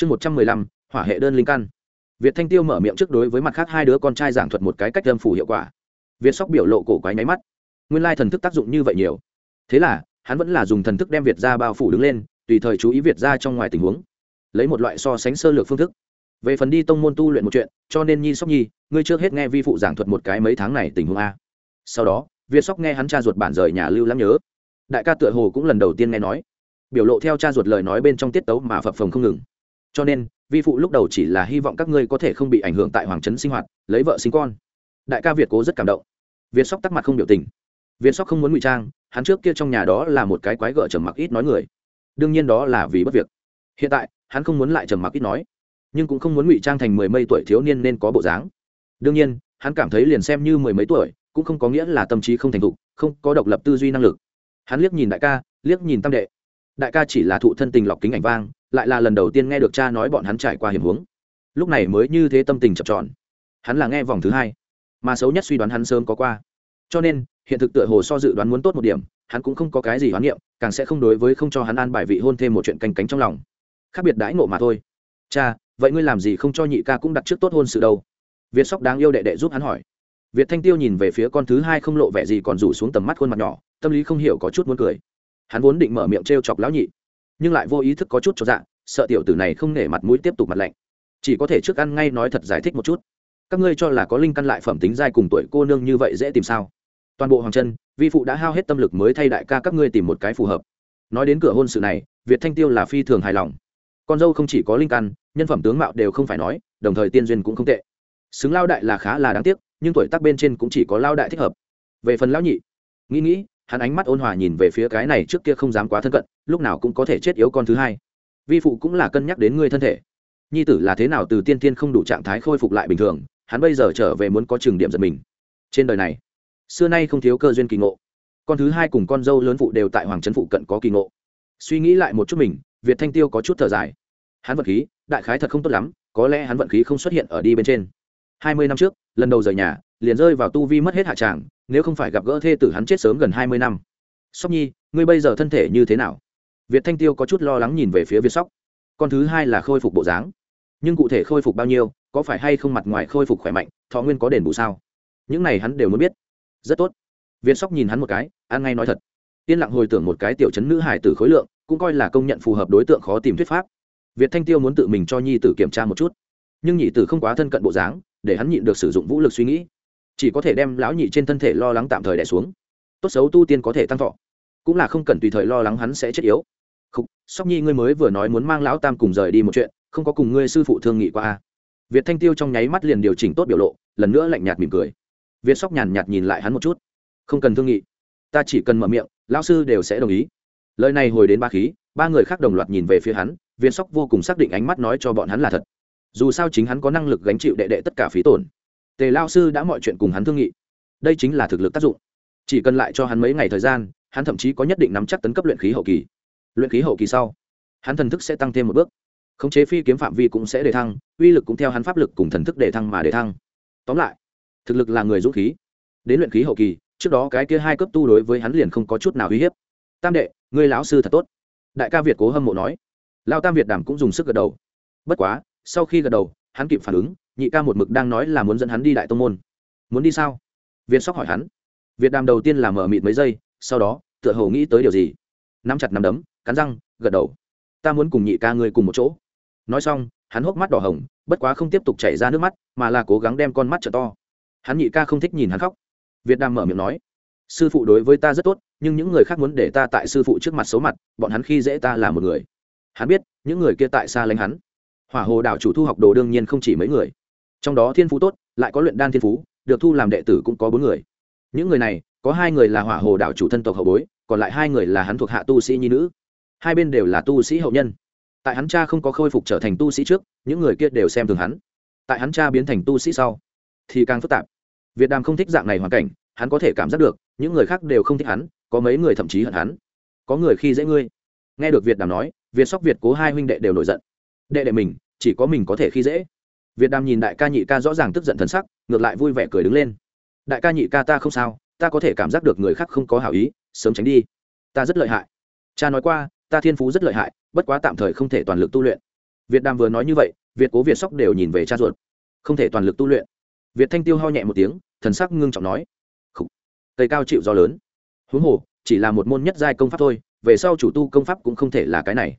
chương một trăm mười lăm, hỏa hệ đơn linh căn. Việt thanh tiêu mở miệng trước đối với mặt khác hai đứa con trai giảng thuật một cái cách âm phủ hiệu quả. Việt sóc biểu lộ cổ quái nháy mắt. Nguyên lai thần thức tác dụng như vậy nhiều. Thế là, hắn vẫn là dùng thần thức đem việt ra bao phủ đứng lên, tùy thời chú ý việt ra trong ngoài tình huống. Lấy một loại so sánh sơ lược phương thức. Về phần đi tông môn tu luyện một chuyện, cho nên nhi sóc nhi, ngươi trước hết nghe vi phụ giảng thuật một cái mấy tháng này tình huống a. Sau đó, việt sóc nghe hắn cha ruột bản rời nhà lưu lắm nhớ. Đại ca tựa hồ cũng lần đầu tiên nghe nói. Biểu lộ theo cha ruột lời nói bên trong tiết tấu mà phập phồng không ngừng cho nên, vi phụ lúc đầu chỉ là hy vọng các ngươi có thể không bị ảnh hưởng tại hoàng trấn sinh hoạt, lấy vợ sinh con. Đại ca việt cố rất cảm động. Việt sóc tắc mặt không biểu tình. Việt sóc không muốn ngụy trang, hắn trước kia trong nhà đó là một cái quái gợ trầm mặc ít nói người. Đương nhiên đó là vì bất việc. Hiện tại, hắn không muốn lại trầm mặc ít nói. Nhưng cũng không muốn ngụy trang thành mười mấy tuổi thiếu niên nên có bộ dáng. Đương nhiên, hắn cảm thấy liền xem như mười mấy tuổi, cũng không có nghĩa là tâm trí không thành thục, không có độc lập tư duy năng lực. Hắn liếc nhìn đại ca, liếc nhìn tam đệ. Đại ca chỉ là thụ thân tình lọc kính ảnh vang lại là lần đầu tiên nghe được cha nói bọn hắn trải qua hiểm huống. Lúc này mới như thế tâm tình chập tròn. Hắn là nghe vòng thứ hai, mà xấu nhất suy đoán hắn sớm có qua. Cho nên, hiện thực tựa hồ so dự đoán muốn tốt một điểm, hắn cũng không có cái gì hoán niệm, càng sẽ không đối với không cho hắn an bài vị hôn thêm một chuyện canh cánh trong lòng. Khác biệt đãi ngộ mà thôi. Cha, vậy ngươi làm gì không cho nhị ca cũng đặt trước tốt hôn sự đâu? Việt sóc đáng yêu đệ đệ giúp hắn hỏi. Việt thanh tiêu nhìn về phía con thứ hai không lộ vẻ gì còn rủ xuống tầm mắt khuôn mặt nhỏ, tâm lý không hiểu có chút muốn cười. Hắn vốn định mở miệng t r e o chọc lão nhị nhưng lại vô ý thức có chút cho dạ sợ tiểu tử này không nể mặt mũi tiếp tục mặt lạnh. Chỉ có thể trước ăn ngay nói thật giải thích một chút. Các ngươi cho là có linh căn lại phẩm tính dai cùng tuổi cô nương như vậy dễ tìm sao? Toàn bộ hoàng chân vi phụ đã hao hết tâm lực mới thay đại ca các ngươi tìm một cái phù hợp. Nói đến cửa hôn sự này, việt thanh tiêu là phi thường hài lòng. Con dâu không chỉ có linh căn, nhân phẩm tướng mạo đều không phải nói, đồng thời tiên duyên cũng không tệ. Xứng lao đại là khá là đáng tiếc, nhưng tuổi tác bên trên cũng chỉ có lao đại thích hợp. Về phần lão nhị, nghĩ nghĩ hắn ánh mắt ôn hòa nhìn về phía cái này trước kia không dám quá thân cận, lúc nào cũng có thể chết yếu con thứ hai. Vi phụ cũng là cân nhắc đến ngươi thân thể. Nhi tử là thế nào từ tiên tiên không đủ trạng thái khôi phục lại bình thường, hắn bây giờ trở về muốn có trường điểm giật mình. Trên đời này, xưa nay không thiếu cơ duyên kỳ ngộ. Con thứ hai cùng con dâu lớn phụ đều tại hoàng trấn phụ cận có kỳ ngộ. Suy nghĩ lại một chút mình, việt thanh tiêu có chút thở dài. Hắn vận khí, đại khái thật không tốt lắm, có lẽ hắn vận khí không xuất hiện ở đi bên trên. Hai mươi năm trước, lần đầu rời nhà liền rơi vào tu vi mất hết hạ tràng, nếu không phải gặp gỡ thê tử hắn chết sớm gần hai mươi năm. Sóc nhi, ngươi bây giờ thân thể như thế nào? Việt thanh tiêu có chút lo lắng nhìn về phía việt sóc. Con thứ hai là khôi phục bộ dáng. Nhưng cụ thể khôi phục bao nhiêu, có phải hay không mặt ngoài khôi phục khỏe mạnh, thọ nguyên có đền bù sao? Những này hắn đều muốn biết. Rất tốt. Việt sóc nhìn hắn một cái an ngay nói thật. Yên lặng hồi tưởng một cái tiểu chấn nữ hải tử khối lượng, cũng coi là công nhận phù hợp đối tượng khó tìm thuyết pháp. Việt thanh tiêu muốn tự mình cho nhi tử kiểm tra một chút. Nhưng nhị tử không quá thân cận bộ dáng, để hắn nhịn được sử dụng vũ lực suy nghĩ chỉ có thể đem lão nhị trên thân thể lo lắng tạm thời đẻ xuống. Tốt xấu tu tiên có thể tăng thọ, cũng là không cần tùy thời lo lắng hắn sẽ chết yếu. Khục, sóc nhi ngươi mới vừa nói muốn mang lão tam cùng rời đi một chuyện, không có cùng ngươi sư phụ thương nghị qua a việt thanh tiêu trong nháy mắt liền điều chỉnh tốt biểu lộ, lần nữa lạnh nhạt mỉm cười. Việt sóc nhàn nhạt nhìn lại hắn một chút. Không cần thương nghị, ta chỉ cần mở miệng, lão sư đều sẽ đồng ý. Lời này hồi đến ba khí, ba người khác đồng loạt nhìn về phía hắn, việt sóc vô cùng xác định ánh mắt nói cho bọn hắn là thật. Dù sao chính hắn có năng lực gánh chịu đệ đệ tất cả phí tổn tề lao sư đã mọi chuyện cùng hắn thương nghị. Đây chính là thực lực tác dụng. Chỉ cần lại cho hắn mấy ngày thời gian, hắn thậm chí có nhất định nắm chắc tấn cấp luyện khí hậu kỳ. Luyện khí hậu kỳ sau, hắn thần thức sẽ tăng thêm một bước. Khống chế phi kiếm phạm vi cũng sẽ đề thăng, uy lực cũng theo hắn pháp lực cùng thần thức đề thăng mà đề thăng. Tóm lại, thực lực là người dũng khí. Đến luyện khí hậu kỳ, trước đó cái kia hai cấp tu đối với hắn liền không có chút nào uy hiếp. Tam đệ, ngươi lão sư thật tốt. Đại ca việt cố hâm mộ nói. Lao tam việt đàm cũng dùng sức gật đầu. Bất quá, sau khi gật đầu, hắn kịp phản ứng nhị ca một mực đang nói là muốn dẫn hắn đi đại tông môn. Muốn đi sao? Việt sóc hỏi hắn. Việt đàm đầu tiên là mở mịt mấy giây, sau đó, tựa hồ nghĩ tới điều gì. Nắm chặt nắm đấm, cắn răng, gật đầu. Ta muốn cùng nhị ca ngươi cùng một chỗ. Nói xong, hắn hốc mắt đỏ hồng, bất quá không tiếp tục chảy ra nước mắt, mà là cố gắng đem con mắt trở to. Hắn nhị ca không thích nhìn hắn khóc. Việt đàm mở miệng nói, sư phụ đối với ta rất tốt, nhưng những người khác muốn để ta tại sư phụ trước mặt xấu mặt, bọn hắn khi dễ ta là một người. Hắn biết, những người kia tại xa lánh hắn. Hỏa hồ đảo chủ thu học đồ đương nhiên không chỉ mấy người trong đó thiên phú tốt, lại có luyện đan thiên phú, được thu làm đệ tử cũng có bốn người. Những người này, có hai người là hỏa hồ đảo chủ thân tộc hậu bối, còn lại hai người là hắn thuộc hạ tu sĩ nhi nữ. Hai bên đều là tu sĩ hậu nhân. Tại hắn cha không có khôi phục trở thành tu sĩ trước, những người kia đều xem thường hắn. Tại hắn cha biến thành tu sĩ sau, thì càng phức tạp. Việt đàm không thích dạng này hoàn cảnh, hắn có thể cảm giác được, những người khác đều không thích hắn, có mấy người thậm chí hận hắn. Có người khi dễ ngươi. Nghe được việt đàm nói, việt sóc việt cố hai huynh đệ đều nổi giận. Đệ đệ mình, chỉ có mình có thể khi dễ việt đàm nhìn đại ca nhị ca rõ ràng tức giận thần sắc, ngược lại vui vẻ cười đứng lên. Đại ca nhị ca ta không sao, ta có thể cảm giác được người khác không có hảo ý, sớm tránh đi. Ta rất lợi hại. Cha nói qua, ta thiên phú rất lợi hại, bất quá tạm thời không thể toàn lực tu luyện. Việt đàm vừa nói như vậy, việt cố việt sóc đều nhìn về cha ruột. Không thể toàn lực tu luyện. Việt thanh tiêu ho nhẹ một tiếng, thần sắc ngưng trọng nói. Khủ. cây cao chịu do lớn. Huống hồ, chỉ là một môn nhất giai công pháp thôi, về sau chủ tu công pháp cũng không thể là cái này.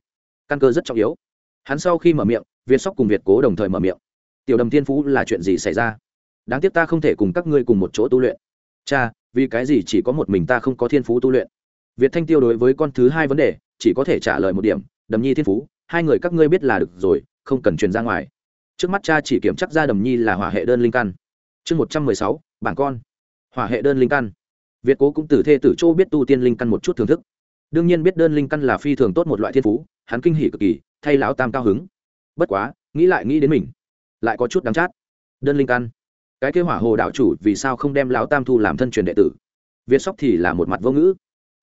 Căn cơ rất trọng yếu. Hắn sau khi mở miệng, việt sóc cùng việt cố đồng thời mở miệng tiểu đầm thiên phú là chuyện gì xảy ra? Đáng tiếc ta không thể cùng các ngươi cùng một chỗ tu luyện. Cha, vì cái gì chỉ có một mình ta không có thiên phú tu luyện? Việt thanh tiêu đối với con thứ hai vấn đề, chỉ có thể trả lời một điểm, đầm nhi thiên phú, hai người các ngươi biết là được rồi, không cần truyền ra ngoài. Trước mắt cha chỉ kiểm chắc ra đầm nhi là hỏa hệ đơn linh căn. Chương một trăm mười sáu, bảng con. Hỏa hệ đơn linh căn. Việt cố cũng từ thê tử châu biết tu tiên linh căn một chút thưởng thức. Đương nhiên biết đơn linh căn là phi thường tốt một loại thiên phú, hắn kinh hỉ cực kỳ, thay lão tam cao hứng. Bất quá, nghĩ lại nghĩ đến mình lại có chút đắng chát. Đơn linh căn. Cái kế hỏa hồ đạo chủ vì sao không đem lão tam thu làm thân truyền đệ tử? Việt sóc thì là một mặt vô ngữ.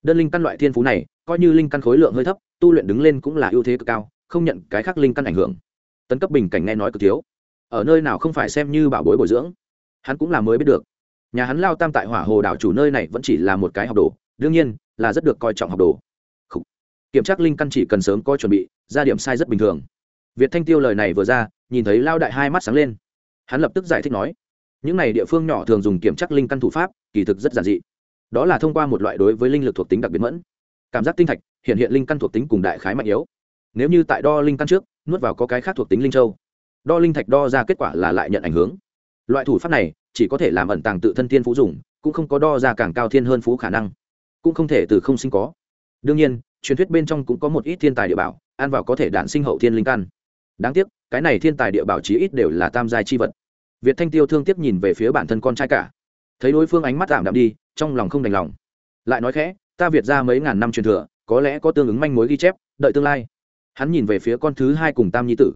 Đơn linh căn loại thiên phú này, coi như linh căn khối lượng hơi thấp, tu luyện đứng lên cũng là ưu thế cực cao, không nhận cái khác linh căn ảnh hưởng. Tấn cấp bình cảnh nghe nói cực thiếu. Ở nơi nào không phải xem như bảo bối bồi dưỡng. Hắn cũng là mới biết được. Nhà hắn lao tam tại hỏa hồ đảo chủ nơi này vẫn chỉ là một cái học đồ, đương nhiên là rất được coi trọng học đồ. Kiểm tra linh căn chỉ cần sớm có chuẩn bị, ra điểm sai rất bình thường. Việt thanh tiêu lời này vừa ra nhìn thấy lao đại hai mắt sáng lên. Hắn lập tức giải thích nói, những này địa phương nhỏ thường dùng kiểm tra linh căn thủ pháp, kỳ thực rất giản dị. Đó là thông qua một loại đối với linh lực thuộc tính đặc biệt mẫn. Cảm giác tinh thạch, hiện hiện linh căn thuộc tính cùng đại khái mạnh yếu. Nếu như tại đo linh căn trước, nuốt vào có cái khác thuộc tính linh châu, đo linh thạch đo ra kết quả là lại nhận ảnh hưởng. Loại thủ pháp này, chỉ có thể làm ẩn tàng tự thân thiên phú dùng, cũng không có đo ra càng cao thiên hơn phú khả năng, cũng không thể từ không sinh có. Đương nhiên, truyền thuyết bên trong cũng có một ít thiên tài địa bảo, ăn vào có thể đạn sinh hậu thiên linh căn đáng tiếc, cái này thiên tài địa bảo chí ít đều là tam giai chi vật. Việt thanh tiêu thương tiếc nhìn về phía bản thân con trai cả. Thấy đối phương ánh mắt giảm đạm đi, trong lòng không đành lòng. Lại nói khẽ, ta việt ra mấy ngàn năm truyền thừa, có lẽ có tương ứng manh mối ghi chép, đợi tương lai. Hắn nhìn về phía con thứ hai cùng tam nhi tử.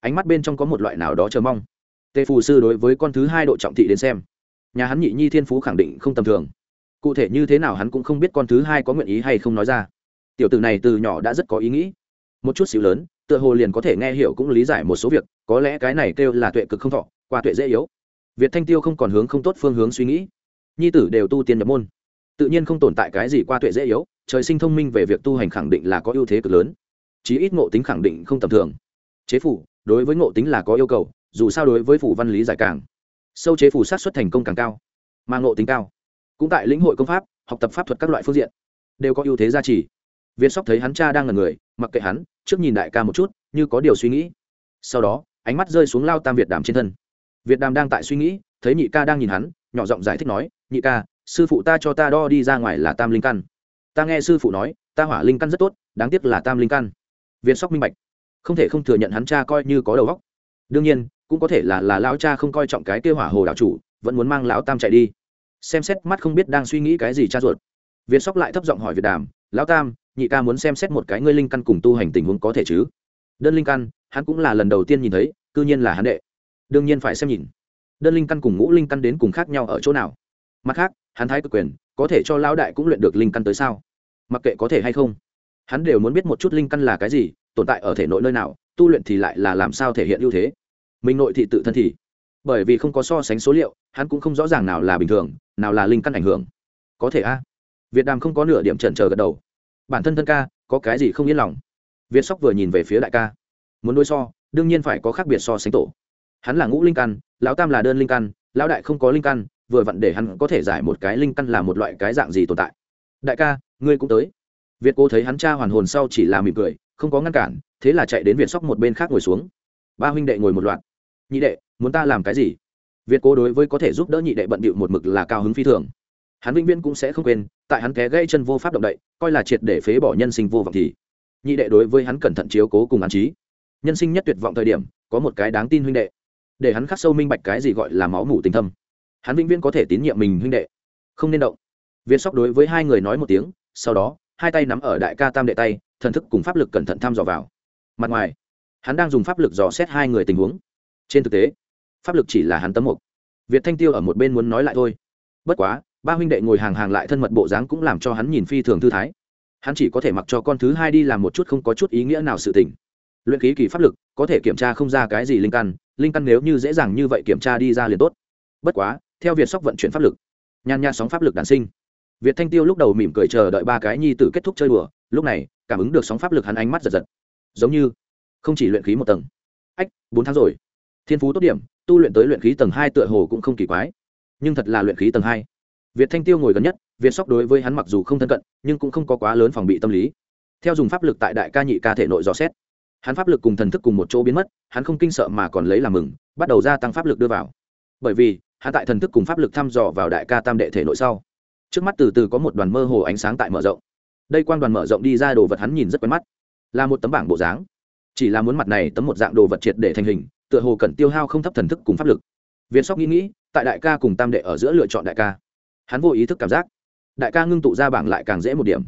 Ánh mắt bên trong có một loại nào đó chờ mong. Tề phù sư đối với con thứ hai độ trọng thị đến xem. Nhà hắn nhị nhi thiên phú khẳng định không tầm thường. Cụ thể như thế nào hắn cũng không biết con thứ hai có nguyện ý hay không nói ra. Tiểu tử này từ nhỏ đã rất có ý nghĩ. Một chút xíu lớn tựa hồ liền có thể nghe hiểu cũng lý giải một số việc, có lẽ cái này kêu là tuệ cực không thọ, qua tuệ dễ yếu. Việt thanh tiêu không còn hướng không tốt phương hướng suy nghĩ. Nhi tử đều tu tiên nhập môn, tự nhiên không tồn tại cái gì qua tuệ dễ yếu, trời sinh thông minh về việc tu hành khẳng định là có ưu thế cực lớn. Chí ít ngộ tính khẳng định không tầm thường. Chế phủ, đối với ngộ tính là có yêu cầu, dù sao đối với phủ văn lý giải càng. Sâu chế phủ sát xuất thành công càng cao, mà ngộ tính cao. Cũng tại lĩnh hội công pháp, học tập pháp thuật các loại phương diện, đều có ưu thế gia trì. Việt sóc thấy hắn cha đang là người, mặc kệ hắn trước nhìn đại ca một chút, như có điều suy nghĩ. Sau đó, ánh mắt rơi xuống lao tam việt đàm trên thân. Việt đàm đang tại suy nghĩ, thấy nhị ca đang nhìn hắn, nhỏ giọng giải thích nói, nhị ca, sư phụ ta cho ta đo đi ra ngoài là tam linh căn. Ta nghe sư phụ nói, ta hỏa linh căn rất tốt, đáng tiếc là tam linh căn. Việt sóc minh bạch. Không thể không thừa nhận hắn cha coi như có đầu óc. Đương nhiên, cũng có thể là là lão cha không coi trọng cái kêu hỏa hồ đạo chủ, vẫn muốn mang lão tam chạy đi. Xem xét, mắt không biết đang suy nghĩ cái gì cha ruột. Việt sóc lại thấp giọng hỏi việt đàm, lão tam nhị ca muốn xem xét một cái ngươi linh căn cùng tu hành tình huống có thể chứ? Đơn linh căn, hắn cũng là lần đầu tiên nhìn thấy, cư nhiên là hắn đệ. Đương nhiên phải xem nhìn. Đơn linh căn cùng ngũ linh căn đến cùng khác nhau ở chỗ nào? Mặt khác, hắn thái cực quyền, có thể cho lão đại cũng luyện được linh căn tới sao? Mặc kệ có thể hay không, hắn đều muốn biết một chút linh căn là cái gì, tồn tại ở thể nội nơi nào, tu luyện thì lại là làm sao thể hiện ưu thế? Mình nội thị tự thân thì, bởi vì không có so sánh số liệu, hắn cũng không rõ ràng nào là bình thường, nào là linh căn ảnh hưởng. Có thể a. Việt đàm không có nửa điểm trần trờ gật đầu bản thân thân ca, có cái gì không yên lòng? Việt sóc vừa nhìn về phía đại ca. Muốn đối so, đương nhiên phải có khác biệt so sánh tổ. Hắn là ngũ linh căn, lão tam là đơn linh căn, lão đại không có linh căn, vừa vặn để hắn có thể giải một cái linh căn là một loại cái dạng gì tồn tại. Đại ca, ngươi cũng tới. Việt cô thấy hắn cha hoàn hồn sau chỉ là mỉm cười, không có ngăn cản, thế là chạy đến việt sóc một bên khác ngồi xuống. Ba huynh đệ ngồi một loạt. Nhị đệ, muốn ta làm cái gì? Việt cố đối với có thể giúp đỡ nhị đệ bận bịu một mực là cao hứng phi thường hắn vĩnh viễn cũng sẽ không quên, tại hắn té gây chân vô pháp động đậy, coi là triệt để phế bỏ nhân sinh vô vọng thì, nhị đệ đối với hắn cẩn thận chiếu cố cùng an trí. Nhân sinh nhất tuyệt vọng thời điểm, có một cái đáng tin huynh đệ. Để hắn khắc sâu minh bạch cái gì gọi là máu mủ tình thâm. Hắn vĩnh viễn có thể tín nhiệm mình huynh đệ. Không nên động. Viên sóc đối với hai người nói một tiếng, sau đó, hai tay nắm ở đại ca tam đệ tay, thần thức cùng pháp lực cẩn thận thăm dò vào. Mặt ngoài, hắn đang dùng pháp lực dò xét hai người tình huống. Trên thực tế, pháp lực chỉ là hắn tấm mục. Việt thanh tiêu ở một bên muốn nói lại thôi. Bất quá ba huynh đệ ngồi hàng hàng lại thân mật bộ dáng cũng làm cho hắn nhìn phi thường thư thái. Hắn chỉ có thể mặc cho con thứ hai đi làm một chút không có chút ý nghĩa nào sự tình. Luyện ký kỳ pháp lực, có thể kiểm tra không ra cái gì linh căn linh căn nếu như dễ dàng như vậy kiểm tra đi ra liền tốt. Bất quá, theo việt sóc vận chuyển pháp lực, nhàn nhạt sóng pháp lực đản sinh. Việt thanh tiêu lúc đầu mỉm cười chờ đợi ba cái nhi tử kết thúc chơi đùa, lúc này, cảm ứng được sóng pháp lực hắn ánh mắt giật giật. Giống như, không chỉ luyện khí một tầng. Ách, bốn tháng rồi. Thiên phú tốt điểm, tu luyện tới luyện khí tầng hai tựa hồ cũng không kỳ quái. Nhưng thật là luyện khí tầng hai việt thanh tiêu ngồi gần nhất, việt sóc đối với hắn mặc dù không thân cận, nhưng cũng không có quá lớn phòng bị tâm lý. Theo dùng pháp lực tại đại ca nhị ca thể nội dò xét, hắn pháp lực cùng thần thức cùng một chỗ biến mất, hắn không kinh sợ mà còn lấy làm mừng, bắt đầu gia tăng pháp lực đưa vào. Bởi vì, hắn tại thần thức cùng pháp lực thăm dò vào đại ca tam đệ thể nội sau, trước mắt từ từ có một đoàn mơ hồ ánh sáng tại mở rộng. Đây quan đoàn mở rộng đi ra đồ vật hắn nhìn rất quen mắt. Là một tấm bảng bộ dáng. Chỉ là muốn mặt này tấm một dạng đồ vật triệt để thành hình, tựa hồ cần tiêu hao không thấp thần thức cùng pháp lực. Viên sóc nghĩ nghĩ, tại đại ca cùng tam đệ ở giữa lựa chọn đại ca hắn vô ý thức cảm giác. Đại ca ngưng tụ ra bảng lại càng dễ một điểm.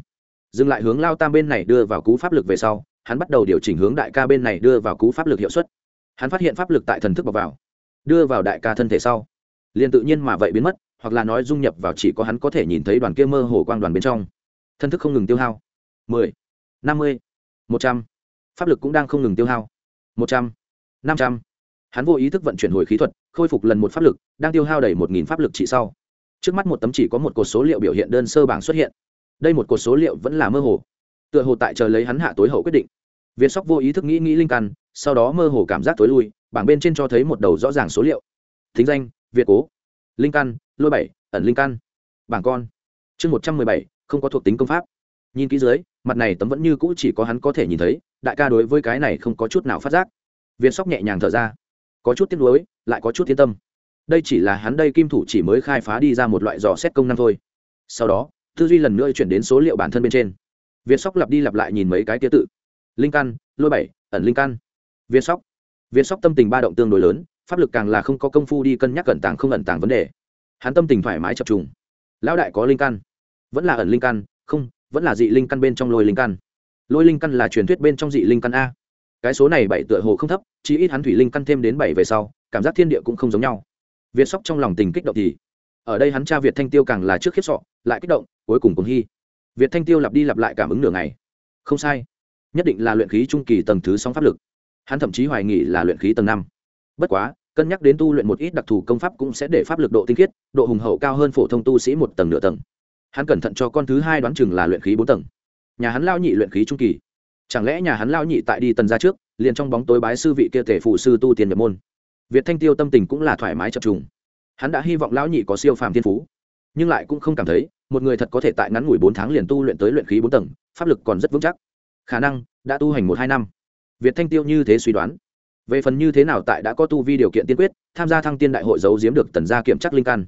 Dừng lại hướng lao tam bên này đưa vào cú pháp lực về sau, hắn bắt đầu điều chỉnh hướng đại ca bên này đưa vào cú pháp lực hiệu suất. Hắn phát hiện pháp lực tại thần thức bọc vào. Đưa vào đại ca thân thể sau, liền tự nhiên mà vậy biến mất, hoặc là nói dung nhập vào chỉ có hắn có thể nhìn thấy đoàn kia mơ hồ quang đoàn bên trong. Thân thức không ngừng tiêu hao. Mười, năm mươi, một trăm. Pháp lực cũng đang không ngừng tiêu hao. Một trăm, năm trăm. Hắn vô ý thức vận chuyển hồi khí thuật, khôi phục lần một pháp lực, đang tiêu hao đầy một nghìn pháp lực chỉ sau trước mắt một tấm chỉ có một cột số liệu biểu hiện đơn sơ bảng xuất hiện. Đây một cột số liệu vẫn là mơ hồ. Tựa hồ tại chờ lấy hắn hạ tối hậu quyết định. Viên sóc vô ý thức nghĩ nghĩ linh căn, sau đó mơ hồ cảm giác tối lui, bảng bên trên cho thấy một đầu rõ ràng số liệu. Thính danh, việt cố. Linh căn, lôi bảy, ẩn linh căn. Bảng con. Chương một trăm mười bảy, không có thuộc tính công pháp. Nhìn kỹ dưới, mặt này tấm vẫn như cũ chỉ có hắn có thể nhìn thấy, đại ca đối với cái này không có chút nào phát giác. Viên sóc nhẹ nhàng thở ra. Có chút tiếc nuối, lại có chút thiên tâm đây chỉ là hắn đây kim thủ chỉ mới khai phá đi ra một loại dò xét công năng thôi. Sau đó, tư duy lần nữa chuyển đến số liệu bản thân bên trên. Việt sóc lặp đi lặp lại nhìn mấy cái tía tự. Linh căn, lôi bảy, ẩn linh căn. Việt sóc. Việt sóc tâm tình ba động tương đối lớn, pháp lực càng là không có công phu đi cân nhắc cẩn tàng không ẩn tàng vấn đề. Hắn tâm tình thoải mái chập trùng. Lão đại có linh căn. Vẫn là ẩn linh căn, không, vẫn là dị linh căn bên trong lôi linh căn. Lôi linh căn là truyền thuyết bên trong dị linh căn a. Cái số này bảy tựa hồ không thấp chỉ ít hắn thủy linh căn thêm đến bảy về sau, cảm giác thiên địa cũng không giống nhau việt sóc trong lòng tình kích động thì, ở đây hắn cha việt thanh tiêu càng là trước khiếp sọ, lại kích động, cuối cùng cùng hy. Việt thanh tiêu lặp đi lặp lại cảm ứng nửa ngày. Không sai. Nhất định là luyện khí trung kỳ tầng thứ song pháp lực. Hắn thậm chí hoài nghị là luyện khí tầng năm. Bất quá, cân nhắc đến tu luyện một ít đặc thù công pháp cũng sẽ để pháp lực độ tinh khiết, độ hùng hậu cao hơn phổ thông tu sĩ một tầng nửa tầng. Hắn cẩn thận cho con thứ hai đoán chừng là luyện khí bốn tầng. Nhà hắn lao nhị luyện khí trung kỳ. Chẳng lẽ nhà hắn lao nhị tại đi tần ra trước, liền trong bóng tối bái sư vị kia thể phụ sư tu tiền nhập môn? Việt thanh tiêu tâm tình cũng là thoải mái chập trùng. Hắn đã hy vọng lão nhị có siêu phàm thiên phú, nhưng lại cũng không cảm thấy một người thật có thể tại ngắn ngủi bốn tháng liền tu luyện tới luyện khí bốn tầng, pháp lực còn rất vững chắc. Khả năng đã tu hành một hai năm. Việt thanh tiêu như thế suy đoán. Về phần như thế nào tại đã có tu vi điều kiện tiên quyết, tham gia thăng tiên đại hội giấu giếm được tần gia kiểm chắc linh căn.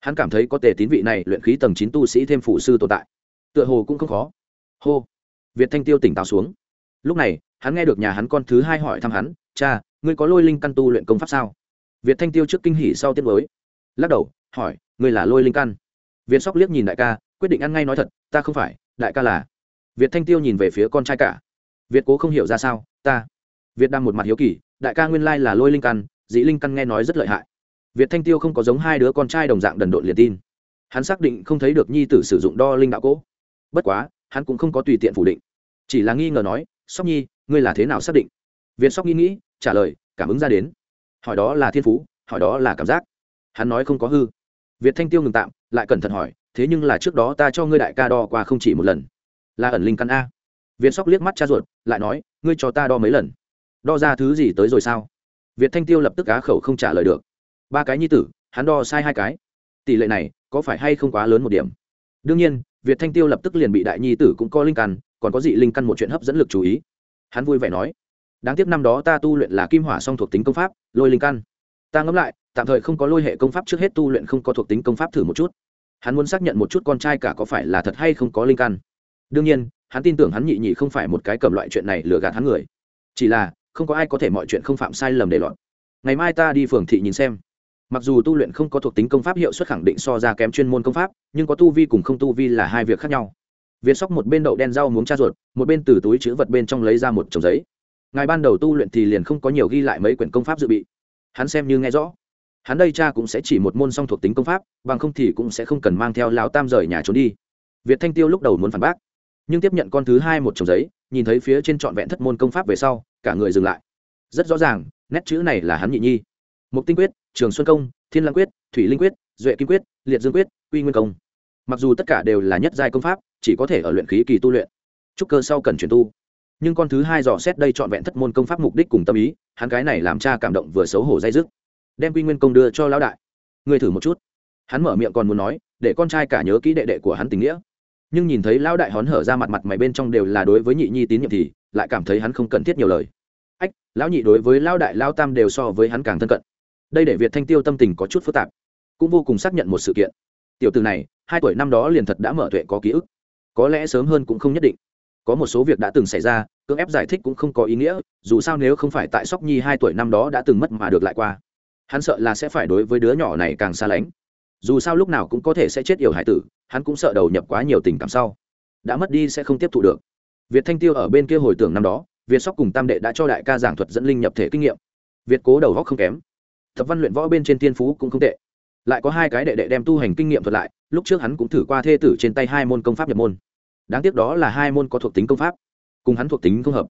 Hắn cảm thấy có tề tín vị này luyện khí tầng chín tu sĩ thêm phụ sư tồn tại. Tựa hồ cũng không khó. Hô. Việt thanh tiêu tỉnh táo xuống. Lúc này, hắn nghe được nhà hắn con thứ hai hỏi thăm hắn, cha ngươi có lôi linh căn tu luyện công pháp sao? Việt thanh tiêu trước kinh hỉ sau tiết mới, lắc đầu, hỏi, ngươi là lôi linh căn? Việt sóc liếc nhìn đại ca, quyết định ăn ngay nói thật, ta không phải, đại ca là. Việt thanh tiêu nhìn về phía con trai cả. Việt cố không hiểu ra sao, ta. Việt đang một mặt hiếu kỳ, đại ca nguyên lai là lôi linh căn dĩ linh căn nghe nói rất lợi hại. Việt thanh tiêu không có giống hai đứa con trai đồng dạng đần độn liền tin. Hắn xác định không thấy được nhi tử sử dụng đo linh đạo cỗ bất quá, hắn cũng không có tùy tiện phủ định. Chỉ là nghi ngờ nói, sóc nhi, ngươi là thế nào xác định? Việt sóc nghĩ nghĩ trả lời, cảm ứng ra đến. Hỏi đó là thiên phú, hỏi đó là cảm giác. Hắn nói không có hư. Việt thanh tiêu ngừng tạm, lại cẩn thận hỏi, thế nhưng là trước đó ta cho ngươi đại ca đo qua không chỉ một lần. Là ẩn linh căn a. Việt sóc liếc mắt cha ruột, lại nói, ngươi cho ta đo mấy lần? Đo ra thứ gì tới rồi sao? Việt thanh tiêu lập tức á khẩu không trả lời được. Ba cái nhi tử, hắn đo sai hai cái. Tỷ lệ này, có phải hay không quá lớn một điểm? Đương nhiên, việt thanh tiêu lập tức liền bị đại nhi tử cũng có linh căn, còn có dị linh căn một chuyện hấp dẫn lực chú ý. Hắn vui vẻ nói đáng tiếc năm đó ta tu luyện là kim hỏa song thuộc tính công pháp, lôi linh căn. Ta ngẫm lại, tạm thời không có lôi hệ công pháp trước hết tu luyện không có thuộc tính công pháp thử một chút. Hắn muốn xác nhận một chút con trai cả có phải là thật hay không có linh căn. Đương nhiên, hắn tin tưởng hắn nhị nhị không phải một cái cầm loại chuyện này lừa gạt hắn người. Chỉ là, không có ai có thể mọi chuyện không phạm sai lầm để lọt. Ngày mai ta đi phường thị nhìn xem. Mặc dù tu luyện không có thuộc tính công pháp hiệu suất khẳng định so ra kém chuyên môn công pháp, nhưng có tu vi cùng không tu vi là hai việc khác nhau. Việt sóc một bên đậu đen rau muống cha ruột, một bên từ túi chữ vật bên trong lấy ra một chồng giấy. Ngài ban đầu tu luyện thì liền không có nhiều ghi lại mấy quyển công pháp dự bị. Hắn xem như nghe rõ. Hắn đây cha cũng sẽ chỉ một môn song thuộc tính công pháp, bằng không thì cũng sẽ không cần mang theo lão tam rời nhà trốn đi. Việt thanh tiêu lúc đầu muốn phản bác, nhưng tiếp nhận con thứ hai một chồng giấy, nhìn thấy phía trên trọn vẹn thất môn công pháp về sau, cả người dừng lại. Rất rõ ràng, nét chữ này là hắn nhị nhi. Mục tinh quyết, trường xuân công, thiên lang quyết, thủy linh quyết, duệ kim quyết, liệt dương quyết uy nguyên công. Mặc dù tất cả đều là nhất giai công pháp, chỉ có thể ở luyện khí kỳ tu luyện. Trúc cơ sau cần chuyển tu nhưng con thứ hai dò xét đây trọn vẹn thất môn công pháp mục đích cùng tâm ý, hắn cái này làm cha cảm động vừa xấu hổ dây dứt. Đem quy nguyên công đưa cho lão đại. Người thử một chút. Hắn mở miệng còn muốn nói, để con trai cả nhớ kỹ đệ đệ của hắn tình nghĩa. Nhưng nhìn thấy lão đại hón hở ra mặt mặt mày bên trong đều là đối với nhị nhi tín nhiệm thì, lại cảm thấy hắn không cần thiết nhiều lời. Ách, lão nhị đối với lão đại lão tam đều so với hắn càng thân cận. Đây để việt thanh tiêu tâm tình có chút phức tạp. Cũng vô cùng xác nhận một sự kiện. Tiểu từ này, hai tuổi năm đó liền thật đã mở tuệ có ký ức. Có lẽ sớm hơn cũng không nhất định có một số việc đã từng xảy ra, cưỡng ép giải thích cũng không có ý nghĩa, dù sao nếu không phải tại sóc nhi hai tuổi năm đó đã từng mất mà được lại qua. Hắn sợ là sẽ phải đối với đứa nhỏ này càng xa lánh. Dù sao lúc nào cũng có thể sẽ chết yểu hải tử, hắn cũng sợ đầu nhập quá nhiều tình cảm sau. Đã mất đi sẽ không tiếp thụ được. Việt thanh tiêu ở bên kia hồi tưởng năm đó, việt sóc cùng tam đệ đã cho đại ca giảng thuật dẫn linh nhập thể kinh nghiệm. Việt cố đầu góc không kém. Thập văn luyện võ bên trên tiên phú cũng không tệ. Lại có hai cái đệ đệ đem tu hành kinh nghiệm thuật lại, lúc trước hắn cũng thử qua thê tử trên tay hai môn công pháp nhập môn đáng tiếc đó là hai môn có thuộc tính công pháp, cùng hắn thuộc tính không hợp.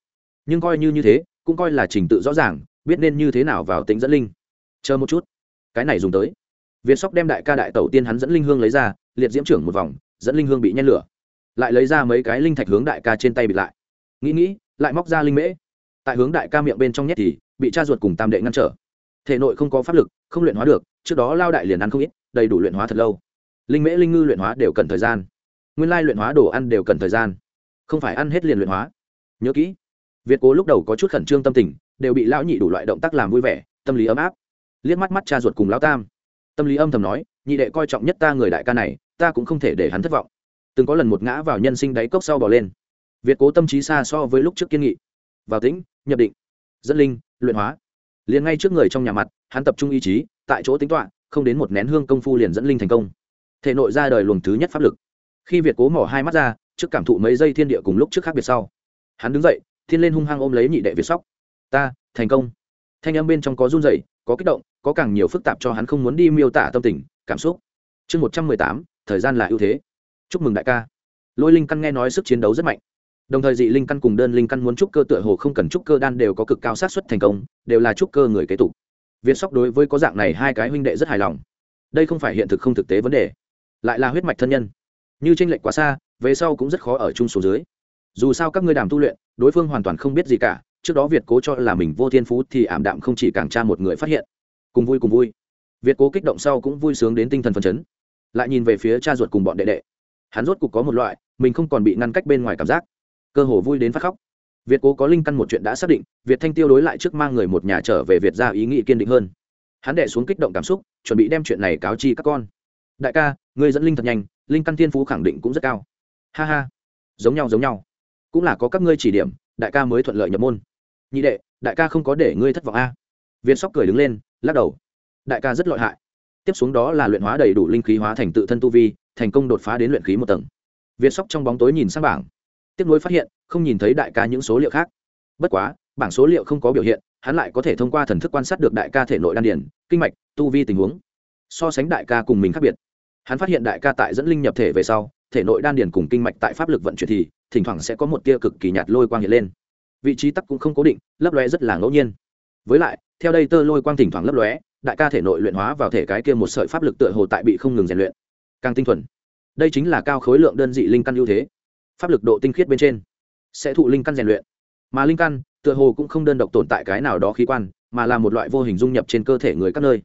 Nhưng coi như như thế, cũng coi là trình tự rõ ràng, biết nên như thế nào vào tính dẫn linh. Chờ một chút. Cái này dùng tới. Viên sóc đem đại ca đại tẩu tiên hắn dẫn linh hương lấy ra, liệt diễm trưởng một vòng, dẫn linh hương bị nhen lửa. Lại lấy ra mấy cái linh thạch hướng đại ca trên tay bịt lại. Nghĩ nghĩ, lại móc ra linh mễ. Tại hướng đại ca miệng bên trong nhét thì, bị cha ruột cùng tam đệ ngăn trở. Thể nội không có pháp lực, không luyện hóa được, trước đó lao đại liền ăn không ít, đầy đủ luyện hóa thật lâu. Linh mễ linh ngư luyện hóa đều cần thời gian nguyên lai luyện hóa đồ ăn đều cần thời gian. Không phải ăn hết liền luyện hóa. Nhớ kỹ, việt cố lúc đầu có chút khẩn trương tâm tình, đều bị lão nhị đủ loại động tác làm vui vẻ, tâm lý ấm áp. Liếc mắt mắt cha ruột cùng lão tam. Tâm lý âm thầm nói, nhị đệ coi trọng nhất ta người đại ca này, ta cũng không thể để hắn thất vọng. Từng có lần một ngã vào nhân sinh đáy cốc sau bỏ lên. Việt cố tâm trí xa so với lúc trước kiên nghị. Vào tĩnh, nhập định. Dẫn linh, luyện hóa. Liền ngay trước người trong nhà mặt, hắn tập trung ý chí, tại chỗ tính toán, không đến một nén hương công phu liền dẫn linh thành công. Thể nội ra đời luồng thứ nhất pháp lực khi việt cố mỏ hai mắt ra, trước cảm thụ mấy giây thiên địa cùng lúc trước khác biệt sau. Hắn đứng dậy, thiên lên hung hăng ôm lấy nhị đệ việt sóc. Ta, thành công. Thanh âm bên trong có run dậy có kích động, có càng nhiều phức tạp cho hắn không muốn đi miêu tả tâm tình, cảm xúc. Chương một trăm mười tám, thời gian là ưu thế. Chúc mừng đại ca. Lôi linh căn nghe nói sức chiến đấu rất mạnh. Đồng thời dị linh căn cùng đơn linh căn muốn trúc cơ tựa hồ không cần trúc cơ đan đều có cực cao sát xuất thành công, đều là trúc cơ người kế tục. Việt sóc đối với có dạng này hai cái huynh đệ rất hài lòng. Đây không phải hiện thực không thực tế vấn đề, lại là huyết mạch thân nhân như tranh lệch quá xa, về sau cũng rất khó ở chung số dưới. Dù sao các ngươi đàm tu luyện, đối phương hoàn toàn không biết gì cả, trước đó việt cố cho là mình vô thiên phú thì ảm đạm không chỉ càng tra một người phát hiện. Cùng vui cùng vui. Việt cố kích động sau cũng vui sướng đến tinh thần phấn chấn. Lại nhìn về phía cha ruột cùng bọn đệ đệ. Hắn rốt cục có một loại, mình không còn bị ngăn cách bên ngoài cảm giác. Cơ hồ vui đến phát khóc. Việt cố có linh căn một chuyện đã xác định, việt thanh tiêu đối lại trước mang người một nhà trở về việt ra ý nghĩ kiên định hơn. Hắn đệ xuống kích động cảm xúc, chuẩn bị đem chuyện này cáo chi các con. Đại ca người dẫn linh thật nhanh linh căn thiên phú khẳng định cũng rất cao. Ha ha. Giống nhau giống nhau. Cũng là có các ngươi chỉ điểm, đại ca mới thuận lợi nhập môn. Nhị đệ, đại ca không có để ngươi thất vọng a. Viên sóc cười đứng lên, lắc đầu. Đại ca rất lợi hại. Tiếp xuống đó là luyện hóa đầy đủ linh khí hóa thành tự thân tu vi, thành công đột phá đến luyện khí một tầng. Viên sóc trong bóng tối nhìn sang bảng. Tiếp nối phát hiện, không nhìn thấy đại ca những số liệu khác. Bất quá, bảng số liệu không có biểu hiện, hắn lại có thể thông qua thần thức quan sát được đại ca thể nội đan điển kinh mạch, tu vi tình huống. So sánh đại ca cùng mình khác biệt hắn phát hiện đại ca tại dẫn linh nhập thể về sau, thể nội đan điển cùng kinh mạch tại pháp lực vận chuyển thì, thỉnh thoảng sẽ có một tia cực kỳ nhạt lôi quang hiện lên. Vị trí tắc cũng không cố định, lấp lóe rất là ngẫu nhiên. Với lại, theo đây tơ lôi quang thỉnh thoảng lấp lóe, đại ca thể nội luyện hóa vào thể cái kia một sợi pháp lực tựa hồ tại bị không ngừng rèn luyện. Càng tinh thuần. Đây chính là cao khối lượng đơn dị linh căn ưu thế. Pháp lực độ tinh khiết bên trên sẽ thụ linh căn rèn luyện. Mà linh căn tựa hồ cũng không đơn độc tồn tại cái nào đó khí quan, mà là một loại vô hình dung nhập trên cơ thể người các nơi.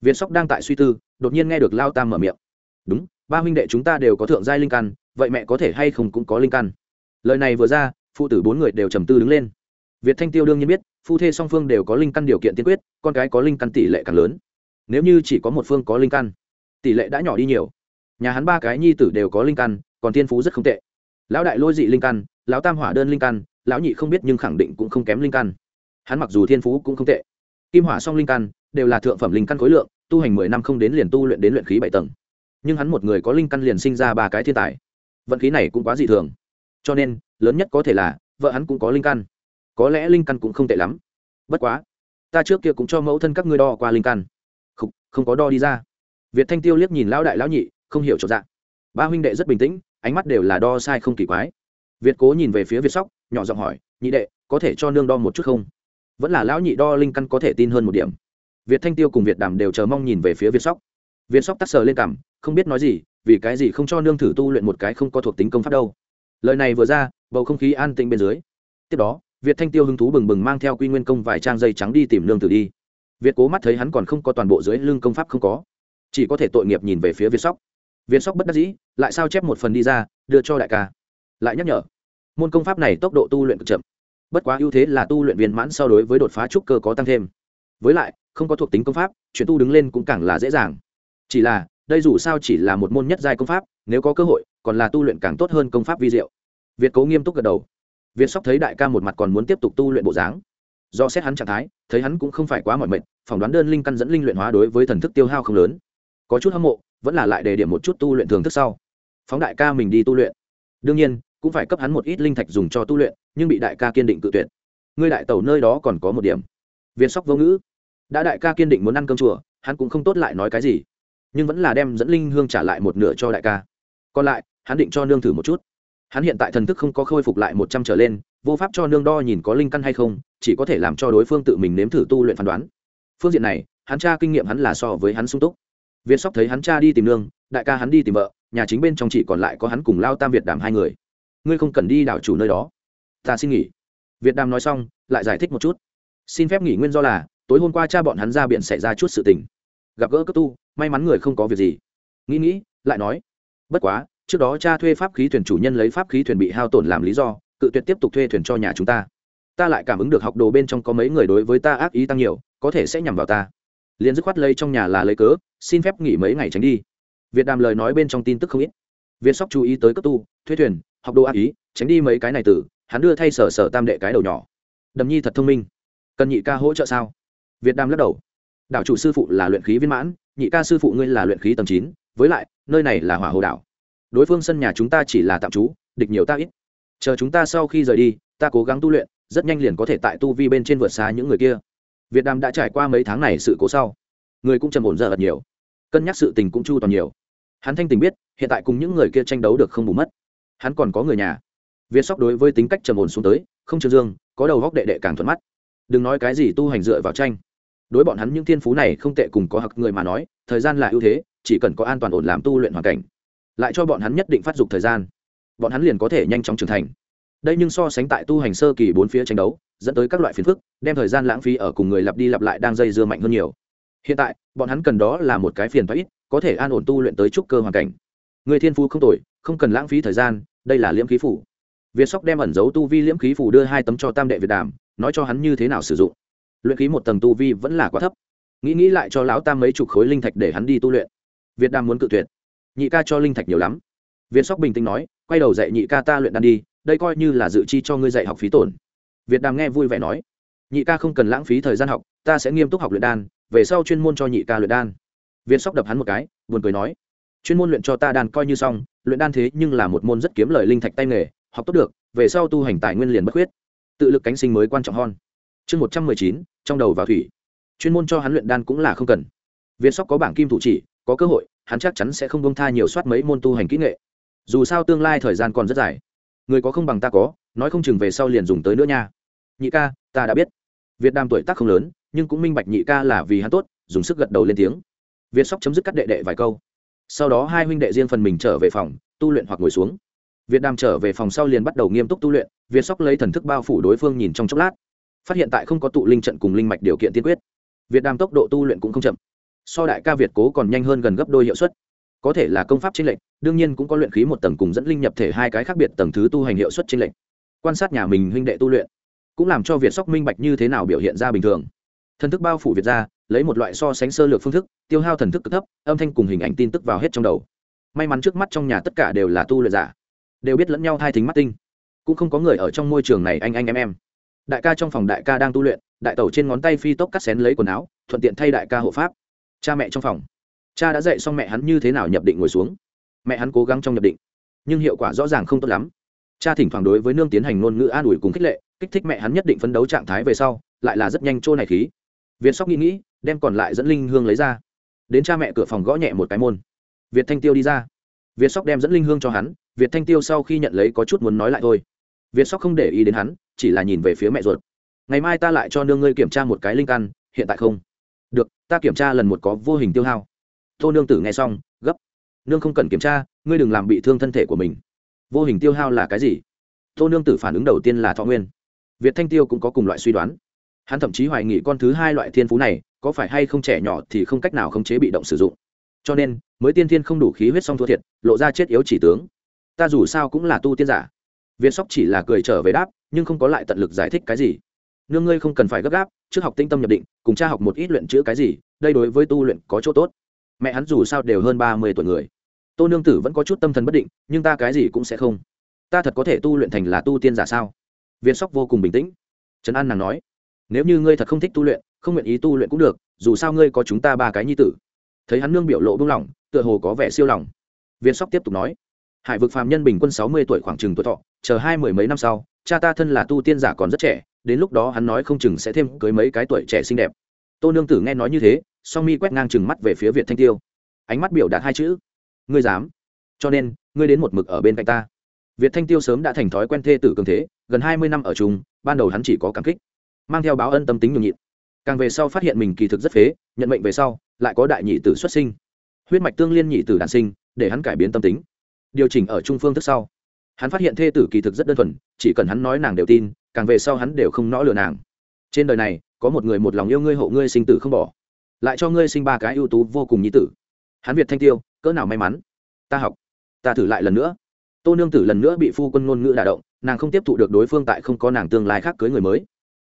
Viên sóc đang tại suy tư, đột nhiên nghe được lao tam mở miệng đúng, ba huynh đệ chúng ta đều có thượng giai linh căn, vậy mẹ có thể hay không cũng có linh căn. Lời này vừa ra, phụ tử bốn người đều trầm tư đứng lên. Việt thanh tiêu đương nhiên biết, phu thê song phương đều có linh căn điều kiện tiên quyết, con cái có linh căn tỷ lệ càng lớn. Nếu như chỉ có một phương có linh căn, tỷ lệ đã nhỏ đi nhiều. Nhà hắn ba cái nhi tử đều có linh căn, còn tiên phú rất không tệ. Lão đại lôi dị linh căn, lão tam hỏa đơn linh căn, lão nhị không biết nhưng khẳng định cũng không kém linh căn. Hắn mặc dù thiên phú cũng không tệ. Kim hỏa song linh căn đều là thượng phẩm linh căn khối lượng, tu hành mười năm không đến liền tu luyện đến luyện khí bảy tầng nhưng hắn một người có linh căn liền sinh ra ba cái thiên tài. Vận khí này cũng quá dị thường. Cho nên lớn nhất có thể là vợ hắn cũng có linh căn. Có lẽ linh căn cũng không tệ lắm. Bất quá ta trước kia cũng cho mẫu thân các ngươi đo qua linh căn. Không, không có đo đi ra. Việt thanh tiêu liếc nhìn lão đại lão nhị không hiểu trọn dạng ba huynh đệ rất bình tĩnh ánh mắt đều là đo sai không kỳ quái. Việt cố nhìn về phía việt sóc nhỏ giọng hỏi nhị đệ có thể cho nương đo một chút không? Vẫn là lão nhị đo linh căn có thể tin hơn một điểm. Việt thanh tiêu cùng việt đàm đều chờ mong nhìn về phía việt sóc. Việt sóc tắt sờ lên cằm không biết nói gì, vì cái gì không cho nương thử tu luyện một cái không có thuộc tính công pháp đâu. Lời này vừa ra, bầu không khí an tĩnh bên dưới. Tiếp đó, việt thanh tiêu hứng thú bừng bừng mang theo quy nguyên công vài trang dây trắng đi tìm nương tử đi. Việt cố mắt thấy hắn còn không có toàn bộ dưới lưng công pháp không có. Chỉ có thể tội nghiệp nhìn về phía việt sóc. Việt sóc bất đắc dĩ, lại sao chép một phần đi ra, đưa cho đại ca. Lại nhắc nhở. Môn công pháp này tốc độ tu luyện cực chậm. Bất quá ưu thế là tu luyện viên mãn so đối với đột phá trúc cơ có tăng thêm. Với lại, không có thuộc tính công pháp, chuyển tu đứng lên cũng càng là dễ dàng. Chỉ là đây dù sao chỉ là một môn nhất giai công pháp, nếu có cơ hội, còn là tu luyện càng tốt hơn công pháp vi diệu. Việt cố nghiêm túc gật đầu. Việt sóc thấy đại ca một mặt còn muốn tiếp tục tu luyện bộ dáng. Do xét hắn trạng thái, thấy hắn cũng không phải quá mỏi mệt, phỏng đoán đơn linh căn dẫn linh luyện hóa đối với thần thức tiêu hao không lớn. Có chút hâm mộ, vẫn là lại đề điểm một chút tu luyện thường thức sau. Phóng đại ca mình đi tu luyện. Đương nhiên, cũng phải cấp hắn một ít linh thạch dùng cho tu luyện, nhưng bị đại ca kiên định cự tuyệt. Ngươi đại tẩu nơi đó còn có một điểm. Việt sóc vô ngữ. Đã đại ca kiên định muốn ăn cơm chùa, hắn cũng không tốt lại nói cái gì nhưng vẫn là đem dẫn linh hương trả lại một nửa cho đại ca. Còn lại, hắn định cho nương thử một chút. Hắn hiện tại thần thức không có khôi phục lại một trăm trở lên, vô pháp cho nương đo nhìn có linh căn hay không, chỉ có thể làm cho đối phương tự mình nếm thử tu luyện phán đoán. Phương diện này, hắn cha kinh nghiệm hắn là so với hắn sung túc. Việt sóc thấy hắn cha đi tìm nương, đại ca hắn đi tìm vợ, nhà chính bên trong chỉ còn lại có hắn cùng lao tam việt đàm hai người. Ngươi không cần đi đảo chủ nơi đó. Ta xin nghỉ. Việt đàm nói xong, lại giải thích một chút. Xin phép nghỉ nguyên do là, tối hôm qua cha bọn hắn ra biển xảy ra chút sự tình. Gặp gỡ cấp tu may mắn người không có việc gì. Nghĩ nghĩ, lại nói, bất quá, trước đó cha thuê pháp khí thuyền chủ nhân lấy pháp khí thuyền bị hao tổn làm lý do, cự tuyệt tiếp tục thuê thuyền cho nhà chúng ta. Ta lại cảm ứng được học đồ bên trong có mấy người đối với ta ác ý tăng nhiều, có thể sẽ nhằm vào ta. Liền dứt khoát lây trong nhà là lấy cớ, xin phép nghỉ mấy ngày tránh đi. Việt đàm lời nói bên trong tin tức không ít. Việt sóc chú ý tới cấp tu, thuê thuyền, học đồ ác ý, tránh đi mấy cái này từ hắn đưa thay sở sở tam đệ cái đầu nhỏ. Đầm nhi thật thông minh. Cần nhị ca hỗ trợ sao? Việt đàm lắc đầu. Đảo chủ sư phụ là luyện khí viên mãn nhị ca sư phụ ngươi là luyện khí tầm chín, với lại, nơi này là hỏa hồ đảo. Đối phương sân nhà chúng ta chỉ là tạm trú, địch nhiều ta ít. Chờ chúng ta sau khi rời đi, ta cố gắng tu luyện, rất nhanh liền có thể tại tu vi bên trên vượt xa những người kia. Việt nam đã trải qua mấy tháng này sự cố sau. Người cũng trầm ổn giờ thật nhiều. Cân nhắc sự tình cũng chu toàn nhiều. Hắn thanh tình biết, hiện tại cùng những người kia tranh đấu được không bù mất. Hắn còn có người nhà. Việt sóc đối với tính cách trầm ổn xuống tới, không trương dương, có đầu góc đệ đệ càng thuận mắt. Đừng nói cái gì tu hành dựa vào tranh đối bọn hắn những thiên phú này không tệ cùng có hặc người mà nói, thời gian là ưu thế, chỉ cần có an toàn ổn làm tu luyện hoàn cảnh. Lại cho bọn hắn nhất định phát dục thời gian. Bọn hắn liền có thể nhanh chóng trưởng thành. Đây nhưng so sánh tại tu hành sơ kỳ bốn phía tranh đấu, dẫn tới các loại phiền phức, đem thời gian lãng phí ở cùng người lặp đi lặp lại đang dây dưa mạnh hơn nhiều. Hiện tại, bọn hắn cần đó là một cái phiền thoái ít, có thể an ổn tu luyện tới trúc cơ hoàn cảnh. Người thiên phú không tội không cần lãng phí thời gian, đây là liễm khí phủ việt sóc đem ẩn giấu tu vi liễm khí phủ đưa hai tấm cho tam đệ việt đàm, nói cho hắn như thế nào sử dụng luyện khí một tầng tu vi vẫn là quá thấp. Nghĩ nghĩ lại cho lão tam mấy chục khối linh thạch để hắn đi tu luyện. Việt đam muốn cự tuyệt. Nhị ca cho linh thạch nhiều lắm. Việt sóc bình tĩnh nói, quay đầu dạy nhị ca ta luyện đan đi, đây coi như là dự chi cho ngươi dạy học phí tổn. Việt đam nghe vui vẻ nói, nhị ca không cần lãng phí thời gian học, ta sẽ nghiêm túc học luyện đan, về sau chuyên môn cho nhị ca luyện đan. Viên sóc đập hắn một cái, buồn cười nói, chuyên môn luyện cho ta đan coi như xong, luyện đan thế nhưng là một môn rất kiếm lời linh thạch tay nghề, học tốt được, về sau tu hành tài nguyên liền bất khuyết. Tự lực cánh sinh mới quan trọng hơn chương một trăm mười chín, trong đầu vào thủy. Chuyên môn cho hắn luyện đan cũng là không cần. Việt sóc có bảng kim thủ chỉ, có cơ hội, hắn chắc chắn sẽ không bông tha nhiều soát mấy môn tu hành kỹ nghệ. Dù sao tương lai thời gian còn rất dài. Người có không bằng ta có, nói không chừng về sau liền dùng tới nữa nha. Nhị ca, ta đã biết. Việt đam tuổi tác không lớn, nhưng cũng minh bạch nhị ca là vì hắn tốt, dùng sức gật đầu lên tiếng. Việt sóc chấm dứt cắt đệ đệ vài câu. Sau đó hai huynh đệ riêng phần mình trở về phòng, tu luyện hoặc ngồi xuống. Việt đam trở về phòng sau liền bắt đầu nghiêm túc tu luyện. Việt sóc lấy thần thức bao phủ đối phương nhìn trong chốc lát phát hiện tại không có tụ linh trận cùng linh mạch điều kiện tiên quyết. Việt đam tốc độ tu luyện cũng không chậm. So đại ca việt cố còn nhanh hơn gần gấp đôi hiệu suất. Có thể là công pháp tranh lệch, đương nhiên cũng có luyện khí một tầng cùng dẫn linh nhập thể hai cái khác biệt tầng thứ tu hành hiệu suất tranh lệch. Quan sát nhà mình huynh đệ tu luyện, cũng làm cho việt sóc minh bạch như thế nào biểu hiện ra bình thường. Thần thức bao phủ việt ra, lấy một loại so sánh sơ lược phương thức, tiêu hao thần thức cực thấp, âm thanh cùng hình ảnh tin tức vào hết trong đầu. May mắn trước mắt trong nhà tất cả đều là tu luyện giả, đều biết lẫn nhau hai thính mắt tinh. Cũng không có người ở trong môi trường này anh anh em em đại ca trong phòng đại ca đang tu luyện, đại tẩu trên ngón tay phi tốc cắt xén lấy quần áo, thuận tiện thay đại ca hộ pháp. Cha mẹ trong phòng. Cha đã dạy xong mẹ hắn như thế nào nhập định ngồi xuống. Mẹ hắn cố gắng trong nhập định, nhưng hiệu quả rõ ràng không tốt lắm. Cha thỉnh thoảng đối với nương tiến hành ngôn ngữ an ủi cùng khích lệ, kích thích mẹ hắn nhất định phấn đấu trạng thái về sau, lại là rất nhanh trôi này khí. Việt sóc nghĩ nghĩ, đem còn lại dẫn linh hương lấy ra. Đến cha mẹ cửa phòng gõ nhẹ một cái môn. Việt thanh tiêu đi ra. Việt sóc đem dẫn linh hương cho hắn, việt thanh tiêu sau khi nhận lấy có chút muốn nói lại thôi việt sóc không để ý đến hắn, chỉ là nhìn về phía mẹ ruột. Ngày mai ta lại cho nương ngươi kiểm tra một cái linh căn, hiện tại không? Được, ta kiểm tra lần một có vô hình tiêu hao. Tô nương tử nghe xong, gấp. Nương không cần kiểm tra, ngươi đừng làm bị thương thân thể của mình. Vô hình tiêu hao là cái gì? Tô nương tử phản ứng đầu tiên là thọ nguyên. Việt thanh tiêu cũng có cùng loại suy đoán. Hắn thậm chí hoài nghị con thứ hai loại thiên phú này có phải hay không trẻ nhỏ thì không cách nào khống chế bị động sử dụng. Cho nên, mới tiên thiên không đủ khí huyết song thua thiệt, lộ ra chết yếu chỉ tướng. Ta dù sao cũng là tu tiên giả việt sóc chỉ là cười trở về đáp, nhưng không có lại tận lực giải thích cái gì. Nương ngươi không cần phải gấp gáp, trước học tinh tâm nhập định, cùng cha học một ít luyện chữ cái gì, đây đối với tu luyện có chỗ tốt. Mẹ hắn dù sao đều hơn ba mươi tuổi người. Tô nương tử vẫn có chút tâm thần bất định, nhưng ta cái gì cũng sẽ không. Ta thật có thể tu luyện thành là tu tiên giả sao? Viên sóc vô cùng bình tĩnh. Trấn an nàng nói, nếu như ngươi thật không thích tu luyện, không nguyện ý tu luyện cũng được, dù sao ngươi có chúng ta ba cái nhi tử. Thấy hắn nương biểu lộ buông lỏng, tựa hồ có vẻ siêu lòng. Viên sóc tiếp tục nói, hải vực phàm nhân bình quân sáu mươi tuổi khoảng chừng tuổi thọ chờ hai mười mấy năm sau, cha ta thân là tu tiên giả còn rất trẻ, đến lúc đó hắn nói không chừng sẽ thêm cưới mấy cái tuổi trẻ xinh đẹp. Tô nương tử nghe nói như thế, song mi quét ngang chừng mắt về phía việt thanh tiêu. Ánh mắt biểu đạt hai chữ. Ngươi dám. Cho nên, ngươi đến một mực ở bên cạnh ta. Việt thanh tiêu sớm đã thành thói quen thê tử cường thế, gần hai mươi năm ở chung, ban đầu hắn chỉ có cảm kích, mang theo báo ân tâm tính nhường nhịn. Càng về sau phát hiện mình kỳ thực rất phế, nhận mệnh về sau, lại có đại nhị tử xuất sinh. Huyết mạch tương liên nhị tử đản sinh, để hắn cải biến tâm tính. Điều chỉnh ở trung phương thức sau hắn phát hiện thê tử kỳ thực rất đơn thuần, chỉ cần hắn nói nàng đều tin, càng về sau hắn đều không nõ lừa nàng. Trên đời này, có một người một lòng yêu ngươi hộ ngươi sinh tử không bỏ, lại cho ngươi sinh ba cái ưu tú vô cùng nhí tử. Hắn việt thanh tiêu, cỡ nào may mắn. Ta học, ta thử lại lần nữa. Tô nương tử lần nữa bị phu quân ngôn ngữ đả động, nàng không tiếp thụ được đối phương tại không có nàng tương lai khác cưới người mới.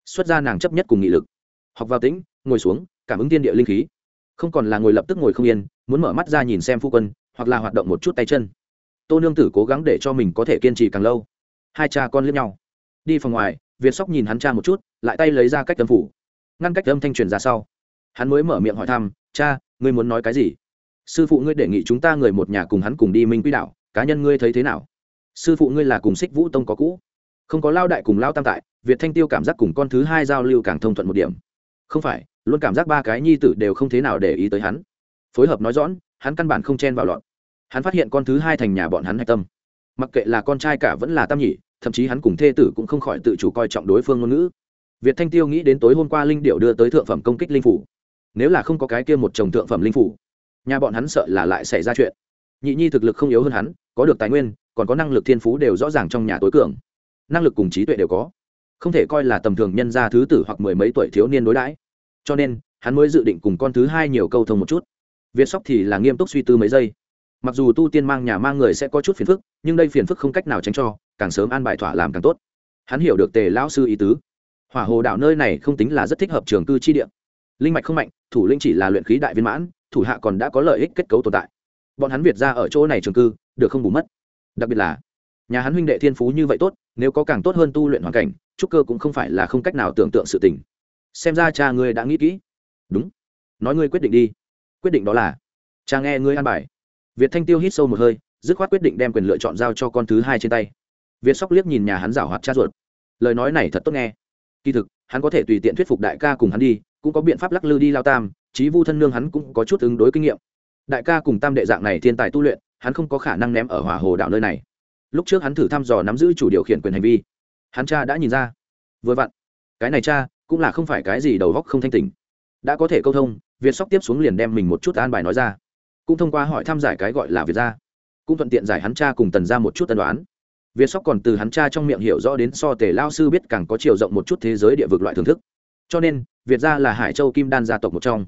Xuất ra nàng chấp nhất cùng nghị lực. Học vào tĩnh, ngồi xuống, cảm ứng tiên địa linh khí. Không còn là ngồi lập tức ngồi không yên, muốn mở mắt ra nhìn xem phu quân, hoặc là hoạt động một chút tay chân tô nương tử cố gắng để cho mình có thể kiên trì càng lâu. Hai cha con liếc nhau. Đi phòng ngoài, việt sóc nhìn hắn cha một chút, lại tay lấy ra cách âm phủ. Ngăn cách âm thanh truyền ra sau. Hắn mới mở miệng hỏi thăm, cha, ngươi muốn nói cái gì? Sư phụ ngươi đề nghị chúng ta người một nhà cùng hắn cùng đi minh quỹ đạo cá nhân ngươi thấy thế nào? Sư phụ ngươi là cùng xích vũ tông có cũ. Không có lao đại cùng lao tam tại, việt thanh tiêu cảm giác cùng con thứ hai giao lưu càng thông thuận một điểm. Không phải, luôn cảm giác ba cái nhi tử đều không thế nào để ý tới hắn. Phối hợp nói rõ, hắn căn bản không chen vào lọn hắn phát hiện con thứ hai thành nhà bọn hắn hạch tâm. Mặc kệ là con trai cả vẫn là tam nhị, thậm chí hắn cùng thê tử cũng không khỏi tự chủ coi trọng đối phương ngôn ngữ. Việt thanh tiêu nghĩ đến tối hôm qua linh điệu đưa tới thượng phẩm công kích linh phủ. Nếu là không có cái kia một chồng thượng phẩm linh phủ, nhà bọn hắn sợ là lại xảy ra chuyện. Nhị nhi thực lực không yếu hơn hắn, có được tài nguyên, còn có năng lực thiên phú đều rõ ràng trong nhà tối cường. Năng lực cùng trí tuệ đều có. Không thể coi là tầm thường nhân gia thứ tử hoặc mười mấy tuổi thiếu niên đối đãi. Cho nên, hắn mới dự định cùng con thứ hai nhiều câu thông một chút. Việt sóc thì là nghiêm túc suy tư mấy giây mặc dù tu tiên mang nhà mang người sẽ có chút phiền phức, nhưng đây phiền phức không cách nào tránh cho, càng sớm an bài thỏa làm càng tốt. Hắn hiểu được tề lão sư ý tứ. Hỏa hồ đảo nơi này không tính là rất thích hợp trường cư chi địa. Linh mạch không mạnh, thủ linh chỉ là luyện khí đại viên mãn, thủ hạ còn đã có lợi ích kết cấu tồn tại. Bọn hắn việt ra ở chỗ này trường cư, được không bù mất. Đặc biệt là, nhà hắn huynh đệ thiên phú như vậy tốt, nếu có càng tốt hơn tu luyện hoàn cảnh, trúc cơ cũng không phải là không cách nào tưởng tượng sự tình. Xem ra cha ngươi đã nghĩ kỹ. Đúng. Nói ngươi quyết định đi. Quyết định đó là, cha nghe ngươi an bài việt thanh tiêu hít sâu một hơi, dứt khoát quyết định đem quyền lựa chọn giao cho con thứ hai trên tay. Việt sóc liếc nhìn nhà hắn giảo hoạt cha ruột. Lời nói này thật tốt nghe. Kỳ thực, hắn có thể tùy tiện thuyết phục đại ca cùng hắn đi, cũng có biện pháp lắc lư đi lao tam trí vu thân nương hắn cũng có chút ứng đối kinh nghiệm. Đại ca cùng tam đệ dạng này thiên tài tu luyện, hắn không có khả năng ném ở hỏa hồ đạo nơi này. Lúc trước hắn thử thăm dò nắm giữ chủ điều khiển quyền hành vi. Hắn cha đã nhìn ra. Vừa vặn. Cái này cha, cũng là không phải cái gì đầu góc không thanh tình đã có thể câu thông, việt sóc tiếp xuống liền đem mình một chút an bài nói ra cũng thông qua hỏi thăm giải cái gọi là việt gia, cũng thuận tiện giải hắn cha cùng tần ra một chút tân đoán. Việt sóc còn từ hắn cha trong miệng hiểu rõ đến so tề lao sư biết càng có chiều rộng một chút thế giới địa vực loại thưởng thức. Cho nên, việt gia là hải châu kim đan gia tộc một trong.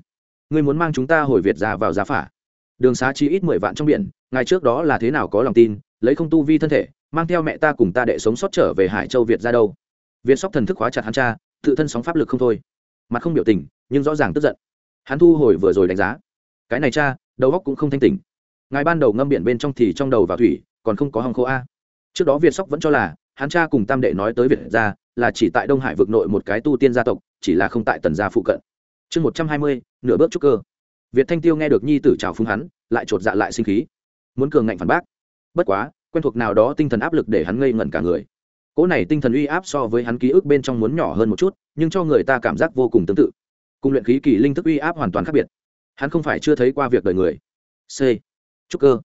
Ngươi muốn mang chúng ta hồi việt gia vào giá phả. Đường xá chi ít mười vạn trong biển ngày trước đó là thế nào có lòng tin, lấy không tu vi thân thể, mang theo mẹ ta cùng ta đệ sống sót trở về hải châu việt ra đâu? Việt sóc thần thức khóa chặt hắn cha, tự thân sóng pháp lực không thôi. Mặt không biểu tình, nhưng rõ ràng tức giận. Hắn thu hồi vừa rồi đánh giá. Cái này cha đầu óc cũng không thanh tỉnh. Ngài ban đầu ngâm biển bên trong thì trong đầu vào thủy, còn không có hòng khô a. Trước đó việt sóc vẫn cho là, hắn cha cùng tam đệ nói tới việt gia, là chỉ tại đông hải vực nội một cái tu tiên gia tộc, chỉ là không tại tần gia phụ cận. Chương một trăm hai mươi, nửa bước trúc cơ. Việt thanh tiêu nghe được nhi tử trào phúng hắn, lại chột dạ lại sinh khí. Muốn cường ngạnh phản bác. Bất quá, quen thuộc nào đó tinh thần áp lực để hắn ngây ngẩn cả người. Cỗ này tinh thần uy áp so với hắn ký ức bên trong muốn nhỏ hơn một chút, nhưng cho người ta cảm giác vô cùng tương tự. Cùng luyện khí kỳ linh thức uy áp hoàn toàn khác biệt hắn không phải chưa thấy qua việc đời người. C. Trúc cơ.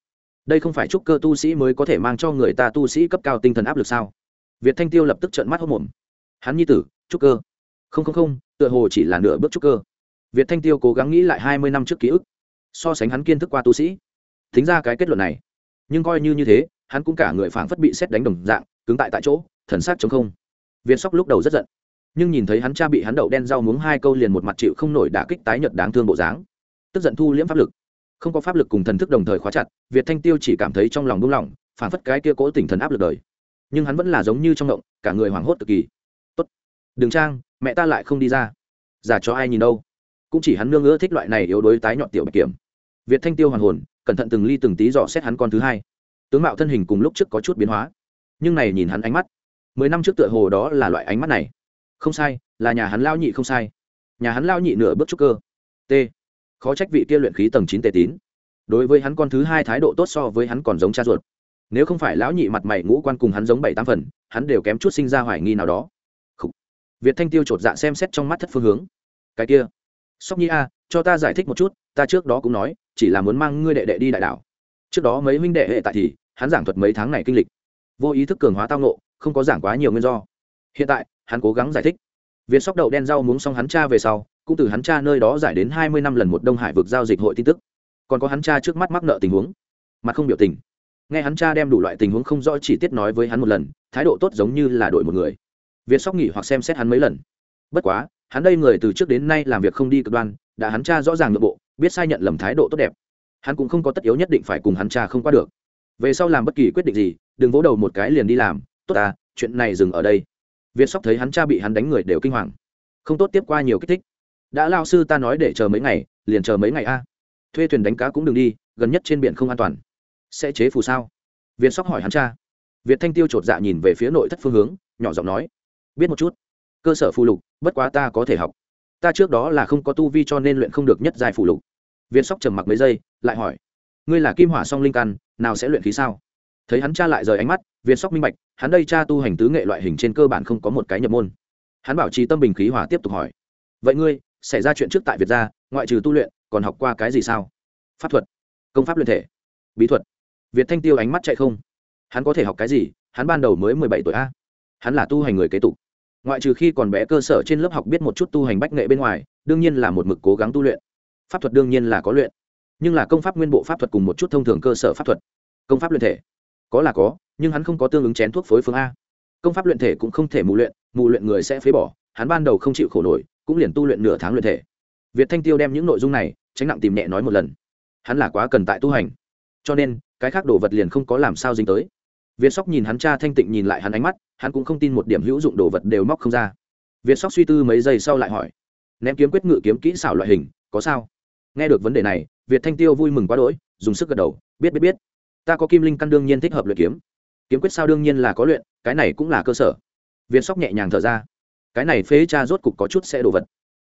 Đây không phải trúc cơ tu sĩ mới có thể mang cho người ta tu sĩ cấp cao tinh thần áp lực sao? Việt thanh tiêu lập tức trợn mắt hốc mồm hắn nhi tử, trúc cơ. Không không không, tựa hồ chỉ là nửa bước trúc cơ. Việt thanh tiêu cố gắng nghĩ lại hai mươi năm trước ký ức. So sánh hắn kiên thức qua tu sĩ. Thính ra cái kết luận này. Nhưng coi như như thế, hắn cũng cả người phảng phất bị xét đánh đồng dạng, cứng tại tại chỗ, thần sát chống không. Việt sóc lúc đầu rất giận, nhưng nhìn thấy hắn cha bị hắn đậu đen rau muống hai câu liền một mặt chịu không nổi đả kích tái nhợt đáng thương bộ dáng tức giận thu liễm pháp lực. Không có pháp lực cùng thần thức đồng thời khóa chặt, việt thanh tiêu chỉ cảm thấy trong lòng buông lỏng, phản phất cái kia cố tỉnh thần áp lực đời. Nhưng hắn vẫn là giống như trong động, cả người hoảng hốt cực kỳ. Tốt đừng trang, mẹ ta lại không đi ra. Giả cho ai nhìn đâu. Cũng chỉ hắn nương ngỡ thích loại này yếu đuối tái nhọn tiểu bạch kiểm. Việt thanh tiêu hoàn hồn, cẩn thận từng ly từng tí dò xét hắn con thứ hai. Tướng mạo thân hình cùng lúc trước có chút biến hóa. Nhưng này nhìn hắn ánh mắt, mười năm trước tựa hồ đó là loại ánh mắt này. Không sai, là nhà hắn lao nhị không sai. Nhà hắn lao nhị nửa bước trúc cơ. T khó trách vị kia luyện khí tầng chín tề tín. Đối với hắn con thứ hai thái độ tốt so với hắn còn giống cha ruột. Nếu không phải lão nhị mặt mày ngũ quan cùng hắn giống bảy tám phần, hắn đều kém chút sinh ra hoài nghi nào đó. Khủ. việt thanh tiêu chột dạ xem xét trong mắt thất phương hướng. Cái kia. Sóc nhi a, cho ta giải thích một chút, ta trước đó cũng nói, chỉ là muốn mang ngươi đệ đệ đi đại đảo. Trước đó mấy huynh đệ hệ tại thì, hắn giảng thuật mấy tháng này kinh lịch. Vô ý thức cường hóa tao nộ không có giảng quá nhiều nguyên do. Hiện tại, hắn cố gắng giải thích việt sóc đậu đen rau muống xong hắn cha về sau, cũng từ hắn cha nơi đó giải đến hai mươi năm lần một đông hải vực giao dịch hội tin tức. Còn có hắn cha trước mắt mắc nợ tình huống. Mặt không biểu tình. Nghe hắn cha đem đủ loại tình huống không rõ chỉ tiết nói với hắn một lần, thái độ tốt giống như là đổi một người. Việt sóc nghỉ hoặc xem xét hắn mấy lần. Bất quá, hắn đây người từ trước đến nay làm việc không đi cực đoan, đã hắn cha rõ ràng nội bộ, biết sai nhận lầm thái độ tốt đẹp. Hắn cũng không có tất yếu nhất định phải cùng hắn cha không qua được. Về sau làm bất kỳ quyết định gì, đừng vỗ đầu một cái liền đi làm. Tốt à chuyện này dừng ở đây việt sóc thấy hắn cha bị hắn đánh người đều kinh hoàng. Không tốt tiếp qua nhiều kích thích. Đã lao sư ta nói để chờ mấy ngày, liền chờ mấy ngày a. Thuê thuyền đánh cá cũng đừng đi, gần nhất trên biển không an toàn. Sẽ chế phù sao? Việt sóc hỏi hắn cha. Việt thanh tiêu chột dạ nhìn về phía nội thất phương hướng, nhỏ giọng nói. Biết một chút. Cơ sở phù lục, bất quá ta có thể học. Ta trước đó là không có tu vi cho nên luyện không được nhất dài phù lục. Việt sóc trầm mặc mấy giây, lại hỏi. Ngươi là kim hỏa song linh căn, nào sẽ luyện khí sao? Thấy hắn cha lại rời ánh mắt việt sóc minh bạch, hắn đây cha tu hành tứ nghệ loại hình trên cơ bản không có một cái nhập môn. Hắn bảo trì tâm bình khí hòa tiếp tục hỏi, vậy ngươi, xảy ra chuyện trước tại việt gia, ngoại trừ tu luyện, còn học qua cái gì sao? Pháp thuật. Công pháp luyện thể. Bí thuật. Việt thanh tiêu ánh mắt chạy không. Hắn có thể học cái gì? Hắn ban đầu mới mười bảy tuổi a. Hắn là tu hành người kế tục. Ngoại trừ khi còn bé cơ sở trên lớp học biết một chút tu hành bách nghệ bên ngoài, đương nhiên là một mực cố gắng tu luyện. Pháp thuật đương nhiên là có luyện, nhưng là công pháp nguyên bộ pháp thuật cùng một chút thông thường cơ sở pháp thuật. Công pháp luyện thể có là có, nhưng hắn không có tương ứng chén thuốc phối phương a. Công pháp luyện thể cũng không thể mù luyện mù luyện người sẽ phế bỏ, hắn ban đầu không chịu khổ nổi, cũng liền tu luyện nửa tháng luyện thể. Việt thanh tiêu đem những nội dung này, tránh nặng tìm nhẹ nói một lần. Hắn là quá cần tại tu hành. Cho nên, cái khác đồ vật liền không có làm sao dính tới. Việt sóc nhìn hắn cha thanh tịnh nhìn lại hắn ánh mắt, hắn cũng không tin một điểm hữu dụng đồ vật đều móc không ra. Việt sóc suy tư mấy giây sau lại hỏi, ném kiếm quyết ngự kiếm kỹ xảo loại hình, có sao? Nghe được vấn đề này, việt thanh tiêu vui mừng quá đỗi, dùng sức gật đầu, biết biết biết ta có kim linh căn đương nhiên thích hợp luyện kiếm. Kiếm quyết sao đương nhiên là có luyện, cái này cũng là cơ sở. Viên sóc nhẹ nhàng thở ra. Cái này phế cha rốt cục có chút sẽ đồ vật.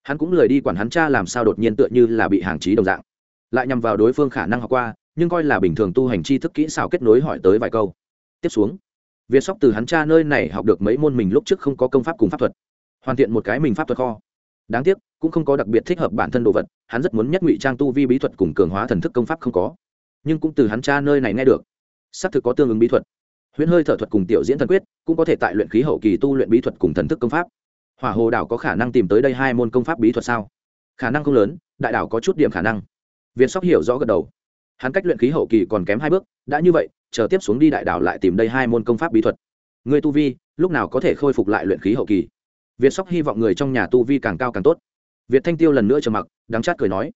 Hắn cũng lười đi quản hắn cha làm sao đột nhiên tựa như là bị hàng trí đồng dạng. Lại nhằm vào đối phương khả năng học qua, nhưng coi là bình thường tu hành tri thức kỹ xảo kết nối hỏi tới vài câu. Tiếp xuống, viên sóc từ hắn cha nơi này học được mấy môn mình lúc trước không có công pháp cùng pháp thuật. Hoàn thiện một cái mình pháp thuật kho. Đáng tiếc, cũng không có đặc biệt thích hợp bản thân đồ vật, hắn rất muốn nhất ngụy trang tu vi bí thuật cùng cường hóa thần thức công pháp không có nhưng cũng từ hắn cha nơi này nghe được. Xác thực có tương ứng bí thuật. Huyễn hơi thở thuật cùng tiểu diễn thần quyết, cũng có thể tại luyện khí hậu kỳ tu luyện bí thuật cùng thần thức công pháp. Hỏa hồ đảo có khả năng tìm tới đây hai môn công pháp bí thuật sao? Khả năng không lớn, đại đảo có chút điểm khả năng. Việt sóc hiểu rõ gật đầu. Hắn cách luyện khí hậu kỳ còn kém hai bước, đã như vậy, chờ tiếp xuống đi đại đảo lại tìm đây hai môn công pháp bí thuật. Người tu vi, lúc nào có thể khôi phục lại luyện khí hậu kỳ? Việt sóc hy vọng người trong nhà tu vi càng cao càng tốt. Việt thanh tiêu lần nữa trầm mặc, đắng chát cười nói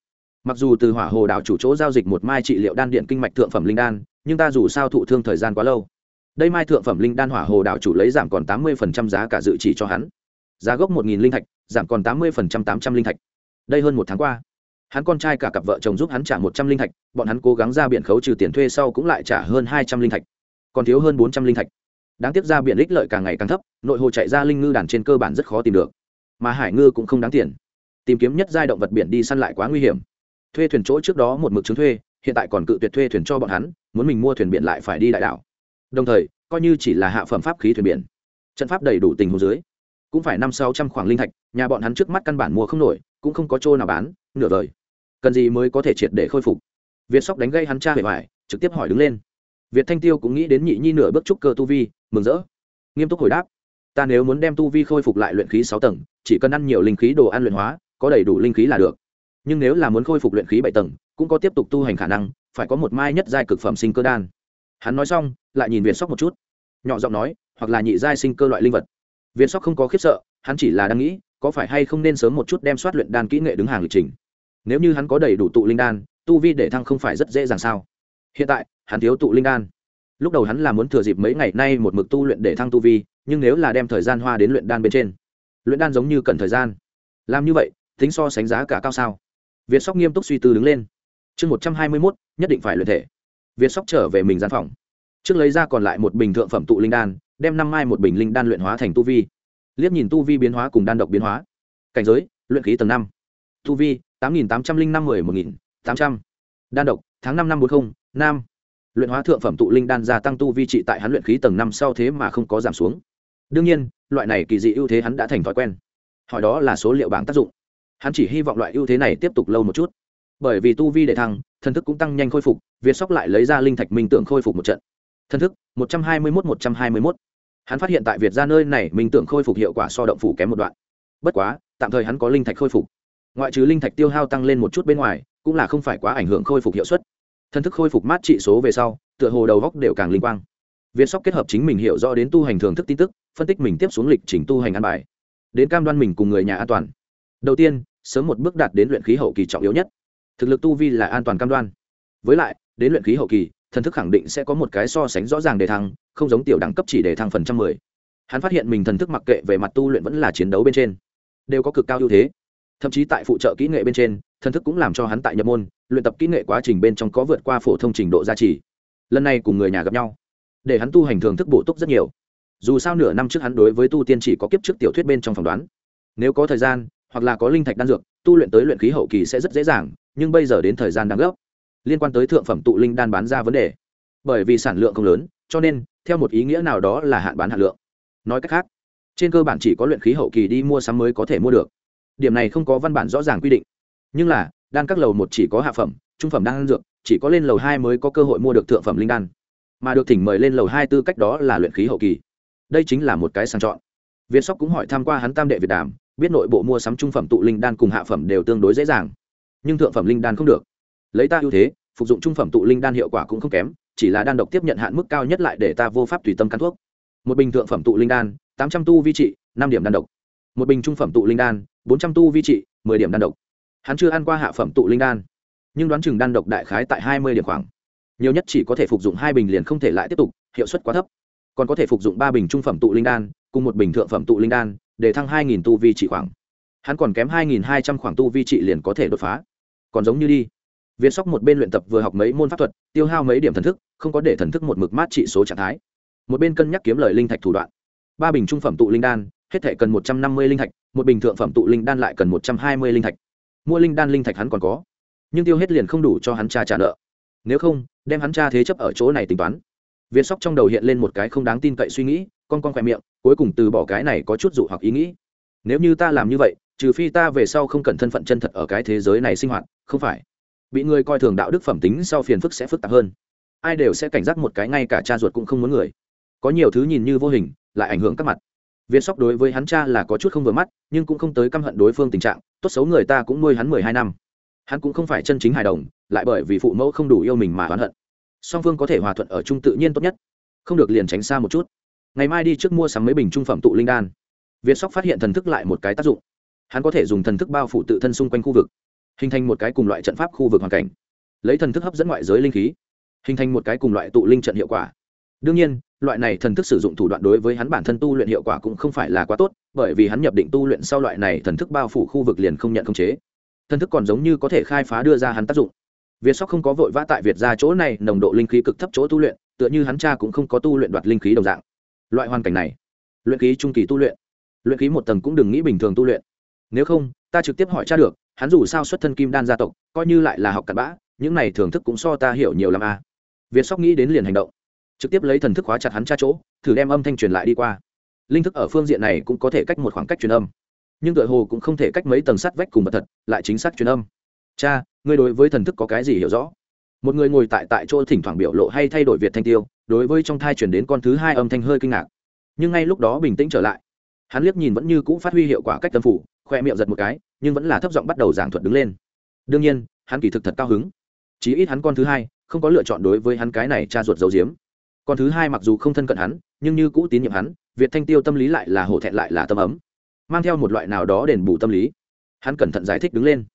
mặc dù từ hỏa hồ đảo chủ chỗ giao dịch một mai trị liệu đan điện kinh mạch thượng phẩm linh đan, nhưng ta dù sao thụ thương thời gian quá lâu. Đây mai thượng phẩm linh đan hỏa hồ đảo chủ lấy giảm còn tám mươi giá cả dự chỉ cho hắn. Giá gốc một linh thạch, giảm còn tám mươi tám trăm linh thạch. Đây hơn một tháng qua, hắn con trai cả cặp vợ chồng giúp hắn trả một trăm linh thạch, bọn hắn cố gắng ra biển khấu trừ tiền thuê sau cũng lại trả hơn hai trăm linh thạch. Còn thiếu hơn bốn trăm linh thạch. Đáng tiếc ra biển ích lợi càng ngày càng thấp, nội hồ chạy ra linh ngư đàn trên cơ bản rất khó tìm được. Mà hải ngư cũng không đáng tiền. Tìm kiếm nhất giai động vật biển đi săn lại quá nguy hiểm thuê thuyền chỗ trước đó một mực chứng thuê, hiện tại còn cự tuyệt thuê thuyền cho bọn hắn, muốn mình mua thuyền biển lại phải đi đại đảo. Đồng thời, coi như chỉ là hạ phẩm pháp khí thuyền biển, trận pháp đầy đủ tình hồ dưới, cũng phải năm sáu trăm khoảng linh thạch, nhà bọn hắn trước mắt căn bản mua không nổi, cũng không có chỗ nào bán, nửa đời. Cần gì mới có thể triệt để khôi phục? Việt sóc đánh gây hắn cha bề vải trực tiếp hỏi đứng lên. Việt thanh tiêu cũng nghĩ đến nhị nhi nửa bước trúc cơ tu vi, mừng rỡ. Nghiêm túc hồi đáp, ta nếu muốn đem tu vi khôi phục lại luyện khí sáu tầng, chỉ cần ăn nhiều linh khí đồ ăn luyện hóa, có đầy đủ linh khí là được nhưng nếu là muốn khôi phục luyện khí bảy tầng, cũng có tiếp tục tu hành khả năng, phải có một mai nhất giai cực phẩm sinh cơ đan. Hắn nói xong, lại nhìn việt sóc một chút. Nhỏ giọng nói, hoặc là nhị giai sinh cơ loại linh vật. Viện sóc không có khiếp sợ, hắn chỉ là đang nghĩ, có phải hay không nên sớm một chút đem soát luyện đan kỹ nghệ đứng hàng lịch trình. Nếu như hắn có đầy đủ tụ linh đan, tu vi để thăng không phải rất dễ dàng sao? Hiện tại, hắn thiếu tụ linh đan. Lúc đầu hắn là muốn thừa dịp mấy ngày nay một mực tu luyện để thăng tu vi, nhưng nếu là đem thời gian hoa đến luyện đan bên trên, luyện đan giống như cần thời gian. Làm như vậy, tính so sánh giá cả cao sao? Việt sóc nghiêm túc suy tư đứng lên. Chương một trăm hai mươi mốt, nhất định phải luyện thể. Việt sóc trở về mình gian phòng. Trước lấy ra còn lại một bình thượng phẩm tụ linh đan, đem năm mai một bình linh đan luyện hóa thành tu vi. Liếc nhìn tu vi biến hóa cùng đan độc biến hóa. Cảnh giới, luyện khí tầng năm. Tu vi, tám nghìn tám trăm linh năm mười một nghìn tám trăm. Đan độc, tháng năm năm bốn mươi nam luyện hóa thượng phẩm tụ linh đan gia tăng tu vi trị tại hắn luyện khí tầng năm sau thế mà không có giảm xuống. Đương nhiên, loại này kỳ dị ưu thế hắn đã thành thói quen. Hỏi đó là số liệu bảng tác dụng hắn chỉ hy vọng loại ưu thế này tiếp tục lâu một chút. Bởi vì tu vi để thăng, thần thức cũng tăng nhanh khôi phục, việt sóc lại lấy ra linh thạch minh tưởng khôi phục một trận. Thần thức, một trăm hai mươi mốt, một trăm hai mươi mốt. Hắn phát hiện tại việt ra nơi này, minh tưởng khôi phục hiệu quả so động phủ kém một đoạn. Bất quá, tạm thời hắn có linh thạch khôi phục. Ngoại trừ linh thạch tiêu hao tăng lên một chút bên ngoài, cũng là không phải quá ảnh hưởng khôi phục hiệu suất. Thân thức khôi phục mát trị số về sau, tựa hồ đầu góc đều càng linh quang. Việt sóc kết hợp chính mình hiểu rõ đến tu hành thưởng thức tin tức, phân tích mình tiếp xuống lịch trình tu hành an bài. Đến cam đoan mình cùng người nhà an toàn. Đầu tiên sớm một bước đạt đến luyện khí hậu kỳ trọng yếu nhất. Thực lực tu vi là an toàn cam đoan. Với lại, đến luyện khí hậu kỳ, thần thức khẳng định sẽ có một cái so sánh rõ ràng để thăng, không giống tiểu đẳng cấp chỉ để thăng phần trăm mười. Hắn phát hiện mình thần thức mặc kệ về mặt tu luyện vẫn là chiến đấu bên trên, đều có cực cao ưu thế. Thậm chí tại phụ trợ kỹ nghệ bên trên, thần thức cũng làm cho hắn tại nhập môn, luyện tập kỹ nghệ quá trình bên trong có vượt qua phổ thông trình độ gia trì. Lần này cùng người nhà gặp nhau, để hắn tu hành thường thức bổ túc rất nhiều. Dù sao nửa năm trước hắn đối với tu tiên chỉ có kiếp trước tiểu thuyết bên trong phỏng đoán. Nếu có thời gian hoặc là có linh thạch đan dược, tu luyện tới luyện khí hậu kỳ sẽ rất dễ dàng, nhưng bây giờ đến thời gian đang gấp. Liên quan tới thượng phẩm tụ linh đan bán ra vấn đề. Bởi vì sản lượng không lớn, cho nên, theo một ý nghĩa nào đó là hạn bán hạn lượng. Nói cách khác, trên cơ bản chỉ có luyện khí hậu kỳ đi mua sắm mới có thể mua được. Điểm này không có văn bản rõ ràng quy định. Nhưng là, đan các lầu một chỉ có hạ phẩm, trung phẩm đan dược, chỉ có lên lầu hai mới có cơ hội mua được thượng phẩm linh đan. Mà được thỉnh mời lên lầu hai tư cách đó là luyện khí hậu kỳ. Đây chính là một cái sang chọn. Việt sóc cũng hỏi tham q u a hắn tam đệ việt đàm biết nội bộ mua sắm trung phẩm tụ linh đan cùng hạ phẩm đều tương đối dễ dàng, nhưng thượng phẩm linh đan không được. Lấy ta ưu thế, phục dụng trung phẩm tụ linh đan hiệu quả cũng không kém, chỉ là đan độc tiếp nhận hạn mức cao nhất lại để ta vô pháp tùy tâm cắn thuốc. Một bình thượng phẩm tụ linh đan, tám trăm tu vi trị, năm điểm đan độc. Một bình trung phẩm tụ linh đan, bốn trăm tu vi trị, mười điểm đan độc. Hắn chưa ăn qua hạ phẩm tụ linh đan, nhưng đoán chừng đan độc đại khái tại hai mươi điểm khoảng. Nhiều nhất chỉ có thể phục dụng hai bình liền không thể lại tiếp tục, hiệu suất quá thấp. Còn có thể phục dụng ba bình trung phẩm tụ linh đan, cùng một bình thượng phẩm tụ linh đan để thăng hai nghìn tu vi trị khoảng. Hắn còn kém hai nghìn hai trăm khoảng tu vi trị liền có thể đột phá. Còn giống như đi. Việt sóc một bên luyện tập vừa học mấy môn pháp thuật, tiêu hao mấy điểm thần thức, không có để thần thức một mực mát trị số trạng thái. Một bên cân nhắc kiếm lời linh thạch thủ đoạn. Ba bình trung phẩm tụ linh đan, hết thể cần một trăm năm mươi linh thạch, một bình thượng phẩm tụ linh đan lại cần một trăm hai mươi linh thạch. Mua linh đan linh thạch hắn còn có. Nhưng tiêu hết liền không đủ cho hắn cha trả nợ. Nếu không, đem hắn cha thế chấp ở chỗ này tính toán. Việt sóc trong đầu hiện lên một cái không đáng tin cậy suy nghĩ con con khỏe miệng, cuối cùng từ bỏ cái này có chút dụ hoặc ý nghĩ. Nếu như ta làm như vậy, trừ phi ta về sau không cần thân phận chân thật ở cái thế giới này sinh hoạt, không phải. Bị người coi thường đạo đức phẩm tính sau phiền phức sẽ phức tạp hơn. Ai đều sẽ cảnh giác một cái ngay cả cha ruột cũng không muốn người. Có nhiều thứ nhìn như vô hình, lại ảnh hưởng các mặt. Viên sóc đối với hắn cha là có chút không vừa mắt, nhưng cũng không tới căm hận đối phương tình trạng, tốt xấu người ta cũng nuôi hắn mười hai năm. Hắn cũng không phải chân chính hài đồng, lại bởi vì phụ mẫu không đủ yêu mình mà oán hận. Song phương có thể hòa thuận ở chung tự nhiên tốt nhất, không được liền tránh xa một chút ngày mai đi trước mua sắm mấy bình trung phẩm tụ linh đan. Việt sóc phát hiện thần thức lại một cái tác dụng. Hắn có thể dùng thần thức bao phủ tự thân xung quanh khu vực, hình thành một cái cùng loại trận pháp khu vực hoàn cảnh. Lấy thần thức hấp dẫn ngoại giới linh khí, hình thành một cái cùng loại tụ linh trận hiệu quả. Đương nhiên, loại này thần thức sử dụng thủ đoạn đối với hắn bản thân tu luyện hiệu quả cũng không phải là quá tốt, bởi vì hắn nhập định tu luyện sau loại này thần thức bao phủ khu vực liền không nhận khống chế. Thần thức còn giống như có thể khai phá đưa ra hắn tác dụng. Việt sóc không có vội vã tại việt ra chỗ này, nồng độ linh khí cực thấp chỗ tu luyện, tựa như hắn cha cũng không có tu luyện đoạt linh khí đồng dạng loại hoàn cảnh này. Luyện khí trung kỳ tu luyện. Luyện khí một tầng cũng đừng nghĩ bình thường tu luyện. Nếu không, ta trực tiếp hỏi cha được, hắn dù sao xuất thân kim đan gia tộc, coi như lại là học cặn bã, những này thưởng thức cũng so ta hiểu nhiều l à việt sóc nghĩ đến liền hành động. Trực tiếp lấy thần thức hóa chặt hắn tra chỗ, thử đem âm thanh truyền lại đi qua. Linh thức ở phương diện này cũng có thể cách một khoảng cách truyền âm. Nhưng đội hồ cũng không thể cách mấy tầng sắt vách cùng mật thật, lại chính xác truyền âm. Cha, ngươi đối với thần thức có cái gì hiểu rõ? Một người ngồi tại tại chỗ thỉnh thoảng biểu lộ hay thay đổi việt thanh tiêu đối với trong thai chuyển đến con thứ hai âm thanh hơi kinh ngạc. Nhưng ngay lúc đó bình tĩnh trở lại, hắn liếc nhìn vẫn như cũ phát huy hiệu quả cách tâm phủ, khoe miệng giật một cái, nhưng vẫn là thấp giọng bắt đầu giảng thuật đứng lên. Đương nhiên, hắn kỳ thực thật cao hứng. Chí ít hắn con thứ hai, không có lựa chọn đối với hắn cái này cha ruột dầu diếm con thứ hai mặc dù không thân cận hắn, nhưng như cũ tín nhiệm hắn, việt thanh tiêu tâm lý lại là hổ thẹn lại là tâm ấm. Mang theo một loại nào đó đền bù tâm lý, hắn cẩn thận giải thích đứng lên.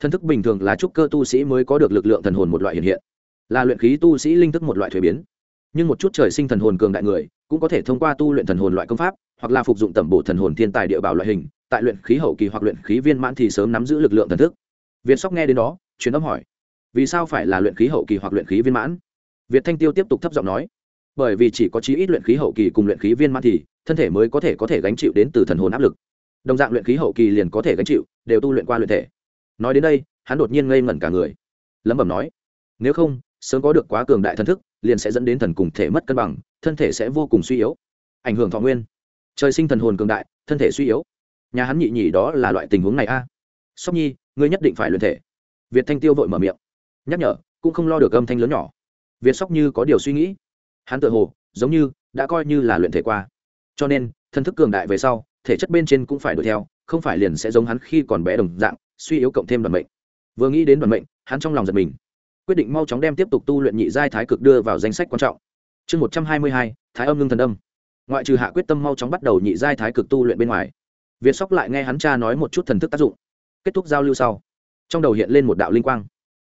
Thân thức bình thường là trúc cơ tu sĩ mới có được lực lượng thần hồn một loại hiện hiện. Là luyện khí tu sĩ linh thức một loại thuế biến nhưng một chút trời sinh thần hồn cường đại người cũng có thể thông qua tu luyện thần hồn loại công pháp, hoặc là phục dụng tẩm bổ thần hồn thiên tài địa bảo loại hình, tại luyện khí hậu kỳ hoặc luyện khí viên mãn thì sớm nắm giữ lực lượng thần thức. Việt sóc nghe đến đó, truyền âm hỏi, vì sao phải là luyện khí hậu kỳ hoặc luyện khí viên mãn? Việt thanh tiêu tiếp tục thấp giọng nói, bởi vì chỉ có chí ít luyện khí hậu kỳ cùng luyện khí viên mãn thì thân thể mới có thể có thể gánh chịu đến từ thần hồn áp lực. Đồng dạng luyện khí hậu kỳ liền có thể gánh chịu, đều tu luyện qua luyện thể. Nói đến đây, hắn đột nhiên ngây ngẩn cả người. Lẩm bẩm nói, nếu không, sớm có được quá cường đại thần thức liền sẽ dẫn đến thần cùng thể mất cân bằng, thân thể sẽ vô cùng suy yếu. Ảnh hưởng thọ nguyên. Trời sinh thần hồn cường đại, thân thể suy yếu. Nhà hắn nhị nhị đó là loại tình huống này a. À. sóc nhi, ngươi nhất định phải luyện thể. Việt thanh tiêu vội mở miệng. Nhắc nhở, cũng không lo được âm thanh lớn nhỏ. Việt sóc như có điều suy nghĩ. Hắn tự hồ, giống như, đã coi như là luyện thể qua. Cho nên, thân thức cường đại về sau, thể chất bên trên cũng phải đuổi theo, không phải liền sẽ giống hắn khi còn bé đồng dạng, suy yếu cộng thêm đoàn mệnh. Vừa nghĩ đến đoàn mệnh, hắn trong lòng giật mình quyết định mau chóng đem tiếp tục tu luyện nhị giai thái cực đưa vào danh sách quan trọng. Chương một trăm hai mươi hai, thái âm ngưng thần âm. Ngoại trừ hạ quyết tâm mau chóng bắt đầu nhị giai thái cực tu luyện bên ngoài, việt sóc lại nghe hắn cha nói một chút thần thức tác dụng. Kết thúc giao lưu sau, trong đầu hiện lên một đạo linh quang.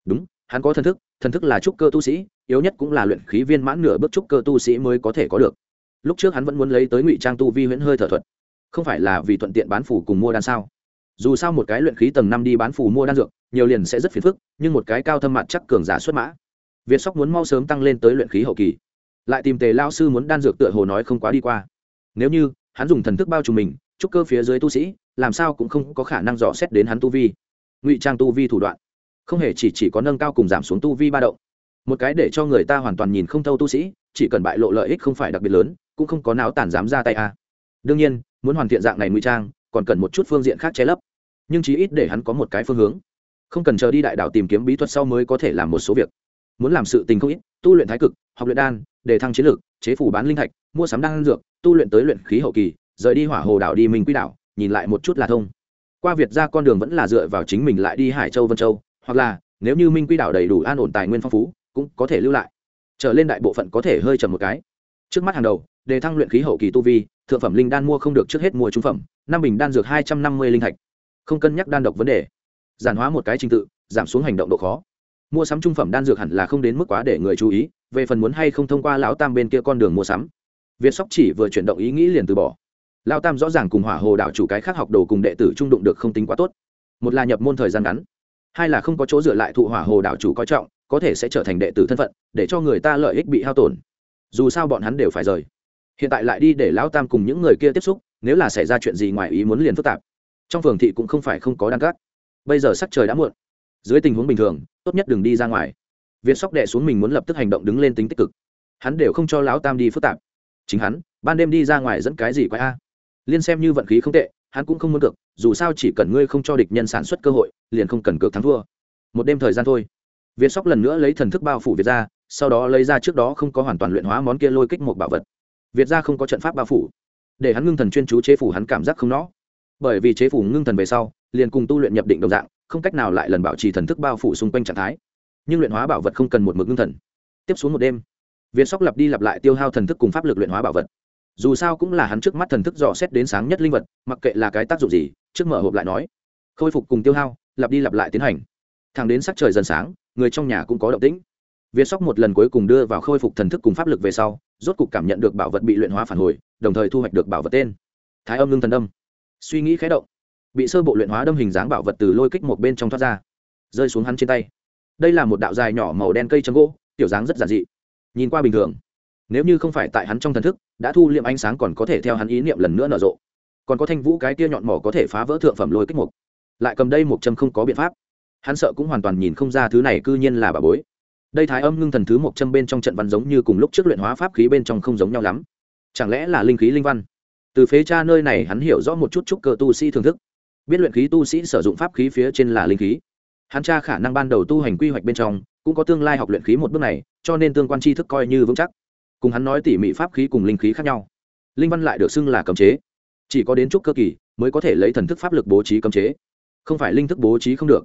Đúng, hắn có thần thức thần thức là trúc cơ tu sĩ, yếu nhất cũng là luyện khí viên mãn nửa bước trúc cơ tu sĩ mới có thể có được. Lúc trước hắn vẫn muốn lấy tới ngụy trang tu vi huyễn hơi thở thuật. Không phải là vì thuận tiện bán phủ cùng mua đan sao? Dù sao một cái luyện khí tầng năm đi bán phù mua đan dược, nhiều liền sẽ rất phiền phức, nhưng một cái cao thâm mặt chắc cường giả xuất mã. Việt sóc muốn mau sớm tăng lên tới luyện khí hậu kỳ. Lại tìm tề lao sư muốn đan dược tựa hồ nói không quá đi qua. Nếu như, hắn dùng thần thức bao trùm mình trúc cơ phía dưới tu sĩ, làm sao cũng không có khả năng dò xét đến hắn tu vi. Ngụy trang tu vi thủ đoạn. Không hề chỉ chỉ có nâng cao cùng giảm xuống tu vi ba động. Một cái để cho người ta hoàn toàn nhìn không thâu tu sĩ, chỉ cần bại lộ lợi ích không phải đặc biệt lớn, cũng không có não tàn dám ra tay a. Đương nhiên, muốn hoàn thiện dạng này ngụy trang còn cần một chút phương diện khác che lấp. Nhưng chí ít để hắn có một cái phương hướng. Không cần chờ đi đại đạo tìm kiếm bí thuật sau mới có thể làm một số việc. Muốn làm sự tình không ít, tu luyện thái cực, học luyện đan đề thăng chiến lược, chế phủ bán linh thạch, mua sắm đan dược, tu luyện tới luyện khí hậu kỳ, rời đi hỏa hồ đảo đi mình quy đảo, nhìn lại một chút là thông. Qua việt ra con đường vẫn là dựa vào chính mình lại đi hải châu, vân châu, hoặc là nếu như minh quy đảo đầy đủ an ổn tài nguyên phong phú, cũng có thể lưu lại. Trở lên đại bộ phận có thể hơi chậm một cái. Trước mắt hàng đầu đề thăng luyện khí hậu kỳ tu vi thượng phẩm linh đan mua không được trước hết mua trung phẩm, năm bình đan dược hai trăm năm mươi linh thạch. Không cân nhắc đan độc vấn đề. Giản hóa một cái trình tự, giảm xuống hành động độ khó. Mua sắm trung phẩm đan dược hẳn là không đến mức quá để người chú ý, về phần muốn hay không thông qua lão tam bên kia con đường mua sắm. Việt sóc chỉ vừa chuyển động ý nghĩ liền từ bỏ. Lão tam rõ ràng cùng hỏa hồ đạo chủ cái khác học đồ cùng đệ tử trung đụng được không tính quá tốt. Một là nhập môn thời gian ngắn, hai là không có chỗ dựa lại thụ hỏa hồ đạo chủ coi trọng, có thể sẽ trở thành đệ tử thân phận, để cho người ta lợi ích bị hao tổn. Dù sao bọn hắn đều phải rời hiện tại lại đi để lão tam cùng những người kia tiếp xúc, nếu là xảy ra chuyện gì ngoài ý muốn liền phức tạp. Trong phường thị cũng không phải không có đan cát bây giờ sắc trời đã muộn. Dưới tình huống bình thường, tốt nhất đừng đi ra ngoài. Việt sóc đệ xuống mình muốn lập tức hành động đứng lên tính tích cực. Hắn đều không cho lão tam đi phức tạp. Chính hắn, ban đêm đi ra ngoài dẫn cái gì quái a? Liên xem như vận khí không tệ, hắn cũng không muốn cược dù sao chỉ cần ngươi không cho địch nhân sản xuất cơ hội, liền không cần cược thắng thua. Một đêm thời gian thôi. Việt sóc lần nữa lấy thần thức bao phủ việt ra, sau đó lấy ra trước đó không có hoàn toàn luyện hóa món kia lôi kích một bảo vật việt ra không có trận pháp bao phủ. Để hắn ngưng thần chuyên chú chế phủ hắn cảm giác không nó. Bởi vì chế phủ ngưng thần về sau, liền cùng tu luyện nhập định đồng dạng, không cách nào lại lần bảo trì thần thức bao phủ xung quanh trạng thái. Nhưng luyện hóa bảo vật không cần một mực ngưng thần. Tiếp xuống một đêm việt sóc lặp đi lặp lại tiêu hao thần thức cùng pháp lực luyện hóa bảo vật. Dù sao cũng là hắn trước mắt thần thức dò xét đến sáng nhất linh vật, mặc kệ là cái tác dụng gì, trước mở hộp lại nói. Khôi phục cùng tiêu hao, lặp đi lặp lại tiến hành. Thẳng đến sắc trời dần sáng, người trong nhà cũng có động tĩnh. Việt sóc một lần cuối cùng đưa vào khôi phục thần thức cùng pháp lực về sau rốt cục cảm nhận được bảo vật bị luyện hóa phản hồi, đồng thời thu hoạch được bảo vật tên. Thái âm ngưng thần đâm suy nghĩ khé động. Bị sơ bộ luyện hóa đâm hình dáng bảo vật từ lôi kích một bên trong thoát ra. Rơi xuống hắn trên tay. Đây là một đạo dài nhỏ màu đen cây chấm gỗ, tiểu dáng rất giản dị. Nhìn qua bình thường. Nếu như không phải tại hắn trong thần thức, đã thu liệm ánh sáng còn có thể theo hắn ý niệm lần nữa nở rộ. Còn có thanh vũ cái kia nhọn mỏ có thể phá vỡ thượng phẩm lôi kích mục. Lại cầm đây một châm không có biện pháp. Hắn sợ cũng hoàn toàn nhìn không ra thứ này cư nhiên là bà bối đây thái âm ngưng thần thứ một châm bên trong trận văn giống như cùng lúc trước luyện hóa pháp khí bên trong không giống nhau lắm. Chẳng lẽ là linh khí linh văn? Từ phế cha nơi này hắn hiểu rõ một chút chút cơ tu sĩ thưởng thức. Biết luyện khí tu sĩ sử dụng pháp khí phía trên là linh khí. Hắn tra khả năng ban đầu tu hành quy hoạch bên trong, cũng có tương lai học luyện khí một bước này, cho nên tương quan tri thức coi như vững chắc. Cùng hắn nói tỉ mỉ pháp khí cùng linh khí khác nhau. Linh văn lại được xưng là cấm chế. Chỉ có đến chút cơ kỳ mới có thể lấy thần thức pháp lực bố trí cấm chế. Không phải linh thức bố trí không được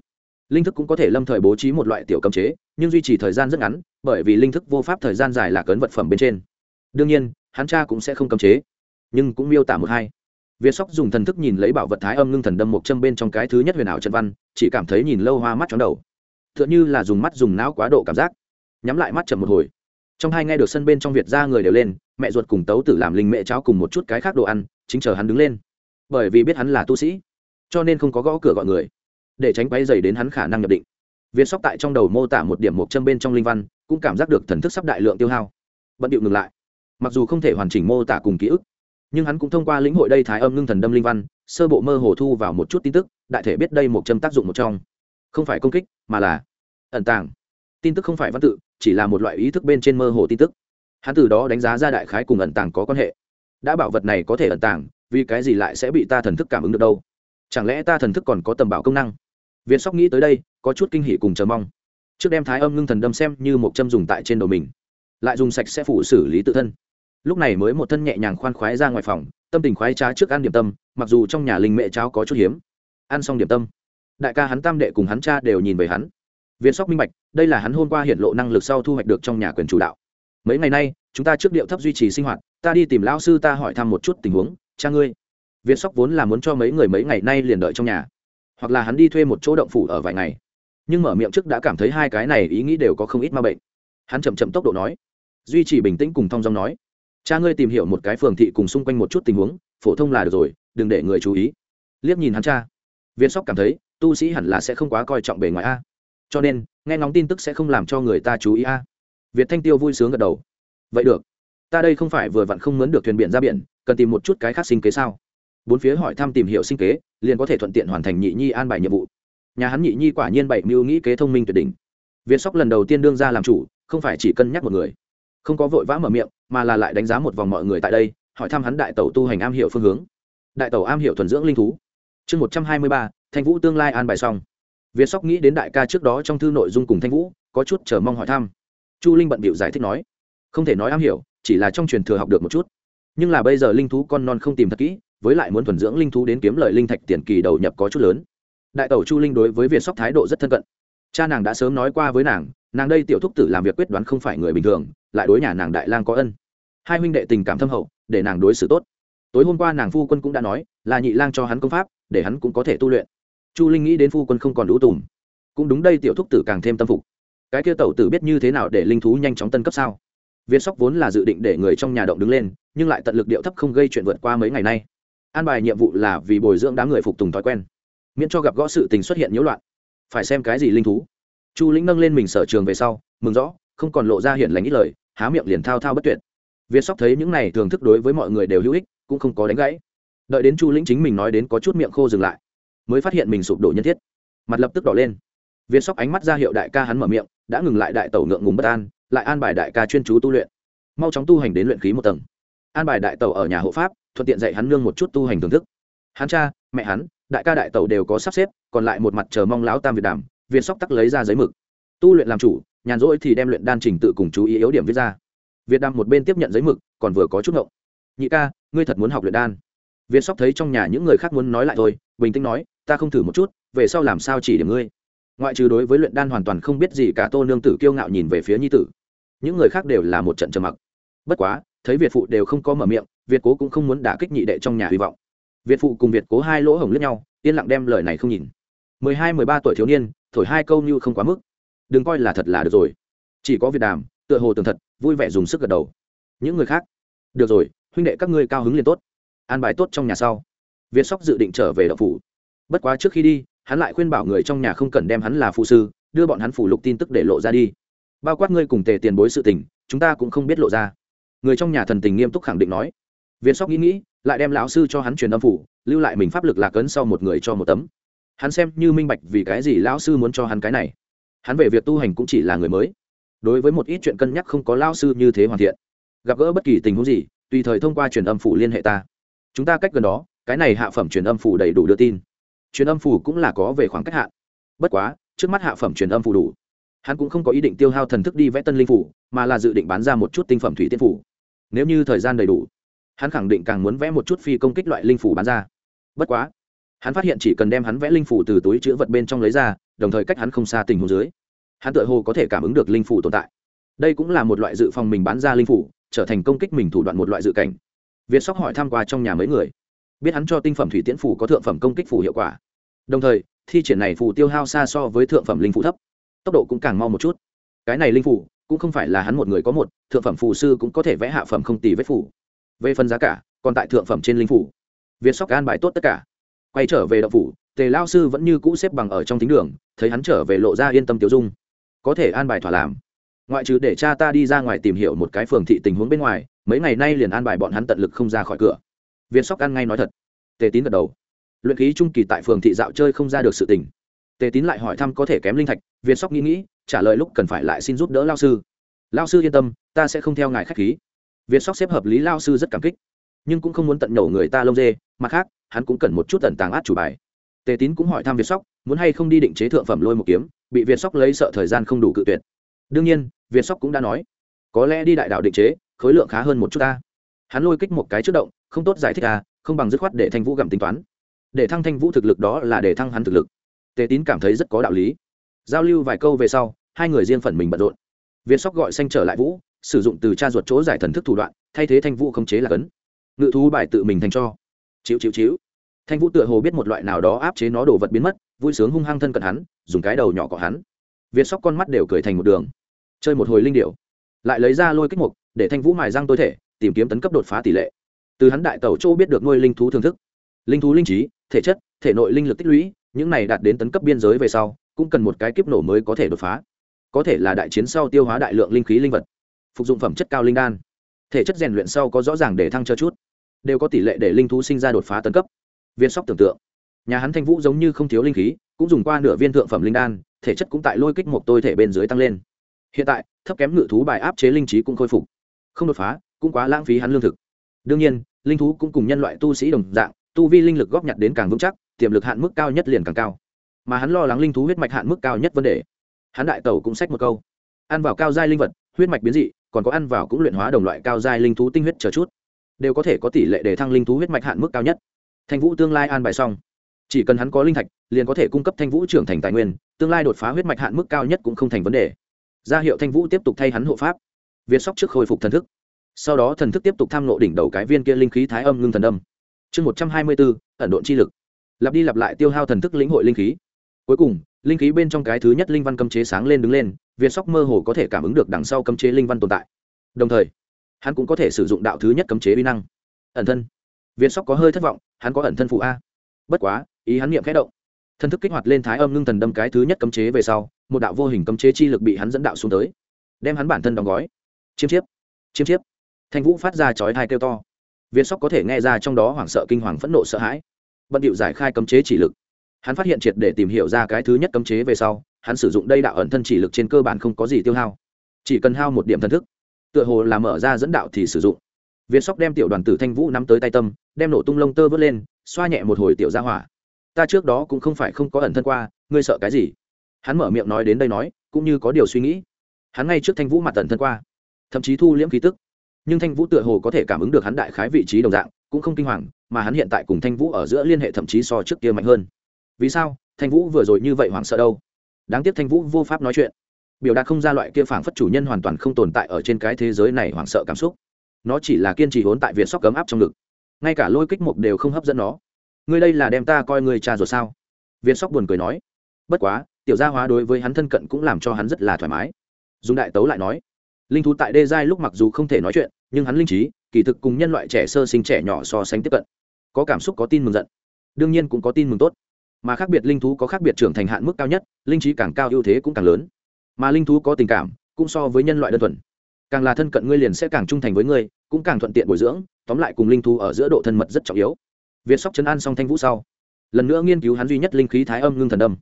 linh thức cũng có thể lâm thời bố trí một loại tiểu cấm chế, nhưng duy trì thời gian rất ngắn, bởi vì linh thức vô pháp thời gian dài là cấn vật phẩm bên trên. Đương nhiên, hắn cha cũng sẽ không cấm chế, nhưng cũng miêu tả một hai. Việt sóc dùng thần thức nhìn lấy bảo vật thái âm ngưng thần đâm một châm bên trong cái thứ nhất huyền ảo trận văn, chỉ cảm thấy nhìn lâu hoa mắt chóng đầu. T h ư ợ n h ư là dùng mắt dùng não quá độ cảm giác. Nhắm lại mắt chậm một hồi. Trong hai nghe được sân bên trong việt ra người đều lên, mẹ ruột cùng tấu tử làm linh mẹ cháo cùng một chút cái khác đồ ăn, chính chờ hắn đứng lên. Bởi vì biết hắn là tu sĩ, cho nên không có gõ cửa gọi người để tránh quay dày đến hắn khả năng nhập định. Viên sóc tại trong đầu mô tả một điểm một châm bên trong linh văn, cũng cảm giác được thần thức sắp đại lượng tiêu hao. Bận điệu ngừng lại. Mặc dù không thể hoàn chỉnh mô tả cùng ký ức, nhưng hắn cũng thông qua lĩnh hội đây thái âm ngưng thần đâm linh văn, sơ bộ mơ hồ thu vào một chút tin tức, đại thể biết đây một châm tác dụng một trong. Không phải công kích, mà là ẩn tàng. Tin tức không phải văn tự, chỉ là một loại ý thức bên trên mơ hồ tin tức. Hắn từ đó đánh giá ra đại khái cùng ẩn tàng có quan hệ. Đã bảo vật này có thể ẩn tàng, vì cái gì lại sẽ bị ta thần thức cảm ứng được đâu? Chẳng lẽ ta thần thức còn có tầm bảo công năng? Việt sóc nghĩ tới đây, có chút kinh hỉ cùng chờ mong. Trước đem thái âm ngưng thần đâm xem như một châm dùng tại trên đầu mình, lại dùng sạch sẽ phủ xử lý tự thân. Lúc này mới một thân nhẹ nhàng khoan khoái ra ngoài phòng, tâm tình khoái trá trước ăn điểm tâm, mặc dù trong nhà linh mẹ cháo có chút hiếm. Ăn xong điểm tâm, đại ca hắn tam đệ cùng hắn cha đều nhìn về hắn. Viên sóc minh bạch, đây là hắn hôm qua hiện lộ năng lực sau thu hoạch được trong nhà quyền chủ đạo. Mấy ngày nay, chúng ta trước điệu thấp duy trì sinh hoạt, ta đi tìm lão sư ta hỏi thăm một chút tình huống, cha ngươi. Viên sóc vốn là muốn cho mấy người mấy ngày nay liền đợi trong nhà hoặc là hắn đi thuê một chỗ động phủ ở vài ngày. Nhưng mở miệng trước đã cảm thấy hai cái này ý nghĩ đều có không ít ma bệnh. Hắn chậm chậm tốc độ nói, duy trì bình tĩnh cùng thong dong nói, cha ngươi tìm hiểu một cái phường thị cùng xung quanh một chút tình huống, phổ thông là được rồi, đừng để người chú ý. Liếc nhìn hắn cha, viên sóc cảm thấy, tu sĩ hẳn là sẽ không quá coi trọng bề ngoài a. Cho nên, nghe ngóng tin tức sẽ không làm cho người ta chú ý a. Việt thanh tiêu vui sướng gật đầu, vậy được, ta đây không phải vừa vặn không mướn được thuyền biển ra biển, cần tìm một chút cái khác sinh kế sao? Bốn phía hỏi thăm tìm hiểu sinh kế, liền có thể thuận tiện hoàn thành nhị nhi an bài nhiệm vụ. Nhà hắn nhị nhi quả nhiên bảy mưu nghĩ kế thông minh tuyệt đỉnh. Việt sóc lần đầu tiên đương ra làm chủ, không phải chỉ cân nhắc một người. Không có vội vã mở miệng, mà là lại đánh giá một vòng mọi người tại đây, hỏi thăm hắn đại tẩu tu hành am hiểu phương hướng. Đại tẩu am hiểu thuần dưỡng linh thú. Chương một trăm hai mươi ba, thanh vũ tương lai an bài xong. Việt sóc nghĩ đến đại ca trước đó trong thư nội dung cùng thanh vũ, có chút chờ mong hỏi thăm. Chu linh bận bịu giải thích nói, không thể nói am hiểu, chỉ là trong truyền thừa học được một chút. Nhưng là bây giờ linh thú con non không tìm thật kỹ với lại muốn thuần dưỡng linh thú đến kiếm lời linh thạch tiền kỳ đầu nhập có chút lớn. Đại tẩu chu linh đối với việt sóc thái độ rất thân cận. Cha nàng đã sớm nói qua với nàng nàng đây tiểu thúc tử làm việc quyết đoán không phải người bình thường, lại đối nhà nàng đại lang có ân. Hai huynh đệ tình cảm thâm hậu, để nàng đối xử tốt. Tối hôm qua nàng phu quân cũng đã nói, là nhị lang cho hắn công pháp, để hắn cũng có thể tu luyện. Chu linh nghĩ đến phu quân không còn đủ tùm. Cũng đúng đây tiểu thúc tử càng thêm tâm phục. Cái kia tẩu tử biết như thế nào để linh thú nhanh chóng tân cấp sao? Viên sóc vốn là dự định để người trong nhà động đứng lên, nhưng lại tận lực điệu thấp không gây chuyện vượt qua mấy ngày nay an bài nhiệm vụ là vì bồi dưỡng đám người phục tùng thói quen, miễn cho gặp gõ sự tình xuất hiện nhiễu loạn. Phải xem cái gì linh thú. Chu lĩnh nâng lên mình sở trường về sau, mừng rõ, không còn lộ ra hiện lành ít lời, há miệng liền thao thao bất tuyệt. Việt sóc thấy những này thường thức đối với mọi người đều hữu ích, cũng không có đánh gãy. Đợi đến chu lĩnh chính mình nói đến có chút miệng khô dừng lại, mới phát hiện mình sụp đổ nhân thiết. Mặt lập tức đỏ lên. Việt sóc ánh mắt ra hiệu đại ca hắn mở miệng, đã ngừng lại đại tẩu ngượng ngùng bất an, lại an bài đại ca chuyên chú tu luyện. Mau chóng tu hành đến luyện khí một tầng. An bài đại tẩu ở nhà hộ pháp thuận tiện dạy hắn nương một chút tu hành thưởng thức. Hắn cha, mẹ hắn, đại ca đại tẩu đều có sắp xếp, còn lại một mặt chờ mong lão tam việt đàm việt sóc tắc lấy ra giấy mực. Tu luyện làm chủ, nhàn rỗi thì đem luyện đan trình tự cùng chú ý yếu điểm viết ra. Việt đàm một bên tiếp nhận giấy mực, còn vừa có chút ngộng. Nhị ca, ngươi thật muốn học luyện đan. Viên sóc thấy trong nhà những người khác muốn nói lại thôi, bình tĩnh nói, ta không thử một chút, về sau làm sao chỉ điểm ngươi. Ngoại trừ đối với luyện đan hoàn toàn không biết gì cả tô nương tử kiêu ngạo nhìn về phía nhi tử. Những người khác đều là một trận trầm mặc. Bất quá, thấy việt phụ đều không có mở miệng việt cố cũng không muốn đả kích nhị đệ trong nhà hy vọng. Việt phụ cùng việt cố hai lỗ hổng lướt nhau, yên lặng đem lời này không nhìn. Mười hai, mười ba tuổi thiếu niên, thổi hai câu như không quá mức. Đừng coi là thật là được rồi. Chỉ có việt đàm, tựa hồ tường thật, vui vẻ dùng sức gật đầu. Những người khác? Được rồi, huynh đệ các ngươi cao hứng liền tốt. An bài tốt trong nhà sau. Việt sóc dự định trở về đậu phủ. Bất quá trước khi đi, hắn lại khuyên bảo người trong nhà không cần đem hắn là phụ sư, đưa bọn hắn phủ lục tin tức để lộ ra đi. Bao quát ngươi cùng tề tiền bối sự tình, chúng ta cũng không biết lộ ra. Người trong nhà thần tình nghiêm túc khẳng định nói việt sóc nghĩ nghĩ, lại đem lão sư cho hắn truyền âm phủ, lưu lại mình pháp lực lạc ấn sau một người cho một tấm. Hắn xem như minh bạch vì cái gì lão sư muốn cho hắn cái này. Hắn về việc tu hành cũng chỉ là người mới. Đối với một ít chuyện cân nhắc không có lao sư như thế hoàn thiện. Gặp gỡ bất kỳ tình huống gì, tùy thời thông qua truyền âm phủ liên hệ ta. Chúng ta cách gần đó, cái này hạ phẩm truyền âm phủ đầy đủ đưa tin. Truyền âm phủ cũng là có về khoảng cách hạ bất quá, trước mắt hạ phẩm truyền âm phủ đủ. Hắn cũng không có ý định tiêu hao thần thức đi vẽ tân linh phủ, mà là dự định bán ra một chút tinh phẩm thủy tiên phủ. Nếu như thời gian đầy đủ hắn khẳng định càng muốn vẽ một chút phi công kích loại linh phủ bán ra. Bất quá, hắn phát hiện chỉ cần đem hắn vẽ linh phủ từ túi chữ vật bên trong lấy ra, đồng thời cách hắn không xa tình hồ dưới, hắn tự hồ có thể cảm ứng được linh phủ tồn tại. Đây cũng là một loại dự phòng mình bán ra linh phủ, trở thành công kích mình thủ đoạn một loại dự cảnh. Việt sóc hỏi tham q u a trong nhà mấy người, biết hắn cho tinh phẩm thủy tiễn phủ có thượng phẩm công kích phủ hiệu quả. Đồng thời, thi triển này phủ tiêu hao xa so với thượng phẩm linh phủ thấp, tốc độ cũng càng mau một chút. Cái này linh phủ cũng không phải là hắn một người có một, thượng phẩm phù sư cũng có thể vẽ hạ phẩm không tỷ vết phủ về phần giá cả, còn tại thượng phẩm trên linh phủ. Việt sóc an bài tốt tất cả. Quay trở về đậu phủ, tề lao sư vẫn như cũ xếp bằng ở trong thính đường, thấy hắn trở về lộ ra yên tâm tiêu dung. Có thể an bài thỏa làm. Ngoại trừ để cha ta đi ra ngoài tìm hiểu một cái phường thị tình huống bên ngoài, mấy ngày nay liền an bài bọn hắn tận lực không ra khỏi cửa. Việt sóc ăn ngay nói thật. Tề tín gật đầu. Luyện khí trung kỳ tại phường thị dạo chơi không ra được sự tình. Tề tín lại hỏi thăm có thể kém linh thạch, việt sóc nghĩ nghĩ, trả lời lúc cần phải lại xin giúp đỡ lao sư. Lao sư yên tâm, ta sẽ không theo ngài k h á c h khí việt sóc xếp hợp lý lao sư rất cảm kích, nhưng cũng không muốn tận nhổ người ta lông dê, mặt khác, hắn cũng cần một chút tận tàng át chủ bài. Tề tín cũng hỏi thăm việt sóc, muốn hay không đi định chế thượng phẩm lôi một kiếm, bị việt sóc lấy sợ thời gian không đủ cự tuyệt. Đương nhiên việt sóc cũng đã nói, có lẽ đi đại đạo định chế, khối lượng khá hơn một chút ta. Hắn lôi kích một cái trước động, không tốt giải thích à không bằng dứt khoát để thanh vũ gặm tính toán. Để thăng thanh vũ thực lực đó là để thăng hắn thực lực. Tề tín cảm thấy rất có đạo lý. Giao lưu vài câu về sau, hai người riêng phần mình bận rộn. Việt sóc gọi xanh trở lại vũ sử dụng từ cha ruột chỗ giải thần thức thủ đoạn, thay thế thanh vũ không chế là cấn. Ngự thú bài tự mình thành cho. Chịu chịu chịu thanh vũ tựa hồ biết một loại nào đó áp chế nó đồ vật biến mất, vui sướng hung hăng thân cận hắn, dùng cái đầu nhỏ của hắn. Việt sóc con mắt đều cười thành một đường. Chơi một hồi linh điệu lại lấy ra lôi kích mục, để thanh vũ mài răng tối thể, tìm kiếm tấn cấp đột phá tỷ lệ. Từ hắn đại tẩu châu biết được nuôi linh thú thưởng thức. Linh thú linh trí, thể chất, thể nội linh lực tích lũy, những này đạt đến tấn cấp biên giới về sau, cũng cần một cái kiếp nổ mới có thể đột phá. Có thể là đại chiến sau tiêu hóa đại lượng linh khí linh vật phục dụng phẩm chất cao linh đan. Thể chất rèn luyện sau có rõ ràng để thăng cho chút, đều có tỷ lệ để linh thú sinh ra đột phá tấn cấp. Viên sóc tưởng tượng, nhà hắn thanh vũ giống như không thiếu linh khí, cũng dùng qua nửa viên thượng phẩm linh đan, thể chất cũng tại lôi kích một tôi thể bên dưới tăng lên. Hiện tại, thấp kém ngự thú bài áp chế linh trí cũng khôi phục, không đột phá, cũng quá lãng phí hắn lương thực. Đương nhiên, linh thú cũng cùng nhân loại tu sĩ đồng dạng, tu vi linh lực góp nhặt đến càng vững chắc, tiềm lực hạn mức cao nhất liền càng cao. Mà hắn lo lắng linh thú huyết mạch hạn mức cao nhất vấn đề. Hắn đại tẩu cũng sách một câu, ăn vào cao giai linh vật, huyết mạch biến dị còn có ăn vào cũng luyện hóa đồng loại cao giai linh thú tinh huyết chờ chút, đều có thể có tỷ lệ để thăng linh thú huyết mạch hạn mức cao nhất. Thanh vũ tương lai an bài xong. Chỉ cần hắn có linh thạch, liền có thể cung cấp thanh vũ trưởng thành tài nguyên, tương lai đột phá huyết mạch hạn mức cao nhất cũng không thành vấn đề. Ra hiệu thanh vũ tiếp tục thay hắn hộ pháp. Việt sóc trước khôi phục thần thức. Sau đó thần thức tiếp tục tham nộ đỉnh đầu cái viên kia linh khí thái âm ngưng thần âm. Chương một trăm hai mươi bốn, ẩn độn chi lực. Lặp đi lặp lại tiêu hao thần thức lĩnh hội linh khí. Cuối cùng linh khí bên trong cái thứ nhất linh văn cấm chế sáng lên đứng lên việt sóc mơ hồ có thể cảm ứng được đằng sau cấm chế linh văn tồn tại. Đồng thời, hắn cũng có thể sử dụng đạo thứ nhất cấm chế uy năng. Ẩn thân. Việt sóc có hơi thất vọng, hắn có ẩn thân phụ a. Bất quá, ý hắn niệm khẽ động. Thân thức kích hoạt lên thái âm ngưng thần đâm cái thứ nhất cấm chế về sau, một đạo vô hình cấm chế chi lực bị hắn dẫn đạo xuống tới. Đem hắn bản thân đóng gói. Chiêm chiếp. Chiêm chiếp. Thanh vũ phát ra chói tai kêu to. Viên sóc có thể nghe ra trong đó hoảng sợ kinh hoàng phẫn nộ sợ hãi. Bận điệu giải khai cấm chế chỉ lực hắn phát hiện triệt để tìm hiểu ra cái thứ nhất cấm chế về sau, hắn sử dụng đây đạo ẩn thân chỉ lực trên cơ bản không có gì tiêu hao. Chỉ cần hao một điểm thần thức, tựa hồ là mở ra dẫn đạo thì sử dụng. Viên sóc đem tiểu đoàn tử thanh vũ nắm tới tay tâm, đem nổ tung lông tơ vớt lên, xoa nhẹ một hồi tiểu ra hỏa. Ta trước đó cũng không phải không có ẩn thân qua, ngươi sợ cái gì? Hắn mở miệng nói đến đây nói, cũng như có điều suy nghĩ. Hắn ngay trước thanh vũ mặt ẩn thân qua, thậm chí thu liễm khí tức. Nhưng thanh vũ tựa hồ có thể cảm ứng được hắn đại khái vị trí đồng dạng, cũng không kinh hoàng, mà hắn hiện tại cùng thanh vũ ở giữa liên hệ thậm chí so trước kia mạnh hơn vì sao? Thanh vũ vừa rồi như vậy hoảng sợ đâu? Đáng tiếc thanh vũ vô pháp nói chuyện. Biểu đạt không ra loại kia phảng phất chủ nhân hoàn toàn không tồn tại ở trên cái thế giới này hoảng sợ cảm xúc. Nó chỉ là kiên trì hốn tại việt sóc cấm áp trong ngực. Ngay cả lôi kích mục đều không hấp dẫn nó. Ngươi đây là đem ta coi người cha rồi sao? Việt sóc buồn cười nói. Bất quá, tiểu gia hóa đối với hắn thân cận cũng làm cho hắn rất là thoải mái. Dùng đại tấu lại nói. Linh thú tại đê giai lúc mặc dù không thể nói chuyện, nhưng hắn linh trí, kỳ thực cùng nhân loại trẻ sơ sinh trẻ nhỏ so sánh tiếp cận. Có cảm xúc có tin mừng giận. Đương nhiên cũng có tin mừng tốt mà khác biệt linh thú có khác biệt trưởng thành hạn mức cao nhất, linh trí càng cao ưu thế cũng càng lớn. Mà linh thú có tình cảm, cũng so với nhân loại đơn thuần. Càng là thân cận ngươi liền sẽ càng trung thành với ngươi, cũng càng thuận tiện bồi dưỡng, tóm lại cùng linh thú ở giữa độ thân mật rất trọng yếu. Việt sóc chấn an xong thanh vũ sau, lần nữa nghiên cứu hắn duy nhất linh khí thái âm ngưng thần âm.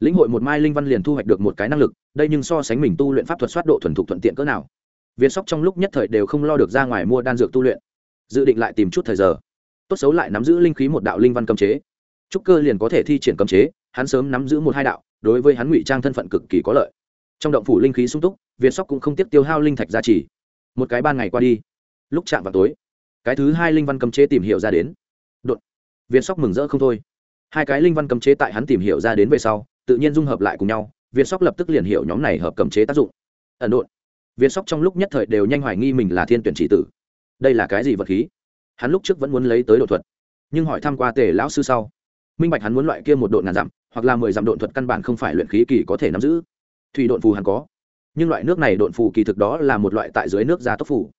Lĩnh hội một mai linh văn liền thu hoạch được một cái năng lực, đây nhưng so sánh mình tu luyện pháp thuật soát độ thuần thục thuận tiện cỡ nào. Việt sóc trong lúc nhất thời đều không lo được ra ngoài mua đan dược tu luyện. Dự định lại tìm chút thời giờ. Tốt xấu lại nắm giữ linh khí một đạo linh văn cấm chế trúc cơ liền có thể thi triển cấm chế, hắn sớm nắm giữ một hai đạo, đối với hắn ngụy trang thân phận cực kỳ có lợi. Trong động phủ linh khí sung túc, việt sóc cũng không tiếp tiêu hao linh thạch giá trị một cái ban ngày qua đi, lúc chạm vào tối, cái thứ hai linh văn cấm chế tìm hiểu ra đến. Đột, việt sóc mừng rỡ không thôi. Hai cái linh văn cấm chế tại hắn tìm hiểu ra đến về sau, tự nhiên dung hợp lại cùng nhau, việt sóc lập tức liền hiểu nhóm này hợp cấm chế tác dụng. Ẩn độn việt sóc trong lúc nhất thời đều nhanh hoài nghi mình là thiên tuyển chỉ tử. Đây là cái gì vật khí? Hắn lúc trước vẫn muốn lấy tới đột thuật, nhưng hỏi thăm qua tề lão sư sau minh bạch hắn muốn loại kia một độn ngàn dặm, hoặc là mười dặm độn thuật căn bản không phải luyện khí kỳ có thể nắm giữ. Thủy độn phù hắn có, nhưng loại nước này độn phù kỳ thực đó là một loại tại dưới nước gia tốc phù.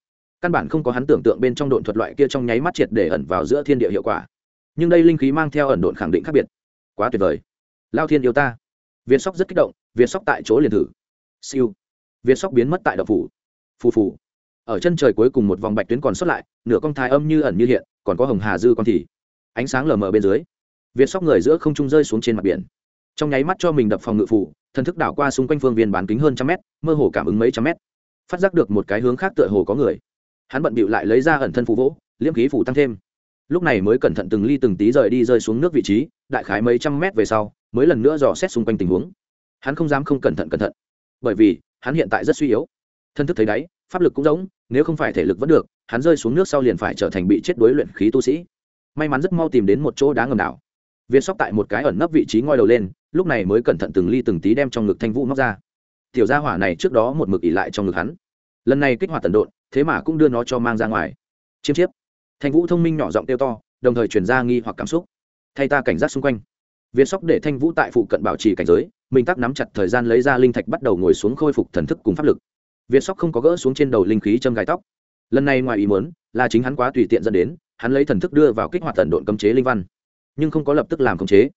Căn bản không có hắn tưởng tượng bên trong độn thuật loại kia trong nháy mắt triệt để ẩn vào giữa thiên địa hiệu quả. Nhưng đây linh khí mang theo ẩn độn khẳng định khác biệt. Quá tuyệt vời. Lao thiên yêu ta. Viên sóc rất kích động Viên sóc tại chỗ liền thử. Siêu. Viên sóc biến mất tại đậu phủ. Phù phù. Ở chân trời cuối cùng một vòng bạch tuyến còn xuất lại, nửa con thái âm như ẩn như hiện, còn có hồng hà dư con thì. Ánh sáng lờ mờ bên dưới việt sóc người giữa không trung rơi xuống trên mặt biển. Trong nháy mắt cho mình đập phòng ngự phủ, thần thức đảo qua xung quanh phương viên bán kính hơn trăm mét, mơ hồ cảm ứng mấy trăm mét. Phát giác được một cái hướng khác tựa hồ có người. Hắn bận bịu lại lấy ra ẩn thân phù vỗ, liễm khí phủ tăng thêm. Lúc này mới cẩn thận từng ly từng tí rời đi rơi xuống nước vị trí, đại khái mấy trăm mét về sau, mới lần nữa dò xét xung quanh tình huống. Hắn không dám không cẩn thận cẩn thận, bởi vì, hắn hiện tại rất suy yếu. Thân thức thấy đáy, pháp lực cũng giống, nếu không phải thể lực vẫn được, hắn rơi xuống nước sau liền phải trở thành bị chết đối luyện khí tu sĩ. May mắn rất mau tìm đến một chỗ đá ngầm đảo việt sóc tại một cái ẩn nấp vị trí ngoi đầu lên, lúc này mới cẩn thận từng ly từng tí đem trong ngực thanh vũ móc ra. Tiểu gia hỏa này trước đó một mực ỉ lại trong ngực hắn. Lần này kích hoạt tần độn, thế mà cũng đưa nó cho mang ra ngoài. Chiêm chiếp. Thanh vũ thông minh nhỏ giọng kêu to, đồng thời chuyển ra nghi hoặc cảm xúc. Thay ta cảnh giác xung quanh. Việt sóc để thanh vũ tại phụ cận bảo trì cảnh giới, mình tắc nắm chặt thời gian lấy ra linh thạch bắt đầu ngồi xuống khôi phục thần thức cùng pháp lực. Việt sóc không có gỡ xuống trên đầu linh khí châm gai tóc. Lần này ngoài ý muốn, là chính hắn quá tùy tiện dẫn đến, hắn lấy thần thức đưa vào kích hoạt tần độn cấm chế linh văn nhưng không có lập tức làm cấm chế.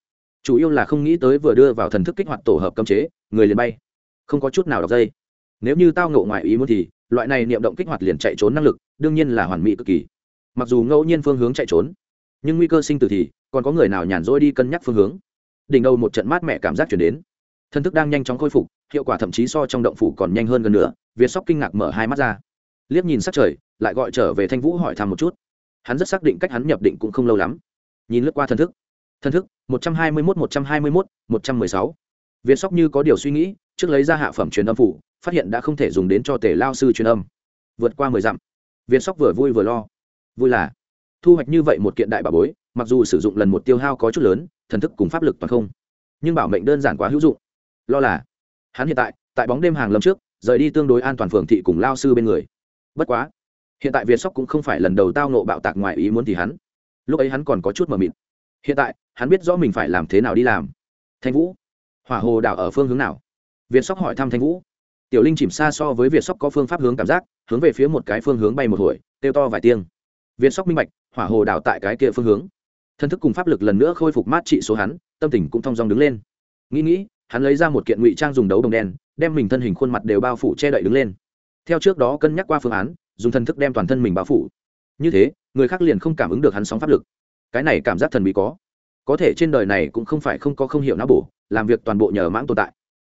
Chủ yếu là không nghĩ tới vừa đưa vào thần thức kích hoạt tổ hợp cấm chế, người liền bay. Không có chút nào đọc dây. Nếu như tao ngộ ngoài ý muốn thì, loại này niệm động kích hoạt liền chạy trốn năng lực, đương nhiên là hoàn mỹ cực kỳ. Mặc dù ngẫu nhiên phương hướng chạy trốn, nhưng nguy cơ sinh tử thì, còn có người nào nhàn rỗi đi cân nhắc phương hướng. Đỉnh đầu một trận mát mẻ cảm giác chuyển đến. Thân thức đang nhanh chóng khôi phục, hiệu quả thậm chí so trong động phủ còn nhanh hơn gần nữa, việt sóc kinh ngạc mở hai mắt ra. Liếc nhìn sắc trời, lại gọi trở về thanh vũ hỏi thăm một chút. Hắn rất xác định cách hắn nhập định cũng không lâu lắm nhìn lướt qua thần thức. Thần thức, một trăm hai mươi mốt, một trăm hai mươi mốt, một trăm mười sáu. Viên sóc như có điều suy nghĩ, trước lấy ra hạ phẩm truyền âm phủ, phát hiện đã không thể dùng đến cho tể lao sư truyền âm. Vượt qua mười dặm, Viên sóc vừa vui vừa lo. Vui là, thu hoạch như vậy một kiện đại bà bối, mặc dù sử dụng lần một tiêu hao có chút lớn, thần thức cùng pháp lực toàn không, nhưng bảo mệnh đơn giản quá hữu dụng. Lo là, hắn hiện tại tại bóng đêm hàng lâm trước, rời đi tương đối an toàn phường thị cùng lao sư bên người. Bất quá, hiện tại việt sóc cũng không phải lần đầu tao nộ bạo tạc ngoài ý muốn thì hắn lúc ấy hắn còn có chút mờ mịt. Hiện tại, hắn biết rõ mình phải làm thế nào đi làm. Thanh vũ, hỏa hồ đảo ở phương hướng nào? Việt sóc hỏi thăm thanh vũ. Tiểu linh chìm xa so với việt sóc có phương pháp hướng cảm giác, hướng về phía một cái phương hướng bay một hồi, kêu to vài tiếng. Việt sóc minh bạch, hỏa hồ đảo tại cái kia phương hướng. Thân thức cùng pháp lực lần nữa khôi phục mát trị số hắn, tâm tình cũng thong dong đứng lên. Nghĩ nghĩ, hắn lấy ra một kiện ngụy trang dùng đấu đồng đen, đem mình thân hình khuôn mặt đều bao phủ che đậy đứng lên. Theo trước đó cân nhắc qua phương án, dùng thân thức đem toàn thân mình bao phủ như thế, người khác liền không cảm ứng được hắn sóng pháp lực. Cái này cảm giác thần bí có. Có thể trên đời này cũng không phải không có không hiểu não bổ, làm việc toàn bộ nhờ mãng tồn tại.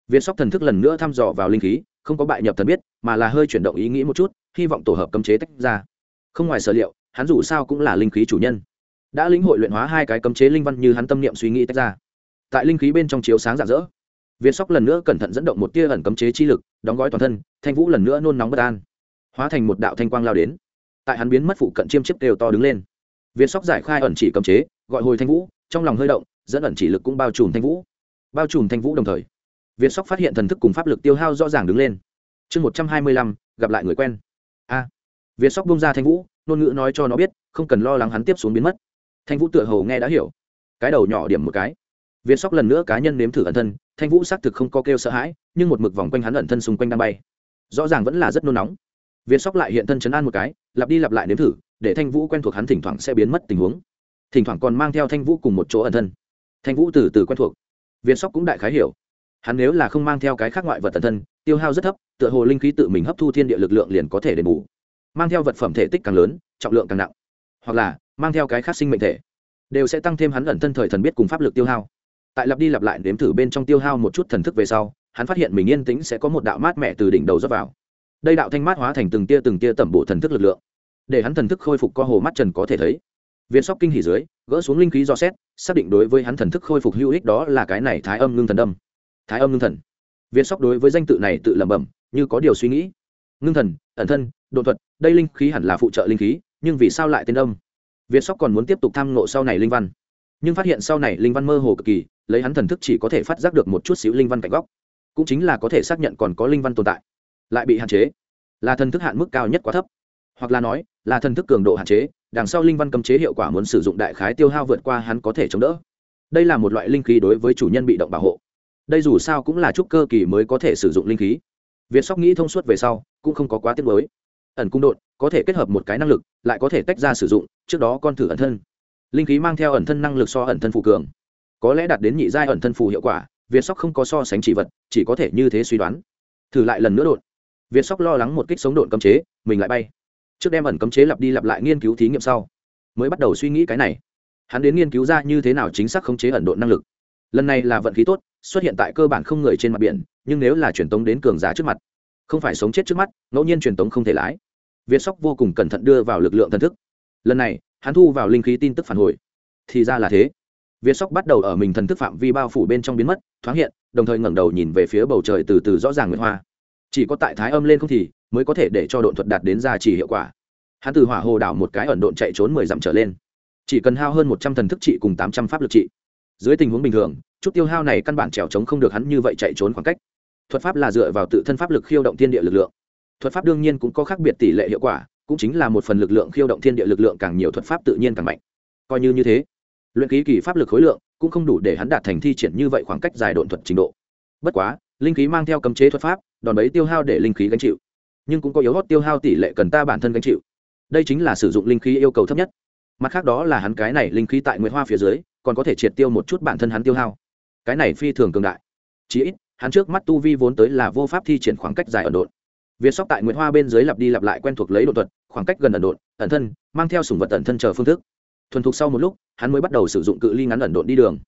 Viên sóc thần thức lần nữa thăm dò vào linh khí, không có bại nhập thần biết, mà là hơi chuyển động ý nghĩ một chút, hy vọng tổ hợp cấm chế tách ra. Không ngoài sở liệu, hắn dù sao cũng là linh khí chủ nhân. Đã lĩnh hội luyện hóa hai cái cấm chế linh văn như hắn tâm niệm suy nghĩ tách ra. Tại linh khí bên trong chiếu sáng rạng rỡ, viên sóc lần nữa cẩn thận dẫn động một tia ẩn cấm chế chi lực, đóng gói toàn thân, thanh vũ lần nữa nôn nóng bất an, hóa thành một đạo thanh quang lao đến tại hắn biến mất phụ cận chiêm chiếc đều to đứng lên. Việt sóc giải khai ẩn chỉ cầm chế, gọi hồi thanh vũ, trong lòng hơi động, dẫn ẩn chỉ lực cũng bao trùm thanh vũ. Bao trùm thanh vũ đồng thời việt sóc phát hiện thần thức cùng pháp lực tiêu hao rõ ràng đứng lên. Chương một trăm hai mươi lăm, gặp lại người quen. A. Việt sóc bông ra thanh vũ, ngôn ngữ nói cho nó biết, không cần lo lắng hắn tiếp xuống biến mất. Thanh vũ tựa hồ nghe đã hiểu. Cái đầu nhỏ điểm một cái. Việt sóc lần nữa cá nhân nếm thử ẩn thân, thanh vũ xác thực không có kêu sợ hãi, nhưng một mực vòng quanh hắn ẩn thân xung quanh đang bay. Rõ ràng vẫn là rất nôn nóng việt sóc lại hiện thân chấn an một cái, lặp đi lặp lại nếm thử, để thanh vũ quen thuộc hắn thỉnh thoảng sẽ biến mất tình huống. Thỉnh thoảng còn mang theo thanh vũ cùng một chỗ ẩn thân. Thanh vũ từ từ quen thuộc. Việt sóc cũng đại khái hiểu. Hắn nếu là không mang theo cái khác ngoại vật ẩn thân, tiêu hao rất thấp, tựa hồ linh khí tự mình hấp thu thiên địa lực lượng liền có thể đền bù. Mang theo vật phẩm thể tích càng lớn, trọng lượng càng nặng. Hoặc là, mang theo cái khác sinh mệnh thể, đều sẽ tăng thêm hắn ẩn thân thời thần biết cùng pháp lực tiêu hao. Tại lặp đi lặp lại nếm thử bên trong tiêu hao một chút thần thức về sau, hắn phát hiện mình yên tĩnh sẽ có một đạo mát mẻ từ đỉnh đầu rót vào đây đạo thanh mát hóa thành từng tia từng tia tẩm bổ thần thức lực lượng, để hắn thần thức khôi phục co hồ mắt trần có thể thấy. Viên sóc kinh hỉ dưới, gỡ xuống linh khí do xét, xác định đối với hắn thần thức khôi phục hữu ích đó là cái này thái âm ngưng thần đâm. Thái âm ngưng thần. Viên sóc đối với danh tự này tự lẩm bẩm, như có điều suy nghĩ. Ngưng thần, ẩn thân đột thuật, đây linh khí hẳn là phụ trợ linh khí, nhưng vì sao lại tên âm? Viên sóc còn muốn tiếp tục tham ngộ sau này linh văn. Nhưng phát hiện sau này linh văn mơ hồ cực kỳ, lấy hắn thần thức chỉ có thể phát giác được một chút xíu linh văn cạnh góc. Cũng chính là có thể xác nhận còn có linh văn tồn tại lại bị hạn chế. Là thần thức hạn mức cao nhất quá thấp. Hoặc là nói, là thần thức cường độ hạn chế, đằng sau linh văn cấm chế hiệu quả muốn sử dụng đại khái tiêu hao vượt qua hắn có thể chống đỡ. Đây là một loại linh khí đối với chủ nhân bị động bảo hộ. Đây dù sao cũng là chút cơ kỳ mới có thể sử dụng linh khí. Việt sóc nghĩ thông suốt về sau, cũng không có quá tiếc mới ẩn cung đột có thể kết hợp một cái năng lực, lại có thể tách ra sử dụng, trước đó con thử ẩn thân. Linh khí mang theo ẩn thân năng lực so ẩn thân phù cường. Có lẽ đạt đến nhị giai ẩn thân phù hiệu quả, việt sóc không có so sánh chỉ vật, chỉ có thể như thế suy đoán. Thử lại lần nữa đột việt sóc lo lắng một kích sống độn cấm chế, mình lại bay. Trước đem ẩn cấm chế lặp đi lặp lại nghiên cứu thí nghiệm sau, mới bắt đầu suy nghĩ cái này. Hắn đến nghiên cứu ra như thế nào chính xác khống chế ẩn độn năng lực. Lần này là vận khí tốt, xuất hiện tại cơ bản không người trên mặt biển, nhưng nếu là truyền tống đến cường giả trước mặt, không phải sống chết trước mắt, ngẫu nhiên truyền tống không thể lái. Việt sóc vô cùng cẩn thận đưa vào lực lượng thần thức. Lần này, hắn thu vào linh khí tin tức phản hồi. Thì ra là thế. Việt sóc bắt đầu ở mình thần thức phạm vi bao phủ bên trong biến mất, thoáng hiện, đồng thời ngẩng đầu nhìn về phía bầu trời từ từ rõ ràng nguyệt hoa chỉ có tại thái âm lên không thì mới có thể để cho độn thuật đạt đến gia trì hiệu quả. Hắn từ hỏa hồ đảo một cái ẩn độn chạy trốn mười dặm trở lên. Chỉ cần hao hơn một trăm thần thức trị cùng tám trăm pháp lực trị. Dưới tình huống bình thường, chút tiêu hao này căn bản trèo trống không được hắn như vậy chạy trốn khoảng cách. Thuật pháp là dựa vào tự thân pháp lực khiêu động thiên địa lực lượng. Thuật pháp đương nhiên cũng có khác biệt tỷ lệ hiệu quả, cũng chính là một phần lực lượng khiêu động thiên địa lực lượng càng nhiều thuật pháp tự nhiên càng mạnh. Coi như như thế, luyện ký kỳ pháp lực khối lượng cũng không đủ để hắn đạt thành thi triển như vậy khoảng cách dài độn thuật trình độ. Bất quá, linh khí mang theo cấm chế thuật pháp đòn bấy tiêu hao để linh khí gánh chịu. Nhưng cũng có yếu hót tiêu hao tỷ lệ cần ta bản thân gánh chịu. Đây chính là sử dụng linh khí yêu cầu thấp nhất. Mặt khác đó là hắn cái này linh khí tại nguyệt hoa phía dưới, còn có thể triệt tiêu một chút bản thân hắn tiêu hao. Cái này phi thường cường đại. Chí ít, hắn trước mắt tu vi vốn tới là vô pháp thi triển khoảng cách dài ẩn độn. Việt sóc tại nguyệt hoa bên dưới lặp đi lặp lại quen thuộc lấy độ thuật, khoảng cách gần ẩn độn, ẩn thân, mang theo sùng vật ẩn thân chờ phương thức. Thuần thục sau một lúc, hắn mới bắt đầu sử dụng cự ly ngắn ẩn độn đi đường.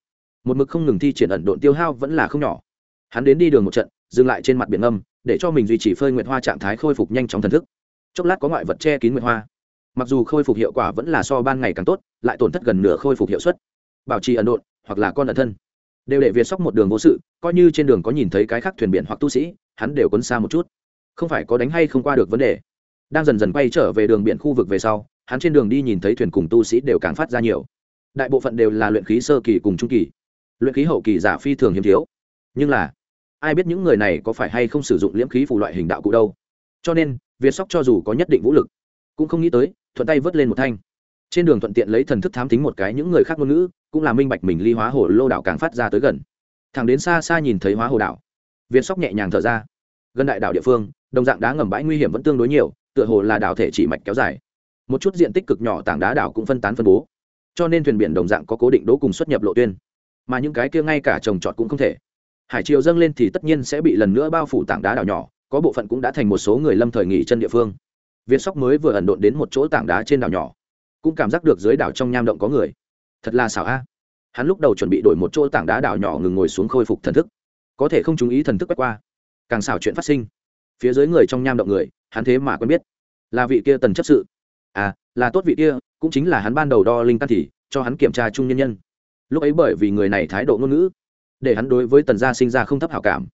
Một mực không ngừng thi triển ẩn độn tiêu hao vẫn là không nhỏ. Hắn đến đi đường một trận dừng lại trên mặt biển âm để cho mình duy trì phơi nguyệt hoa trạng thái khôi phục nhanh chóng thần thức. Chốc lát có ngoại vật che kín nguyệt hoa. Mặc dù khôi phục hiệu quả vẫn là so ban ngày càng tốt, lại tổn thất gần nửa khôi phục hiệu suất. Bảo trì ẩn độn, hoặc là con ẩn thân. Đều để việt sóc một đường vô sự, coi như trên đường có nhìn thấy cái khác thuyền biển hoặc tu sĩ, hắn đều quấn xa một chút. Không phải có đánh hay không qua được vấn đề. Đang dần dần quay trở về đường biển khu vực về sau, hắn trên đường đi nhìn thấy thuyền cùng tu sĩ đều càng phát ra nhiều. Đại bộ phận đều là luyện khí sơ kỳ cùng trung kỳ. Luyện khí hậu kỳ giả phi thường hiếm thiếu. Nhưng là ai biết những người này có phải hay không sử dụng liễm khí phù loại hình đạo cụ đâu. Cho nên, việt sóc cho dù có nhất định vũ lực, cũng không nghĩ tới, thuận tay vớt lên một thanh. Trên đường thuận tiện lấy thần thức thám tính một cái những người khác ngôn ngữ, cũng là minh bạch mình ly hóa hồ lô đảo càng phát ra tới gần. Thẳng đến xa xa nhìn thấy hóa hồ đảo, việt sóc nhẹ nhàng thở ra. Gần đại đảo địa phương, đồng dạng đá ngầm bãi nguy hiểm vẫn tương đối nhiều, tựa hồ là đảo thể chỉ mạch kéo dài. Một chút diện tích cực nhỏ tảng đá đảo cũng phân tán phân bố. Cho nên thuyền biển đồng dạng có cố định đỗ cùng xuất nhập lộ tuyên. Mà những cái kia ngay cả trồng trọt cũng không thể hải triều dâng lên thì tất nhiên sẽ bị lần nữa bao phủ tảng đá đảo nhỏ, có bộ phận cũng đã thành một số người lâm thời nghỉ chân địa phương. Viên sóc mới vừa ẩn độn đến một chỗ tảng đá trên đảo nhỏ, cũng cảm giác được dưới đảo trong nham động có người. Thật là xảo a. Hắn lúc đầu chuẩn bị đổi một chỗ tảng đá đảo nhỏ ngừng ngồi xuống khôi phục thần thức. Có thể không chú ý thần thức quét qua, càng xảo chuyện phát sinh. Phía dưới người trong nham động người, hắn thế mà quen biết. Là vị kia tần chấp sự. À là tốt vị kia, cũng chính là hắn ban đầu đo linh căn thì, cho hắn kiểm tra chung nhân nhân. Lúc ấy bởi vì người này thái độ ngôn ngữ để hắn đối với tần gia sinh ra không thấp hảo cảm.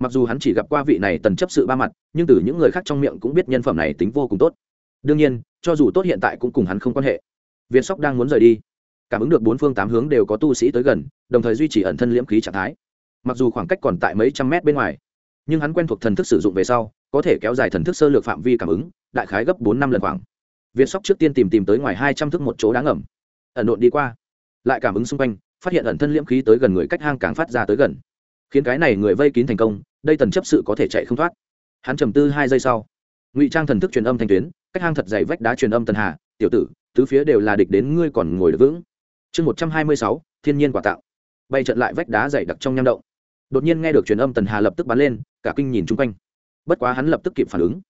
Mặc dù hắn chỉ gặp qua vị này tần chấp sự ba mặt, nhưng từ những người khác trong miệng cũng biết nhân phẩm này tính vô cùng tốt. Đương nhiên, cho dù tốt hiện tại cũng cùng hắn không quan hệ. Viên sóc đang muốn rời đi. Cảm ứng được bốn phương tám hướng đều có tu sĩ tới gần, đồng thời duy trì ẩn thân liễm khí trạng thái. Mặc dù khoảng cách còn tại mấy trăm mét bên ngoài, nhưng hắn quen thuộc thần thức sử dụng về sau, có thể kéo dài thần thức sơ lược phạm vi cảm ứng, đại khái gấp bốn năm lần khoảng. Viên sóc trước tiên tìm tìm tới ngoài hai trăm thước một chỗ đáng ẩm ẩn độn đi qua, lại cảm ứng xung quanh phát hiện ẩn thân liễm khí tới gần người cách hang càng phát ra tới gần. Khiến cái này người vây kín thành công, đây tần chấp sự có thể chạy không thoát. Hắn trầm tư hai giây sau. Ngụy trang thần thức truyền âm thành tuyến, cách hang thật dày vách đá truyền âm tần hà, tiểu tử, tứ phía đều là địch đến ngươi còn ngồi được vững. Chương một trăm hai mươi sáu, thiên nhiên quả tạo. Bay trận lại vách đá dày đặc trong nham động. Đột nhiên nghe được truyền âm tần hà lập tức bắn lên, cả kinh nhìn chung quanh. Bất quá hắn lập tức kịp phản ứng.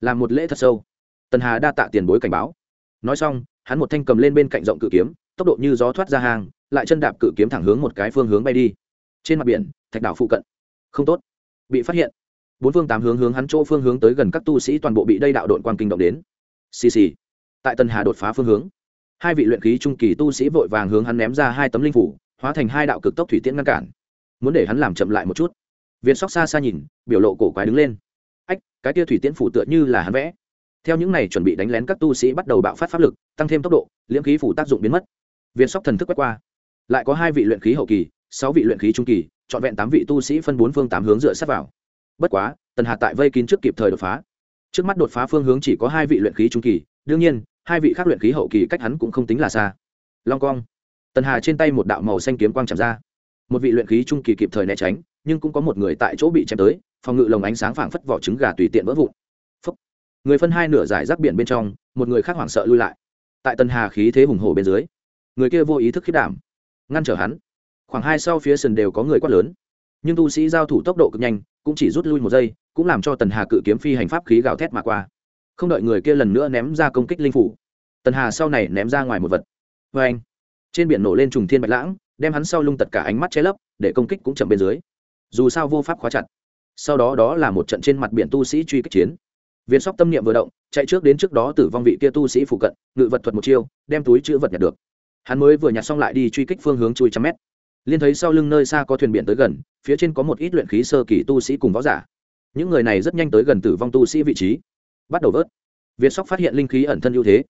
Làm một lễ thật sâu. Tần hà đa tạ tiền bối cảnh báo. Nói xong, hắn một thanh cầm lên bên cạnh rộng cự kiếm, tốc độ như gió thoát ra hàng lại chân đạp cự kiếm thẳng hướng một cái phương hướng bay đi. Trên mặt biển, thạch đảo phụ cận. Không tốt. Bị phát hiện. Bốn phương tám hướng hướng hắn chỗ phương hướng tới gần các tu sĩ toàn bộ bị đây đạo đội quan kinh động đến. Xì xì. Tại tân hà đột phá phương hướng, hai vị luyện khí trung kỳ tu sĩ vội vàng hướng hắn ném ra hai tấm linh phủ, hóa thành hai đạo cực tốc thủy tiễn ngăn cản. Muốn để hắn làm chậm lại một chút. Việt sóc xa xa nhìn, biểu lộ cổ quái đứng lên. Ách, cái tia thủy tiễn phủ tựa như là hắn vẽ. Theo những này chuẩn bị đánh lén các tu sĩ bắt đầu bạo phát pháp lực, tăng thêm tốc độ liễm khí phủ tác dụng biến mất. Việt sóc thần thức quét qua lại có hai vị luyện khí hậu kỳ, sáu vị luyện khí trung kỳ, trọn vẹn tám vị tu sĩ phân bốn phương tám hướng dựa sát vào. Bất quá, tần hạt tại vây kín trước kịp thời đột phá. Trước mắt đột phá phương hướng chỉ có hai vị luyện khí trung kỳ, đương nhiên, hai vị khác luyện khí hậu kỳ cách hắn cũng không tính là xa. Long cong. Tần hà trên tay một đạo màu xanh kiếm quang chạm ra. Một vị luyện khí trung kỳ kịp thời né tránh, nhưng cũng có một người tại chỗ bị chém tới, phòng ngự lồng ánh sáng phảng phất vỏ trứng gà tùy tiện vỡ vụn. Phúc. người phân hai nửa giải rác biển bên trong, một người khác hoảng sợ lui lại. Tại tần hà khí thế hùng hồ bên dưới, người kia vô ý thức khiết đảm ngăn trở hắn. Khoảng hai sau phía sườn đều có người quát lớn. Nhưng tu sĩ giao thủ tốc độ cực nhanh, cũng chỉ rút lui một giây, cũng làm cho tần hà cự kiếm phi hành pháp khí gào thét mà qua. Không đợi người kia lần nữa ném ra công kích linh phủ, tần hà sau này ném ra ngoài một vật. Vê anh, trên biển nổ lên trùng thiên bạch lãng, đem hắn sau lung tất cả ánh mắt che lấp, để công kích cũng chậm bên dưới. Dù sao vô pháp khóa chặt. Sau đó đó là một trận trên mặt biển tu sĩ truy kích chiến. Viên sóc tâm niệm vừa động, chạy trước đến trước đó tử vong vị kia tu sĩ phụ cận, ngự vật thuật một chiêu, đem túi chữ vật nhặt được hắn mới vừa nhặt xong lại đi truy kích phương hướng chui trăm mét. Liên thấy sau lưng nơi xa có thuyền biển tới gần, phía trên có một ít luyện khí sơ kỳ tu sĩ cùng võ giả. Những người này rất nhanh tới gần tử vong tu sĩ vị trí. Bắt đầu vớt. Việt sóc phát hiện linh khí ẩn thân ưu thế.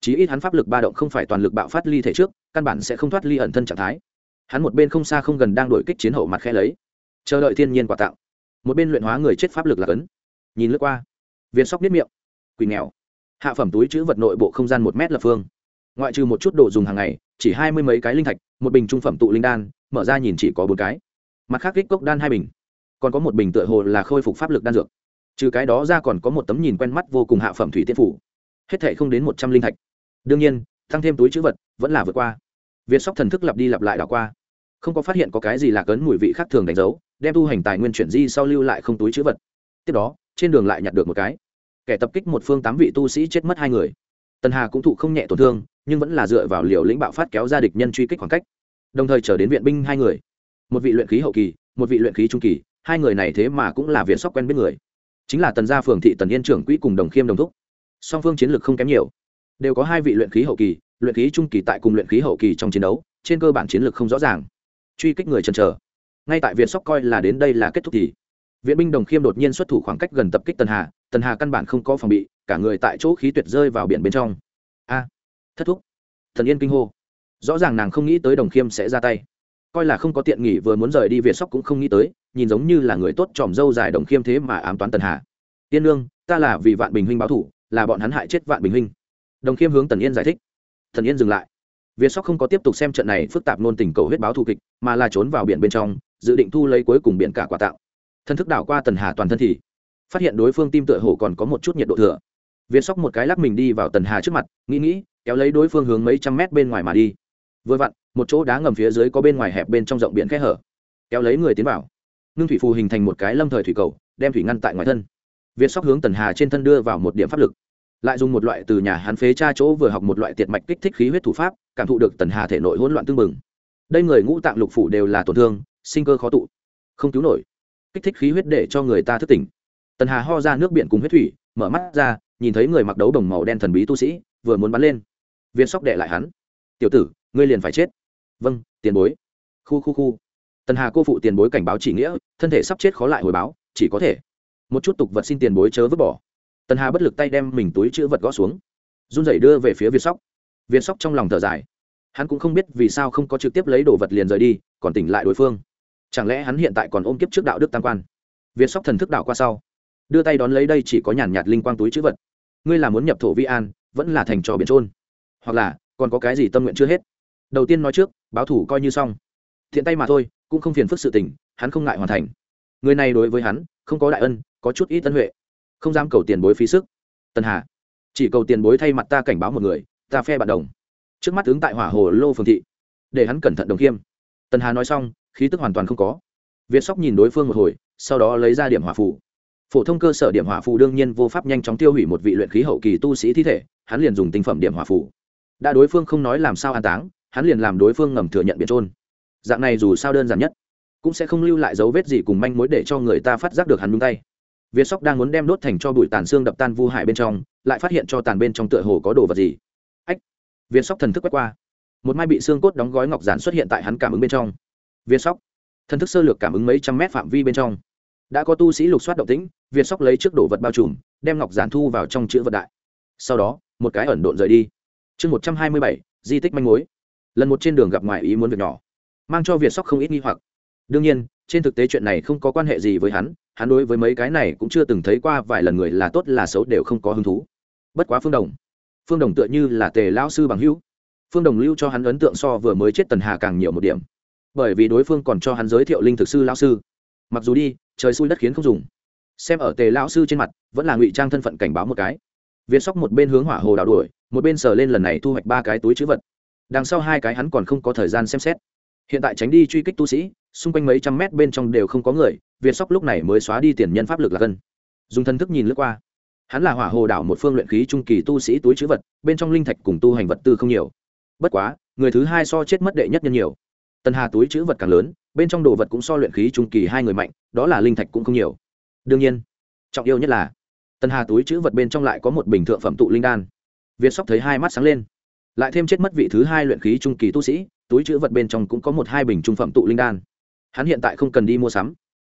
Chí ít hắn pháp lực ba động không phải toàn lực bạo phát ly thể trước, căn bản sẽ không thoát ly ẩn thân trạng thái. Hắn một bên không xa không gần đang đổi kích chiến hậu mặt khe lấy. Chờ đợi thiên nhiên quả tạo. Một bên luyện hóa người chết pháp lực là cấn. Nhìn lướt qua. Viên sóc biết miệng. Quỳ nghèo. Hạ phẩm túi chữ vật nội bộ không gian một mét lập phương ngoại trừ một chút đồ dùng hàng ngày, chỉ hai mươi mấy cái linh thạch, một bình trung phẩm tụ linh đan, mở ra nhìn chỉ có bốn cái. Mặt khác kích cốc đan hai bình. Còn có một bình tựa hồ là khôi phục pháp lực đan dược. Trừ cái đó ra còn có một tấm nhìn quen mắt vô cùng hạ phẩm thủy tiên phủ. Hết thệ không đến một trăm linh thạch. Đương nhiên, tăng thêm túi chữ vật, vẫn là vượt qua. Việt sóc thần thức lặp đi lặp lại đảo qua. Không có phát hiện có cái gì là cấn mùi vị khác thường đánh dấu, đem tu hành tài nguyên chuyển di sau lưu lại không túi chữ vật. Tiếp đó, trên đường lại nhặt được một cái. Kẻ tập kích một phương tám vị tu sĩ chết mất hai người tần hà cũng thụ không nhẹ tổn thương, nhưng vẫn là dựa vào liều lĩnh bạo phát kéo ra địch nhân truy kích khoảng cách. Đồng thời chờ đến viện binh hai người. Một vị luyện khí hậu kỳ, một vị luyện khí trung kỳ, hai người này thế mà cũng là viện sóc quen biết người. Chính là tần gia phường thị tần yên trưởng quỹ cùng đồng khiêm đồng thúc. Song phương chiến lược không kém nhiều. Đều có hai vị luyện khí hậu kỳ, luyện khí trung kỳ tại cùng luyện khí hậu kỳ trong chiến đấu, trên cơ bản chiến lược không rõ ràng. Truy kích người chần chờ. Ngay tại viện sóc coi là đến đây là kết thúc thì, viện binh đồng khiêm đột nhiên xuất thủ khoảng cách gần tập kích tần hà tần hà căn bản không có phòng bị, cả người tại chỗ khí tuyệt rơi vào biển bên trong. A, thất thúc. Thần yên kinh hô. Rõ ràng nàng không nghĩ tới đồng khiêm sẽ ra tay. Coi là không có tiện nghỉ vừa muốn rời đi việt sóc cũng không nghĩ tới, nhìn giống như là người tốt tròm dâu dài đồng khiêm thế mà ám toán tần hà. Tiên lương ta là vì vạn bình huynh báo thủ, là bọn hắn hại chết vạn bình huynh. Đồng khiêm hướng tần yên giải thích. Thần yên dừng lại. Việt sóc không có tiếp tục xem trận này phức tạp nôn tình cầu huyết báo thù kịch, mà là trốn vào biển bên trong, dự định thu lấy cuối cùng biển cả quà tạo. Thân thức đảo qua tần hà toàn thân thì phát hiện đối phương tim tựa hồ còn có một chút nhiệt độ thừa. Việt sóc một cái lắc mình đi vào tần hà trước mặt, nghĩ nghĩ, kéo lấy đối phương hướng mấy trăm mét bên ngoài mà đi. Vừa vặn, một chỗ đá ngầm phía dưới có bên ngoài hẹp bên trong rộng biển khe hở. Kéo lấy người tiến vào. Ngưng thủy phù hình thành một cái lâm thời thủy cầu, đem thủy ngăn tại ngoài thân. Việt sóc hướng tần hà trên thân đưa vào một điểm pháp lực. Lại dùng một loại từ nhà hắn phế cha chỗ vừa học một loại tiệt mạch kích thích khí huyết thủ pháp, cảm thụ được tần hà thể nội hỗn loạn tương mừng đây người ngũ tạng lục phủ đều là tổn thương, sinh cơ khó tụ. Không cứu nổi. Kích thích khí huyết để cho người ta thức tỉnh tần hà ho ra nước biển cùng huyết thủy, mở mắt ra, nhìn thấy người mặc đấu đồng màu đen thần bí tu sĩ, vừa muốn bắn lên. Viên sóc đệ lại hắn. Tiểu tử, ngươi liền phải chết. Vâng tiền bối. Khu khu khu. Tần hà cô phụ tiền bối cảnh báo chỉ nghĩa, thân thể sắp chết khó lại hồi báo, chỉ có thể một chút tục vật xin tiền bối chớ vứt bỏ. Tần hà bất lực tay đem mình túi chữ vật gõ xuống, run rẩy đưa về phía viên sóc. Viên sóc trong lòng thở dài. Hắn cũng không biết vì sao không có trực tiếp lấy đồ vật liền rời đi, còn tỉnh lại đối phương. Chẳng lẽ hắn hiện tại còn ôm kiếp trước đạo đức tam quan? Viên sóc thần thức đạo qua sau đưa tay đón lấy đây chỉ có nhàn nhạt linh quang túi chữ vật. Ngươi là muốn nhập thổ vi an, vẫn là thành trò biển trôn hoặc là, còn có cái gì tâm nguyện chưa hết? Đầu tiên nói trước, báo thủ coi như xong. Thiện tay mà thôi, cũng không phiền phức sự tình, hắn không ngại hoàn thành. Người này đối với hắn, không có đại ân, có chút ít tân huệ. Không dám cầu tiền bối phí sức. Tân hà, chỉ cầu tiền bối thay mặt ta cảnh báo một người, ta phe bạn đồng. Trước mắt tướng tại hỏa hồ lô phường thị, để hắn cẩn thận đồng khiêm. Tân hà nói xong, khí tức hoàn toàn không có. Việt sóc nhìn đối phương một hồi, sau đó lấy ra điểm hỏa phủ phổ thông cơ sở điểm hỏa phù đương nhiên vô pháp nhanh chóng tiêu hủy một vị luyện khí hậu kỳ tu sĩ thi thể, hắn liền dùng tinh phẩm điểm hỏa phù. Đã đối phương không nói làm sao an táng, hắn liền làm đối phương ngầm thừa nhận biện trôn dạng này dù sao đơn giản nhất, cũng sẽ không lưu lại dấu vết gì cùng manh mối để cho người ta phát giác được hắn nhúng tay. Việt sóc đang muốn đem đốt thành cho bụi tàn xương đập tan vu hại bên trong, lại phát hiện cho tàn bên trong tựa hồ có đồ vật gì. Ách! Việt sóc thần thức quét qua. Một mai bị xương cốt đóng gói ngọc giản xuất hiện tại hắn cảm ứng bên trong. Việt sóc, thần thức sơ lược cảm ứng mấy trăm mét phạm vi bên trong đã có tu sĩ lục soát động tĩnh, việt sóc lấy trước đồ vật bao trùm, đem ngọc giản thu vào trong chữ vật đại. Sau đó, một cái ẩn độn rời đi. Chương một trăm hai mươi bảy, di tích manh mối. Lần một trên đường gặp ngoài ý muốn việc nhỏ, mang cho việt sóc không ít nghi hoặc. Đương nhiên, trên thực tế chuyện này không có quan hệ gì với hắn hắn đối với mấy cái này cũng chưa từng thấy qua vài lần người là tốt là xấu đều không có hứng thú. Bất quá phương đồng phương đồng tựa như là tề lão sư bằng hữu. Phương đồng lưu cho hắn ấn tượng so vừa mới chết tần hà càng nhiều một điểm. Bởi vì đối phương còn cho hắn giới thiệu linh thực sư lão sư. Mặc dù đi trời xui đất khiến không dùng. Xem ở tề lão sư trên mặt, vẫn là ngụy trang thân phận cảnh báo một cái. Viên sóc một bên hướng hỏa hồ đào đuổi, một bên sờ lên lần này thu hoạch ba cái túi chữ vật. Đằng sau hai cái hắn còn không có thời gian xem xét. Hiện tại tránh đi truy kích tu sĩ, xung quanh mấy trăm mét bên trong đều không có người, viên sóc lúc này mới xóa đi tiền nhân pháp lực là cân dùng thân thức nhìn lướt qua. Hắn là hỏa hồ đảo một phương luyện khí trung kỳ tu sĩ túi chữ vật, bên trong linh thạch cùng tu hành vật tư không nhiều. Bất quá, người thứ hai so chết mất đệ nhất nhân nhiều tần hà túi chữ vật càng lớn, bên trong đồ vật cũng so luyện khí trung kỳ hai người mạnh, đó là linh thạch cũng không nhiều. Đương nhiên, trọng yêu nhất là, tần hà túi chữ vật bên trong lại có một bình thượng phẩm tụ linh đan. Việt sóc thấy hai mắt sáng lên. Lại thêm chết mất vị thứ hai luyện khí trung kỳ tu sĩ, túi chữ vật bên trong cũng có một hai bình trung phẩm tụ linh đan. Hắn hiện tại không cần đi mua sắm,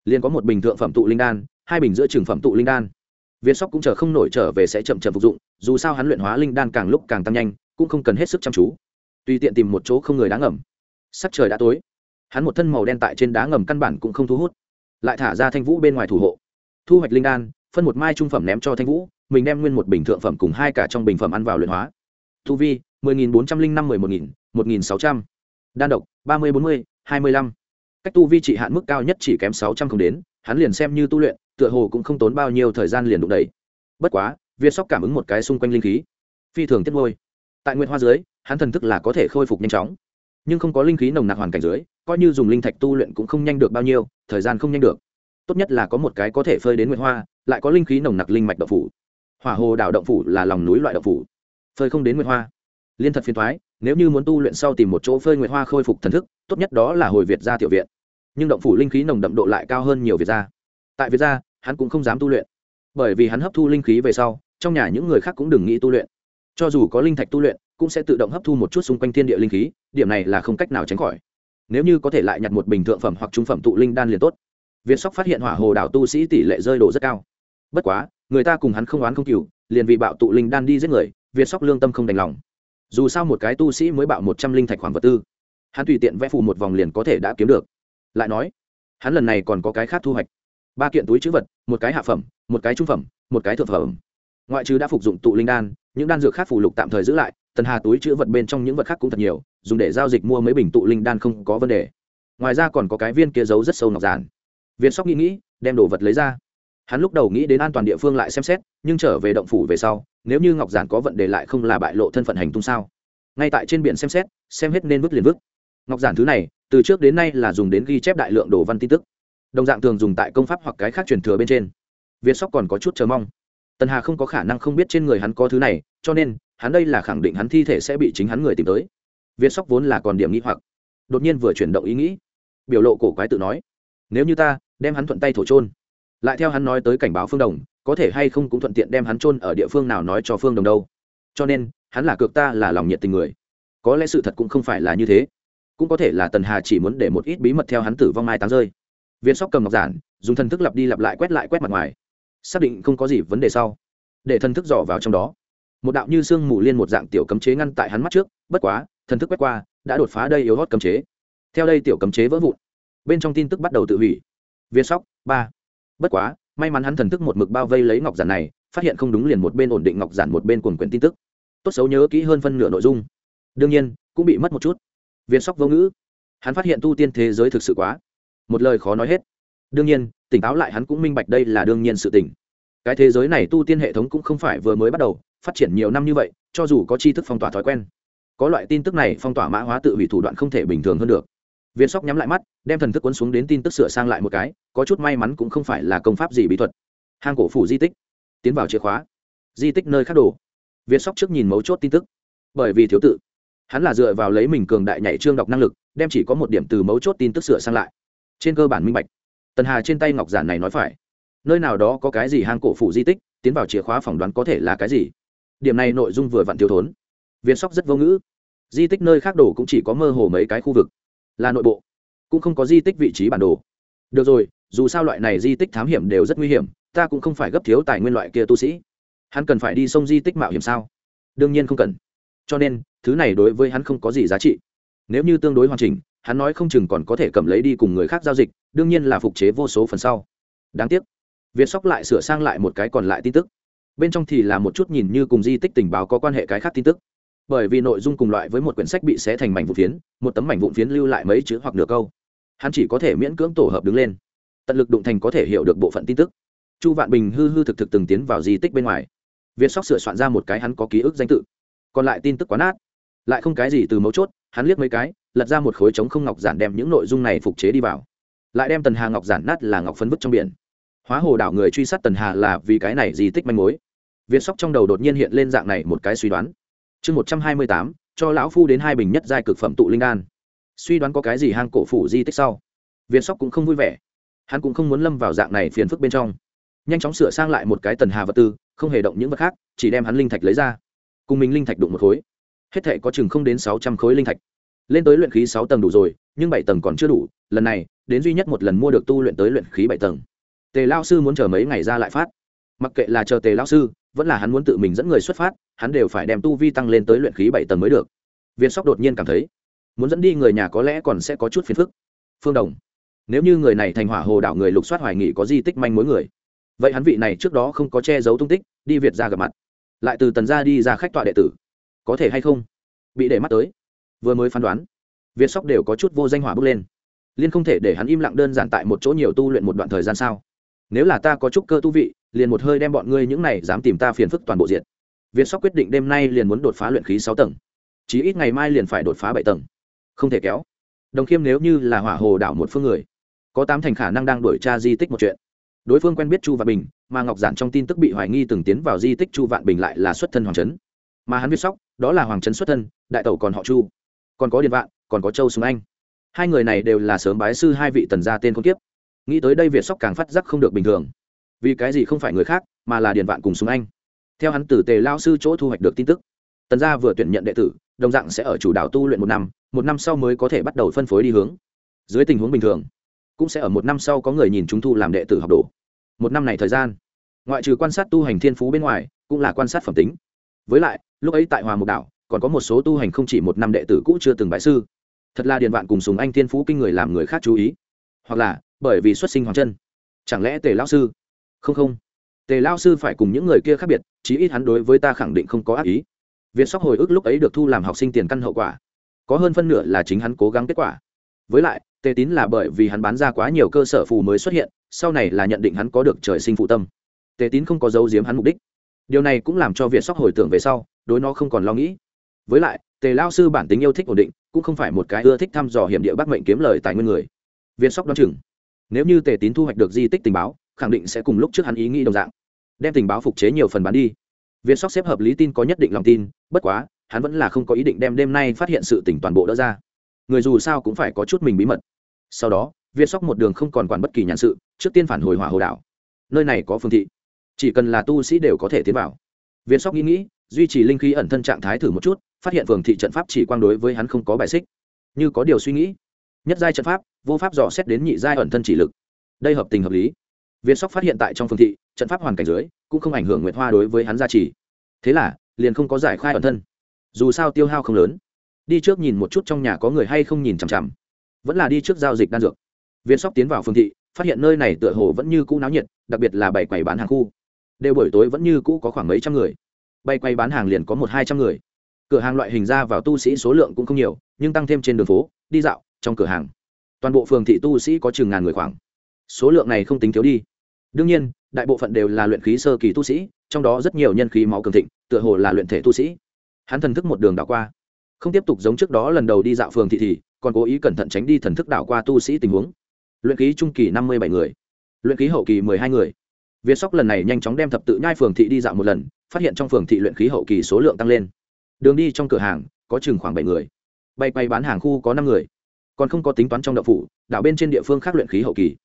liền có một bình thượng phẩm tụ linh đan, hai bình giữa trường phẩm tụ linh đan. Việt sóc cũng chờ không nổi trở về sẽ chậm chậm phục dụng, dù sao hắn luyện hóa linh đan càng lúc càng tăng nhanh, cũng không cần hết sức chăm chú. Tùy tiện tìm một chỗ không người đáng ẩm sắc trời đã tối. Hắn một thân màu đen tại trên đá ngầm căn bản cũng không thu hút. Lại thả ra thanh vũ bên ngoài thủ hộ. Thu hoạch linh đan, phân một mai trung phẩm ném cho thanh vũ, mình đem nguyên một bình thượng phẩm cùng hai cả trong bình phẩm ăn vào luyện hóa. Thu vi, mười nghìn bốn trăm linh năm mười một nghìn một nghìn sáu trăm. Đan độc, ba mươi bốn mươi, hai mươi lăm. Cách tu vi trị hạn mức cao nhất chỉ kém sáu trăm không đến, hắn liền xem như tu luyện, tựa hồ cũng không tốn bao nhiêu thời gian liền đụng đầy. Bất quá, việt sóc cảm ứng một cái xung quanh linh khí. Phi thường tiết ngôi tại nguyện hoa dưới, hắn thần thức là có thể khôi phục nhanh chóng nhưng không có linh khí nồng nặc hoàn cảnh dưới, coi như dùng linh thạch tu luyện cũng không nhanh được bao nhiêu, thời gian không nhanh được. Tốt nhất là có một cái có thể phơi đến Nguyệt hoa, lại có linh khí nồng nặc linh mạch động phủ. Hỏa hồ đảo động phủ là lòng núi loại động phủ. Phơi không đến Nguyệt hoa. Liên thật phiền thoái, nếu như muốn tu luyện sau tìm một chỗ phơi Nguyệt hoa khôi phục thần thức, tốt nhất đó là hồi việt ra tiểu viện. Nhưng động phủ linh khí nồng đậm độ lại cao hơn nhiều việt ra tại việt ra hắn cũng không dám tu luyện. Bởi vì hắn hấp thu linh khí về sau, trong nhà những người khác cũng đừng nghĩ tu luyện. Cho dù có linh thạch tu luyện cũng sẽ tự động hấp thu một chút xung quanh thiên địa linh khí, điểm này là không cách nào tránh khỏi. Nếu như có thể lại nhặt một bình thượng phẩm hoặc trung phẩm tụ linh đan liền tốt. Việt sóc phát hiện hỏa hồ đảo tu sĩ tỷ lệ rơi đổ rất cao. Bất quá, người ta cùng hắn không oán không cừu, liền vì bạo tụ linh đan đi giết người, việt sóc lương tâm không đành lòng. Dù sao một cái tu sĩ mới bạo một trăm linh thạch khoản vật tư, hắn tùy tiện vẽ phù một vòng liền có thể đã kiếm được. Lại nói, hắn lần này còn có cái khác thu hoạch. Ba kiện túi chữ vật, một cái hạ phẩm, một cái trung phẩm, một cái thượng phẩm. Ngoại trừ đã phục dụng tụ linh đan, những đan dược khác phù lục tạm thời giữ lại tần hà túi chữ vật bên trong những vật khác cũng thật nhiều, dùng để giao dịch mua mấy bình tụ linh đan không có vấn đề. Ngoài ra còn có cái viên kia giấu rất sâu ngọc giản. Viên sóc nghĩ nghĩ, đem đồ vật lấy ra. Hắn lúc đầu nghĩ đến an toàn địa phương lại xem xét, nhưng trở về động phủ về sau, nếu như ngọc giản có vấn đề lại không là bại lộ thân phận hành tung sao? Ngay tại trên biển xem xét, xem hết nên vứt liền vứt. Ngọc giản thứ này, từ trước đến nay là dùng đến ghi chép đại lượng đồ văn tin tức. Đồng dạng thường dùng tại công pháp hoặc cái khác truyền thừa bên trên. Việt sóc còn có chút chờ mong. Tần hà không có khả năng không biết trên người hắn có thứ này, cho nên hắn đây là khẳng định hắn thi thể sẽ bị chính hắn người tìm tới. Việt sóc vốn là còn điểm nghĩ hoặc, đột nhiên vừa chuyển động ý nghĩ, biểu lộ cổ quái tự nói, nếu như ta đem hắn thuận tay thổ trôn lại theo hắn nói tới cảnh báo phương đồng, có thể hay không cũng thuận tiện đem hắn trôn ở địa phương nào nói cho phương đồng đâu. Cho nên, hắn là cược ta là lòng nhiệt tình người. Có lẽ sự thật cũng không phải là như thế. Cũng có thể là tần hà chỉ muốn để một ít bí mật theo hắn tử vong mai táng rơi. Viên sóc cầm ngọc giản, dùng thần thức lặp đi lặp lại quét lại quét mặt ngoài. Xác định không có gì vấn đề sau, để thần thức dò vào trong đó một đạo như sương mù liên một dạng tiểu cấm chế ngăn tại hắn mắt trước, bất quá, thần thức quét qua, đã đột phá đây yếu hót cấm chế. Theo đây tiểu cấm chế vỡ vụn, bên trong tin tức bắt đầu tự hủy. Viên sóc, ba. Bất quá, may mắn hắn thần thức một mực bao vây lấy ngọc giản này, phát hiện không đúng liền một bên ổn định ngọc giản một bên cuồng quyển tin tức. Tốt xấu nhớ kỹ hơn phân nửa nội dung. Đương nhiên, cũng bị mất một chút. Viên sóc vô ngữ. Hắn phát hiện tu tiên thế giới thực sự quá. Một lời khó nói hết. Đương nhiên, tỉnh táo lại hắn cũng minh bạch đây là đương nhiên sự tỉnh cái thế giới này tu tiên hệ thống cũng không phải vừa mới bắt đầu phát triển nhiều năm như vậy, cho dù có tri thức phong tỏa thói quen, có loại tin tức này phong tỏa mã hóa tự hủy thủ đoạn không thể bình thường hơn được. Viên sóc nhắm lại mắt, đem thần thức cuốn xuống đến tin tức sửa sang lại một cái, có chút may mắn cũng không phải là công pháp gì bí thuật. Hang cổ phủ di tích. Tiến vào chìa khóa. Di tích nơi khắc đồ. Viên sóc trước nhìn mấu chốt tin tức. Bởi vì thiếu tự, hắn là dựa vào lấy mình cường đại nhảy trương đọc năng lực, đem chỉ có một điểm từ mấu chốt tin tức sửa sang lại. Trên cơ bản minh bạch. Tần hà trên tay ngọc giản này nói phải. Nơi nào đó có cái gì hang cổ phủ di tích, tiến vào chìa khóa phỏng đoán có thể là cái gì? Điểm này nội dung vừa vặn thiếu thốn. Viên sóc rất vô ngữ. Di tích nơi khác đổ cũng chỉ có mơ hồ mấy cái khu vực. Là nội bộ, cũng không có di tích vị trí bản đồ. Được rồi, dù sao loại này di tích thám hiểm đều rất nguy hiểm, ta cũng không phải gấp thiếu tài nguyên loại kia tu sĩ. Hắn cần phải đi sông di tích mạo hiểm sao? Đương nhiên không cần. Cho nên, thứ này đối với hắn không có gì giá trị. Nếu như tương đối hoàn chỉnh, hắn nói không chừng còn có thể cầm lấy đi cùng người khác giao dịch, đương nhiên là phục chế vô số phần sau. Đáng tiếc việt sóc lại sửa sang lại một cái còn lại tin tức bên trong thì là một chút nhìn như cùng di tích tình báo có quan hệ cái khác tin tức. Bởi vì nội dung cùng loại với một quyển sách bị xé thành mảnh vụn phiến, một tấm mảnh vụn phiến lưu lại mấy chữ hoặc nửa câu. Hắn chỉ có thể miễn cưỡng tổ hợp đứng lên. Tận lực đụng thành có thể hiểu được bộ phận tin tức. Chu vạn bình hư hư thực thực từng tiến vào di tích bên ngoài. Việt sóc sửa soạn ra một cái hắn có ký ức danh tự. Còn lại tin tức quá nát. Lại không cái gì từ mấu chốt, hắn liếc mấy cái, lật ra một khối trống không ngọc giản đem những nội dung này phục chế đi vào. Lại đem tần hà ngọc giản nát là ngọc phấn vứt trong biển. Hóa hồ đảo người truy sát tần hà là vì cái này di tích manh mối việt sóc trong đầu đột nhiên hiện lên dạng này một cái suy đoán. Chương một trăm hai mươi tám, cho lão phu đến hai bình nhất giai cực phẩm tụ linh đan. Suy đoán có cái gì hang cổ phủ di tích sau? Việt sóc cũng không vui vẻ. Hắn cũng không muốn lâm vào dạng này phiền phức bên trong. Nhanh chóng sửa sang lại một cái tần hà vật tư, không hề động những vật khác, chỉ đem hắn linh thạch lấy ra. Cùng mình linh thạch đụng một khối. Hết thảy có chừng không đến sáu trăm khối linh thạch. Lên tới luyện khí sáu tầng đủ rồi, nhưng bảy tầng còn chưa đủ. Lần này, đến duy nhất một lần mua được tu luyện tới luyện khí bảy tầng. Tề Lão sư muốn chờ mấy ngày ra lại phát. Mặc kệ là chờ tề lao sư vẫn là hắn muốn tự mình dẫn người xuất phát, hắn đều phải đem tu vi tăng lên tới luyện khí bảy tầng mới được. Viên sóc đột nhiên cảm thấy, muốn dẫn đi người nhà có lẽ còn sẽ có chút phiền phức. Phương đồng, nếu như người này thành hỏa hồ đảo người lục soát hoài nghị có di tích manh mối người, vậy hắn vị này trước đó không có che giấu tung tích, đi việt ra gặp mặt. Lại từ tần ra đi ra khách tọa đệ tử. Có thể hay không? Bị để mắt tới. Vừa mới phán đoán việt sóc đều có chút vô danh hỏa bước lên. Liên không thể để hắn im lặng đơn giản tại một chỗ nhiều tu luyện một đoạn thời gian sao? Nếu là ta có chút cơ tu vị liền một hơi đem bọn ngươi những này dám tìm ta phiền phức toàn bộ diện việt sóc quyết định đêm nay liền muốn đột phá luyện khí sáu tầng. Chí ít ngày mai liền phải đột phá bảy tầng. Không thể kéo. Đồng khiêm nếu như là hỏa hồ đảo một phương người, có tám thành khả năng đang đổi tra di tích một chuyện. Đối phương quen biết chu vạn bình, mà ngọc giản trong tin tức bị hoài nghi từng tiến vào di tích chu vạn bình lại là xuất thân hoàng trấn mà hắn viết sóc, đó là hoàng trấn xuất thân, đại tẩu còn họ chu. Còn có điện vạn, còn có châu súng anh. Hai người này đều là sớm bái sư hai vị tần gia tên con kiếp. Nghĩ tới đây việt sóc càng phát giác không được bình thường vì cái gì không phải người khác, mà là điền vạn cùng súng anh. Theo hắn từ tề lao sư chỗ thu hoạch được tin tức, tần gia vừa tuyển nhận đệ tử, đồng dạng sẽ ở chủ đạo tu luyện một năm một năm sau mới có thể bắt đầu phân phối đi hướng. Dưới tình huống bình thường, cũng sẽ ở một năm sau có người nhìn chúng thu làm đệ tử học đồ. Một năm này thời gian, ngoại trừ quan sát tu hành thiên phú bên ngoài, cũng là quan sát phẩm tính. Với lại, lúc ấy tại hòa mục đảo còn có một số tu hành không chỉ một năm đệ tử cũ chưa từng bại sư. Thật là điền vạn cùng sùng anh thiên phú kinh người làm người khác chú ý. Hoặc là, bởi vì xuất sinh hoàng chân. Chẳng lẽ tề lão sư không không. Tề lao sư phải cùng những người kia khác biệt, chí ít hắn đối với ta khẳng định không có ác ý. Việt sóc hồi ức lúc ấy được thu làm học sinh tiền căn hậu quả. Có hơn phân nửa là chính hắn cố gắng kết quả. Với lại, tề tín là bởi vì hắn bán ra quá nhiều cơ sở phù mới xuất hiện, sau này là nhận định hắn có được trời sinh phụ tâm. Tề tín không có dấu giếm hắn mục đích. Điều này cũng làm cho việt sóc hồi tưởng về sau, đối nó không còn lo nghĩ. Với lại, tề lao sư bản tính yêu thích ổn định, cũng không phải một cái ưa thích thăm dò hiểm địa bắc mệnh kiếm lời tài nguyên người. Việt sóc đ o chừng. Nếu như tề tín thu hoạch được di tích tình báo khẳng định sẽ cùng lúc trước hắn ý nghĩ đồng dạng. Đem tình báo phục chế nhiều phần bán đi. Việt sóc xếp hợp lý tin có nhất định lòng tin, bất quá, hắn vẫn là không có ý định đem đêm nay phát hiện sự tỉnh toàn bộ đỡ ra. Người dù sao cũng phải có chút mình bí mật. Sau đó, việt sóc một đường không còn quản bất kỳ nhãn sự, trước tiên phản hồi hỏa hồ đảo. Nơi này có phương thị. Chỉ cần là tu sĩ đều có thể tiến vào. Việt sóc nghĩ nghĩ, duy trì linh khí ẩn thân trạng thái thử một chút, phát hiện phường thị trận pháp chỉ quang đối với hắn không có bài xích. Như có điều suy nghĩ. Nhất giai trận pháp, vô pháp dò xét đến nhị giai ẩn thân chỉ lực. Đây hợp tình hợp lý việt sóc phát hiện tại trong phường thị, trận pháp hoàn cảnh dưới, cũng không ảnh hưởng nguyệt hoa đối với hắn gia trì. Thế là, liền không có giải khai ẩn thân. Dù sao tiêu hao không lớn. Đi trước nhìn một chút trong nhà có người hay không nhìn chằm chằm. Vẫn là đi trước giao dịch đan dược. Viên sóc tiến vào phương thị, phát hiện nơi này tựa hồ vẫn như cũ náo nhiệt, đặc biệt là bảy quầy bán hàng khu. Đều buổi tối vẫn như cũ có khoảng mấy trăm người. Bay quay bán hàng liền có một hai trăm người. Cửa hàng loại hình ra vào tu sĩ số lượng cũng không nhiều, nhưng tăng thêm trên đường phố, đi dạo, trong cửa hàng. Toàn bộ phường thị tu sĩ có chừng ngàn người khoảng. Số lượng này không tính thiếu đi đương nhiên, đại bộ phận đều là luyện khí sơ kỳ tu sĩ, trong đó rất nhiều nhân khí máu cường thịnh, tựa hồ là luyện thể tu sĩ. Hắn thần thức một đường đảo qua. Không tiếp tục giống trước đó lần đầu đi dạo phường thị thì, còn cố ý cẩn thận tránh đi thần thức đảo qua tu sĩ tình huống. Luyện khí trung kỳ năm mươi bảy người, luyện khí hậu kỳ m ộ ư ơ i hai người. Việt sóc lần này nhanh chóng đem thập tự nhai phường thị đi dạo một lần, phát hiện trong phường thị luyện khí hậu kỳ số lượng tăng lên. Đường đi trong cửa hàng, có chừng khoảng bảy người. Bay quay bán hàng khu có năm người. Còn không có tính toán trong đậu phủ, đảo bên trên địa phương khác luyện khí hậu kỳ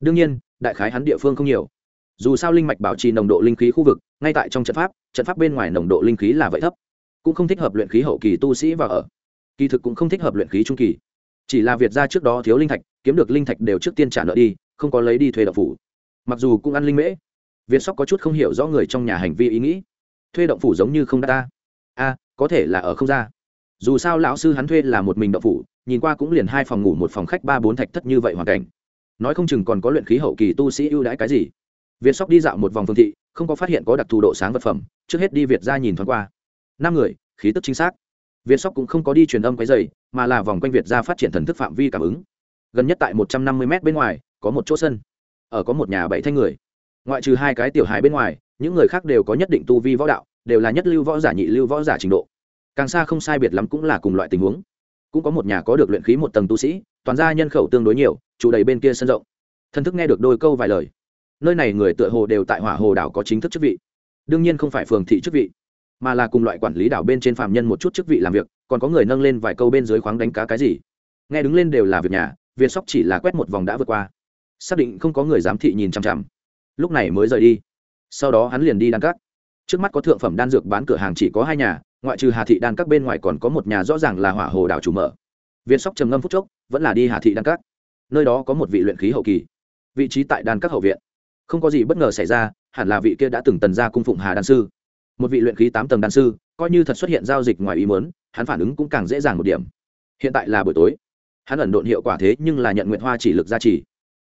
đương nhiên, đại khái hắn địa phương không nhiều. Dù sao linh mạch bảo trì nồng độ linh khí khu vực, ngay tại trong trận pháp trận pháp bên ngoài nồng độ linh khí là vậy thấp. Cũng không thích hợp luyện khí hậu kỳ tu sĩ và ở. Kỳ thực cũng không thích hợp luyện khí trung kỳ. Chỉ là việt ra trước đó thiếu linh thạch, kiếm được linh thạch đều trước tiên trả nợ đi, không có lấy đi thuê đậu phủ. Mặc dù cũng ăn linh mễ, việt sóc có chút không hiểu rõ người trong nhà hành vi ý nghĩ. Thuê động phủ giống như không đa ta. A, có thể là ở không ra. Dù sao lão sư hắn thuê là một mình động phủ, nhìn qua cũng liền hai phòng ngủ một phòng khách ba bốn thạch thất như vậy hoàn cảnh nói không chừng còn có luyện khí hậu kỳ tu sĩ ưu đãi cái gì. Việt sóc đi dạo một vòng phương thị, không có phát hiện có đặc thù độ sáng vật phẩm, trước hết đi việt ra nhìn thoáng qua. Năm người, khí tức chính xác. Việt sóc cũng không có đi truyền âm cái dày mà là vòng quanh việt ra phát triển thần thức phạm vi cảm ứng. Gần nhất tại một trăm năm mươi m bên ngoài, có một chỗ sân. Ở có một nhà bảy thanh người. Ngoại trừ hai cái tiểu hài bên ngoài, những người khác đều có nhất định tu vi võ đạo, đều là nhất lưu võ giả nhị lưu võ giả trình độ. Càng xa không sai biệt lắm cũng là cùng loại tình huống cũng có một nhà có được luyện khí một tầng tu sĩ, toàn gia nhân khẩu tương đối nhiều, chủ đầy bên kia sân rộng. Thân thức nghe được đôi câu vài lời. Nơi này người tựa hồ đều tại hỏa hồ đảo có chính thức chức vị. Đương nhiên không phải phường thị chức vị, mà là cùng loại quản lý đảo bên trên phạm nhân một chút chức vị làm việc, còn có người nâng lên vài câu bên dưới khoáng đánh cá cái gì. Nghe đứng lên đều là việc nhà viên sóc chỉ là quét một vòng đã vượt qua. Xác định không có người giám thị nhìn chằm chằm. Lúc này mới rời đi. Sau đó hắn liền đi đan cát. Trước mắt có thượng phẩm đan dược bán cửa hàng chỉ có hai nhà ngoại trừ hà thị đan các bên ngoài còn có một nhà rõ ràng là hỏa hồ đảo chủ mở. Viên sóc trầm ngâm phút chốc, vẫn là đi hà thị đan các. Nơi đó có một vị luyện khí hậu kỳ. Vị trí tại đan các hậu viện. Không có gì bất ngờ xảy ra, hẳn là vị kia đã từng tần ra cung phụng hà đan sư. Một vị luyện khí tám tầng đan sư, coi như thật xuất hiện giao dịch ngoài ý mớn hắn phản ứng cũng càng dễ dàng một điểm. Hiện tại là buổi tối. Hắn ẩn độn hiệu quả thế nhưng là nhận nguyện hoa chỉ lực gia trì.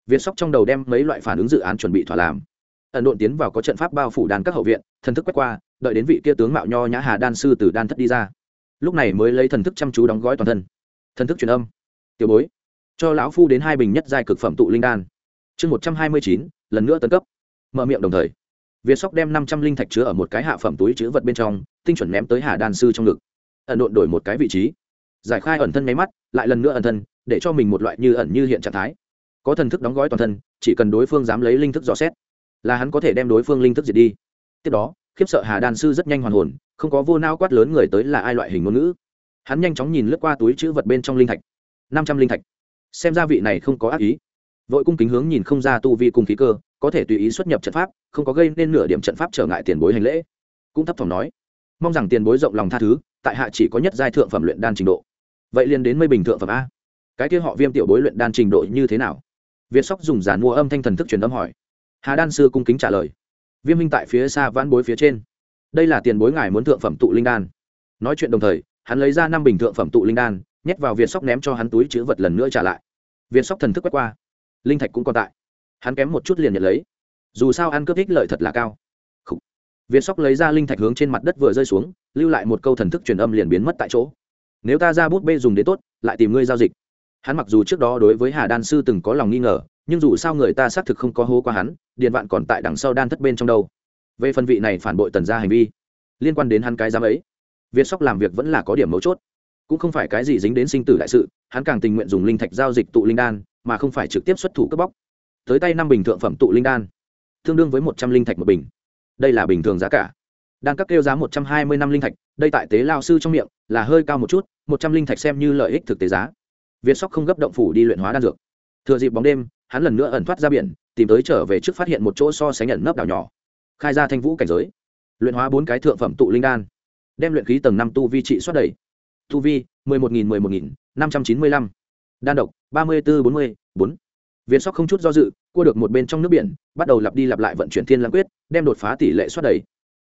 Viên sóc trong đầu đem mấy loại phản ứng dự án chuẩn bị thỏa làm ẩn độn tiến vào có trận pháp bao phủ đàn các hậu viện, thần thức quét qua, đợi đến vị kia tướng mạo nho nhã hà đan sư từ đan thất đi ra. Lúc này mới lấy thần thức chăm chú đóng gói toàn thân. Thần thức truyền âm. Tiểu bối, cho lão phu đến hai bình nhất giai cực phẩm tụ linh đan. Chương một trăm hai mươi chín, lần nữa tấn cấp. Mở miệng đồng thời, việt sóc đem năm trăm linh thạch chứa ở một cái hạ phẩm túi chứa vật bên trong, tinh chuẩn ném tới hà đan sư trong ngực. Ẩn độn đổi một cái vị trí. Giải khai ẩn thân nháy mắt, lại lần nữa ẩn thân, để cho mình một loại như ẩn như hiện trạng thái. Có thần thức đóng gói toàn thân, chỉ cần đối phương dám lấy linh thức dò xét là hắn có thể đem đối phương linh thức diệt đi. Tiếp đó, khiếp sợ hà đan sư rất nhanh hoàn hồn, không có vô nao quát lớn người tới là ai loại hình ngôn ngữ. Hắn nhanh chóng nhìn lướt qua túi chữ vật bên trong linh thạch. Năm trăm linh thạch. Xem ra vị này không có ác ý. Vội cung kính hướng nhìn không ra tu vi cùng khí cơ, có thể tùy ý xuất nhập trận pháp, không có gây nên nửa điểm trận pháp trở ngại tiền bối hành lễ. Cũng thấp thỏm nói, mong rằng tiền bối rộng lòng tha thứ, tại hạ chỉ có nhất giai thượng phẩm luyện đan trình độ. Vậy liền đến mây bình thượng phẩm a. Cái kia họ viêm tiểu bối luyện đan trình độ như thế nào? Việt sóc dùng giàn mua âm thanh thần thức truyền âm hỏi hà đan sư cung kính trả lời. Viêm minh tại phía xa vãn bối phía trên. Đây là tiền bối ngài muốn thượng phẩm tụ linh đan. Nói chuyện đồng thời, hắn lấy ra năm bình thượng phẩm tụ linh đan, nhét vào việt sóc ném cho hắn túi chữ vật lần nữa trả lại. Việt sóc thần thức quét qua. Linh thạch cũng còn tại. Hắn kém một chút liền nhận lấy. Dù sao ăn cướp ích lợi thật là cao. Việt sóc lấy ra linh thạch hướng trên mặt đất vừa rơi xuống, lưu lại một câu thần thức truyền âm liền biến mất tại chỗ. Nếu ta ra bút bê dùng đến tốt, lại tìm ngươi giao dịch. Hắn mặc dù trước đó đối với hà đan sư từng có lòng nghi ngờ nhưng dù sao người ta xác thực không có hố qua hắn, điền vạn còn tại đằng sau đan thất bên trong đâu. Về phần vị này phản bội tần ra hành vi, liên quan đến hắn cái giám ấy, việt sóc làm việc vẫn là có điểm mấu chốt. Cũng không phải cái gì dính đến sinh tử đại sự, hắn càng tình nguyện dùng linh thạch giao dịch tụ linh đan, mà không phải trực tiếp xuất thủ cướp bóc. Tới tay năm bình thượng phẩm tụ linh đan, tương đương với một trăm linh thạch một bình. Đây là bình thường giá cả. Đan các kêu giá một trăm hai mươi năm linh thạch, đây tại tế lao sư trong miệng là hơi cao một chút, một trăm linh thạch xem như lợi ích thực tế giá. Việt sóc không gấp động phủ đi luyện hóa đan dược. Thừa dịp bóng đêm hắn lần nữa ẩn thoát ra biển, tìm tới trở về trước phát hiện một chỗ so sánh nhận nấp đảo nhỏ. Khai ra thanh vũ cảnh giới. Luyện hóa bốn cái thượng phẩm tụ linh đan. Đem luyện khí tầng năm tu vi trị xuất đầy. Tu vi, mười một nghìn, mười một nghìn, năm trăm chín mươi lăm. Đan độc, ba mươi bốn bốn mươi bốn. Việt sóc không chút do dự, cua được một bên trong nước biển, bắt đầu lặp đi lặp lại vận chuyển thiên lãng quyết, đem đột phá tỷ lệ xuất đầy.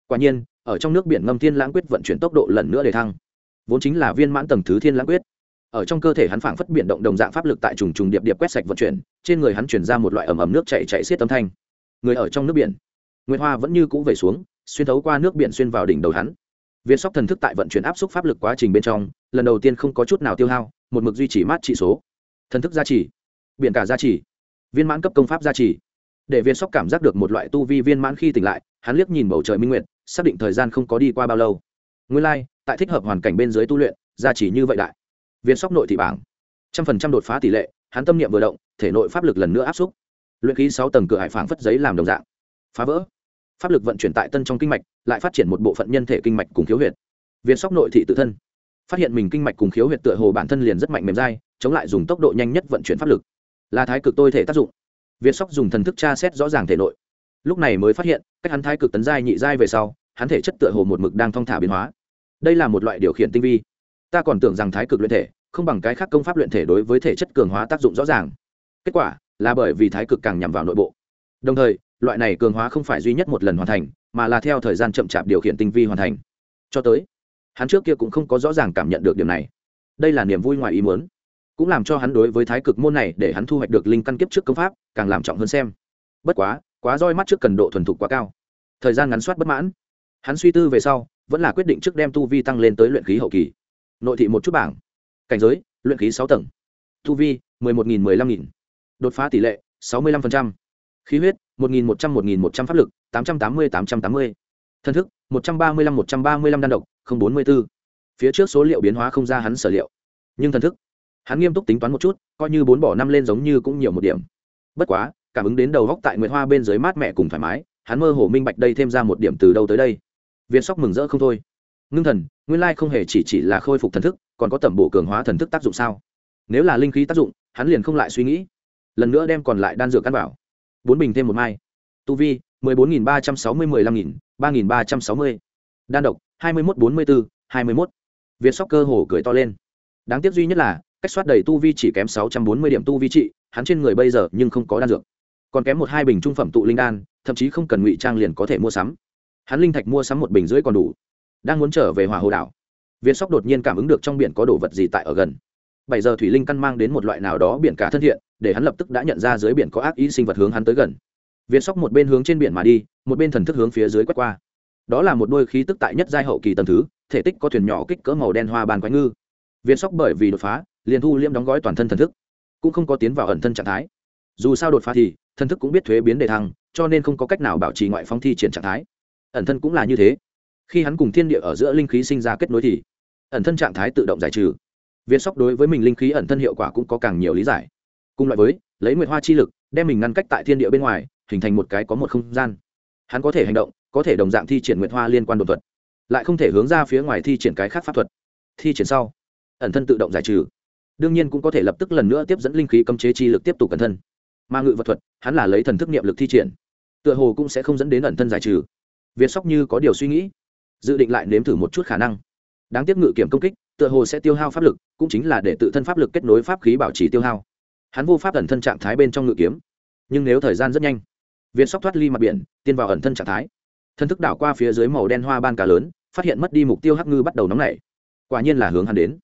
Quả nhiên, ở trong nước biển ngâm thiên lãng quyết vận chuyển tốc độ lần nữa để thăng. Vốn chính là viên mãn tầng thứ thiên lãng quyết. Ở trong cơ thể hắn phảng phất biển động đồng dạng pháp lực tại trùng trùng điệp điệp quét sạch vận chuyển trên người hắn chuyển ra một loại ẩm ẩm nước chạy chạy xiết âm thanh. Người ở trong nước biển. Nguyệt hoa vẫn như cũ về xuống xuyên thấu qua nước biển xuyên vào đỉnh đầu hắn. Viên sóc thần thức tại vận chuyển áp suất pháp lực quá trình bên trong lần đầu tiên không có chút nào tiêu hao một mực duy trì mát trị số. Thần thức gia trì. Biển cả gia trì. Viên mãn cấp công pháp gia trì. Để Viên sóc cảm giác được một loại tu vi viên mãn khi tỉnh lại hắn liếc nhìn bầu trời minh nguyện xác định thời gian không có đi qua bao lâu. Nguyên lai、like, tại thích hợp hoàn cảnh bên dưới tu luyện gia trì như vậy đại. Viên sóc nội thị bảng. Trăm phần trăm đột phá tỷ lệ hắn tâm niệm vừa động, thể nội pháp lực lần nữa áp xúc. Luyện khí sáu tầng cửa hải phảng phất giấy làm đồng dạng. Phá vỡ. Pháp lực vận chuyển tại tân trong kinh mạch, lại phát triển một bộ phận nhân thể kinh mạch cùng khiếu huyệt. Viên sóc nội thị tự thân. Phát hiện mình kinh mạch cùng khiếu huyệt tựa hồ bản thân liền rất mạnh mềm dai, chống lại dùng tốc độ nhanh nhất vận chuyển pháp lực. Là thái cực tôi thể tác dụng. Viên sóc dùng thần thức tra xét rõ ràng thể nội. Lúc này mới phát hiện, cách hắn thái cực tấn giai nhị giai về sau, hắn thể chất tựa hồ một mực đang thong thả biến hóa. Đây là một loại điều khiển tinh vi. Ta còn tưởng rằng thái cực luyện thể không bằng cái khác công pháp luyện thể đối với thể chất cường hóa tác dụng rõ ràng. Kết quả là bởi vì thái cực càng nhằm vào nội bộ. Đồng thời, loại này cường hóa không phải duy nhất một lần hoàn thành, mà là theo thời gian chậm chạp điều khiển tinh vi hoàn thành. Cho tới, hắn trước kia cũng không có rõ ràng cảm nhận được điểm này. Đây là niềm vui ngoài ý muốn, cũng làm cho hắn đối với thái cực môn này để hắn thu hoạch được linh căn kiếp trước công pháp càng làm trọng hơn xem. Bất quá quá roi mắt trước cần độ thuần thục quá cao. Thời gian ngắn soát bất mãn. Hắn suy tư về sau, vẫn là quyết định trước đem tu vi tăng lên tới luyện khí hậu kỳ. Nội thị một chút bảng cảnh giới, luyện khí sáu tầng. Tu vi, mười một nghìn mười lăm nghìn. Đột phá tỷ lệ, sáu mươi lăm phần trăm. Khí huyết, một nghìn một trăm, một nghìn một trăm pháp lực, tám trăm tám mươi, tám trăm tám mươi. Thân thức, một trăm ba mươi lăm, một trăm ba mươi lăm đan độc, không bốn mươi b ố phía trước số liệu biến hóa không ra hắn sở liệu. Nhưng thân thức, hắn nghiêm túc tính toán một chút, coi như bốn bỏ năm lên giống như cũng nhiều một điểm. Bất quá, cảm ứng đến đầu góc tại nguyệt hoa bên dưới mát mẹ cùng thoải mái, hắn mơ hồ minh bạch đây thêm ra một điểm từ đâu tới đây. Viên sóc mừng rỡ không thôi ngưng thần, nguyên lai không hề chỉ chỉ là khôi phục thần thức, còn có tẩm bổ cường hóa thần thức tác dụng sao? Nếu là linh khí tác dụng, hắn liền không lại suy nghĩ. Lần nữa đem còn lại đan dược căn bảo. Bốn bình thêm một mai. Tu vi, mười bốn nghìn ba trăm sáu mươi mười lăm nghìn, ba nghìn ba trăm sáu mươi. Đan độc, hai mươi mốt bốn mươi bốn hai mươi mốt. Việt sóc cơ hồ cười to lên. Đáng tiếc duy nhất là, cách soát đầy tu vi chỉ kém sáu trăm bốn mươi điểm tu vi trị, hắn trên người bây giờ nhưng không có đan dược. Còn kém một hai bình trung phẩm tụ linh đan, thậm chí không cần ngụy trang liền có thể mua sắm. Hắn linh thạch mua sắm một bình rưỡi còn đủ đang muốn trở về hòa hồ đảo. Viên sóc đột nhiên cảm ứng được trong biển có đồ vật gì tại ở gần. Bảy giờ thủy linh căn mang đến một loại nào đó biển cả thân thiện, để hắn lập tức đã nhận ra dưới biển có ác ý sinh vật hướng hắn tới gần. Viên sóc một bên hướng trên biển mà đi, một bên thần thức hướng phía dưới quét qua. Đó là một đôi khí tức tại nhất giai hậu kỳ tầm thứ, thể tích có thuyền nhỏ kích cỡ màu đen hoa bàn quái ngư. Viên sóc bởi vì đột phá, liền thu liêm đóng gói toàn thân thần thức, cũng không có tiến vào ẩn thân trạng thái. Dù sao đột phá thì, thần thức cũng biết thuế biến đề thăng, cho nên không có cách nào bảo trì ngoại phong thi triển trạng thái. Ẩn thân cũng là như thế khi hắn cùng thiên địa ở giữa linh khí sinh ra kết nối thì ẩn thân trạng thái tự động giải trừ. Viên sóc đối với mình linh khí ẩn thân hiệu quả cũng có càng nhiều lý giải. Cùng loại với, lấy nguyệt hoa chi lực, đem mình ngăn cách tại thiên địa bên ngoài, hình thành một cái có một không gian. Hắn có thể hành động, có thể đồng dạng thi triển nguyệt hoa liên quan đột thuật, lại không thể hướng ra phía ngoài thi triển cái khác pháp thuật. Thi triển sau, ẩn thân tự động giải trừ. Đương nhiên cũng có thể lập tức lần nữa tiếp dẫn linh khí cấm chế chi lực tiếp tục cẩn thân. Mà ngự vật thuật, hắn là lấy thần thức niệm lực thi triển. Tựa hồ cũng sẽ không dẫn đến ẩn thân giải trừ. Việt sóc như có điều suy nghĩ dự định lại nếm thử một chút khả năng. Đáng tiếc ngự kiểm công kích, tựa hồ sẽ tiêu hao pháp lực, cũng chính là để tự thân pháp lực kết nối pháp khí bảo trì tiêu hao. Hắn vô pháp ẩn thân trạng thái bên trong ngự kiếm. Nhưng nếu thời gian rất nhanh, việt sóc thoát ly mặt biển, tiên vào ẩn thân trạng thái. Thân thức đảo qua phía dưới màu đen hoa ban cá lớn, phát hiện mất đi mục tiêu hắc ngư bắt đầu nóng nảy. Quả nhiên là hướng hắn đến.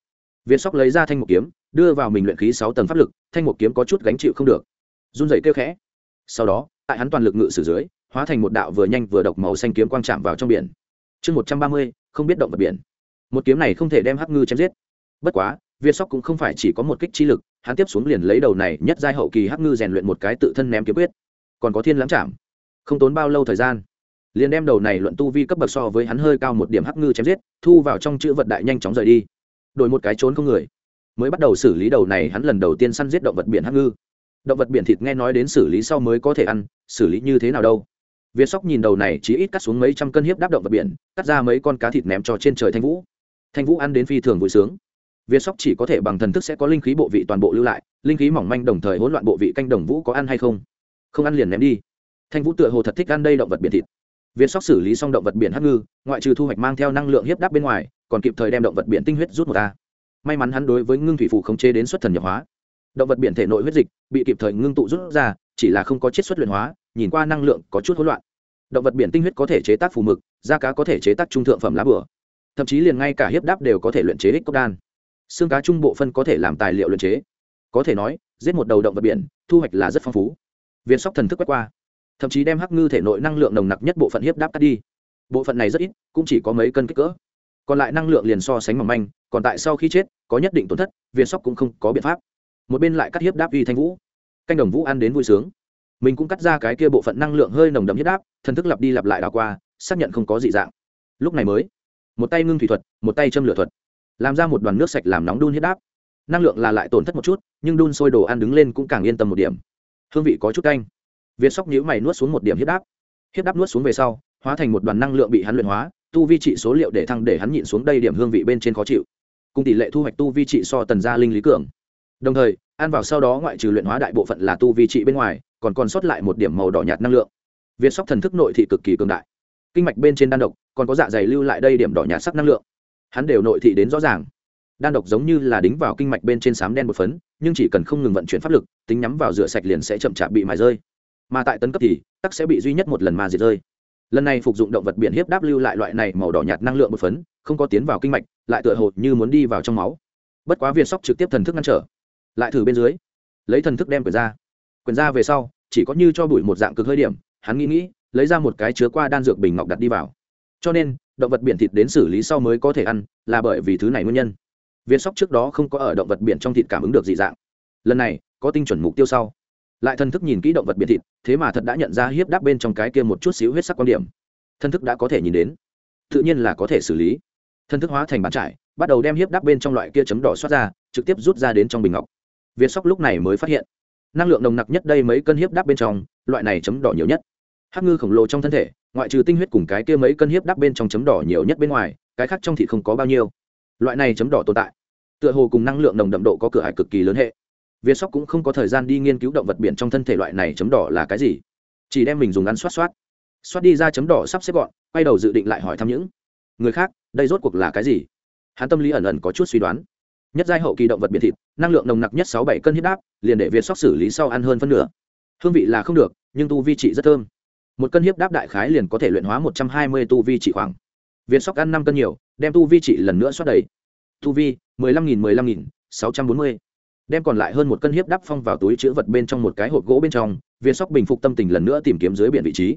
Việt sóc lấy ra thanh một kiếm, đưa vào mình luyện khí sáu tầng pháp lực, thanh một kiếm có chút gánh chịu không được. Run dậy kêu khẽ. Sau đó, tại hắn toàn lực ngự sử dưới, hóa thành một đạo vừa nhanh vừa độc màu xanh kiếm quang chạm vào trong biển chương một trăm ba mươi, không biết động vật biển. Một kiếm này không thể đem hắc ngư chém giết. Bất quá, việt sóc cũng không phải chỉ có một kích chi lực, hắn tiếp xuống liền lấy đầu này nhất giai hậu kỳ hắc ngư rèn luyện một cái tự thân ném kiếm quyết. Còn có thiên lãng chạm. Không tốn bao lâu thời gian, liền đem đầu này luận tu vi cấp bậc so với hắn hơi cao một điểm hắc ngư chém giết, thu vào trong chữ vật đại nhanh chóng rời đi. Đổi một cái trốn không người, mới bắt đầu xử lý đầu này hắn lần đầu tiên săn giết động vật biển hắc ngư. Động vật biển thịt nghe nói đến xử lý sau mới có thể ăn, xử lý như thế nào đâu? Việt sóc nhìn đầu này chỉ ít cắt xuống mấy trăm cân hiếp đáp động vật biển, cắt ra mấy con cá thịt ném cho trên trời thanh vũ. Thanh vũ ăn đến phi thường vui sướng. Việt sóc chỉ có thể bằng thần thức sẽ có linh khí bộ vị toàn bộ lưu lại, linh khí mỏng manh đồng thời hỗn loạn bộ vị canh đồng vũ có ăn hay không? Không ăn liền ném đi. Thanh vũ tựa hồ thật thích ăn đây động vật biển thịt. Việt sóc xử lý xong động vật biển hắc ngư, ngoại trừ thu hoạch mang theo năng lượng hiếp đáp bên ngoài, còn kịp thời đem động vật biển tinh huyết rút một ra. may mắn hắn đối với ngưng thủy phủ khống chế đến xuất thần nhập hóa. Động vật biển thể nội huyết dịch bị kịp thời ngưng tụ rút ra, chỉ là không có chiết xuất luyện hóa nhìn qua năng lượng có chút hỗn loạn. Động vật biển tinh huyết có thể chế tác phù mực, da cá có thể chế tác trung thượng phẩm lá bửa thậm chí liền ngay cả hiếp đáp đều có thể luyện chế ích cốc đan. Xương cá trung bộ phân có thể làm tài liệu luyện chế. Có thể nói, giết một đầu động vật biển, thu hoạch là rất phong phú. Viên sóc thần thức quét qua, thậm chí đem hắc ngư thể nội năng lượng nồng nặc nhất bộ phận hiếp đáp cắt đi. Bộ phận này rất ít, cũng chỉ có mấy cân kích cỡ. Còn lại năng lượng liền so sánh mỏng manh, còn tại sau khi chết, có nhất định tổn thất, viên sóc cũng không có biện pháp. Một bên lại cắt hiếp đáp uy thanh vũ. Canh đồng vũ ăn đến vui sướng mình cũng cắt ra cái kia bộ phận năng lượng hơi nồng đậm huyết áp, thần thức lặp đi lặp lại đào qua, xác nhận không có dị dạng. Lúc này mới, một tay ngưng thủy thuật, một tay châm lửa thuật, làm ra một đoàn nước sạch làm nóng đun hiếp áp. Năng lượng là lại tổn thất một chút, nhưng đun sôi đồ ăn đứng lên cũng càng yên tâm một điểm. Hương vị có chút canh. Việt sóc nhữ mày nuốt xuống một điểm hiếp áp. Hiếp áp nuốt xuống về sau, hóa thành một đoàn năng lượng bị hắn luyện hóa, tu vi trị số liệu để thăng để hắn nhịn xuống đây điểm hương vị bên trên khó chịu. Cùng tỷ lệ thu hoạch tu vi trị so tần gia linh lý cường. Đồng thời, ăn vào sau đó ngoại trừ luyện hóa đại bộ phận là tu vi trị bên ngoài còn còn sót lại một điểm màu đỏ nhạt năng lượng. Việt sóc thần thức nội thị cực kỳ cường đại. Kinh mạch bên trên đan độc, còn có dạ dày lưu lại đây điểm đỏ nhạt sắc năng lượng. Hắn đều nội thị đến rõ ràng. Đan độc giống như là đính vào kinh mạch bên trên sám đen một phấn, nhưng chỉ cần không ngừng vận chuyển pháp lực, tính nhắm vào rửa sạch liền sẽ chậm chạp bị mài rơi. Mà tại tấn cấp thì, tắc sẽ bị duy nhất một lần mà diệt rơi. Lần này phục dụng động vật biển hiếp đáp lưu lại loại này màu đỏ nhạt năng lượng một phấn, không có tiến vào kinh mạch, lại tựa hồ như muốn đi vào trong máu. Bất quá việt sóc trực tiếp thần thức ngăn trở. Lại thử bên dưới. Lấy thần thức đem quyển ra quyển ra về sau, chỉ có như cho bụi một dạng cực hơi điểm, hắn nghĩ nghĩ, lấy ra một cái chứa qua đan dược bình ngọc đặt đi vào. Cho nên, động vật biển thịt đến xử lý sau mới có thể ăn, là bởi vì thứ này nguyên nhân. Viên sóc trước đó không có ở động vật biển trong thịt cảm ứng được dị dạng. Lần này, có tinh chuẩn mục tiêu sau. Lại thân thức nhìn kỹ động vật biển thịt, thế mà thật đã nhận ra hiếp đáp bên trong cái kia một chút xíu huyết sắc quan điểm. Thân thức đã có thể nhìn đến. Tự nhiên là có thể xử lý. Thân thức hóa thành bán trải, bắt đầu đem hiếp đáp bên trong loại kia chấm đỏ xoát ra, trực tiếp rút ra đến trong bình ngọc. Việt sóc lúc này mới phát hiện năng lượng nồng nặc nhất đây mấy cân hiếp đáp bên trong, loại này chấm đỏ nhiều nhất. Hắc ngư khổng lồ trong thân thể, ngoại trừ tinh huyết cùng cái kia mấy cân hiếp đáp bên trong chấm đỏ nhiều nhất bên ngoài, cái khác trong thịt không có bao nhiêu. Loại này chấm đỏ tồn tại, tựa hồ cùng năng lượng nồng đậm độ có cửa hải cực kỳ lớn hệ. Việt sóc cũng không có thời gian đi nghiên cứu động vật biển trong thân thể loại này chấm đỏ là cái gì. Chỉ đem mình dùng ăn xoát xoát. Xoát đi ra chấm đỏ sắp xếp gọn, quay đầu dự định lại hỏi thăm những người khác, đây rốt cuộc là cái gì? Hắn tâm lý ẩn ẩn có chút suy đoán nhất giai hậu kỳ động vật biển thịt, năng lượng nồng nặc nhất sáu bảy cân huyết đáp liền để việt sóc xử lý sau ăn hơn phân nửa. Hương vị là không được, nhưng tu vi trị rất thơm. Một cân hiếp đáp đại khái liền có thể luyện hóa một trăm hai mươi tu vi trị khoảng. Việt sóc ăn năm cân nhiều, đem tu vi trị lần nữa xoát đầy. Tu vi, mười lăm nghìn mười lăm nghìn sáu trăm bốn mươi. Đem còn lại hơn một cân hiếp đắp phong vào túi chữ vật bên trong một cái hộp gỗ bên trong, việt sóc bình phục tâm tình lần nữa tìm kiếm dưới biển vị trí.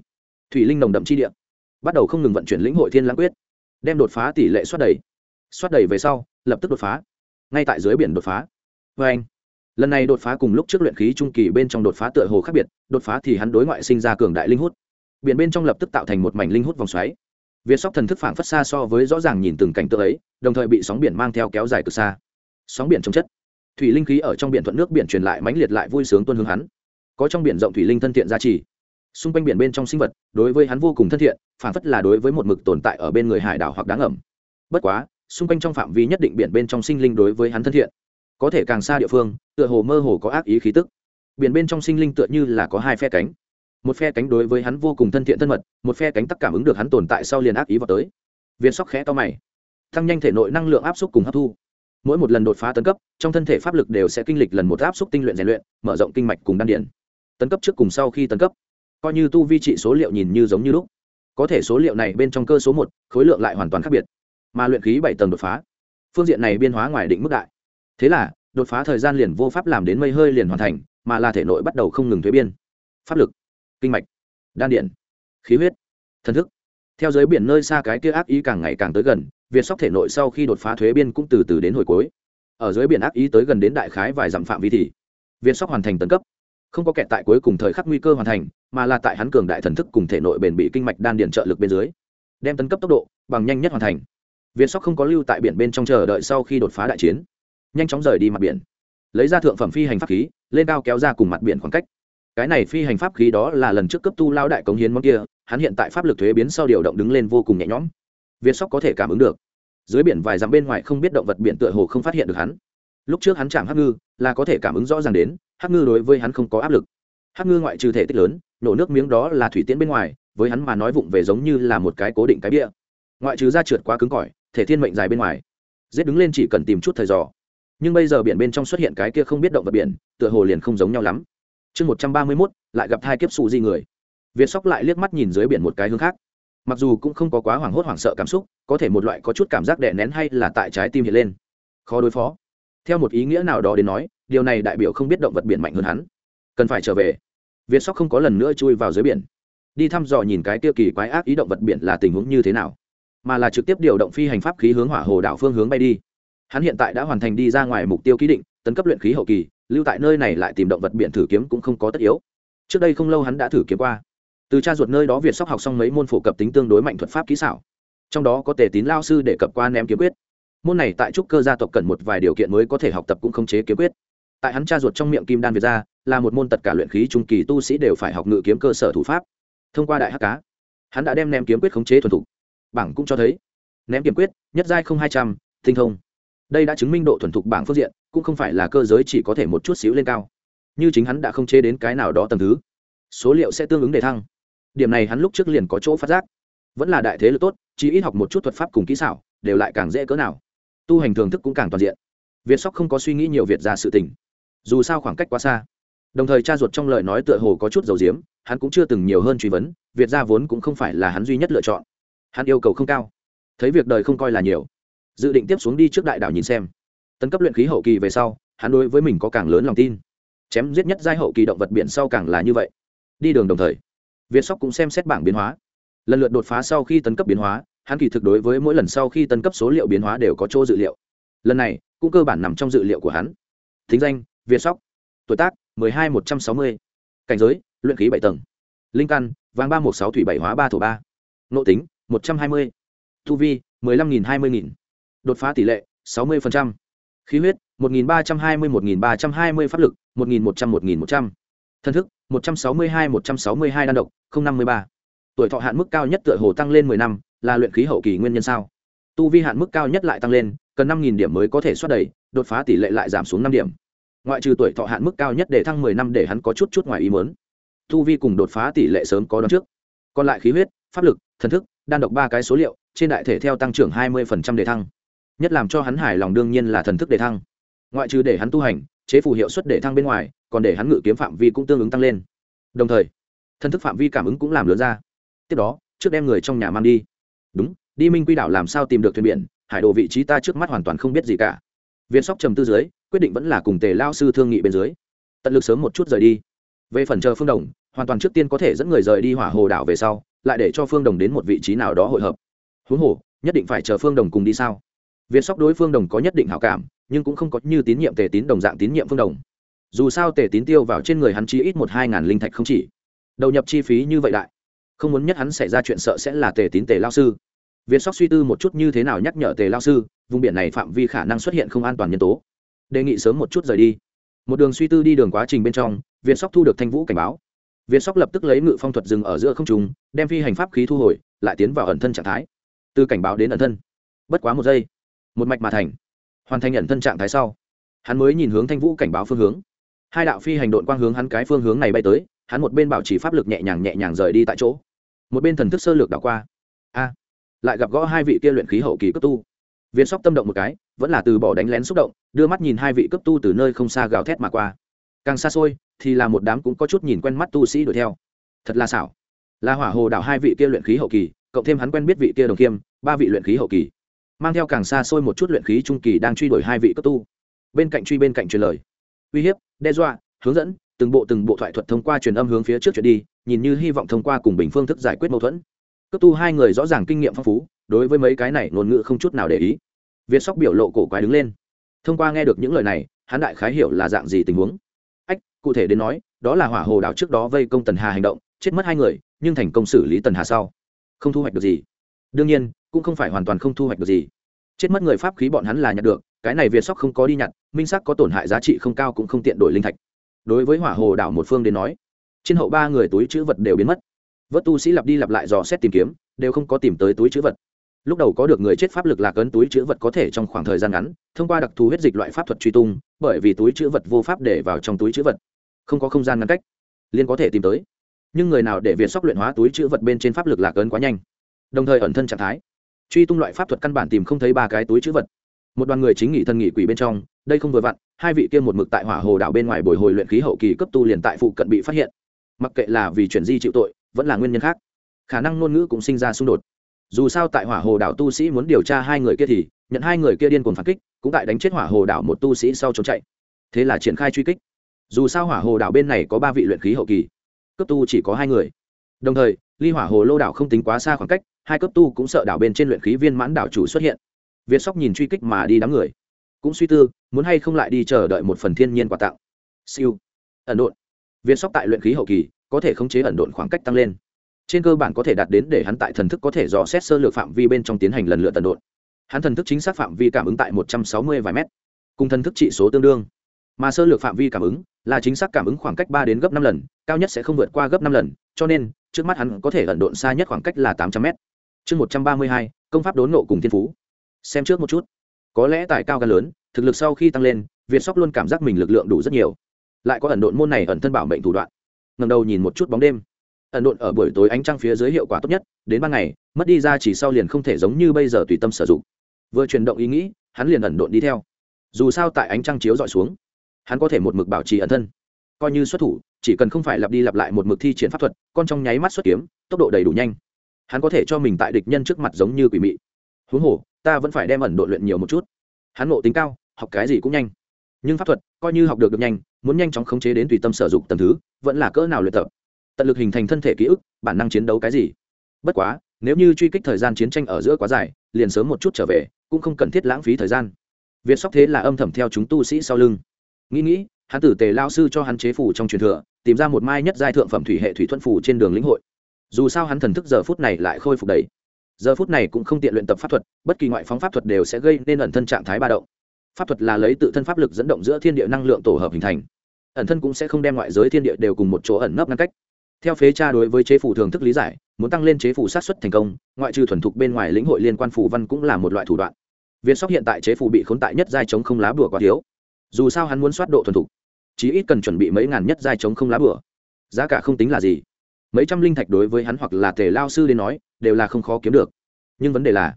Thủy linh nồng đậm chi địa. Bắt đầu không ngừng vận chuyển lĩnh hội thiên lãng quyết. Đem đột phá tỷ lệ xoát đầy. Xoát đầy về sau, lập tức đột phá ngay tại dưới biển đột phá. Vê anh, lần này đột phá cùng lúc trước luyện khí trung kỳ bên trong đột phá tựa hồ khác biệt, đột phá thì hắn đối ngoại sinh ra cường đại linh hút. Biển bên trong lập tức tạo thành một mảnh linh hút vòng xoáy. Việt sóc thần thức phảng phất xa so với rõ ràng nhìn từng cảnh tượng ấy, đồng thời bị sóng biển mang theo kéo dài cực xa. Sóng biển trong chất. Thủy linh khí ở trong biển thuận nước biển truyền lại mãnh liệt lại vui sướng tuân hướng hắn. Có trong biển rộng thủy linh thân thiện gia trì. Xung quanh biển bên trong sinh vật, đối với hắn vô cùng thân thiện, phảng phất là đối với một mực tồn tại ở bên người hải đảo hoặc đáng ẩm bất quá xung quanh trong phạm vi nhất định biển bên trong sinh linh đối với hắn thân thiện. Có thể càng xa địa phương, tựa hồ mơ hồ có ác ý khí tức. Biển bên trong sinh linh tựa như là có hai phe cánh. Một phe cánh đối với hắn vô cùng thân thiện thân mật, một phe cánh tắc cảm ứng được hắn tồn tại sau liền ác ý vào tới. Viên sóc khẽ to mày. Tăng nhanh thể nội năng lượng áp suất cùng hấp thu. Mỗi một lần đột phá tấn cấp, trong thân thể pháp lực đều sẽ kinh lịch lần một áp suất tinh luyện rèn luyện, mở rộng kinh mạch cùng đan điện. tấn cấp trước cùng sau khi tấn cấp, coi như tu vi trị số liệu nhìn như giống như lúc. Có thể số liệu này bên trong cơ số một, khối lượng lại hoàn toàn khác biệt mà luyện khí bảy tầng đột phá. Phương diện này biên hóa ngoài định mức đại. Thế là, đột phá thời gian liền vô pháp làm đến mây hơi liền hoàn thành, mà là thể nội bắt đầu không ngừng thuế biên. Pháp lực, kinh mạch, đan điện, khí huyết, thần thức. Theo giới biển nơi xa cái kia ác ý càng ngày càng tới gần, việt sóc thể nội sau khi đột phá thuế biên cũng từ từ đến hồi cuối. Ở dưới biển ác ý tới gần đến đại khái vài dặm phạm vi thì, việt sóc hoàn thành tấn cấp. Không có kẹt tại cuối cùng thời khắc nguy cơ hoàn thành, mà là tại hắn cường đại thần thức cùng thể nội bền bị kinh mạch đan điện trợ lực bên dưới, đem tấn cấp tốc độ bằng nhanh nhất hoàn thành việt sóc không có lưu tại biển bên trong chờ đợi sau khi đột phá đại chiến. Nhanh chóng rời đi mặt biển. Lấy ra thượng phẩm phi hành pháp khí, lên cao kéo ra cùng mặt biển khoảng cách. Cái này phi hành pháp khí đó là lần trước cấp tu lao đại cống hiến món kia, hắn hiện tại pháp lực thuế biến sau điều động đứng lên vô cùng nhẹ nhõm. Việt sóc có thể cảm ứng được. Dưới biển vài dặm bên ngoài không biết động vật biển tựa hồ không phát hiện được hắn. Lúc trước hắn chạm hắc ngư, là có thể cảm ứng rõ ràng đến, hắc ngư đối với hắn không có áp lực. Hắc ngư ngoại trừ thể tích lớn, nổ nước miếng đó là thủy tiễn bên ngoài, với hắn mà nói vụng về giống như là một cái cố định cái bia. Ngoại trừ da trượt quá cứng cỏi thể thiên mệnh dài bên ngoài. Giết đứng lên chỉ cần tìm chút thời giò nhưng bây giờ biển bên trong xuất hiện cái kia không biết động vật biển, tựa hồ liền không giống nhau lắm. Chương một trăm ba mươi mốt, lại gặp hai kiếp xù di người. Việt sóc lại liếc mắt nhìn dưới biển một cái hướng khác. Mặc dù cũng không có quá hoảng hốt hoảng sợ cảm xúc, có thể một loại có chút cảm giác đè nén hay là tại trái tim hiện lên. Khó đối phó. Theo một ý nghĩa nào đó đến nói, điều này đại biểu không biết động vật biển mạnh hơn hắn. Cần phải trở về. Việt sóc không có lần nữa chui vào dưới biển. Đi thăm dò nhìn cái tiêu kỳ quái ác ý động vật biển là tình huống như thế nào mà là trực tiếp điều động phi hành pháp khí hướng hỏa hồ đảo phương hướng bay đi. Hắn hiện tại đã hoàn thành đi ra ngoài mục tiêu ký định, tấn cấp luyện khí hậu kỳ, lưu tại nơi này lại tìm động vật biển thử kiếm cũng không có tất yếu. Trước đây không lâu hắn đã thử kiếm qua. Từ cha ruột nơi đó việt sóc học xong mấy môn phổ cập tính tương đối mạnh thuật pháp kỹ xảo. Trong đó có tề tín lao sư để cập qua ném kiếm quyết. Môn này tại trúc cơ gia tộc cần một vài điều kiện mới có thể học tập cũng không chế kiếm quyết. Tại hắn cha ruột trong miệng kim đan việt gia là một môn tất cả luyện khí trung kỳ tu sĩ đều phải học ngự kiếm cơ sở thủ pháp. Thông qua đại hắc cá, hắn đã đem ném kiếm quyết khống chế thuần thục bảng cũng cho thấy. Ném kiểm quyết, nhất giai không hai trăm, tinh thông. Đây đã chứng minh độ thuần thục bảng phương diện, cũng không phải là cơ giới chỉ có thể một chút xíu lên cao. Như chính hắn đã không chế đến cái nào đó tầm thứ, số liệu sẽ tương ứng để thăng. Điểm này hắn lúc trước liền có chỗ phát giác. Vẫn là đại thế lực tốt chỉ ít học một chút thuật pháp cùng kỹ xảo, đều lại càng dễ cỡ nào. Tu hành thưởng thức cũng càng toàn diện. Việt sóc không có suy nghĩ nhiều việt ra sự tình. Dù sao khoảng cách quá xa. Đồng thời cha ruột trong lời nói tựa hồ có chút dầu diếm, hắn cũng chưa từng nhiều hơn truy vấn, việt ra vốn cũng không phải là hắn duy nhất lựa chọn hắn yêu cầu không cao. Thấy việc đời không coi là nhiều, dự định tiếp xuống đi trước đại đảo nhìn xem. Tấn cấp luyện khí hậu kỳ về sau, hắn đối với mình có càng lớn lòng tin. Chém giết nhất giai hậu kỳ động vật biển sau càng là như vậy. Đi đường đồng thời, việt sóc cũng xem xét bảng biến hóa. Lần lượt đột phá sau khi tấn cấp biến hóa, hắn kỳ thực đối với mỗi lần sau khi tấn cấp số liệu biến hóa đều có chỗ dự liệu. Lần này, cũng cơ bản nằm trong dự liệu của hắn. Thính danh, việt sóc. Tuổi tác, mười hai một trăm sáu mươi. Cảnh giới, luyện khí bảy tầng. Linh căn, vàng ba một sáu thủy bảy hóa ba thổ ba. Nộ tính một trăm hai mươi. Thu vi, mười lăm nghìn hai mươi nghìn. Đột phá tỷ lệ, sáu mươi khí huyết, một nghìn ba trăm hai mươi, một nghìn ba trăm hai mươi pháp lực, một nghìn một trăm, một nghìn một trăm. Thân thức, một trăm sáu mươi hai, một trăm sáu mươi hai đan độc năm mươi ba. Tuổi thọ hạn mức cao nhất tựa hồ tăng lên mười năm, là luyện khí hậu kỳ nguyên nhân sao? Tu vi hạn mức cao nhất lại tăng lên, cần năm nghìn điểm mới có thể xuất đầy, đột phá tỷ lệ lại giảm xuống năm điểm. Ngoại trừ tuổi thọ hạn mức cao nhất để thăng mười năm để hắn có chút chút ngoài ý mớn tu vi cùng đột phá tỷ lệ sớm có đón trước. Còn lại khí huyết, pháp lực thần thức đan độc ba cái số liệu, trên đại thể theo tăng trưởng hai mươi đề thăng. Nhất làm cho hắn hài lòng đương nhiên là thần thức đề thăng. Ngoại trừ để hắn tu hành, chế phù hiệu suất để thăng bên ngoài, còn để hắn ngự kiếm phạm vi cũng tương ứng tăng lên. Đồng thời, thần thức phạm vi cảm ứng cũng làm lớn ra. Tiếp đó, trước đem người trong nhà mang đi. Đúng, đi minh quy đảo làm sao tìm được thuyền biển, hải đồ vị trí ta trước mắt hoàn toàn không biết gì cả. Viên sóc trầm tư dưới, quyết định vẫn là cùng tề lao sư thương nghị bên dưới. Tận lực sớm một chút rời đi. Về phần chờ phương đồng, hoàn toàn trước tiên có thể dẫn người rời đi hỏa hồ đảo về sau lại để cho phương đồng đến một vị trí nào đó hội hợp. Huống hồ, nhất định phải chờ phương đồng cùng đi sao? Việt sóc đối phương đồng có nhất định hảo cảm, nhưng cũng không có như tín nhiệm tề tín đồng dạng tín nhiệm phương đồng. Dù sao tề tín tiêu vào trên người hắn chi ít một hai ngàn linh thạch không chỉ. Đầu nhập chi phí như vậy đại. Không muốn nhất hắn xảy ra chuyện sợ sẽ là tề tín tề lao sư. Việt sóc suy tư một chút như thế nào nhắc nhở tề lao sư, vùng biển này phạm vi khả năng xuất hiện không an toàn nhân tố. Đề nghị sớm một chút rời đi. Một đường suy tư đi đường quá trình bên trong việt sóc thu được thanh vũ cảnh báo việt sóc lập tức lấy ngự phong thuật dừng ở giữa không trung, đem phi hành pháp khí thu hồi lại tiến vào ẩn thân trạng thái. Từ cảnh báo đến ẩn thân. Bất quá một giây một mạch mà thành. Hoàn thành ẩn thân trạng thái sau hắn mới nhìn hướng thanh vũ cảnh báo phương hướng. Hai đạo phi hành độn quang hướng hắn cái phương hướng này bay tới hắn một bên bảo trì pháp lực nhẹ nhàng nhẹ nhàng rời đi tại chỗ. Một bên thần thức sơ lược đảo qua. A lại gặp gõ hai vị kia luyện khí hậu kỳ cấp tu. Viên sóc tâm động một cái vẫn là từ bỏ đánh lén xúc động đưa mắt nhìn hai vị cấp tu từ nơi không xa gào thét mà qua. Càng xa xôi thì là một đám cũng có chút nhìn quen mắt tu sĩ đuổi theo. Thật là xảo. Là hỏa hồ đảo hai vị kia luyện khí hậu kỳ, cộng thêm hắn quen biết vị kia đồng kiêm ba vị luyện khí hậu kỳ. Mang theo càng xa xôi một chút luyện khí trung kỳ đang truy đuổi hai vị cấp tu. Bên cạnh truy bên cạnh truyền lời. Uy hiếp, đe dọa, hướng dẫn, từng bộ từng bộ thoại thuật thông qua truyền âm hướng phía trước chuyển đi, nhìn như hy vọng thông qua cùng bình phương thức giải quyết mâu thuẫn. Cấp tu hai người rõ ràng kinh nghiệm phong phú, đối với mấy cái này ngôn ngữ không chút nào để ý. Việt sóc biểu lộ cổ quái đứng lên. Thông qua nghe được những lời này, hắn đại khái hiểu là dạng gì tình huống cụ thể đến nói, đó là hỏa hồ đảo trước đó vây công tần hà hành động, chết mất hai người, nhưng thành công xử lý tần hà sau. Không thu hoạch được gì. Đương nhiên, cũng không phải hoàn toàn không thu hoạch được gì. Chết mất người pháp khí bọn hắn là nhặt được, cái này việt sóc không có đi nhặt, minh sắc có tổn hại giá trị không cao cũng không tiện đổi linh thạch. Đối với hỏa hồ đảo một phương đến nói, trên hậu ba người túi chữ vật đều biến mất. Vớt tu sĩ lặp đi lặp lại dò xét tìm kiếm, đều không có tìm tới túi chữ vật. Lúc đầu có được người chết pháp lực lạc ấn túi chữ vật có thể trong khoảng thời gian ngắn, thông qua đặc thù huyết dịch loại pháp thuật truy tung, bởi vì túi chữ vật vô pháp để vào trong túi chữ vật không có không gian ngăn cách liên có thể tìm tới. Nhưng người nào để việt sóc luyện hóa túi chữ vật bên trên pháp lực lạc ấn quá nhanh. Đồng thời ẩn thân trạng thái. Truy tung loại pháp thuật căn bản tìm không thấy ba cái túi chữ vật. Một đoàn người chính nghị thân nghị quỷ bên trong, đây không vừa vặn, hai vị kia một mực tại hỏa hồ đảo bên ngoài bồi hồi luyện khí hậu kỳ cấp tu liền tại phụ cận bị phát hiện. Mặc kệ là vì chuyển di chịu tội, vẫn là nguyên nhân khác, khả năng ngôn ngữ cũng sinh ra xung đột. Dù sao tại hỏa hồ đảo tu sĩ muốn điều tra hai người kia thì, nhận hai người kia điên cuồng phản kích, cũng tại đánh chết hỏa hồ đảo một tu sĩ sau trốn chạy. Thế là triển khai truy kích dù sao hỏa hồ đảo bên này có ba vị luyện khí hậu kỳ, cấp tu chỉ có hai người. Đồng thời, ly hỏa hồ lô đảo không tính quá xa khoảng cách, hai cấp tu cũng sợ đảo bên trên luyện khí viên mãn đảo chủ xuất hiện. Việt sóc nhìn truy kích mà đi đám người, cũng suy tư, muốn hay không lại đi chờ đợi một phần thiên nhiên quà tặng. Siêu. Ẩn độn. Việt sóc tại luyện khí hậu kỳ, có thể khống chế ẩn độn khoảng cách tăng lên. Trên cơ bản có thể đạt đến để hắn tại thần thức có thể dò xét sơ lược phạm vi bên trong tiến hành lần lượt ẩn độn. Hắn thần thức chính xác phạm vi cảm ứng tại một trăm sáu mươi vài mét, cùng thần thức trị số tương đương mà sơ lược phạm vi cảm ứng là chính xác cảm ứng khoảng cách ba đến gấp năm lần, cao nhất sẽ không vượt qua gấp năm lần, cho nên, trước mắt hắn có thể ẩn độn xa nhất khoảng cách là tám trăm mét. Chương một trăm ba mươi hai, công pháp đốn nộ cùng thiên phú. Xem trước một chút. Có lẽ tại cao gan lớn, thực lực sau khi tăng lên, việt sóc luôn cảm giác mình lực lượng đủ rất nhiều. Lại có ẩn độn môn này ẩn thân bảo mệnh thủ đoạn. Ngầm đầu nhìn một chút bóng đêm. Ẩn độn ở buổi tối ánh trăng phía dưới hiệu quả tốt nhất, đến ban ngày, mất đi ra chỉ sau liền không thể giống như bây giờ tùy tâm sử dụng. Vừa chuyển động ý nghĩ, hắn liền ẩn độn đi theo. Dù sao tại ánh trăng chiếu dọi xuống hắn có thể một mực bảo trì ẩn thân. Coi như xuất thủ, chỉ cần không phải lặp đi lặp lại một mực thi triển pháp thuật, con trong nháy mắt xuất kiếm, tốc độ đầy đủ nhanh. Hắn có thể cho mình tại địch nhân trước mặt giống như quỷ mị. Huống hồ, ta vẫn phải đem ẩn độ luyện nhiều một chút. Hắn ngộ tính cao, học cái gì cũng nhanh. Nhưng pháp thuật, coi như học được được nhanh, muốn nhanh chóng khống chế đến tùy tâm sở dụng tầm thứ, vẫn là cỡ nào luyện tập. Tận lực hình thành thân thể ký ức, bản năng chiến đấu cái gì. Bất quá, nếu như truy kích thời gian chiến tranh ở giữa quá dài, liền sớm một chút trở về, cũng không cần thiết lãng phí thời gian. Việt sóc thế là âm thầm theo chúng tu sĩ sau lưng nghĩ nghĩ, hắn tử tề lao sư cho hắn chế phủ trong truyền thừa, tìm ra một mai nhất giai thượng phẩm thủy hệ thủy thuận phủ trên đường lĩnh hội. Dù sao hắn thần thức giờ phút này lại khôi phục đầy. Giờ phút này cũng không tiện luyện tập pháp thuật, bất kỳ ngoại phóng pháp thuật đều sẽ gây nên ẩn thân trạng thái ba động. Pháp thuật là lấy tự thân pháp lực dẫn động giữa thiên địa năng lượng tổ hợp hình thành. Ẩn thân cũng sẽ không đem ngoại giới thiên địa đều cùng một chỗ ẩn nấp ngăn cách. Theo phế tra đối với chế phủ thường thức lý giải, muốn tăng lên chế phủ sát xuất thành công, ngoại trừ thuần thục bên ngoài lĩnh hội liên quan phủ văn cũng là một loại thủ đoạn. Viên sóc hiện tại chế phủ bị khốn tại nhất giai chống không lá bùa quá thiếu dù sao hắn muốn soát độ thuần thục, chí ít cần chuẩn bị mấy ngàn nhất giai chống không lá bửa. Giá cả không tính là gì. Mấy trăm linh thạch đối với hắn hoặc là tề lao sư đến nói, đều là không khó kiếm được. Nhưng vấn đề là,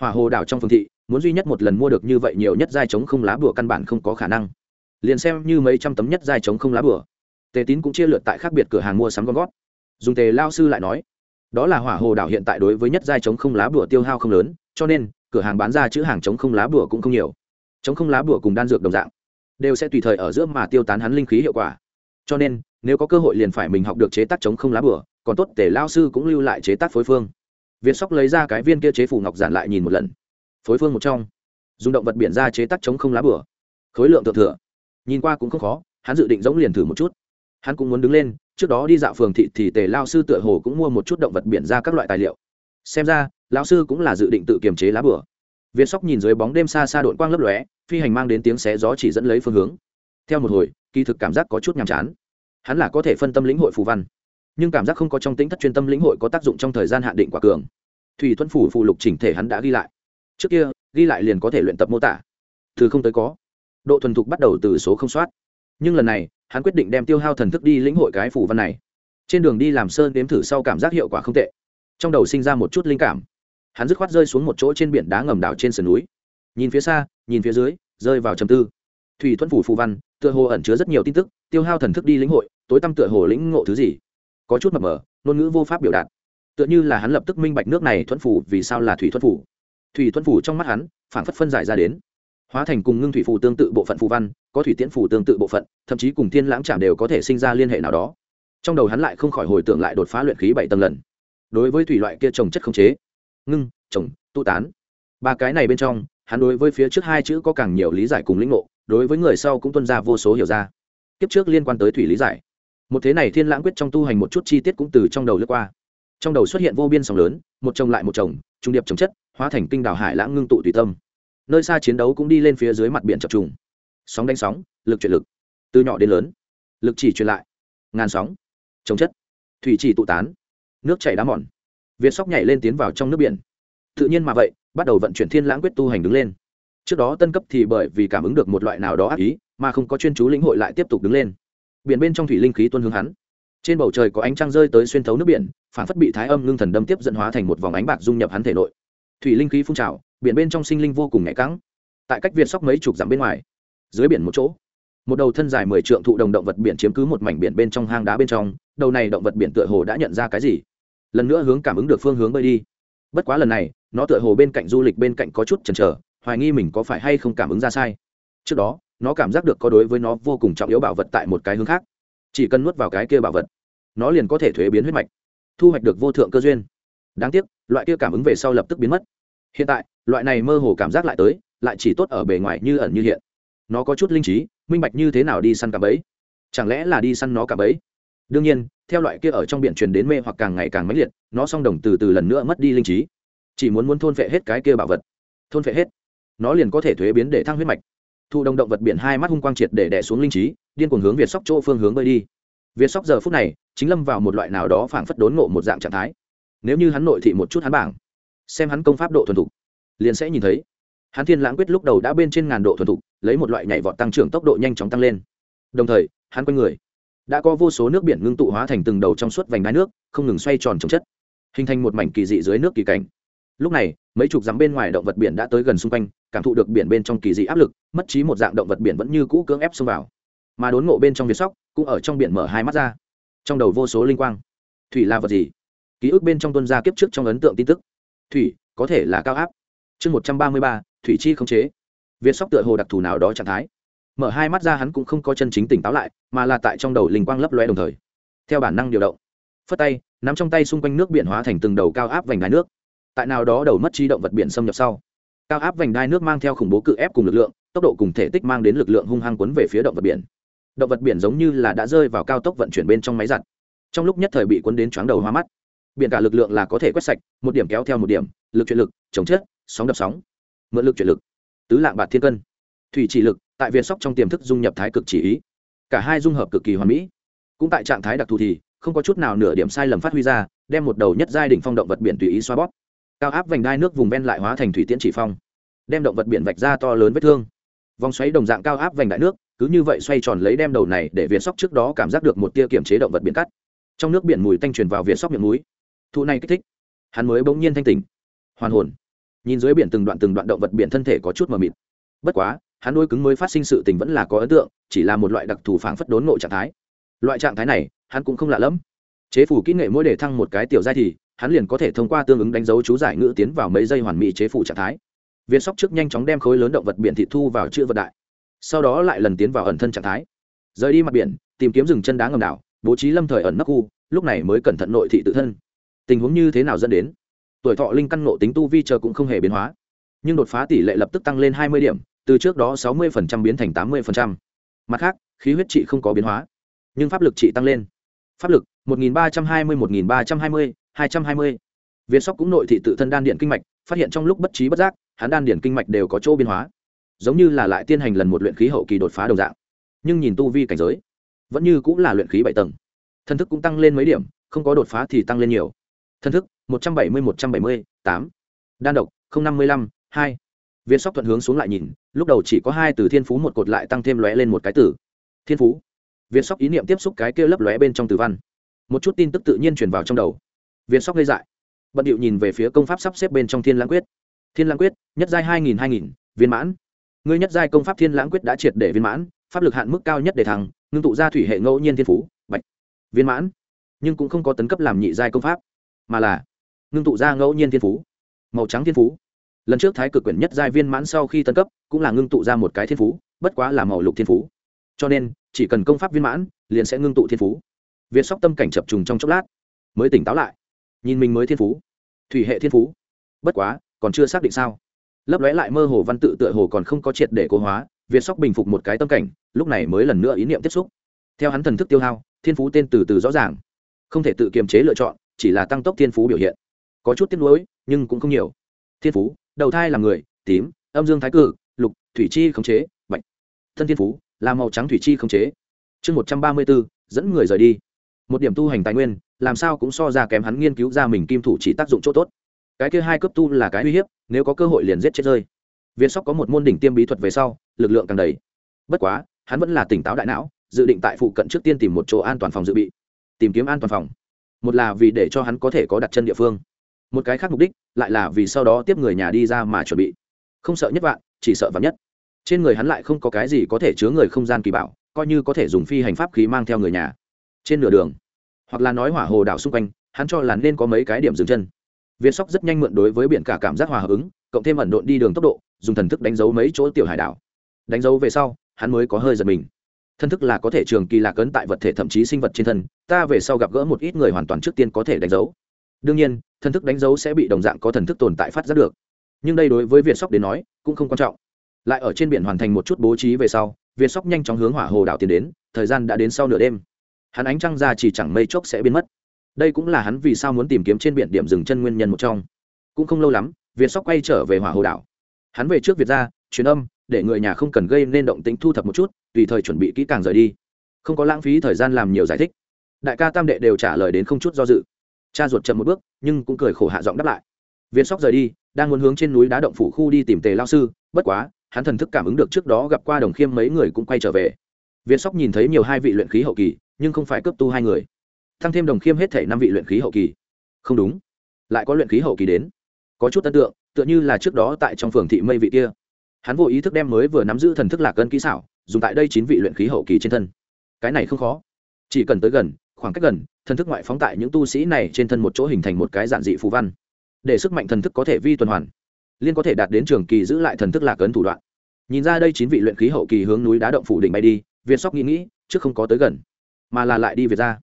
hỏa hồ đảo trong phương thị, muốn duy nhất một lần mua được như vậy nhiều nhất giai chống không lá bửa căn bản không có khả năng. Liền xem như mấy trăm tấm nhất giai chống không lá bửa, tề tín cũng chia lượt tại khác biệt cửa hàng mua sắm con gót dùng tề lao sư lại nói, đó là hỏa hồ đảo hiện tại đối với nhất giai chống không lá bửa tiêu hao không lớn, cho nên, cửa hàng bán ra chữ hàng chống không lá bửa cũng không nhiều. Chống không lá bửa cùng đan dược đồng dạng đều sẽ tùy thời ở giữa mà tiêu tán hắn linh khí hiệu quả. Cho nên, nếu có cơ hội liền phải mình học được chế tác chống không lá bùa còn tốt tề lao sư cũng lưu lại chế tác phối phương. Việt sóc lấy ra cái viên kia chế phủ ngọc giản lại nhìn một lần. Phối phương một trong. Dùng động vật biển ra chế tác chống không lá bửa. Khối lượng thượng thừa. Nhìn qua cũng không khó, hắn dự định giống liền thử một chút. Hắn cũng muốn đứng lên, trước đó đi dạo phường thị thì tề lao sư tựa hồ cũng mua một chút động vật biển ra các loại tài liệu. Xem ra, lão sư cũng là dự định tự kiềm chế lá bửa việt sóc nhìn dưới bóng đêm xa xa độn quang lấp lóe, phi hành mang đến tiếng xé gió chỉ dẫn lấy phương hướng. Theo một hồi, kỳ thực cảm giác có chút nhàm chán. Hắn là có thể phân tâm lĩnh hội phù văn, nhưng cảm giác không có trong tính thất chuyên tâm lĩnh hội có tác dụng trong thời gian hạn định quả cường. Thủy thuẫn phủ phụ lục chỉnh thể hắn đã ghi lại. Trước kia, ghi lại liền có thể luyện tập mô tả. Từ không tới có. Độ thuần thục bắt đầu từ số không soát. Nhưng lần này, hắn quyết định đem tiêu hao thần thức đi lĩnh hội cái phù văn này. Trên đường đi làm sơn đếm thử sau cảm giác hiệu quả không tệ. Trong đầu sinh ra một chút linh cảm hắn dứt khoát rơi xuống một chỗ trên biển đá ngầm đảo trên sườn núi. Nhìn phía xa, nhìn phía dưới, rơi vào trầm tư. Thủy thuẫn phủ phù văn, tựa hồ ẩn chứa rất nhiều tin tức, tiêu hao thần thức đi lĩnh hội, tối tăm tựa hồ lĩnh ngộ thứ gì. Có chút mập mờ, ngôn ngữ vô pháp biểu đạt. Tựa như là hắn lập tức minh bạch nước này thuẫn phủ vì sao là thủy thuẫn phủ. Thủy thuẫn phủ trong mắt hắn phản phất phân giải ra đến. Hóa thành cùng ngưng thủy phủ tương tự bộ phận phù văn, có thủy tiễn phủ tương tự bộ phận, thậm chí cùng thiên lãng chạm đều có thể sinh ra liên hệ nào đó. Trong đầu hắn lại không khỏi hồi tưởng lại đột phá luyện khí bảy tầng lần. Đối với thủy loại kia trồng chất khống chế ngưng, trồng, tụ tán. Ba cái này bên trong, hắn đối với phía trước hai chữ có càng nhiều lý giải cùng lĩnh ngộ, đối với người sau cũng tuân ra vô số hiểu ra. Kiếp trước liên quan tới thủy lý giải. Một thế này thiên lãng quyết trong tu hành một chút chi tiết cũng từ trong đầu lướt qua. Trong đầu xuất hiện vô biên sóng lớn, một chồng lại một chồng trung điệp chống chất, hóa thành kinh đảo hải lãng ngưng tụ tùy tâm. Nơi xa chiến đấu cũng đi lên phía dưới mặt biển chập trùng. Sóng đánh sóng, lực chuyển lực. Từ nhỏ đến lớn, lực chỉ truyền lại. Ngàn sóng chống chất. Thủy chỉ tụ tán. Nước chảy đá mòn việt sóc nhảy lên tiến vào trong nước biển. Tự nhiên mà vậy, bắt đầu vận chuyển thiên lãng quyết tu hành đứng lên. Trước đó tân cấp thì bởi vì cảm ứng được một loại nào đó ác ý, mà không có chuyên chú lĩnh hội lại tiếp tục đứng lên. Biển bên trong thủy linh khí tuân hướng hắn. Trên bầu trời có ánh trăng rơi tới xuyên thấu nước biển, phản phất bị thái âm ngưng thần đâm tiếp dẫn hóa thành một vòng ánh bạc dung nhập hắn thể nội. Thủy linh khí phun trào, biển bên trong sinh linh vô cùng nhạy căng. Tại cách việt sóc mấy chục dặm bên ngoài, dưới biển một chỗ, một đầu thân dài mười trượng thụ đồng động vật biển chiếm cứ một mảnh biển bên trong hang đá bên trong. Đầu này động vật biển tựa hồ đã nhận ra cái gì? Lần nữa hướng cảm ứng được phương hướng bơi đi. Bất quá lần này, nó tựa hồ bên cạnh du lịch bên cạnh có chút chần chờ, hoài nghi mình có phải hay không cảm ứng ra sai. Trước đó, nó cảm giác được có đối với nó vô cùng trọng yếu bảo vật tại một cái hướng khác. Chỉ cần nuốt vào cái kia bảo vật, nó liền có thể thuế biến huyết mạch, thu hoạch được vô thượng cơ duyên. Đáng tiếc, loại kia cảm ứng về sau lập tức biến mất. Hiện tại, loại này mơ hồ cảm giác lại tới, lại chỉ tốt ở bề ngoài như ẩn như hiện. Nó có chút linh trí, minh bạch như thế nào đi săn cả bẫy? Chẳng lẽ là đi săn nó cả bẫy? Đương nhiên theo loại kia ở trong biển truyền đến mê hoặc càng ngày càng mãnh liệt, nó song đồng từ từ lần nữa mất đi linh trí. Chỉ muốn muốn thôn phệ hết cái kia bảo vật. Thôn phệ hết. Nó liền có thể thuế biến để thăng huyết mạch. Thụ đồng động vật biển hai mắt hung quang triệt để đẻ xuống linh trí, điên cuồng hướng việt sóc chỗ phương hướng bơi đi. Việt sóc giờ phút này, chính lâm vào một loại nào đó phảng phất đốn ngộ một dạng trạng thái. Nếu như hắn nội thị một chút hắn bảng, xem hắn công pháp độ thuần thục, liền sẽ nhìn thấy. Hắn thiên lãng quyết lúc đầu đã bên trên ngàn độ thuần thục, lấy một loại nhảy vọt tăng trưởng tốc độ nhanh chóng tăng lên. Đồng thời, hắn quanh người đã có vô số nước biển ngưng tụ hóa thành từng đầu trong suốt vành đai nước, không ngừng xoay tròn trồng chất, hình thành một mảnh kỳ dị dưới nước kỳ cảnh. Lúc này, mấy chục dặm bên ngoài động vật biển đã tới gần xung quanh, cảm thụ được biển bên trong kỳ dị áp lực, mất trí một dạng động vật biển vẫn như cũ cưỡng ép xông vào. Mà đốn ngộ bên trong việt sóc, cũng ở trong biển mở hai mắt ra. Trong đầu vô số linh quang. Thủy là vật gì? Ký ức bên trong tuân gia kiếp trước trong ấn tượng tin tức. Thủy, có thể là cao áp. Chương một trăm ba mươi ba, thủy chi không chế. Việt sóc tựa hồ đặc thù nào đó trạng thái mở hai mắt ra hắn cũng không có chân chính tỉnh táo lại, mà là tại trong đầu linh quang lấp loe đồng thời. Theo bản năng điều động, phất tay, nắm trong tay xung quanh nước biển hóa thành từng đầu cao áp vành đai nước. Tại nào đó đầu mất trí động vật biển xâm nhập sau, cao áp vành đai nước mang theo khủng bố cự ép cùng lực lượng, tốc độ cùng thể tích mang đến lực lượng hung hăng quấn về phía động vật biển. Động vật biển giống như là đã rơi vào cao tốc vận chuyển bên trong máy giặt, trong lúc nhất thời bị cuốn đến chóng đầu hoa mắt. Biển cả lực lượng là có thể quét sạch, một điểm kéo theo một điểm, lực chuyển lực, chống chết, sóng đập sóng, mượn lực chuyển lực. Tứ lạng bạt thiên cân, thủy chỉ lực tại việt sóc trong tiềm thức dung nhập thái cực chỉ ý. Cả hai dung hợp cực kỳ hoàn mỹ. Cũng tại trạng thái đặc thù thì, không có chút nào nửa điểm sai lầm phát huy ra, đem một đầu nhất giai đỉnh phong động vật biển tùy ý xoa bóp. Cao áp vành đai nước vùng ven lại hóa thành thủy tiễn chỉ phong, đem động vật biển vạch ra to lớn vết thương. Vòng xoáy đồng dạng cao áp vành đại nước, cứ như vậy xoay tròn lấy đem đầu này để việt sóc trước đó cảm giác được một tia kiểm chế động vật biển cắt. Trong nước biển mùi tanh truyền vào việt sóc miệng núi thụ này kích thích. Hắn mới bỗng nhiên thanh tỉnh. Hoàn hồn. Nhìn dưới biển từng đoạn từng đoạn động vật biển thân thể có chút mờ mịt. Bất quá hắn đôi cứng mới phát sinh sự tình vẫn là có ấn tượng, chỉ là một loại đặc thù phảng phất đốn ngộ trạng thái. Loại trạng thái này, hắn cũng không lạ lẫm. Chế phủ kỹ nghệ mỗi để thăng một cái tiểu giai thì, hắn liền có thể thông qua tương ứng đánh dấu chú giải ngữ tiến vào mấy giây hoàn mỹ chế phủ trạng thái. Viên sóc trước nhanh chóng đem khối lớn động vật biển thị thu vào chữ vật đại, sau đó lại lần tiến vào ẩn thân trạng thái. Rời đi mặt biển, tìm kiếm rừng chân đá ngầm đảo, bố trí lâm thời ẩn nấp khu, lúc này mới cẩn thận nội thị tự thân. Tình huống như thế nào dẫn đến? Tuổi thọ linh căn nộ tính tu vi chờ cũng không hề biến hóa. Nhưng đột phá tỷ lệ lập tức tăng lên hai mươi điểm từ trước đó sáu mươi biến thành tám mươi mặt khác, khí huyết trị không có biến hóa, nhưng pháp lực trị tăng lên. Pháp lực, một nghìn ba trăm hai mươi một nghìn ba trăm hai mươi, hai trăm hai mươi. Sóc cũng nội thị tự thân đan điện kinh mạch, phát hiện trong lúc bất trí bất giác, hắn đan điện kinh mạch đều có chỗ biến hóa. Giống như là lại tiên hành lần một luyện khí hậu kỳ đột phá đồng dạng. Nhưng nhìn tu vi cảnh giới, vẫn như cũng là luyện khí bảy tầng. Thân thức cũng tăng lên mấy điểm, không có đột phá thì tăng lên nhiều. Thân thức, một trăm bảy mươi, một trăm bảy mươi tám. Đan độc năm mươi lăm, hai viên sóc thuận hướng xuống lại nhìn, lúc đầu chỉ có hai từ thiên phú một cột lại tăng thêm lóe lên một cái từ. Thiên phú. Viên sóc ý niệm tiếp xúc cái kia lấp lóe bên trong từ văn. Một chút tin tức tự nhiên truyền vào trong đầu. Viên sóc gây dại. Bận điệu nhìn về phía công pháp sắp xếp bên trong thiên lãng quyết. Thiên lãng quyết, nhất giai hai nghìn hai nghìn, viên mãn. Ngươi nhất giai công pháp thiên lãng quyết đã triệt để viên mãn, pháp lực hạn mức cao nhất để thăng, ngưng tụ ra thủy hệ ngẫu nhiên thiên phú, bạch. Viên mãn. Nhưng cũng không có tấn cấp làm nhị giai công pháp, mà là ngưng tụ ra ngẫu nhiên thiên phú. Màu trắng thiên phú lần trước thái cực quyển nhất giai viên mãn sau khi tân cấp, cũng là ngưng tụ ra một cái thiên phú, bất quá là màu lục thiên phú. Cho nên, chỉ cần công pháp viên mãn, liền sẽ ngưng tụ thiên phú. Việt sóc tâm cảnh chập trùng trong chốc lát, mới tỉnh táo lại. Nhìn mình mới thiên phú, thủy hệ thiên phú. Bất quá, còn chưa xác định sao. Lấp lóe lại mơ hồ văn tự tựa hồ còn không có triệt để cố hóa việt sóc bình phục một cái tâm cảnh, lúc này mới lần nữa ý niệm tiếp xúc. Theo hắn thần thức tiêu hao, thiên phú tên từ từ rõ ràng. Không thể tự kiềm chế lựa chọn, chỉ là tăng tốc thiên phú biểu hiện. Có chút tiếc nuối, nhưng cũng không nhiều thiên phú, đầu thai là người, tím, âm dương thái cự lục, thủy chi khống chế, bạch. Thân thiên phú, là màu trắng thủy chi khống chế. Chương một trăm ba mươi bốn dẫn người rời đi. Một điểm tu hành tài nguyên, làm sao cũng so ra kém hắn nghiên cứu ra mình kim thủ chỉ tác dụng chỗ tốt. Cái kia hai cấp tu là cái uy hiếp, nếu có cơ hội liền giết chết rơi. Viên sóc có một môn đỉnh tiêm bí thuật về sau, lực lượng càng đầy. Bất quá, hắn vẫn là tỉnh táo đại não, dự định tại phụ cận trước tiên tìm một chỗ an toàn phòng dự bị. Tìm kiếm an toàn phòng. Một là vì để cho hắn có thể có đặt chân địa phương một cái khác mục đích lại là vì sau đó tiếp người nhà đi ra mà chuẩn bị. Không sợ nhất vạn, chỉ sợ vạn nhất. Trên người hắn lại không có cái gì có thể chứa người không gian kỳ bảo, coi như có thể dùng phi hành pháp khí mang theo người nhà. Trên nửa đường, hoặc là nói hỏa hồ đảo xung quanh, hắn cho là nên có mấy cái điểm dừng chân. Viên sóc rất nhanh mượn đối với biển cả cảm giác hòa hợp ứng cộng thêm ẩn độn đi đường tốc độ, dùng thần thức đánh dấu mấy chỗ tiểu hải đảo. Đánh dấu về sau, hắn mới có hơi giật mình. Thân thức là có thể trường kỳ lạc ấn tại vật thể thậm chí sinh vật trên thân, ta về sau gặp gỡ một ít người hoàn toàn trước tiên có thể đánh dấu đương nhiên, thần thức đánh dấu sẽ bị đồng dạng có thần thức tồn tại phát giác được. Nhưng đây đối với việt sóc đến nói, cũng không quan trọng. Lại ở trên biển hoàn thành một chút bố trí về sau, việt sóc nhanh chóng hướng hỏa hồ đảo tiến đến, thời gian đã đến sau nửa đêm. Hắn ánh trăng ra chỉ chẳng mây chốc sẽ biến mất. Đây cũng là hắn vì sao muốn tìm kiếm trên biển điểm dừng chân nguyên nhân một trong. Cũng không lâu lắm, việt sóc quay trở về hỏa hồ đảo. Hắn về trước việt ra, truyền âm, để người nhà không cần gây nên động tính thu thập một chút, tùy thời chuẩn bị kỹ càng rời đi. Không có lãng phí thời gian làm nhiều giải thích. Đại ca tam đệ đều trả lời đến không chút do dự cha ruột chậm một bước, nhưng cũng cười khổ hạ giọng đáp lại. Viên sóc rời đi, đang muốn hướng trên núi đá động phủ khu đi tìm tề lao sư, bất quá, hắn thần thức cảm ứng được trước đó gặp qua đồng khiêm mấy người cũng quay trở về. Viên sóc nhìn thấy nhiều hai vị luyện khí hậu kỳ, nhưng không phải cấp tu hai người. Thăng thêm đồng khiêm hết thể năm vị luyện khí hậu kỳ. Không đúng. Lại có luyện khí hậu kỳ đến. Có chút ấn tượng, tựa như là trước đó tại trong phường thị mây vị kia. Hắn vô ý thức đem mới vừa nắm giữ thần thức lạc cân kỹ xảo, dùng tại đây chín vị luyện khí hậu kỳ trên thân. Cái này không khó. Chỉ cần tới gần, khoảng cách gần thần thức ngoại phóng tại những tu sĩ này trên thân một chỗ hình thành một cái giản dị phù văn, để sức mạnh thần thức có thể vi tuần hoàn, liên có thể đạt đến trường kỳ giữ lại thần thức lạc ấn thủ đoạn. Nhìn ra đây chín vị luyện khí hậu kỳ hướng núi đá động phủ đỉnh bay đi, việt sóc nghĩ nghĩ, trước không có tới gần, mà là lại đi việt ra.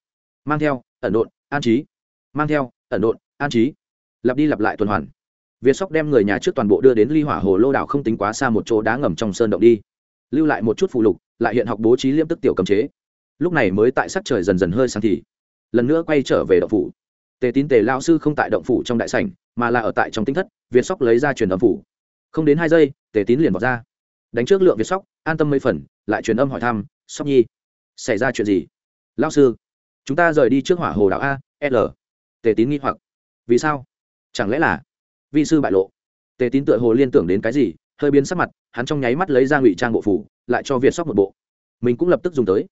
Mang theo, ẩn độn, an trí. Mang theo, ẩn độn, an trí. Lặp đi lặp lại tuần hoàn. Việt sóc đem người nhà trước toàn bộ đưa đến ly hỏa hồ lô đảo không tính quá xa một chỗ đá ngầm trong sơn động đi. Lưu lại một chút phụ lục, lại hiện học bố trí liêm tức tiểu cầm chế. Lúc này mới tại sắc trời dần dần hơi sáng thì lần nữa quay trở về động phủ. Tề tín tề lao sư không tại động phủ trong đại sảnh, mà là ở tại trong tinh thất, việt sóc lấy ra truyền âm phủ. Không đến hai giây, tề tín liền vào ra. Đánh trước lượng việt sóc, an tâm mấy phần, lại truyền âm hỏi thăm, sóc nhi, xảy ra chuyện gì? Lao sư, chúng ta rời đi trước hỏa hồ đảo a, l. Tề tín nghi hoặc. Vì sao? Chẳng lẽ là vi sư bại lộ? Tề tín tựa hồ liên tưởng đến cái gì, hơi biến sắc mặt, hắn trong nháy mắt lấy ra ngụy trang bộ phủ, lại cho việt sóc một bộ. Mình cũng lập tức dùng tới.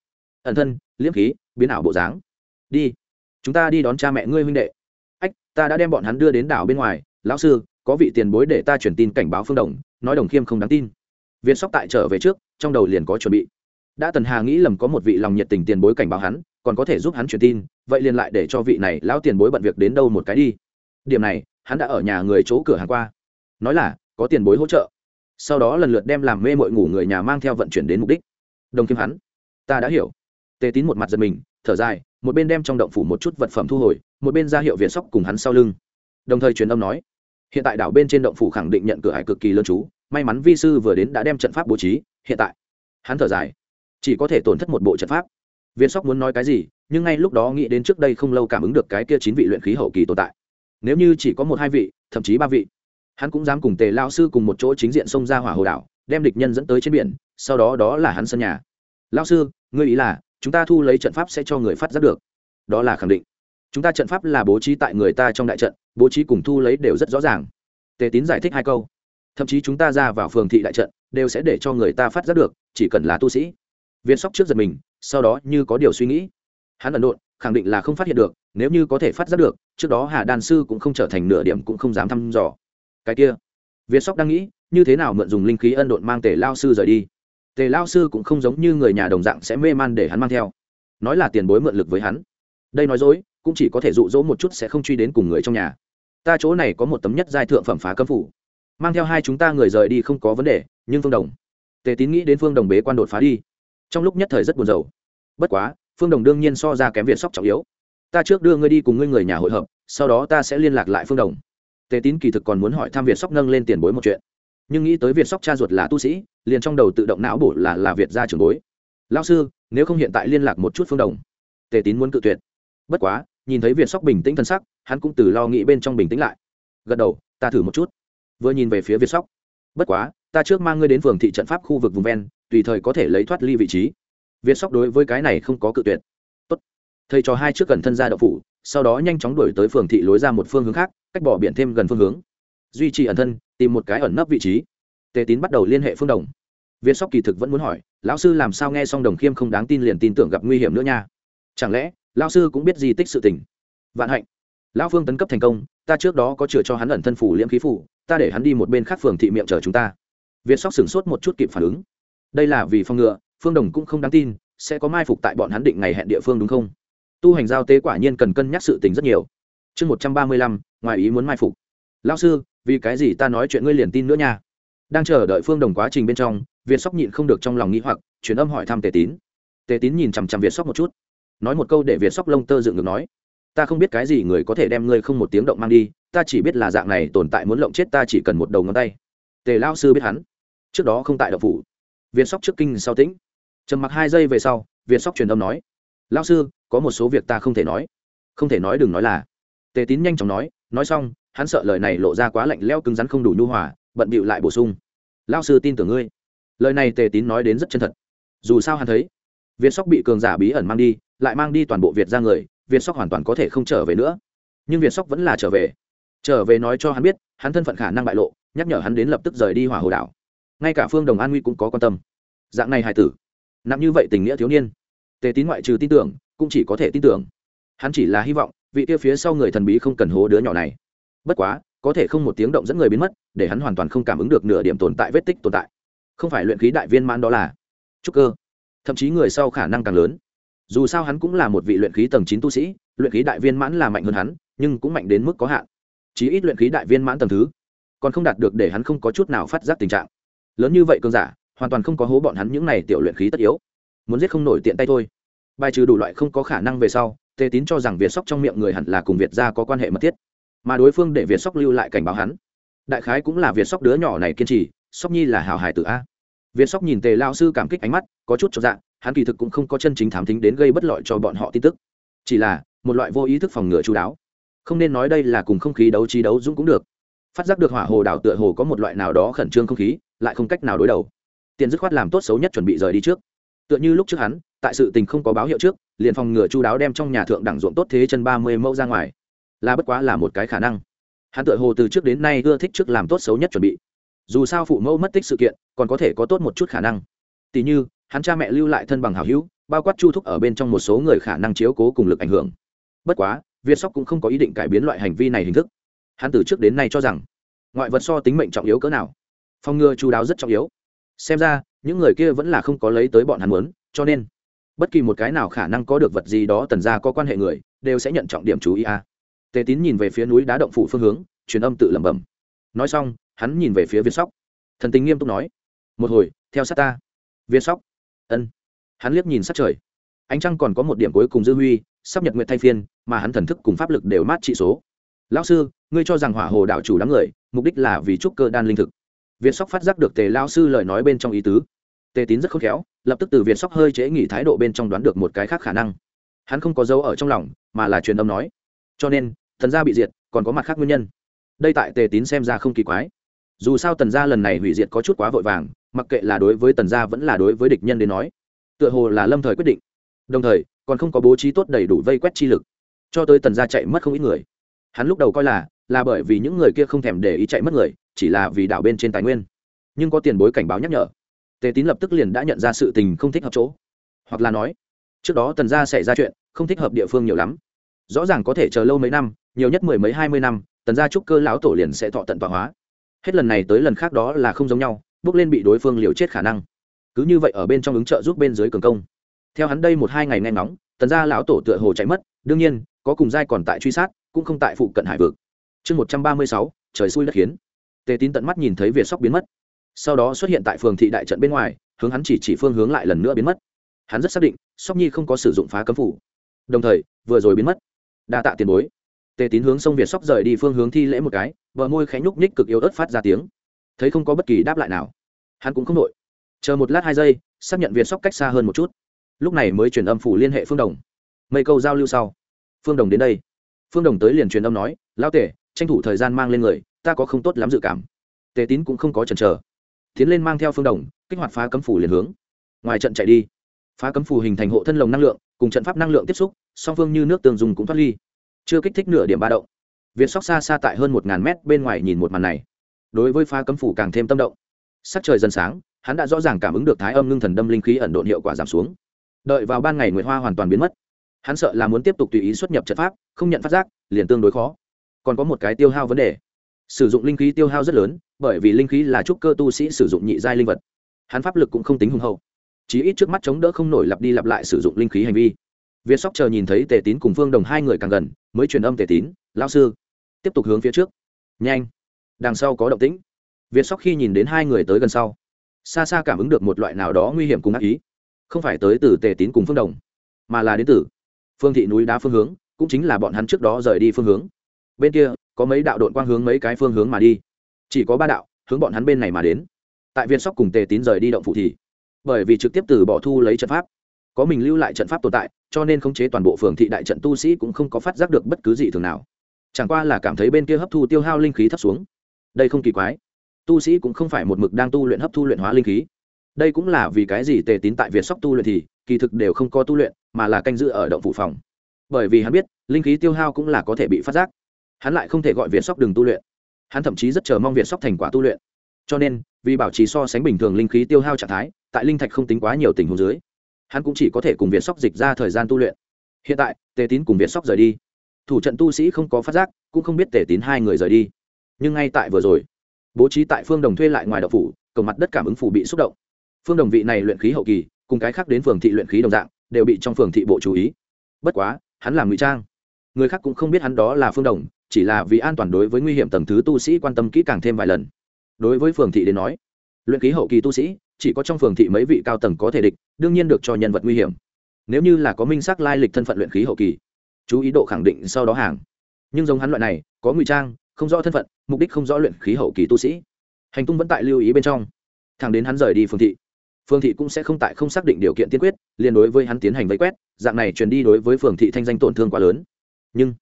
Ẩn thân, liễm khí, biến ảo bộ dáng đi. Chúng ta đi đón cha mẹ ngươi huynh đệ. Ách, ta đã đem bọn hắn đưa đến đảo bên ngoài. Lão sư, có vị tiền bối để ta truyền tin cảnh báo phương đồng, nói đồng khiêm không đáng tin. Viên sóc tại trở về trước, trong đầu liền có chuẩn bị. Đã tần hà nghĩ lầm có một vị lòng nhiệt tình tiền bối cảnh báo hắn, còn có thể giúp hắn truyền tin, vậy liền lại để cho vị này lão tiền bối bận việc đến đâu một cái đi. Điểm này, hắn đã ở nhà người chỗ cửa hàng qua. Nói là, có tiền bối hỗ trợ. Sau đó lần lượt đem làm mê mội ngủ người nhà mang theo vận chuyển đến mục đích. Đồng khiêm hắn, ta đã hiểu. Tề tín một mặt giật mình, thở dài một bên đem trong động phủ một chút vật phẩm thu hồi, một bên ra hiệu việt sóc cùng hắn sau lưng. Đồng thời truyền âm nói, hiện tại đảo bên trên động phủ khẳng định nhận cửa hải cực kỳ lớn chú, may mắn vi sư vừa đến đã đem trận pháp bố trí, hiện tại. Hắn thở dài, chỉ có thể tổn thất một bộ trận pháp. Viên sóc muốn nói cái gì, nhưng ngay lúc đó nghĩ đến trước đây không lâu cảm ứng được cái kia chín vị luyện khí hậu kỳ tồn tại. Nếu như chỉ có một hai vị, thậm chí ba vị, hắn cũng dám cùng tề lao sư cùng một chỗ chính diện xông ra hỏa hồ đảo, đem địch nhân dẫn tới trên biển, sau đó đó là hắn sân nhà. Lao sư, ngươi ý là chúng ta thu lấy trận pháp sẽ cho người phát giác được. Đó là khẳng định. Chúng ta trận pháp là bố trí tại người ta trong đại trận, bố trí cùng thu lấy đều rất rõ ràng. Tề tín giải thích hai câu. Thậm chí chúng ta ra vào phường thị đại trận, đều sẽ để cho người ta phát giác được, chỉ cần là tu sĩ. Viên sóc trước giật mình, sau đó như có điều suy nghĩ. Hắn ẩn độn, khẳng định là không phát hiện được, nếu như có thể phát giác được, trước đó hà đan sư cũng không trở thành nửa điểm cũng không dám thăm dò. Cái kia. Viên sóc đang nghĩ, như thế nào mượn dùng linh khí ân độn mang tề lao sư rời đi? Tề lao sư cũng không giống như người nhà đồng dạng sẽ mê man để hắn mang theo. Nói là tiền bối mượn lực với hắn. Đây nói dối, cũng chỉ có thể dụ dỗ một chút sẽ không truy đến cùng người trong nhà. Ta chỗ này có một tấm nhất giai thượng phẩm phá cấm phủ. Mang theo hai chúng ta người rời đi không có vấn đề, nhưng phương đồng. Tề tín nghĩ đến phương đồng bế quan đột phá đi. Trong lúc nhất thời rất buồn rầu. Bất quá, phương đồng đương nhiên so ra kém việt sóc trọng yếu. Ta trước đưa ngươi đi cùng ngươi người nhà hội hợp, sau đó ta sẽ liên lạc lại phương đồng. Tề tín kỳ thực còn muốn hỏi thăm việt sóc nâng lên tiền bối một chuyện. Nhưng nghĩ tới việt sóc cha ruột là tu sĩ liền trong đầu tự động não bổ là là việt gia trường bối. Lao sư, nếu không hiện tại liên lạc một chút phương đồng. Tề tín muốn cự tuyệt. Bất quá, nhìn thấy việt sóc bình tĩnh thân sắc, hắn cũng từ lo nghĩ bên trong bình tĩnh lại. Gật đầu, ta thử một chút. Vừa nhìn về phía việt sóc. Bất quá, ta trước mang ngươi đến phường thị trận pháp khu vực vùng ven, tùy thời có thể lấy thoát ly vị trí. Việt sóc đối với cái này không có cự tuyệt. Tốt. thầy trò hai trước gần thân ra đậu phủ, sau đó nhanh chóng đuổi tới phường thị lối ra một phương hướng khác, cách bỏ biển thêm gần phương hướng. Duy trì ẩn thân, tìm một cái ẩn nấp vị trí. Tề tín bắt đầu liên hệ phương đồng viên sóc kỳ thực vẫn muốn hỏi, lão sư làm sao nghe xong đồng khiêm không đáng tin liền tin tưởng gặp nguy hiểm nữa nha? Chẳng lẽ, lão sư cũng biết di tích sự tình? Vạn hạnh. Lão phương tấn cấp thành công, ta trước đó có chừa cho hắn ẩn thân phủ liễm khí phủ, ta để hắn đi một bên khác phường thị miệng chờ chúng ta. Viên sóc sửng sốt một chút kịp phản ứng. Đây là vì phong ngựa phương đồng cũng không đáng tin, sẽ có mai phục tại bọn hắn định ngày hẹn địa phương đúng không? Tu hành giao tế quả nhiên cần cân nhắc sự tình rất nhiều. Chương một trăm ba mươi lăm, ngoài ý muốn mai phục. Lão sư, vì cái gì ta nói chuyện ngươi liền tin nữa nha? Đang chờ đợi phương đồng quá trình bên trong, việt sóc nhịn không được trong lòng nghĩ hoặc, truyền âm hỏi thăm tề tín. Tề tín nhìn chằm chằm việt sóc một chút, nói một câu để việt sóc lông tơ dựng ngược nói, ta không biết cái gì người có thể đem ngươi không một tiếng động mang đi, ta chỉ biết là dạng này tồn tại muốn lộng chết ta chỉ cần một đầu ngón tay. Tề lao sư biết hắn, trước đó không tại đậu phủ. Việt sóc trước kinh sau tĩnh. Trầm mặc hai giây về sau, việt sóc truyền âm nói lao sư, có một số việc ta không thể nói. Không thể nói, đừng nói là. Tề tín nhanh chóng nói nói xong, hắn sợ lời này lộ ra quá lạnh leo cứng rắn không đủ nhu hòa bận bịu lại bổ sung. Lao sư tin tưởng ngươi. Lời này tề tín nói đến rất chân thật. Dù sao hắn thấy, việt sóc bị cường giả bí ẩn mang đi, lại mang đi toàn bộ việt ra người, việt sóc hoàn toàn có thể không trở về nữa. Nhưng việt sóc vẫn là trở về. Trở về nói cho hắn biết, hắn thân phận khả năng bại lộ, nhắc nhở hắn đến lập tức rời đi hỏa hồ đảo. Ngay cả phương đồng an nguy cũng có quan tâm. Dạng này hài tử, nặng như vậy tình nghĩa thiếu niên. Tề tín ngoại trừ tin tưởng, cũng chỉ có thể tin tưởng. Hắn chỉ là hy vọng, vị kia phía sau người thần bí không cần hố đứa nhỏ này. Bất quá có thể không một tiếng động dẫn người biến mất, để hắn hoàn toàn không cảm ứng được nửa điểm tồn tại vết tích tồn tại. Không phải luyện khí đại viên mãn đó là. Trúc cơ. Thậm chí người sau khả năng càng lớn. Dù sao hắn cũng là một vị luyện khí tầng chín tu sĩ, luyện khí đại viên mãn là mạnh hơn hắn, nhưng cũng mạnh đến mức có hạn. Chí ít luyện khí đại viên mãn tầng thứ, còn không đạt được để hắn không có chút nào phát giác tình trạng. Lớn như vậy cơn giả, hoàn toàn không có hố bọn hắn những này tiểu luyện khí tất yếu. Muốn giết không nổi tiện tay thôi. Bài trừ đủ loại không có khả năng về sau tề tín cho rằng việt sóc trong miệng người hẳn là cùng việt gia có quan hệ mật thiết mà đối phương để việt sóc lưu lại cảnh báo hắn. Đại khái cũng là việt sóc đứa nhỏ này kiên trì, sóc nhi là hào hải tử a. Việt sóc nhìn tề lao sư cảm kích ánh mắt, có chút cho dạng hắn kỳ thực cũng không có chân chính thám tính đến gây bất lợi cho bọn họ tin tức. Chỉ là, một loại vô ý thức phòng ngừa chú đáo. Không nên nói đây là cùng không khí đấu trí đấu dũng cũng được. Phát giác được hỏa hồ đảo tựa hồ có một loại nào đó khẩn trương không khí, lại không cách nào đối đầu. Tiền dứt khoát làm tốt xấu nhất chuẩn bị rời đi trước. Tựa như lúc trước hắn, tại sự tình không có báo hiệu trước, liền phòng ngừa chú đáo đem trong nhà thượng đẳng ruộng tốt thế chân ba mươi mẫu ra ngoài là bất quá là một cái khả năng. Hắn tựa hồ từ trước đến nay ưa thích trước làm tốt xấu nhất chuẩn bị. Dù sao phụ mẫu mất tích sự kiện, còn có thể có tốt một chút khả năng. Tỉ như, hắn cha mẹ lưu lại thân bằng hào hữu, bao quát chu thúc ở bên trong một số người khả năng chiếu cố cùng lực ảnh hưởng. Bất quá, việt sóc cũng không có ý định cải biến loại hành vi này hình thức. Hắn từ trước đến nay cho rằng, ngoại vật so tính mệnh trọng yếu cỡ nào. Phòng ngừa chú đáo rất trọng yếu. Xem ra, những người kia vẫn là không có lấy tới bọn hắn muốn, cho nên, bất kỳ một cái nào khả năng có được vật gì đó tần ra có quan hệ người, đều sẽ nhận trọng điểm chú ý a tề tín nhìn về phía núi đá động phủ phương hướng, truyền âm tự lẩm bẩm. Nói xong, hắn nhìn về phía viên sóc. Thần tình nghiêm túc nói, một hồi, theo sát ta. Viên sóc, ân. Hắn liếc nhìn sát trời. Ánh trăng còn có một điểm cuối cùng dư huy, sắp nhật nguyện thay phiên, mà hắn thần thức cùng pháp lực đều mát trị số. Lão sư, ngươi cho rằng hỏa hồ đạo chủ đám người, mục đích là vì trúc cơ đan linh thực. Viên sóc phát giác được tề lao sư lời nói bên trong ý tứ. Tề tín rất khôn khéo, lập tức từ viên sóc hơi chế nghỉ thái độ bên trong đoán được một cái khác khả năng. Hắn không có dấu ở trong lòng, mà là truyền âm nói, cho nên thần gia bị diệt, còn có mặt khác nguyên nhân. Đây tại tề tín xem ra không kỳ quái. Dù sao tần gia lần này hủy diệt có chút quá vội vàng, mặc kệ là đối với tần gia vẫn là đối với địch nhân đến nói, tựa hồ là lâm thời quyết định. Đồng thời, còn không có bố trí tốt đầy đủ vây quét chi lực, cho tới tần gia chạy mất không ít người. Hắn lúc đầu coi là là bởi vì những người kia không thèm để ý chạy mất người, chỉ là vì đảo bên trên tài nguyên. Nhưng có tiền bối cảnh báo nhắc nhở. Tề tín lập tức liền đã nhận ra sự tình không thích hợp chỗ. Hoặc là nói, trước đó tần gia xảy ra chuyện, không thích hợp địa phương nhiều lắm. Rõ ràng có thể chờ lâu mấy năm nhiều nhất mười mấy hai mươi năm, tần gia trúc cơ lão tổ liền sẽ thọ tận tọa hóa. Hết lần này tới lần khác đó là không giống nhau, bước lên bị đối phương liều chết khả năng. Cứ như vậy ở bên trong ứng trợ giúp bên dưới cường công. Theo hắn đây một hai ngày nghe ngóng, tần gia lão tổ tựa hồ chạy mất, đương nhiên, có cùng giai còn tại truy sát, cũng không tại phụ cận hải vực. Chương một trăm ba mươi sáu, trời xui đất khiến. Tề tín tận mắt nhìn thấy việt sóc biến mất. Sau đó xuất hiện tại phường thị đại trận bên ngoài, hướng hắn chỉ chỉ phương hướng lại lần nữa biến mất. Hắn rất xác định, sóc nhi không có sử dụng phá cấm phủ. Đồng thời, vừa rồi biến mất. Đa tạ tiền bối tề tín hướng sông việt sóc rời đi phương hướng thi lễ một cái vợ môi khẽ nhúc nhích cực yếu ớt phát ra tiếng. Thấy không có bất kỳ đáp lại nào. Hắn cũng không đội chờ một lát hai giây, xác nhận việt sóc cách xa hơn một chút. Lúc này mới truyền âm phủ liên hệ phương đồng. Mây câu giao lưu sau, phương đồng đến đây. Phương đồng tới liền truyền âm nói lao tể, tranh thủ thời gian mang lên người, ta có không tốt lắm dự cảm. Tề tín cũng không có chần chờ. Tiến lên mang theo phương đồng, kích hoạt phá cấm phủ liền hướng. Ngoài trận chạy đi. Phá cấm phủ hình thành hộ thân lồng năng lượng, cùng trận pháp năng lượng tiếp xúc, song phương như nước tường dùng cũng thoát ly chưa kích thích nửa điểm ba động. Việt sóc xa xa tại hơn một ngàn mét bên ngoài nhìn một màn này. Đối với pha cấm phủ càng thêm tâm động. Sắc trời dần sáng, hắn đã rõ ràng cảm ứng được thái âm ngưng thần đâm linh khí ẩn độn hiệu quả giảm xuống. Đợi vào ban ngày nguyệt hoa hoàn toàn biến mất. Hắn sợ là muốn tiếp tục tùy ý xuất nhập trận pháp, không nhận phát giác, liền tương đối khó. Còn có một cái tiêu hao vấn đề. Sử dụng linh khí tiêu hao rất lớn, bởi vì linh khí là trúc cơ tu sĩ sử dụng nhị giai linh vật. Hắn pháp lực cũng không tính hùng hậu. Chí ít trước mắt chống đỡ không nổi lặp đi lặp lại sử dụng linh khí hành vi việt sóc chờ nhìn thấy tề tín cùng phương đồng hai người càng gần, mới truyền âm tề tín, Lão sư, tiếp tục hướng phía trước. Nhanh, đằng sau có động tĩnh. Việt sóc khi nhìn đến hai người tới gần sau, xa xa cảm ứng được một loại nào đó nguy hiểm cùng ác ý. Không phải tới từ tề tín cùng phương đồng, mà là đến từ phương thị núi đá phương hướng, cũng chính là bọn hắn trước đó rời đi phương hướng. Bên kia, có mấy đạo đội quang hướng mấy cái phương hướng mà đi. Chỉ có ba đạo, hướng bọn hắn bên này mà đến. Tại viên sóc cùng tề tín rời đi động phủ thì, bởi vì trực tiếp từ bỏ thu lấy trận pháp, có mình lưu lại trận pháp tồn tại cho nên khống chế toàn bộ phường thị đại trận tu sĩ cũng không có phát giác được bất cứ gì thường nào. Chẳng qua là cảm thấy bên kia hấp thu tiêu hao linh khí thấp xuống. Đây không kỳ quái. Tu sĩ cũng không phải một mực đang tu luyện hấp thu luyện hóa linh khí. Đây cũng là vì cái gì tề tín tại việt sóc tu luyện thì, kỳ thực đều không có tu luyện, mà là canh giữ ở động phủ phòng. Bởi vì hắn biết, linh khí tiêu hao cũng là có thể bị phát giác. Hắn lại không thể gọi việt sóc đừng tu luyện. Hắn thậm chí rất chờ mong việt sóc thành quả tu luyện. Cho nên, vì bảo trì so sánh bình thường linh khí tiêu hao trạng thái, tại linh thạch không tính quá nhiều tình huống dưới hắn cũng chỉ có thể cùng việt sóc dịch ra thời gian tu luyện. Hiện tại, tề tín cùng việt sóc rời đi. Thủ trận tu sĩ không có phát giác, cũng không biết tề tín hai người rời đi. Nhưng ngay tại vừa rồi, bố trí tại phương đồng thuê lại ngoài đậu phủ, cầu mặt đất cảm ứng phủ bị xúc động. Phương đồng vị này luyện khí hậu kỳ, cùng cái khác đến phường thị luyện khí đồng dạng, đều bị trong phường thị bộ chú ý. Bất quá, hắn làm ngụy trang. Người khác cũng không biết hắn đó là phương đồng, chỉ là vì an toàn đối với nguy hiểm tầng thứ tu sĩ quan tâm kỹ càng thêm vài lần. Đối với phường thị đến nói, luyện khí hậu kỳ tu sĩ chỉ có trong phường thị mấy vị cao tầng có thể địch, đương nhiên được cho nhân vật nguy hiểm. Nếu như là có minh xác lai lịch thân phận luyện khí hậu kỳ, chú ý độ khẳng định sau đó hàng. Nhưng giống hắn loại này, có ngụy trang, không rõ thân phận, mục đích không rõ luyện khí hậu kỳ tu sĩ. Hành tung vẫn tại lưu ý bên trong. Thẳng đến hắn rời đi phường thị phường thị cũng sẽ không tại không xác định điều kiện tiên quyết, liền đối với hắn tiến hành vây quét, dạng này truyền đi đối với phường thị thanh danh tổn thương quá lớn. Nhưng,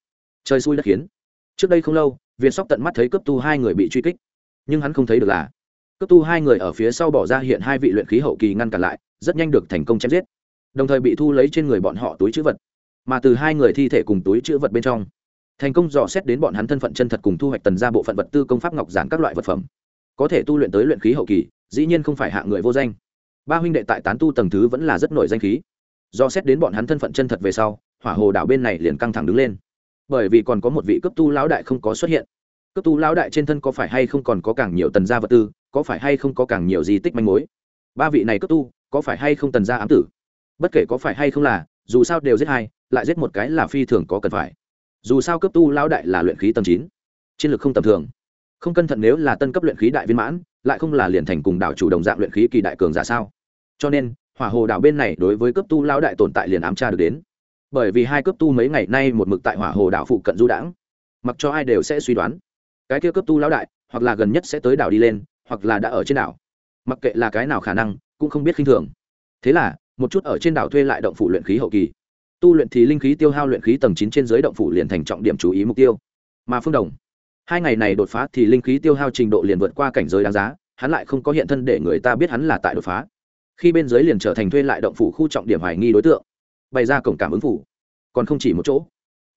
trời xui đất khiến. Trước đây không lâu, việt sóc tận mắt thấy cấp tu hai người bị truy kích, nhưng hắn không thấy được là cấp tu hai người ở phía sau bỏ ra hiện hai vị luyện khí hậu kỳ ngăn cản lại, rất nhanh được thành công chém giết. Đồng thời bị thu lấy trên người bọn họ túi chữ vật. Mà từ hai người thi thể cùng túi chữ vật bên trong, thành công dò xét đến bọn hắn thân phận chân thật cùng thu hoạch tần ra bộ phận vật tư công pháp ngọc giản các loại vật phẩm. Có thể tu luyện tới luyện khí hậu kỳ, dĩ nhiên không phải hạ người vô danh. Ba huynh đệ tại tán tu tầng thứ vẫn là rất nổi danh khí. Do xét đến bọn hắn thân phận chân thật về sau, hỏa hồ đảo bên này liền căng thẳng đứng lên. Bởi vì còn có một vị cấp tu lão đại không có xuất hiện. Cấp tu lão đại trên thân có phải hay không còn có càng nhiều tần gia vật tư có phải hay không có càng nhiều di tích manh mối? Ba vị này cấp tu, có phải hay không tần gia ám tử? Bất kể có phải hay không là, dù sao đều giết hai, lại giết một cái là phi thường có cần phải. Dù sao cấp tu lão đại là luyện khí tầm chín, chiến lược không tầm thường. Không cẩn thận nếu là tân cấp luyện khí đại viên mãn, lại không là liền thành cùng đảo chủ đồng dạng luyện khí kỳ đại cường giả sao? Cho nên, hỏa hồ đảo bên này đối với cấp tu lão đại tồn tại liền ám tra được đến. Bởi vì hai cấp tu mấy ngày nay một mực tại hỏa hồ đảo phụ cận du đãng, mặc cho ai đều sẽ suy đoán. Cái kia cấp tu lão đại, hoặc là gần nhất sẽ tới đảo đi lên hoặc là đã ở trên đảo. Mặc kệ là cái nào khả năng, cũng không biết khinh thường. Thế là, một chút ở trên đảo thuê lại động phủ luyện khí hậu kỳ. Tu luyện thì linh khí tiêu hao luyện khí tầng chín trên dưới động phủ liền thành trọng điểm chú ý mục tiêu. Mà phương đồng, hai ngày này đột phá thì linh khí tiêu hao trình độ liền vượt qua cảnh giới đáng giá, hắn lại không có hiện thân để người ta biết hắn là tại đột phá. Khi bên dưới liền trở thành thuê lại động phủ khu trọng điểm hoài nghi đối tượng, bày ra cổng cảm ứng phủ. Còn không chỉ một chỗ,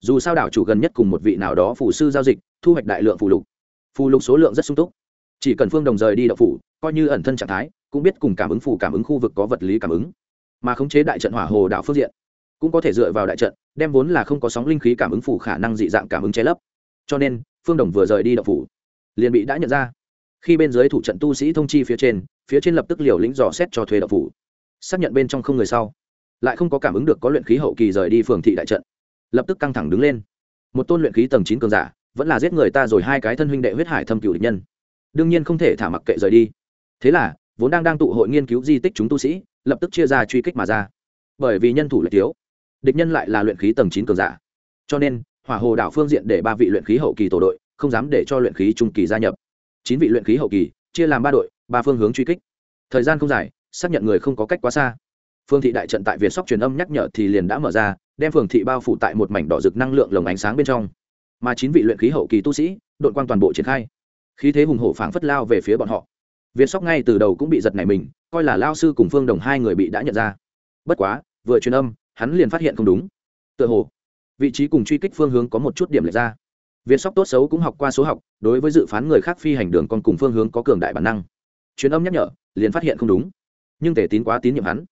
dù sao đảo chủ gần nhất cùng một vị nào đó phủ sư giao dịch, thu hoạch đại lượng phù lục. Phù lục số lượng rất sung túc chỉ cần phương đồng rời đi đậu phủ, coi như ẩn thân trạng thái, cũng biết cùng cảm ứng phủ cảm ứng khu vực có vật lý cảm ứng. Mà khống chế đại trận hỏa hồ đảo phương diện, cũng có thể dựa vào đại trận, đem vốn là không có sóng linh khí cảm ứng phủ khả năng dị dạng cảm ứng che lấp. Cho nên, phương đồng vừa rời đi đậu phủ, liền bị đã nhận ra. Khi bên dưới thủ trận tu sĩ thông chi phía trên phía trên lập tức liều lĩnh dò xét cho thuê đậu phủ. Xác nhận bên trong không người sau, lại không có cảm ứng được có luyện khí hậu kỳ rời đi phường thị đại trận. Lập tức căng thẳng đứng lên. Một tôn luyện khí tầng chín cường giả, vẫn là giết người ta rồi hai cái thân huynh đệ huyết hải thâm cửu địch nhân đương nhiên không thể thả mặc kệ rời đi. Thế là, vốn đang đang tụ hội nghiên cứu di tích chúng tu sĩ, lập tức chia ra truy kích mà ra. Bởi vì nhân thủ lại thiếu, địch nhân lại là luyện khí tầng chín cường giả. Cho nên, hỏa hồ đảo phương diện để ba vị luyện khí hậu kỳ tổ đội, không dám để cho luyện khí trung kỳ gia nhập. Chín vị luyện khí hậu kỳ, chia làm ba đội, ba phương hướng truy kích. Thời gian không dài, xác nhận người không có cách quá xa. Phương thị đại trận tại việt sóc truyền âm nhắc nhở thì liền đã mở ra, đem phường thị bao phủ tại một mảnh đỏ rực năng lượng lồng ánh sáng bên trong. Mà chín vị luyện khí hậu kỳ tu sĩ, đội quang toàn bộ triển khai khí thế hùng hổ phảng phất lao về phía bọn họ. Viên sóc ngay từ đầu cũng bị giật này mình, coi là lao sư cùng phương đồng hai người bị đã nhận ra. Bất quá, vừa truyền âm, hắn liền phát hiện không đúng. Tựa hồ, vị trí cùng truy kích phương hướng có một chút điểm lệch ra. Viên sóc tốt xấu cũng học qua số học, đối với dự phán người khác phi hành đường còn cùng phương hướng có cường đại bản năng. Truyền âm nhắc nhở, liền phát hiện không đúng. Nhưng tể tín quá tín nhiệm hắn.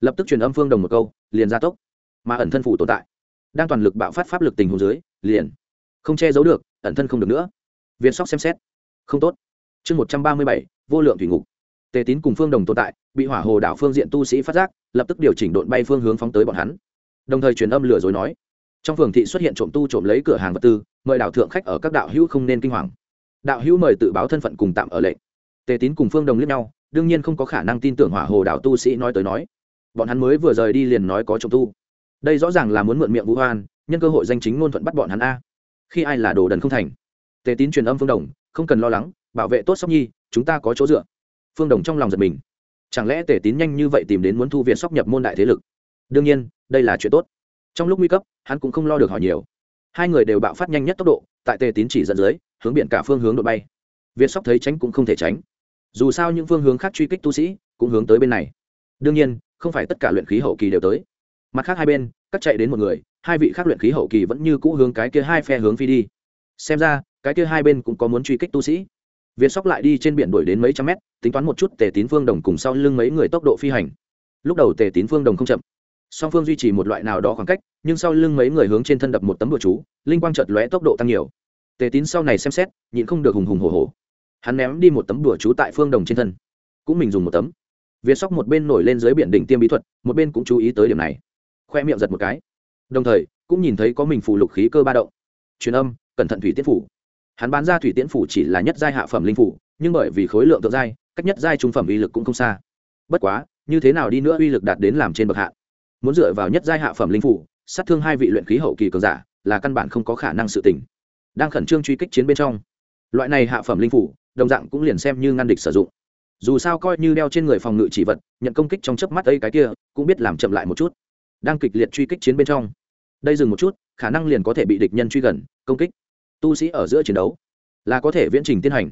Lập tức truyền âm phương đồng một câu, liền ra tốc. Mà ẩn thân phủ tồn tại. Đang toàn lực bạo phát pháp lực tình hồ dưới, liền không che giấu được, ẩn thân không được nữa. Viên sóc xem xét không tốt. Chương một trăm ba mươi bảy, vô lượng thủy ngục. Tề tín cùng phương đồng tồn tại, bị hỏa hồ đảo phương diện tu sĩ phát giác, lập tức điều chỉnh đội bay phương hướng phóng tới bọn hắn. Đồng thời truyền âm lừa dối nói, trong phường thị xuất hiện trộm tu trộm lấy cửa hàng vật tư, mời đảo thượng khách ở các đạo hữu không nên kinh hoàng. Đạo hữu mời tự báo thân phận cùng tạm ở lệnh. Tề tín cùng phương đồng liếc nhau, đương nhiên không có khả năng tin tưởng hỏa hồ đảo tu sĩ nói tới nói. Bọn hắn mới vừa rời đi liền nói có trộm tu. Đây rõ ràng là muốn mượn miệng vũ hoan, nhân cơ hội danh chính ngôn thuận bắt bọn hắn a. Khi ai là đồ đần không thành? Tề tín truyền âm phương đồng không cần lo lắng, bảo vệ tốt sóc nhi, chúng ta có chỗ dựa. Phương đồng trong lòng giật mình. Chẳng lẽ tề tín nhanh như vậy tìm đến muốn thu viện sóc nhập môn đại thế lực? Đương nhiên, đây là chuyện tốt. Trong lúc nguy cấp, hắn cũng không lo được hỏi nhiều. Hai người đều bạo phát nhanh nhất tốc độ, tại tề tín chỉ dẫn dưới, hướng biển cả phương hướng đội bay. Việt sóc thấy tránh cũng không thể tránh. Dù sao những phương hướng khác truy kích tu sĩ, cũng hướng tới bên này. Đương nhiên, không phải tất cả luyện khí hậu kỳ đều tới. Mặt khác hai bên cắt chạy đến một người, hai vị khác luyện khí hậu kỳ vẫn như cũ hướng cái kia hai phe hướng phi đi. Xem ra cái kia hai bên cũng có muốn truy kích tu sĩ. Việt sóc lại đi trên biển đuổi đến mấy trăm mét, tính toán một chút tề tín phương đồng cùng sau lưng mấy người tốc độ phi hành. Lúc đầu tề tín phương đồng không chậm. Song phương duy trì một loại nào đó khoảng cách, nhưng sau lưng mấy người hướng trên thân đập một tấm bùa chú, linh quang chợt lóe tốc độ tăng nhiều. Tề tín sau này xem xét, nhịn không được hùng hùng hồ hồ hắn ném đi một tấm đùa chú tại phương đồng trên thân. Cũng mình dùng một tấm. Việt sóc một bên nổi lên dưới biển đỉnh tiêm bí thuật, một bên cũng chú ý tới điểm này. Khoe miệng giật một cái. Đồng thời, cũng nhìn thấy có mình phủ lục khí cơ ba động. Truyền âm, cẩn thận thủy tiết phủ hắn bán ra thủy tiễn phủ chỉ là nhất giai hạ phẩm linh phủ, nhưng bởi vì khối lượng thượng giai, cách nhất giai trung phẩm uy lực cũng không xa. Bất quá, như thế nào đi nữa uy lực đạt đến làm trên bậc hạ? Muốn dựa vào nhất giai hạ phẩm linh phủ, sát thương hai vị luyện khí hậu kỳ cường giả, là căn bản không có khả năng sự tỉnh đang khẩn trương truy kích chiến bên trong, loại này hạ phẩm linh phủ, đồng dạng cũng liền xem như ngăn địch sử dụng. Dù sao coi như đeo trên người phòng ngự chỉ vật, nhận công kích trong chớp mắt ấy cái kia, cũng biết làm chậm lại một chút. Đang kịch liệt truy kích chiến bên trong. Đây dừng một chút, khả năng liền có thể bị địch nhân truy gần, công kích tu sĩ ở giữa chiến đấu, là có thể viễn trình tiến hành.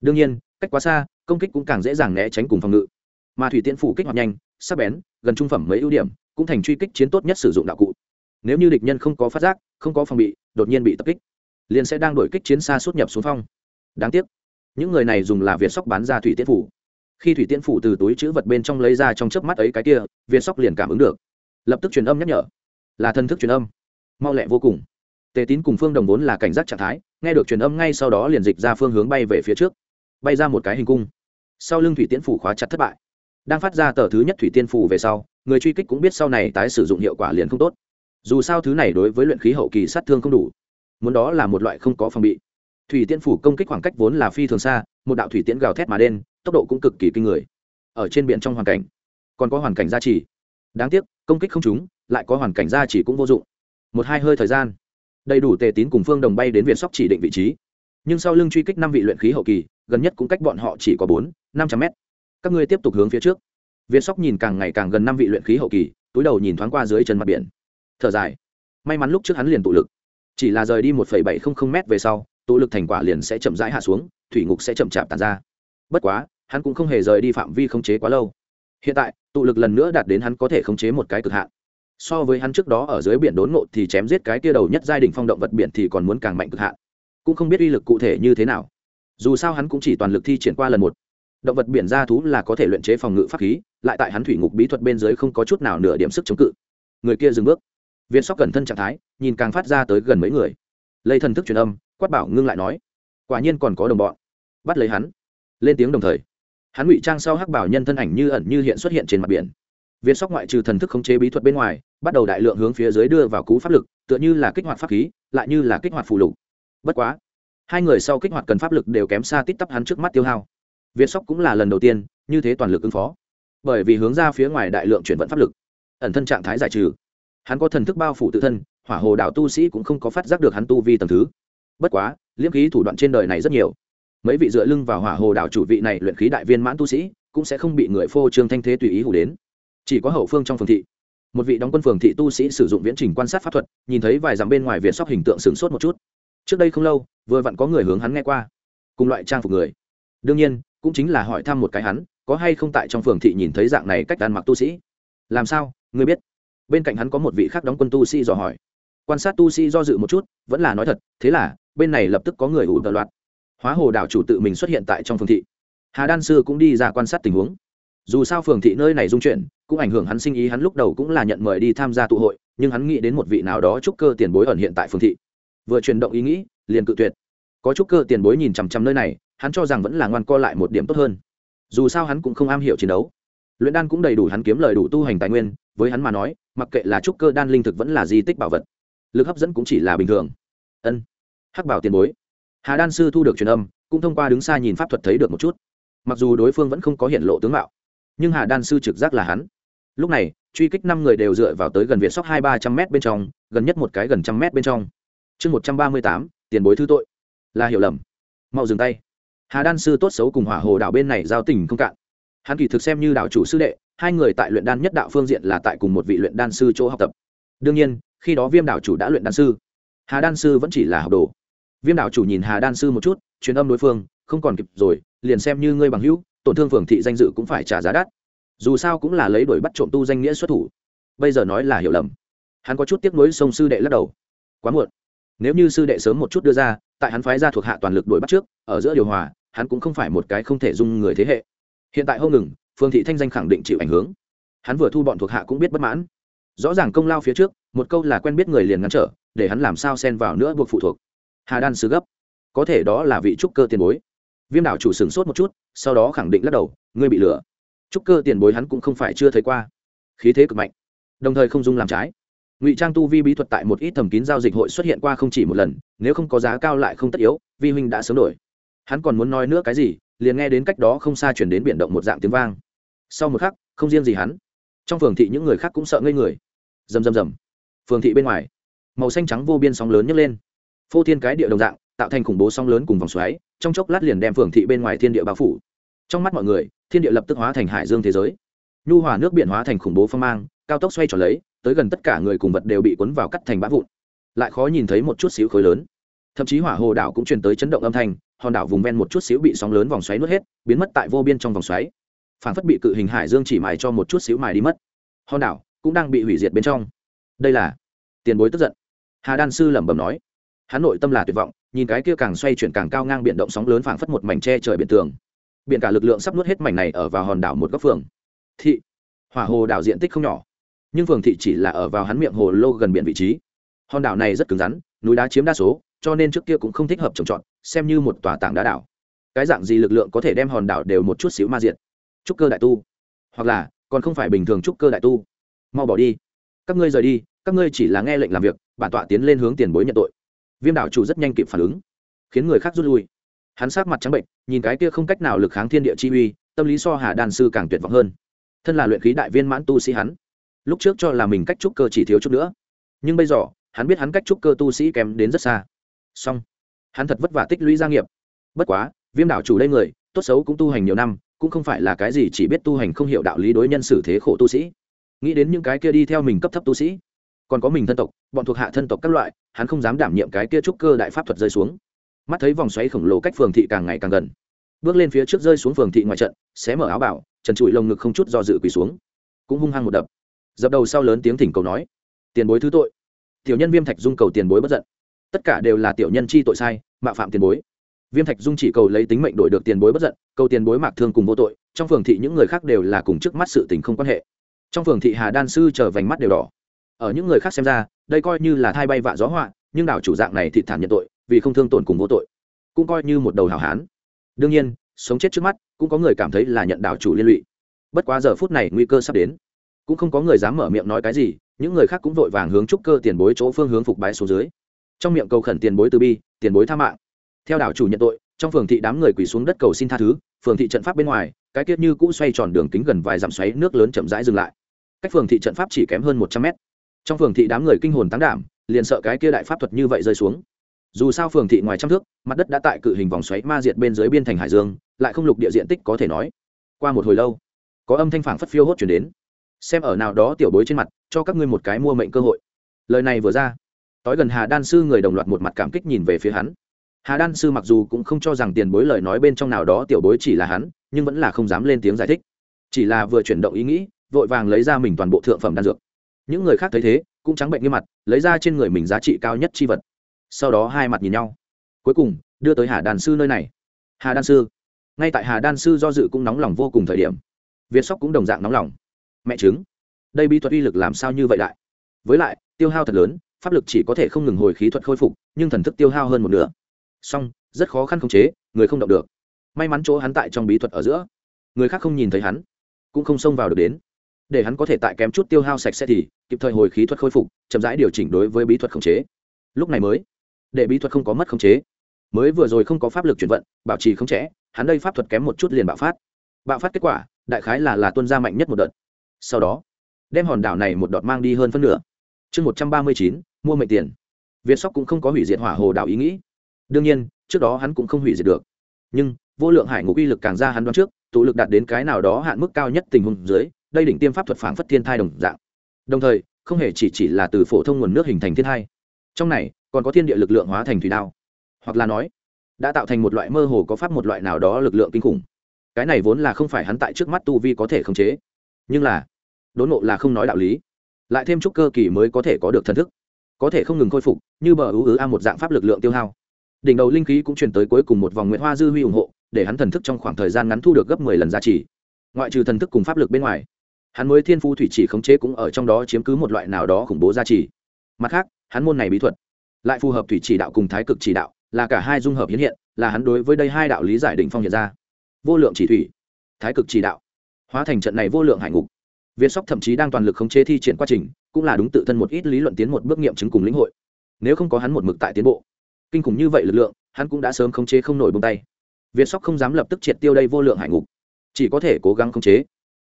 Đương nhiên, cách quá xa, công kích cũng càng dễ dàng né tránh cùng phòng ngự. Mà thủy tiễn phủ kích hoạt nhanh, sắc bén, gần trung phẩm mấy ưu điểm, cũng thành truy kích chiến tốt nhất sử dụng đạo cụ. Nếu như địch nhân không có phát giác, không có phòng bị, đột nhiên bị tập kích, liền sẽ đang đổi kích chiến xa suốt nhập xuống phong. Đáng tiếc, những người này dùng là việt sóc bán ra thủy tiễn phủ. Khi thủy tiễn phủ từ túi chữ vật bên trong lấy ra trong chớp mắt ấy cái kia, việt sóc liền cảm ứng được. Lập tức truyền âm nhắc nhở, là thân thức truyền âm. Mau lẹ vô cùng tề tín cùng phương đồng vốn là cảnh giác trạng thái, nghe được truyền âm ngay sau đó liền dịch ra phương hướng bay về phía trước. Bay ra một cái hình cung. Sau lưng thủy tiễn phủ khóa chặt thất bại. Đang phát ra tờ thứ nhất thủy tiên phủ về sau, người truy kích cũng biết sau này tái sử dụng hiệu quả liền không tốt. Dù sao thứ này đối với luyện khí hậu kỳ sát thương không đủ. Muốn đó là một loại không có phòng bị. Thủy Tiên phủ công kích khoảng cách vốn là phi thường xa, một đạo thủy tiễn gào thét mà đen tốc độ cũng cực kỳ kinh người. Ở trên biển trong hoàn cảnh, còn có hoàn cảnh gia trì. Đáng tiếc, công kích không trúng, lại có hoàn cảnh gia trì cũng vô dụng. Một hai hơi thời gian đầy đủ tề tín cùng phương đồng bay đến viện sóc chỉ định vị trí. Nhưng sau lưng truy kích năm vị luyện khí hậu kỳ, gần nhất cũng cách bọn họ chỉ có bốn, năm trăm mét. Các ngươi tiếp tục hướng phía trước. Viện sóc nhìn càng ngày càng gần năm vị luyện khí hậu kỳ, túi đầu nhìn thoáng qua dưới chân mặt biển. Thở dài. May mắn lúc trước hắn liền tụ lực. Chỉ là rời đi một bảy trăm linh m về sau, tụ lực thành quả liền sẽ chậm rãi hạ xuống, thủy ngục sẽ chậm chạp tàn ra. Bất quá, hắn cũng không hề rời đi phạm vi khống chế quá lâu. Hiện tại, tụ lực lần nữa đạt đến hắn có thể khống chế một cái cực hạn so với hắn trước đó ở dưới biển đốn ngộ thì chém giết cái kia đầu nhất giai đình phong động vật biển thì còn muốn càng mạnh cực hạn. Cũng không biết uy lực cụ thể như thế nào. Dù sao hắn cũng chỉ toàn lực thi triển qua lần một. Động vật biển ra thú là có thể luyện chế phòng ngự pháp khí, lại tại hắn thủy ngục bí thuật bên dưới không có chút nào nửa điểm sức chống cự. Người kia dừng bước. Viên sóc cẩn thân trạng thái, nhìn càng phát ra tới gần mấy người. Lấy thần thức truyền âm, quát bảo ngưng lại nói, quả nhiên còn có đồng bọn. Bắt lấy hắn. Lên tiếng đồng thời, hắn ngụy trang sau hắc bảo nhân thân ảnh như ẩn như hiện xuất hiện trên mặt biển viên sóc ngoại trừ thần thức khống chế bí thuật bên ngoài, bắt đầu đại lượng hướng phía dưới đưa vào cú pháp lực, tựa như là kích hoạt pháp khí, lại như là kích hoạt phù lục. Bất quá, hai người sau kích hoạt cần pháp lực đều kém xa tít tắp hắn trước mắt tiêu hao. Việt sóc cũng là lần đầu tiên, như thế toàn lực ứng phó. Bởi vì hướng ra phía ngoài đại lượng chuyển vận pháp lực, ẩn thân trạng thái giải trừ. Hắn có thần thức bao phủ tự thân, hỏa hồ đạo tu sĩ cũng không có phát giác được hắn tu vi tầm thứ. Bất quá, liễm khí thủ đoạn trên đời này rất nhiều. Mấy vị dựa lưng vào hỏa hồ đạo chủ vị này luyện khí đại viên mãn tu sĩ, cũng sẽ không bị người phô trương thanh thế tùy ý hủ đến chỉ có hậu phương trong phường thị. Một vị đóng quân phường thị tu sĩ sử dụng viễn trình quan sát pháp thuật, nhìn thấy vài dặm bên ngoài việt sóc hình tượng sửng sốt một chút. Trước đây không lâu, vừa vặn có người hướng hắn nghe qua, cùng loại trang phục người. Đương nhiên, cũng chính là hỏi thăm một cái hắn, có hay không tại trong phường thị nhìn thấy dạng này cách đàn mặc tu sĩ. Làm sao ngươi biết? Bên cạnh hắn có một vị khác đóng quân tu sĩ dò hỏi. Quan sát tu sĩ do dự một chút, vẫn là nói thật, thế là, bên này lập tức có người ủ tờ loạt hóa hồ đảo chủ tự mình xuất hiện tại trong phường thị. Hà đan sư cũng đi ra quan sát tình huống. Dù sao phường thị nơi này dung chuyển cũng ảnh hưởng hắn sinh ý, hắn lúc đầu cũng là nhận mời đi tham gia tụ hội, nhưng hắn nghĩ đến một vị nào đó trúc cơ tiền bối ẩn hiện tại phương thị. Vừa chuyển động ý nghĩ, liền cự tuyệt. Có trúc cơ tiền bối nhìn chằm chằm nơi này, hắn cho rằng vẫn là ngoan co lại một điểm tốt hơn. Dù sao hắn cũng không am hiểu chiến đấu. Luyện đan cũng đầy đủ, hắn kiếm lời đủ tu hành tài nguyên, với hắn mà nói, mặc kệ là trúc cơ đan linh thực vẫn là di tích bảo vật, lực hấp dẫn cũng chỉ là bình thường. Ân, hắc bảo tiền bối. Hà đan sư thu được truyền âm, cũng thông qua đứng xa nhìn pháp thuật thấy được một chút. Mặc dù đối phương vẫn không có hiện lộ tướng mạo, nhưng hà đan sư trực giác là hắn lúc này, truy kích năm người đều dựa vào tới gần việt sóc hai ba trăm m bên trong, gần nhất một cái gần trăm m bên trong. Chương một trăm ba mươi tám, tiền bối thứ tội. Là hiểu lầm. Mau dừng tay. Hà đan sư tốt xấu cùng hỏa hồ đảo bên này giao tình không cạn. Hắn kỳ thực xem như đạo chủ sư đệ, hai người tại luyện đan nhất đạo phương diện là tại cùng một vị luyện đan sư chỗ học tập. Đương nhiên, khi đó viêm đạo chủ đã luyện đan sư. Hà đan sư vẫn chỉ là học đồ. Viêm đạo chủ nhìn hà đan sư một chút, truyền âm đối phương, không còn kịp rồi, liền xem như ngươi bằng hữu, tổn thương phường thị danh dự cũng phải trả giá đắt dù sao cũng là lấy đuổi bắt trộm tu danh nghĩa xuất thủ. Bây giờ nói là hiểu lầm. Hắn có chút tiếc nuối sông sư đệ lắc đầu. Quá muộn. Nếu như sư đệ sớm một chút đưa ra, tại hắn phái ra thuộc hạ toàn lực đuổi bắt trước, ở giữa điều hòa, hắn cũng không phải một cái không thể dung người thế hệ. Hiện tại không ngừng, phương thị thanh danh khẳng định chịu ảnh hưởng. Hắn vừa thu bọn thuộc hạ cũng biết bất mãn. Rõ ràng công lao phía trước, một câu là quen biết người liền ngăn trở, để hắn làm sao xen vào nữa buộc phụ thuộc. Hà đan sứ gấp. Có thể đó là vị trúc cơ tiền bối. Viêm đảo chủ sửng sốt một chút, sau đó khẳng định lắc đầu, ngươi bị lừa trúc cơ tiền bối hắn cũng không phải chưa thấy qua. Khí thế cực mạnh, đồng thời không dung làm trái. Ngụy trang tu vi bí thuật tại một ít thầm kín giao dịch hội xuất hiện qua không chỉ một lần, nếu không có giá cao lại không tất yếu, vi huynh đã sớm đổi. Hắn còn muốn nói nữa cái gì, liền nghe đến cách đó không xa chuyển đến biển động một dạng tiếng vang. Sau một khắc, không riêng gì hắn, trong phường thị những người khác cũng sợ ngây người. Rầm rầm rầm. Phường thị bên ngoài, màu xanh trắng vô biên sóng lớn nhấc lên. Phô thiên cái địa đồng dạng, tạo thành khủng bố sóng lớn cùng vòng xoáy, trong chốc lát liền đem phường thị bên ngoài thiên địa bao phủ trong mắt mọi người, thiên địa lập tức hóa thành hải dương thế giới. Nhu hòa nước biển hóa thành khủng bố phong mang, cao tốc xoay trở lấy, tới gần tất cả người cùng vật đều bị cuốn vào cắt thành bã vụn. Lại khó nhìn thấy một chút xíu khối lớn. Thậm chí hỏa hồ đảo cũng truyền tới chấn động âm thanh, hòn đảo vùng ven một chút xíu bị sóng lớn vòng xoáy nuốt hết, biến mất tại vô biên trong vòng xoáy. Phản phất bị cự hình hải dương chỉ mài cho một chút xíu mài đi mất. Hòn đảo cũng đang bị hủy diệt bên trong. Đây là tiền bối tức giận. Hà đan sư lẩm bẩm nói. Hắn nội tâm là tuyệt vọng, nhìn cái kia càng xoay chuyển càng cao ngang biển động sóng lớn phảng phất một mảnh tre trời biển tường biển cả lực lượng sắp nuốt hết mảnh này ở vào hòn đảo một góc phường. Thị, hỏa hồ đảo diện tích không nhỏ, nhưng phường thị chỉ là ở vào hắn miệng hồ lô gần biển vị trí. Hòn đảo này rất cứng rắn, núi đá chiếm đa số, cho nên trước kia cũng không thích hợp trồng trọt, xem như một tòa tảng đá đảo. Cái dạng gì lực lượng có thể đem hòn đảo đều một chút xíu ma diện trúc cơ đại tu. Hoặc là, còn không phải bình thường trúc cơ đại tu. Mau bỏ đi. Các ngươi rời đi, các ngươi chỉ là nghe lệnh làm việc, bản tọa tiến lên hướng tiền bối nhận tội. Viêm đảo chủ rất nhanh kịp phản ứng, khiến người khác rút lui hắn sát mặt trắng bệnh, nhìn cái kia không cách nào lực kháng thiên địa chi uy, tâm lý so hà đan sư càng tuyệt vọng hơn. Thân là luyện khí đại viên mãn tu sĩ hắn, lúc trước cho là mình cách trúc cơ chỉ thiếu chút nữa. Nhưng bây giờ, hắn biết hắn cách trúc cơ tu sĩ kém đến rất xa. Song hắn thật vất vả tích lũy gia nghiệp. Bất quá, viêm đảo chủ đây người, tốt xấu cũng tu hành nhiều năm, cũng không phải là cái gì chỉ biết tu hành không hiểu đạo lý đối nhân xử thế khổ tu sĩ. Nghĩ đến những cái kia đi theo mình cấp thấp tu sĩ, còn có mình thân tộc, bọn thuộc hạ thân tộc các loại, hắn không dám đảm nhiệm cái kia trúc cơ đại pháp thuật rơi xuống mắt thấy vòng xoáy khổng lồ cách phường thị càng ngày càng gần. Bước lên phía trước rơi xuống phường thị ngoài trận, xé mở áo bảo, trần trụi lồng ngực không chút do dự quỳ xuống. Cũng hung hăng một đập. Dập đầu sau lớn tiếng thỉnh cầu nói, tiền bối thứ tội. Tiểu nhân viêm thạch dung cầu tiền bối bất giận. Tất cả đều là tiểu nhân chi tội sai, mạo phạm tiền bối. Viêm thạch dung chỉ cầu lấy tính mệnh đổi được tiền bối bất giận, cầu tiền bối mạc thương cùng vô tội, trong phường thị những người khác đều là cùng trước mắt sự tình không quan hệ. Trong phường thị hà đan sư chờ vành mắt đều đỏ. Ở những người khác xem ra, đây coi như là thai bay vạ gió họa, nhưng đảo chủ dạng này thị thản nhận tội vì không thương tổn cùng vô tội, cũng coi như một đầu hảo hán. Đương nhiên, sống chết trước mắt, cũng có người cảm thấy là nhận đảo chủ liên lụy. Bất quá giờ phút này nguy cơ sắp đến. Cũng không có người dám mở miệng nói cái gì, những người khác cũng vội vàng hướng trúc cơ tiền bối chỗ phương hướng phục bái số dưới. Trong miệng cầu khẩn tiền bối từ bi, tiền bối tha mạng. Theo đảo chủ nhận tội, trong phường thị đám người quỳ xuống đất cầu xin tha thứ, phường thị trận pháp bên ngoài, cái tiết như cũ xoay tròn đường kính gần vài dặm xoáy nước lớn chậm rãi dừng lại. Cách phường thị trận pháp chỉ kém hơn một trăm mét. Trong phường thị đám người kinh hồn tán đảm, liền sợ cái kia đại pháp thuật như vậy rơi xuống dù sao phường thị ngoài trăm thước, mặt đất đã tại cự hình vòng xoáy ma diệt bên dưới biên thành hải dương, lại không lục địa diện tích có thể nói. Qua một hồi lâu, có âm thanh phản phất phiêu hốt chuyển đến. Xem ở nào đó tiểu bối trên mặt, cho các ngươi một cái mua mệnh cơ hội. Lời này vừa ra tối gần hà đan sư người đồng loạt một mặt cảm kích nhìn về phía hắn. Hà đan sư mặc dù cũng không cho rằng tiền bối lời nói bên trong nào đó tiểu bối chỉ là hắn, nhưng vẫn là không dám lên tiếng giải thích. Chỉ là vừa chuyển động ý nghĩ, vội vàng lấy ra mình toàn bộ thượng phẩm đan dược. Những người khác thấy thế, cũng trắng bệnh như mặt, lấy ra trên người mình giá trị cao nhất chi vật sau đó hai mặt nhìn nhau. Cuối cùng, đưa tới hà đan sư nơi này. Hà đan sư, ngay tại hà đan sư do dự cũng nóng lòng vô cùng thời điểm, việt sóc cũng đồng dạng nóng lòng. Mẹ chứng đây bí thuật uy lực làm sao như vậy đại với lại, tiêu hao thật lớn, pháp lực chỉ có thể không ngừng hồi khí thuật khôi phục, nhưng thần thức tiêu hao hơn một nửa. Song, rất khó khăn khống chế, người không động được. May mắn chỗ hắn tại trong bí thuật ở giữa. Người khác không nhìn thấy hắn, cũng không xông vào được đến. Để hắn có thể tại kém chút tiêu hao sạch sẽ thì, kịp thời hồi khí thuật khôi phục, chậm rãi điều chỉnh đối với bí thuật khống chế. Lúc này mới để bí thuật không có mất khống chế. Mới vừa rồi không có pháp lực chuyển vận, bảo trì không trẻ hắn đây pháp thuật kém một chút liền bạo phát. Bạo phát kết quả, đại khái là là tuân ra mạnh nhất một đợt. Sau đó, đem hòn đảo này một đợt mang đi hơn phân nửa. Chương một trăm ba mươi chín, mua mệnh tiền. Việt sóc cũng không có hủy diệt hỏa hồ đảo ý nghĩ. Đương nhiên, trước đó hắn cũng không hủy diệt được. Nhưng, vô lượng hải ngục uy lực càng ra hắn đoán trước, tụ lực đạt đến cái nào đó hạn mức cao nhất tình huống dưới, đây đỉnh tiêm pháp thuật phản phất thiên thai đồng dạng. Đồng thời, không hề chỉ chỉ là từ phổ thông nguồn nước hình thành thiên thai. Trong này còn có thiên địa lực lượng hóa thành thủy đao. Hoặc là nói, đã tạo thành một loại mơ hồ có pháp một loại nào đó lực lượng kinh khủng. Cái này vốn là không phải hắn tại trước mắt tu vi có thể khống chế. Nhưng là, đốn nộ là không nói đạo lý. Lại thêm chút cơ kỳ mới có thể có được thần thức. Có thể không ngừng khôi phục, như bờ ưu ứ a một dạng pháp lực lượng tiêu hao. Đỉnh đầu linh khí cũng truyền tới cuối cùng một vòng nguyễn hoa dư huy ủng hộ, để hắn thần thức trong khoảng thời gian ngắn thu được gấp mười lần giá trị. Ngoại trừ thần thức cùng pháp lực bên ngoài, hắn mới thiên phu thủy chỉ khống chế cũng ở trong đó chiếm cứ một loại nào đó khủng bố giá trị. Mặt khác, hắn môn này bí thuật lại phù hợp thủy chỉ đạo cùng thái cực chỉ đạo, là cả hai dung hợp hiến hiện, là hắn đối với đây hai đạo lý giải định phong hiện ra. Vô lượng chỉ thủy, thái cực chỉ đạo. Hóa thành trận này vô lượng hải ngục. Việt sóc thậm chí đang toàn lực khống chế thi triển quá trình, cũng là đúng tự thân một ít lý luận tiến một bước nghiệm chứng cùng lĩnh hội. Nếu không có hắn một mực tại tiến bộ, kinh khủng như vậy lực lượng, hắn cũng đã sớm khống chế không nổi bông tay. Việt sóc không dám lập tức triệt tiêu đây vô lượng hải ngục. Chỉ có thể cố gắng khống chế.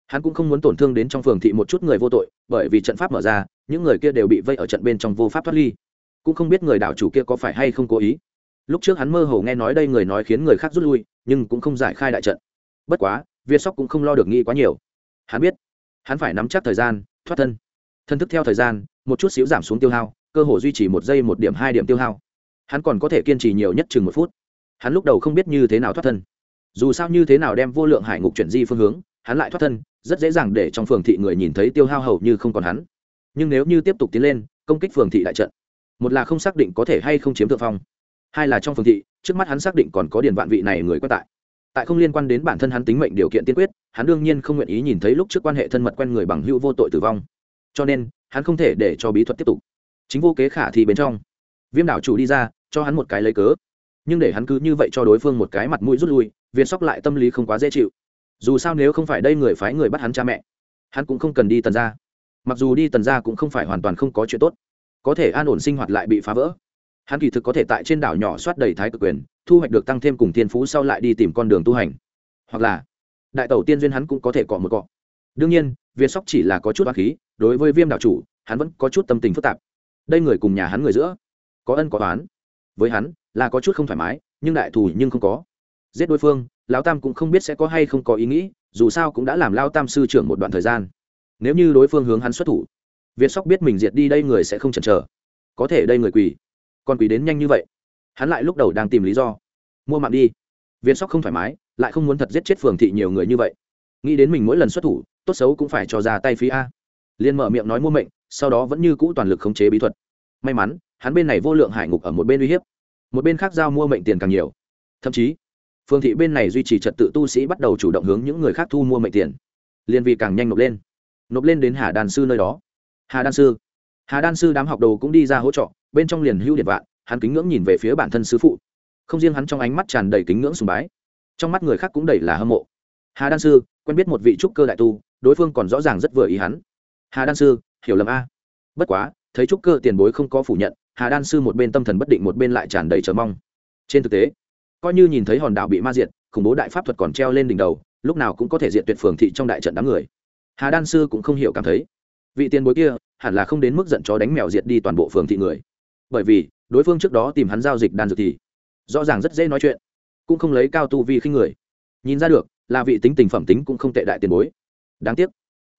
Hắn cũng không muốn tổn thương đến trong phường thị một chút người vô tội, bởi vì trận pháp mở ra, những người kia đều bị vây ở trận bên trong vô pháp thoát ly cũng không biết người đảo chủ kia có phải hay không cố ý. Lúc trước hắn mơ hồ nghe nói đây người nói khiến người khác rút lui, nhưng cũng không giải khai đại trận. Bất quá, việt sóc cũng không lo được nghĩ quá nhiều. Hắn biết, hắn phải nắm chắc thời gian, thoát thân. Thân thức theo thời gian, một chút xíu giảm xuống tiêu hao, cơ hồ duy trì một giây, một điểm, hai điểm tiêu hao. Hắn còn có thể kiên trì nhiều nhất chừng một phút. Hắn lúc đầu không biết như thế nào thoát thân. Dù sao như thế nào đem vô lượng hải ngục chuyển di phương hướng, hắn lại thoát thân, rất dễ dàng để trong phường thị người nhìn thấy tiêu hao hầu như không còn hắn. Nhưng nếu như tiếp tục tiến lên, công kích phường thị đại trận một là không xác định có thể hay không chiếm thượng phong, hai là trong phương thị, trước mắt hắn xác định còn có điền vạn vị này người quan tại. Tại không liên quan đến bản thân hắn tính mệnh điều kiện tiên quyết, hắn đương nhiên không nguyện ý nhìn thấy lúc trước quan hệ thân mật quen người bằng hữu vô tội tử vong. Cho nên, hắn không thể để cho bí thuật tiếp tục. Chính vô kế khả thì bên trong, viêm đảo chủ đi ra, cho hắn một cái lấy cớ. Nhưng để hắn cứ như vậy cho đối phương một cái mặt mũi rút lui, viên sóc lại tâm lý không quá dễ chịu. Dù sao nếu không phải đây người phái người bắt hắn cha mẹ, hắn cũng không cần đi tần ra mặc dù đi tần ra cũng không phải hoàn toàn không có chuyện tốt có thể an ổn sinh hoạt lại bị phá vỡ. Hắn kỳ thực có thể tại trên đảo nhỏ soát đầy thái cực quyền, thu hoạch được tăng thêm cùng thiên phú sau lại đi tìm con đường tu hành. Hoặc là, đại tẩu tiên duyên hắn cũng có thể cọ một cọ. Đương nhiên viên sóc chỉ là có chút hoa khí, đối với viêm đảo chủ, hắn vẫn có chút tâm tình phức tạp. Đây người cùng nhà hắn người giữa, có ân có toán với hắn, là có chút không thoải mái, nhưng đại thù nhưng không có. Giết đối phương, lão tam cũng không biết sẽ có hay không có ý nghĩ, dù sao cũng đã làm lao tam sư trưởng một đoạn thời gian. Nếu như đối phương hướng hắn xuất thủ việt sóc biết mình diệt đi đây người sẽ không chần chờ. Có thể đây người quỳ. Còn quỳ đến nhanh như vậy. Hắn lại lúc đầu đang tìm lý do. Mua mạng đi. Việt sóc không thoải mái, lại không muốn thật giết chết phường thị nhiều người như vậy. Nghĩ đến mình mỗi lần xuất thủ, tốt xấu cũng phải cho ra tay phí a. Liên mở miệng nói mua mệnh, sau đó vẫn như cũ toàn lực khống chế bí thuật. May mắn, hắn bên này vô lượng hải ngục ở một bên uy hiếp. Một bên khác giao mua mệnh tiền càng nhiều. Thậm chí phương thị bên này duy trì trật tự tu sĩ bắt đầu chủ động hướng những người khác thu mua mệnh tiền. Liên vì càng nhanh nộp lên. Nộp lên đến hà đàn sư nơi đó hà đan sư. Hà đan sư đám học đồ cũng đi ra hỗ trợ bên trong liền hưu điện vạn, hắn kính ngưỡng nhìn về phía bản thân sư phụ. Không riêng hắn trong ánh mắt tràn đầy kính ngưỡng sùng bái, trong mắt người khác cũng đầy là hâm mộ. Hà đan sư, quen biết một vị trúc cơ đại tu, đối phương còn rõ ràng rất vừa ý hắn. Hà đan sư, hiểu lầm a. Bất quá, thấy trúc cơ tiền bối không có phủ nhận, hà đan sư một bên tâm thần bất định một bên lại tràn đầy chờ mong. Trên thực tế, coi như nhìn thấy hòn đảo bị ma diệt, khủng bố đại pháp thuật còn treo lên đỉnh đầu, lúc nào cũng có thể diện tuyệt phường thị trong đại trận đám người. Hà đan sư cũng không hiểu cảm thấy vị tiền bối kia hẳn là không đến mức giận chó đánh mèo diệt đi toàn bộ phường thị người. Bởi vì, đối phương trước đó tìm hắn giao dịch đan dược thì rõ ràng rất dễ nói chuyện, cũng không lấy cao tu vi khinh người. Nhìn ra được, là vị tính tình phẩm tính cũng không tệ đại tiền bối. Đáng tiếc,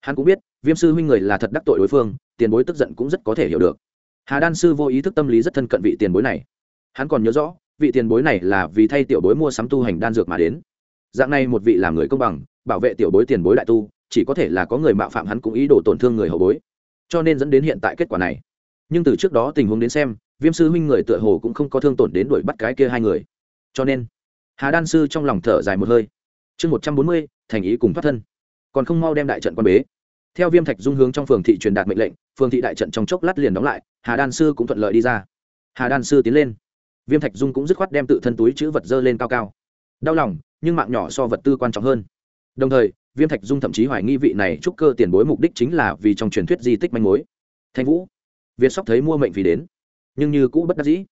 hắn cũng biết, viêm sư huynh người là thật đắc tội đối phương, tiền bối tức giận cũng rất có thể hiểu được. Hà đan sư vô ý thức tâm lý rất thân cận vị tiền bối này. Hắn còn nhớ rõ, vị tiền bối này là vì thay tiểu bối mua sắm tu hành đan dược mà đến. Dạng này một vị làm người công bằng, bảo vệ tiểu bối tiền bối đại tu chỉ có thể là có người mạo phạm hắn cũng ý đồ tổn thương người hậu bối. Cho nên dẫn đến hiện tại kết quả này. Nhưng từ trước đó tình huống đến xem, viêm sư huynh người tựa hồ cũng không có thương tổn đến đuổi bắt cái kia hai người. Cho nên, hà đan sư trong lòng thở dài một hơi. Chương một trăm bốn mươi, thành ý cùng thoát thân. Còn không mau đem đại trận quan bế. Theo viêm thạch dung hướng trong phường thị truyền đạt mệnh lệnh, phường thị đại trận trong chốc lát liền đóng lại, hà đan sư cũng thuận lợi đi ra. Hà đan sư tiến lên. Viêm thạch dung cũng dứt khoát đem tự thân túi chữ vật dơ lên cao cao. Đau lòng, nhưng mạng nhỏ so vật tư quan trọng hơn đồng thời, viêm thạch dung thậm chí hoài nghi vị này trúc cơ tiền bối mục đích chính là vì trong truyền thuyết di tích manh mối. Thanh vũ, việt sóc thấy mua mệnh vì đến, nhưng như cũ bất đắc dĩ.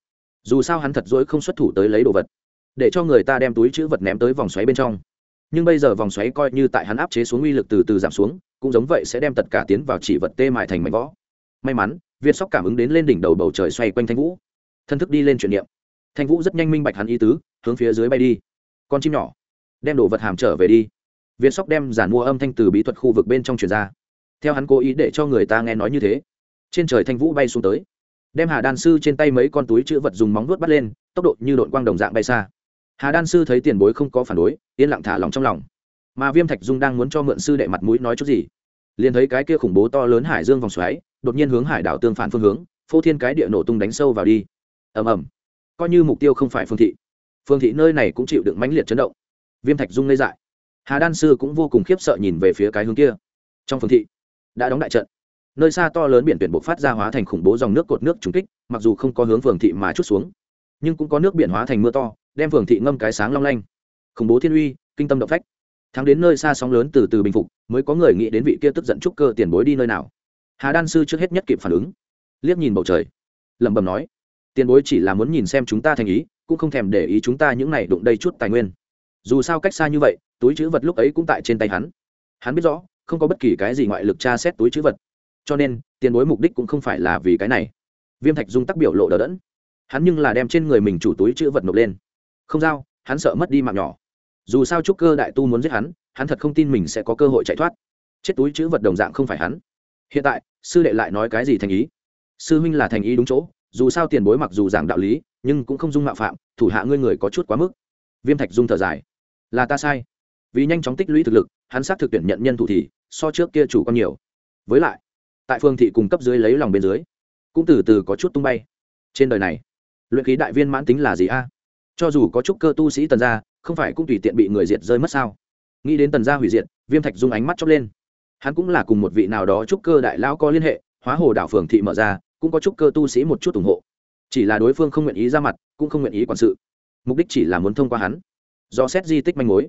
Dù sao hắn thật dỗi không xuất thủ tới lấy đồ vật, để cho người ta đem túi chữ vật ném tới vòng xoáy bên trong. Nhưng bây giờ vòng xoáy coi như tại hắn áp chế xuống uy lực từ từ giảm xuống, cũng giống vậy sẽ đem tất cả tiến vào chỉ vật tê mại thành mảnh võ may mắn, việt sóc cảm ứng đến lên đỉnh đầu bầu trời xoay quanh thanh vũ, thân thức đi lên chuyển niệm. Thanh vũ rất nhanh minh bạch hắn ý tứ, hướng phía dưới bay đi. Con chim nhỏ, đem đồ vật hàm trở về đi việt sóc đem giản mua âm thanh từ bí thuật khu vực bên trong truyền ra. Theo hắn cố ý để cho người ta nghe nói như thế, trên trời thanh vũ bay xuống tới. Đem hà đan sư trên tay mấy con túi chữ vật dùng móng vuốt bắt lên, tốc độ như đội quang đồng dạng bay xa. Hà đan sư thấy tiền bối không có phản đối, yên lặng thả lòng trong lòng. Mà viêm thạch dung đang muốn cho mượn sư đệ mặt mũi nói chút gì, liền thấy cái kia khủng bố to lớn hải dương vòng xoáy, đột nhiên hướng hải đảo tương phản phương hướng, phô thiên cái địa nổ tung đánh sâu vào đi. Ầm ầm. Coi như mục tiêu không phải phương thị. Phương thị nơi này cũng chịu đựng mãnh liệt chấn động. Viêm thạch dung lây dại hà đan sư cũng vô cùng khiếp sợ nhìn về phía cái hướng kia. Trong phương thị, đã đóng đại trận. Nơi xa to lớn biển tuyển bộc phát ra hóa thành khủng bố dòng nước cột nước trúng kích, mặc dù không có hướng phường thị mà chút xuống, nhưng cũng có nước biển hóa thành mưa to, đem phường thị ngâm cái sáng long lanh. Khủng bố thiên uy, kinh tâm động phách. Thắng đến nơi xa sóng lớn từ từ bình phục, mới có người nghĩ đến vị kia tức giận trúc cơ tiền bối đi nơi nào. Hà đan sư trước hết nhất kịp phản ứng, liếc nhìn bầu trời, lẩm bẩm nói, tiền bối chỉ là muốn nhìn xem chúng ta thành ý, cũng không thèm để ý chúng ta những này đụng đây chút tài nguyên. Dù sao cách xa như vậy túi chữ vật lúc ấy cũng tại trên tay hắn. Hắn biết rõ, không có bất kỳ cái gì ngoại lực tra xét túi chữ vật. Cho nên, tiền bối mục đích cũng không phải là vì cái này. Viêm thạch dung tắc biểu lộ đờ đẫn. Hắn nhưng là đem trên người mình chủ túi chữ vật nộp lên. Không giao, hắn sợ mất đi mạng nhỏ. Dù sao trúc cơ đại tu muốn giết hắn hắn thật không tin mình sẽ có cơ hội chạy thoát. Chết túi chữ vật đồng dạng không phải hắn. Hiện tại, sư đệ lại nói cái gì thành ý? Sư huynh là thành ý đúng chỗ, dù sao tiền bối mặc dù giảng đạo lý, nhưng cũng không dung mạo phạm, thủ hạ ngươi người có chút quá mức. Viêm thạch dung thở dài. Là ta sai vì nhanh chóng tích lũy thực lực, hắn xác thực tuyển nhận nhân thủ thì so trước kia chủ con nhiều. Với lại, tại phương thị cung cấp dưới lấy lòng bên dưới, cũng từ từ có chút tung bay. Trên đời này, luyện khí đại viên mãn tính là gì a? Cho dù có chút cơ tu sĩ tần gia, không phải cũng tùy tiện bị người diệt rơi mất sao? Nghĩ đến tần gia hủy diệt, viêm thạch dung ánh mắt chóc lên. Hắn cũng là cùng một vị nào đó trúc cơ đại lão có liên hệ, hóa hồ đảo phường thị mở ra, cũng có trúc cơ tu sĩ một chút ủng hộ. Chỉ là đối phương không nguyện ý ra mặt, cũng không nguyện ý quản sự. Mục đích chỉ là muốn thông qua hắn. Do xét di tích manh mối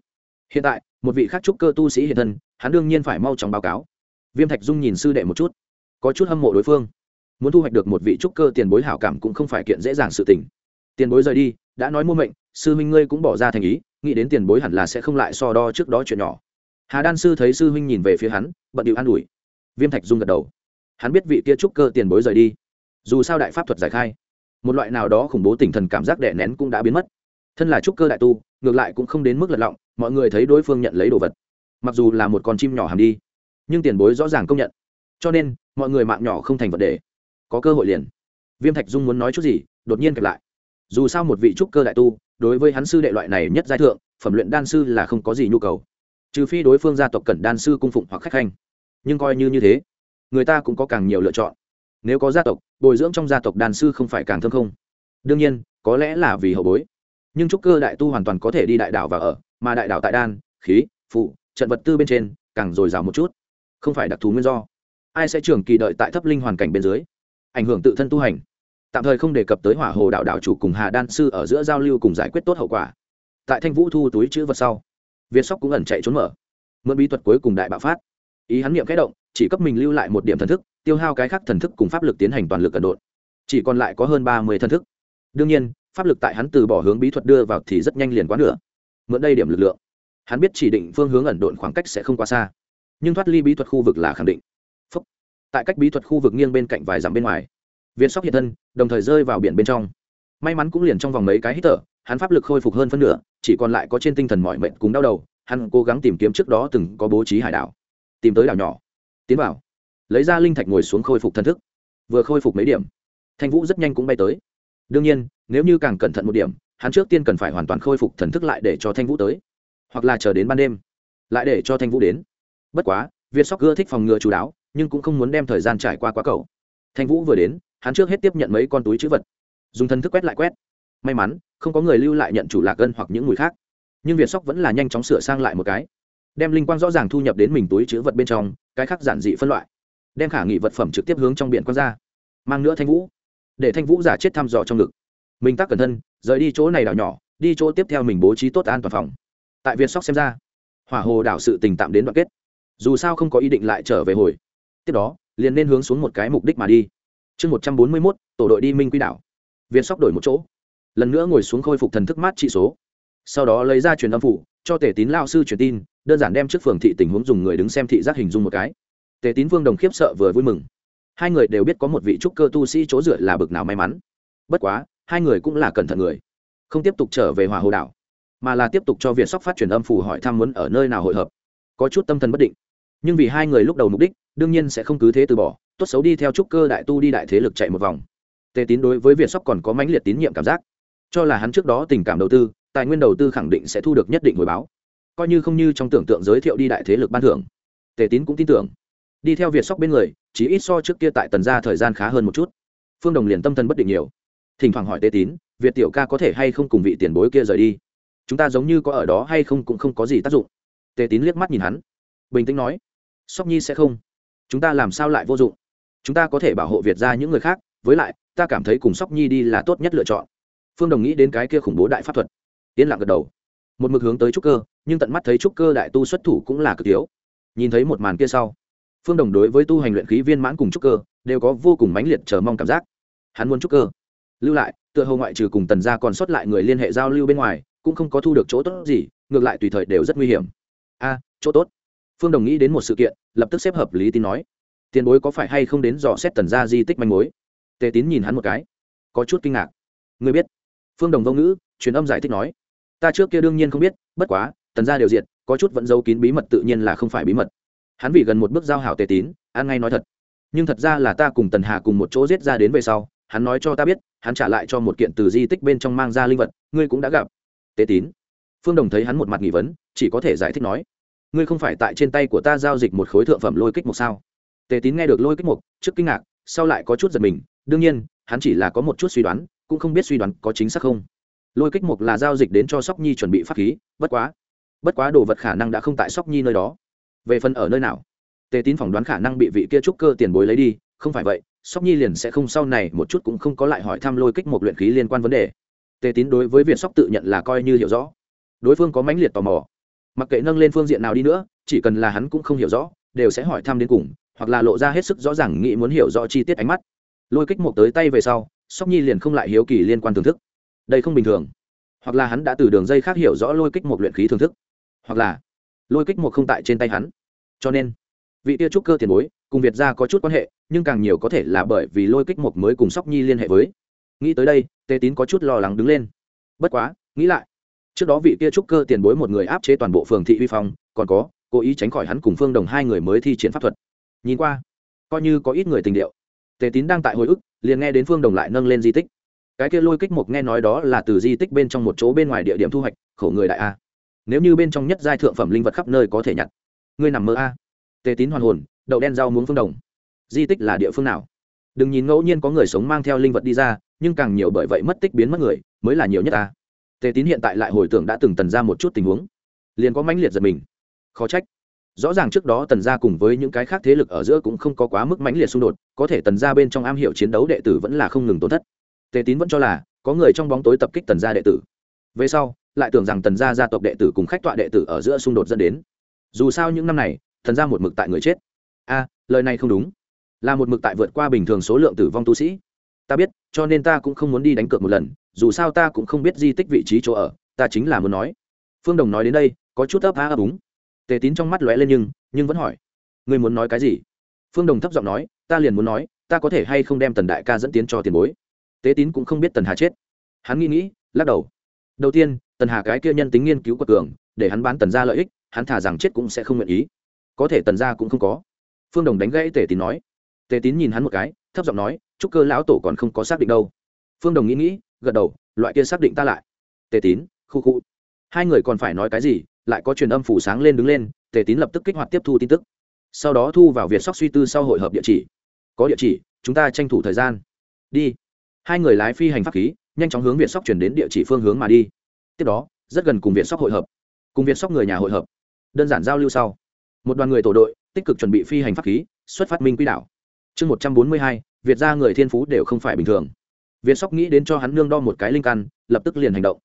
hiện tại, một vị khác trúc cơ tu sĩ hiện thân, hắn đương nhiên phải mau chóng báo cáo. Viêm thạch dung nhìn sư đệ một chút, có chút hâm mộ đối phương. Muốn thu hoạch được một vị trúc cơ tiền bối hảo cảm cũng không phải kiện dễ dàng sự tình. Tiền bối rời đi, đã nói mua mệnh, sư huynh ngươi cũng bỏ ra thành ý, nghĩ đến tiền bối hẳn là sẽ không lại so đo trước đó chuyện nhỏ. Hà đan sư thấy sư huynh nhìn về phía hắn, bận điệu an ủi. Viêm thạch dung gật đầu. Hắn biết vị kia trúc cơ tiền bối rời đi. Dù sao đại pháp thuật giải khai, một loại nào đó khủng bố tinh thần cảm giác đè nén cũng đã biến mất thân là trúc cơ đại tu, ngược lại cũng không đến mức lật lọng, mọi người thấy đối phương nhận lấy đồ vật. Mặc dù là một con chim nhỏ hàm đi, nhưng tiền bối rõ ràng công nhận. Cho nên, mọi người mạng nhỏ không thành vấn đề. Có cơ hội liền. Viêm thạch dung muốn nói chút gì, đột nhiên kẹp lại. Dù sao một vị trúc cơ đại tu, đối với hắn sư đệ loại này nhất giai thượng, phẩm luyện đan sư là không có gì nhu cầu. Trừ phi đối phương gia tộc cần đan sư cung phụng hoặc khách khanh. Nhưng coi như như thế, người ta cũng có càng nhiều lựa chọn. Nếu có gia tộc, bồi dưỡng trong gia tộc đan sư không phải càng thơm không? Đương nhiên, có lẽ là vì hậu bối nhưng trúc cơ đại tu hoàn toàn có thể đi đại đảo và ở, mà đại đảo tại đan, khí, phụ, trận vật tư bên trên, càng dồi dào một chút. Không phải đặc thù nguyên do. Ai sẽ trường kỳ đợi tại thấp linh hoàn cảnh bên dưới? Ảnh hưởng tự thân tu hành. Tạm thời không đề cập tới hỏa hồ đạo đạo chủ cùng hà đan sư ở giữa giao lưu cùng giải quyết tốt hậu quả. Tại thanh vũ thu túi chữ vật sau việt sóc cũng ẩn chạy trốn mở. Mượn bí thuật cuối cùng đại bạo phát. Ý hắn niệm kẽ động, chỉ cấp mình lưu lại một điểm thần thức, tiêu hao cái khác thần thức cùng pháp lực tiến hành toàn lực cẩn độn. Chỉ còn lại có hơn ba mươi thần thức. Đương nhiên pháp lực tại hắn từ bỏ hướng bí thuật đưa vào thì rất nhanh liền quá nửa. Mượn đây điểm lực lượng, hắn biết chỉ định phương hướng ẩn độn khoảng cách sẽ không quá xa. Nhưng thoát ly bí thuật khu vực là khẳng định. Phúc. tại cách bí thuật khu vực nghiêng bên cạnh vài dặm bên ngoài viên sóc hiện thân, đồng thời rơi vào biển bên trong. May mắn cũng liền trong vòng mấy cái hít thở, hắn pháp lực khôi phục hơn phân nửa, chỉ còn lại có trên tinh thần mọi mệnh cùng đau đầu, hắn cố gắng tìm kiếm trước đó từng có bố trí hải đảo, tìm tới đảo nhỏ, tiến vào, lấy ra linh thạch ngồi xuống khôi phục thân thức, vừa khôi phục mấy điểm, thanh vũ rất nhanh cũng bay tới. Đương nhiên nếu như càng cẩn thận một điểm, hắn trước tiên cần phải hoàn toàn khôi phục thần thức lại để cho thanh vũ tới, hoặc là chờ đến ban đêm, lại để cho thanh vũ đến. Bất quá, việt sóc ưa thích phòng ngừa chú đáo, nhưng cũng không muốn đem thời gian trải qua quá cầu. Thanh vũ vừa đến, hắn trước hết tiếp nhận mấy con túi chữ vật, dùng thần thức quét lại quét. May mắn, không có người lưu lại nhận chủ lạc gân hoặc những mùi khác. Nhưng việt sóc vẫn là nhanh chóng sửa sang lại một cái, đem linh quang rõ ràng thu nhập đến mình túi chữ vật bên trong, cái khác giản dị phân loại, đem khả nghị vật phẩm trực tiếp hướng trong biển quang ra, mang nữa thanh vũ, để thanh vũ giả chết thăm dò trong ngực mình tắc cẩn thân, rời đi chỗ này đảo nhỏ, đi chỗ tiếp theo mình bố trí tốt an toàn phòng. Tại việt sóc xem ra, hỏa hồ đảo sự tình tạm đến đoạn kết. Dù sao không có ý định lại trở về hồi. Tiếp đó, liền nên hướng xuống một cái mục đích mà đi. Chương một trăm bốn mươi mốt, tổ đội đi minh quy đảo. Việt sóc đổi một chỗ. Lần nữa ngồi xuống khôi phục thần thức mát trị số. Sau đó lấy ra truyền âm phủ, cho tể tín lao sư truyền tin, đơn giản đem trước phường thị tình huống dùng người đứng xem thị giác hình dung một cái. Tề tín vương đồng khiếp sợ vừa vui mừng. Hai người đều biết có một vị trúc cơ tu sĩ chỗ dựa là bực nào may mắn. Bất quá hai người cũng là cẩn thận người, không tiếp tục trở về hòa hồ đảo, mà là tiếp tục cho việt sóc phát truyền âm phủ hỏi thăm muốn ở nơi nào hội hợp, có chút tâm thần bất định. Nhưng vì hai người lúc đầu mục đích, đương nhiên sẽ không cứ thế từ bỏ, tốt xấu đi theo trúc cơ đại tu đi đại thế lực chạy một vòng. Tề tín đối với việt sóc còn có mãnh liệt tín nhiệm cảm giác, cho là hắn trước đó tình cảm đầu tư, tài nguyên đầu tư khẳng định sẽ thu được nhất định hồi báo, coi như không như trong tưởng tượng giới thiệu đi đại thế lực ban thưởng. Tề tín cũng tin tưởng, đi theo việt sóc bên người, chỉ ít so trước kia tại tần gia thời gian khá hơn một chút. Phương đồng liền tâm thần bất định nhiều thỉnh thoảng hỏi tê tín, việt tiểu ca có thể hay không cùng vị tiền bối kia rời đi? Chúng ta giống như có ở đó hay không cũng không có gì tác dụng. Tê tín liếc mắt nhìn hắn, bình tĩnh nói, sóc nhi sẽ không. Chúng ta làm sao lại vô dụng? Chúng ta có thể bảo hộ việt ra những người khác, với lại, ta cảm thấy cùng sóc nhi đi là tốt nhất lựa chọn. Phương đồng nghĩ đến cái kia khủng bố đại pháp thuật. Yên lặng gật đầu. Một mực hướng tới trúc cơ, nhưng tận mắt thấy trúc cơ đại tu xuất thủ cũng là cực thiếu nhìn thấy một màn kia sau, phương đồng đối với tu hành luyện khí viên mãn cùng trúc cơ, đều có vô cùng mãnh liệt chờ mong cảm giác. Hắn muốn trúc cơ lưu lại, tựa hồ ngoại trừ cùng tần gia còn sót lại người liên hệ giao lưu bên ngoài, cũng không có thu được chỗ tốt gì, ngược lại tùy thời đều rất nguy hiểm. A, chỗ tốt. Phương đồng nghĩ đến một sự kiện, lập tức xếp hợp lý tin nói. Tiền bối có phải hay không đến dò xét tần gia di tích manh mối? Tề tín nhìn hắn một cái. Có chút kinh ngạc. Người biết. Phương đồng vô ngữ, truyền âm giải thích nói. Ta trước kia đương nhiên không biết, bất quá, tần gia đều diệt, có chút vẫn giấu kín bí mật tự nhiên là không phải bí mật. Hắn vì gần một bước giao hảo tề tín an ngay nói thật. Nhưng thật ra là ta cùng tần hà cùng một chỗ giết ra đến về sau hắn nói cho ta biết, hắn trả lại cho một kiện từ di tích bên trong mang ra linh vật, ngươi cũng đã gặp. Tề tín. Phương đồng thấy hắn một mặt nghi vấn, chỉ có thể giải thích nói, ngươi không phải tại trên tay của ta giao dịch một khối thượng phẩm lôi kích một sao? Tề tín nghe được lôi kích mục, trước kinh ngạc, sau lại có chút giật mình, đương nhiên, hắn chỉ là có một chút suy đoán, cũng không biết suy đoán có chính xác không. Lôi kích mục là giao dịch đến cho sóc nhi chuẩn bị pháp khí, bất quá bất quá đồ vật khả năng đã không tại sóc nhi nơi đó. Về phần ở nơi nào? Tề tín phỏng đoán khả năng bị vị kia trúc cơ tiền bối lấy đi, không phải vậy sóc nhi liền sẽ không sau này một chút cũng không có lại hỏi thăm lôi kích một luyện khí liên quan vấn đề. Tề tín đối với việc sóc tự nhận là coi như hiểu rõ. Đối phương có mãnh liệt tò mò. Mặc kệ nâng lên phương diện nào đi nữa, chỉ cần là hắn cũng không hiểu rõ, đều sẽ hỏi thăm đến cùng, hoặc là lộ ra hết sức rõ ràng nghĩ muốn hiểu rõ chi tiết ánh mắt. Lôi kích một tới tay về sau, sóc nhi liền không lại hiếu kỳ liên quan thưởng thức. Đây không bình thường. Hoặc là hắn đã từ đường dây khác hiểu rõ lôi kích một luyện khí thưởng thức. Hoặc là lôi kích một không tại trên tay hắn. Cho nên vị tia trúc cơ tiền bối, cùng việt gia có chút quan hệ, nhưng càng nhiều có thể là bởi vì lôi kích mộc mới cùng sóc nhi liên hệ với. Nghĩ tới đây tề tín có chút lo lắng đứng lên. Bất quá, nghĩ lại. Trước đó vị tia trúc cơ tiền bối một người áp chế toàn bộ phường thị huy phong, còn có, cố ý tránh khỏi hắn cùng phương đồng hai người mới thi triển pháp thuật. Nhìn qua, coi như có ít người tình điệu. Tề tín đang tại hồi ức, liền nghe đến phương đồng lại nâng lên di tích. Cái kia lôi kích mục nghe nói đó là từ di tích bên trong một chỗ bên ngoài địa điểm thu hoạch, khổ người đại a. Nếu như bên trong nhất giai thượng phẩm linh vật khắp nơi có thể nhặt, ngươi nằm mơ a tề tín hoàn hồn, đậu đen rau muống phương đồng. Di tích là địa phương nào? Đừng nhìn ngẫu nhiên có người sống mang theo linh vật đi ra, nhưng càng nhiều bởi vậy mất tích biến mất người, mới là nhiều nhất ta. Tề tín hiện tại lại hồi tưởng đã từng tần ra một chút tình huống. Liền có mãnh liệt giật mình. Khó trách. Rõ ràng trước đó tần gia cùng với những cái khác thế lực ở giữa cũng không có quá mức mãnh liệt xung đột, có thể tần gia bên trong am hiểu chiến đấu đệ tử vẫn là không ngừng tổn thất. Tề tín vẫn cho là, có người trong bóng tối tập kích tần gia đệ tử. Về sau, lại tưởng rằng tần gia gia tộc đệ tử cùng khách tọa đệ tử ở giữa xung đột dẫn đến. Dù sao những năm này thần gia một mực tại người chết. A, lời này không đúng. Là một mực tại vượt qua bình thường số lượng tử vong tu sĩ. Ta biết, cho nên ta cũng không muốn đi đánh cược một lần, dù sao ta cũng không biết di tích vị trí chỗ ở, ta chính là muốn nói. Phương đồng nói đến đây, có chút ấp á ấp úng. Tề tín trong mắt lóe lên nhưng nhưng vẫn hỏi, ngươi muốn nói cái gì? Phương đồng thấp giọng nói, ta liền muốn nói, ta có thể hay không đem tần đại ca dẫn tiến cho tiền bối? Tế tín cũng không biết tần hà chết. Hắn nghĩ nghĩ, lắc đầu. Đầu tiên, tần hà cái kia nhân tính nghiên cứu quật cường, để hắn bán tần ra lợi ích, hắn thả rằng chết cũng sẽ không nguyện ý có thể tần gia cũng không có. Phương đồng đánh gãy tề tín nói. Tề tín nhìn hắn một cái, thấp giọng nói chúc cơ lão tổ còn không có xác định đâu. Phương đồng nghĩ nghĩ, gật đầu, loại kia xác định ta lại. Tề tín, khu khu. Hai người còn phải nói cái gì, lại có truyền âm phủ sáng lên đứng lên, tề tín lập tức kích hoạt tiếp thu tin tức. Sau đó thu vào việt sóc suy tư sau hội hợp địa chỉ. Có địa chỉ, chúng ta tranh thủ thời gian. Đi. Hai người lái phi hành pháp khí, nhanh chóng hướng việt sóc chuyển đến địa chỉ phương hướng mà đi. Tiếp đó, rất gần cùng việt sóc hội hợp. Cùng việt sóc người nhà hội hợp. Đơn giản giao lưu sau một đoàn người tổ đội tích cực chuẩn bị phi hành pháp khí xuất phát minh quỹ đạo chương một trăm bốn mươi hai việt ra người thiên phú đều không phải bình thường. Việt sóc nghĩ đến cho hắn nương đo một cái linh căn lập tức liền hành động.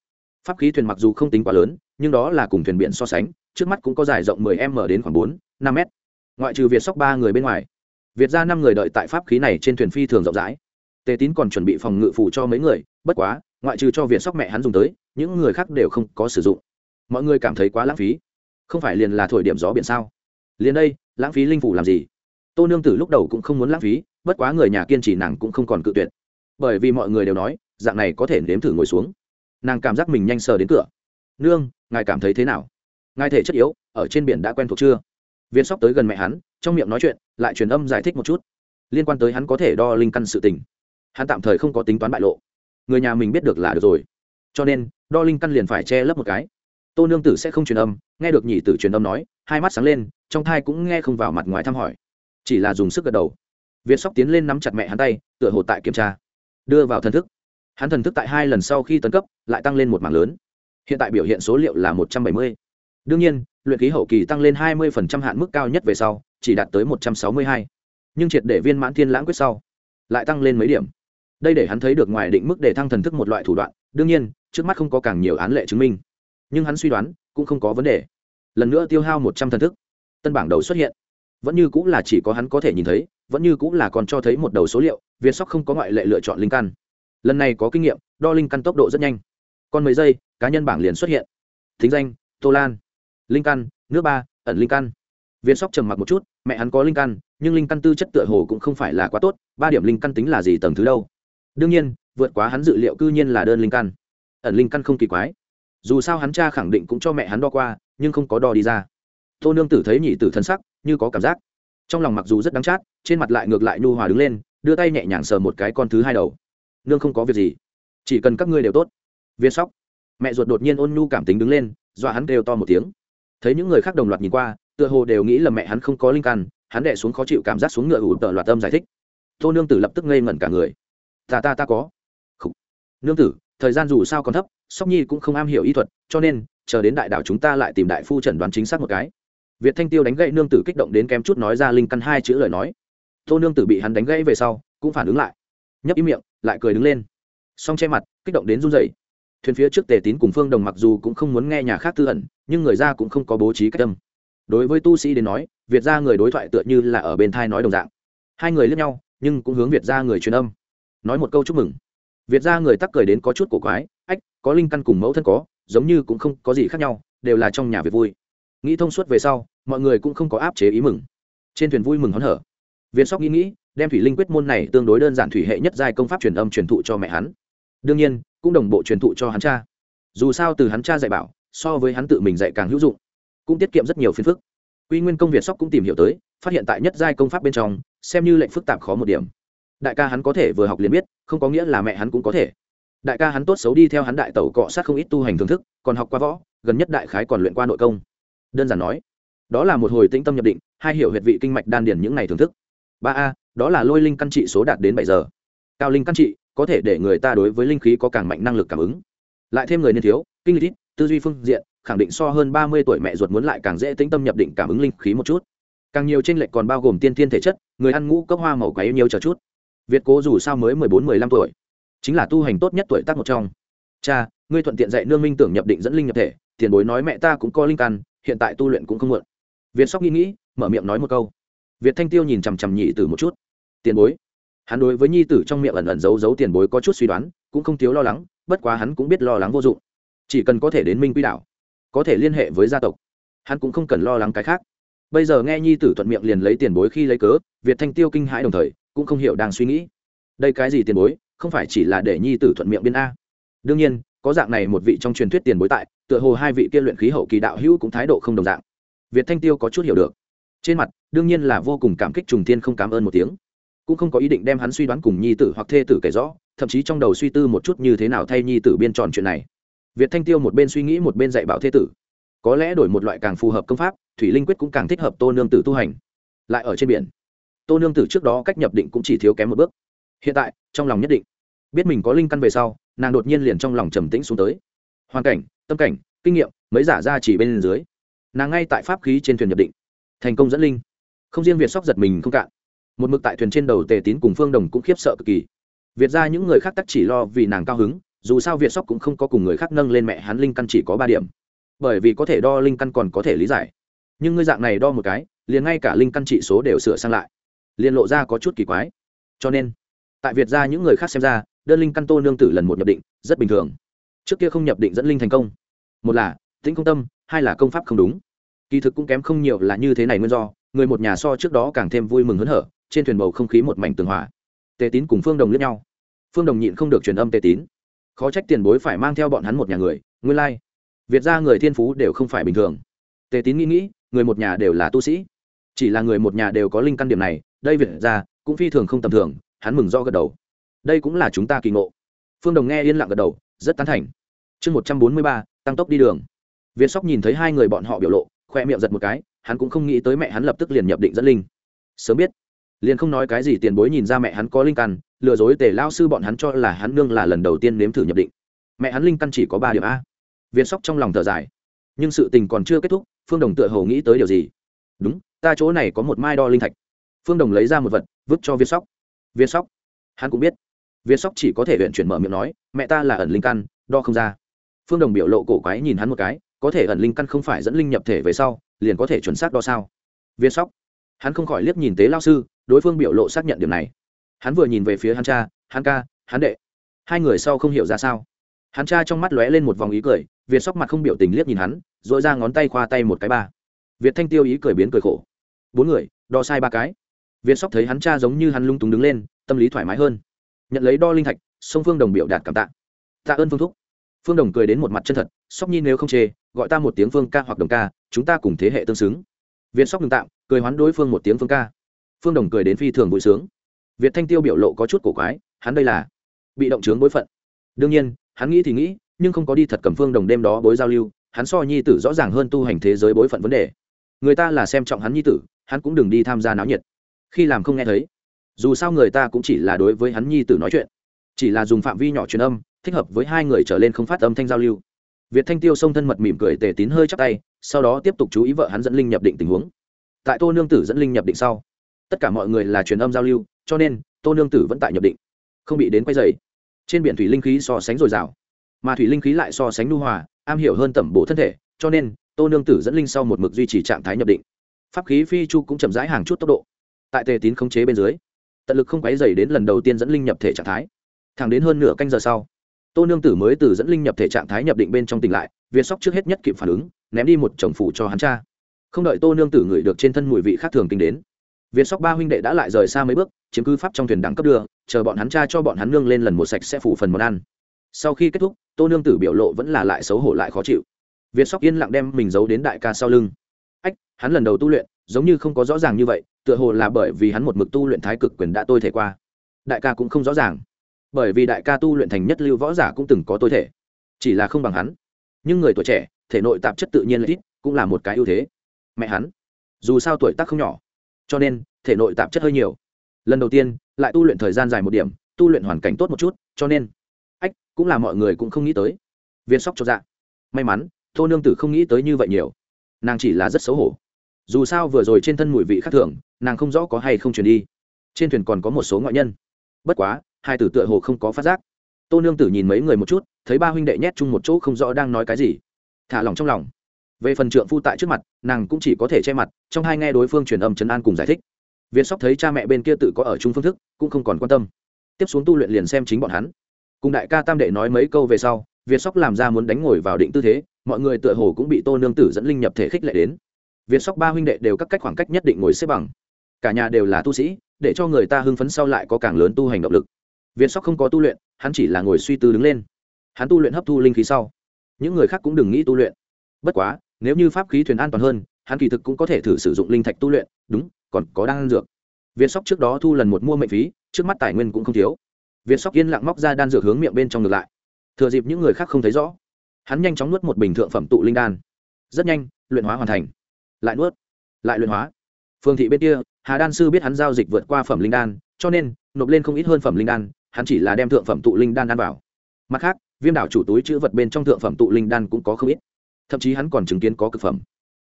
Pháp khí thuyền mặc dù không tính quá lớn nhưng đó là cùng thuyền biển so sánh trước mắt cũng có dài rộng 10 m đến khoảng 4, 5 m. Ngoại trừ việt sóc ba người bên ngoài việt ra năm người đợi tại pháp khí này trên thuyền phi thường rộng rãi. Tề tín còn chuẩn bị phòng ngự phủ cho mấy người bất quá ngoại trừ cho việt sóc mẹ hắn dùng tới những người khác đều không có sử dụng. Mọi người cảm thấy quá lãng phí. Không phải liền là thổi điểm gió biển sao? Liền đây, lãng phí linh phủ làm gì? Tô nương tử lúc đầu cũng không muốn lãng phí, bất quá người nhà kiên trì nàng cũng không còn cự tuyệt. Bởi vì mọi người đều nói, dạng này có thể nếm thử ngồi xuống. Nàng cảm giác mình nhanh sờ đến cửa. Nương, ngài cảm thấy thế nào? Ngài thể chất yếu, ở trên biển đã quen thuộc chưa? Viên sóc tới gần mẹ hắn, trong miệng nói chuyện, lại truyền âm giải thích một chút. Liên quan tới hắn có thể đo linh căn sự tình. Hắn tạm thời không có tính toán bại lộ. Người nhà mình biết được là được rồi. Cho nên, đo linh căn liền phải che lấp một cái tô nương tử sẽ không truyền âm, nghe được nhị tử truyền âm nói, hai mắt sáng lên, trong thai cũng nghe không vào mặt ngoài thăm hỏi. Chỉ là dùng sức gật đầu. Việt sóc tiến lên nắm chặt mẹ hắn tay, tựa hồ tại kiểm tra. Đưa vào thần thức. Hắn thần thức tại hai lần sau khi tấn cấp, lại tăng lên một mảng lớn. Hiện tại biểu hiện số liệu là một trăm bảy mươi. Đương nhiên, luyện ký hậu kỳ tăng lên hai mươi hạn mức cao nhất về sau, chỉ đạt tới một trăm sáu mươi hai. Nhưng triệt để viên mãn thiên lãng quyết sau, lại tăng lên mấy điểm. Đây để hắn thấy được ngoài định mức để thăng thần thức một loại thủ đoạn. Đương nhiên, trước mắt không có càng nhiều án lệ chứng minh nhưng hắn suy đoán cũng không có vấn đề. Lần nữa tiêu hao một trăm thần thức, tân bảng đầu xuất hiện. Vẫn như cũng là chỉ có hắn có thể nhìn thấy, vẫn như cũng là còn cho thấy một đầu số liệu, việt sóc không có ngoại lệ lựa chọn linh căn. Lần này có kinh nghiệm, đo linh căn tốc độ rất nhanh. Còn mấy giây, cá nhân bảng liền xuất hiện. Thính danh, tô lan. Linh căn, nước ba, ẩn linh căn. Viên sóc trầm mặc một chút, mẹ hắn có linh căn, nhưng linh căn tư chất tựa hồ cũng không phải là quá tốt, ba điểm linh căn tính là gì tầng thứ đâu? Đương nhiên, vượt quá hắn dự liệu cư nhiên là đơn linh căn. Ẩn linh căn không kỳ quái dù sao hắn cha khẳng định cũng cho mẹ hắn đo qua, nhưng không có đo đi ra. Tô nương tử thấy nhị tử thân sắc, như có cảm giác. Trong lòng mặc dù rất đắng chát, trên mặt lại ngược lại nhu hòa đứng lên, đưa tay nhẹ nhàng sờ một cái con thứ hai đầu. Nương không có việc gì, chỉ cần các ngươi đều tốt. Viên sóc. Mẹ ruột đột nhiên ôn nhu cảm tính đứng lên, dọa hắn đều to một tiếng. Thấy những người khác đồng loạt nhìn qua, tựa hồ đều nghĩ là mẹ hắn không có linh căn, hắn đẻ xuống khó chịu cảm giác xuống ngựa ủ tợ loạt tâm giải thích. Tô nương tử lập tức ngây ngẩn cả người. Ta ta ta có. Khủ. nương tử, thời gian dù sao còn thấp sóc nhi cũng không am hiểu y thuật, cho nên, chờ đến đại đảo chúng ta lại tìm đại phu chẩn đoán chính xác một cái. Việt thanh tiêu đánh gậy nương tử kích động đến kém chút nói ra linh căn hai chữ lời nói. Tô nương tử bị hắn đánh gãy về sau, cũng phản ứng lại. Nhấp ý miệng, lại cười đứng lên. Song che mặt, kích động đến run rẩy. Thuyền phía trước tề tín cùng phương đồng mặc dù cũng không muốn nghe nhà khác tư ẩn, nhưng người ra cũng không có bố trí cách tâm đối với tu sĩ đến nói, việt ra người đối thoại tựa như là ở bên thai nói đồng dạng. Hai người lướt nhau, nhưng cũng hướng việt ra người truyền âm. Nói một câu chúc mừng. Việt ra người tắc cười đến có chút cổ quái ách, có linh căn cùng mẫu thân có, giống như cũng không có gì khác nhau, đều là trong nhà việc vui. Nghĩ thông suốt về sau, mọi người cũng không có áp chế ý mừng. Trên thuyền vui mừng hớn hở. Viên sóc nghĩ nghĩ, đem thủy linh quyết môn này tương đối đơn giản thủy hệ nhất giai công pháp truyền âm truyền thụ cho mẹ hắn. Đương nhiên, cũng đồng bộ truyền thụ cho hắn cha. Dù sao từ hắn cha dạy bảo, so với hắn tự mình dạy càng hữu dụng, cũng tiết kiệm rất nhiều phiền phức. Quy nguyên công việt sóc cũng tìm hiểu tới, phát hiện tại nhất giai công pháp bên trong, xem như lệnh phức tạp khó một điểm. Đại ca hắn có thể vừa học liền biết, không có nghĩa là mẹ hắn cũng có thể đại ca hắn tốt xấu đi theo hắn đại tẩu cọ sát không ít tu hành thưởng thức, còn học qua võ, gần nhất đại khái còn luyện qua nội công. Đơn giản nói, đó là một hồi tĩnh tâm nhập định, hai hiểu huyệt vị kinh mạch đan điền những ngày thưởng thức. Ba a, đó là lôi linh căn trị số đạt đến bảy giờ. Cao linh căn trị, có thể để người ta đối với linh khí có càng mạnh năng lực cảm ứng. Lại thêm người niên thiếu, kinh lịch ít, tư duy phương diện, khẳng định so hơn ba mươi tuổi mẹ ruột muốn lại càng dễ tĩnh tâm nhập định cảm ứng linh khí một chút. Càng nhiều trên lệch còn bao gồm tiên thiên thể chất, người ăn ngũ cốc hoa màu quấy nhiều chờ chút. Việt cố dù sao mới mười bốn, mười lăm tuổi chính là tu hành tốt nhất tuổi tác một trong. Cha, ngươi thuận tiện dạy nương minh tưởng nhập định dẫn linh nhập thể, tiền bối nói mẹ ta cũng có linh căn, hiện tại tu luyện cũng không muộn. Việt sóc nghĩ nghĩ, mở miệng nói một câu. Việt thanh tiêu nhìn chằm chằm nhị tử một chút. Tiền bối, hắn đối với nhi tử trong miệng ẩn ẩn giấu giấu tiền bối có chút suy đoán, cũng không thiếu lo lắng, bất quá hắn cũng biết lo lắng vô dụng. Chỉ cần có thể đến minh quy đảo, có thể liên hệ với gia tộc, hắn cũng không cần lo lắng cái khác. Bây giờ nghe nhi tử thuận miệng liền lấy tiền bối khi lấy cớ, việt thanh tiêu kinh hãi đồng thời, cũng không hiểu đang suy nghĩ. Đây cái gì tiền bối? Không phải chỉ là để nhi tử thuận miệng biên a. Đương nhiên, có dạng này một vị trong truyền thuyết tiền bối tại, tựa hồ hai vị kia luyện khí hậu kỳ đạo hữu cũng thái độ không đồng dạng. Việt thanh tiêu có chút hiểu được. Trên mặt, đương nhiên là vô cùng cảm kích trùng thiên không cảm ơn một tiếng. Cũng không có ý định đem hắn suy đoán cùng nhi tử hoặc thê tử kể rõ, thậm chí trong đầu suy tư một chút như thế nào thay nhi tử biên tròn chuyện này. Việt thanh tiêu một bên suy nghĩ một bên dạy bảo thê tử. Có lẽ đổi một loại càng phù hợp công pháp, thủy linh quyết cũng càng thích hợp tô nương tử tu hành. Lại ở trên biển, tô nương tử trước đó cách nhập định cũng chỉ thiếu kém một bước hiện tại, trong lòng nhất định. Biết mình có linh căn về sau, nàng đột nhiên liền trong lòng trầm tĩnh xuống tới. Hoàn cảnh, tâm cảnh, kinh nghiệm, mấy giả ra chỉ bên dưới. Nàng ngay tại pháp khí trên thuyền nhập định. Thành công dẫn linh. Không riêng việt sóc giật mình không cạn. Một mực tại thuyền trên đầu tề tín cùng phương đồng cũng khiếp sợ cực kỳ. Việt ra những người khác tắc chỉ lo vì nàng cao hứng, dù sao việt sóc cũng không có cùng người khác nâng lên mẹ hắn linh căn chỉ có ba điểm. Bởi vì có thể đo linh căn còn có thể lý giải. Nhưng ngươi dạng này đo một cái, liền ngay cả linh căn trị số đều sửa sang lại. Liền lộ ra có chút kỳ quái. Cho nên tại việt ra những người khác xem ra, đơn linh căn tô nương tử lần một nhập định, rất bình thường. Trước kia không nhập định dẫn linh thành công. Một là, tĩnh công tâm, hai là công pháp không đúng. Kỳ thực cũng kém không nhiều là như thế này nguyên do, người một nhà so trước đó càng thêm vui mừng hớn hở, trên thuyền bầu không khí một mảnh tường hòa. Tề tín cùng phương đồng lướt nhau. Phương đồng nhịn không được truyền âm tề tín. Khó trách tiền bối phải mang theo bọn hắn một nhà người, nguyên lai、like. việt ra người thiên phú đều không phải bình thường. Tề tín nghĩ nghĩ, người một nhà đều là tu sĩ. Chỉ là người một nhà đều có linh căn điểm này, đây việt ra cũng phi thường không tầm thường hắn mừng do gật đầu. Đây cũng là chúng ta kỳ ngộ. Phương đồng nghe yên lặng gật đầu, rất tán thành. Chương một trăm bốn mươi ba, tăng tốc đi đường. Việt sóc nhìn thấy hai người bọn họ biểu lộ, khoe miệng giật một cái, hắn cũng không nghĩ tới mẹ hắn lập tức liền nhập định dẫn linh. Sớm biết, liền không nói cái gì tiền bối nhìn ra mẹ hắn có linh căn, lừa dối tề lao sư bọn hắn cho là hắn nương là lần đầu tiên nếm thử nhập định. Mẹ hắn linh căn chỉ có ba điểm a. Việt sóc trong lòng thở dài. Nhưng sự tình còn chưa kết thúc, phương đồng tựa hồ nghĩ tới điều gì. Đúng, ta chỗ này có một mai đo linh thạch. Phương đồng lấy ra một vật, vứt cho việt sóc việt sóc. Hắn cũng biết. Việt sóc chỉ có thể huyện chuyển mở miệng nói, mẹ ta là ẩn linh căn, đo không ra. Phương đồng biểu lộ cổ quái nhìn hắn một cái, có thể ẩn linh căn không phải dẫn linh nhập thể về sau, liền có thể chuẩn xác đo sao? Viên sóc. Hắn không khỏi liếc nhìn tế lao sư, đối phương biểu lộ xác nhận điểm này. Hắn vừa nhìn về phía hắn cha, hắn ca, hắn đệ. Hai người sau không hiểu ra sao. Hắn cha trong mắt lóe lên một vòng ý cười việt sóc mặt không biểu tình liếc nhìn hắn dội ra ngón tay khoa tay một cái ba. Việt thanh tiêu ý cười biến cười khổ. Bốn người, đo sai ba cái việt sóc thấy hắn cha giống như hắn lung túng đứng lên, tâm lý thoải mái hơn. Nhận lấy đo linh thạch, song phương đồng biểu đạt cảm tạ. Tạ ơn phương thúc. Phương đồng cười đến một mặt chân thật, sóc nhi nếu không chê, gọi ta một tiếng phương ca hoặc đồng ca, chúng ta cùng thế hệ tương xứng. Viên sóc ngừng tạm, cười hoán đối phương một tiếng phương ca. Phương đồng cười đến phi thường vui sướng. Việt thanh tiêu biểu lộ có chút cổ quái, hắn đây là bị động chướng bối phận. Đương nhiên, hắn nghĩ thì nghĩ, nhưng không có đi thật cầm phương đồng đêm đó bối giao lưu, hắn so nhi tử rõ ràng hơn tu hành thế giới bối phận vấn đề. Người ta là xem trọng hắn nhi tử, hắn cũng đừng đi tham gia náo nhiệt khi làm không nghe thấy. Dù sao người ta cũng chỉ là đối với hắn nhi tử nói chuyện. Chỉ là dùng phạm vi nhỏ truyền âm, thích hợp với hai người trở lên không phát âm thanh giao lưu. Việt thanh tiêu xông thân mật mỉm cười tề tín hơi chắc tay, sau đó tiếp tục chú ý vợ hắn dẫn linh nhập định tình huống. Tại tô nương tử dẫn linh nhập định sau, tất cả mọi người là truyền âm giao lưu, cho nên tô nương tử vẫn tại nhập định, không bị đến quay dày trên biển thủy linh khí so sánh dồi dào, mà thủy linh khí lại so sánh nu hòa, am hiểu hơn tẩm bổ thân thể, cho nên tô nương tử dẫn linh sau một mực duy trì trạng thái nhập định. Pháp khí phi chu cũng chậm rãi hàng chút tốc độ tại tề tín khống chế bên dưới, tận lực không quáy dày đến lần đầu tiên dẫn linh nhập thể trạng thái. Thẳng đến hơn nửa canh giờ sau, tô nương tử mới từ dẫn linh nhập thể trạng thái nhập định bên trong tỉnh lại, việt sóc trước hết nhất kịp phản ứng, ném đi một chồng phủ cho hắn cha. Không đợi tô nương tử ngửi được trên thân mùi vị khác thường kinh đến, việt sóc ba huynh đệ đã lại rời xa mấy bước, chiếm cứ pháp trong thuyền đẳng cấp đưa, chờ bọn hắn cha cho bọn hắn nương lên lần một sạch sẽ phủ phần món ăn. Sau khi kết thúc, tô nương tử biểu lộ vẫn là lại xấu hổ lại khó chịu. Việt sóc yên lặng đem mình giấu đến đại ca sau lưng. Ách, hắn lần đầu tu luyện, giống như không có rõ ràng như vậy tựa hồ là bởi vì hắn một mực tu luyện thái cực quyền đã tôi thể qua. Đại ca cũng không rõ ràng. Bởi vì đại ca tu luyện thành nhất lưu võ giả cũng từng có tôi thể. Chỉ là không bằng hắn. Nhưng người tuổi trẻ, thể nội tạp chất tự nhiên là ít, cũng là một cái ưu thế. Mẹ hắn, dù sao tuổi tác không nhỏ, cho nên thể nội tạp chất hơi nhiều. Lần đầu tiên, lại tu luyện thời gian dài một điểm, tu luyện hoàn cảnh tốt một chút, cho nên, ách, cũng là mọi người cũng không nghĩ tới. Viên sóc cho dạ. May mắn, tô nương tử không nghĩ tới như vậy nhiều. Nàng chỉ là rất xấu hổ. Dù sao vừa rồi trên thân mùi vị khác thường nàng không rõ có hay không chuyển đi. Trên thuyền còn có một số ngoại nhân. Bất quá, hai tử tựa hồ không có phát giác. Tô nương tử nhìn mấy người một chút, thấy ba huynh đệ nhét chung một chỗ không rõ đang nói cái gì. Thả lòng trong lòng. Về phần trượng phu tại trước mặt, nàng cũng chỉ có thể che mặt, trong hai nghe đối phương truyền âm chấn an cùng giải thích. Viên sóc thấy cha mẹ bên kia tự có ở chung phương thức, cũng không còn quan tâm. Tiếp xuống tu luyện liền xem chính bọn hắn. Cùng đại ca tam đệ nói mấy câu về sau, việt sóc làm ra muốn đánh ngồi vào định tư thế, mọi người tựa hồ cũng bị tô nương tử dẫn linh nhập thể khích lệ đến. Việt sóc ba huynh đệ đều các cách khoảng cách nhất định ngồi xếp bằng cả nhà đều là tu sĩ, để cho người ta hưng phấn sau lại có càng lớn tu hành động lực. Việt sóc không có tu luyện, hắn chỉ là ngồi suy tư đứng lên. Hắn tu luyện hấp thu linh khí sau. Những người khác cũng đừng nghĩ tu luyện. Bất quá, nếu như pháp khí thuyền an toàn hơn, hắn kỳ thực cũng có thể thử sử dụng linh thạch tu luyện. Đúng, còn có đan dược. Việt sóc trước đó thu lần một mua mệnh phí, trước mắt tài nguyên cũng không thiếu. Việt sóc yên lặng móc ra đan dược hướng miệng bên trong ngược lại. Thừa dịp những người khác không thấy rõ, hắn nhanh chóng nuốt một bình thượng phẩm tụ linh đan. Rất nhanh, luyện hóa hoàn thành. Lại nuốt, lại luyện hóa. Phương thị bên kia hà đan sư biết hắn giao dịch vượt qua phẩm linh đan, cho nên, nộp lên không ít hơn phẩm linh đan, hắn chỉ là đem thượng phẩm tụ linh đan đan vào. Mặt khác, viêm đảo chủ túi chữ vật bên trong thượng phẩm tụ linh đan cũng có không ít. Thậm chí hắn còn chứng kiến có cực phẩm.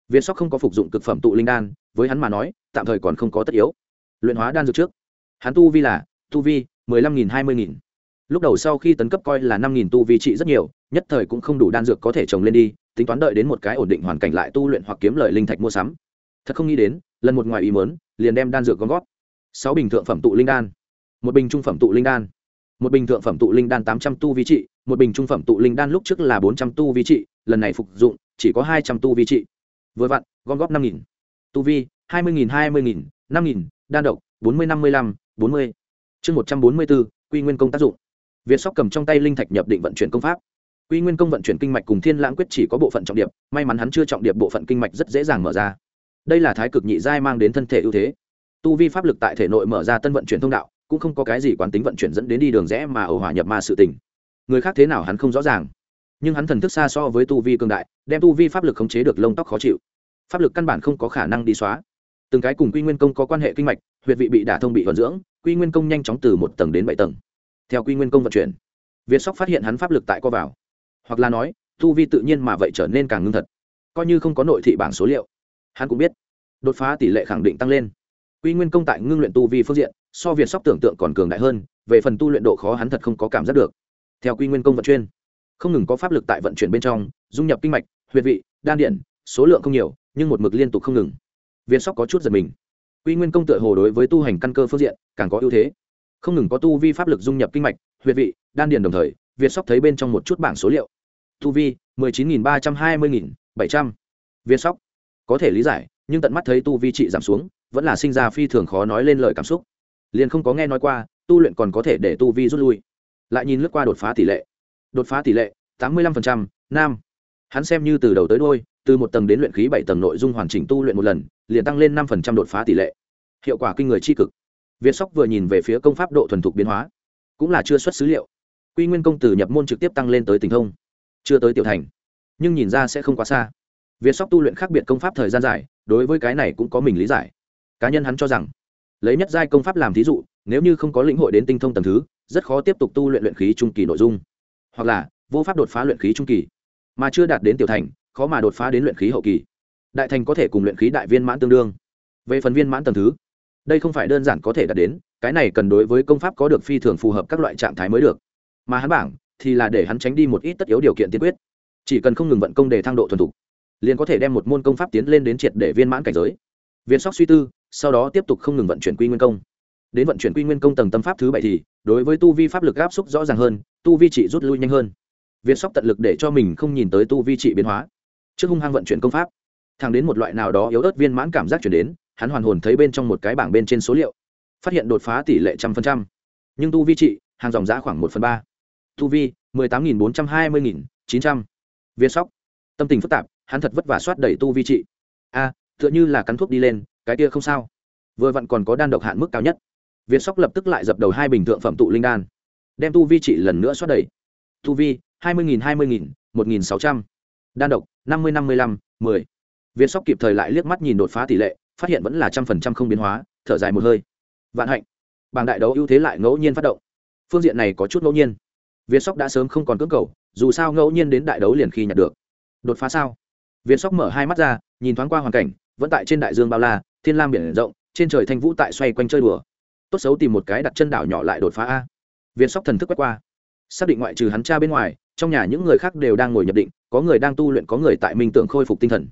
Viên sóc không có phục dụng cực phẩm tụ linh đan, với hắn mà nói, tạm thời còn không có tất yếu. Luyện hóa đan dược trước. Hắn tu vi là, tu vi mười lăm nghìn hai mươi nghìn. Lúc đầu sau khi tấn cấp coi là năm nghìn tu vi trị rất nhiều, nhất thời cũng không đủ đan dược có thể trồng lên đi, tính toán đợi đến một cái ổn định hoàn cảnh lại tu luyện hoặc kiếm lợi linh thạch mua sắm. Thật không nghĩ đến lần một ngoài ý mớn liền đem đan dược gom gót sáu bình thượng phẩm tụ linh đan, một bình trung phẩm tụ linh đan, một bình thượng phẩm tụ linh đan tám trăm tu vi trị, một bình trung phẩm tụ linh đan lúc trước là bốn trăm tu vi trị, lần này phục dụng, chỉ có hai trăm tu vi trị. Vừa vặn, gom góp năm nghìn. Tu vi, hai mươi nghìn, hai mươi nghìn, năm nghìn, đan độc, bốn mươi, năm mươi lăm, bốn mươi. Chương một trăm bốn mươi bốn quy nguyên công tác dụng. Việt sóc cầm trong tay linh thạch nhập định vận chuyển công pháp. Quy nguyên công vận chuyển kinh mạch cùng thiên lãng quyết chỉ có bộ phận trọng điệp, may mắn hắn chưa trọng điệp bộ phận kinh mạch rất dễ dàng mở ra đây là thái cực nhị giai mang đến thân thể ưu thế. Tu vi pháp lực tại thể nội mở ra tân vận chuyển thông đạo, cũng không có cái gì quán tính vận chuyển dẫn đến đi đường rẽ mà ẩu hỏa nhập ma sự tình. Người khác thế nào hắn không rõ ràng. Nhưng hắn thần thức xa so với tu vi cương đại, đem tu vi pháp lực khống chế được lông tóc khó chịu. Pháp lực căn bản không có khả năng đi xóa. Từng cái cùng quy nguyên công có quan hệ kinh mạch, huyệt vị bị đả thông bị vận dưỡng, quy nguyên công nhanh chóng từ một tầng đến bảy tầng. Theo quy nguyên công vận chuyển, việt sóc phát hiện hắn pháp lực tại co vào. Hoặc là nói, tu vi tự nhiên mà vậy trở nên càng ngưng thật. Coi như không có nội thị bảng số liệu hắn cũng biết. Đột phá tỷ lệ khẳng định tăng lên. Quy nguyên công tại ngưng luyện tu vi phương diện, so việt sóc tưởng tượng còn cường đại hơn, về phần tu luyện độ khó hắn thật không có cảm giác được. Theo quy nguyên công vận chuyên, không ngừng có pháp lực tại vận chuyển bên trong, dung nhập kinh mạch, huyệt vị, đan điện số lượng không nhiều, nhưng một mực liên tục không ngừng. Việt sóc có chút giật mình. Quy nguyên công tựa hồ đối với tu hành căn cơ phương diện, càng có ưu thế. Không ngừng có tu vi pháp lực dung nhập kinh mạch, huyệt vị, đan điền đồng thời, việt sóc thấy bên trong một chút bảng số liệu. Tu vi, mười chín nghìn ba trăm hai mươi nghìn bảy trăm. Viên sóc có thể lý giải, nhưng tận mắt thấy tu vi trị giảm xuống, vẫn là sinh ra phi thường khó nói lên lời cảm xúc. Liền không có nghe nói qua, tu luyện còn có thể để tu vi rút lui. Lại nhìn lướt qua đột phá tỷ lệ. Đột phá tỷ lệ, tám mươi lăm nam. Hắn xem như từ đầu tới đôi từ một tầng đến luyện khí bảy tầng nội dung hoàn chỉnh tu luyện một lần, liền tăng lên năm đột phá tỷ lệ. Hiệu quả kinh người tri cực. Việt sóc vừa nhìn về phía công pháp độ thuần thục biến hóa, cũng là chưa xuất xứ liệu. Quy nguyên công từ nhập môn trực tiếp tăng lên tới tình thông, chưa tới tiểu thành, nhưng nhìn ra sẽ không quá xa việt sóc tu luyện khác biệt công pháp thời gian dài, đối với cái này cũng có mình lý giải. Cá nhân hắn cho rằng, lấy nhất giai công pháp làm thí dụ, nếu như không có lĩnh hội đến tinh thông tầng thứ, rất khó tiếp tục tu luyện luyện khí trung kỳ nội dung. Hoặc là, vô pháp đột phá luyện khí trung kỳ, mà chưa đạt đến tiểu thành, khó mà đột phá đến luyện khí hậu kỳ. Đại thành có thể cùng luyện khí đại viên mãn tương đương. Về phần viên mãn tầng thứ, đây không phải đơn giản có thể đạt đến, cái này cần đối với công pháp có được phi thường phù hợp các loại trạng thái mới được. Mà hắn bảng thì là để hắn tránh đi một ít tất yếu điều kiện tiên quyết. Chỉ cần không ngừng vận công để thăng độ thuần thục liền có thể đem một môn công pháp tiến lên đến triệt để viên mãn cảnh giới. Viên sóc suy tư, sau đó tiếp tục không ngừng vận chuyển quy nguyên công. Đến vận chuyển quy nguyên công tầng tâm pháp thứ bảy thì, đối với tu vi pháp lực áp xúc rõ ràng hơn, tu vi trị rút lui nhanh hơn. Viên sóc tận lực để cho mình không nhìn tới tu vi trị biến hóa. Trước hung hăng vận chuyển công pháp, thẳng đến một loại nào đó yếu ớt viên mãn cảm giác chuyển đến, hắn hoàn hồn thấy bên trong một cái bảng bên trên số liệu, phát hiện đột phá tỷ lệ trăm phần trăm. Nhưng tu vi trị, hàng dòng giã khoảng một phần ba. Tu vi, mười tám nghìn bốn trăm hai mươi nghìn chín trăm. Viên sóc, tâm tình phức tạp hắn thật vất vả soát đầy tu vi trị. A, tựa như là cắn thuốc đi lên, cái kia không sao. Vừa vặn còn có đan độc hạn mức cao nhất. Việt sóc lập tức lại dập đầu hai bình thượng phẩm tụ linh đan. Đem tu vi trị lần nữa soát đầy. Tu vi, hai mươi nghìn, hai mươi nghìn, một nghìn sáu trăm. Đan độc, năm mươi năm mươi lăm, mười. Việt sóc kịp thời lại liếc mắt nhìn đột phá tỷ lệ, phát hiện vẫn là trăm phần trăm không biến hóa, thở dài một hơi. Vạn hạnh. Bảng đại đấu ưu thế lại ngẫu nhiên phát động. Phương diện này có chút ngẫu nhiên. Việt sóc đã sớm không còn cưỡng cầu, dù sao ngẫu nhiên đến đại đấu liền khi nhặt được. Đột phá sao? Việt sóc mở hai mắt ra, nhìn thoáng qua hoàn cảnh, vẫn tại trên đại dương bao la, thiên lam biển rộng, trên trời thanh vũ tại xoay quanh chơi đùa. Tốt xấu tìm một cái đặt chân đảo nhỏ lại đột phá a. Việt sóc thần thức quét qua. Xác định ngoại trừ hắn cha bên ngoài, trong nhà những người khác đều đang ngồi nhập định, có người đang tu luyện, có người tại minh tưởng khôi phục tinh thần.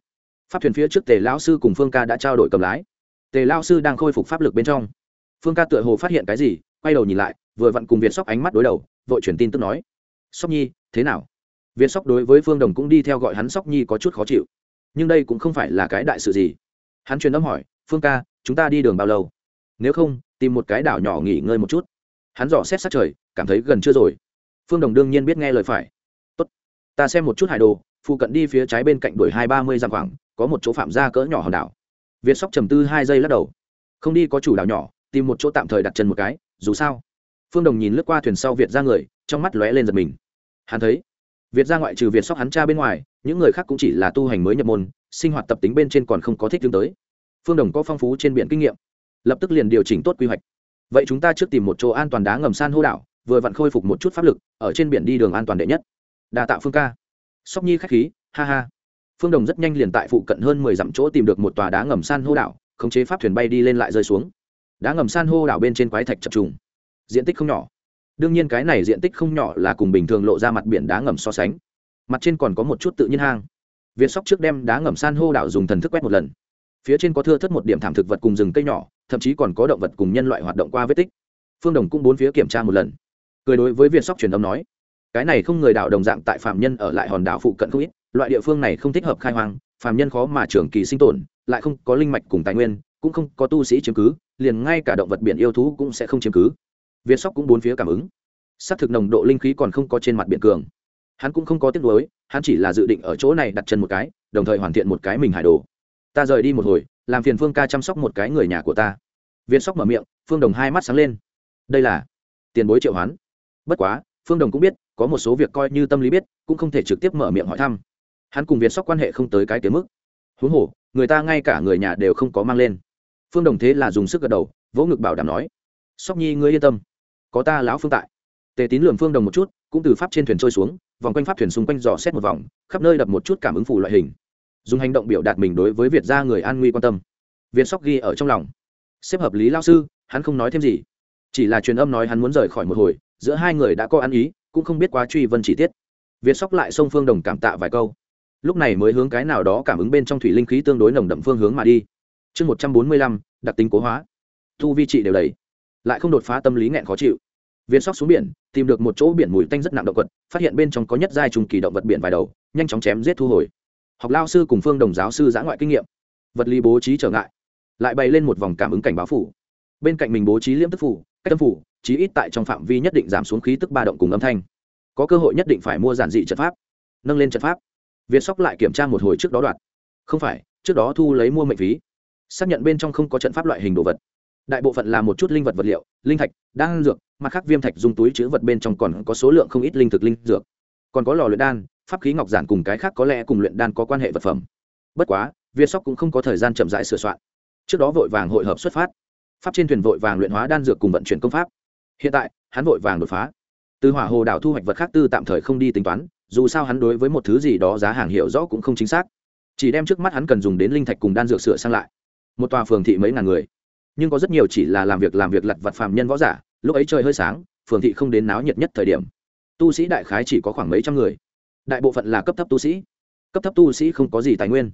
Pháp thuyền phía trước tề lão sư cùng phương ca đã trao đổi cầm lái. Tề lão sư đang khôi phục pháp lực bên trong. Phương ca tựa hồ phát hiện cái gì, quay đầu nhìn lại, vừa vặn cùng việt sóc ánh mắt đối đầu, vội truyền tin tức nói. Sóc nhi, thế nào? Việt sóc đối với phương đồng cũng đi theo gọi hắn sóc nhi có chút khó chịu. Nhưng đây cũng không phải là cái đại sự gì. Hắn truyền âm hỏi, phương ca, chúng ta đi đường bao lâu? Nếu không, tìm một cái đảo nhỏ nghỉ ngơi một chút. Hắn dò xét sát trời, cảm thấy gần chưa rồi. Phương đồng đương nhiên biết nghe lời phải. Tốt, ta xem một chút hải đồ, phụ cận đi phía trái bên cạnh đuổi hai ba mươi dặm khoảng, có một chỗ phạm gia cỡ nhỏ hòn đảo. Việt sóc trầm tư hai giây lắc đầu. Không đi có chủ đảo nhỏ, tìm một chỗ tạm thời đặt chân một cái, dù sao. Phương đồng nhìn lướt qua thuyền sau việt ra người, trong mắt lóe lên giật mình. Hắn thấy việt ra ngoại trừ việt sóc hắn cha bên ngoài, những người khác cũng chỉ là tu hành mới nhập môn, sinh hoạt tập tính bên trên còn không có thích tương tới. Phương đồng có phong phú trên biển kinh nghiệm, lập tức liền điều chỉnh tốt quy hoạch. Vậy chúng ta trước tìm một chỗ an toàn đá ngầm san hô đảo, vừa vặn khôi phục một chút pháp lực, ở trên biển đi đường an toàn đệ nhất. Đa tạo phương ca. Sóc nhi k h á c h khí, ha ha. Phương đồng rất nhanh liền tại phụ cận hơn mười dặm chỗ tìm được một tòa đá ngầm san hô đảo, khống chế pháp thuyền bay đi lên lại rơi xuống. Đá ngầm san hô đảo bên trên quái thạch chập trùng. Diện tích không nhỏ đương nhiên cái này diện tích không nhỏ là cùng bình thường lộ ra mặt biển đá ngầm so sánh. Mặt trên còn có một chút tự nhiên hang. Việt sóc trước đem đá ngầm san hô đảo dùng thần thức quét một lần. Phía trên có thưa thất một điểm thảm thực vật cùng rừng cây nhỏ, thậm chí còn có động vật cùng nhân loại hoạt động qua vết tích. Phương đồng cũng bốn phía kiểm tra một lần. Cười đối với việt sóc truyền âm nói, cái này không người đảo đồng dạng tại phạm nhân ở lại hòn đảo phụ cận không ít, loại địa phương này không thích hợp khai hoang, phạm nhân khó mà trường kỳ sinh tồn, lại không có linh mạch cùng tài nguyên, cũng không có tu sĩ chiếm cứ, liền ngay cả động vật biển yêu thú cũng sẽ không chiếm cứ việt sóc cũng bốn phía cảm ứng. Xác thực nồng độ linh khí còn không có trên mặt biển cường. Hắn cũng không có tiếc nuối, hắn chỉ là dự định ở chỗ này đặt chân một cái, đồng thời hoàn thiện một cái mình hải đồ. Ta rời đi một hồi, làm phiền phương ca chăm sóc một cái người nhà của ta. Viên sóc mở miệng, phương đồng hai mắt sáng lên. Đây là tiền bối triệu hoán. Bất quá, phương đồng cũng biết, có một số việc coi như tâm lý biết, cũng không thể trực tiếp mở miệng hỏi thăm. Hắn cùng viên sóc quan hệ không tới cái tiếng mức. Huống hồ, người ta ngay cả người nhà đều không có mang lên. Phương đồng thế là dùng sức gật đầu, vỗ ngực bảo đảm nói, sóc nhi, ngươi yên tâm có ta lão phương tại. Tề tín lường phương đồng một chút, cũng từ pháp trên thuyền trôi xuống, vòng quanh pháp thuyền xung quanh dò xét một vòng, khắp nơi đập một chút cảm ứng phủ loại hình. Dùng hành động biểu đạt mình đối với việt gia người an nguy quan tâm. Việt sóc ghi ở trong lòng. Xếp hợp lý lao sư, hắn không nói thêm gì. Chỉ là truyền âm nói hắn muốn rời khỏi một hồi, giữa hai người đã có ăn ý, cũng không biết quá truy vân chi tiết. Việt sóc lại xông phương đồng cảm tạ vài câu. Lúc này mới hướng cái nào đó cảm ứng bên trong thủy linh khí tương đối nồng đậm phương hướng mà đi. Chương một trăm bốn mươi lăm, đặc tính cố hóa. Thu vi trị đều đầy. Lại không đột phá tâm lý nghẹn khó chịu việt sóc xuống biển, tìm được một chỗ biển mùi tanh rất nặng động vật, phát hiện bên trong có nhất giai trùng kỳ động vật biển vài đầu, nhanh chóng chém giết thu hồi. Học lao sư cùng phương đồng giáo sư giã ngoại kinh nghiệm. Vật lý bố trí trở ngại. Lại bày lên một vòng cảm ứng cảnh báo phủ. Bên cạnh mình bố trí liễm tức phủ, cách tâm phủ, chí ít tại trong phạm vi nhất định giảm xuống khí tức ba động cùng âm thanh. Có cơ hội nhất định phải mua giản dị trận pháp. Nâng lên trận pháp. Việt sóc lại kiểm tra một hồi trước đó đoạt. Không phải, trước đó thu lấy mua mệnh phí. Xác nhận bên trong không có trận pháp loại hình đồ vật đại bộ phận là một chút linh vật vật liệu, linh thạch, đan dược, mặt khác viêm thạch dùng túi chứa vật bên trong còn có số lượng không ít linh thực linh dược. Còn có lò luyện đan, pháp khí ngọc giản cùng cái khác có lẽ cùng luyện đan có quan hệ vật phẩm. Bất quá, việt sóc cũng không có thời gian chậm rãi sửa soạn. Trước đó vội vàng hội hợp xuất phát. Pháp trên thuyền vội vàng luyện hóa đan dược cùng vận chuyển công pháp. Hiện tại, hắn vội vàng đột phá. Từ hỏa hồ đảo thu hoạch vật khác tư tạm thời không đi tính toán, dù sao hắn đối với một thứ gì đó giá hàng hiệu rõ cũng không chính xác. Chỉ đem trước mắt hắn cần dùng đến linh thạch cùng đan dược sửa sang lại. Một tòa phường thị mấy ngàn người nhưng có rất nhiều chỉ là làm việc làm việc lặt vặt phàm nhân võ giả, lúc ấy trời hơi sáng, phường thị không đến náo nhiệt nhất thời điểm. Tu sĩ đại khái chỉ có khoảng mấy trăm người. Đại bộ phận là cấp thấp tu sĩ. Cấp thấp tu sĩ không có gì tài nguyên.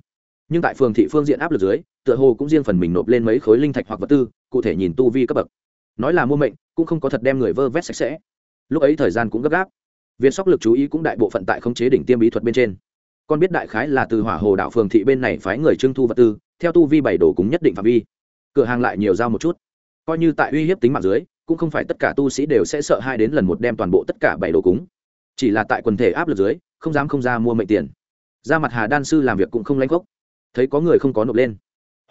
Nhưng tại phường thị phương diện áp lực dưới, tựa hồ cũng riêng phần mình nộp lên mấy khối linh thạch hoặc vật tư, cụ thể nhìn tu vi cấp bậc. Nói là mua mệnh, cũng không có thật đem người vơ vét sạch sẽ. Lúc ấy thời gian cũng gấp gáp. Viên sóc lực chú ý cũng đại bộ phận tại khống chế đỉnh tiêm bí thuật bên trên. Con biết đại khái là từ hỏa hồ đảo phường thị bên này phái người trưng thu vật tư, theo tu vi bảy đồ cúng nhất định phạm vi cửa hàng lại nhiều giao một chút. Coi như tại uy hiếp tính mạng dưới, cũng không phải tất cả tu sĩ đều sẽ sợ hai đến lần một đem toàn bộ tất cả bảy đồ cúng. Chỉ là tại quần thể áp lực dưới, không dám không ra mua mệnh tiền. Ra mặt hà đan sư làm việc cũng không lanh gốc. Thấy có người không có nộp lên,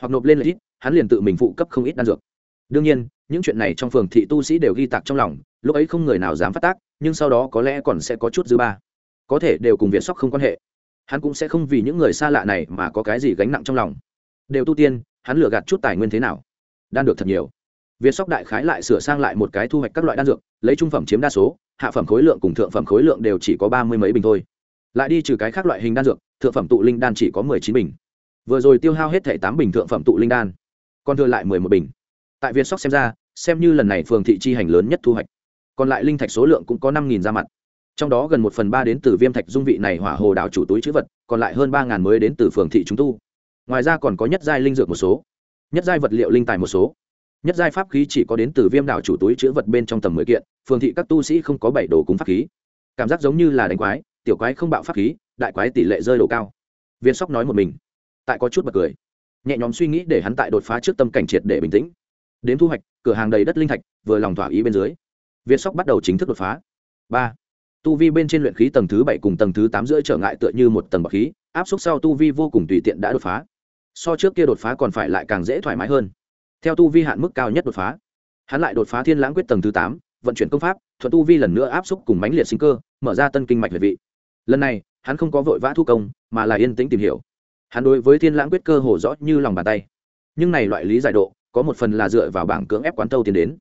hoặc nộp lên là ít, hắn liền tự mình phụ cấp không ít đan dược. Đương nhiên, những chuyện này trong phường thị tu sĩ đều ghi tạc trong lòng, lúc ấy không người nào dám phát tác, nhưng sau đó có lẽ còn sẽ có chút dư ba. Có thể đều cùng việt sóc không quan hệ. Hắn cũng sẽ không vì những người xa lạ này mà có cái gì gánh nặng trong lòng. Đều tu tiên hắn lừa gạt chút tài nguyên thế nào? Đan được thật nhiều. Việt sóc đại khái lại sửa sang lại một cái thu hoạch các loại đan dược, lấy trung phẩm chiếm đa số, hạ phẩm khối lượng cùng thượng phẩm khối lượng đều chỉ có ba mươi mấy bình thôi. Lại đi trừ cái khác loại hình đan dược, thượng phẩm tụ linh đan chỉ có mười chín bình. Vừa rồi tiêu hao hết thẻ tám bình thượng phẩm tụ linh đan, còn thừa lại mười một bình. Tại việt sóc xem ra, xem như lần này phường thị chi hành lớn nhất thu hoạch. Còn lại linh thạch số lượng cũng có năm nghìn ra mặt. Trong đó gần một phần ba đến từ viêm thạch dung vị này hỏa hồ đảo chủ túi chữ vật, còn lại hơn ba ngàn mới đến từ phường thị chúng tu ngoài ra còn có nhất giai linh dược một số, nhất giai vật liệu linh tài một số. Nhất giai pháp khí chỉ có đến từ viêm đảo chủ túi chữ vật bên trong tầm mười kiện phường thị các tu sĩ không có bảy đồ cúng pháp khí. Cảm giác giống như là đánh quái, tiểu quái không bạo pháp khí, đại quái tỷ lệ rơi độ cao. Viên sóc nói một mình, tại có chút bật cười. Nhẹ nhõm suy nghĩ để hắn tại đột phá trước tâm cảnh triệt để bình tĩnh. Đến thu hoạch, cửa hàng đầy đất linh thạch, vừa lòng thỏa ý bên dưới, viên sóc bắt đầu chính thức đột phá. Ba, tu vi bên trên luyện khí tầng thứ bảy cùng tầng thứ tám rưỡi trở ngại tựa như một tầng bậc khí, áp suất sau tu vi vô cùng tùy tiện đã đột phá so trước kia đột phá còn phải lại càng dễ thoải mái hơn. Theo tu vi hạn mức cao nhất đột phá, hắn lại đột phá thiên lãng quyết tầng thứ tám, vận chuyển công pháp, thuận tu vi lần nữa áp xúc cùng mãnh liệt sinh cơ, mở ra tân kinh mạch liệt vị. Lần này, hắn không có vội vã thu công, mà là yên tĩnh tìm hiểu. Hắn đối với thiên lãng quyết cơ hồ rõ như lòng bàn tay. Nhưng này loại lý giải độ, có một phần là dựa vào bảng cưỡng ép quán tâu tiến đến,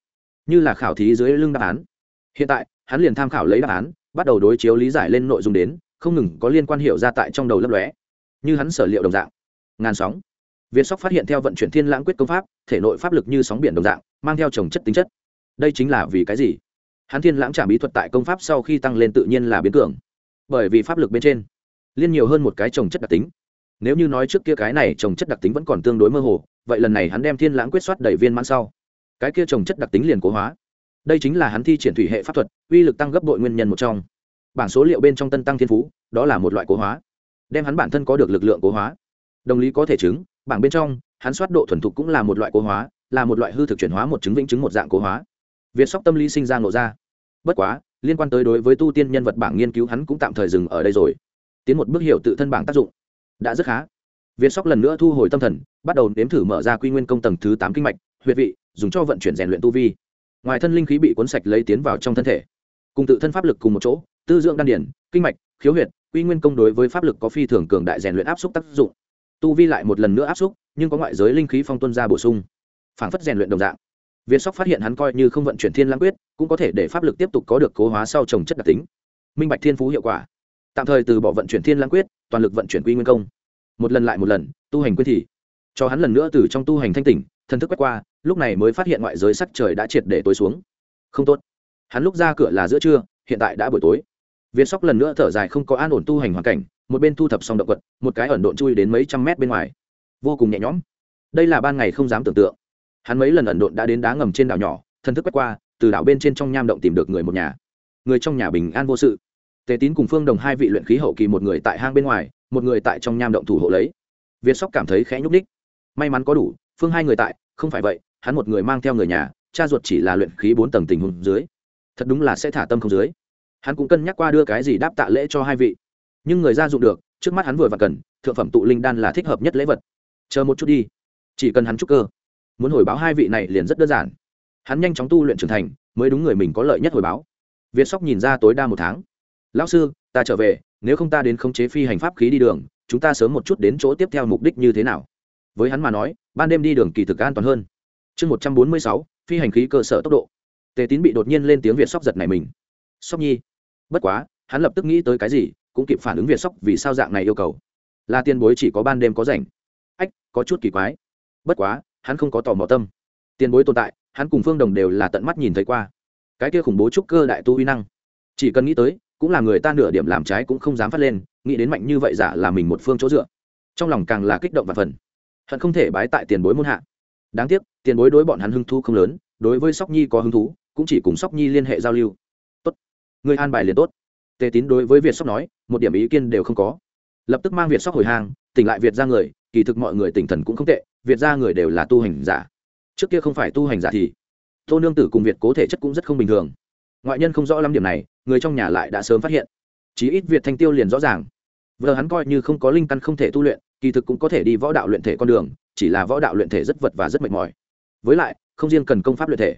như là khảo thí dưới lưng đáp án. Hiện tại, hắn liền tham khảo lấy đáp án, bắt đầu đối chiếu lý giải lên nội dung đến, không ngừng có liên quan hiệu ra tại trong đầu lấp lóe. Như hắn sở liệu đồng dạng ngàn sóng. Viên sóc phát hiện theo vận chuyển thiên lãng quyết công pháp, thể nội pháp lực như sóng biển đồng dạng, mang theo trồng chất tính chất. Đây chính là vì cái gì? Hắn thiên lãng trả bí thuật tại công pháp sau khi tăng lên tự nhiên là biến cường. Bởi vì pháp lực bên trên, liên nhiều hơn một cái trồng chất đặc tính. Nếu như nói trước kia cái này trồng chất đặc tính vẫn còn tương đối mơ hồ, vậy lần này hắn đem thiên lãng quyết soát đầy viên mãn sau. Cái kia trồng chất đặc tính liền cố hóa. Đây chính là hắn thi triển thủy hệ pháp thuật, uy lực tăng gấp đội nguyên nhân một trong. Bảng số liệu bên trong tân tăng thiên phú, đó là một loại cố hóa. Đem hắn bản thân có được lực lượng cố hóa đồng lý có thể chứng, bảng bên trong, hắn soát độ thuần thục cũng là một loại cố hóa, là một loại hư thực chuyển hóa một chứng vĩnh chứng một dạng cố hóa. Việt sóc tâm lý sinh ra ngộ ra. Bất quá, liên quan tới đối với tu tiên nhân vật bảng nghiên cứu hắn cũng tạm thời dừng ở đây rồi. Tiến một bước hiểu tự thân bảng tác dụng. Đã rất khá. Việt sóc lần nữa thu hồi tâm thần, bắt đầu nếm thử mở ra quy nguyên công tầng thứ tám kinh mạch, huyệt vị, dùng cho vận chuyển rèn luyện tu vi. Ngoài thân linh khí bị cuốn sạch lấy tiến vào trong thân thể. Cùng tự thân pháp lực cùng một chỗ, tư dưỡng đan điển, kinh mạch, khiếu huyệt, quy nguyên công đối với pháp lực có phi thường cường đại rèn luyện áp suất tác dụng tu vi lại một lần nữa áp xúc, nhưng có ngoại giới linh khí phong tuân ra bổ sung. Phảng phất rèn luyện đồng dạng. Viên sóc phát hiện hắn coi như không vận chuyển thiên lãng quyết, cũng có thể để pháp lực tiếp tục có được cố hóa sau trồng chất đặc tính. Minh bạch thiên phú hiệu quả. Tạm thời từ bỏ vận chuyển thiên lãng quyết, toàn lực vận chuyển quy nguyên công. Một lần lại một lần, tu hành quyết thì cho hắn lần nữa từ trong tu hành thanh tỉnh thân thức quét qua, lúc này mới phát hiện ngoại giới sắc trời đã triệt để tối xuống. Không tốt. Hắn lúc ra cửa là giữa trưa, hiện tại đã buổi tối. Viên sóc lần nữa thở dài không có an ổn tu hành hoàn cảnh một bên thu thập xong động vật, một cái ẩn độn chui đến mấy trăm mét bên ngoài. Vô cùng nhẹ nhõm. Đây là ban ngày không dám tưởng tượng. Hắn mấy lần ẩn độn đã đến đá ngầm trên đảo nhỏ thân thức quét qua, từ đảo bên trên trong nham động tìm được người một nhà. Người trong nhà bình an vô sự. Tề tín cùng phương đồng hai vị luyện khí hậu kỳ một người tại hang bên ngoài, một người tại trong nham động thủ hộ lấy. Việt sóc cảm thấy khẽ nhúc ních may mắn có đủ, phương hai người tại, không phải vậy, hắn một người mang theo người nhà, cha ruột chỉ là luyện khí bốn tầng tình hùng dưới. Thật đúng là sẽ thả tâm không dưới. Hắn cũng cân nhắc qua đưa cái gì đáp tạ lễ cho hai vị nhưng người ra dụng được, trước mắt hắn vừa và cần, thượng phẩm tụ linh đan là thích hợp nhất lễ vật. Chờ một chút đi. Chỉ cần hắn trúc cơ. Muốn hồi báo hai vị này liền rất đơn giản. Hắn nhanh chóng tu luyện trưởng thành, mới đúng người mình có lợi nhất hồi báo. Việt sóc nhìn ra tối đa một tháng. Lão sư, ta trở về, nếu không ta đến khống chế phi hành pháp khí đi đường, chúng ta sớm một chút đến chỗ tiếp theo mục đích như thế nào? Với hắn mà nói, ban đêm đi đường kỳ thực an toàn hơn. Chương một trăm bốn mươi sáu, phi hành khí cơ sở tốc độ. Tề tín bị đột nhiên lên tiếng việt sóc giật này mình. Sóc nhi, bất quá, hắn lập tức nghĩ tới cái gì cũng kịp phản ứng việt sóc vì sao dạng này yêu cầu. Là tiền bối chỉ có ban đêm có rảnh. Ách, có chút kỳ quái. Bất quá, hắn không có tò mò tâm. Tiền bối tồn tại, hắn cùng phương đồng đều là tận mắt nhìn thấy qua. Cái kia khủng bố trúc cơ đại tu uy năng. Chỉ cần nghĩ tới, cũng là người ta nửa điểm làm trái cũng không dám phát lên, nghĩ đến mạnh như vậy giả là mình một phương chỗ dựa. Trong lòng càng là kích động và phần. Hận không thể bái tại tiền bối môn hạ. Đáng tiếc tiền bối đối bọn hắn hứng thú không lớn, đối với sóc nhi có hứng thú, cũng chỉ cùng sóc nhi liên hệ giao lưu. Tốt. Người an bài liền tốt tề tín đối với việt sóc nói, một điểm ý kiến đều không có. Lập tức mang việt sóc hồi hang, tỉnh lại việt ra người, kỳ thực mọi người tỉnh thần cũng không tệ, việt ra người đều là tu hành giả. Trước kia không phải tu hành giả thì, tô nương tử cùng việt cố thể chất cũng rất không bình thường. Ngoại nhân không rõ lắm điểm này, người trong nhà lại đã sớm phát hiện. Chí ít việt thanh tiêu liền rõ ràng. Vừa hắn coi như không có linh căn không thể tu luyện, kỳ thực cũng có thể đi võ đạo luyện thể con đường, chỉ là võ đạo luyện thể rất vật và rất mệt mỏi. Với lại, không riêng cần công pháp luyện thể,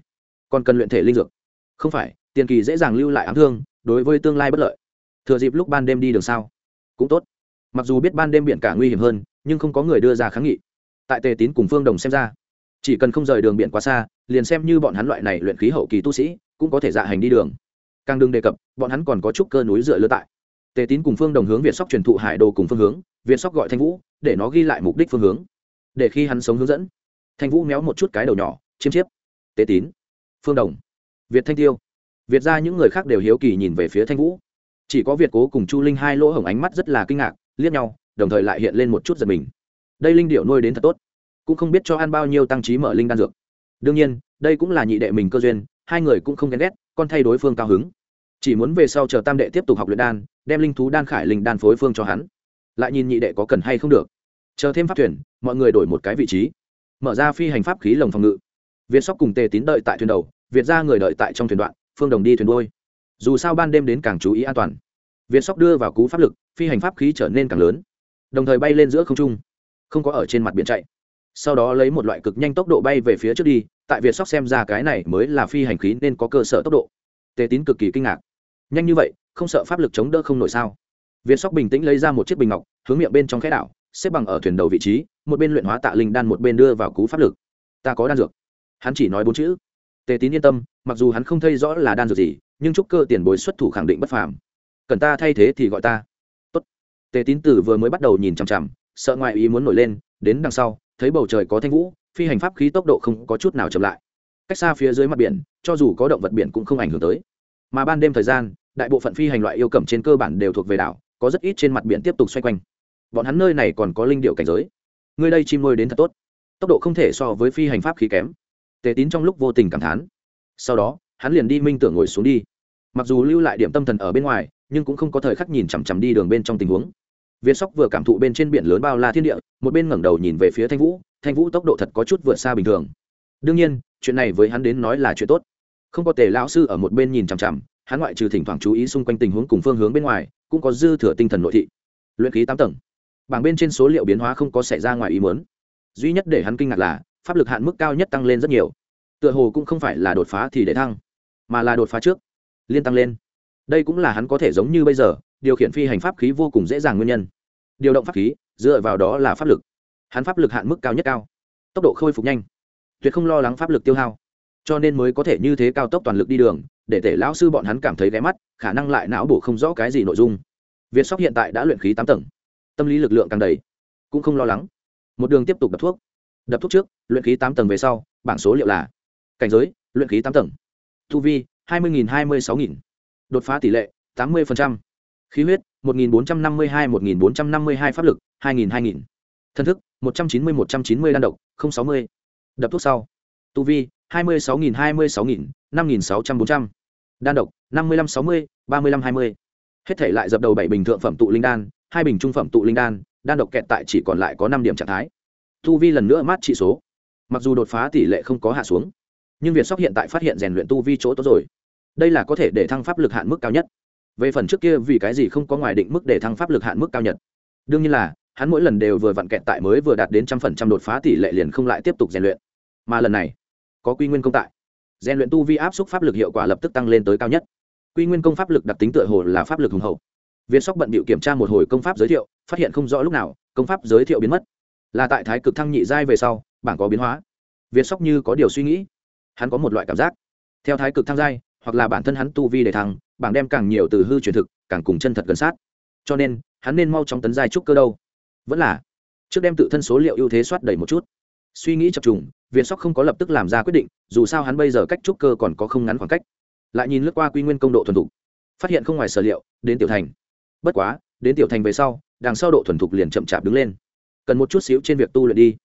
còn cần luyện thể linh dược. Không phải, tiền kỳ dễ dàng lưu lại ám thương đối với tương lai bất lợi. Thừa dịp lúc ban đêm đi đường sao? Cũng tốt. Mặc dù biết ban đêm biển cả nguy hiểm hơn, nhưng không có người đưa ra kháng nghị. Tại tề tín cùng phương đồng xem ra, chỉ cần không rời đường biển quá xa, liền xem như bọn hắn loại này luyện khí hậu kỳ tu sĩ, cũng có thể dạ hành đi đường. Càng đừng đề cập, bọn hắn còn có chút cơ núi dựa lứa tại. Tề tín cùng phương đồng hướng việt sóc truyền thụ hải đồ cùng phương hướng, việt sóc gọi thanh vũ, để nó ghi lại mục đích phương hướng. Để khi hắn sống hướng dẫn, thanh vũ méo một chút cái đầu nhỏ, chiêm chiếp. Tề tín, phương đồng, việt thanh tiêu việt ra những người khác đều hiếu kỳ nhìn về phía thanh vũ. Chỉ có việt cố cùng chu linh hai lỗ hổng ánh mắt rất là kinh ngạc, liếc nhau, đồng thời lại hiện lên một chút giật mình. Đây linh điệu nuôi đến thật tốt, cũng không biết cho ăn bao nhiêu tăng trí mở linh đan dược. Đương nhiên, đây cũng là nhị đệ mình cơ duyên, hai người cũng không ghen ghét, con thay đối phương cao hứng. Chỉ muốn về sau chờ tam đệ tiếp tục học luyện đan, đem linh thú đan khải linh đan phối phương cho hắn. Lại nhìn nhị đệ có cần hay không được. Chờ thêm pháp thuyền, mọi người đổi một cái vị trí. Mở ra phi hành pháp khí lồng phòng ngự. Việt sóc cùng tề tín đợi tại thuyền đầu, việt ra người đợi tại trong thuyền đoạn phương đồng đi thuyền đôi dù sao ban đêm đến càng chú ý an toàn. Việt sóc đưa vào cú pháp lực, phi hành pháp khí trở nên càng lớn, đồng thời bay lên giữa không trung, không có ở trên mặt biển chạy. Sau đó lấy một loại cực nhanh tốc độ bay về phía trước đi, tại việt sóc xem ra cái này mới là phi hành khí nên có cơ sở tốc độ. Tề tín cực kỳ kinh ngạc. Nhanh như vậy, không sợ pháp lực chống đỡ không nổi sao? Việt sóc bình tĩnh lấy ra một chiếc bình ngọc, hướng miệng bên trong khẽ đảo, xếp bằng ở thuyền đầu vị trí, một bên luyện hóa tạ linh đan một bên đưa vào cú pháp lực. Ta có đan dược. Hắn chỉ nói bốn chữ tề tín yên tâm, mặc dù hắn không thấy rõ là đan dược gì, nhưng trúc cơ tiền bối xuất thủ khẳng định bất phàm. Cần ta thay thế thì gọi ta. Tốt. tề tín tử vừa mới bắt đầu nhìn chằm chằm, sợ ngoại ý muốn nổi lên, đến đằng sau, thấy bầu trời có thanh vũ, phi hành pháp khí tốc độ không có chút nào chậm lại. Cách xa phía dưới mặt biển, cho dù có động vật biển cũng không ảnh hưởng tới. Mà ban đêm thời gian, đại bộ phận phi hành loại yêu cầm trên cơ bản đều thuộc về đảo, có rất ít trên mặt biển tiếp tục xoay quanh. Bọn hắn nơi này còn có linh điệu cảnh giới. Người đây chim nuôi đến thật tốt. Tốc độ không thể so với phi hành pháp khí kém tề tín trong lúc vô tình cảm thán. Sau đó, hắn liền đi minh tưởng ngồi xuống đi. Mặc dù lưu lại điểm tâm thần ở bên ngoài, nhưng cũng không có thời khắc nhìn chằm chằm đi đường bên trong tình huống. Viên sóc vừa cảm thụ bên trên biển lớn bao la thiên địa, một bên ngẩng đầu nhìn về phía thanh vũ thanh vũ tốc độ thật có chút vượt xa bình thường. Đương nhiên, chuyện này với hắn đến nói là chuyện tốt. Không có tề lão sư ở một bên nhìn chằm chằm, hắn ngoại trừ thỉnh thoảng chú ý xung quanh tình huống cùng phương hướng bên ngoài, cũng có dư thừa tinh thần nội thị. Luyện khí tám tầng. Bảng bên trên số liệu biến hóa không có xảy ra ngoài ý muốn. Duy nhất để hắn kinh ngạc là pháp lực hạn mức cao nhất tăng lên rất nhiều. Tựa hồ cũng không phải là đột phá thì để thăng, mà là đột phá trước, liên tăng lên. Đây cũng là hắn có thể giống như bây giờ, điều khiển phi hành pháp khí vô cùng dễ dàng nguyên nhân. Điều động pháp khí, dựa vào đó là pháp lực. Hắn pháp lực hạn mức cao nhất cao. Tốc độ khôi phục nhanh. Tuyệt không lo lắng pháp lực tiêu hao. Cho nên mới có thể như thế cao tốc toàn lực đi đường, để tể lão sư bọn hắn cảm thấy ghé mắt, khả năng lại não bổ không rõ cái gì nội dung. Việt sóc hiện tại đã luyện khí tám tầng. Tâm lý lực lượng càng đầy. Cũng không lo lắng. Một đường tiếp tục đập thuốc đập thuốc trước, luyện khí tám tầng về sau, bảng số liệu là cảnh giới, luyện khí tám tầng. Thu vi, hai mươi hai mươi sáu nghìn. Đột phá tỷ lệ, tám mươi khí huyết, một nghìn bốn trăm năm mươi hai, một nghìn bốn trăm năm mươi hai pháp lực, hai nghìn hai nghìn. Thân thức, một trăm chín mươi, một trăm chín mươi đan độc sáu mươi. Đập thuốc sau. Tu vi, hai mươi sáu nghìn hai mươi sáu nghìn, năm nghìn sáu trăm bốn trăm. Đan độc, năm mươi năm sáu mươi, ba mươi năm hai mươi. Hết thể lại dập đầu bảy bình thượng phẩm tụ linh đan, hai bình trung phẩm tụ linh đan đan độc kẹt tại chỉ còn lại có năm điểm trạng thái. Tu vi lần nữa mát trị số. Mặc dù đột phá tỷ lệ không có hạ xuống, nhưng việt sóc hiện tại phát hiện rèn luyện tu vi chỗ tốt rồi. Đây là có thể để thăng pháp lực hạn mức cao nhất. Về phần trước kia vì cái gì không có ngoài định mức để thăng pháp lực hạn mức cao nhất. Đương nhiên là, hắn mỗi lần đều vừa vặn kẹt tại mới vừa đạt đến trăm phần trăm đột phá tỷ lệ liền không lại tiếp tục rèn luyện. Mà lần này, có quy nguyên công tại. Rèn luyện tu vi áp suất pháp lực hiệu quả lập tức tăng lên tới cao nhất. Quy nguyên công pháp lực đặc tính tựa hồ là pháp lực hùng hậu. Viên sóc bận bịu kiểm tra một hồi công pháp giới thiệu, phát hiện không rõ lúc nào, công pháp giới thiệu biến mất là tại thái cực thăng nhị giai về sau, bảng có biến hóa. Việt sóc như có điều suy nghĩ. Hắn có một loại cảm giác. Theo thái cực thăng giai, hoặc là bản thân hắn tu vi để thăng, bảng đem càng nhiều từ hư truyền thực, càng cùng chân thật gần sát. Cho nên, hắn nên mau chóng tấn giai trúc cơ đâu. Vẫn là, trước đem tự thân số liệu ưu thế soát đầy một chút. Suy nghĩ chập trùng, việt sóc không có lập tức làm ra quyết định, dù sao hắn bây giờ cách trúc cơ còn có không ngắn khoảng cách. Lại nhìn lướt qua quy nguyên công độ thuần thục, phát hiện không ngoài sở liệu, đến tiểu thành. Bất quá, đến tiểu thành về sau, đằng sau độ thuần thục liền chậm chạp đứng lên cần một chút xíu trên việc tu luyện đi.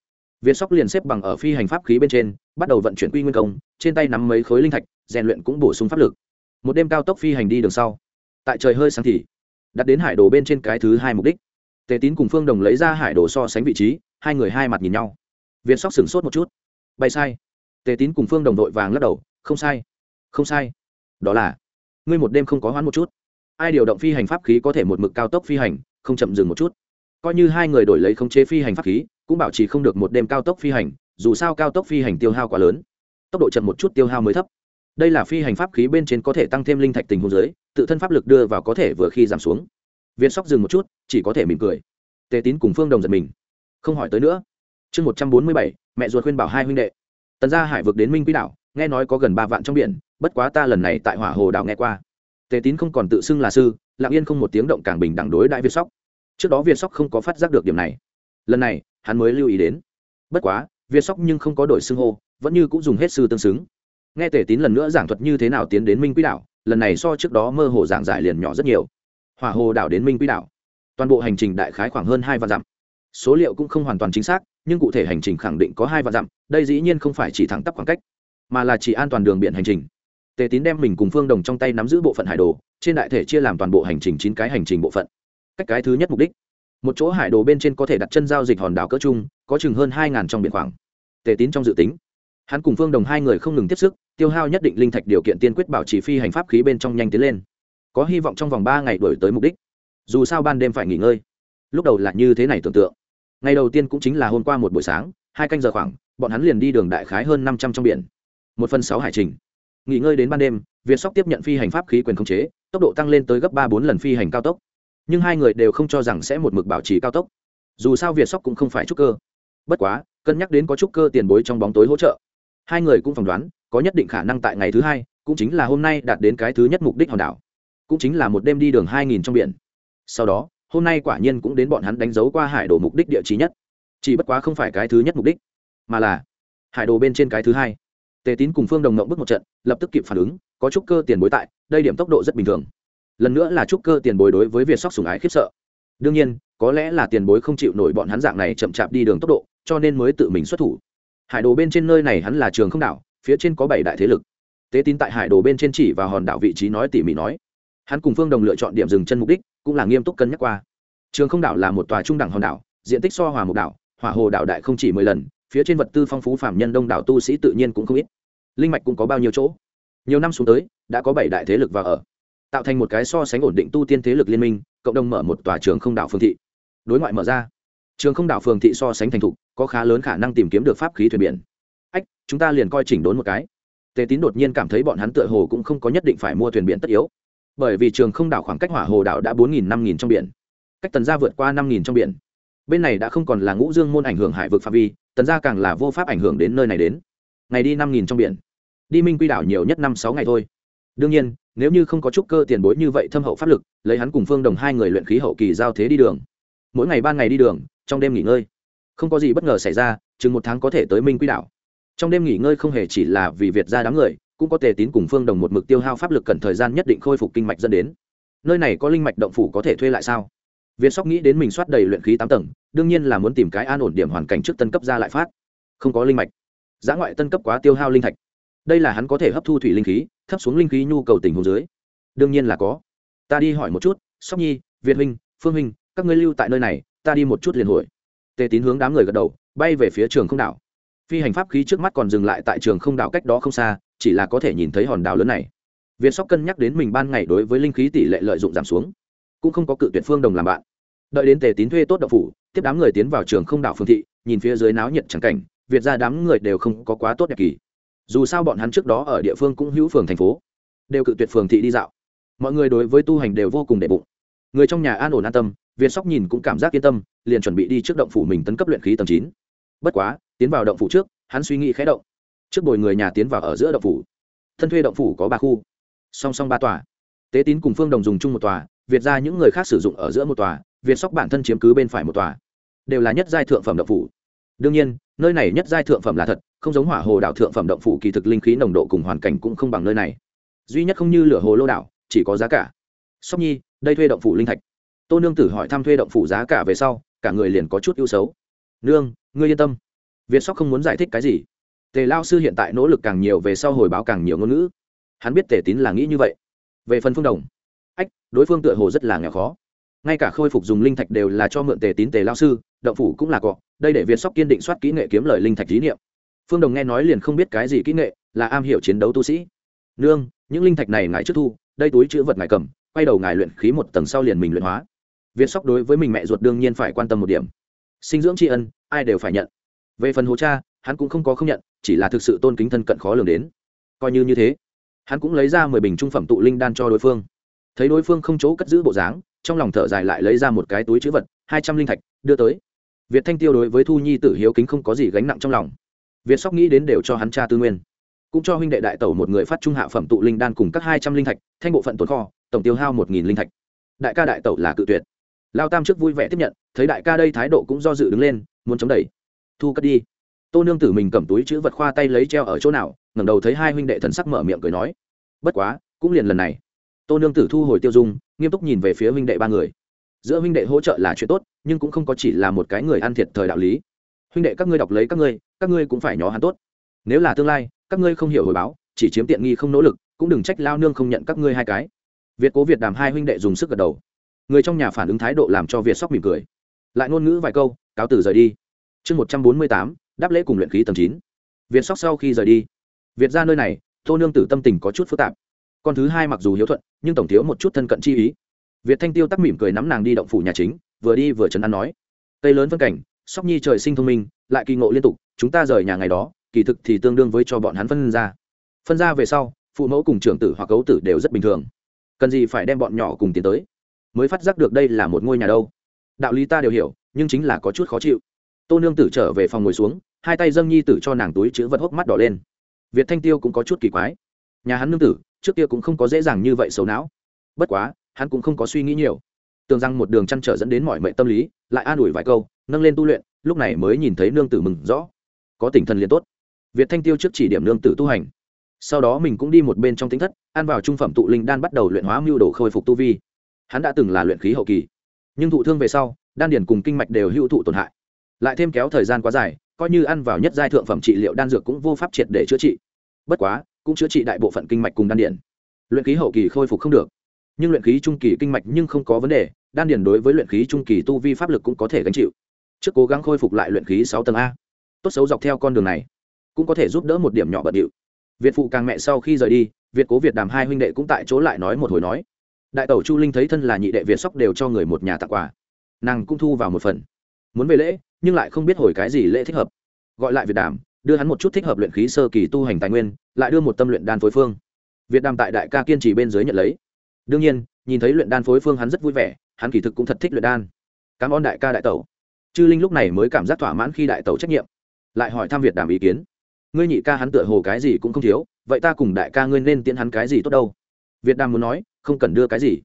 Viên sóc liền xếp bằng ở phi hành pháp khí bên trên, bắt đầu vận chuyển quy nguyên công, trên tay nắm mấy khối linh thạch, rèn luyện cũng bổ sung pháp lực. Một đêm cao tốc phi hành đi đường sau, tại trời hơi sáng thì, đặt đến hải đồ bên trên cái thứ hai mục đích. Tề tín cùng phương đồng lấy ra hải đồ so sánh vị trí, hai người hai mặt nhìn nhau. Viên sóc sửng sốt một chút. Bay sai. Tề tín cùng phương đồng đội vàng lắc đầu. Không sai. Không sai. Đó là, ngươi một đêm không có hoãn một chút. Ai điều động phi hành pháp khí có thể một mực cao tốc phi hành, không chậm dừng một chút? Coi như hai người đổi lấy khống chế phi hành pháp khí, cũng bảo trì không được một đêm cao tốc phi hành, dù sao cao tốc phi hành tiêu hao quá lớn. Tốc độ chậm một chút tiêu hao mới thấp. Đây là phi hành pháp khí bên trên có thể tăng thêm linh thạch tình hồ dưới, tự thân pháp lực đưa vào có thể vừa khi giảm xuống. Việt sóc dừng một chút, chỉ có thể mỉm cười. Tề tín cùng phương đồng giật mình. Không hỏi tới nữa. Chương một trăm bốn mươi bảy, mẹ ruột khuyên bảo hai huynh đệ. Tần gia hải vực đến minh quỹ đảo, nghe nói có gần ba vạn trong biển, bất quá ta lần này tại hỏa hồ đảo nghe qua. Tề tín không còn tự xưng là sư, lặng yên không một tiếng động càng bình đẳng đối đại việt sóc trước đó việt sóc không có phát giác được điểm này. Lần này, hắn mới lưu ý đến. Bất quá, việt sóc nhưng không có đổi xưng hô, vẫn như cũng dùng hết sư tương xứng. Nghe tề tín lần nữa giảng thuật như thế nào tiến đến minh quỹ đảo, lần này so trước đó mơ hồ giảng giải liền nhỏ rất nhiều. Hỏa hồ đảo đến minh quỹ đảo. Toàn bộ hành trình đại khái khoảng hơn hai vạn dặm. Số liệu cũng không hoàn toàn chính xác, nhưng cụ thể hành trình khẳng định có hai vạn dặm, đây dĩ nhiên không phải chỉ thẳng tắp khoảng cách, mà là chỉ an toàn đường biển hành trình. Tề tín đem mình cùng phương đồng trong tay nắm giữ bộ phận hải đồ, trên đại thể chia làm toàn bộ hành trình chín cái hành trình bộ phận cách cái thứ nhất mục đích. Một chỗ hải đồ bên trên có thể đặt chân giao dịch hòn đảo cỡ chung có chừng hơn hai ngàn trong biển khoảng. Tề tín trong dự tính, hắn cùng phương đồng hai người không ngừng tiếp sức, tiêu hao nhất định linh thạch điều kiện tiên quyết bảo trì phi hành pháp khí bên trong nhanh tiến lên. Có hy vọng trong vòng ba ngày đổi tới mục đích. Dù sao ban đêm phải nghỉ ngơi. Lúc đầu là như thế này tưởng tượng. Ngày đầu tiên cũng chính là hôm qua một buổi sáng, hai canh giờ khoảng, bọn hắn liền đi đường đại khái hơn năm trăm trong biển. Một phần sáu hải trình. Nghỉ ngơi đến ban đêm việt sóc tiếp nhận phi hành pháp khí quyền khống chế, tốc độ tăng lên tới gấp ba bốn lần phi hành cao tốc nhưng hai người đều không cho rằng sẽ một mực bảo trì cao tốc. Dù sao việt sóc cũng không phải trúc cơ. Bất quá, cân nhắc đến có trúc cơ tiền bối trong bóng tối hỗ trợ, hai người cũng phỏng đoán, có nhất định khả năng tại ngày thứ hai, cũng chính là hôm nay đạt đến cái thứ nhất mục đích hòn đảo, cũng chính là một đêm đi đường hai nghìn trong biển. Sau đó, hôm nay quả nhiên cũng đến bọn hắn đánh dấu qua hải đồ mục đích địa trí nhất. Chỉ bất quá không phải cái thứ nhất mục đích, mà là hải đồ bên trên cái thứ hai. Tề tín cùng phương đồng ngộng bước một trận, lập tức kịp phản ứng, có trúc cơ tiền bối tại, đây điểm tốc độ rất bình thường lần nữa là trúc cơ tiền bối đối với việc sóc sùng ái khiếp sợ. Đương nhiên, có lẽ là tiền bối không chịu nổi bọn hắn dạng này chậm chạp đi đường tốc độ, cho nên mới tự mình xuất thủ. Hải đồ bên trên nơi này hắn là trường không đảo, phía trên có bảy đại thế lực. Tế tín tại hải đồ bên trên chỉ và hòn đảo vị trí nói tỉ mỉ nói. Hắn cùng phương đồng lựa chọn điểm dừng chân mục đích, cũng là nghiêm túc cân nhắc qua. Trường không đảo là một tòa trung đẳng hòn đảo, diện tích so hòa một đảo, hỏa hồ đảo đại không chỉ mười lần, phía trên vật tư phong phú phạm nhân đông đảo tu sĩ tự nhiên cũng không ít. Linh mạch cũng có bao nhiêu chỗ. Nhiều năm xuống tới, đã có bảy đại thế lực và ở tạo thành một cái so sánh ổn định tu tiên thế lực liên minh, cộng đồng mở một tòa trường không đảo phương thị. Đối ngoại mở ra. Trường không đảo phường thị so sánh thành thục, có khá lớn khả năng tìm kiếm được pháp khí thuyền biển. Ách, chúng ta liền coi chỉnh đốn một cái. Tề tín đột nhiên cảm thấy bọn hắn tựa hồ cũng không có nhất định phải mua thuyền biển tất yếu. Bởi vì trường không đảo khoảng cách hỏa hồ đảo đã bốn nghìn, năm nghìn trong biển. Cách tần gia vượt qua năm nghìn trong biển. Bên này đã không còn là ngũ dương môn ảnh hưởng hải vực phạm vi, tần gia càng là vô pháp ảnh hưởng đến nơi này đến. Ngày đi năm nghìn trong biển. Đi minh quy đảo nhiều nhất năm sáu ngày thôi. Đương nhiên nếu như không có chút cơ tiền bối như vậy thâm hậu pháp lực, lấy hắn cùng phương đồng hai người luyện khí hậu kỳ giao thế đi đường. Mỗi ngày ban ngày đi đường, trong đêm nghỉ ngơi. Không có gì bất ngờ xảy ra, chừng một tháng có thể tới minh quy đảo. Trong đêm nghỉ ngơi không hề chỉ là vì việt ra đám người, cũng có thể tín cùng phương đồng một mực tiêu hao pháp lực cần thời gian nhất định khôi phục kinh mạch dẫn đến. Nơi này có linh mạch động phủ có thể thuê lại sao? Việt sóc nghĩ đến mình soát đầy luyện khí tám tầng, đương nhiên là muốn tìm cái an ổn điểm hoàn cảnh trước tân cấp ra lại phát. Không có linh mạch. Giá ngoại tân cấp quá tiêu hao linh thạch. Đây là hắn có thể hấp thu thủy linh khí thấp xuống linh khí nhu cầu tình huống dưới. Đương nhiên là có. Ta đi hỏi một chút, sóc nhi, việt huynh, phương huynh, các ngươi lưu tại nơi này, ta đi một chút liền hồi. Tề tín hướng đám người gật đầu, bay về phía trường không đảo. Phi hành pháp khí trước mắt còn dừng lại tại trường không đảo cách đó không xa, chỉ là có thể nhìn thấy hòn đảo lớn này. Việt sóc cân nhắc đến mình ban ngày đối với linh khí tỷ lệ lợi dụng giảm xuống. Cũng không có cự tuyệt phương đồng làm bạn. Đợi đến tề tín thuê tốt đậu phủ, tiếp đám người tiến vào trường không đảo phương thị, nhìn phía dưới náo nhiệt trắng cảnh, việt ra đám người đều không có quá tốt đẹp kỳ dù sao bọn hắn trước đó ở địa phương cũng hữu phường thành phố, đều cự tuyệt phường thị đi dạo. Mọi người đối với tu hành đều vô cùng đệ bụng. Người trong nhà an ổn an tâm, việt sóc nhìn cũng cảm giác yên tâm, liền chuẩn bị đi trước động phủ mình tấn cấp luyện khí tầng chín. Bất quá, tiến vào động phủ trước, hắn suy nghĩ khé động. Trước bồi người nhà tiến vào ở giữa động phủ. Thân thuê động phủ có ba khu. Song song ba tòa. Tế tín cùng phương đồng dùng chung một tòa, việt ra những người khác sử dụng ở giữa một tòa, việt sóc bản thân chiếm cứ bên phải một tòa. Đều là nhất giai thượng phẩm động phủ đương nhiên, nơi này nhất giai thượng phẩm là thật, không giống hỏa hồ đảo thượng phẩm động phủ kỳ thực linh khí nồng độ cùng hoàn cảnh cũng không bằng nơi này. Duy nhất không như lửa hồ lô đảo, chỉ có giá cả. Sóc nhi, đây thuê động phủ linh thạch. Tô nương tử hỏi thăm thuê động phủ giá cả về sau, cả người liền có chút ưu xấu nương, ngươi yên tâm. Việt sóc không muốn giải thích cái gì. Tề lao sư hiện tại nỗ lực càng nhiều về sau hồi báo càng nhiều ngôn ngữ. Hắn biết tề tín là nghĩ như vậy. Về phần phương đồng. Ách, đối phương tựa hồ rất là nghèo khó. Ngay cả khôi phục dùng linh thạch đều là cho mượn tề tín, tề lao sư động phủ cũng là cọ, đây để việt sóc kiên định soát kỹ nghệ kiếm lời linh thạch thí niệm phương đồng nghe nói liền không biết cái gì kỹ nghệ, là am hiểu chiến đấu tu sĩ. Nương, những linh thạch này ngài trước thu, đây túi chữ vật ngài cầm, quay đầu ngài luyện khí một tầng sau liền mình luyện hóa. Việt sóc đối với mình mẹ ruột đương nhiên phải quan tâm một điểm. Sinh dưỡng tri ân, ai đều phải nhận. Về phần hố cha, hắn cũng không có không nhận, chỉ là thực sự tôn kính thân cận khó lường đến. Coi như như thế, hắn cũng lấy ra mười bình trung phẩm tụ linh đan cho đối phương. Thấy đối phương không chỗ cất giữ bộ dáng, trong lòng thở dài lại lấy ra một cái túi chữ vật, hai trăm linh thạch, đưa tới việt thanh tiêu đối với thu nhi tử hiếu kính không có gì gánh nặng trong lòng. Việt sóc nghĩ đến đều cho hắn cha tư nguyên. Cũng cho huynh đệ đại tẩu một người phát trung hạ phẩm tụ linh đan cùng các hai trăm linh thạch, thanh bộ phận tồn kho, tổng tiêu hao một nghìn linh thạch. Đại ca đại tẩu là cự tuyệt. Lao tam trước vui vẻ tiếp nhận, thấy đại ca đây thái độ cũng do dự đứng lên, muốn chống đẩy. Thu cất đi. Tô nương tử mình cầm túi chữ vật khoa tay lấy treo ở chỗ nào, ngẩng đầu thấy hai huynh đệ thần sắc mở miệng cười nói. Bất quá, cũng liền lần này. Tô nương tử thu hồi tiêu dung, nghiêm túc nhìn về phía huynh đệ ba người giữa huynh đệ hỗ trợ là chuyện tốt, nhưng cũng không có chỉ là một cái người ăn thiệt thời đạo lý. Huynh đệ các ngươi đọc lấy các ngươi các ngươi cũng phải nhó hắn tốt. Nếu là tương lai, các ngươi không hiểu hồi báo, chỉ chiếm tiện nghi không nỗ lực, cũng đừng trách lao nương không nhận các ngươi hai cái. Việt cố việt đàm hai huynh đệ dùng sức gật đầu. Người trong nhà phản ứng thái độ làm cho việt sóc mỉm cười. Lại ngôn ngữ vài câu, cáo từ rời đi. Chương một trăm bốn mươi tám, đáp lễ cùng luyện khí tầng chín. Việt sóc sau khi rời đi. Việt ra nơi này, tô nương tử tâm tình có chút phức tạp. Con thứ hai mặc dù hiếu thuận, nhưng tổng thiếu một chút thân cận chi ý việt thanh tiêu tắc mỉm cười nắm nàng đi động phủ nhà chính, vừa đi vừa trấn an nói. Cây lớn phân cảnh, sóc nhi trời sinh thông minh, lại kỳ ngộ liên tục, chúng ta rời nhà ngày đó, kỳ thực thì tương đương với cho bọn hắn phân ra. Phân ra về sau, phụ mẫu cùng trưởng tử hoặc cấu tử đều rất bình thường. Cần gì phải đem bọn nhỏ cùng tiến tới? Mới phát giác được đây là một ngôi nhà đâu. Đạo lý ta đều hiểu, nhưng chính là có chút khó chịu. Tô nương tử trở về phòng ngồi xuống, hai tay dâng nhi tử cho nàng túi chữ vật hốc mắt đỏ lên. Việt thanh tiêu cũng có chút kỳ quái. Nhà hắn nương tử, trước kia cũng không có dễ dàng như vậy xấu não. Bất quá hắn cũng không có suy nghĩ nhiều. Tưởng rằng một đường chăn trở dẫn đến mọi mệnh tâm lý, lại an ủi vài câu, nâng lên tu luyện, lúc này mới nhìn thấy nương tử mừng rõ. Có tỉnh thần liền tốt. Việt thanh tiêu trước chỉ điểm nương tử tu hành. Sau đó mình cũng đi một bên trong tính thất, ăn vào trung phẩm tụ linh đan bắt đầu luyện hóa mưu đồ khôi phục tu vi. Hắn đã từng là luyện khí hậu kỳ. Nhưng thụ thương về sau, đan điển cùng kinh mạch đều hữu thụ tổn hại. Lại thêm kéo thời gian quá dài, coi như ăn vào nhất giai thượng phẩm trị liệu đan dược cũng vô pháp triệt để chữa trị. Bất quá, cũng chữa trị đại bộ phận kinh mạch cùng đan điển luyện khí hậu kỳ khôi phục không được nhưng luyện khí trung kỳ kinh mạch nhưng không có vấn đề, đan điền đối với luyện khí trung kỳ tu vi pháp lực cũng có thể gánh chịu. Trước cố gắng khôi phục lại luyện khí sáu tầng a. Tốt xấu dọc theo con đường này, cũng có thể giúp đỡ một điểm nhỏ bận điệu. Việt phụ càng mẹ sau khi rời đi, việt cố việt đàm hai huynh đệ cũng tại chỗ lại nói một hồi nói. Đại tẩu chu linh thấy thân là nhị đệ việt sóc đều cho người một nhà tặng quà. Nàng cũng thu vào một phần. Muốn về lễ, nhưng lại không biết hồi cái gì lễ thích hợp. Gọi lại việt đàm, đưa hắn một chút thích hợp luyện khí sơ kỳ tu hành tài nguyên, lại đưa một tâm luyện đan phối phương. Việt đàm tại đại ca kiên trì bên dưới nhận lấy đương nhiên, nhìn thấy luyện đan phối phương hắn rất vui vẻ, hắn kỳ thực cũng thật thích luyện đan. Cảm ơn đại ca đại tẩu. Chư linh lúc này mới cảm giác thỏa mãn khi đại tẩu trách nhiệm. Lại hỏi thăm việt đàm ý kiến. Ngươi nhị ca hắn tựa hồ cái gì cũng không thiếu, vậy ta cùng đại ca ngươi nên tiễn hắn cái gì tốt đâu? Việt đàm muốn nói, không cần đưa cái gì.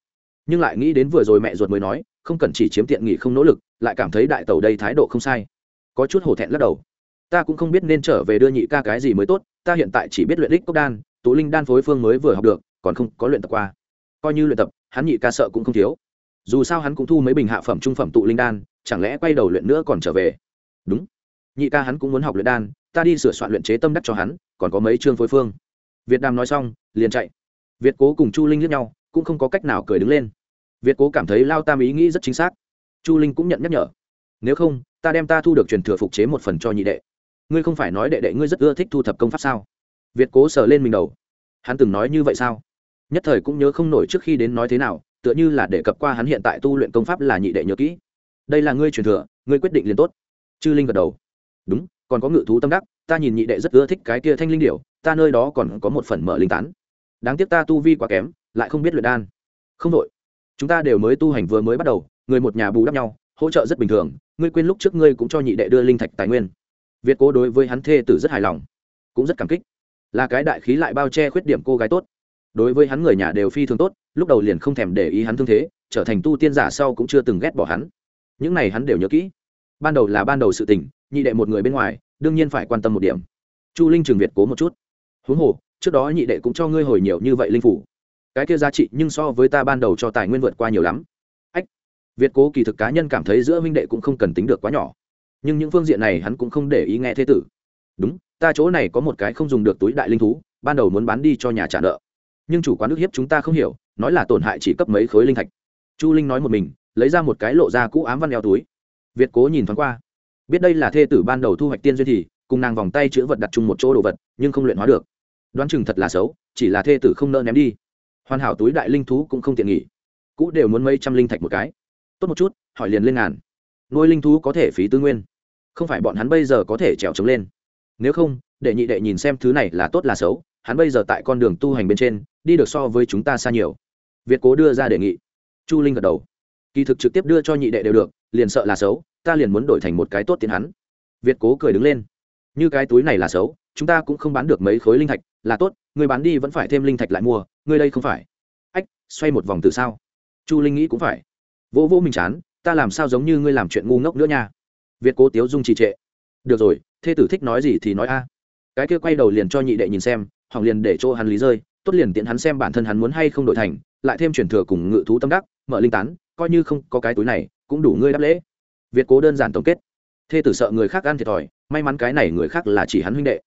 Nhưng lại nghĩ đến vừa rồi mẹ ruột mới nói, không cần chỉ chiếm tiện nghỉ không nỗ lực, lại cảm thấy đại tẩu đây thái độ không sai. Có chút hổ thẹn lắc đầu. Ta cũng không biết nên trở về đưa nhị ca cái gì mới tốt, ta hiện tại chỉ biết luyện đích cốc đan tú linh đan phối phương mới vừa học được, còn không có luyện tập qua coi như luyện tập, hắn nhị ca sợ cũng không thiếu. Dù sao hắn cũng thu mấy bình hạ phẩm, trung phẩm tụ linh đan, chẳng lẽ quay đầu luyện nữa còn trở về? Đúng. Nhị ca hắn cũng muốn học luyện đan, ta đi sửa soạn luyện chế tâm đắc cho hắn, còn có mấy chương phối phương. Việt đàm nói xong, liền chạy. Việt cố cùng chu linh lướt nhau, cũng không có cách nào cười đứng lên. Việt cố cảm thấy lao tam ý nghĩ rất chính xác. Chu linh cũng nhận nhắc nhở. Nếu không, ta đem ta thu được truyền thừa phục chế một phần cho nhị đệ. Ngươi không phải nói đệ đệ ngươi rất ưa thích thu thập công pháp sao? Việt cố sờ lên mình đầu. Hắn từng nói như vậy sao? Nhất thời cũng nhớ không nổi trước khi đến nói thế nào, tựa như là để cập qua hắn hiện tại tu luyện công pháp là nhị đệ nhớ kỹ. Đây là ngươi truyền thừa, ngươi quyết định liền tốt. Chư linh gật đầu. Đúng, còn có ngự thú tâm đắc, ta nhìn nhị đệ rất ưa thích cái kia thanh linh điểu, ta nơi đó còn có một phần mở linh tán. Đáng tiếc ta tu vi quá kém, lại không biết luyện đan. Không đội chúng ta đều mới tu hành vừa mới bắt đầu, người một nhà bù đắp nhau, hỗ trợ rất bình thường, ngươi quên lúc trước ngươi cũng cho nhị đệ đưa linh thạch tài nguyên. Việt cố đối với hắn thê tử rất hài lòng, cũng rất cảm kích. Là cái đại khí lại bao che khuyết điểm cô gái tốt đối với hắn người nhà đều phi thường tốt, lúc đầu liền không thèm để ý hắn thương thế, trở thành tu tiên giả sau cũng chưa từng ghét bỏ hắn. Những này hắn đều nhớ kỹ. Ban đầu là ban đầu sự tình, nhị đệ một người bên ngoài, đương nhiên phải quan tâm một điểm. Chu linh trường việt cố một chút. Huống hồ, trước đó nhị đệ cũng cho ngươi hồi nhiều như vậy linh phủ. Cái kia giá trị nhưng so với ta ban đầu cho tài nguyên vượt qua nhiều lắm. Ách. Việt cố kỳ thực cá nhân cảm thấy giữa minh đệ cũng không cần tính được quá nhỏ. Nhưng những phương diện này hắn cũng không để ý nghe thế tử. Đúng, ta chỗ này có một cái không dùng được túi đại linh thú, ban đầu muốn bán đi cho nhà trả nợ nhưng chủ quán ức hiếp chúng ta không hiểu, nói là tổn hại chỉ cấp mấy khối linh thạch. Chu linh nói một mình, lấy ra một cái lộ ra cũ ám văn eo túi. Việt cố nhìn thoáng qua. Biết đây là thê tử ban đầu thu hoạch tiên duyên thì, cùng nàng vòng tay chữ vật đặt chung một chỗ đồ vật, nhưng không luyện hóa được. Đoán chừng thật là xấu, chỉ là thê tử không nỡ ném đi. Hoàn hảo túi đại linh thú cũng không tiện nghỉ. Cũ đều muốn mấy trăm linh thạch một cái. Tốt một chút, hỏi liền lên ngàn. Nuôi linh thú có thể phí tư nguyên. Không phải bọn hắn bây giờ có thể trèo trống lên. Nếu không, để nhị đệ nhìn xem thứ này là tốt là xấu hắn bây giờ tại con đường tu hành bên trên, đi được so với chúng ta xa nhiều. Việt cố đưa ra đề nghị. Chu linh gật đầu. Kỳ thực trực tiếp đưa cho nhị đệ đều được, liền sợ là xấu, ta liền muốn đổi thành một cái tốt tiến hắn. Việt cố cười đứng lên. Như cái túi này là xấu, chúng ta cũng không bán được mấy khối linh thạch, là tốt, người bán đi vẫn phải thêm linh thạch lại mua, người đây không phải. Ách, xoay một vòng từ sao chu linh nghĩ cũng phải. Vỗ vỗ mình chán, ta làm sao giống như ngươi làm chuyện ngu ngốc nữa nha. Việt cố tiếu dung trì trệ. Được rồi, thê tử thích nói gì thì nói a. Cái kia quay đầu liền cho nhị đệ nhìn xem hỏng liền để chỗ hắn lý rơi, tốt liền tiện hắn xem bản thân hắn muốn hay không đổi thành, lại thêm truyền thừa cùng ngự thú tâm đắc, mở linh tán, coi như không có cái túi này, cũng đủ ngươi đáp lễ. Việt cố đơn giản tổng kết. Thê tử sợ người khác ăn thiệt thòi, may mắn cái này người khác là chỉ hắn huynh đệ.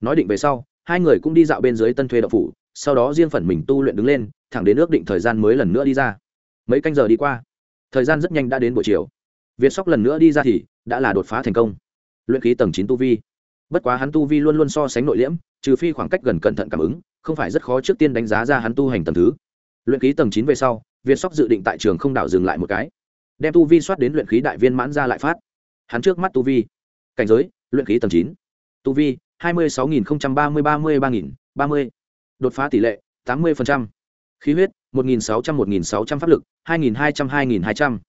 Nói định về sau, hai người cũng đi dạo bên dưới tân thuê đậu phủ, sau đó riêng phần mình tu luyện đứng lên, thẳng đến ước định thời gian mới lần nữa đi ra. Mấy canh giờ đi qua, thời gian rất nhanh đã đến buổi chiều. Việt sóc lần nữa đi ra thì đã là đột phá thành công. Luyện khí tầng chín tu vi. Bất quá hắn tu vi luôn luôn so sánh nội liễm trừ phi khoảng cách gần cẩn thận cảm ứng, không phải rất khó trước tiên đánh giá ra hắn tu hành tầng thứ. Luyện khí tầng chín về sau việt sóc dự định tại trường không đảo dừng lại một cái. Đem tu vi soát đến luyện khí đại viên mãn ra lại phát. Hắn trước mắt tu vi. Cảnh giới, luyện khí tầng chín. Tu vi, hai mươi sáu nghìn ba mươi ba mươi ba nghìn ba mươi. Đột phá tỷ lệ, tám mươi khí huyết, một nghìn sáu trăm, một nghìn sáu trăm pháp lực, hai nghìn hai trăm, hai nghìn hai trăm.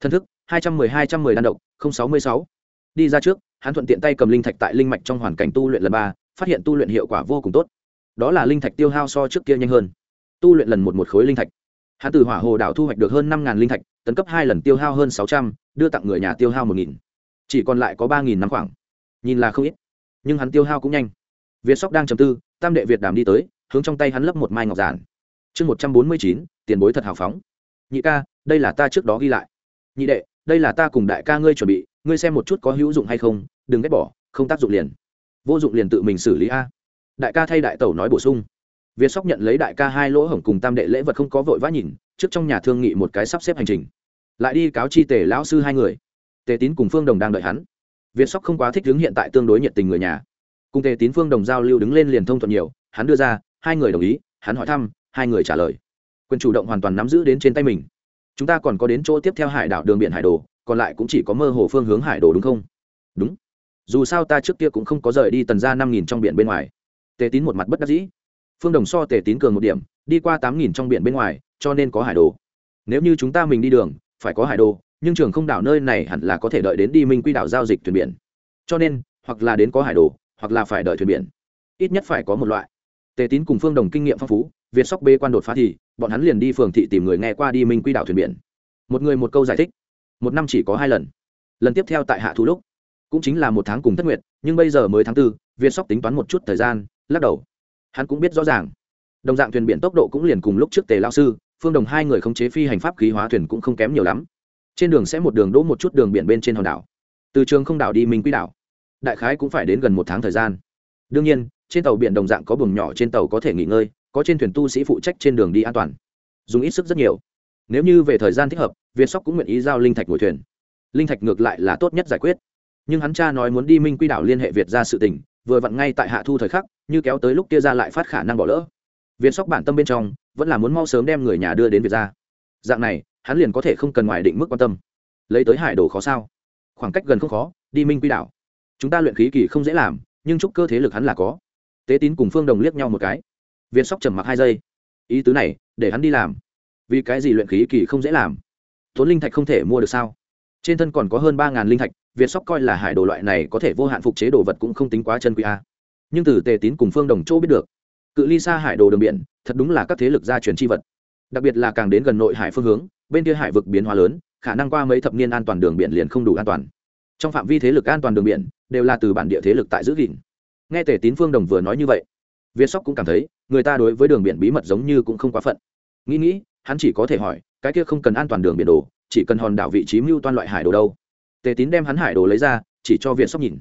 Thân thức, hai trăm mười hai trăm mười đan độc sáu mươi sáu. Đi ra trước, hắn thuận tiện tay cầm linh thạch tại linh mạch trong hoàn cảnh tu luyện lần ba phát hiện tu luyện hiệu quả vô cùng tốt. Đó là linh thạch tiêu hao so trước kia nhanh hơn. Tu luyện lần một một khối linh thạch. Hắn từ hỏa hồ đảo thu hoạch được hơn năm linh thạch, tấn cấp hai lần tiêu hao hơn sáu trăm, đưa tặng người nhà tiêu hao một nghìn. Chỉ còn lại có ba nghìn năm khoảng. Nhìn là không ít, nhưng hắn tiêu hao cũng nhanh. Việt sóc đang trầm tư, tam đệ việt đàm đi tới, hướng trong tay hắn lấp một mai ngọc giản. Chương một trăm bốn mươi chín, tiền bối thật hào phóng. Nhị ca, đây là ta trước đó ghi lại. Nhị đệ, đây là ta cùng đại ca ngươi chuẩn bị, ngươi xem một chút có hữu dụng hay không, đừng ghét bỏ, không tác dụng liền vô dụng liền tự mình xử lý a. Đại ca thay đại tẩu nói bổ sung. Việt sóc nhận lấy đại ca hai lỗ hổng cùng tam đệ lễ vật không có vội vã nhìn, trước trong nhà thương nghị một cái sắp xếp hành trình. Lại đi cáo chi tề lão sư hai người. Tề tín cùng phương đồng đang đợi hắn. Việt sóc không quá thích đứng hiện tại tương đối nhiệt tình người nhà. Cùng tề tín, phương đồng giao lưu đứng lên liền thông thuận nhiều, hắn đưa ra, hai người đồng ý, hắn hỏi thăm, hai người trả lời. Quyền chủ động hoàn toàn nắm giữ đến trên tay mình. Chúng ta còn có đến chỗ tiếp theo hải đảo đường biển hải đồ, còn lại cũng chỉ có mơ hồ phương hướng hải đồ đúng không? Đúng dù sao ta trước kia cũng không có rời đi tần ra năm nghìn trong biển bên ngoài. Tề tín một mặt bất đắc dĩ. Phương đồng so tề tín cường một điểm, đi qua tám nghìn trong biển bên ngoài, cho nên có hải đồ. Nếu như chúng ta mình đi đường, phải có hải đồ, nhưng trường không đảo nơi này hẳn là có thể đợi đến đi minh quy đảo giao dịch thuyền biển. Cho nên, hoặc là đến có hải đồ, hoặc là phải đợi thuyền biển. Ít nhất phải có một loại. Tề tín cùng phương đồng kinh nghiệm phong phú, việt sóc bê quan đột phá thì, bọn hắn liền đi phường thị tìm người nghe qua đi minh quy đảo thuyền biển. Một người một câu giải thích. Một năm chỉ có hai lần. Lần tiếp theo tại hạ thu lúc cũng chính là một tháng cùng thất nguyệt, nhưng bây giờ mới tháng tư viên sóc tính toán một chút thời gian, lắc đầu. Hắn cũng biết rõ ràng. Đồng dạng thuyền biển tốc độ cũng liền cùng lúc trước tề lao sư, phương đồng hai người khống chế phi hành pháp khí hóa thuyền cũng không kém nhiều lắm. Trên đường sẽ một đường đỗ một chút đường biển bên trên hòn đảo. Từ trường không đảo đi minh quy đảo. Đại khái cũng phải đến gần một tháng thời gian. Đương nhiên, trên tàu biển đồng dạng có buồng nhỏ trên tàu có thể nghỉ ngơi, có trên thuyền tu sĩ phụ trách trên đường đi an toàn. Dùng ít sức rất nhiều. Nếu như về thời gian thích hợp viên sóc cũng nguyện ý giao linh thạch ngồi thuyền. Linh thạch ngược lại là tốt nhất giải quyết nhưng hắn cha nói muốn đi minh quy đảo liên hệ việt ra sự tình, vừa vặn ngay tại hạ thu thời khắc, như kéo tới lúc kia ra lại phát khả năng bỏ lỡ. Việt sóc bản tâm bên trong, vẫn là muốn mau sớm đem người nhà đưa đến việt ra. Dạng này, hắn liền có thể không cần ngoài định mức quan tâm. Lấy tới hải đồ khó sao? Khoảng cách gần không khó, đi minh quy đảo. Chúng ta luyện khí kỳ không dễ làm, nhưng chúc cơ thế lực hắn là có. Tế tín cùng phương đồng liếc nhau một cái. Việt sóc trầm mặc hai giây. Ý tứ này, để hắn đi làm. Vì cái gì luyện khí kỳ không dễ làm? Tốn linh thạch không thể mua được sao? Trên thân còn có hơn ba ngàn linh thạch việt sóc coi là hải đồ loại này có thể vô hạn phục chế đồ vật cũng không tính quá chân quý a. Nhưng từ tề tín cùng phương đồng châu biết được, cự ly xa hải đồ đường biển, thật đúng là các thế lực gia truyền chi vật. Đặc biệt là càng đến gần nội hải phương hướng, bên kia hải vực biến hóa lớn, khả năng qua mấy thập niên an toàn đường biển liền không đủ an toàn. Trong phạm vi thế lực an toàn đường biển, đều là từ bản địa thế lực tại giữ gìn. Nghe tề tín phương đồng vừa nói như vậy, việt sóc cũng cảm thấy, người ta đối với đường biển bí mật giống như cũng không quá phận. Nghĩ nghĩ, hắn chỉ có thể hỏi, cái kia không cần an toàn đường biển đồ, chỉ cần hòn đảo vị trí mưu toan loại hải đồ đâu? Tề tín đem hắn hải đồ lấy ra, chỉ cho việt sóc nhìn.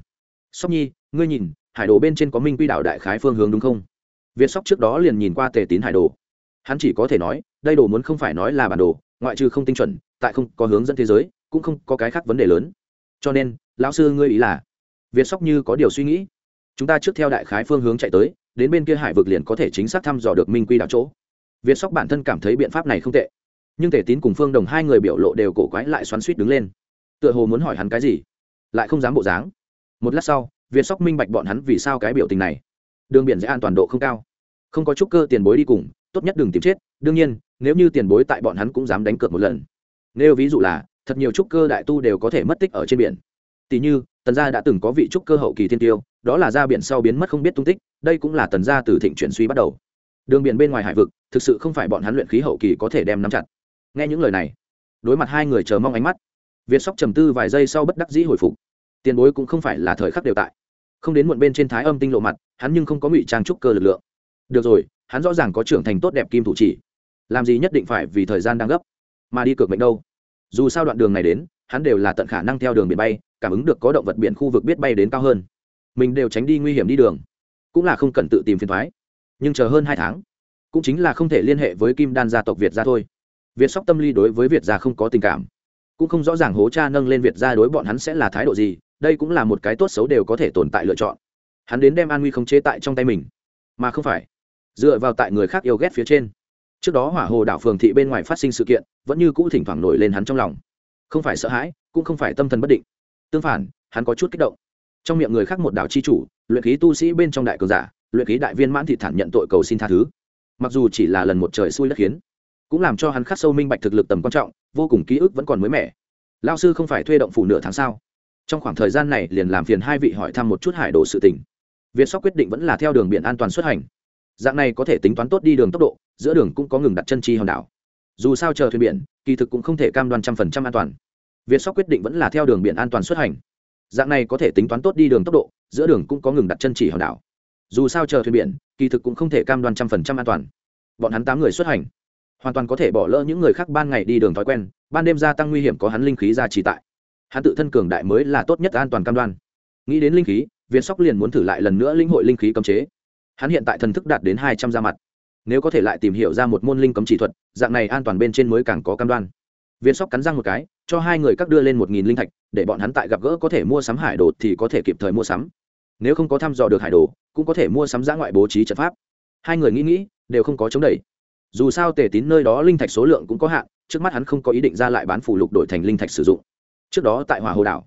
Sóc nhi, ngươi nhìn, hải đồ bên trên có minh quy đảo đại khái phương hướng đúng không? Việt sóc trước đó liền nhìn qua tề tín hải đồ. Hắn chỉ có thể nói, đây đồ muốn không phải nói là bản đồ, ngoại trừ không tinh chuẩn, tại không có hướng dẫn thế giới, cũng không có cái khác vấn đề lớn. Cho nên, lão sư ngươi ý là, việt sóc như có điều suy nghĩ. Chúng ta trước theo đại khái phương hướng chạy tới, đến bên kia hải vực liền có thể chính xác thăm dò được minh quy đảo chỗ. Việt sóc bản thân cảm thấy biện pháp này không tệ. Nhưng tề tín cùng phương đồng hai người biểu lộ đều cổ quái lại xoắn suýt đứng lên tựa hồ muốn hỏi hắn cái gì, lại không dám bộ dáng. Một lát sau, việt sóc minh bạch bọn hắn vì sao cái biểu tình này. Đường biển sẽ an toàn độ không cao. Không có chút cơ tiền bối đi cùng, tốt nhất đừng tìm chết. Đương nhiên, nếu như tiền bối tại bọn hắn cũng dám đánh cược một lần. Nếu ví dụ là, thật nhiều trúc cơ đại tu đều có thể mất tích ở trên biển. Tỷ như, tần gia đã từng có vị trúc cơ hậu kỳ thiên tiêu, đó là ra biển sau biến mất không biết tung tích, đây cũng là tần gia từ thịnh chuyển suy bắt đầu. Đường biển bên ngoài hải vực, thực sự không phải bọn hắn luyện khí hậu kỳ có thể đem nắm chặt. Nghe những lời này, đối mặt hai người chờ mong ánh mắt việt sóc trầm tư vài giây sau bất đắc dĩ hồi phục. Tiền bối cũng không phải là thời khắc đều tại. Không đến muộn bên trên thái âm tinh lộ mặt, hắn nhưng không có ngụy trang trúc cơ lực lượng. Được rồi, hắn rõ ràng có trưởng thành tốt đẹp kim thủ chỉ. Làm gì nhất định phải vì thời gian đang gấp, mà đi cược mệnh đâu. Dù sao đoạn đường này đến, hắn đều là tận khả năng theo đường biển bay, cảm ứng được có động vật biển khu vực biết bay đến cao hơn. Mình đều tránh đi nguy hiểm đi đường, cũng là không cần tự tìm phiền thoái nhưng chờ hơn hai tháng, cũng chính là không thể liên hệ với kim đan gia tộc việt gia thôi. Việt sóc tâm lý đối với việt gia không có tình cảm cũng không rõ ràng hố cha nâng lên việt gia đối bọn hắn sẽ là thái độ gì, đây cũng là một cái tốt xấu đều có thể tồn tại lựa chọn. Hắn đến đem an nguy không chế tại trong tay mình, mà không phải dựa vào tại người khác yêu ghét phía trên. Trước đó hỏa hồ đảo phường thị bên ngoài phát sinh sự kiện, vẫn như cũ thỉnh thoảng nổi lên hắn trong lòng. Không phải sợ hãi, cũng không phải tâm thần bất định. Tương phản, hắn có chút kích động. Trong miệng người khác một đảo chi chủ, luyện khí tu sĩ bên trong đại cường giả, luyện khí đại viên mãn thị thản nhận tội cầu xin tha thứ. Mặc dù chỉ là lần một trời xui đất khiến cũng làm cho hắn khắc sâu minh bạch thực lực tầm quan trọng, vô cùng ký ức vẫn còn mới mẻ. Lao sư không phải thuê động phủ nửa tháng sau trong khoảng thời gian này liền làm phiền hai vị hỏi thăm một chút hải đồ sự tình. Việt sóc quyết định vẫn là theo đường biển an toàn xuất hành. Dạng này có thể tính toán tốt đi đường tốc độ, giữa đường cũng có ngừng đặt chân chi hòn đảo. Dù sao chờ thuyền biển, kỳ thực cũng không thể cam đoan trăm phần trăm an toàn. Việt sóc quyết định vẫn là theo đường biển an toàn xuất hành. Dạng này có thể tính toán tốt đi đường tốc độ, giữa đường cũng có ngừng đặt chân chỉ hòn đảo. Dù sao chờ thuyền biển, kỳ thực cũng không thể cam đoan trăm phần trăm an toàn. Bọn hắn tám người xuất hành hoàn toàn có thể bỏ lỡ những người khác ban ngày đi đường thói quen, ban đêm gia tăng nguy hiểm có hắn linh khí ra trì tại. Hắn tự thân cường đại mới là tốt nhất an toàn cam đoan. Nghĩ đến linh khí Viên sóc liền muốn thử lại lần nữa linh hội linh khí cấm chế. Hắn hiện tại thần thức đạt đến hai trăm ra mặt. Nếu có thể lại tìm hiểu ra một môn linh cấm chỉ thuật, dạng này an toàn bên trên mới càng có cam đoan. Viên sóc cắn răng một cái, cho hai người các đưa lên một nghìn linh thạch, để bọn hắn tại gặp gỡ có thể mua sắm hải đồ thì có thể kịp thời mua sắm. Nếu không có thăm dò được hải đồ, cũng có thể mua sắm giã ngoại bố trí trận pháp. Hai người nghĩ nghĩ, đều không có chống đẩy dù sao tề tín nơi đó linh thạch số lượng cũng có hạn, trước mắt hắn không có ý định ra lại bán phủ lục đổi thành linh thạch sử dụng. Trước đó tại hỏa hồ đảo,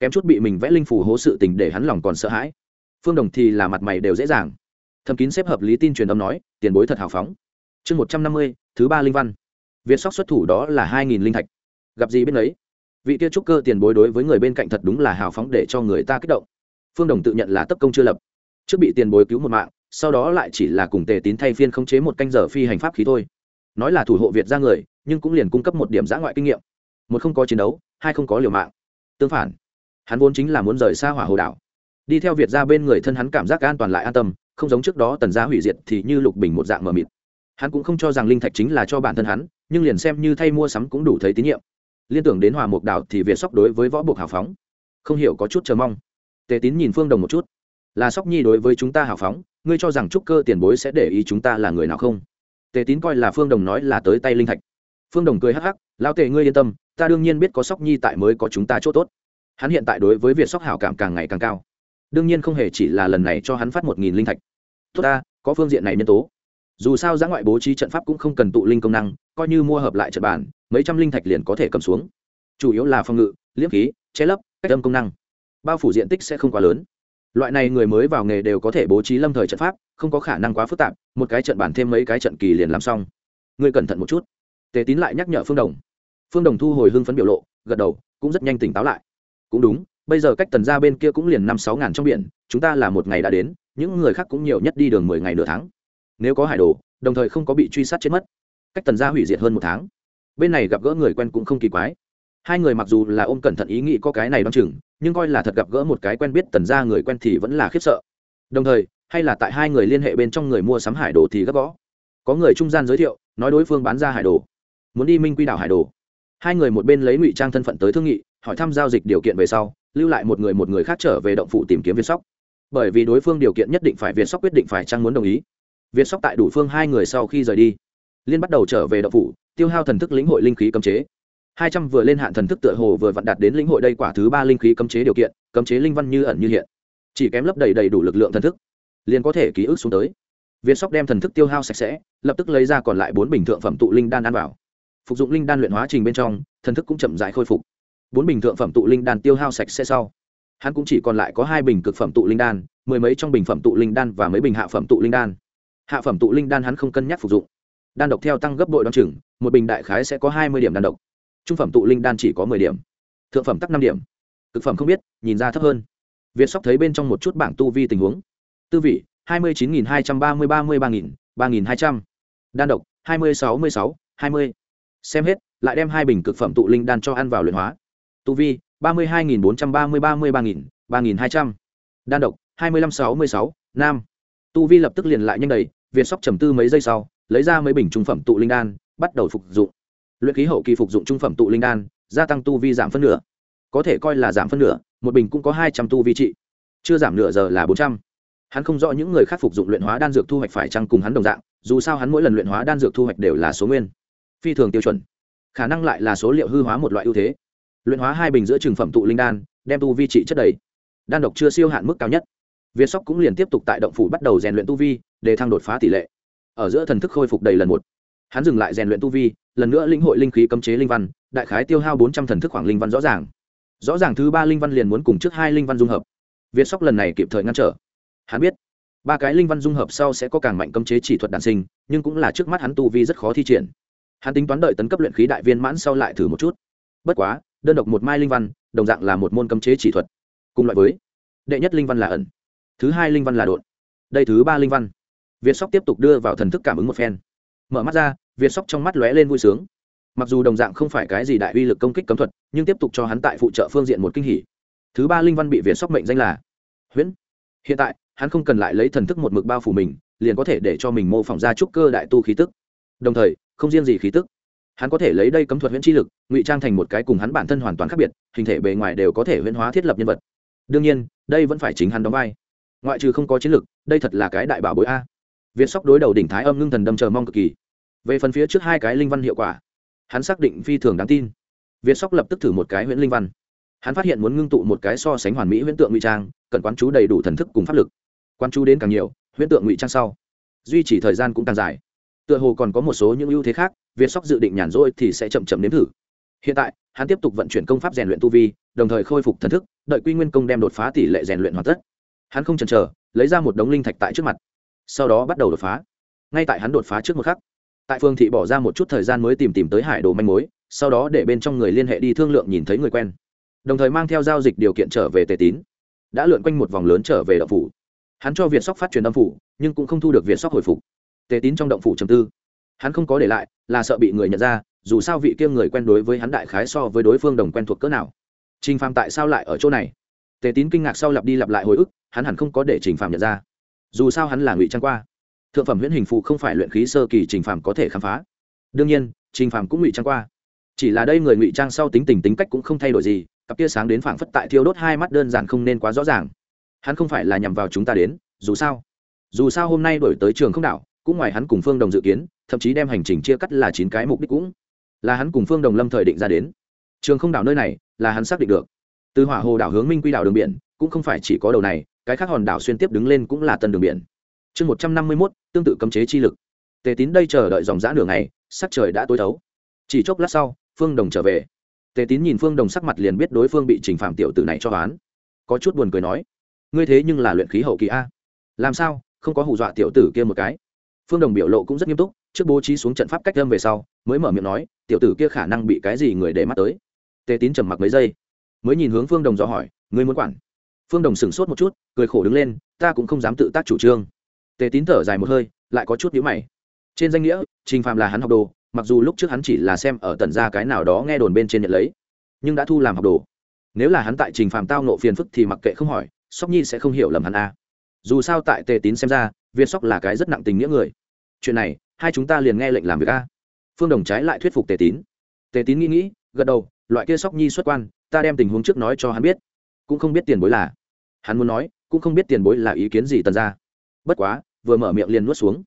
kém chút bị mình vẽ linh phủ hố sự tình để hắn lòng còn sợ hãi. Phương đồng thì là mặt mày đều dễ dàng. Thầm kín xếp hợp lý tin truyền âm nói, tiền bối thật hào phóng. Chương một trăm năm mươi, thứ ba linh văn. Việt sóc xuất thủ đó là hai nghìn linh thạch. Gặp gì bên ấy? Vị kia trúc cơ tiền bối đối với người bên cạnh thật đúng là hào phóng để cho người ta kích động. Phương đồng tự nhận là tất công chưa lập. Trước bị tiền bối cứu một mạng sau đó lại chỉ là cùng tề tín thay phiên khống chế một canh giờ phi hành pháp khí thôi. Nói là thủ hộ việt ra người, nhưng cũng liền cung cấp một điểm giã ngoại kinh nghiệm. Một không có chiến đấu, hai không có liều mạng. Tương phản, hắn vốn chính là muốn rời xa hỏa hồ đảo. Đi theo việt ra bên người thân hắn cảm giác an toàn lại an tâm, không giống trước đó tần gia hủy diệt thì như lục bình một dạng mờ mịt. Hắn cũng không cho rằng linh thạch chính là cho bản thân hắn, nhưng liền xem như thay mua sắm cũng đủ thấy tín nhiệm. Liên tưởng đến hòa mục đảo thì việt sóc đối với võ buộc hào phóng, không hiểu có chút chờ mong. Tề tín nhìn phương đồng một chút, là sóc nhi đối với chúng ta hào phóng ngươi cho rằng trúc cơ tiền bối sẽ để ý chúng ta là người nào không? Tề tín coi là phương đồng nói là tới tay linh thạch. Phương đồng cười hắc hắc lao tề ngươi yên tâm, ta đương nhiên biết có sóc nhi tại mới có chúng ta chỗ tốt. Hắn hiện tại đối với việc sóc hảo cảm càng ngày càng cao. Đương nhiên không hề chỉ là lần này cho hắn phát một nghìn linh thạch. Tốt ta, có phương diện này nhân tố. Dù sao giá ngoại bố trí trận pháp cũng không cần tụ linh công năng, coi như mua hợp lại trận bản mấy trăm linh thạch liền có thể cầm xuống. Chủ yếu là phòng ngự, liễm khí, che lấp, cách âm công năng. Bao phủ diện tích sẽ không quá lớn loại này người mới vào nghề đều có thể bố trí lâm thời trận pháp, không có khả năng quá phức tạp, một cái trận bản thêm mấy cái trận kỳ liền làm xong. Ngươi cẩn thận một chút. Tề tín lại nhắc nhở phương đồng. Phương đồng thu hồi hưng phấn biểu lộ, gật đầu, cũng rất nhanh tỉnh táo lại. Cũng đúng, bây giờ cách tần ra bên kia cũng liền năm sáu ngàn trong biển, chúng ta là một ngày đã đến, những người khác cũng nhiều nhất đi đường mười ngày nửa tháng. Nếu có hải đồ, đồng thời không có bị truy sát chết mất. Cách tần ra hủy diệt hơn một tháng. Bên này gặp gỡ người quen cũng không kỳ quái hai người mặc dù là ôm cẩn thận ý nghĩ có cái này đ o chừng, nhưng coi là thật gặp gỡ một cái quen biết tần ra người quen thì vẫn là khiếp sợ. Đồng thời, hay là tại hai người liên hệ bên trong người mua sắm hải đồ thì gấp gõ. Có người trung gian giới thiệu, nói đối phương bán ra hải đồ. Muốn đi minh quy đảo hải đồ. Hai người một bên lấy ngụy trang thân phận tới thương nghị, hỏi thăm giao dịch điều kiện về sau, lưu lại một người một người khác trở về động phụ tìm kiếm việt sóc. Bởi vì đối phương điều kiện nhất định phải việt sóc quyết định phải trang muốn đồng ý. Việt sóc tại đủ phương hai người sau khi rời đi, liên bắt đầu trở về động phụ tiêu hao thần thức lĩnh hội linh khí cấm chế hai trăm vừa lên hạn thần thức tựa hồ vừa vặn đạt đến lĩnh hội đây quả thứ ba linh khí cấm chế điều kiện, cấm chế linh văn như ẩn như hiện. Chỉ kém lấp đầy đầy đủ lực lượng thần thức, liền có thể ký ức xuống tới. Viên sóc đem thần thức tiêu hao sạch sẽ, lập tức lấy ra còn lại bốn bình thượng phẩm tụ linh đan ăn vào. Phục dụng linh đan luyện hóa trình bên trong, thần thức cũng chậm rãi khôi phục. Bốn bình thượng phẩm tụ linh đan tiêu hao sạch sẽ sau, hắn cũng chỉ còn lại có hai bình cực phẩm tụ linh đan, mười mấy trong bình phẩm tụ linh đan và mấy bình hạ phẩm tụ linh đan. Hạ phẩm tụ linh đan hắn không cân nhắc phục dụng. Đan độc theo tăng gấp bội đ o chừng, một bình đại khái sẽ có hai mươi điểm đan độc trung phẩm tụ linh đan chỉ có mười điểm, thượng phẩm tắc năm điểm. Cực phẩm không biết, nhìn ra thấp hơn. Việt sóc thấy bên trong một chút bảng tu vi tình huống. Tư vị, hai mươi chín nghìn hai trăm ba mươi ba mươi ba nghìn ba nghìn hai trăm. Đan độc, hai mươi sáu mươi sáu, hai mươi. Xem hết, lại đem hai bình cực phẩm tụ linh đan cho ăn vào luyện hóa. Tu vi, ba mươi hai nghìn bốn trăm ba mươi ba mươi ba nghìn ba nghìn hai trăm. Đan độc, hai mươi năm sáu mươi sáu, nam. Tu vi lập tức liền lại nhanh đầy, việt sóc trầm tư mấy giây sau, lấy ra mấy bình trung phẩm tụ linh đan, bắt đầu phục dụng luyện khí hậu kỳ phục dụng trung phẩm tụ linh đan, gia tăng tu vi giảm phân nửa. Có thể coi là giảm phân nửa, một bình cũng có hai trăm tu vi trị. Chưa giảm nửa giờ là bốn trăm. Hắn không rõ những người khác phục dụng luyện hóa đan dược thu hoạch phải chăng cùng hắn đồng dạng, dù sao hắn mỗi lần luyện hóa đan dược thu hoạch đều là số nguyên. Phi thường tiêu chuẩn. Khả năng lại là số liệu hư hóa một loại ưu thế. Luyện hóa hai bình giữa trường phẩm tụ linh đan, đem tu vi trị chất đầy. Đan độc chưa siêu hạn mức cao nhất. Việt sóc cũng liền tiếp tục tại động phủ bắt đầu rèn luyện tu vi, để thăng đột phá tỷ lệ. Ở giữa thần thức khôi phục đầy lần một. Hắn dừng lại rèn luyện tu vi lần nữa lĩnh hội linh khí cấm chế linh văn, đại khái tiêu hao bốn trăm thần thức khoảng linh văn rõ ràng. Rõ ràng thứ ba linh văn liền muốn cùng trước hai linh văn dung hợp. Việt sóc lần này kịp thời ngăn trở. Hắn biết, ba cái linh văn dung hợp sau sẽ có càng mạnh cấm chế chỉ thuật đản sinh, nhưng cũng là trước mắt hắn tu vi rất khó thi triển. Hắn tính toán đợi tấn cấp luyện khí đại viên mãn sau lại thử một chút. Bất quá, đơn độc một mai linh văn, đồng dạng là một môn cấm chế chỉ thuật. Cùng loại với, đệ nhất linh văn là ẩn, thứ hai linh văn là đột đây thứ ba linh văn. Việt sóc tiếp tục đưa vào thần thức cảm ứng một phen. Mở mắt ra việt sóc trong mắt lóe lên vui sướng. Mặc dù đồng dạng không phải cái gì đại uy lực công kích cấm thuật, nhưng tiếp tục cho hắn tại phụ trợ phương diện một kinh hỉ. Thứ ba linh văn bị việt sóc mệnh danh là huyễn. Hiện tại, hắn không cần lại lấy thần thức một mực bao phủ mình, liền có thể để cho mình mô phỏng ra trúc cơ đại tu khí tức. Đồng thời, không riêng gì khí tức, hắn có thể lấy đây cấm thuật huyễn chi lực, ngụy trang thành một cái cùng hắn bản thân hoàn toàn khác biệt, hình thể bề ngoài đều có thể huyễn hóa thiết lập nhân vật. Đương nhiên, đây vẫn phải chính hắn đóng vai. Ngoại trừ không có chiến lực, đây thật là cái đại bảo bối a. Việt sóc đối đầu đỉnh thái âm ngưng thần đâm chờ mong cực kỳ về phần phía trước hai cái linh văn hiệu quả, hắn xác định phi thường đáng tin. Việt sóc lập tức thử một cái huyễn linh văn. Hắn phát hiện muốn ngưng tụ một cái so sánh hoàn mỹ huyễn tượng ngụy trang, cần quán chú đầy đủ thần thức cùng pháp lực. Quán chú đến càng nhiều, huyễn tượng ngụy trang sau, duy trì thời gian cũng càng dài. Tựa hồ còn có một số những ưu thế khác, việt sóc dự định nhàn rỗi thì sẽ chậm chậm nếm thử. Hiện tại, hắn tiếp tục vận chuyển công pháp rèn luyện tu vi, đồng thời khôi phục thần thức, đợi quy nguyên công đem đột phá tỷ lệ rèn luyện hoàn tất. Hắn không chần chờ, lấy ra một đống linh thạch tại trước mặt, sau đó bắt đầu đột phá. Ngay tại hắn đột phá trước một khắc tại phương thị bỏ ra một chút thời gian mới tìm tìm tới hải đồ manh mối, sau đó để bên trong người liên hệ đi thương lượng nhìn thấy người quen. Đồng thời mang theo giao dịch điều kiện trở về tề tín. Đã lượn quanh một vòng lớn trở về động phủ. Hắn cho việt sóc phát truyền âm phủ, nhưng cũng không thu được việt sóc hồi phục. Tề tín trong động phủ trầm tư. Hắn không có để lại, là sợ bị người nhận ra, dù sao vị kia người quen đối với hắn đại khái so với đối phương đồng quen thuộc cỡ nào. Trình phàm tại sao lại ở chỗ này? Tề tín kinh ngạc sau lặp đi lặp lại hồi ức, hắn hẳn không có để trình phàm nhận ra. Dù sao hắn là ngụy trang qua thượng phẩm huyễn hình phụ không phải luyện khí sơ kỳ trình phàm có thể khám phá. Đương nhiên, trình phàm cũng ngụy trang qua. Chỉ là đây người ngụy trang sau tính tình tính cách cũng không thay đổi gì, cặp tia sáng đến phảng phất tại thiêu đốt hai mắt đơn giản không nên quá rõ ràng. Hắn không phải là nhằm vào chúng ta đến, dù sao. Dù sao hôm nay đổi tới trường không đảo, cũng ngoài hắn cùng phương đồng dự kiến, thậm chí đem hành trình chia cắt là chín cái mục đích cũng. Là hắn cùng phương đồng lâm thời định ra đến. Trường không đảo nơi này, là hắn xác định được. Từ hỏa hồ đảo hướng minh quy đảo đường biển, cũng không phải chỉ có đầu này, cái khác hòn đảo xuyên tiếp đứng lên cũng là tân đường biển chương một trăm năm mươi mốt tương tự cấm chế chi lực. Tề tín đây chờ đợi dòng giã nửa ngày sắc trời đã tối thấu. Chỉ chốc lát sau phương đồng trở về. Tề tín nhìn phương đồng sắc mặt liền biết đối phương bị trình phạm tiểu tử này cho án, có chút buồn cười nói ngươi thế nhưng là luyện khí hậu kỳ a. Làm sao không có hù dọa tiểu tử kia một cái? Phương đồng biểu lộ cũng rất nghiêm túc trước bố trí xuống trận pháp cách lâm về sau mới mở miệng nói tiểu tử kia khả năng bị cái gì người để mắt tới? Tề tín trầm mặc mấy giây mới nhìn hướng phương đồng dò hỏi ngươi muốn quản? Phương đồng sửng sốt một chút cười khổ đứng lên ta cũng không dám tự tác chủ trương tề tín thở dài một hơi, lại có chút nhữ mày. Trên danh nghĩa, trình phạm là hắn học đồ, mặc dù lúc trước hắn chỉ là xem ở tần ra cái nào đó nghe đồn bên trên nhận lấy, nhưng đã thu làm học đồ. Nếu là hắn tại trình phạm tao nộ phiền phức thì mặc kệ không hỏi, sóc nhi sẽ không hiểu lầm hắn a. Dù sao tại tề tín xem ra viên sóc là cái rất nặng tình nghĩa người. Chuyện này, hai chúng ta liền nghe lệnh làm việc a. Phương đồng trái lại thuyết phục tề tín. Tề tín nghĩ nghĩ, gật đầu, loại kia sóc nhi xuất quan, ta đem tình huống trước nói cho hắn biết. Cũng không biết tiền bối là. Hắn muốn nói, cũng không biết tiền bối là ý kiến gì tần ra bất quá, vừa mở miệng liền nuốt xuống.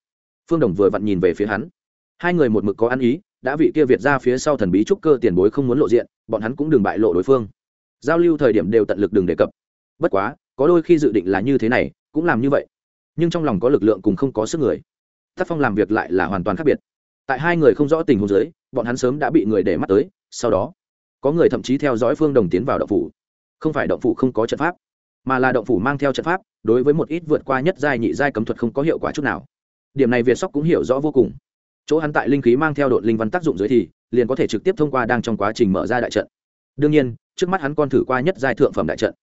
Phương đồng vừa vặn nhìn về phía hắn. Hai người một mực có ăn ý, đã vị kia việt ra phía sau thần bí trúc cơ tiền bối không muốn lộ diện, bọn hắn cũng đừng bại lộ đối phương. Giao lưu thời điểm đều tận lực đừng đề cập. Bất quá, có đôi khi dự định là như thế này, cũng làm như vậy. Nhưng trong lòng có lực lượng cùng không có sức người. Tác phong làm việc lại là hoàn toàn khác biệt. Tại hai người không rõ tình huống giới bọn hắn sớm đã bị người để mắt tới, sau đó, có người thậm chí theo dõi phương đồng tiến vào động phủ. Không phải động phủ không có trận pháp mà là động phủ mang theo trận pháp, đối với một ít vượt qua nhất giai nhị giai cấm thuật không có hiệu quả chút nào. Điểm này việt sóc cũng hiểu rõ vô cùng. Chỗ hắn tại linh khí mang theo đội linh văn tác dụng dưới thì, liền có thể trực tiếp thông qua đang trong quá trình mở ra đại trận. Đương nhiên, trước mắt hắn con thử qua nhất giai thượng phẩm đại trận.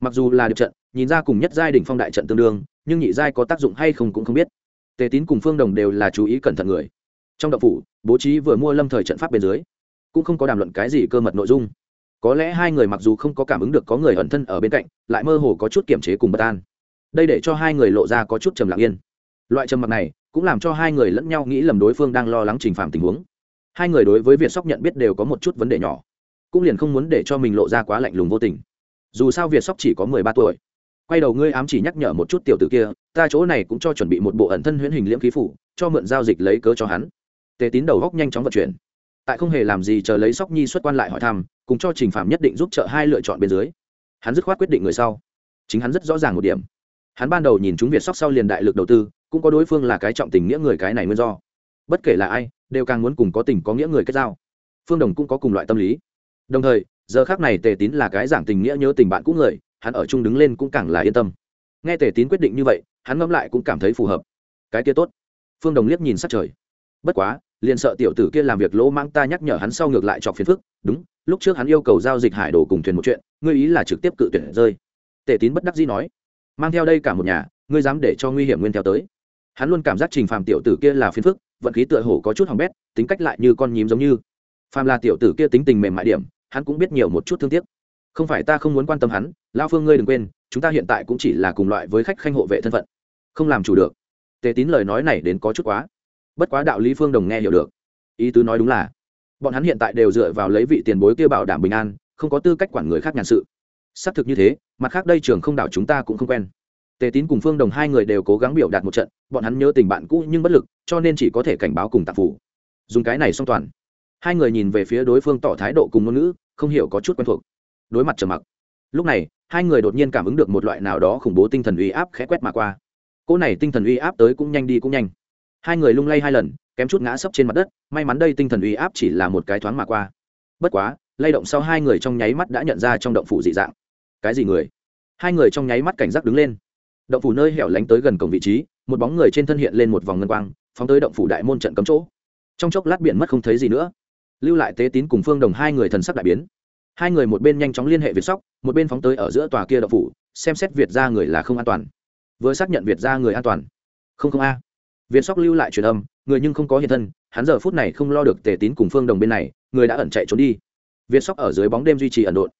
Mặc dù là điệp trận, nhìn ra cùng nhất giai đỉnh phong đại trận tương đương, nhưng nhị giai có tác dụng hay không cũng không biết. Tề tín cùng phương đồng đều là chú ý cẩn thận người. Trong động phủ, bố trí vừa mua lâm thời trận pháp bên dưới, cũng không có đàm luận cái gì cơ mật nội dung có lẽ hai người mặc dù không có cảm ứng được có người ẩn thân ở bên cạnh, lại mơ hồ có chút kiểm chế cùng bất an. Đây để cho hai người lộ ra có chút trầm lặng yên. Loại trầm mặc này cũng làm cho hai người lẫn nhau nghĩ lầm đối phương đang lo lắng trình phạm tình huống. Hai người đối với việt sóc nhận biết đều có một chút vấn đề nhỏ, cũng liền không muốn để cho mình lộ ra quá lạnh lùng vô tình. Dù sao việt sóc chỉ có mười ba tuổi. Quay đầu ngươi ám chỉ nhắc nhở một chút tiểu tử kia, ta chỗ này cũng cho chuẩn bị một bộ ẩn thân huyễn hình liễm khí phủ, cho mượn giao dịch lấy cớ cho hắn. Tề tín đầu góc nhanh chóng vận chuyển. Tại không hề làm gì chờ lấy sóc nhi xuất quan lại hỏi thăm cùng cho trình phạm nhất định giúp trợ hai lựa chọn bên dưới. Hắn dứt khoát quyết định người sau. Chính hắn rất rõ ràng một điểm. Hắn ban đầu nhìn chúng việt sóc sau liền đại lực đầu tư, cũng có đối phương là cái trọng tình nghĩa người cái này nguyên do. Bất kể là ai, đều càng muốn cùng có tình có nghĩa người kết giao. Phương đồng cũng có cùng loại tâm lý. Đồng thời, giờ khác này tề tín là cái giảng tình nghĩa nhớ tình bạn cũ người, hắn ở chung đứng lên cũng càng là yên tâm. Nghe tề tín quyết định như vậy, hắn ngẫm lại cũng cảm thấy phù hợp. Cái kia tốt. Phương đồng liếc nhìn sát trời. Bất quá, liền sợ tiểu tử kia làm việc lỗ mang ta nhắc nhở hắn sau ngược lại chọc phiền phức. Đúng lúc trước hắn yêu cầu giao dịch hải đồ cùng thuyền một chuyện, ngươi ý là trực tiếp cự tuyển rơi. Tề tín bất đắc dĩ nói, mang theo đây cả một nhà, ngươi dám để cho nguy hiểm nguyên theo tới. Hắn luôn cảm giác trình phàm tiểu tử kia là phiền phức, vận khí tựa hồ có chút hỏng bét, tính cách lại như con nhím giống như. Phàm là tiểu tử kia tính tình mềm mại điểm, hắn cũng biết nhiều một chút thương tiếc. Không phải ta không muốn quan tâm hắn lao phương ngươi đừng quên, chúng ta hiện tại cũng chỉ là cùng loại với khách khanh hộ vệ thân phận, không làm chủ được. Tề tín lời nói này đến có chút quá. Bất quá đạo lý phương đồng nghe hiểu được. Ý tứ nói đúng là bọn hắn hiện tại đều dựa vào lấy vị tiền bối kia bảo đảm bình an, không có tư cách quản người khác nhàn sự. Xác thực như thế, mặt khác đây trường không đảo chúng ta cũng không quen. Tề tín cùng phương đồng hai người đều cố gắng biểu đạt một trận, bọn hắn nhớ tình bạn cũ nhưng bất lực, cho nên chỉ có thể cảnh báo cùng tạp phủ. Dùng cái này song toàn. Hai người nhìn về phía đối phương tỏ thái độ cùng ngôn ngữ, không hiểu có chút quen thuộc. Đối mặt trầm mặc. Lúc này, hai người đột nhiên cảm ứng được một loại nào đó khủng bố tinh thần uy áp khẽ quét mà qua. Cỗ này tinh thần uy áp tới cũng nhanh đi cũng nhanh. Hai người lung lay hai lần kém chút ngã sấp trên mặt đất, may mắn đây tinh thần uy áp chỉ là một cái thoáng mà qua. Bất quá, lay động sau hai người trong nháy mắt đã nhận ra trong động phủ dị dạng. Cái gì người? Hai người trong nháy mắt cảnh giác đứng lên. Động phủ nơi hẻo lánh tới gần cổng vị trí, một bóng người trên thân hiện lên một vòng ngân quang, phóng tới động phủ đại môn trận cấm chỗ. Trong chốc lát biển mất không thấy gì nữa. Lưu lại tế tín cùng phương đồng hai người thần sắc đại biến. Hai người một bên nhanh chóng liên hệ việt sóc, một bên phóng tới ở giữa tòa kia động phủ, xem xét việt ra người là không an toàn. Vừa xác nhận việt ra người an toàn. Không không a việt sóc lưu lại truyền âm, người nhưng không có hiện thân, hắn giờ phút này không lo được tề tín cùng phương đồng bên này, người đã ẩn chạy trốn đi. Viên sóc ở dưới bóng đêm duy trì ẩn độn.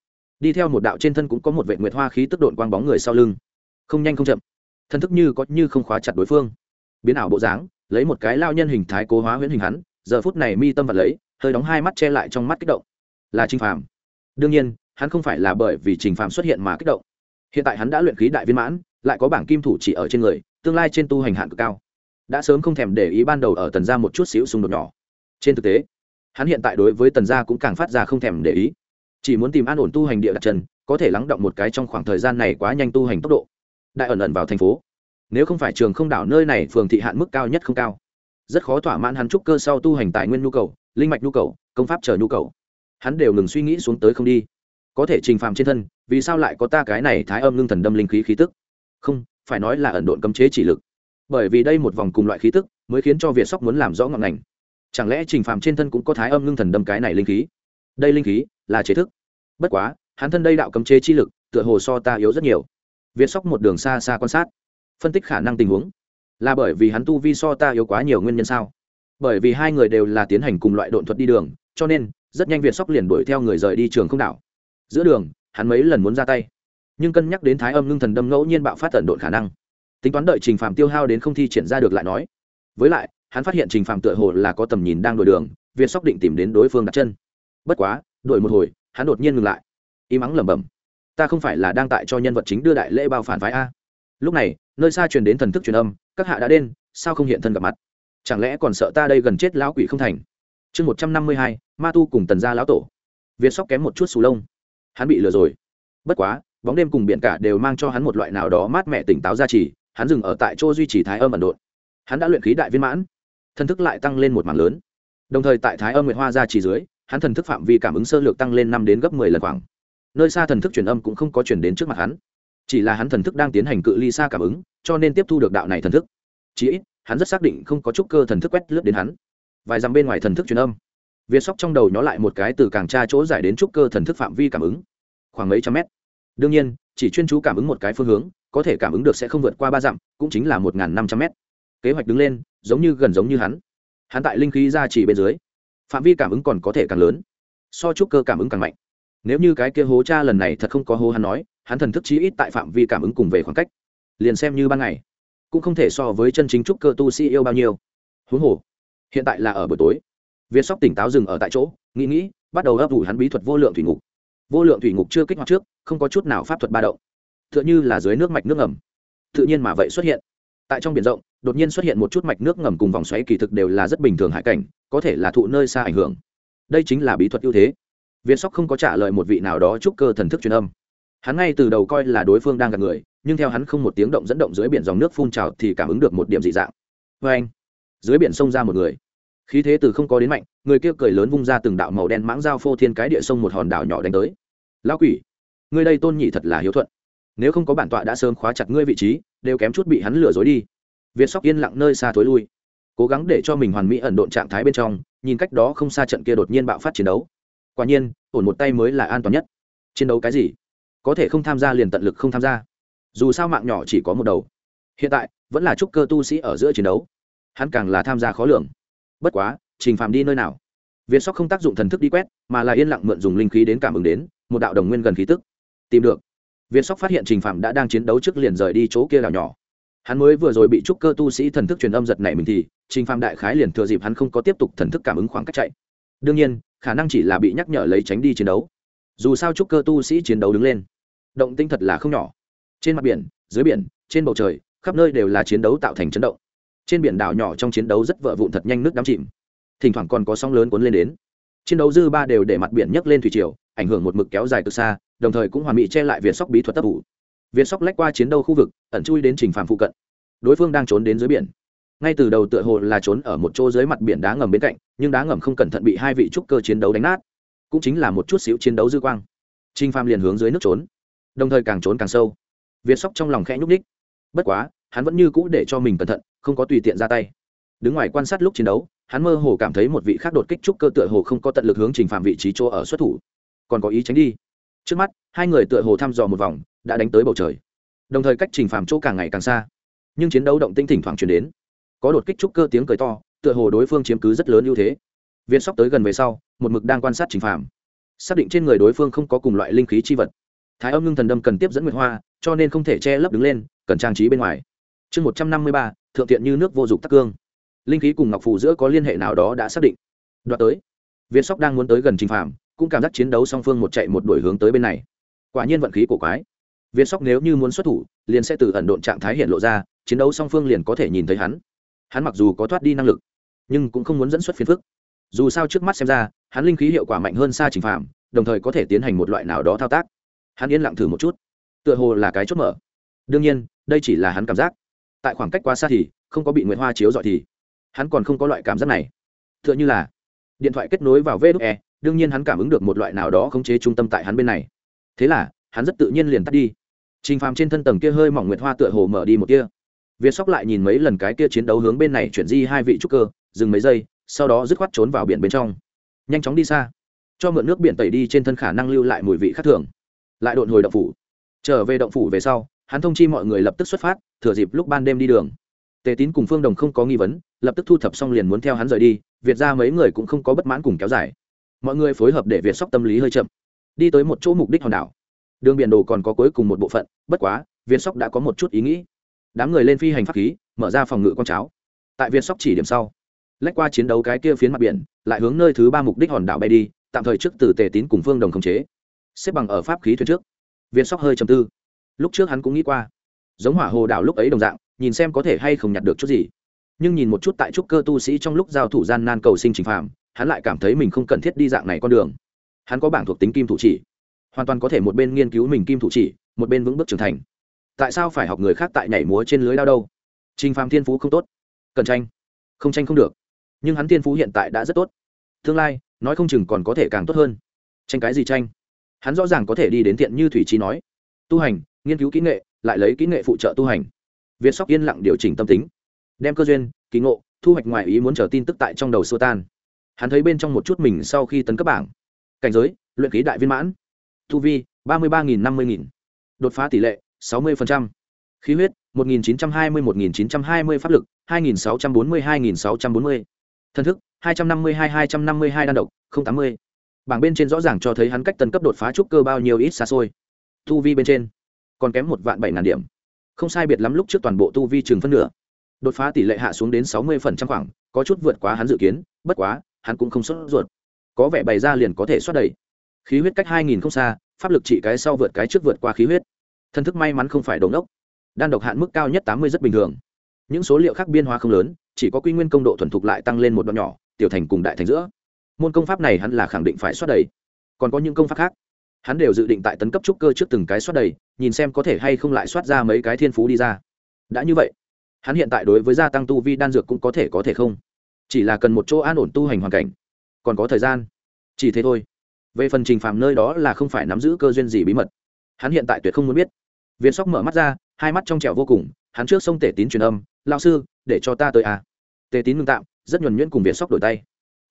Đi theo một đạo trên thân cũng có một vệ nguyệt hoa khí tức độn quang bóng người sau lưng. Không nhanh không chậm. Thân thức như có như không khóa chặt đối phương. Biến ảo bộ dáng, lấy một cái lao nhân hình thái cố hóa huyễn hình hắn, giờ phút này mi tâm vật lấy, hơi đóng hai mắt che lại trong mắt kích động. Là trình phàm. Đương nhiên, hắn không phải là bởi vì trình phàm xuất hiện mà kích động. Hiện tại hắn đã luyện khí đại viên mãn, lại có bảng kim thủ chỉ ở trên người, tương lai trên tu hành hạn cực cao đã sớm không thèm để ý ban đầu ở tần gia một chút xíu xung đột nhỏ. Trên thực tế, hắn hiện tại đối với tần gia cũng càng phát ra không thèm để ý. Chỉ muốn tìm an ổn tu hành địa đặt chân, có thể lắng động một cái trong khoảng thời gian này quá nhanh tu hành tốc độ. Đại ẩn ẩn vào thành phố. Nếu không phải trường không đảo nơi này, phường thị hạn mức cao nhất không cao. Rất khó thỏa mãn hắn trúc cơ sau tu hành tài nguyên nhu cầu, linh mạch nhu cầu, công pháp chờ nhu cầu. Hắn đều ngừng suy nghĩ xuống tới không đi. Có thể trình phàm trên thân, vì sao lại có ta cái này thái âm ngưng thần đâm linh khí khí tức? Không, phải nói là ẩn độn cấm chế chỉ lực bởi vì đây một vòng cùng loại khí tức mới khiến cho việt sóc muốn làm rõ ngọn ngành. Chẳng lẽ trình phàm trên thân cũng có thái âm ngưng thần đâm cái này linh khí? Đây linh khí là chế thức. Bất quá, hắn thân đây đạo cấm chế chi lực, tựa hồ so ta yếu rất nhiều. Việt sóc một đường xa xa quan sát, phân tích khả năng tình huống. Là bởi vì hắn tu vi so ta yếu quá nhiều nguyên nhân sao? Bởi vì hai người đều là tiến hành cùng loại độn thuật đi đường, cho nên rất nhanh việt sóc liền đuổi theo người rời đi trường không đảo. Giữa đường, hắn mấy lần muốn ra tay, nhưng cân nhắc đến thái âm ngưng thần đâm ngẫu nhiên bạo phát tận độn khả năng tính toán đợi trình phạm tiêu hao đến không thi triển ra được lại nói. Với lại, hắn phát hiện trình phạm tựa hồ là có tầm nhìn đang đổi đường, việt sóc định tìm đến đối phương đặt chân. Bất quá đổi một hồi, hắn đột nhiên ngừng lại. Im mắng lẩm bẩm, ta không phải là đang tại cho nhân vật chính đưa đại lễ bao phản phái a? Lúc này, nơi xa truyền đến thần thức truyền âm, các hạ đã đen sao không hiện thân gặp mặt? Chẳng lẽ còn sợ ta đây gần chết lão quỷ không thành? Chương một trăm năm mươi hai, ma tu cùng tần gia lão tổ. Việt sóc kém một chút xù lông. Hắn bị lừa rồi. Bất quá, bóng đêm cùng biển cả đều mang cho hắn một loại nào đó mát mẻ tỉnh táo ra trì hắn dừng ở tại chỗ duy trì thái âm ẩn độn. Hắn đã luyện khí đại viên mãn, thần thức lại tăng lên một mảng lớn. Đồng thời tại thái âm nguyệt hoa ra trì dưới, hắn thần thức phạm vi cảm ứng sơ lược tăng lên năm đến gấp mười lần khoảng. Nơi xa thần thức truyền âm cũng không có chuyển đến trước mặt hắn. Chỉ là hắn thần thức đang tiến hành cự ly xa cảm ứng, cho nên tiếp thu được đạo này thần thức. Chí ít, hắn rất xác định không có chút cơ thần thức quét lướt đến hắn. Vài dặm bên ngoài thần thức truyền âm việt sóc trong đầu nhó lại một cái từ càng tra chỗ giải đến trúc cơ thần thức phạm vi cảm ứng. Khoảng mấy trăm mét. Đương nhiên chỉ chuyên chú cảm ứng một cái phương hướng, có thể cảm ứng được sẽ không vượt qua ba dặm, cũng chính là một năm trăm mét. Kế hoạch đứng lên, giống như gần giống như hắn. Hắn tại linh khí ra chỉ bên dưới, phạm vi cảm ứng còn có thể càng lớn, so trúc cơ cảm ứng càng mạnh. Nếu như cái kia hố cha lần này thật không có hố hắn nói, hắn thần thức chí ít tại phạm vi cảm ứng cùng về khoảng cách, liền xem như ban ngày, cũng không thể so với chân chính trúc cơ tu sĩ yêu bao nhiêu. Huống hồ, hiện tại là ở buổi tối. Việt sóc tỉnh táo dừng ở tại chỗ, nghĩ nghĩ, bắt đầu ấp ủ hắn bí thuật vô lượng thủy ngục vô lượng thủy ngục chưa kích hoạt trước, không có chút nào pháp thuật ba động. T h ư ợ n h ư là dưới nước mạch nước ngầm. Tự nhiên mà vậy xuất hiện. Tại trong biển rộng, đột nhiên xuất hiện một chút mạch nước ngầm cùng vòng xoáy kỳ thực đều là rất bình thường hải cảnh, có thể là thụ nơi xa ảnh hưởng. Đây chính là bí thuật ưu thế. Việt sóc không có trả lời một vị nào đó chúc cơ thần thức truyền âm. Hắn ngay từ đầu coi là đối phương đang gặp người, nhưng theo hắn không một tiếng động dẫn động dưới biển dòng nước phun trào thì cảm ứng được một điểm dị dạng. Vê anh, dưới biển sông ra một người. Khí thế từ không có đến mạnh, người kia cười lớn vung ra từng đạo màu đen mãng dao phô thiên cái địa sông một hòn đảo nhỏ đánh tới lão quỷ, ngươi đây tôn nhị thật là hiếu thuận. Nếu không có bản tọa đã sớm khóa chặt ngươi vị trí, đều kém chút bị hắn lừa dối đi. Việt sóc yên lặng nơi xa thối lui, cố gắng để cho mình hoàn mỹ ẩn độn trạng thái bên trong, nhìn cách đó không xa trận kia đột nhiên bạo phát chiến đấu. Quả nhiên, ổn một tay mới là an toàn nhất. Chiến đấu cái gì? Có thể không tham gia liền tận lực không tham gia. Dù sao mạng nhỏ chỉ có một đầu. Hiện tại, vẫn là trúc cơ tu sĩ ở giữa chiến đấu. Hắn càng là tham gia khó lường. Bất quá, trình Phạm đi nơi nào? Việt sóc không tác dụng thần thức đi quét, mà là yên lặng mượn dùng linh khí đến cảm ứng đến một đạo đồng nguyên gần khí tức. Tìm được. Viên sóc phát hiện trình phạm đã đang chiến đấu trước liền rời đi chỗ kia đảo nhỏ. Hắn mới vừa rồi bị trúc cơ tu sĩ thần thức truyền âm giật này mình thì, trình phạm đại khái liền thừa dịp hắn không có tiếp tục thần thức cảm ứng khoảng cách chạy. Đương nhiên, khả năng chỉ là bị nhắc nhở lấy tránh đi chiến đấu. Dù sao trúc cơ tu sĩ chiến đấu đứng lên. Động tinh thật là không nhỏ. Trên mặt biển, dưới biển, trên bầu trời, khắp nơi đều là chiến đấu tạo thành chấn động. Trên biển đảo nhỏ trong chiến đấu rất vợ vụn thật nhanh nước đắm chìm. Thỉnh thoảng còn có sóng lớn cuốn lên đến. Chiến đấu dư ba đều để mặt biển nhấc lên thủy triều ảnh hưởng một mực kéo dài từ xa, đồng thời cũng hoàn mỹ che lại việt sóc bí thuật tấp ủ. Việt sóc lách qua chiến đấu khu vực, ẩn chui đến trình phàm phụ cận. Đối phương đang trốn đến dưới biển. Ngay từ đầu tựa hồ là trốn ở một chỗ dưới mặt biển đá ngầm bên cạnh, nhưng đá ngầm không cẩn thận bị hai vị trúc cơ chiến đấu đánh nát. Cũng chính là một chút xíu chiến đấu dư quang. Trình pham liền hướng dưới nước trốn, đồng thời càng trốn càng sâu. Việt sóc trong lòng khẽ nhúc ních bất quá, hắn vẫn như cũ để cho mình cẩn thận, không có tùy tiện ra tay. Đứng ngoài quan sát lúc chiến đấu, hắn mơ hồ cảm thấy một vị khác đột kích trúc cơ tựa hồ không có tận lực hướng trình phạm vị trí chỗ ở xuất thủ còn có ý tránh đi. Trước mắt, hai người tựa hồ thăm dò một vòng, đã đánh tới bầu trời. Đồng thời cách trình phạm chỗ càng ngày càng xa. Nhưng chiến đấu động tinh thỉnh thoảng chuyển đến. Có đột kích trúc cơ tiếng cười to, tựa hồ đối phương chiếm cứ rất lớn ưu thế. Viên sóc tới gần về sau, một mực đang quan sát trình phạm xác định trên người đối phương không có cùng loại linh khí chi vật. Thái âm ngưng thần đâm cần tiếp dẫn nguyệt hoa, cho nên không thể che lấp đứng lên, cần trang trí bên ngoài. Chương một trăm năm mươi ba, thượng thiện như nước vô dụng tắc cương. Linh khí cùng ngọc phù giữa có liên hệ nào đó đã xác định. Đoạt tới. Viên sóc đang muốn tới gần trình phạm cũng cảm giác chiến đấu song phương một chạy một đuổi hướng tới bên này. Quả nhiên vận khí của quái. Việt sóc nếu như muốn xuất thủ, liền sẽ từ ẩn độn trạng thái hiện lộ ra, chiến đấu song phương liền có thể nhìn thấy hắn. Hắn mặc dù có thoát đi năng lực, nhưng cũng không muốn dẫn xuất phiền phức. Dù sao trước mắt xem ra, hắn linh khí hiệu quả mạnh hơn xa trình phạm đồng thời có thể tiến hành một loại nào đó thao tác. Hắn yên lặng thử một chút. Tựa hồ là cái chốt mở. Đương nhiên, đây chỉ là hắn cảm giác. Tại khoảng cách quá xa thì, không có bị nguyệt hoa chiếu dọi thì, hắn còn không có loại cảm giác này. T h ư ợ n h ư là điện thoại kết nối vào vê e đương nhiên hắn cảm ứng được một loại nào đó khống chế trung tâm tại hắn bên này. Thế là, hắn rất tự nhiên liền tắt đi. Trình phàm trên thân tầng kia hơi mỏng nguyệt hoa tựa hồ mở đi một kia việt sóc lại nhìn mấy lần cái kia chiến đấu hướng bên này chuyển di hai vị trúc cơ, dừng mấy giây, sau đó dứt khoát trốn vào biển bên trong. Nhanh chóng đi xa. Cho mượn nước biển tẩy đi trên thân khả năng lưu lại mùi vị khác thường. Lại độn hồi động phủ. Trở về động phủ về sau, hắn thông chi mọi người lập tức xuất phát, thừa dịp lúc ban đêm đi đường. Tề tín cùng phương đồng không có nghi vấn, lập tức thu thập xong liền muốn theo hắn rời đi việt ra mấy người cũng không có bất mãn cùng kéo dài. Mọi người phối hợp để việt sóc tâm lý hơi chậm. Đi tới một chỗ mục đích hòn đảo. Đường biển đồ còn có cuối cùng một bộ phận, bất quá, việt sóc đã có một chút ý nghĩ. Đám người lên phi hành pháp khí, mở ra phòng ngự con cháo. Tại việt sóc chỉ điểm sau, lách qua chiến đấu cái kia phiến mặt biển, lại hướng nơi thứ ba mục đích hòn đảo bay đi, tạm thời trước từ tề tín cùng phương đồng khống chế. Xếp bằng ở pháp khí thuyền trước. Việt sóc hơi chầm tư. Lúc trước hắn cũng nghĩ qua. Giống hỏa hồ đảo lúc ấy đồng dạng, nhìn xem có thể hay không nhặt được chút gì nhưng nhìn một chút tại trúc cơ tu sĩ trong lúc giao thủ gian nan cầu sinh trình phạm, hắn lại cảm thấy mình không cần thiết đi dạng này con đường. Hắn có bảng thuộc tính kim thủ chỉ, hoàn toàn có thể một bên nghiên cứu mình kim thủ chỉ, một bên vững bước trưởng thành. Tại sao phải học người khác tại nhảy múa trên lưới đao đâu? Trình phạm thiên phú không tốt. Cần tranh. Không tranh không được. Nhưng hắn thiên phú hiện tại đã rất tốt. Tương lai, nói không chừng còn có thể càng tốt hơn. Tranh cái gì tranh? Hắn rõ ràng có thể đi đến thiện như thủy trí nói. Tu hành, nghiên cứu kỹ nghệ, lại lấy kỹ nghệ phụ trợ tu hành. Việt sóc yên lặng điều chỉnh tâm tính đem cơ duyên ký ngộ, thu hoạch ngoài ý muốn chờ tin tức tại trong đầu xua tan. Hắn thấy bên trong một chút mình sau khi tấn cấp bảng. Cảnh giới, luyện khí đại viên mãn. Thu vi, ba mươi ba nghìn năm mươi nghìn. Đột phá tỷ lệ, sáu mươi khí huyết, một nghìn chín trăm hai mươi, một nghìn chín trăm hai mươi. Pháp lực, hai nghìn sáu trăm bốn mươi hai nghìn sáu trăm bốn mươi. Thân thức, hai trăm năm mươi hai hai trăm năm mươi hai đan độc tám mươi. Bảng bên trên rõ ràng cho thấy hắn cách tấn cấp đột phá trúc cơ bao nhiêu ít xa xôi. Tu vi bên trên, còn kém một vạn bảy ngàn điểm. Không sai biệt lắm lúc trước toàn bộ tu vi chừng phân nửa đột phá tỷ lệ hạ xuống đến sáu mươi phần trăm khoảng, có chút vượt quá hắn dự kiến, bất quá, hắn cũng không sốt ruột. Có vẻ bày ra liền có thể xoát đầy. Khí huyết cách hai nghìn không xa, pháp lực trị cái sau vượt cái trước vượt qua khí huyết. Thân thức may mắn không phải đống ốc đan độc hạn mức cao nhất tám mươi rất bình thường. Những số liệu khác biên hóa không lớn, chỉ có quy nguyên công độ thuần thục lại tăng lên một đoạn nhỏ, tiểu thành cùng đại thành giữa. Môn công pháp này hắn là khẳng định phải xoát đầy. Còn có những công pháp khác, hắn đều dự định tại tấn cấp trúc cơ trước từng cái xoát đầy, nhìn xem có thể hay không lại xoát ra mấy cái thiên phú đi ra. Đã như vậy hắn hiện tại đối với gia tăng tu vi đan dược cũng có thể có thể không? Chỉ là cần một chỗ an ổn tu hành hoàn cảnh. Còn có thời gian? Chỉ thế thôi. Về phần trình phàm nơi đó là không phải nắm giữ cơ duyên gì bí mật. Hắn hiện tại tuyệt không muốn biết. Viên sóc mở mắt ra, hai mắt trong trẻo vô cùng, hắn trước sông tể tín truyền âm lao sư, để cho ta tới à. tề tín ngưng tạm, rất nhuẩn nhuyễn cùng việt sóc đổi tay.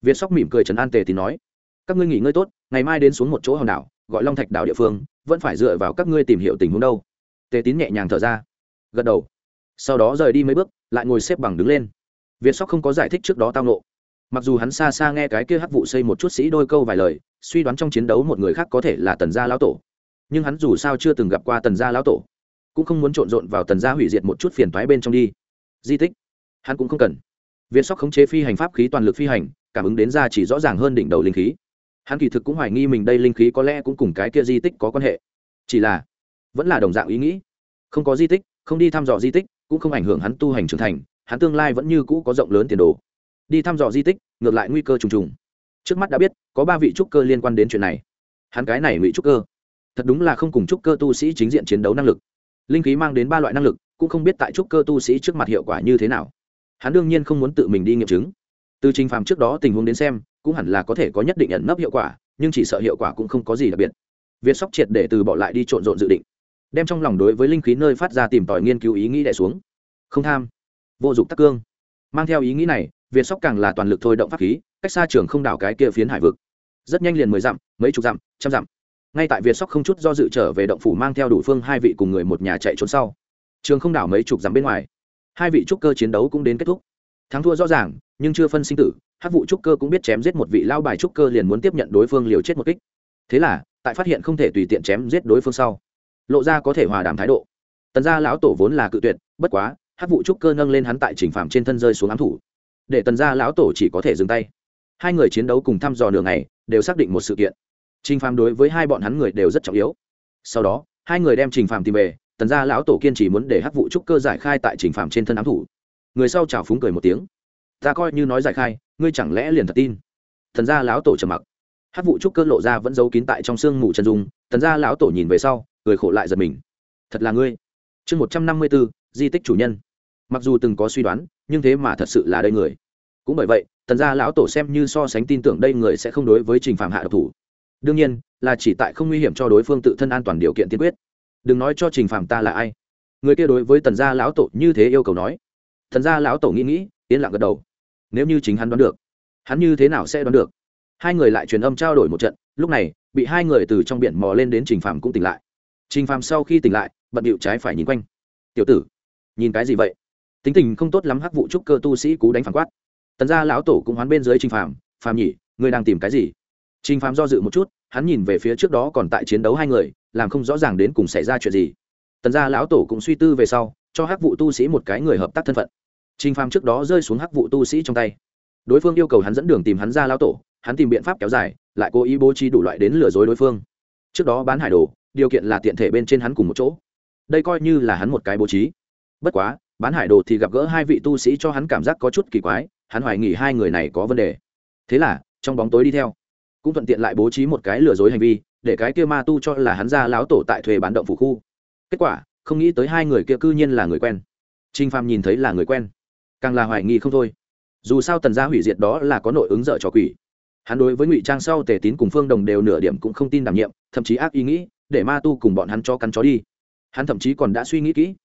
Việt sóc mỉm cười trấn an tề tín nói, các ngươi nghỉ ngơi tốt, ngày mai đến xuống một chỗ hòn đảo, gọi long thạch đảo địa phương, vẫn phải dựa vào các ngươi tìm hiểu tình huống đâu. Tề tín nhẹ nhàng thở ra, gật đầu sau đó rời đi mấy bước, lại ngồi xếp bằng đứng lên. Việt sóc không có giải thích trước đó tao nộ mặc dù hắn xa xa nghe cái kia hắc vụ xây một chút sĩ đôi câu vài lời, suy đoán trong chiến đấu một người khác có thể là tần gia lão tổ. Nhưng hắn dù sao chưa từng gặp qua tần gia lão tổ, cũng không muốn trộn rộn vào tần gia hủy diệt một chút phiền toái bên trong đi. Di tích, hắn cũng không cần. Việt sóc khống chế phi hành pháp khí toàn lực phi hành, cảm ứng đến ra chỉ rõ ràng hơn đỉnh đầu linh khí. Hắn kỳ thực cũng hoài nghi mình đây linh khí có lẽ cũng cùng cái kia di tích có quan hệ. Chỉ là, vẫn là đồng dạng ý nghĩ. Không có di tích, không đi thăm dò di tích cũng không ảnh hưởng hắn tu hành trưởng thành, hắn tương lai vẫn như cũ có rộng lớn tiền đồ. Đi thăm dò di tích, ngược lại nguy cơ trùng trùng. Trước mắt đã biết, có ba vị trúc cơ liên quan đến chuyện này. Hắn cái này ngụy trúc cơ, thật đúng là không cùng trúc cơ tu sĩ chính diện chiến đấu năng lực. Linh khí mang đến ba loại năng lực, cũng không biết tại trúc cơ tu sĩ trước mặt hiệu quả như thế nào. Hắn đương nhiên không muốn tự mình đi nghiệm chứng. Từ trình phàm trước đó tình huống đến xem, cũng hẳn là có thể có nhất định ẩn nấp hiệu quả, nhưng chỉ sợ hiệu quả cũng không có gì đặc biệt. Việt sóc triệt để từ bỏ lại đi trộn rộn dự định đem trong lòng đối với linh khí nơi phát ra tìm tòi nghiên cứu ý nghĩ đẻ xuống. Không tham. Vô dụng tắc cương. Mang theo ý nghĩ này, việt sóc càng là toàn lực thôi động pháp khí, cách xa trường không đảo cái kia phiến hải vực. Rất nhanh liền mười dặm, mấy chục dặm, trăm dặm. Ngay tại việt sóc không chút do dự trở về động phủ mang theo đủ phương hai vị cùng người một nhà chạy trốn sau. Trường không đảo mấy chục dặm bên ngoài, hai vị trúc cơ chiến đấu cũng đến kết thúc. Thắng thua rõ ràng, nhưng chưa phân sinh tử hát vụ trúc cơ cũng biết chém giết một vị lao bài trúc cơ liền muốn tiếp nhận đối phương liều chết một kích. Thế là, tại phát hiện không thể tùy tiện chém giết đối phương sau lộ ra có thể hòa đàm thái độ. Tần gia lão tổ vốn là cự tuyệt, bất quá hát vụ trúc cơ nâng lên hắn tại trình phạm trên thân rơi xuống ám thủ. Để tần gia lão tổ chỉ có thể dừng tay. Hai người chiến đấu cùng thăm dò nửa ngày, đều xác định một sự kiện. Trình phạm đối với hai bọn hắn người đều rất trọng yếu. Sau đó, hai người đem trình phạm tìm về, tần gia lão tổ kiên chỉ muốn để hát vụ trúc cơ giải khai tại trình phạm trên thân ám thủ. Người sau chào phúng cười một tiếng. Ta coi như nói giải khai, ngươi chẳng lẽ liền thật tin? Tần gia lão tổ trầm mặc. Hát vụ trúc cơ lộ ra vẫn giấu kín tại trong sương mù chân dung. Tần gia lão tổ nhìn về sau cười khổ lại giật mình. Thật là ngươi. Chương một trăm năm mươi bốn, di tích chủ nhân. Mặc dù từng có suy đoán, nhưng thế mà thật sự là đây người. Cũng bởi vậy thần gia lão tổ xem như so sánh tin tưởng đây người sẽ không đối với trình phạm hạ độc thủ. Đương nhiên, là chỉ tại không nguy hiểm cho đối phương tự thân an toàn điều kiện tiên quyết. Đừng nói cho trình phạm ta là ai. Người kia đối với tần gia lão tổ như thế yêu cầu nói. Thần gia lão tổ nghĩ nghĩ, yên lặng gật đầu. Nếu như chính hắn đoán được, hắn như thế nào sẽ đoán được? Hai người lại truyền âm trao đổi một trận, lúc này, bị hai người từ trong biển mò lên đến trình phạm cũng tỉnh lại trình phàm sau khi tỉnh lại, bận điệu trái phải nhìn quanh. Tiểu tử, nhìn cái gì vậy? Tính tình không tốt lắm hắc vụ trúc cơ tu sĩ cú đánh phản quát. Tần gia lão tổ cũng hoán bên dưới trình phàm phàm nhỉ, ngươi đang tìm cái gì? Trình phàm do dự một chút, hắn nhìn về phía trước đó còn tại chiến đấu hai người, làm không rõ ràng đến cùng xảy ra chuyện gì. Tần gia lão tổ cũng suy tư về sau, cho hắc vụ tu sĩ một cái người hợp tác thân phận. Trình phàm trước đó rơi xuống hắc vụ tu sĩ trong tay. Đối phương yêu cầu hắn dẫn đường tìm hắn ra lão tổ, hắn tìm biện pháp kéo dài, lại cố ý bố trí đủ loại đến lừa dối đối phương. Trước đó bán hải đồ điều kiện là tiện thể bên trên hắn cùng một chỗ. Đây coi như là hắn một cái bố trí. Bất quá, bán hải đồ thì gặp gỡ hai vị tu sĩ cho hắn cảm giác có chút kỳ quái, hắn hoài nghỉ hai người này có vấn đề. Thế là, trong bóng tối đi theo, cũng thuận tiện lại bố trí một cái lừa dối hành vi, để cái kia ma tu cho là hắn ra láo tổ tại thuê bán động phủ khu. Kết quả, không nghĩ tới hai người kia cư nhiên là người quen. Trinh phàm nhìn thấy là người quen, càng là hoài nghi không thôi. Dù sao tần gia hủy diệt đó là có nội ứng dợ cho quỷ. Hắn đối với ngụy trang sau tề tín cùng phương đồng đều nửa điểm cũng không tin đảm nhiệm, thậm chí ác ý nghĩ để ma tu cùng bọn hắn cho cắn chó đi. Hắn thậm chí còn đã suy nghĩ kỹ,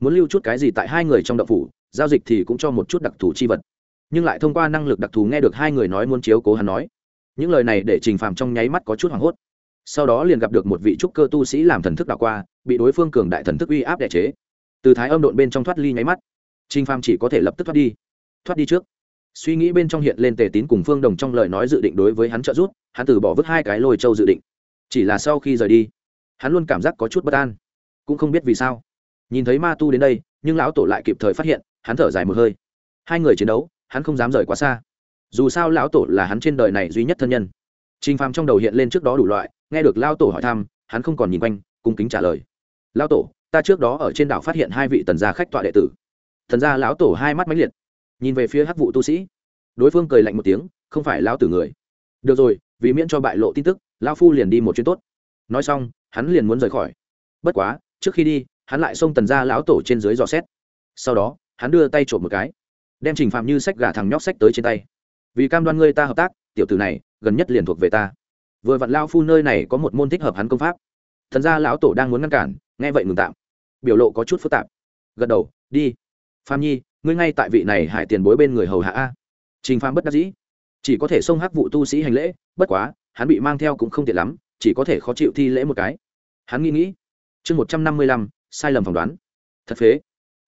muốn lưu chút cái gì tại hai người trong đậu phủ, giao dịch thì cũng cho một chút đặc thù chi vật. Nhưng lại thông qua năng lực đặc thù nghe được hai người nói muốn chiếu cố hắn nói. Những lời này để trình phàm trong nháy mắt có chút hoảng hốt. Sau đó liền gặp được một vị trúc cơ tu sĩ làm thần thức đạo qua, bị đối phương cường đại thần thức uy áp đẻ chế. Từ thái âm độn bên trong thoát ly nháy mắt, trình phàm chỉ có thể lập tức thoát đi. Thoát đi trước. Suy nghĩ bên trong hiện lên tề tín cùng phương đồng trong lời nói dự định đối với hắn trợ giúp, hắn từ bỏ vứt hai cái lôi châu dự định. Chỉ là sau khi rời đi hắn luôn cảm giác có chút bất an cũng không biết vì sao nhìn thấy ma tu đến đây nhưng lão tổ lại kịp thời phát hiện hắn thở dài một hơi hai người chiến đấu hắn không dám rời quá xa dù sao lão tổ là hắn trên đời này duy nhất thân nhân Trình Phàm trong đầu hiện lên trước đó đủ loại, nghe được lão tổ hỏi thăm, hắn không còn nhìn quanh, cung kính trả lời. "Lão tổ, ta trước đó ở trên đảo phát hiện hai vị tần gia khách tọa đệ tử." Thần gia lão tổ hai mắt mãnh liệt, nhìn về phía Hắc vụ tu sĩ. Đối phương cười lạnh một tiếng, "Không phải lão tử người." "Được rồi, vì miễn cho bại lộ tin tức, lão phu liền đi một chuyến tốt." Nói xong, hắn liền muốn rời khỏi. Bất quá, trước khi đi, hắn lại xông tần gia lão tổ trên dưới dò xét. Sau đó, hắn đưa tay trộm một cái, đem Trình Phạm như sách gà thằng nhóc sách tới trên tay. "Vì cam đoan ngươi ta hợp tác, tiểu tử này gần nhất liền thuộc về ta. Vừa vặn lao phu nơi này có một môn thích hợp hắn công pháp. Thần gia lão tổ đang muốn ngăn cản nghe vậy ngừng tạm. Biểu lộ có chút phức tạp. Gật đầu đi. Phạm nhi ngươi ngay tại vị này hải tiền bối bên người hầu hạ a. Trình Phạm bất đắc dĩ. Chỉ có thể xông hắc vụ tu sĩ hành lễ bất quá hắn bị mang theo cũng không tiện lắm chỉ có thể khó chịu thi lễ một cái hắn nghĩ nghĩ, chương một trăm năm mươi lăm, sai lầm phỏng đoán. Thật phế.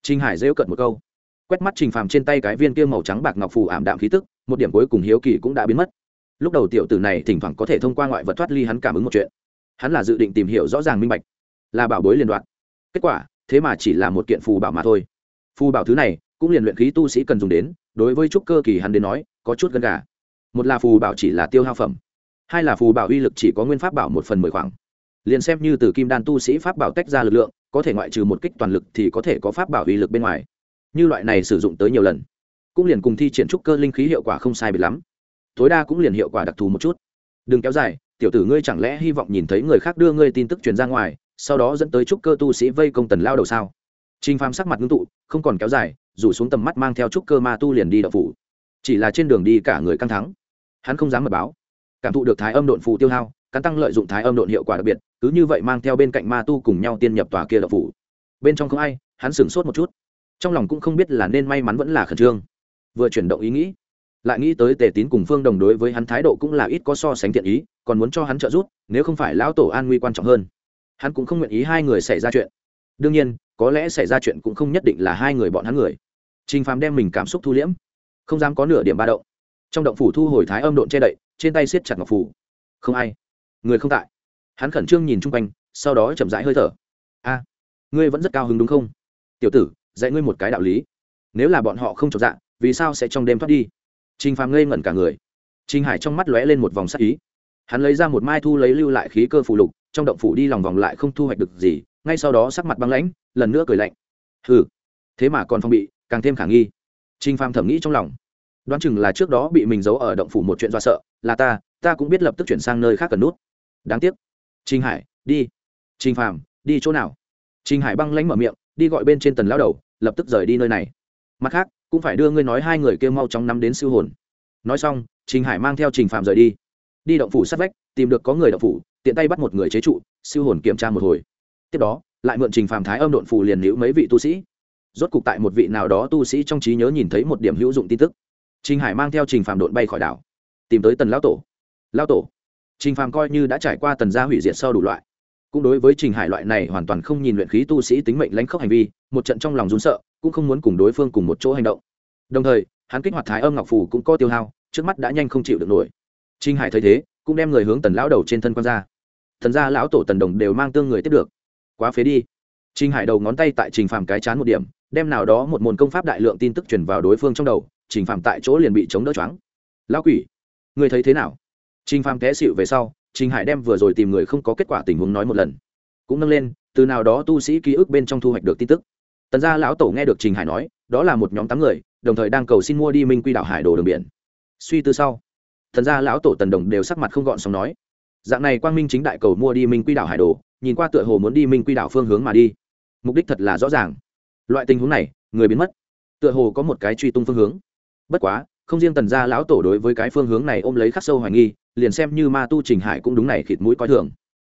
Trinh hải rêu cận một câu. Quét mắt trình phàm trên tay cái viên kia màu trắng bạc ngọc phù ảm đạm khí tức, một điểm cuối cùng hiếu kỳ cũng đã biến mất. Lúc đầu tiểu tử này thỉnh thoảng có thể thông qua ngoại vật thoát ly hắn cảm ứng một chuyện. Hắn là dự định tìm hiểu rõ ràng minh bạch, là bảo bối liên đoạn. Kết quả, thế mà chỉ là một kiện phù bảo mà thôi. Phù bảo thứ này, cũng liền luyện khí tu sĩ cần dùng đến, đối với trúc cơ kỳ hắn đến nói, có chút gần gà. Một là phù bảo chỉ là tiêu hao phẩm, hai là phù bảo uy lực chỉ có nguyên pháp bảo một phần mười khoảng liền xem như từ kim đan tu sĩ pháp bảo tách ra lực lượng, có thể ngoại trừ một kích toàn lực thì có thể có pháp bảo uy lực bên ngoài. Như loại này sử dụng tới nhiều lần, cũng liền cùng thi triển trúc cơ linh khí hiệu quả không sai biệt lắm. Tối đa cũng liền hiệu quả đặc thù một chút. Đừng kéo dài, tiểu tử ngươi chẳng lẽ hy vọng nhìn thấy người khác đưa ngươi tin tức truyền ra ngoài, sau đó dẫn tới trúc cơ tu sĩ vây công tần lao đầu sao? Trinh phàm sắc mặt ngưng tụ, không còn kéo dài, rủ xuống tầm mắt mang theo trúc cơ ma tu liền đi đậu phủ. Chỉ là trên đường đi cả người căng thắng hắn không dám mật báo. Cảm thụ được thái âm độn phù tiêu hao cắn tăng lợi dụng thái âm độn hiệu quả đặc biệt, cứ như vậy mang theo bên cạnh ma tu cùng nhau tiên nhập tòa kia đậu phủ. Bên trong không ai, hắn sửng sốt một chút. Trong lòng cũng không biết là nên may mắn vẫn là khẩn trương. Vừa chuyển động ý nghĩ, lại nghĩ tới tề tín cùng phương đồng đối với hắn thái độ cũng là ít có so sánh thiện ý, còn muốn cho hắn trợ giúp, nếu không phải lão tổ an nguy quan trọng hơn. Hắn cũng không nguyện ý hai người xảy ra chuyện. Đương nhiên, có lẽ xảy ra chuyện cũng không nhất định là hai người bọn hắn người. Trình phàm đem mình cảm xúc thu liễm, không dám có nửa điểm ba động. Trong động phủ thu hồi thái âm độn che đậy, trên tay siết chặt ngọc phủ. Không ai người không tại hắn khẩn trương nhìn chung quanh sau đó chậm rãi hơi thở a ngươi vẫn rất cao hứng đúng không tiểu tử dạy ngươi một cái đạo lý nếu là bọn họ không chọc dạ vì sao sẽ trong đêm thoát đi Trình Phàm ngây ngẩn cả người. Trình Hải trong mắt lóe lên một vòng sắc ý. Hắn lấy ra một mai thu lấy lưu lại khí cơ phù lục, trong động phủ đi lòng vòng lại không thu hoạch được gì, ngay sau đó sắc mặt băng lãnh, lần nữa cười lạnh. Hừ, thế mà còn phong bị, càng thêm khả nghi. Trình phàm thẩm nghĩ trong lòng đoán chừng là trước đó bị mình giấu ở động phủ một chuyện do sợ là ta ta cũng biết lập tức chuyển sang nơi khác cần nút đáng tiếc. Trinh hải, đi. Trinh phàm, đi chỗ nào? Trinh hải băng lánh mở miệng, đi gọi bên trên tần lao đầu, lập tức rời đi nơi này. Mặt khác, cũng phải đưa ngươi nói hai người kêu mau chóng nắm đến siêu hồn. Nói xong, trình hải mang theo trình phạm rời đi. Đi động phủ sát vách, tìm được có người động phủ, tiện tay bắt một người chế trụ, siêu hồn kiểm tra một hồi. Tiếp đó, lại mượn trình phạm thái âm độn phủ liền liễu mấy vị tu sĩ. Rốt cục tại một vị nào đó tu sĩ trong trí nhớ nhìn thấy một điểm hữu dụng tin tức. Trình hải mang theo trình phạm độn bay khỏi đảo, tìm tới tần lão tổ. Lão tổ trình phạm coi như đã trải qua tần gia hủy diệt sau đủ loại, cũng đối với trình hải loại này hoàn toàn không nhìn luyện khí tu sĩ tính mệnh lãnh khốc hành vi, một trận trong lòng run sợ, cũng không muốn cùng đối phương cùng một chỗ hành động. Đồng thời, hắn kích hoạt thái âm ngọc phủ cũng có tiêu hao, trước mắt đã nhanh không chịu được nổi. Trình hải thấy thế, cũng đem người hướng tần lão đầu trên thân quan ra. Thần gia lão tổ tần đồng đều mang tương người tiếp được. Quá phế đi. Trình hải đầu ngón tay tại trình phàm cái chán một điểm, đem nào đó một môn công pháp đại lượng tin tức truyền vào đối phương trong đầu, trình phàm tại chỗ liền bị chống đỡ choáng. Lão quỷ, người thấy thế nào? Trình phàm té xịu về sau, trình hải đem vừa rồi tìm người không có kết quả tình huống nói một lần. Cũng nâng lên, từ nào đó tu sĩ ký ức bên trong thu hoạch được tin tức. Tần gia lão tổ nghe được trình hải nói, đó là một nhóm tám người, đồng thời đang cầu xin mua đi minh quy đảo hải đồ đường biển. Suy tư sau thần gia lão tổ tần đồng đều sắc mặt không gọn sóng nói, dạng này quang minh chính đại cầu mua đi minh quy đảo hải đồ, nhìn qua tựa hồ muốn đi minh quy đảo phương hướng mà đi. Mục đích thật là rõ ràng. Loại tình huống này, người biến mất. Tựa hồ có một cái truy tung phương hướng. Bất quá, không riêng tần gia lão tổ đối với cái phương hướng này ôm lấy khắc sâu hoài nghi liền xem như ma tu trình hải cũng đúng này khịt mũi coi thường.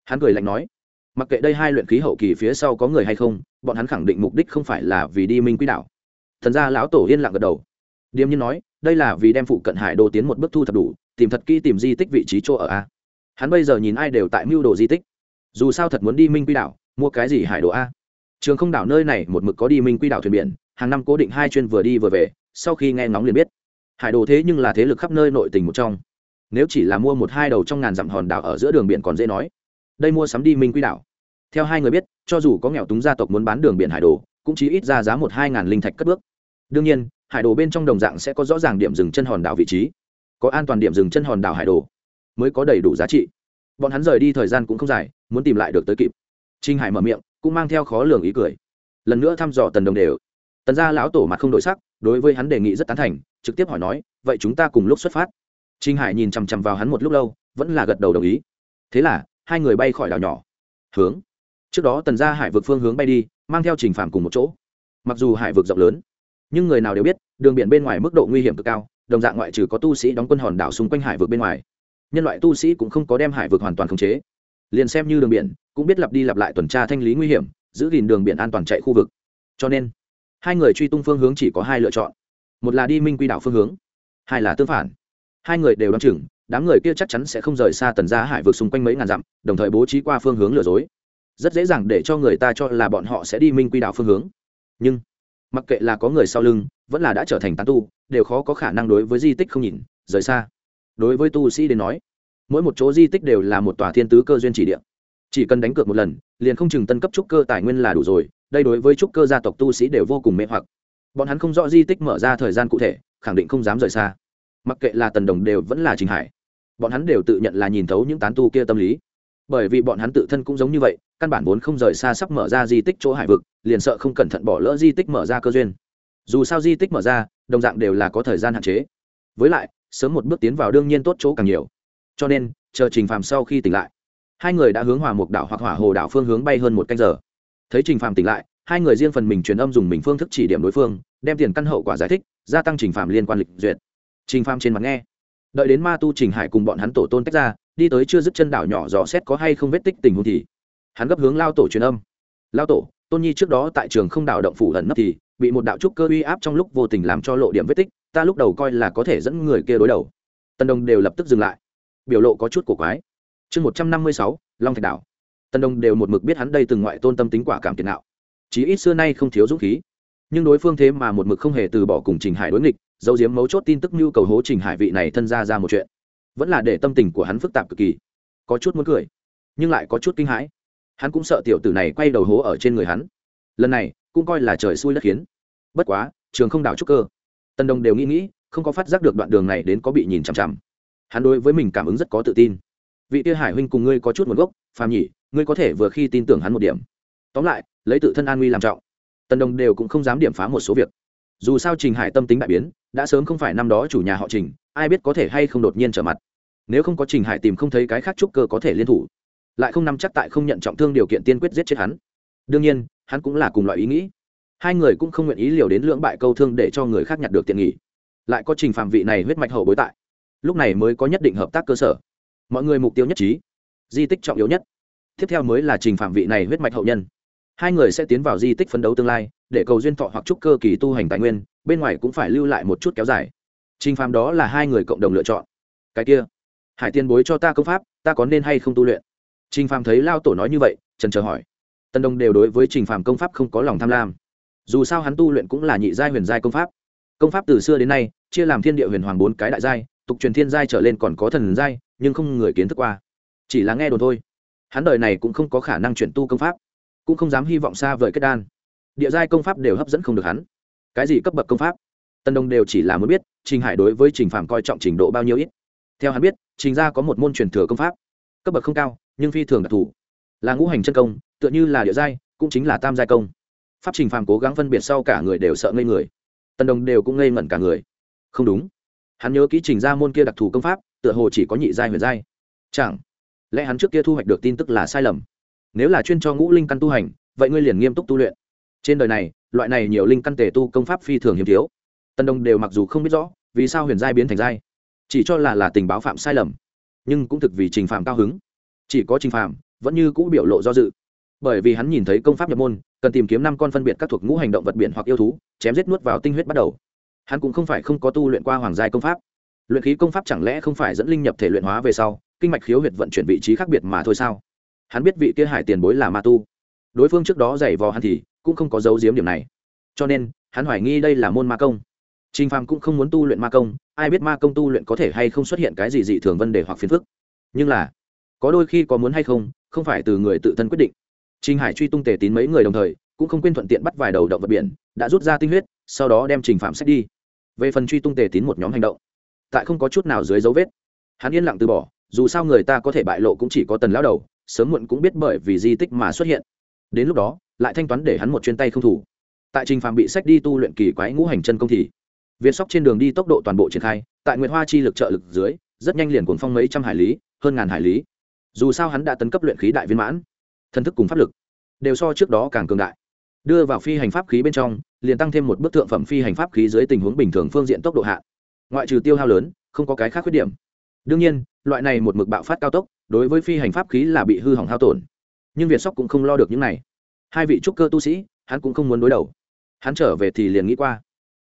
Hắn cười lạnh nói, mặc kệ đây hai luyện khí hậu kỳ phía sau có người hay không, bọn hắn khẳng định mục đích không phải là vì đi minh quy đảo. Thần gia lão tổ yên lặng gật đầu. Điềm nhiên nói, đây là vì đem phụ cận hải đồ tiến một bước thu thập đủ, tìm thật kỹ tìm di tích vị trí chỗ ở a. Hắn bây giờ nhìn ai đều tại mưu đồ di tích. Dù sao thật muốn đi minh quy đảo, mua cái gì hải đồ a? Trường không đảo nơi này một mực có đi minh quy đảo thuyền biển, hàng năm cố định hai chuyên vừa đi vừa về, sau khi nghe ngóng liền biết. Hải đồ thế nhưng là thế lực khắp nơi nội tình một trong nếu chỉ là mua một hai đầu trong ngàn dặm hòn đảo ở giữa đường biển còn dễ nói. Đây mua sắm đi minh quy đảo. Theo hai người biết, cho dù có nghèo túng gia tộc muốn bán đường biển hải đồ, cũng chỉ ít ra giá một hai ngàn linh thạch cất bước. Đương nhiên, hải đồ bên trong đồng dạng sẽ có rõ ràng điểm dừng chân hòn đảo vị trí. Có an toàn điểm dừng chân hòn đảo hải đồ, mới có đầy đủ giá trị. Bọn hắn rời đi thời gian cũng không dài, muốn tìm lại được tới kịp. Trinh hải mở miệng, cũng mang theo khó lường ý cười. Lần nữa thăm dò tần đồng đều. Tần gia lão tổ mặt không đổi sắc, đối với hắn đề nghị rất tán thành, trực tiếp hỏi nói, vậy chúng ta cùng lúc xuất phát trinh hải nhìn chằm chằm vào hắn một lúc lâu, vẫn là gật đầu đồng ý. Thế là, hai người bay khỏi đảo nhỏ. Hướng. Trước đó tần gia hải vực phương hướng bay đi, mang theo trình phạm cùng một chỗ. Mặc dù hải vực rộng lớn, nhưng người nào đều biết, đường biển bên ngoài mức độ nguy hiểm cực cao, đồng dạng ngoại trừ có tu sĩ đóng quân hòn đảo xung quanh hải vực bên ngoài. Nhân loại tu sĩ cũng không có đem hải vực hoàn toàn khống chế. Liền xem như đường biển, cũng biết lặp đi lặp lại tuần tra thanh lý nguy hiểm, giữ gìn đường biển an toàn chạy khu vực. Cho nên, hai người truy tung phương hướng chỉ có hai lựa chọn. Một là đi minh quy đảo phương hướng, hai là tương phản hai người đều đoán chừng, đám người kia chắc chắn sẽ không rời xa tần gia hải vực xung quanh mấy ngàn dặm, đồng thời bố trí qua phương hướng lừa dối. Rất dễ dàng để cho người ta cho là bọn họ sẽ đi minh quy đảo phương hướng. Nhưng, mặc kệ là có người sau lưng, vẫn là đã trở thành tán tu, đều khó có khả năng đối với di tích không nhìn, rời xa. Đối với tu sĩ đến nói, mỗi một chỗ di tích đều là một tòa thiên tứ cơ duyên chỉ địa. Chỉ cần đánh cược một lần, liền không chừng tân cấp trúc cơ tài nguyên là đủ rồi, đây đối với trúc cơ gia tộc tu sĩ đều vô cùng mê hoặc. Bọn hắn không rõ di tích mở ra thời gian cụ thể, khẳng định không dám rời xa mặc kệ là tần đồng đều vẫn là trình hải, bọn hắn đều tự nhận là nhìn thấu những tán tu kia tâm lý. Bởi vì bọn hắn tự thân cũng giống như vậy, căn bản vốn không rời xa sắp mở ra di tích chỗ hải vực, liền sợ không cẩn thận bỏ lỡ di tích mở ra cơ duyên. Dù sao di tích mở ra, đồng dạng đều là có thời gian hạn chế. Với lại, sớm một bước tiến vào đương nhiên tốt chỗ càng nhiều. Cho nên, chờ trình phàm sau khi tỉnh lại, hai người đã hướng hòa mục đảo hoặc hỏa hồ đảo phương hướng bay hơn một canh giờ. Thấy trình phàm tỉnh lại, hai người riêng phần mình truyền âm dùng mình phương thức chỉ điểm đối phương, đem tiền căn hậu quả giải thích, gia tăng trình phàm liên quan lịch duyệt trình phàm trên mặt nghe. Đợi đến ma tu trình hải cùng bọn hắn tổ tôn tách ra, đi tới chưa dứt chân đảo nhỏ dò xét có hay không vết tích tình huống thì hắn gấp hướng lao tổ truyền âm. Lao tổ, tôn nhi trước đó tại trường không đảo động phủ ẩn nấp thì bị một đạo trúc cơ uy áp trong lúc vô tình làm cho lộ điểm vết tích, ta lúc đầu coi là có thể dẫn người kia đối đầu. Tần đồng đều lập tức dừng lại. Biểu lộ có chút cổ quái. Chương một trăm năm mươi sáu, long thạch đảo. Tần đồng đều một mực biết hắn đây từng ngoại tôn tâm tính quả cảm tiền nạo. Chí ít xưa nay không thiếu dũng khí. Nhưng đối phương thế mà một mực không hề từ bỏ cùng trình hải đối nghịch dấu diếm mấu chốt tin tức nhu cầu hố trình hải vị này thân ra ra một chuyện. Vẫn là để tâm tình của hắn phức tạp cực kỳ. Có chút muốn cười, nhưng lại có chút kinh hãi. Hắn cũng sợ tiểu tử này quay đầu hố ở trên người hắn. Lần này, cũng coi là trời xui đất khiến. Bất quá, trường không đảo trúc cơ. Tân đồng đều nghĩ nghĩ, không có phát giác được đoạn đường này đến có bị nhìn chằm chằm. Hắn đối với mình cảm ứng rất có tự tin. Vị tia hải huynh cùng ngươi có chút nguồn gốc, phàm nhỉ, ngươi có thể vừa khi tin tưởng hắn một điểm. Tóm lại, lấy tự thân an nguy làm trọng. Tân đồng đều cũng không dám điểm phá một số việc. Dù sao trình hải tâm tính đại biến đã sớm không phải năm đó chủ nhà họ trình, ai biết có thể hay không đột nhiên trở mặt. Nếu không có trình hải tìm không thấy cái khác trúc cơ có thể liên thủ, lại không nắm chắc tại không nhận trọng thương điều kiện tiên quyết giết chết hắn. Đương nhiên, hắn cũng là cùng loại ý nghĩ. Hai người cũng không nguyện ý liều đến lưỡng bại câu thương để cho người khác nhặt được tiện nghỉ lại có trình phạm vị này huyết mạch hậu bối tại. Lúc này mới có nhất định hợp tác cơ sở. Mọi người mục tiêu nhất trí, di tích trọng yếu nhất. Tiếp theo mới là trình phạm vị này huyết mạch hậu nhân hai người sẽ tiến vào di tích phấn đấu tương lai, để cầu duyên thọ hoặc trúc cơ kỳ tu hành tài nguyên, bên ngoài cũng phải lưu lại một chút kéo dài. Trình phàm đó là hai người cộng đồng lựa chọn. Cái kia, hải tiên bối cho ta công pháp, ta có nên hay không tu luyện? Trình phàm thấy lao tổ nói như vậy trần chờ hỏi. Tân đông đều đối với trình phàm công pháp không có lòng tham lam. Dù sao hắn tu luyện cũng là nhị giai huyền giai công pháp. Công pháp từ xưa đến nay, chia làm thiên địa huyền hoàng bốn cái đại giai, tục truyền thiên giai trở lên còn có thần giai, nhưng không người kiến thức qua. Chỉ là nghe đồn thôi. Hắn đời này cũng không có khả năng chuyển tu công pháp cũng không dám hy vọng xa vời kết đan. Địa giai công pháp đều hấp dẫn không được hắn. Cái gì cấp bậc công pháp? Tân đông đều chỉ là muốn biết, trình hải đối với trình phạm coi trọng trình độ bao nhiêu ít. Theo hắn biết, trình gia có một môn truyền thừa công pháp. Cấp bậc không cao, nhưng phi thường đặc thù. Là ngũ hành chân công, tựa như là địa giai, cũng chính là tam giai công. Pháp trình phàm cố gắng phân biệt sau cả người đều sợ ngây người. Tân đông đều cũng ngây ngẩn cả người. Không đúng. Hắn nhớ kỹ trình ra môn kia đặc thù công pháp, tựa hồ chỉ có nhị giai, huyền giai. Chẳng lẽ hắn trước kia thu hoạch được tin tức là sai lầm? Nếu là chuyên cho ngũ linh căn tu hành, vậy ngươi liền nghiêm túc tu luyện. Trên đời này, loại này nhiều linh căn tề tu công pháp phi thường hiếm thiếu. Tân Đông đều mặc dù không biết rõ, vì sao huyền giai biến thành giai, chỉ cho là là tình báo phạm sai lầm, nhưng cũng thực vì trình phạm cao hứng. Chỉ có trình phạm, vẫn như cũ biểu lộ do dự. Bởi vì hắn nhìn thấy công pháp nhập môn, cần tìm kiếm năm con phân biệt các thuộc ngũ hành động vật biển hoặc yêu thú, chém giết nuốt vào tinh huyết bắt đầu. Hắn cũng không phải không có tu luyện qua hoàng giai công pháp. Luyện khí công pháp chẳng lẽ không phải dẫn linh nhập thể luyện hóa về sau, kinh mạch khiếu huyệt vận chuyển vị trí khác biệt mà thôi sao? Hắn biết vị kia hải tiền bối là ma tu đối phương trước đó giày vò hắn thì cũng không có dấu giếm điểm này cho nên hắn hoài nghi đây là môn ma công Trình Phàm cũng không muốn tu luyện ma công, ai biết ma công tu luyện có thể hay không xuất hiện cái gì dị thường vấn đề hoặc phiền phức. Nhưng là, có đôi khi có muốn hay không, không phải từ người tự thân quyết định. Trình Hải truy tung tề tín mấy người đồng thời, cũng không quên thuận tiện bắt vài đầu động vật biển, đã rút ra tinh huyết, sau đó đem Trình Phạm xét đi. Về phần truy tung tề tín một nhóm hành động, tại không có chút nào dưới dấu vết, hắn yên lặng từ bỏ, dù sao người ta có thể bại lộ cũng chỉ có tần lão đầu, sớm muộn cũng biết bởi vì di tích mà xuất hiện. Đến lúc đó, lại thanh toán để hắn một chuyên tay không thủ. Tại Trình Phạm bị sách đi tu luyện kỳ quái ngũ hành chân công thì, viên sóc trên đường đi tốc độ toàn bộ triển khai, tại Nguyệt Hoa chi lực trợ lực dưới, rất nhanh liền cuồng phong mấy trăm hải lý, hơn ngàn hải lý. Dù sao hắn đã tấn cấp luyện khí đại viên mãn, thân thức cùng pháp lực đều so trước đó càng cường đại đưa vào phi hành pháp khí bên trong liền tăng thêm một bức thượng phẩm phi hành pháp khí dưới tình huống bình thường phương diện tốc độ hạ ngoại trừ tiêu hao lớn không có cái khác khuyết điểm đương nhiên loại này một mực bạo phát cao tốc đối với phi hành pháp khí là bị hư hỏng hao tổn. Nhưng việt sóc cũng không lo được những này. Hai vị trúc cơ tu sĩ, hắn cũng không muốn đối đầu. Hắn trở về thì liền nghĩ qua.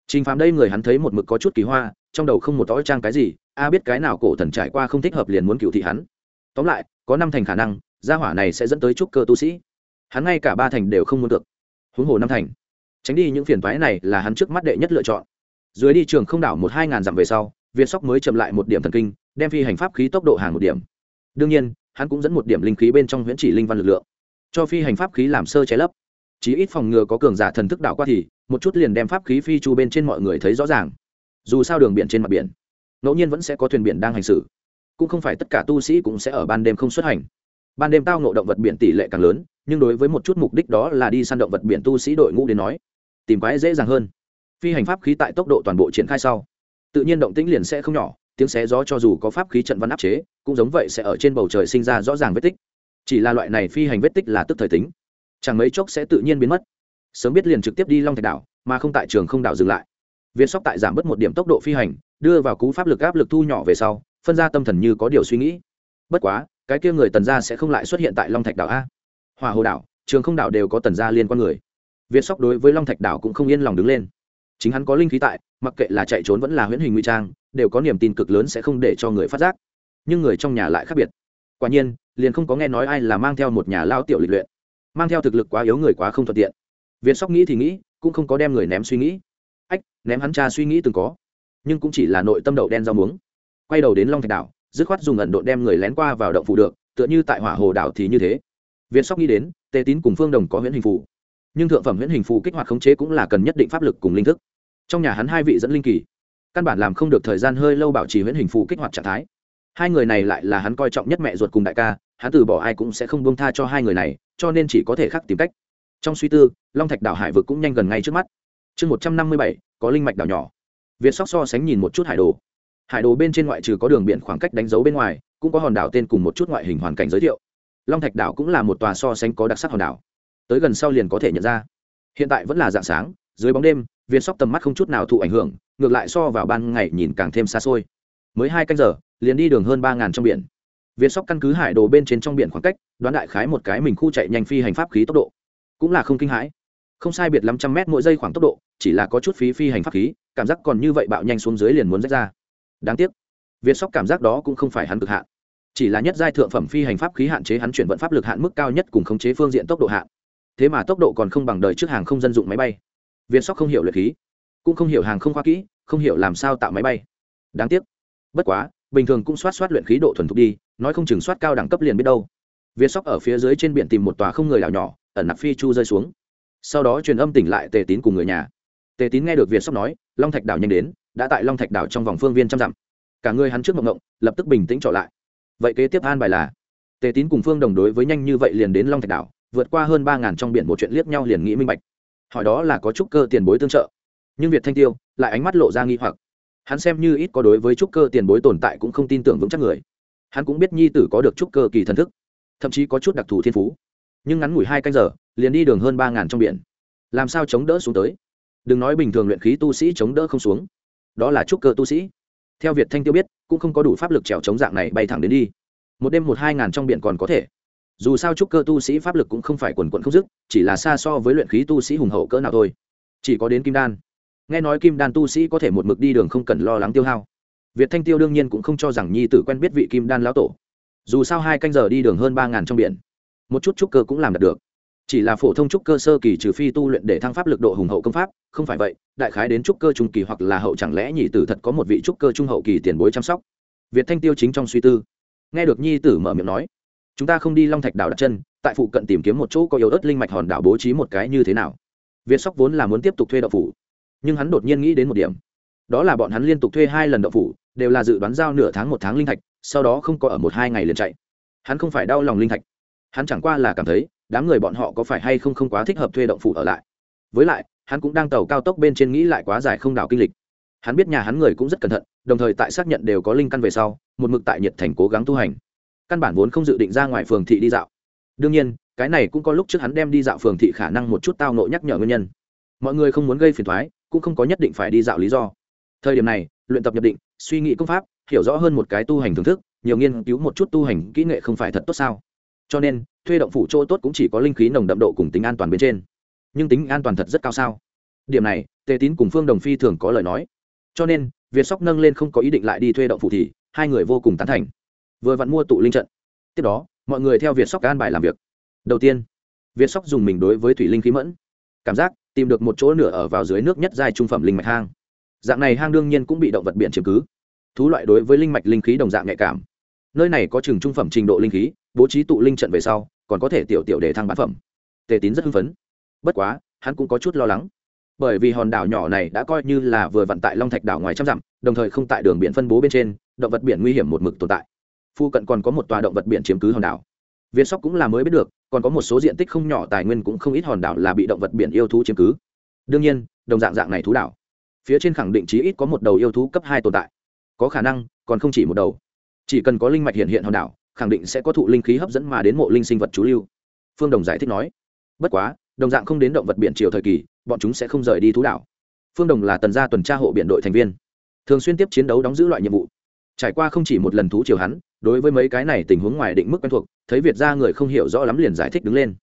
Trình phàm đây người hắn thấy một mực có chút kỳ hoa, trong đầu không một tói trang cái gì, a biết cái nào cổ thần trải qua không thích hợp liền muốn cựu thị hắn. Tóm lại, có năm thành khả năng, gia hỏa này sẽ dẫn tới trúc cơ tu sĩ. Hắn ngay cả ba thành đều không muốn được. Huống hồ năm thành. Tránh đi những phiền toái này là hắn trước mắt đệ nhất lựa chọn. Dưới đi trường không đảo một hai ngàn dặm về sau, việt sóc mới chậm lại một điểm thần kinh, đem phi hành pháp khí tốc độ hàng một điểm đương nhiên, hắn cũng dẫn một điểm linh khí bên trong huyễn chỉ linh văn lực lượng. Cho phi hành pháp khí làm sơ cháy lấp. Chí ít phòng ngừa có cường giả thần thức đảo qua thì, một chút liền đem pháp khí phi chu bên trên mọi người thấy rõ ràng. Dù sao đường biển trên mặt biển, ngẫu nhiên vẫn sẽ có thuyền biển đang hành xử. Cũng không phải tất cả tu sĩ cũng sẽ ở ban đêm không xuất hành. Ban đêm tao ngộ động vật biển tỷ lệ càng lớn, nhưng đối với một chút mục đích đó là đi săn động vật biển tu sĩ đội ngũ đến nói, tìm quái dễ dàng hơn. Phi hành pháp khí tại tốc độ toàn bộ triển khai sau, tự nhiên động tĩnh liền sẽ không nhỏ, tiếng xé gió cho dù có pháp khí trận văn áp chế cũng giống vậy sẽ ở trên bầu trời sinh ra rõ ràng vết tích. Chỉ là loại này phi hành vết tích là tức thời tính. Chẳng mấy chốc sẽ tự nhiên biến mất. Sớm biết liền trực tiếp đi long thạch đảo, mà không tại trường không đảo dừng lại. Viên sóc tại giảm bớt một điểm tốc độ phi hành, đưa vào cú pháp lực áp lực thu nhỏ về sau, phân ra tâm thần như có điều suy nghĩ. Bất quá, cái kia người tần gia sẽ không lại xuất hiện tại long thạch đảo a. Hòa hồ đảo, trường không đảo đều có tần gia liên quan người. Viên sóc đối với long thạch đảo cũng không yên lòng đứng lên. Chính hắn có linh khí tại, mặc kệ là chạy trốn vẫn là huyễn hình nguy trang, đều có niềm tin cực lớn sẽ không để cho người phát giác nhưng người trong nhà lại khác biệt. Quả nhiên liền không có nghe nói ai là mang theo một nhà lao tiểu lịch luyện. Mang theo thực lực quá yếu người quá không thuận tiện. Việt sóc nghĩ thì nghĩ cũng không có đem người ném suy nghĩ. Ách ném hắn cha suy nghĩ từng có. Nhưng cũng chỉ là nội tâm đậu đen rau muống. Quay đầu đến long thạch đảo dứt khoát dùng ẩn độn đem người lén qua vào động phủ được tựa như tại hỏa hồ đảo thì như thế. Việt sóc nghĩ đến tề tín cùng phương đồng có huyễn hình Phụ, nhưng thượng phẩm huyễn hình Phụ kích hoạt khống chế cũng là cần nhất định pháp lực cùng linh thức. Trong nhà hắn hai vị dẫn linh kỳ căn bản làm không được thời gian hơi lâu bảo trì huyễn hình Phụ kích hoạt trạng thái hai người này lại là hắn coi trọng nhất mẹ ruột cùng đại ca, hắn từ bỏ ai cũng sẽ không buông tha cho hai người này, cho nên chỉ có thể khắc tìm cách. Trong suy tư, long thạch đảo hải vực cũng nhanh gần ngay trước mắt. Chương một trăm năm mươi bảy, có linh mạch đảo nhỏ. Việt sóc so sánh nhìn một chút hải đồ. Hải đồ bên trên ngoại trừ có đường biển khoảng cách đánh dấu bên ngoài, cũng có hòn đảo tên cùng một chút ngoại hình hoàn cảnh giới thiệu. Long thạch đảo cũng là một tòa so sánh có đặc sắc hòn đảo. Tới gần sau liền có thể nhận ra. Hiện tại vẫn là dạng sáng, dưới bóng đêm, việt sóc tầm mắt không chút nào thụ ảnh hưởng, ngược lại so vào ban ngày nhìn càng thêm xa xôi. Mới hai canh giờ liền đi đường hơn ba ngàn trong biển. Viên sóc căn cứ hải đồ bên trên trong biển khoảng cách, đoán đại khái một cái mình khu chạy nhanh phi hành pháp khí tốc độ. Cũng là không kinh hãi. Không sai biệt năm trăm mét mỗi giây khoảng tốc độ, chỉ là có chút phí phi hành pháp khí, cảm giác còn như vậy bạo nhanh xuống dưới liền muốn rách ra. Đáng tiếc, viên sóc cảm giác đó cũng không phải hắn cực hạn. Chỉ là nhất giai thượng phẩm phi hành pháp khí hạn chế hắn chuyển vận pháp lực hạn mức cao nhất cùng khống chế phương diện tốc độ hạn. Thế mà tốc độ còn không bằng đời trước hàng không dân dụng máy bay. Viên sóc không hiểu luyện khí, cũng không hiểu hàng không khoa kỹ, không hiểu làm sao tạo máy bay. Đáng tiếc, bất quá bình thường cũng soát soát luyện khí độ thuần thục đi, nói không chừng soát cao đẳng cấp liền biết đâu. Việt sóc ở phía dưới trên biển tìm một tòa không người đảo nhỏ, ẩn nặc phi chu rơi xuống. Sau đó truyền âm tỉnh lại tề tín cùng người nhà. Tề tín nghe được việt sóc nói, long thạch đảo nhanh đến, đã tại long thạch đảo trong vòng phương viên trăm dặm. Cả người hắn trước mộng ngộng lập tức bình tĩnh trở lại. Vậy kế tiếp an bài là? Tề tín cùng phương đồng đối với nhanh như vậy liền đến long thạch đảo, vượt qua hơn ba ngàn trong biển một chuyện liếc nhau liền nghĩ minh bạch. Hỏi đó là có chút cơ tiền bối tương trợ. Nhưng việt thanh tiêu, lại ánh mắt lộ ra nghi hoặc hắn xem như ít có đối với trúc cơ tiền bối tồn tại cũng không tin tưởng vững chắc người. Hắn cũng biết nhi tử có được trúc cơ kỳ thần thức, thậm chí có chút đặc thù thiên phú. Nhưng ngắn ngủi hai canh giờ, liền đi đường hơn ba ngàn trong biển. Làm sao chống đỡ xuống tới? Đừng nói bình thường luyện khí tu sĩ chống đỡ không xuống. Đó là trúc cơ tu sĩ. Theo việt thanh tiêu biết, cũng không có đủ pháp lực trèo chống dạng này bay thẳng đến đi. Một đêm một hai ngàn trong biển còn có thể. Dù sao trúc cơ tu sĩ pháp lực cũng không phải quần quận không dứt, chỉ là xa so với luyện khí tu sĩ hùng hậu cỡ nào thôi. Chỉ có đến kim đan nghe nói kim đan tu sĩ có thể một mực đi đường không cần lo lắng tiêu hao. Việt thanh tiêu đương nhiên cũng không cho rằng nhi tử quen biết vị kim đan lão tổ. Dù sao hai canh giờ đi đường hơn ba ngàn trong biển. Một chút trúc cơ cũng làm đạt được. Chỉ là phổ thông trúc cơ sơ kỳ trừ phi tu luyện để thăng pháp lực độ hùng hậu công pháp, không phải vậy, đại khái đến trúc cơ trung kỳ hoặc là hậu chẳng lẽ nhị tử thật có một vị trúc cơ trung hậu kỳ tiền bối chăm sóc. Việt thanh tiêu chính trong suy tư. Nghe được nhi tử mở miệng nói, chúng ta không đi long thạch đảo đặt chân, tại phụ cận tìm kiếm một chỗ có yếu ớt linh mạch hòn đảo bố trí một cái như thế nào? Việt sóc vốn là muốn tiếp tục thuê đậu phủ nhưng hắn đột nhiên nghĩ đến một điểm. Đó là bọn hắn liên tục thuê hai lần đậu phủ, đều là dự đoán giao nửa tháng một tháng linh thạch, sau đó không có ở một hai ngày liền chạy. Hắn không phải đau lòng linh thạch. Hắn chẳng qua là cảm thấy, đám người bọn họ có phải hay không không quá thích hợp thuê động phủ ở lại. Với lại, hắn cũng đang tàu cao tốc bên trên nghĩ lại quá dài không đảo kinh lịch. Hắn biết nhà hắn người cũng rất cẩn thận, đồng thời tại xác nhận đều có linh căn về sau, một mực tại nhiệt thành cố gắng tu hành. Căn bản vốn không dự định ra ngoài phường thị đi dạo. Đương nhiên, cái này cũng có lúc trước hắn đem đi dạo phường thị khả năng một chút tao nộ nhắc nhở nguyên nhân. Mọi người không muốn gây phiền thoái cũng không có nhất định phải đi dạo lý do. Thời điểm này, luyện tập nhập định, suy nghĩ công pháp, hiểu rõ hơn một cái tu hành thưởng thức, nhiều nghiên cứu một chút tu hành kỹ nghệ không phải thật tốt sao? Cho nên, thuê động phủ chỗ tốt cũng chỉ có linh khí nồng đậm độ cùng tính an toàn bên trên. Nhưng tính an toàn thật rất cao sao? Điểm này, tề tín cùng phương đồng phi thường có lời nói. Cho nên, việt sóc nâng lên không có ý định lại đi thuê động phủ thì, hai người vô cùng tán thành. Vừa vặn mua tụ linh trận. Tiếp đó, mọi người theo việt sóc an bài làm việc. Đầu tiên, việt sóc dùng mình đối với thủy linh khí mẫn. Cảm giác tìm được một chỗ nửa ở vào dưới nước nhất giai trung phẩm linh mạch hang. Dạng này hang đương nhiên cũng bị động vật biển chiếm cứ. Thú loại đối với linh mạch linh khí đồng dạng nhạy cảm. Nơi này có chừng trung phẩm trình độ linh khí, bố trí tụ linh trận về sau, còn có thể tiểu tiểu để thăng bán phẩm. Tề tín rất hưng phấn. Bất quá, hắn cũng có chút lo lắng. Bởi vì hòn đảo nhỏ này đã coi như là vừa vận tại long thạch đảo ngoài trăm dặm, đồng thời không tại đường biển phân bố bên trên, động vật biển nguy hiểm một mực tồn tại. Phu cận còn có một tòa động vật biển chiếm cứ hòn đảo việt sóc cũng là mới biết được, còn có một số diện tích không nhỏ tài nguyên cũng không ít hòn đảo là bị động vật biển yêu thú chiếm cứ. Đương nhiên, đồng dạng dạng này thú đảo, phía trên khẳng định chí ít có một đầu yêu thú cấp hai tồn tại. Có khả năng, còn không chỉ một đầu. Chỉ cần có linh mạch hiện hiện hòn đảo, khẳng định sẽ có thụ linh khí hấp dẫn mà đến mộ linh sinh vật chú lưu. Phương đồng giải thích nói, bất quá, đồng dạng không đến động vật biển triều thời kỳ, bọn chúng sẽ không rời đi thú đảo. Phương đồng là tần gia tuần tra hộ biển đội thành viên, thường xuyên tiếp chiến đấu đóng giữ loại nhiệm vụ. Trải qua không chỉ một lần thú triều hắn đối với mấy cái này tình huống ngoài định mức quen thuộc, thấy việt ra người không hiểu rõ lắm liền giải thích đứng lên.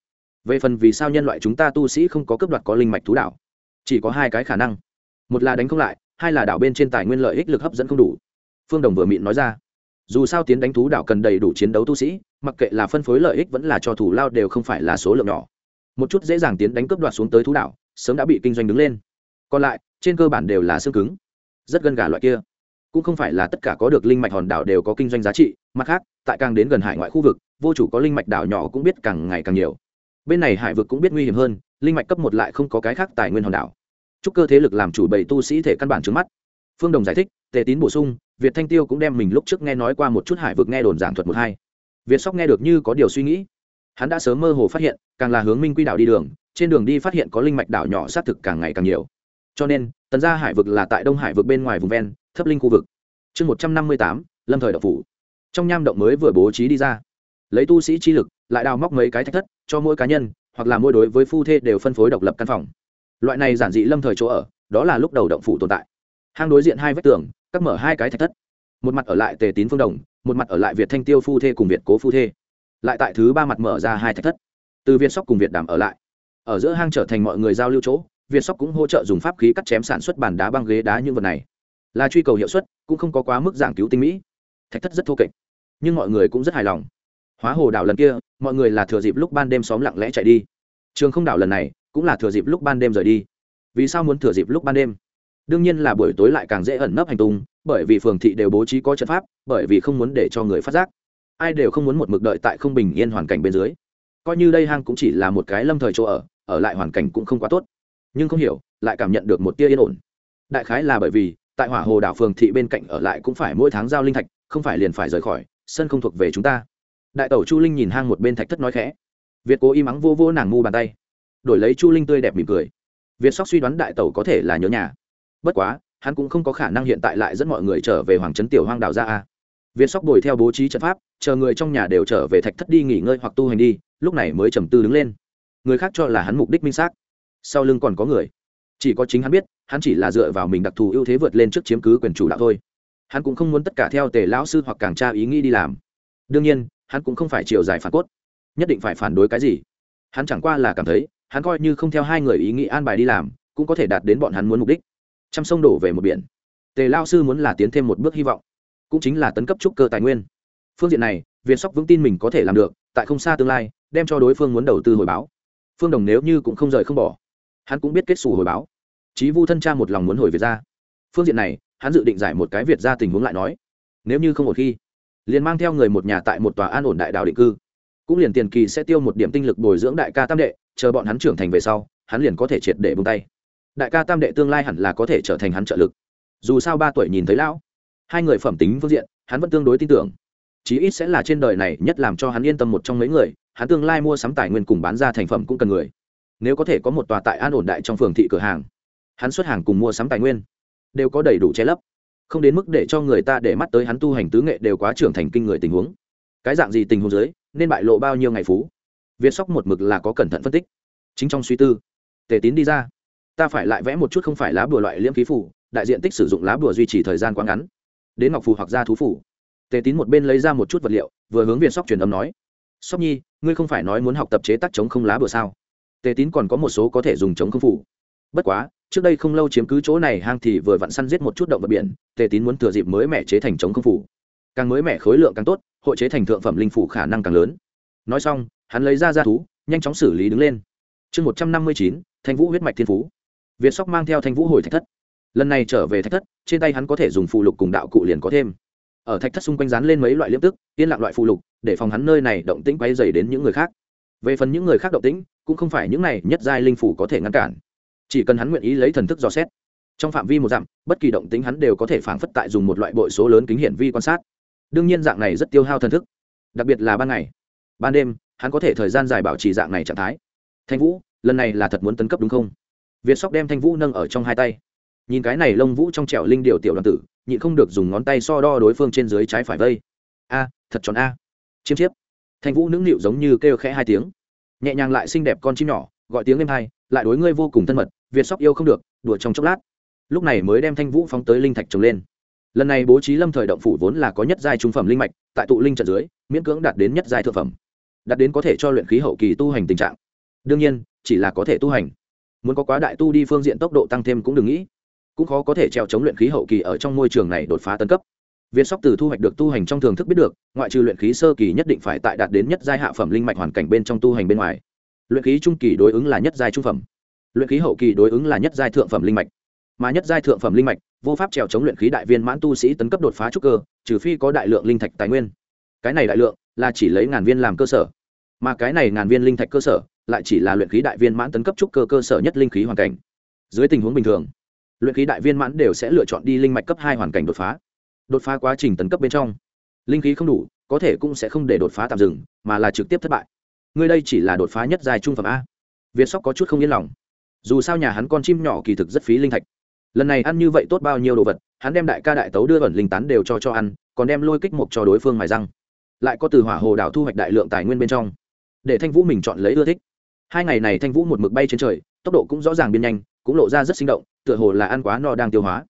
Về phần vì sao nhân loại chúng ta tu sĩ không có cấp đoạt có linh mạch thú đảo, chỉ có hai cái khả năng. Một là đánh không lại, hai là đảo bên trên tài nguyên lợi ích lực hấp dẫn không đủ. Phương đồng vừa mịn nói ra. Dù sao tiến đánh thú đảo cần đầy đủ chiến đấu tu sĩ, mặc kệ là phân phối lợi ích vẫn là cho thủ lao đều không phải là số lượng nhỏ. Một chút dễ dàng tiến đánh cướp đoạt xuống tới thú đảo, sớm đã bị kinh doanh đứng lên. Còn lại, trên cơ bản đều là xương cứng. Rất gần gà loại kia cũng không phải là tất cả có được linh mạch hòn đảo đều có kinh doanh giá trị, mặt khác, tại càng đến gần hải ngoại khu vực, vô chủ có linh mạch đảo nhỏ cũng biết càng ngày càng nhiều. Bên này hải vực cũng biết nguy hiểm hơn, linh mạch cấp một lại không có cái khác tài nguyên hòn đảo. Chúc cơ thế lực làm chủ bảy tu sĩ thể căn bản trước mắt. Phương đồng giải thích, tề tín bổ sung, việt thanh tiêu cũng đem mình lúc trước nghe nói qua một chút hải vực nghe đồn giảng thuật một hai. Việt sóc nghe được như có điều suy nghĩ. Hắn đã sớm mơ hồ phát hiện, càng là hướng minh quy đảo đi đường, trên đường đi phát hiện có linh mạch đảo nhỏ xác thực càng ngày càng nhiều. Cho nên, tần gia hải vực là tại đông hải vực bên ngoài vùng ven thấp linh khu vực. Chương một trăm năm mươi tám, lâm thời đậu phủ. Trong nham động mới vừa bố trí đi ra. Lấy tu sĩ chi lực, lại đào móc mấy cái thách thất cho mỗi cá nhân, hoặc là mỗi đối với phu thê đều phân phối độc lập căn phòng. Loại này giản dị lâm thời chỗ ở, đó là lúc đầu động phủ tồn tại. Hang đối diện hai vách tường cắt mở hai cái thạch thất. Một mặt ở lại tề tín phương đồng, một mặt ở lại việt thanh tiêu phu thê cùng việt cố phu thê. Lại tại thứ ba mặt mở ra hai thạch thất. Từ việt sóc cùng việt đảm ở lại. Ở giữa hang trở thành mọi người giao lưu chỗ, việt sóc cũng hỗ trợ dùng pháp khí cắt chém sản xuất bàn đá băng ghế đá những vật này là truy cầu hiệu suất, cũng không có quá mức giảng cứu tinh mỹ. Thạch thất rất thô kệch, nhưng mọi người cũng rất hài lòng. Hóa hồ đảo lần kia, mọi người là thừa dịp lúc ban đêm xóm lặng lẽ chạy đi. Trường không đảo lần này, cũng là thừa dịp lúc ban đêm rời đi. Vì sao muốn thừa dịp lúc ban đêm? Đương nhiên là buổi tối lại càng dễ ẩn nấp hành tung, bởi vì phường thị đều bố trí có trận pháp, bởi vì không muốn để cho người phát giác. Ai đều không muốn một mực đợi tại không bình yên hoàn cảnh bên dưới. Coi như đây hang cũng chỉ là một cái lâm thời chỗ ở ở lại hoàn cảnh cũng không quá tốt. Nhưng không hiểu, lại cảm nhận được một tia yên ổn. Đại khái là bởi vì tại hỏa hồ đảo phường thị bên cạnh ở lại cũng phải mỗi tháng giao linh thạch, không phải liền phải rời khỏi, sân không thuộc về chúng ta. Đại tẩu chu linh nhìn hang một bên thạch thất nói khẽ. Việt cố im ắng vô vô nàng ngu bàn tay. Đổi lấy chu linh tươi đẹp mỉm cười. Việt sóc suy đoán đại tẩu có thể là nhớ nhà. Bất quá, hắn cũng không có khả năng hiện tại lại dẫn mọi người trở về hoàng trấn tiểu hoang đảo ra a. Việt sóc bồi theo bố trí trận pháp, chờ người trong nhà đều trở về thạch thất đi nghỉ ngơi hoặc tu hành đi, lúc này mới trầm tư đứng lên. Người khác cho là hắn mục đích minh xác. Sau lưng còn có người chỉ có chính hắn biết, hắn chỉ là dựa vào mình đặc thù ưu thế vượt lên trước chiếm cứ quyền chủ đạo thôi. Hắn cũng không muốn tất cả theo tề lão sư hoặc càng tra ý nghĩ đi làm. Đương nhiên, hắn cũng không phải chiều dài phản cốt. Nhất định phải phản đối cái gì? Hắn chẳng qua là cảm thấy, hắn coi như không theo hai người ý nghĩ an bài đi làm, cũng có thể đạt đến bọn hắn muốn mục đích. T sông đổ về một biển. Tề lao sư muốn là tiến thêm một bước hy vọng, cũng chính là tấn cấp trúc cơ tài nguyên. Phương diện này, việt sóc vững tin mình có thể làm được, tại không xa tương lai, đem cho đối phương muốn đầu tư hồi báo. Phương đồng nếu như cũng không rời không bỏ, hắn cũng biết kết xù hồi báo chí vu thân cha một lòng muốn hồi việt ra. Phương diện này, hắn dự định giải một cái việt ra tình huống lại nói. Nếu như không một khi, liền mang theo người một nhà tại một tòa an ổn đại đạo định cư. Cũng liền tiền kỳ sẽ tiêu một điểm tinh lực bồi dưỡng đại ca tam đệ, chờ bọn hắn trưởng thành về sau, hắn liền có thể triệt để buông tay. Đại ca tam đệ tương lai hẳn là có thể trở thành hắn trợ lực. Dù sao ba tuổi nhìn thấy lão, hai người phẩm tính phương diện, hắn vẫn tương đối tin tưởng. Chí ít sẽ là trên đời này nhất làm cho hắn yên tâm một trong mấy người, hắn tương lai mua sắm tài nguyên cùng bán ra thành phẩm cũng cần người. Nếu có thể có một tòa tại an ổn đại trong phường thị cửa hàng hắn xuất hàng cùng mua sắm tài nguyên, đều có đầy đủ che lấp. Không đến mức để cho người ta để mắt tới hắn tu hành tứ nghệ đều quá trưởng thành kinh người tình huống. Cái dạng gì tình huống dưới, nên bại lộ bao nhiêu ngày phú? Việt sóc một mực là có cẩn thận phân tích. Chính trong suy tư, tề tín đi ra. Ta phải lại vẽ một chút không phải lá bùa loại liễm khí phủ đại diện tích sử dụng lá bùa duy trì thời gian quá ngắn. Đến ngọc phù hoặc ra thú phủ tề tín một bên lấy ra một chút vật liệu, vừa hướng việt sóc truyền âm nói. Sóc nhi, ngươi không phải nói muốn học tập chế tác chống không lá bùa sao? Tề tín còn có một số có thể dùng chống không phủ bất quá trước đây không lâu chiếm cứ chỗ này hang thì vừa vặn săn giết một chút động vật biển, tề tín muốn thừa dịp mới mẻ chế thành chống không phủ. Càng mới mẻ khối lượng càng tốt, hội chế thành thượng phẩm linh phủ khả năng càng lớn. Nói xong, hắn lấy ra ra thú, nhanh chóng xử lý đứng lên. Chương một trăm năm mươi chín, thanh vũ huyết mạch thiên phú. Việt sóc mang theo thanh vũ hồi thạch thất. Lần này trở về thạch thất, trên tay hắn có thể dùng phụ lục cùng đạo cụ liền có thêm. Ở thạch thất xung quanh dán lên mấy loại liếp tức, yên lặng loại phụ lục, để phòng hắn nơi này động tĩnh quay dày đến những người khác. Về phần những người khác động tĩnh, cũng không phải những này nhất giai linh phủ có thể ngăn cản chỉ cần hắn nguyện ý lấy thần thức dò xét. Trong phạm vi một dặm, bất kỳ động tính hắn đều có thể phảng phất tại dùng một loại bội số lớn kính hiển vi quan sát. Đương nhiên dạng này rất tiêu hao thần thức, đặc biệt là ban ngày. Ban đêm, hắn có thể thời gian dài bảo trì dạng này trạng thái. Thanh vũ, lần này là thật muốn tấn cấp đúng không? Việt sóc đem thanh vũ nâng ở trong hai tay. Nhìn cái này lông vũ trong trẻo linh điều tiểu đoàn tử, nhịn không được dùng ngón tay so đo đối phương trên dưới trái phải vây. A, thật tròn a. Chiêm chiếp. Thanh vũ nũng nịu giống như kêu khẽ hai tiếng. Nhẹ nhàng lại xinh đẹp con chim nhỏ gọi tiếng êm hai lại đối ngươi vô cùng thân mật việt sóc yêu không được đùa trong chốc lát. Lúc này mới đem thanh vũ phóng tới linh thạch trồng lên. Lần này bố trí lâm thời động phủ vốn là có nhất giai trung phẩm linh mạch tại tụ linh trận dưới miễn cưỡng đạt đến nhất giai thượng phẩm. Đạt đến có thể cho luyện khí hậu kỳ tu hành tình trạng. Đương nhiên chỉ là có thể tu hành. Muốn có quá đại tu đi phương diện tốc độ tăng thêm cũng đừng nghĩ. Cũng khó có thể treo chống luyện khí hậu kỳ ở trong môi trường này đột phá tân cấp. Việt sóc từ thu hoạch được tu hành trong thường thức biết được, ngoại trừ luyện khí sơ kỳ nhất định phải tại đạt đến nhất giai hạ phẩm linh mạch hoàn cảnh bên trong tu hành bên ngoài. Luyện khí trung kỳ đối ứng là nhất giai trung phẩm. Luyện khí hậu kỳ đối ứng là nhất giai thượng phẩm linh mạch. Mà nhất giai thượng phẩm linh mạch, vô pháp trèo chống luyện khí đại viên mãn tu sĩ tấn cấp đột phá trúc cơ, trừ phi có đại lượng linh thạch tài nguyên. Cái này đại lượng là chỉ lấy ngàn viên làm cơ sở. Mà cái này ngàn viên linh thạch cơ sở, lại chỉ là luyện khí đại viên mãn tấn cấp trúc cơ cơ sở nhất linh khí hoàn cảnh. Dưới tình huống bình thường, luyện khí đại viên mãn đều sẽ lựa chọn đi linh mạch cấp hai hoàn cảnh đột phá đột phá quá trình tấn cấp bên trong linh khí không đủ có thể cũng sẽ không để đột phá tạm dừng mà là trực tiếp thất bại ngươi đây chỉ là đột phá nhất dài trung phẩm a. Việt sóc có chút không yên lòng. Dù sao nhà hắn con chim nhỏ kỳ thực rất phí linh thạch. Lần này ăn như vậy tốt bao nhiêu đồ vật, hắn đem đại ca đại tấu đưa ẩn linh tán đều cho cho ăn, còn đem lôi kích mục cho đối phương mài răng. Lại có từ hỏa hồ đảo thu hoạch đại lượng tài nguyên bên trong. Để thanh vũ mình chọn lấy ưa thích. Hai ngày này thanh vũ một mực bay trên trời, tốc độ cũng rõ ràng biên nhanh, cũng lộ ra rất sinh động, tựa hồ là ăn quá no đang tiêu hóa.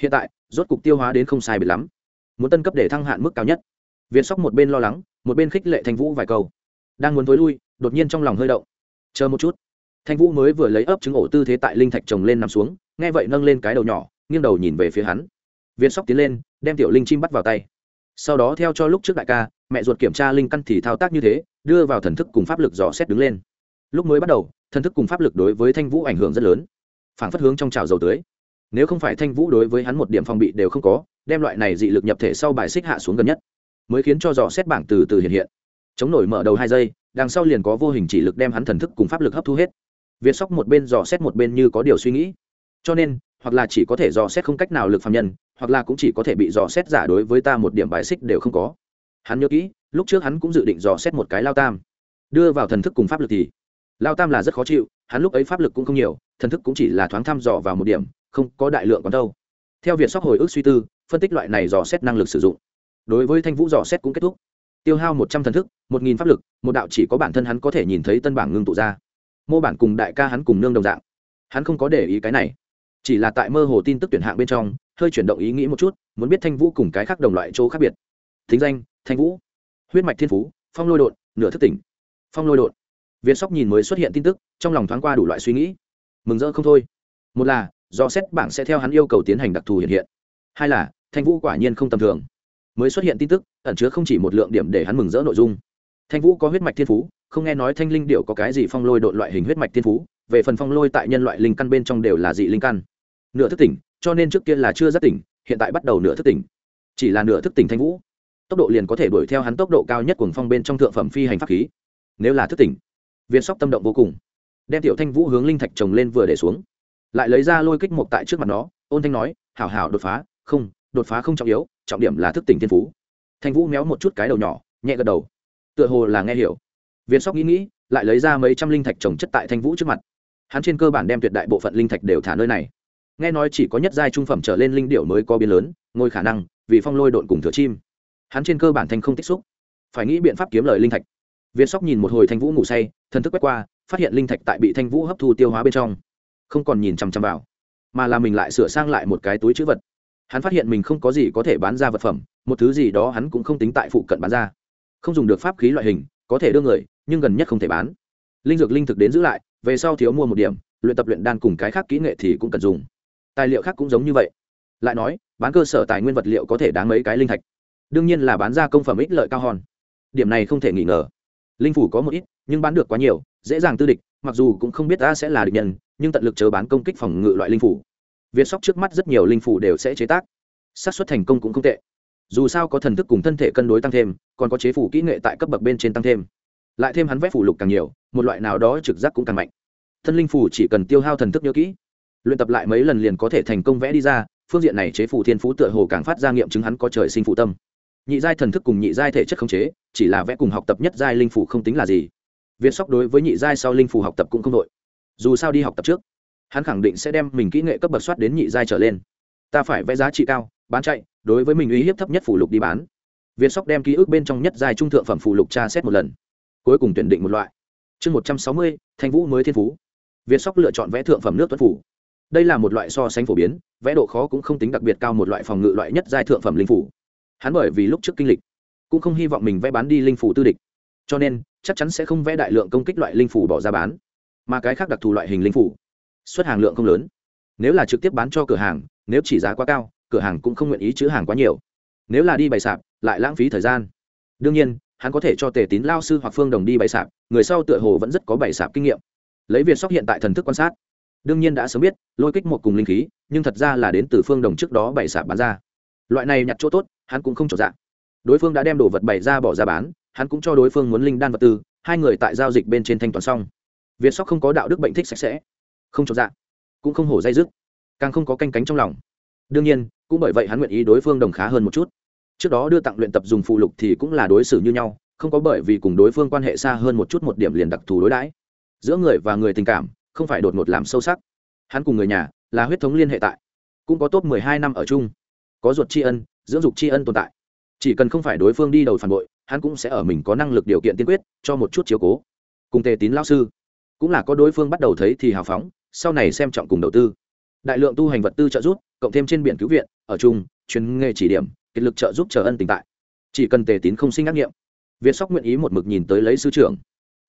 Hiện tại, rốt cục tiêu hóa đến không sai biệt lắm. Muốn tân cấp để thăng hạn mức cao nhất. Việt sóc một bên lo lắng, một bên khích lệ thanh vũ vài câu đang muốn thối lui, đột nhiên trong lòng hơi động. Chờ một chút. Thanh vũ mới vừa lấy ấp trứng ổ tư thế tại linh thạch trồng lên nằm xuống, nghe vậy nâng lên cái đầu nhỏ, nghiêng đầu nhìn về phía hắn. Viên sóc tiến lên, đem tiểu linh chim bắt vào tay. Sau đó theo cho lúc trước đại ca, mẹ ruột kiểm tra linh căn thì thao tác như thế, đưa vào thần thức cùng pháp lực dò xét đứng lên. Lúc mới bắt đầu, thần thức cùng pháp lực đối với thanh vũ ảnh hưởng rất lớn. Phản phất hướng trong trào dầu tưới. Nếu không phải thanh vũ đối với hắn một điểm phòng bị đều không có, đem loại này dị lực nhập thể sau bài xích hạ xuống gần nhất, mới khiến cho dò xét bảng từ từ hiện hiện chống nổi mở đầu hai giây, đằng sau liền có vô hình chỉ lực đem hắn thần thức cùng pháp lực hấp thu hết. Việt sóc một bên dò xét một bên như có điều suy nghĩ. Cho nên, hoặc là chỉ có thể dò xét không cách nào lực phạm nhân, hoặc là cũng chỉ có thể bị dò xét giả đối với ta một điểm bài xích đều không có. Hắn nhớ kỹ, lúc trước hắn cũng dự định dò xét một cái lao tam. Đưa vào thần thức cùng pháp lực thì, lao tam là rất khó chịu, hắn lúc ấy pháp lực cũng không nhiều, thần thức cũng chỉ là thoáng thăm dò vào một điểm, không có đại lượng còn đâu. Theo việt sóc hồi ức suy tư, phân tích loại này dò xét năng lực sử dụng. Đối với thanh vũ dò xét cũng kết thúc tiêu hao một trăm thần thức, một nghìn pháp lực, một đạo chỉ có bản thân hắn có thể nhìn thấy tân bảng ngưng tụ ra. Mô bản cùng đại ca hắn cùng nương đồng dạng. Hắn không có để ý cái này. Chỉ là tại mơ hồ tin tức tuyển hạng bên trong, hơi chuyển động ý nghĩ một chút, muốn biết thanh vũ cùng cái khác đồng loại chỗ khác biệt. Thính danh, thanh vũ. Huyết mạch thiên phú, phong lôi đột nửa thức tỉnh. Phong lôi đột việt sóc nhìn mới xuất hiện tin tức, trong lòng thoáng qua đủ loại suy nghĩ. Mừng rỡ không thôi. Một là, do xét bảng sẽ theo hắn yêu cầu tiến hành đặc thù hiện hiện. Hai là, thanh vũ quả nhiên không tầm thường. Mới xuất hiện tin tức ẩn chứa không chỉ một lượng điểm để hắn mừng rỡ nội dung. Thanh vũ có huyết mạch thiên phú, không nghe nói thanh linh điệu có cái gì phong lôi đội loại hình huyết mạch thiên phú, về phần phong lôi tại nhân loại linh căn bên trong đều là dị linh căn. Nửa thức tỉnh, cho nên trước kia là chưa rất tỉnh, hiện tại bắt đầu nửa thức tỉnh. Chỉ là nửa thức tỉnh thanh vũ, tốc độ liền có thể đuổi theo hắn tốc độ cao nhất cuồng phong bên trong thượng phẩm phi hành pháp khí. Nếu là thức tỉnh, viên sóc tâm động vô cùng. Đem tiểu thanh vũ hướng linh thạch trồng lên vừa để xuống. Lại lấy ra lôi kích một tại trước mặt nó, ôn thanh nói, hảo hảo đột phá, không, đột phá không trọng yếu, trọng điểm là thức tỉnh thiên phú thanh vũ méo một chút cái đầu nhỏ, nhẹ gật đầu. Tựa hồ là nghe hiểu. Viên sóc nghĩ nghĩ, lại lấy ra mấy trăm linh thạch trồng chất tại thanh vũ trước mặt. Hắn trên cơ bản đem tuyệt đại bộ phận linh thạch đều thả nơi này. Nghe nói chỉ có nhất giai trung phẩm trở lên linh điệu mới có biến lớn, ngôi khả năng, vì phong lôi độn cùng thừa chim. Hắn trên cơ bản thanh không tích xúc. Phải nghĩ biện pháp kiếm lời linh thạch. Viên sóc nhìn một hồi thanh vũ ngủ say, thần thức quét qua, phát hiện linh thạch tại bị thanh vũ hấp thu tiêu hóa bên trong. Không còn nhìn chằm chằm vào, mà là mình lại sửa sang lại một cái túi chữ vật. Hắn phát hiện mình không có gì có thể bán ra vật phẩm một thứ gì đó hắn cũng không tính tại phụ cận bán ra. Không dùng được pháp khí loại hình, có thể đưa người, nhưng gần nhất không thể bán. Linh dược linh thực đến giữ lại, về sau thiếu mua một điểm, luyện tập luyện đan cùng cái khác kỹ nghệ thì cũng cần dùng. Tài liệu khác cũng giống như vậy. Lại nói, bán cơ sở tài nguyên vật liệu có thể đáng mấy cái linh thạch? Đương nhiên là bán ra công phẩm ích lợi cao hòn. Điểm này không thể nghi ngờ. Linh phủ có một ít, nhưng bán được quá nhiều, dễ dàng tư địch, mặc dù cũng không biết ta sẽ là địch nhân, nhưng tận lực chớ bán công kích phòng ngự loại linh phủ. Việt sóc trước mắt rất nhiều linh phủ đều sẽ chế tác. Xác suất thành công cũng không tệ dù sao có thần thức cùng thân thể cân đối tăng thêm, còn có chế phủ kỹ nghệ tại cấp bậc bên trên tăng thêm. Lại thêm hắn vẽ phủ lục càng nhiều, một loại nào đó trực giác cũng càng mạnh. Thân linh phủ chỉ cần tiêu hao thần thức nhớ kỹ, luyện tập lại mấy lần liền có thể thành công vẽ đi ra, phương diện này chế phủ thiên phú tựa hồ càng phát ra nghiệm chứng hắn có trời sinh phụ tâm. Nhị giai thần thức cùng nhị giai thể chất khống chế, chỉ là vẽ cùng học tập nhất giai linh phủ không tính là gì. Việt sóc đối với nhị giai sau linh phủ học tập cũng không đội dù sao đi học tập trước, hắn khẳng định sẽ đem mình kỹ nghệ cấp bậc soát đến nhị giai trở lên. Ta phải vẽ giá trị cao bán chạy, đối với mình uy hiếp thấp nhất phủ lục đi bán. Việt sóc đem ký ức bên trong nhất dài trung thượng phẩm phủ lục tra xét một lần. Cuối cùng tuyển định một loại. Chương một trăm sáu mươi, thanh vũ mới thiên phú. Việt sóc lựa chọn vẽ thượng phẩm nước tuấn phủ. Đây là một loại so sánh phổ biến, vẽ độ khó cũng không tính đặc biệt cao một loại phòng ngự loại nhất giai thượng phẩm linh phủ. Hắn bởi vì lúc trước kinh lịch, cũng không hy vọng mình vẽ bán đi linh phủ tư địch. Cho nên, chắc chắn sẽ không vẽ đại lượng công kích loại linh phủ bỏ ra bán. Mà cái khác đặc thù loại hình linh phủ, xuất hàng lượng không lớn. Nếu là trực tiếp bán cho cửa hàng, nếu chỉ giá quá cao cửa hàng cũng không nguyện ý chữ hàng quá nhiều. Nếu là đi bày sạp, lại lãng phí thời gian. Đương nhiên, hắn có thể cho tề tín lao sư hoặc phương đồng đi bày sạp, người sau tựa hồ vẫn rất có bày sạp kinh nghiệm. Lấy Việt sóc hiện tại thần thức quan sát, đương nhiên đã sớm biết, lôi kích một cùng linh khí, nhưng thật ra là đến từ phương đồng trước đó bày sạp bán ra. Loại này nhặt chỗ tốt, hắn cũng không trọn dạng. Đối phương đã đem đồ vật bày ra bỏ ra bán, hắn cũng cho đối phương muốn linh đan vật tư, hai người tại giao dịch bên trên thanh toán xong. Việt sóc không có đạo đức bệnh thích sạch sẽ, không trọn dạng, cũng không hổ dây dứt, càng không có canh cánh trong lòng. Đương nhiên cũng bởi vậy hắn nguyện ý đối phương đồng khá hơn một chút. Trước đó đưa tặng luyện tập dùng phụ lục thì cũng là đối xử như nhau, không có bởi vì cùng đối phương quan hệ xa hơn một chút một điểm liền đặc thù đối đãi. Giữa người và người tình cảm, không phải đột ngột làm sâu sắc. Hắn cùng người nhà, là huyết thống liên hệ tại. Cũng có top mười hai năm ở chung. Có ruột tri ân, dưỡng dục tri ân tồn tại. Chỉ cần không phải đối phương đi đầu phản bội, hắn cũng sẽ ở mình có năng lực điều kiện tiên quyết, cho một chút chiếu cố. Cùng tề tín lao sư, cũng là có đối phương bắt đầu thấy thì hào phóng, sau này xem trọng cùng đầu tư đại lượng tu hành vật tư trợ giúp, cộng thêm trên biển cứu viện, ở chung, chuyên nghề chỉ điểm, kiệt lực trợ giúp trở ân tình tại. Chỉ cần tề tín không sinh ác nghiệm, việt sóc nguyện ý một mực nhìn tới lấy sư trưởng.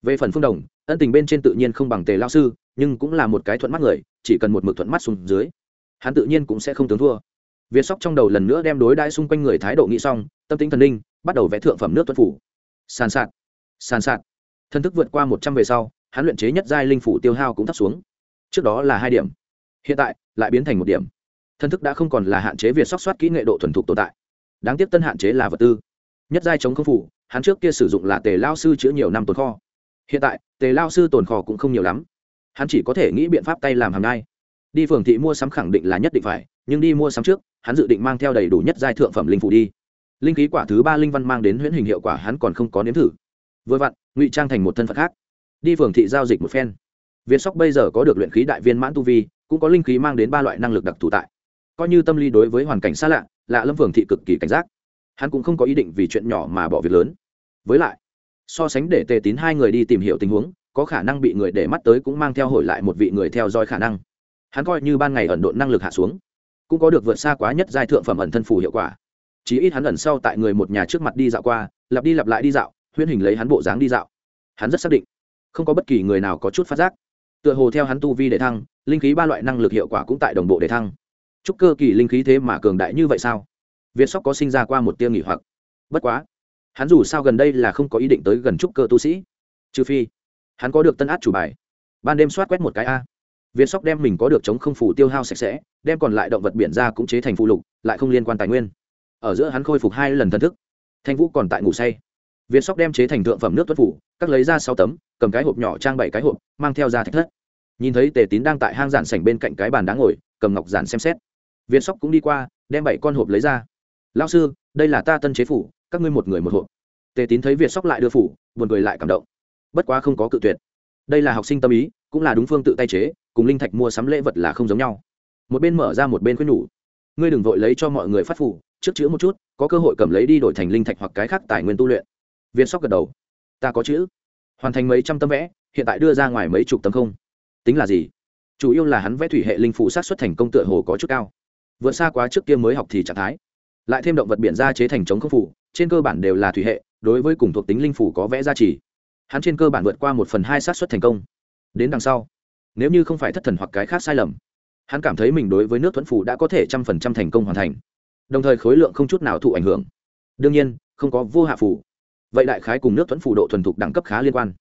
Về phần phương đồng, ân tình bên trên tự nhiên không bằng tề lao sư, nhưng cũng là một cái thuận mắt người, chỉ cần một mực thuận mắt xuống dưới, hắn tự nhiên cũng sẽ không tướng thua. Việt sóc trong đầu lần nữa đem đối đãi xung quanh người thái độ nghĩ xong, tâm tính thần linh, bắt đầu vẽ thượng phẩm nước tuân phủ. Sàn sạt sàn sạt. Thân thức vượt qua một trăm về sau, hắn luyện chế nhất giai linh phủ tiêu hao cũng thấp xuống. Trước đó là hai điểm. Hiện tại lại biến thành một điểm. Thân thức đã không còn là hạn chế việc sóc soát kỹ nghệ độ thuần thục tồn tại. Đáng tiếc tân hạn chế là vật tư. Nhất giai chống không phủ, hắn trước kia sử dụng là tề lao sư chữa nhiều năm tồn kho. Hiện tại, tề lao sư tồn kho cũng không nhiều lắm. Hắn chỉ có thể nghĩ biện pháp tay làm hàm ngay đi phường thị mua sắm khẳng định là nhất định phải, nhưng đi mua sắm trước, hắn dự định mang theo đầy đủ nhất giai thượng phẩm linh phủ đi. Linh khí quả thứ ba linh văn mang đến huyễn hình hiệu quả hắn còn không có nếm thử. Vừa vặn, ngụy trang thành một thân phận khác. Đi phường thị giao dịch một phen. Việt sóc bây giờ có được luyện khí đại viên mãn tu vi cũng có linh khí mang đến ba loại năng lực đặc thù tại. Coi như tâm lý đối với hoàn cảnh xa lạ lạ lâm phường thị cực kỳ cảnh giác. Hắn cũng không có ý định vì chuyện nhỏ mà bỏ việc lớn. Với lại, so sánh để tề tín hai người đi tìm hiểu tình huống, có khả năng bị người để mắt tới cũng mang theo hồi lại một vị người theo dõi khả năng. Hắn coi như ban ngày ẩn độn năng lực hạ xuống, cũng có được vượt xa quá nhất giai thượng phẩm ẩn thân phù hiệu quả. Chí ít hắn ẩn sau tại người một nhà trước mặt đi dạo qua, lặp đi lặp lại đi dạo, huyễn hình lấy hắn bộ dáng đi dạo. Hắn rất xác định, không có bất kỳ người nào có chút phát giác. Tựa hồ theo hắn tu vi để thăng linh khí ba loại năng lực hiệu quả cũng tại đồng bộ để thăng. Chúc cơ kỳ linh khí thế mà cường đại như vậy sao? Việt sóc có sinh ra qua một tiêu nghỉ hoặc. Bất quá, hắn dù sao gần đây là không có ý định tới gần trúc cơ tu sĩ. Trừ phi, hắn có được tân át chủ bài. Ban đêm soát quét một cái a. Việt sóc đem mình có được chống không phủ tiêu hao sạch sẽ, đem còn lại động vật biển ra cũng chế thành phụ lục, lại không liên quan tài nguyên. Ở giữa hắn khôi phục hai lần thân thức. Thanh vũ còn tại ngủ say. Việt sóc đem chế thành thượng phẩm nước tuất phủ, cắt lấy ra sáu tấm, cầm cái hộp nhỏ trang bảy cái hộp, mang theo ra thạch thất nhìn thấy tề tín đang tại hang giản sảnh bên cạnh cái bàn đá ngồi, cầm ngọc giản xem xét. Việt sóc cũng đi qua, đem bảy con hộp lấy ra. Lao sư, đây là ta tân chế phủ, các ngươi một người một hộp. Tề tín thấy việt sóc lại đưa phủ, buồn cười lại cảm động. Bất quá không có cự tuyệt. Đây là học sinh tâm ý, cũng là đúng phương tự tay chế, cùng linh thạch mua sắm lễ vật là không giống nhau. Một bên mở ra một bên khuyên nhủ. Ngươi đừng vội lấy cho mọi người phát phủ, trước chữ một chút, có cơ hội cầm lấy đi đổi thành linh thạch hoặc cái khác tài nguyên tu luyện. Viên sóc gật đầu. Ta có chữ. Hoàn thành mấy trăm tấm vẽ, hiện tại đưa ra ngoài mấy chục tấm không tính là gì? Chủ yếu là hắn vẽ thủy hệ linh phủ sát xuất thành công tựa hồ có chút cao. Vượt xa quá trước kia mới học thì trạng thái. Lại thêm động vật biển ra chế thành chống không phủ, trên cơ bản đều là thủy hệ, đối với cùng thuộc tính linh phủ có vẽ gia trì. Hắn trên cơ bản vượt qua một phần hai sát xuất thành công. Đến đằng sau, nếu như không phải thất thần hoặc cái khác sai lầm, hắn cảm thấy mình đối với nước thuẫn phủ đã có thể trăm phần trăm thành công hoàn thành. Đồng thời khối lượng không chút nào thụ ảnh hưởng. Đương nhiên, không có vô hạ phủ. Vậy đại khái cùng nước thuẫn phủ độ thuần thục đẳng cấp khá liên quan.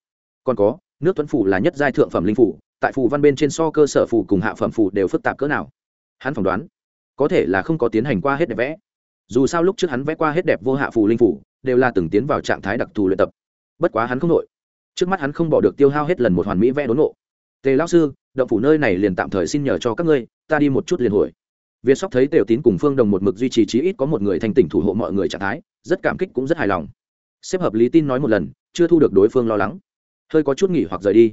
Còn có, nước thuẫn phủ là nhất giai thượng phẩm linh phủ tại phủ văn bên trên so cơ sở phủ cùng hạ phẩm phủ đều phức tạp cỡ nào. Hắn phỏng đoán, có thể là không có tiến hành qua hết đẹp vẽ. Dù sao lúc trước hắn vẽ qua hết đẹp vô hạ phủ linh phủ đều là từng tiến vào trạng thái đặc thù luyện tập. Bất quá hắn không nội trước mắt hắn không bỏ được tiêu hao hết lần một hoàn mỹ vẽ đốn ngộ. Tề lão sư, động phủ nơi này liền tạm thời xin nhờ cho các ngươi, ta đi một chút liền hồi. Việt sóc thấy tiểu tín cùng phương đồng một mực duy trì chí ít có một người thành tỉnh thủ hộ mọi người trạng thái, rất cảm kích cũng rất hài lòng. Xếp hợp lý tin nói một lần, chưa thu được đối phương lo lắng. Hơi có chút nghỉ hoặc rời đi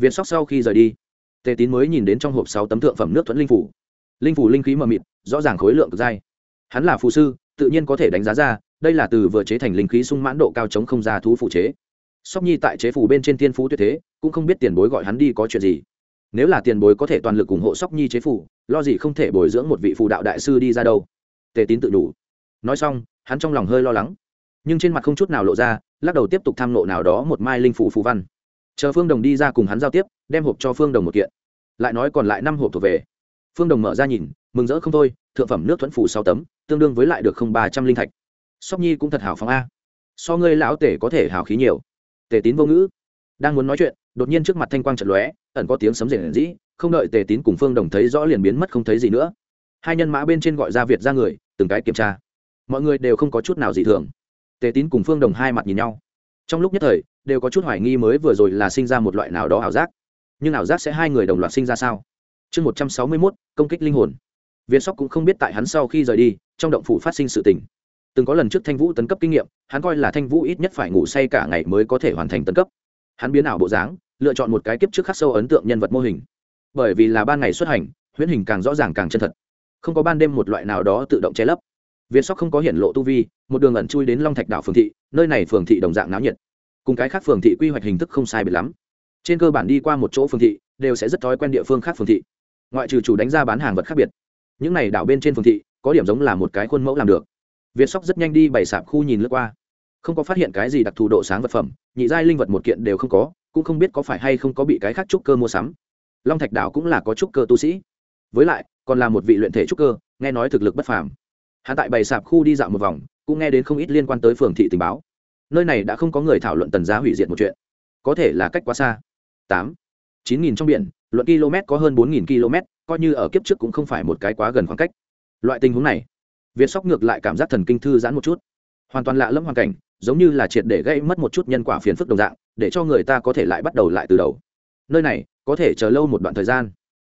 việt sóc sau khi rời đi, tề tín mới nhìn đến trong hộp sáu tấm thượng phẩm nước thuẫn linh phủ. Linh phủ linh khí mờ mịt, rõ ràng khối lượng cực dai. Hắn là phù sư, tự nhiên có thể đánh giá ra, đây là từ vừa chế thành linh khí sung mãn độ cao chống không ra thú phụ chế. Sóc nhi tại chế phủ bên trên thiên phú tuyệt thế, cũng không biết tiền bối gọi hắn đi có chuyện gì. Nếu là tiền bối có thể toàn lực ủng hộ sóc nhi chế phủ, lo gì không thể bồi dưỡng một vị phù đạo đại sư đi ra đâu. Tề tín tự đủ nói xong, hắn trong lòng hơi lo lắng. Nhưng trên mặt không chút nào lộ ra, lắc đầu tiếp tục tham nộ nào đó một mai linh phủ phù văn chờ phương đồng đi ra cùng hắn giao tiếp, đem hộp cho phương đồng một kiện. Lại nói còn lại năm hộp thuộc về. Phương đồng mở ra nhìn, mừng rỡ không thôi, thượng phẩm nước thuẫn phủ sáu tấm, tương đương với lại được không ba trăm linh thạch. Sóc nhi cũng thật hào phóng a. So ngươi lão tể có thể hào khí nhiều. Tề tín vô ngữ, đang muốn nói chuyện, đột nhiên trước mặt thanh quang trận lóe, ẩn có tiếng sấm rền dĩ không đợi tề tín cùng phương đồng thấy rõ liền biến mất không thấy gì nữa. Hai nhân mã bên trên gọi ra việt ra người, từng cái kiểm tra. Mọi người đều không có chút nào dị thường. Tề tín cùng phương đồng hai mặt nhìn nhau trong lúc nhất thời, đều có chút hoài nghi mới vừa rồi là sinh ra một loại nào đó ảo giác. Nhưng ảo giác sẽ hai người đồng loạt sinh ra sao? Chương một trăm sáu mươi mốt, công kích linh hồn. Việt sóc cũng không biết tại hắn sau khi rời đi, trong động phủ phát sinh sự tình. Từng có lần trước thanh vũ tấn cấp kinh nghiệm, hắn coi là thanh vũ ít nhất phải ngủ say cả ngày mới có thể hoàn thành tấn cấp. Hắn biến ảo bộ dáng, lựa chọn một cái kiếp trước khắc sâu ấn tượng nhân vật mô hình. Bởi vì là ban ngày xuất hành, huyễn hình càng rõ ràng càng chân thật. Không có ban đêm một loại nào đó tự động che lấp việt sóc không có hiện lộ tu vi, một đường ẩn chui đến long thạch đảo phường thị, nơi này phường thị đồng dạng náo nhiệt. Cùng cái khác phường thị quy hoạch hình thức không sai biệt lắm. Trên cơ bản đi qua một chỗ phường thị, đều sẽ rất thói quen địa phương khác phường thị. Ngoại trừ chủ đánh ra bán hàng vật khác biệt. Những này đảo bên trên phường thị, có điểm giống là một cái khuôn mẫu làm được. Việt sóc rất nhanh đi bày sạp khu nhìn lướt qua. Không có phát hiện cái gì đặc thù độ sáng vật phẩm, nhị giai linh vật một kiện đều không có, cũng không biết có phải hay không có bị cái khác trúc cơ mua sắm. Long thạch đảo cũng là có trúc cơ tu sĩ. Với lại, còn là một vị luyện thể trúc cơ, nghe nói thực lực bất phàm hạ tại bày sạp khu đi dạo một vòng, cũng nghe đến không ít liên quan tới phường thị tình báo. Nơi này đã không có người thảo luận tần giá hủy diệt một chuyện. Có thể là cách quá xa. Tám. Chín nghìn trong biển, luận km có hơn bốn nghìn km, coi như ở kiếp trước cũng không phải một cái quá gần khoảng cách. Loại tình huống này, việt sóc ngược lại cảm giác thần kinh thư giãn một chút. Hoàn toàn lạ lẫm hoàn cảnh, giống như là triệt để gây mất một chút nhân quả phiền phức đồng dạng, để cho người ta có thể lại bắt đầu lại từ đầu. Nơi này, có thể chờ lâu một đoạn thời gian.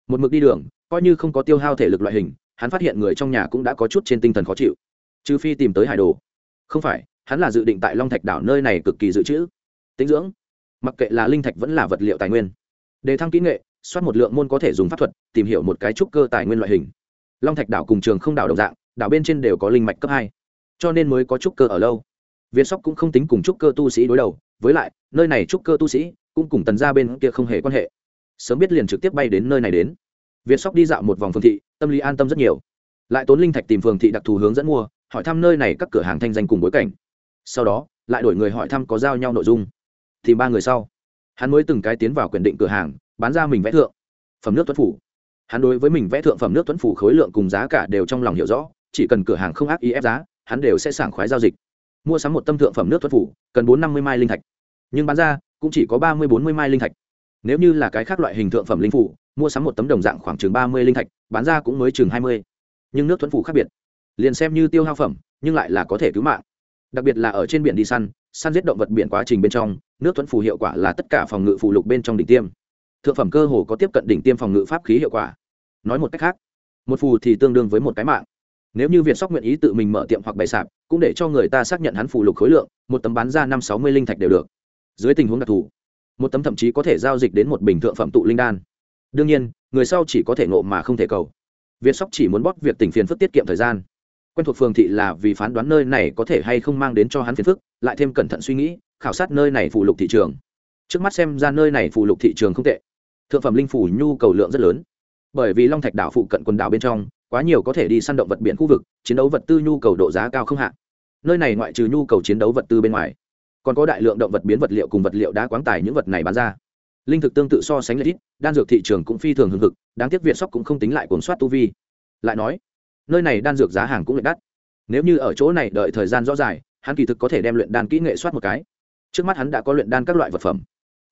Một mực đi đường, coi như không có tiêu hao thể lực loại hình hắn phát hiện người trong nhà cũng đã có chút trên tinh thần khó chịu, trừ phi tìm tới hải đồ. Không phải, hắn là dự định tại long thạch đảo nơi này cực kỳ dự trữ. Tinh dưỡng, mặc kệ là linh thạch vẫn là vật liệu tài nguyên, đề thăng kỹ nghệ, soát một lượng môn có thể dùng pháp thuật, tìm hiểu một cái trúc cơ tài nguyên loại hình. Long thạch đảo cùng trường không đảo đồng dạng, đảo bên trên đều có linh mạch cấp hai, cho nên mới có trúc cơ ở lâu. Việt sóc cũng không tính cùng trúc cơ tu sĩ đối đầu, với lại, nơi này trúc cơ tu sĩ cũng cùng tần ra bên kia không hề quan hệ. Sớm biết liền trực tiếp bay đến nơi này đến việt sóc đi dạo một vòng phường thị, tâm lý an tâm rất nhiều. Lại tốn linh thạch tìm phường thị đặc thù hướng dẫn mua, hỏi thăm nơi này các cửa hàng thanh danh cùng bối cảnh. Sau đó, lại đổi người hỏi thăm có giao nhau nội dung. Thì ba người sau, hắn mới từng cái tiến vào quyền định cửa hàng, bán ra mình vẽ thượng, phẩm nước tuấn phủ. Hắn đối với mình vẽ thượng phẩm nước tuấn phủ khối lượng cùng giá cả đều trong lòng hiểu rõ, chỉ cần cửa hàng không ác ý ép giá, hắn đều sẽ sảng khoái giao dịch. Mua sắm một tâm thượng phẩm nước tuấn phủ, cần bốn năm mươi mai linh thạch. Nhưng bán ra, cũng chỉ có ba mươi bốn mươi mai linh thạch. Nếu như là cái khác loại hình thượng phẩm linh phủ mua sắm một tấm đồng dạng khoảng chừng ba mươi linh thạch, bán ra cũng mới chừng hai mươi. Nhưng nước thuẫn phủ khác biệt. Liền xem như tiêu hao phẩm, nhưng lại là có thể cứu mạng. Đặc biệt là ở trên biển đi săn săn giết động vật biển quá trình bên trong, nước thuẫn phủ hiệu quả là tất cả phòng ngự phụ lục bên trong đỉnh tiêm. Thượng phẩm cơ hồ có tiếp cận đỉnh tiêm phòng ngự pháp khí hiệu quả. Nói một cách khác, một phù thì tương đương với một cái mạng. Nếu như việt sóc nguyện ý tự mình mở tiệm hoặc bày sạp, cũng để cho người ta xác nhận hắn phụ lục khối lượng, một tấm bán ra năm sáu mươi linh thạch đều được. Dưới tình huống đặc thù, một tấm thậm chí có thể giao dịch đến một bình thượng phẩm tụ linh đan đương nhiên, người sau chỉ có thể ngộ mà không thể cầu. Việt sóc chỉ muốn bóp việc tỉnh phiền phức tiết kiệm thời gian. Quen thuộc phường thị là vì phán đoán nơi này có thể hay không mang đến cho hắn phiền phức, lại thêm cẩn thận suy nghĩ, khảo sát nơi này phụ lục thị trường. Trước mắt xem ra nơi này phụ lục thị trường không tệ. Thượng phẩm linh phủ nhu cầu lượng rất lớn. Bởi vì long thạch đảo phụ cận quần đảo bên trong, quá nhiều có thể đi săn động vật biển khu vực, chiến đấu vật tư nhu cầu độ giá cao không hạn nơi này ngoại trừ nhu cầu chiến đấu vật tư bên ngoài, còn có đại lượng động vật biến vật liệu cùng vật liệu đá quáng tài những vật này bán ra linh thực tương tự so sánh lợi ít, đan dược thị trường cũng phi thường hưng hực, đáng tiếc việt sóc cũng không tính lại cuốn soát tu vi. Lại nói, nơi này đan dược giá hàng cũng lại đắt. Nếu như ở chỗ này đợi thời gian rõ dài, hắn kỳ thực có thể đem luyện đan kỹ nghệ soát một cái. Trước mắt hắn đã có luyện đan các loại vật phẩm.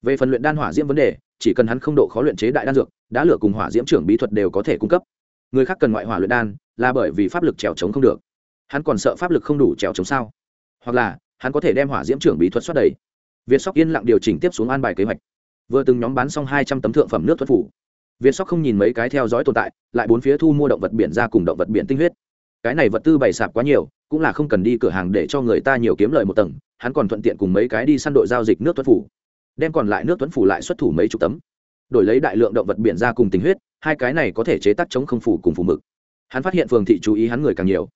Về phần luyện đan hỏa diễm vấn đề, chỉ cần hắn không độ khó luyện chế đại đan dược, đá lửa cùng hỏa diễm trưởng bí thuật đều có thể cung cấp. Người khác cần ngoại hỏa luyện đan, là bởi vì pháp lực trèo trống không được. Hắn còn sợ pháp lực không đủ trèo trống sao? Hoặc là, hắn có thể đem hỏa diễm trưởng bí thuật xuất đầy. Việt sóc yên lặng điều chỉnh tiếp xuống an bài kế hoạch vừa từng nhóm bán xong hai trăm tấm thượng phẩm nước thuật phủ. Việt sóc không nhìn mấy cái theo dõi tồn tại, lại bốn phía thu mua động vật biển ra cùng động vật biển tinh huyết. Cái này vật tư bày sạp quá nhiều, cũng là không cần đi cửa hàng để cho người ta nhiều kiếm lời một tầng, hắn còn thuận tiện cùng mấy cái đi săn đội giao dịch nước tuấn phủ. Đem còn lại nước tuấn phủ lại xuất thủ mấy chục tấm. Đổi lấy đại lượng động vật biển ra cùng tinh huyết, hai cái này có thể chế tác chống không phủ cùng phủ mực. Hắn phát hiện phường thị chú ý hắn người càng nhiều.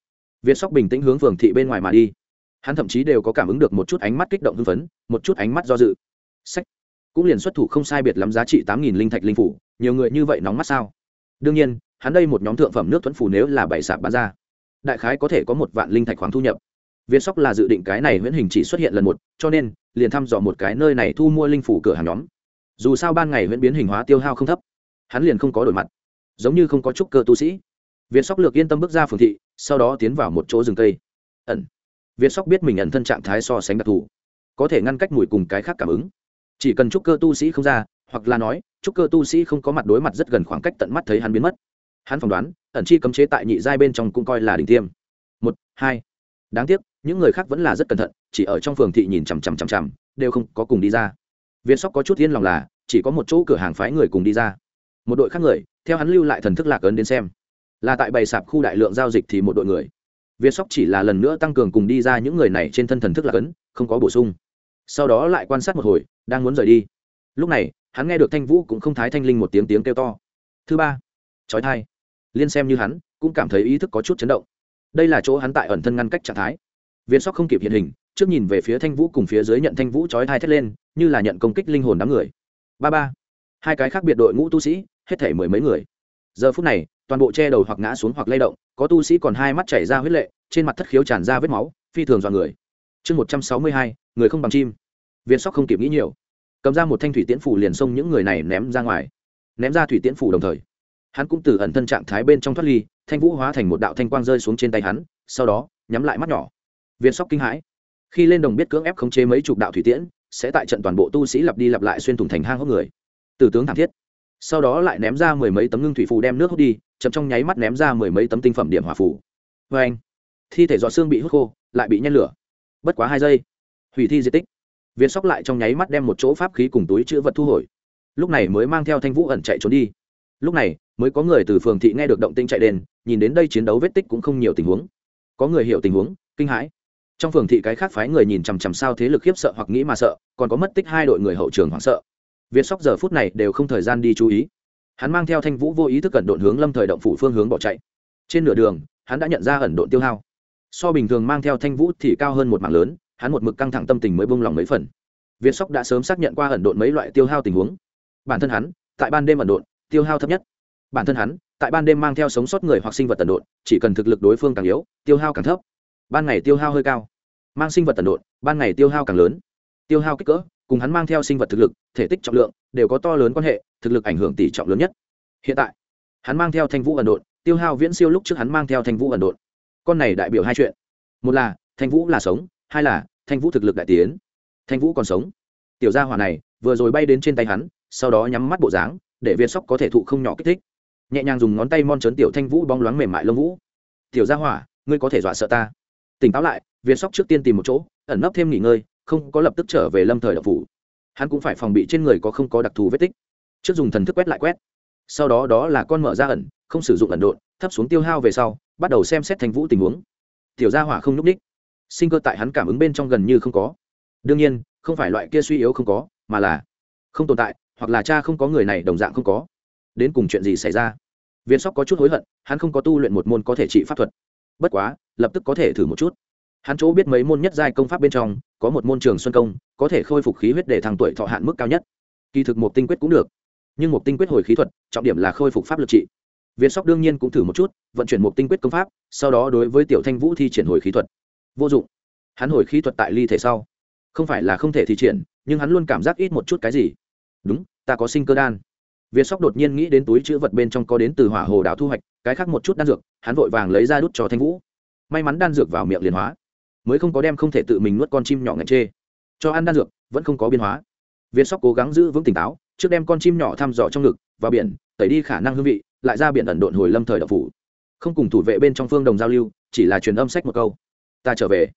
Việt sóc bình tĩnh hướng phường thị bên ngoài mà đi. Hắn thậm chí đều có cảm ứng được một chút ánh mắt kích động hưng phấn, một chút ánh mắt do dự. Sách cũng liền xuất thủ không sai biệt lắm giá trị tám nghìn linh thạch linh phủ, nhiều người như vậy nóng mắt sao? Đương nhiên, hắn đây một nhóm thượng phẩm nước thuẫn phủ nếu là bảy sạp bán ra, đại khái có thể có một vạn linh thạch khoáng thu nhập. Việt sóc là dự định cái này huyễn hình chỉ xuất hiện lần một, cho nên liền thăm dò một cái nơi này thu mua linh phủ cửa hàng nhóm. Dù sao ban ngày huyễn biến hình hóa tiêu hao không thấp, hắn liền không có đổi mặt, giống như không có trúc cơ tu sĩ. Việt sóc lược yên tâm bước ra phường thị, sau đó tiến vào một chỗ rừng cây. Ẩn. Việt sóc biết mình ẩn thân trạng thái so sánh đặc thù, có thể ngăn cách mùi cùng cái khác cảm ứng chỉ cần trúc cơ tu sĩ không ra, hoặc là nói, trúc cơ tu sĩ không có mặt đối mặt rất gần khoảng cách tận mắt thấy hắn biến mất. Hắn phỏng đoán, ẩn chi cấm chế tại nhị giai bên trong cũng coi là đỉnh tiêm. Một, hai. Đáng tiếc, những người khác vẫn là rất cẩn thận, chỉ ở trong phường thị nhìn chằm chằm chằm chằm, đều không có cùng đi ra. Viên sóc có chút yên lòng là, chỉ có một chỗ cửa hàng phái người cùng đi ra. Một đội khác người, theo hắn lưu lại thần thức lạc ấn đến xem. Là tại bày sạp khu đại lượng giao dịch thì một đội người. Viên sóc chỉ là lần nữa tăng cường cùng đi ra những người này trên thân thần thức lạc ấn, không có bổ sung sau đó lại quan sát một hồi, đang muốn rời đi. Lúc này, hắn nghe được thanh vũ cũng không thái thanh linh một tiếng tiếng kêu to. Thứ ba, trói thai. Liên xem như hắn, cũng cảm thấy ý thức có chút chấn động. Đây là chỗ hắn tại ẩn thân ngăn cách trạng thái. Viên sóc không kịp hiện hình, trước nhìn về phía thanh vũ cùng phía dưới nhận thanh vũ trói thai thét lên, như là nhận công kích linh hồn đám người. Ba ba. Hai cái khác biệt đội ngũ tu sĩ, hết thể mười mấy người. Giờ phút này, toàn bộ che đầu hoặc ngã xuống hoặc lay động, có tu sĩ còn hai mắt chảy ra huyết lệ, trên mặt thất khiếu tràn ra vết máu, phi thường dọn người chương một trăm sáu mươi hai, người không bằng chim. Viên sóc không kịp nghĩ nhiều, cầm ra một thanh thủy tiễn phủ liền xông những người này ném ra ngoài. Ném ra thủy tiễn phủ đồng thời, hắn cũng từ ẩn thân trạng thái bên trong thoát ly, thanh vũ hóa thành một đạo thanh quang rơi xuống trên tay hắn, sau đó, nhắm lại mắt nhỏ. Viên sóc kinh hãi. Khi lên đồng biết cưỡng ép khống chế mấy chục đạo thủy tiễn, sẽ tại trận toàn bộ tu sĩ lặp đi lặp lại xuyên thủng thành hang hốc người. Tử tướng thảm thiết, sau đó lại ném ra mười mấy tấm ngưng thủy phù đem nước hút đi, chậm trong nháy mắt ném ra mười mấy tấm tinh phẩm điểm hỏa phù. Vê anh thi thể dọ xương bị hút khô, lại bị nhen lửa bất quá hai giây. Hủy thi di tích. Viên sóc lại trong nháy mắt đem một chỗ pháp khí cùng túi chữ vật thu hồi. Lúc này mới mang theo thanh vũ ẩn chạy trốn đi. Lúc này, mới có người từ phường thị nghe được động tinh chạy đền, nhìn đến đây chiến đấu vết tích cũng không nhiều tình huống. Có người hiểu tình huống, kinh hãi. Trong phường thị cái khác phái người nhìn chằm chằm sao thế lực khiếp sợ hoặc nghĩ mà sợ, còn có mất tích hai đội người hậu trường hoảng sợ. Việt sóc giờ phút này đều không thời gian đi chú ý. Hắn mang theo thanh vũ vô ý thức cẩn độn hướng lâm thời động phủ phương hướng bỏ chạy. Trên nửa đường, hắn đã nhận ra ẩn độn tiêu hao so bình thường mang theo thanh vũ thì cao hơn một mạng lớn, hắn một mực căng thẳng tâm tình mới bông lòng mấy phần. Việt sóc đã sớm xác nhận qua ẩn độn mấy loại tiêu hao tình huống. Bản thân hắn, tại ban đêm ẩn độn, tiêu hao thấp nhất. Bản thân hắn, tại ban đêm mang theo sống sót người hoặc sinh vật ẩn độn, chỉ cần thực lực đối phương càng yếu, tiêu hao càng thấp. Ban ngày tiêu hao hơi cao. Mang sinh vật ẩn độn, ban ngày tiêu hao càng lớn. Tiêu hao kích cỡ, cùng hắn mang theo sinh vật thực lực, thể tích trọng lượng, đều có to lớn quan hệ, thực lực ảnh hưởng tỷ trọng lớn nhất. Hiện tại, hắn mang theo thanh vũ ẩn độn, tiêu hao viễn siêu lúc trước hắn mang theo thanh vũ ẩn độn con này đại biểu hai chuyện. Một là, thanh vũ là sống, hai là, thanh vũ thực lực đại tiến. Thanh vũ còn sống. Tiểu gia hỏa này, vừa rồi bay đến trên tay hắn, sau đó nhắm mắt bộ dáng, để viên sóc có thể thụ không nhỏ kích thích. Nhẹ nhàng dùng ngón tay mon trấn tiểu thanh vũ bóng loáng mềm mại lông vũ. Tiểu gia hỏa, ngươi có thể dọa sợ ta. Tỉnh táo lại, viên sóc trước tiên tìm một chỗ, ẩn nấp thêm nghỉ ngơi, không có lập tức trở về lâm thời đậu phủ. Hắn cũng phải phòng bị trên người có không có đặc thù vết tích. Trước dùng thần thức quét lại quét sau đó đó là con mở ra ẩn, không sử dụng ẩn độn, thấp xuống tiêu hao về sau, bắt đầu xem xét thành vũ tình huống. Tiểu gia hỏa không n ú c ních sinh cơ tại hắn cảm ứng bên trong gần như không có. Đương nhiên, không phải loại kia suy yếu không có, mà là không tồn tại, hoặc là cha không có người này đồng dạng không có. Đến cùng chuyện gì xảy ra? Viên sóc có chút hối hận, hắn không có tu luyện một môn có thể trị pháp thuật. Bất quá, lập tức có thể thử một chút. Hắn chỗ biết mấy môn nhất giai công pháp bên trong, có một môn trường xuân công, có thể khôi phục khí huyết để thằng tuổi thọ hạn mức cao nhất. Kỳ thực một tinh quyết cũng được nhưng một tinh quyết hồi khí thuật, trọng điểm là khôi phục pháp lực trị. Viên sóc đương nhiên cũng thử một chút, vận chuyển một tinh quyết công pháp, sau đó đối với tiểu thanh vũ thi triển hồi khí thuật. Vô dụng. Hắn hồi khí thuật tại ly thể sau. Không phải là không thể thi triển, nhưng hắn luôn cảm giác ít một chút cái gì. Đúng, ta có sinh cơ đan. Viên sóc đột nhiên nghĩ đến túi chữ vật bên trong có đến từ hỏa hồ đảo thu hoạch, cái khác một chút đan dược, hắn vội vàng lấy ra đút cho thanh vũ. May mắn đan dược vào miệng liền hóa. Mới không có đem không thể tự mình nuốt con chim nhỏ ngạch chê. Cho ăn đan dược, vẫn không có biến hóa. Viên sóc cố gắng giữ vững tỉnh táo trước đem con chim nhỏ thăm dò trong ngực, vào biển, tẩy đi khả năng hương vị, lại ra biển ẩn độn hồi lâm thời đập phủ. Không cùng thủ vệ bên trong phương đồng giao lưu, chỉ là truyền âm sách một câu. Ta trở về.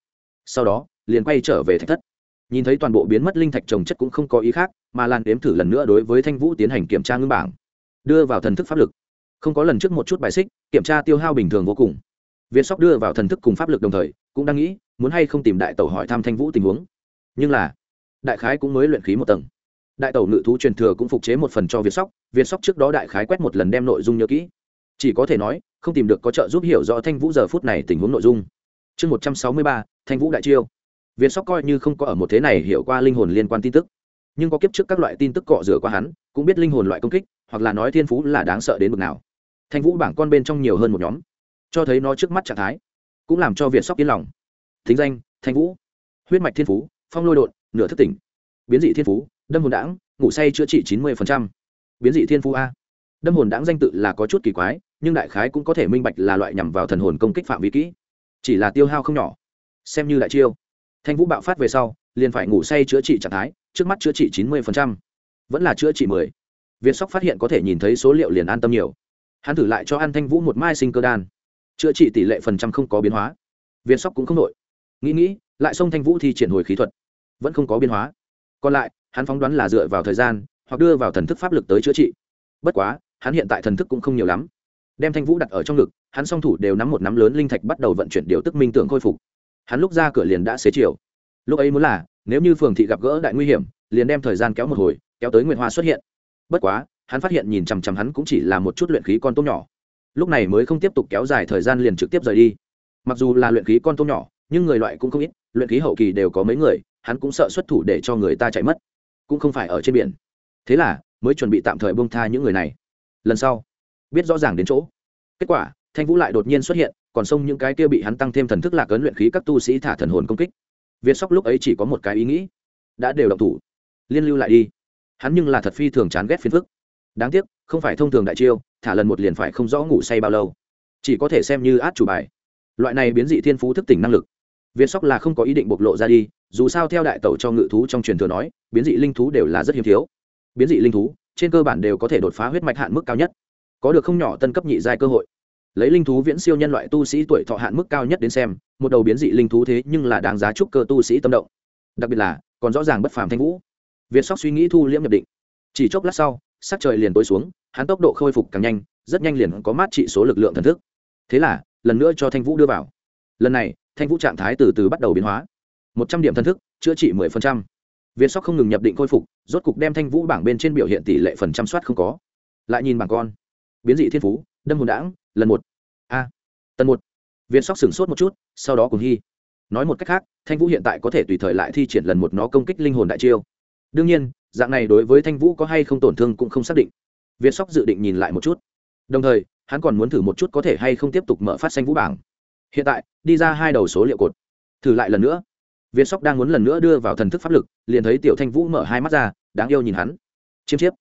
Sau đó, liền quay trở về thạch thất. Nhìn thấy toàn bộ biến mất linh thạch trồng chất cũng không có ý khác, mà lan đếm thử lần nữa đối với thanh vũ tiến hành kiểm tra ngưng bảng. Đưa vào thần thức pháp lực. Không có lần trước một chút bài xích, kiểm tra tiêu hao bình thường vô cùng. Việt sóc đưa vào thần thức cùng pháp lực đồng thời, cũng đang nghĩ, muốn hay không tìm đại tẩu hỏi thăm thanh vũ tình huống. Nhưng là, đại khái cũng mới luyện khí một tầng đại tẩu ngự thú truyền thừa cũng phục chế một phần cho việt sóc việt sóc trước đó đại khái quét một lần đem nội dung nhớ kỹ. Chỉ có thể nói, không tìm được có trợ giúp hiểu rõ thanh vũ giờ phút này tình huống nội dung. Chương một trăm sáu mươi ba, thanh vũ đại chiêu. Việt sóc coi như không có ở một thế này hiểu qua linh hồn liên quan tin tức, nhưng có kiếp trước các loại tin tức cọ rửa qua hắn, cũng biết linh hồn loại công kích, hoặc là nói thiên phú là đáng sợ đến mực nào. Thanh vũ bảng con bên trong nhiều hơn một nhóm, cho thấy nó trước mắt trạng thái, cũng làm cho việt sóc yên lòng. Thính danh, thanh vũ. Huyết mạch thiên phú, phong lôi đột nửa thất tỉnh. Biến dị thiên phú đâm hồn đãng, ngủ say chữa trị chín mươi biến dị thiên phú a. Đâm hồn đãng danh tự là có chút kỳ quái, nhưng đại khái cũng có thể minh bạch là loại nhằm vào thần hồn công kích phạm vi kỹ. Chỉ là tiêu hao không nhỏ. Xem như đại chiêu. Thanh vũ bạo phát về sau, liền phải ngủ say chữa trị trạng thái, trước mắt chữa trị chín mươi vẫn là chữa trị mười. Việt sóc phát hiện có thể nhìn thấy số liệu liền an tâm nhiều. Hắn thử lại cho ăn thanh vũ một mai sinh cơ đan. Chữa trị tỷ lệ phần trăm không có biến hóa. Việt sóc cũng không đội nghĩ nghĩ, lại xông thanh vũ thi triển hồi khí thuật. Vẫn không có biến hóa. Còn lại hắn phóng đoán là dựa vào thời gian, hoặc đưa vào thần thức pháp lực tới chữa trị. Bất quá, hắn hiện tại thần thức cũng không nhiều lắm. Đem thanh vũ đặt ở trong ngực, hắn song thủ đều nắm một nắm lớn linh thạch bắt đầu vận chuyển điều tức minh tưởng khôi phục. Hắn lúc ra cửa liền đã xế chiều. Lúc ấy muốn là, nếu như phường thị gặp gỡ đại nguy hiểm, liền đem thời gian kéo một hồi, kéo tới nguyệt hoa xuất hiện. Bất quá, hắn phát hiện nhìn chằm chằm hắn cũng chỉ là một chút luyện khí con tôm nhỏ. Lúc này mới không tiếp tục kéo dài thời gian liền trực tiếp rời đi. Mặc dù là luyện khí con tôm nhỏ, nhưng người loại cũng không ít, luyện khí hậu kỳ đều có mấy người, hắn cũng sợ xuất thủ để cho người ta chạy mất cũng không phải ở trên biển. Thế là, mới chuẩn bị tạm thời bông tha những người này. Lần sau, biết rõ ràng đến chỗ. Kết quả, thanh vũ lại đột nhiên xuất hiện, còn xông những cái kia bị hắn tăng thêm thần thức lạc ấn luyện khí các tu sĩ thả thần hồn công kích. Việt sóc lúc ấy chỉ có một cái ý nghĩ, đã đều động thủ. Liên lưu lại đi. Hắn nhưng là thật phi thường chán ghét phiền phức. Đáng tiếc, không phải thông thường đại chiêu, thả lần một liền phải không rõ ngủ say bao lâu. Chỉ có thể xem như át chủ bài. Loại này biến dị thiên phú thức tỉnh năng lực. Việt sóc là không có ý định bộc lộ ra đi dù sao theo đại tẩu cho ngự thú trong truyền thừa nói, biến dị linh thú đều là rất hiếm thiếu. Biến dị linh thú, trên cơ bản đều có thể đột phá huyết mạch hạn mức cao nhất. Có được không nhỏ tân cấp nhị giai cơ hội. Lấy linh thú viễn siêu nhân loại tu sĩ tuổi thọ hạn mức cao nhất đến xem, một đầu biến dị linh thú thế nhưng là đáng giá trúc cơ tu sĩ tâm động. Đặc biệt là, còn rõ ràng bất phàm thanh vũ. Việt sóc suy nghĩ thu liễm nhập định. Chỉ chốc lát sau, sắc trời liền tối xuống, hắn tốc độ khôi phục càng nhanh, rất nhanh liền có mát trị số lực lượng thần thức. Thế là, lần nữa cho thanh vũ đưa vào. Lần này, thanh vũ trạng thái từ từ bắt đầu biến hóa một trăm điểm thần thức, chữa trị mười phần trăm. Việt sóc không ngừng nhập định khôi phục, rốt cục đem thanh vũ bảng bên trên biểu hiện tỷ lệ phần trăm soát không có. Lại nhìn bảng con. Biến dị thiên phú, đâm hồn đãng lần một. A. Tần một. Việt sóc sửng sốt một chút, sau đó cùng hy nói một cách khác, thanh vũ hiện tại có thể tùy thời lại thi triển lần một nó công kích linh hồn đại chiêu. Đương nhiên, dạng này đối với thanh vũ có hay không tổn thương cũng không xác định. Việt sóc dự định nhìn lại một chút. Đồng thời, hắn còn muốn thử một chút có thể hay không tiếp tục mở phát xanh vũ bảng. Hiện tại, đi ra hai đầu số liệu cột. Thử lại lần nữa việt sóc đang muốn lần nữa đưa vào thần thức pháp lực, liền thấy tiểu thanh vũ mở hai mắt ra, đáng yêu nhìn hắn. Chiêm chiếp.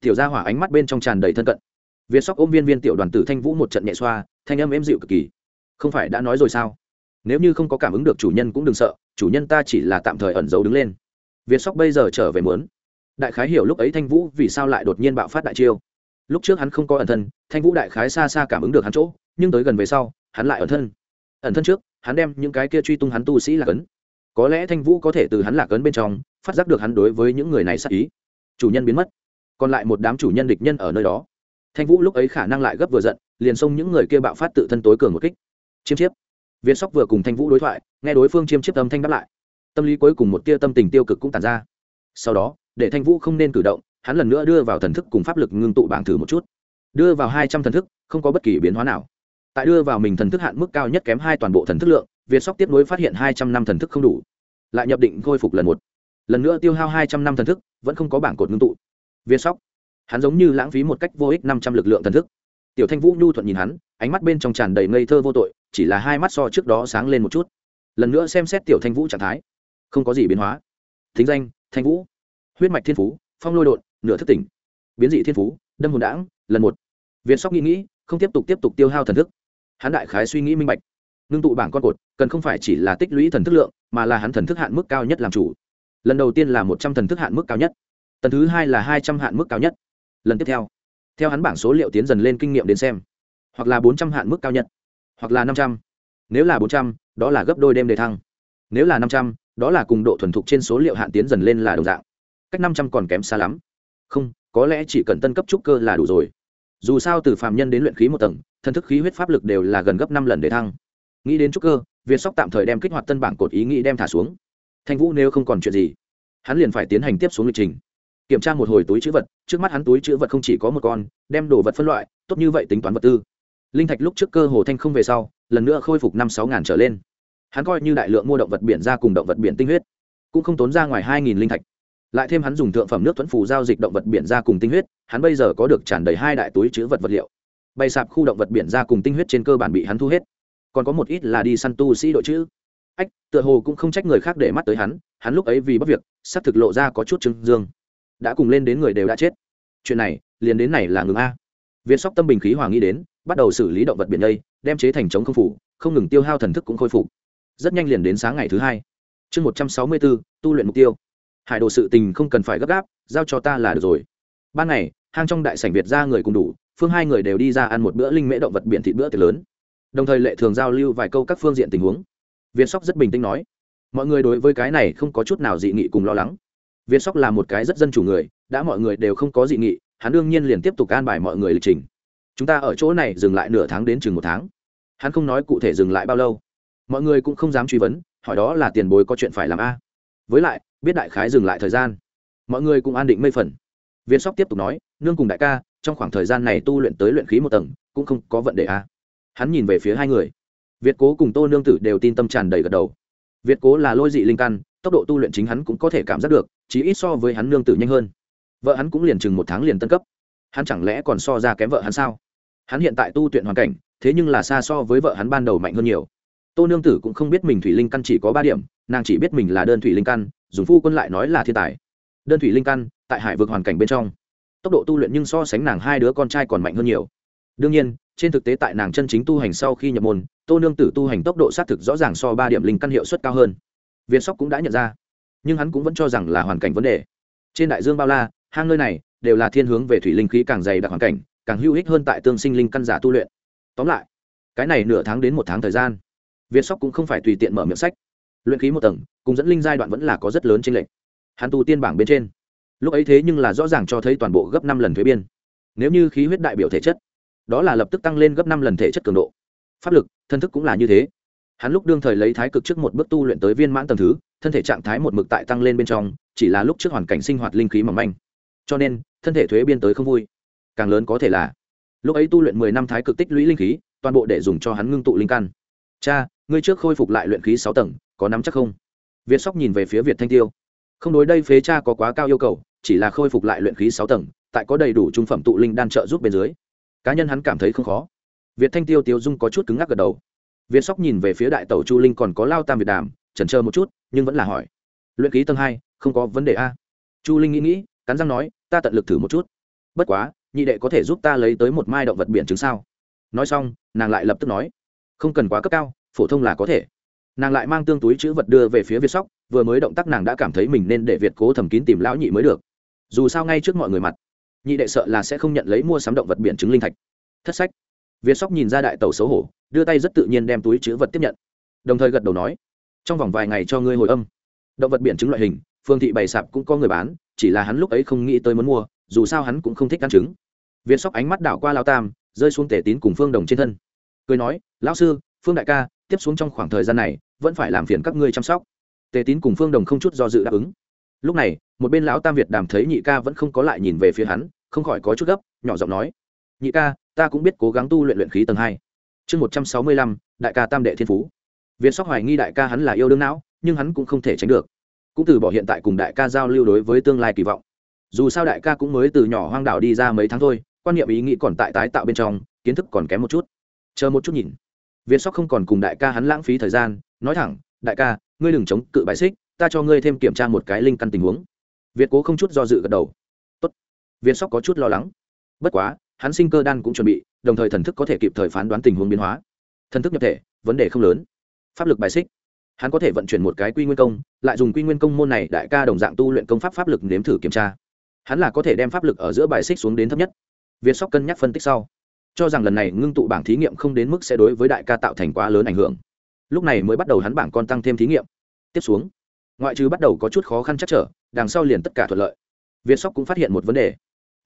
Tiểu ra hỏa ánh mắt bên trong tràn đầy thân cận. Viên sóc ôm viên viên tiểu đoàn tử thanh vũ một trận nhẹ xoa, thanh âm êm dịu cực kỳ. Không phải đã nói rồi sao? Nếu như không có cảm ứng được chủ nhân cũng đừng sợ, chủ nhân ta chỉ là tạm thời ẩn giấu đứng lên. Viên sóc bây giờ trở về muốn. Đại khái hiểu lúc ấy thanh vũ vì sao lại đột nhiên bạo phát đại chiêu. Lúc trước hắn không có ẩn thân, thanh vũ đại khái xa xa cảm ứng được hắn chỗ, nhưng tới gần về sau, hắn lại ẩn thân. Ẩn thân trước, hắn đem những cái kia truy tung hắn tu sĩ là cấn có lẽ thanh vũ có thể từ hắn lạc ấn bên trong, phát giác được hắn đối với những người này sát ý. Chủ nhân biến mất. Còn lại một đám chủ nhân địch nhân ở nơi đó. Thanh vũ lúc ấy khả năng lại gấp vừa giận, liền xông những người kia bạo phát tự thân tối cường một kích. Chiêm chiếp. Việt sóc vừa cùng thanh vũ đối thoại, nghe đối phương chiêm chiếp âm thanh đáp lại. Tâm lý cuối cùng một tia tâm tình tiêu cực cũng tàn ra. Sau đó, để thanh vũ không nên cử động, hắn lần nữa đưa vào thần thức cùng pháp lực ngưng tụ bảng thử một chút. Đưa vào hai trăm thần thức, không có bất kỳ biến hóa nào. Tại đưa vào mình thần thức hạn mức cao nhất kém hai toàn bộ thần thức lượng việt sóc tiếp nối phát hiện hai trăm năm thần thức không đủ, lại nhập định khôi phục lần một. Lần nữa tiêu hao hai trăm năm thần thức, vẫn không có bảng cột ngưng tụ. Việt sóc, hắn giống như lãng phí một cách vô ích năm trăm lực lượng thần thức. Tiểu thanh vũ nhu thuận nhìn hắn, ánh mắt bên trong tràn đầy ngây thơ vô tội, chỉ là hai mắt so trước đó sáng lên một chút. Lần nữa xem xét tiểu thanh vũ trạng thái, không có gì biến hóa. Thính danh, thanh vũ. Huyết mạch thiên phú, phong lôi đột nửa thức tỉnh. Biến dị thiên phú, đâm hồn đãng lần một. Việt sóc nghĩ nghĩ, không tiếp tục tiếp tục tiêu hao thần thức. Hắn đại khái suy nghĩ minh bạch ngưng tụ bảng con cột, cần không phải chỉ là tích lũy thần thức lượng, mà là hắn thần thức hạn mức cao nhất làm chủ. Lần đầu tiên là một trăm thần thức hạn mức cao nhất, tầng thứ hai là hai trăm hạn mức cao nhất. Lần tiếp theo theo hắn bảng số liệu tiến dần lên kinh nghiệm đến xem, hoặc là bốn trăm hạn mức cao nhất, hoặc là năm trăm. Nếu là bốn trăm, đó là gấp đôi đêm đề thăng. Nếu là năm trăm, đó là cùng độ thuần thục trên số liệu hạn tiến dần lên là đồng dạng. Cách năm trăm còn kém xa lắm. Không, có lẽ chỉ cần tân cấp trúc cơ là đủ rồi. Dù sao từ phàm nhân đến luyện khí một tầng, thần thức khí huyết pháp lực đều là gần gấp năm lần để thăng nghĩ đến trúc cơ, việt sóc tạm thời đem kích hoạt tân bảng cột ý nghĩ đem thả xuống. Thanh vũ nếu không còn chuyện gì, hắn liền phải tiến hành tiếp xuống lịch trình. Kiểm tra một hồi túi chữ vật, trước mắt hắn túi chữ vật không chỉ có một con, đem đồ vật phân loại, tốt như vậy tính toán vật tư. Linh thạch lúc trước cơ hồ thanh không về sau, lần nữa khôi phục năm sáu ngàn trở lên. Hắn coi như đại lượng mua động vật biển ra cùng động vật biển tinh huyết, cũng không tốn ra ngoài hai nghìn linh thạch. Lại thêm hắn dùng thượng phẩm nước thuẫn phù giao dịch động vật biển ra cùng tinh huyết, hắn bây giờ có được tràn đầy hai đại túi chữ vật vật liệu. Bày sạp khu động vật biển ra cùng tinh huyết trên cơ bản bị hắn thu hết còn có một ít là đi săn tu sĩ đội chữ. Ách, tựa hồ cũng không trách người khác để mắt tới hắn hắn lúc ấy vì bất việc, sắp thực lộ ra có chút chứng dương. Đã cùng lên đến người đều đã chết. Chuyện này, liền đến này là ngừng a. Việt sóc tâm bình khí hòa nghĩ đến, bắt đầu xử lý động vật biển đây, đem chế thành chống không phủ, không ngừng tiêu hao thần thức cũng khôi phục. Rất nhanh liền đến sáng ngày thứ hai. Chương một trăm sáu mươi bốn, tu luyện mục tiêu. Hải đồ sự tình không cần phải gấp gáp, giao cho ta là được rồi. Ban ngày, hang trong đại sảnh việt ra người cùng đủ, phương hai người đều đi ra ăn một bữa linh mễ động vật biển thịt bữa tiệc lớn đồng thời lệ thường giao lưu vài câu các phương diện tình huống. Viên sóc rất bình tĩnh nói, mọi người đối với cái này không có chút nào dị nghị cùng lo lắng. Viên sóc là một cái rất dân chủ người, đã mọi người đều không có dị nghị, hắn đương nhiên liền tiếp tục an bài mọi người lịch trình. Chúng ta ở chỗ này dừng lại nửa tháng đến chừng một tháng. Hắn không nói cụ thể dừng lại bao lâu. Mọi người cũng không dám truy vấn, hỏi đó là tiền bối có chuyện phải làm a. Với lại, biết đại khái dừng lại thời gian. Mọi người cũng an định mây phần. Viên sóc tiếp tục nói, nương cùng đại ca, trong khoảng thời gian này tu luyện tới luyện khí một tầng, cũng không có vấn đề a hắn nhìn về phía hai người. Việt cố cùng tô nương tử đều tin tâm tràn đầy gật đầu. Việt cố là lôi dị linh căn, tốc độ tu luyện chính hắn cũng có thể cảm giác được chỉ ít so với hắn nương tử nhanh hơn. Vợ hắn cũng liền chừng một tháng liền tân cấp. Hắn chẳng lẽ còn so ra kém vợ hắn sao? Hắn hiện tại tu luyện hoàn cảnh, thế nhưng là xa so với vợ hắn ban đầu mạnh hơn nhiều. Tô nương tử cũng không biết mình thủy linh căn chỉ có ba điểm, nàng chỉ biết mình là đơn thủy linh căn, dùng phu quân lại nói là thiên tài. Đơn thủy linh căn, tại hải vực hoàn cảnh bên trong, tốc độ tu luyện nhưng so sánh nàng hai đứa con trai còn mạnh hơn nhiều. Đương nhiên trên thực tế tại nàng chân chính tu hành sau khi nhập môn, tô nương tử tu hành tốc độ xác thực rõ ràng so ba điểm linh căn hiệu suất cao hơn. Việt sóc cũng đã nhận ra, nhưng hắn cũng vẫn cho rằng là hoàn cảnh vấn đề. Trên đại dương bao la, hang nơi này đều là thiên hướng về thủy linh khí càng dày đặc hoàn cảnh, càng hữu ích hơn tại tương sinh linh căn giả tu luyện. Tóm lại, cái này nửa tháng đến một tháng thời gian việt sóc cũng không phải tùy tiện mở miệng sách. Luyện khí một tầng, cùng dẫn linh giai đoạn vẫn là có rất lớn trên lệnh hắn tu tiên bảng bên trên, lúc ấy thế nhưng là rõ ràng cho thấy toàn bộ gấp năm lần thuế biên. Nếu như khí huyết đại biểu thể chất đó là lập tức tăng lên gấp năm lần thể chất cường độ. Pháp lực, thân thức cũng là như thế. Hắn lúc đương thời lấy thái cực trước một bước tu luyện tới viên mãn tầng thứ, thân thể trạng thái một mực tại tăng lên bên trong, chỉ là lúc trước hoàn cảnh sinh hoạt linh khí mỏng manh. Cho nên, thân thể thuế biên tới không vui. Càng lớn có thể là, lúc ấy tu luyện mười năm thái cực tích lũy linh khí, toàn bộ để dùng cho hắn ngưng tụ linh căn. Cha, ngươi trước khôi phục lại luyện khí sáu tầng, có nắm chắc không? Việt sóc nhìn về phía việt thanh tiêu. Không đối đây phế cha có quá cao yêu cầu, chỉ là khôi phục lại luyện khí sáu tầng, tại có đầy đủ trung phẩm tụ linh đan trợ giúp bên dưới cá nhân hắn cảm thấy không khó. Việt thanh tiêu tiêu dung có chút cứng ngắc gật đầu. Việt sóc nhìn về phía đại tẩu chu linh còn có lao tam việt đàm, chần chờ một chút, nhưng vẫn là hỏi. Luyện Ký tầng hai, không có vấn đề a. Chu linh nghĩ nghĩ, cắn răng nói, ta tận lực thử một chút. Bất quá, nhị đệ có thể giúp ta lấy tới một mai động vật biển chứng sao? Nói xong, nàng lại lập tức nói, không cần quá cấp cao, phổ thông là có thể. Nàng lại mang tương túi chữ vật đưa về phía việt sóc, vừa mới động tác nàng đã cảm thấy mình nên để việt cố thầm kín tìm lão nhị mới được. Dù sao ngay trước mọi người mặt nhị đệ sợ là sẽ không nhận lấy mua sắm động vật biển chứng linh thạch. Thất sách. Viên sóc nhìn ra đại tàu xấu hổ, đưa tay rất tự nhiên đem túi chữ vật tiếp nhận. Đồng thời gật đầu nói, trong vòng vài ngày cho ngươi hồi âm. Động vật biển chứng loại hình, phương thị bày sạp cũng có người bán, chỉ là hắn lúc ấy không nghĩ tới muốn mua, dù sao hắn cũng không thích ăn trứng. Viên sóc ánh mắt đảo qua lao tam, rơi xuống tể tín cùng phương đồng trên thân. Cười nói, lão sư, phương đại ca, tiếp xuống trong khoảng thời gian này, vẫn phải làm phiền các ngươi chăm sóc. Tề tín cùng phương đồng không chút do dự đáp ứng. Lúc này, một bên lão tam việt đàm thấy nhị ca vẫn không có lại nhìn về phía hắn không khỏi có chút gấp, nhỏ giọng nói, nhị ca, ta cũng biết cố gắng tu luyện luyện khí tầng hai. Chương một trăm sáu mươi lăm, đại ca tam đệ thiên phú. Việt sóc hoài nghi đại ca hắn là yêu đương não, nhưng hắn cũng không thể tránh được. Cũng từ bỏ hiện tại cùng đại ca giao lưu đối với tương lai kỳ vọng. Dù sao đại ca cũng mới từ nhỏ hoang đảo đi ra mấy tháng thôi, quan niệm ý nghĩ còn tại tái tạo bên trong, kiến thức còn kém một chút. Chờ một chút nhìn. Viên sóc không còn cùng đại ca hắn lãng phí thời gian, nói thẳng, đại ca, ngươi đừng chống cự bài xích, ta cho ngươi thêm kiểm tra một cái linh căn tình huống. Việt cố không chút do dự gật đầu viên việt sóc có chút lo lắng. Bất quá, hắn sinh cơ đan cũng chuẩn bị, đồng thời thần thức có thể kịp thời phán đoán tình huống biến hóa. Thần thức nhập thể, vấn đề không lớn. Pháp lực bài xích. Hắn có thể vận chuyển một cái quy nguyên công, lại dùng quy nguyên công môn này đại ca đồng dạng tu luyện công pháp pháp lực nếm thử kiểm tra. Hắn là có thể đem pháp lực ở giữa bài xích xuống đến thấp nhất. Việt sóc cân nhắc phân tích sau. Cho rằng lần này ngưng tụ bảng thí nghiệm không đến mức sẽ đối với đại ca tạo thành quá lớn ảnh hưởng. Lúc này mới bắt đầu hắn bảng con tăng thêm thí nghiệm. Tiếp xuống, ngoại trừ bắt đầu có chút khó khăn chắc trở, đằng sau liền tất cả thuận lợi. Việt sóc cũng phát hiện một vấn đề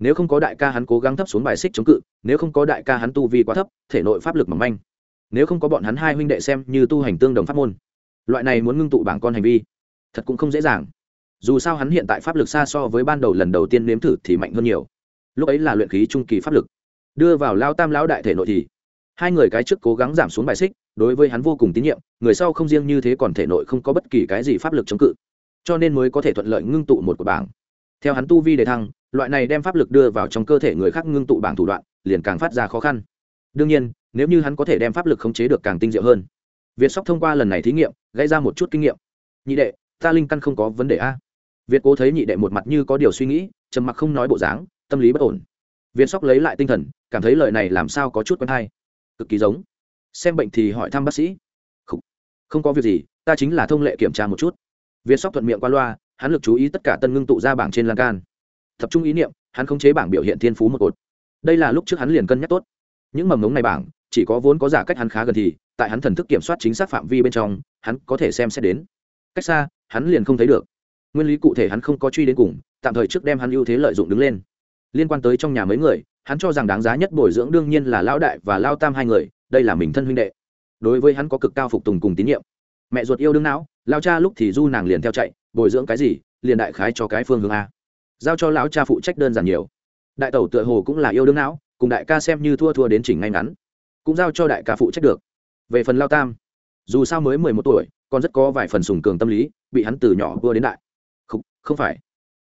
nếu không có đại ca hắn cố gắng thấp xuống bài xích chống cự, nếu không có đại ca hắn tu vi quá thấp, thể nội pháp lực mỏng manh. Nếu không có bọn hắn hai huynh đệ xem như tu hành tương đồng pháp môn. Loại này muốn ngưng tụ bảng con hành vi, thật cũng không dễ dàng. Dù sao hắn hiện tại pháp lực xa so với ban đầu lần đầu tiên nếm thử thì mạnh hơn nhiều. Lúc ấy là luyện khí trung kỳ pháp lực. Đưa vào lao tam lão đại thể nội thì, hai người cái trước cố gắng giảm xuống bài xích, đối với hắn vô cùng tín nhiệm, người sau không riêng như thế còn thể nội không có bất kỳ cái gì pháp lực chống cự. Cho nên mới có thể thuận lợi ngưng tụ một của bảng. Theo hắn tu vi đề thăng loại này đem pháp lực đưa vào trong cơ thể người khác ngưng tụ bảng thủ đoạn liền càng phát ra khó khăn. Đương nhiên nếu như hắn có thể đem pháp lực khống chế được càng tinh diệu hơn. Việt sóc thông qua lần này thí nghiệm gây ra một chút kinh nghiệm. Nhị đệ ta linh căn không có vấn đề a. Việt cố thấy nhị đệ một mặt như có điều suy nghĩ trầm mặc không nói bộ dáng tâm lý bất ổn. Việt sóc lấy lại tinh thần cảm thấy lời này làm sao có chút quen hay. Cực kỳ giống. Xem bệnh thì hỏi thăm bác sĩ. Không, không có việc gì ta chính là thông lệ kiểm tra một chút. Việt sóc thuận miệng qua loa hắn lực chú ý tất cả tân ngưng tụ ra bảng trên lan can tập trung ý niệm, hắn khống chế bảng biểu hiện thiên phú một cột. Đây là lúc trước hắn liền cân nhắc tốt. Những mầm ngống này bảng, chỉ có vốn có giả cách hắn khá gần thì, tại hắn thần thức kiểm soát chính xác phạm vi bên trong, hắn có thể xem xét đến. Cách xa, hắn liền không thấy được. Nguyên lý cụ thể hắn không có truy đến cùng, tạm thời trước đem hắn ưu thế lợi dụng đứng lên. Liên quan tới trong nhà mấy người, hắn cho rằng đáng giá nhất bồi dưỡng đương nhiên là lão đại và lao tam hai người, đây là mình thân huynh đệ. Đối với hắn có cực cao phục tùng cùng tín nhiệm. Mẹ ruột yêu đương não lao cha lúc thì du nàng liền theo chạy, bồi dưỡng cái gì, liền đại khái cho cái phương hướng a giao cho lão cha phụ trách đơn giản nhiều. Đại tẩu tựa hồ cũng là yêu đương não cùng đại ca xem như thua thua đến chỉnh ngay ngắn. Cũng giao cho đại ca phụ trách được. Về phần lao tam dù sao mới mười một tuổi còn rất có vài phần sùng cường tâm lý bị hắn từ nhỏ vua đến đại. Không, không phải.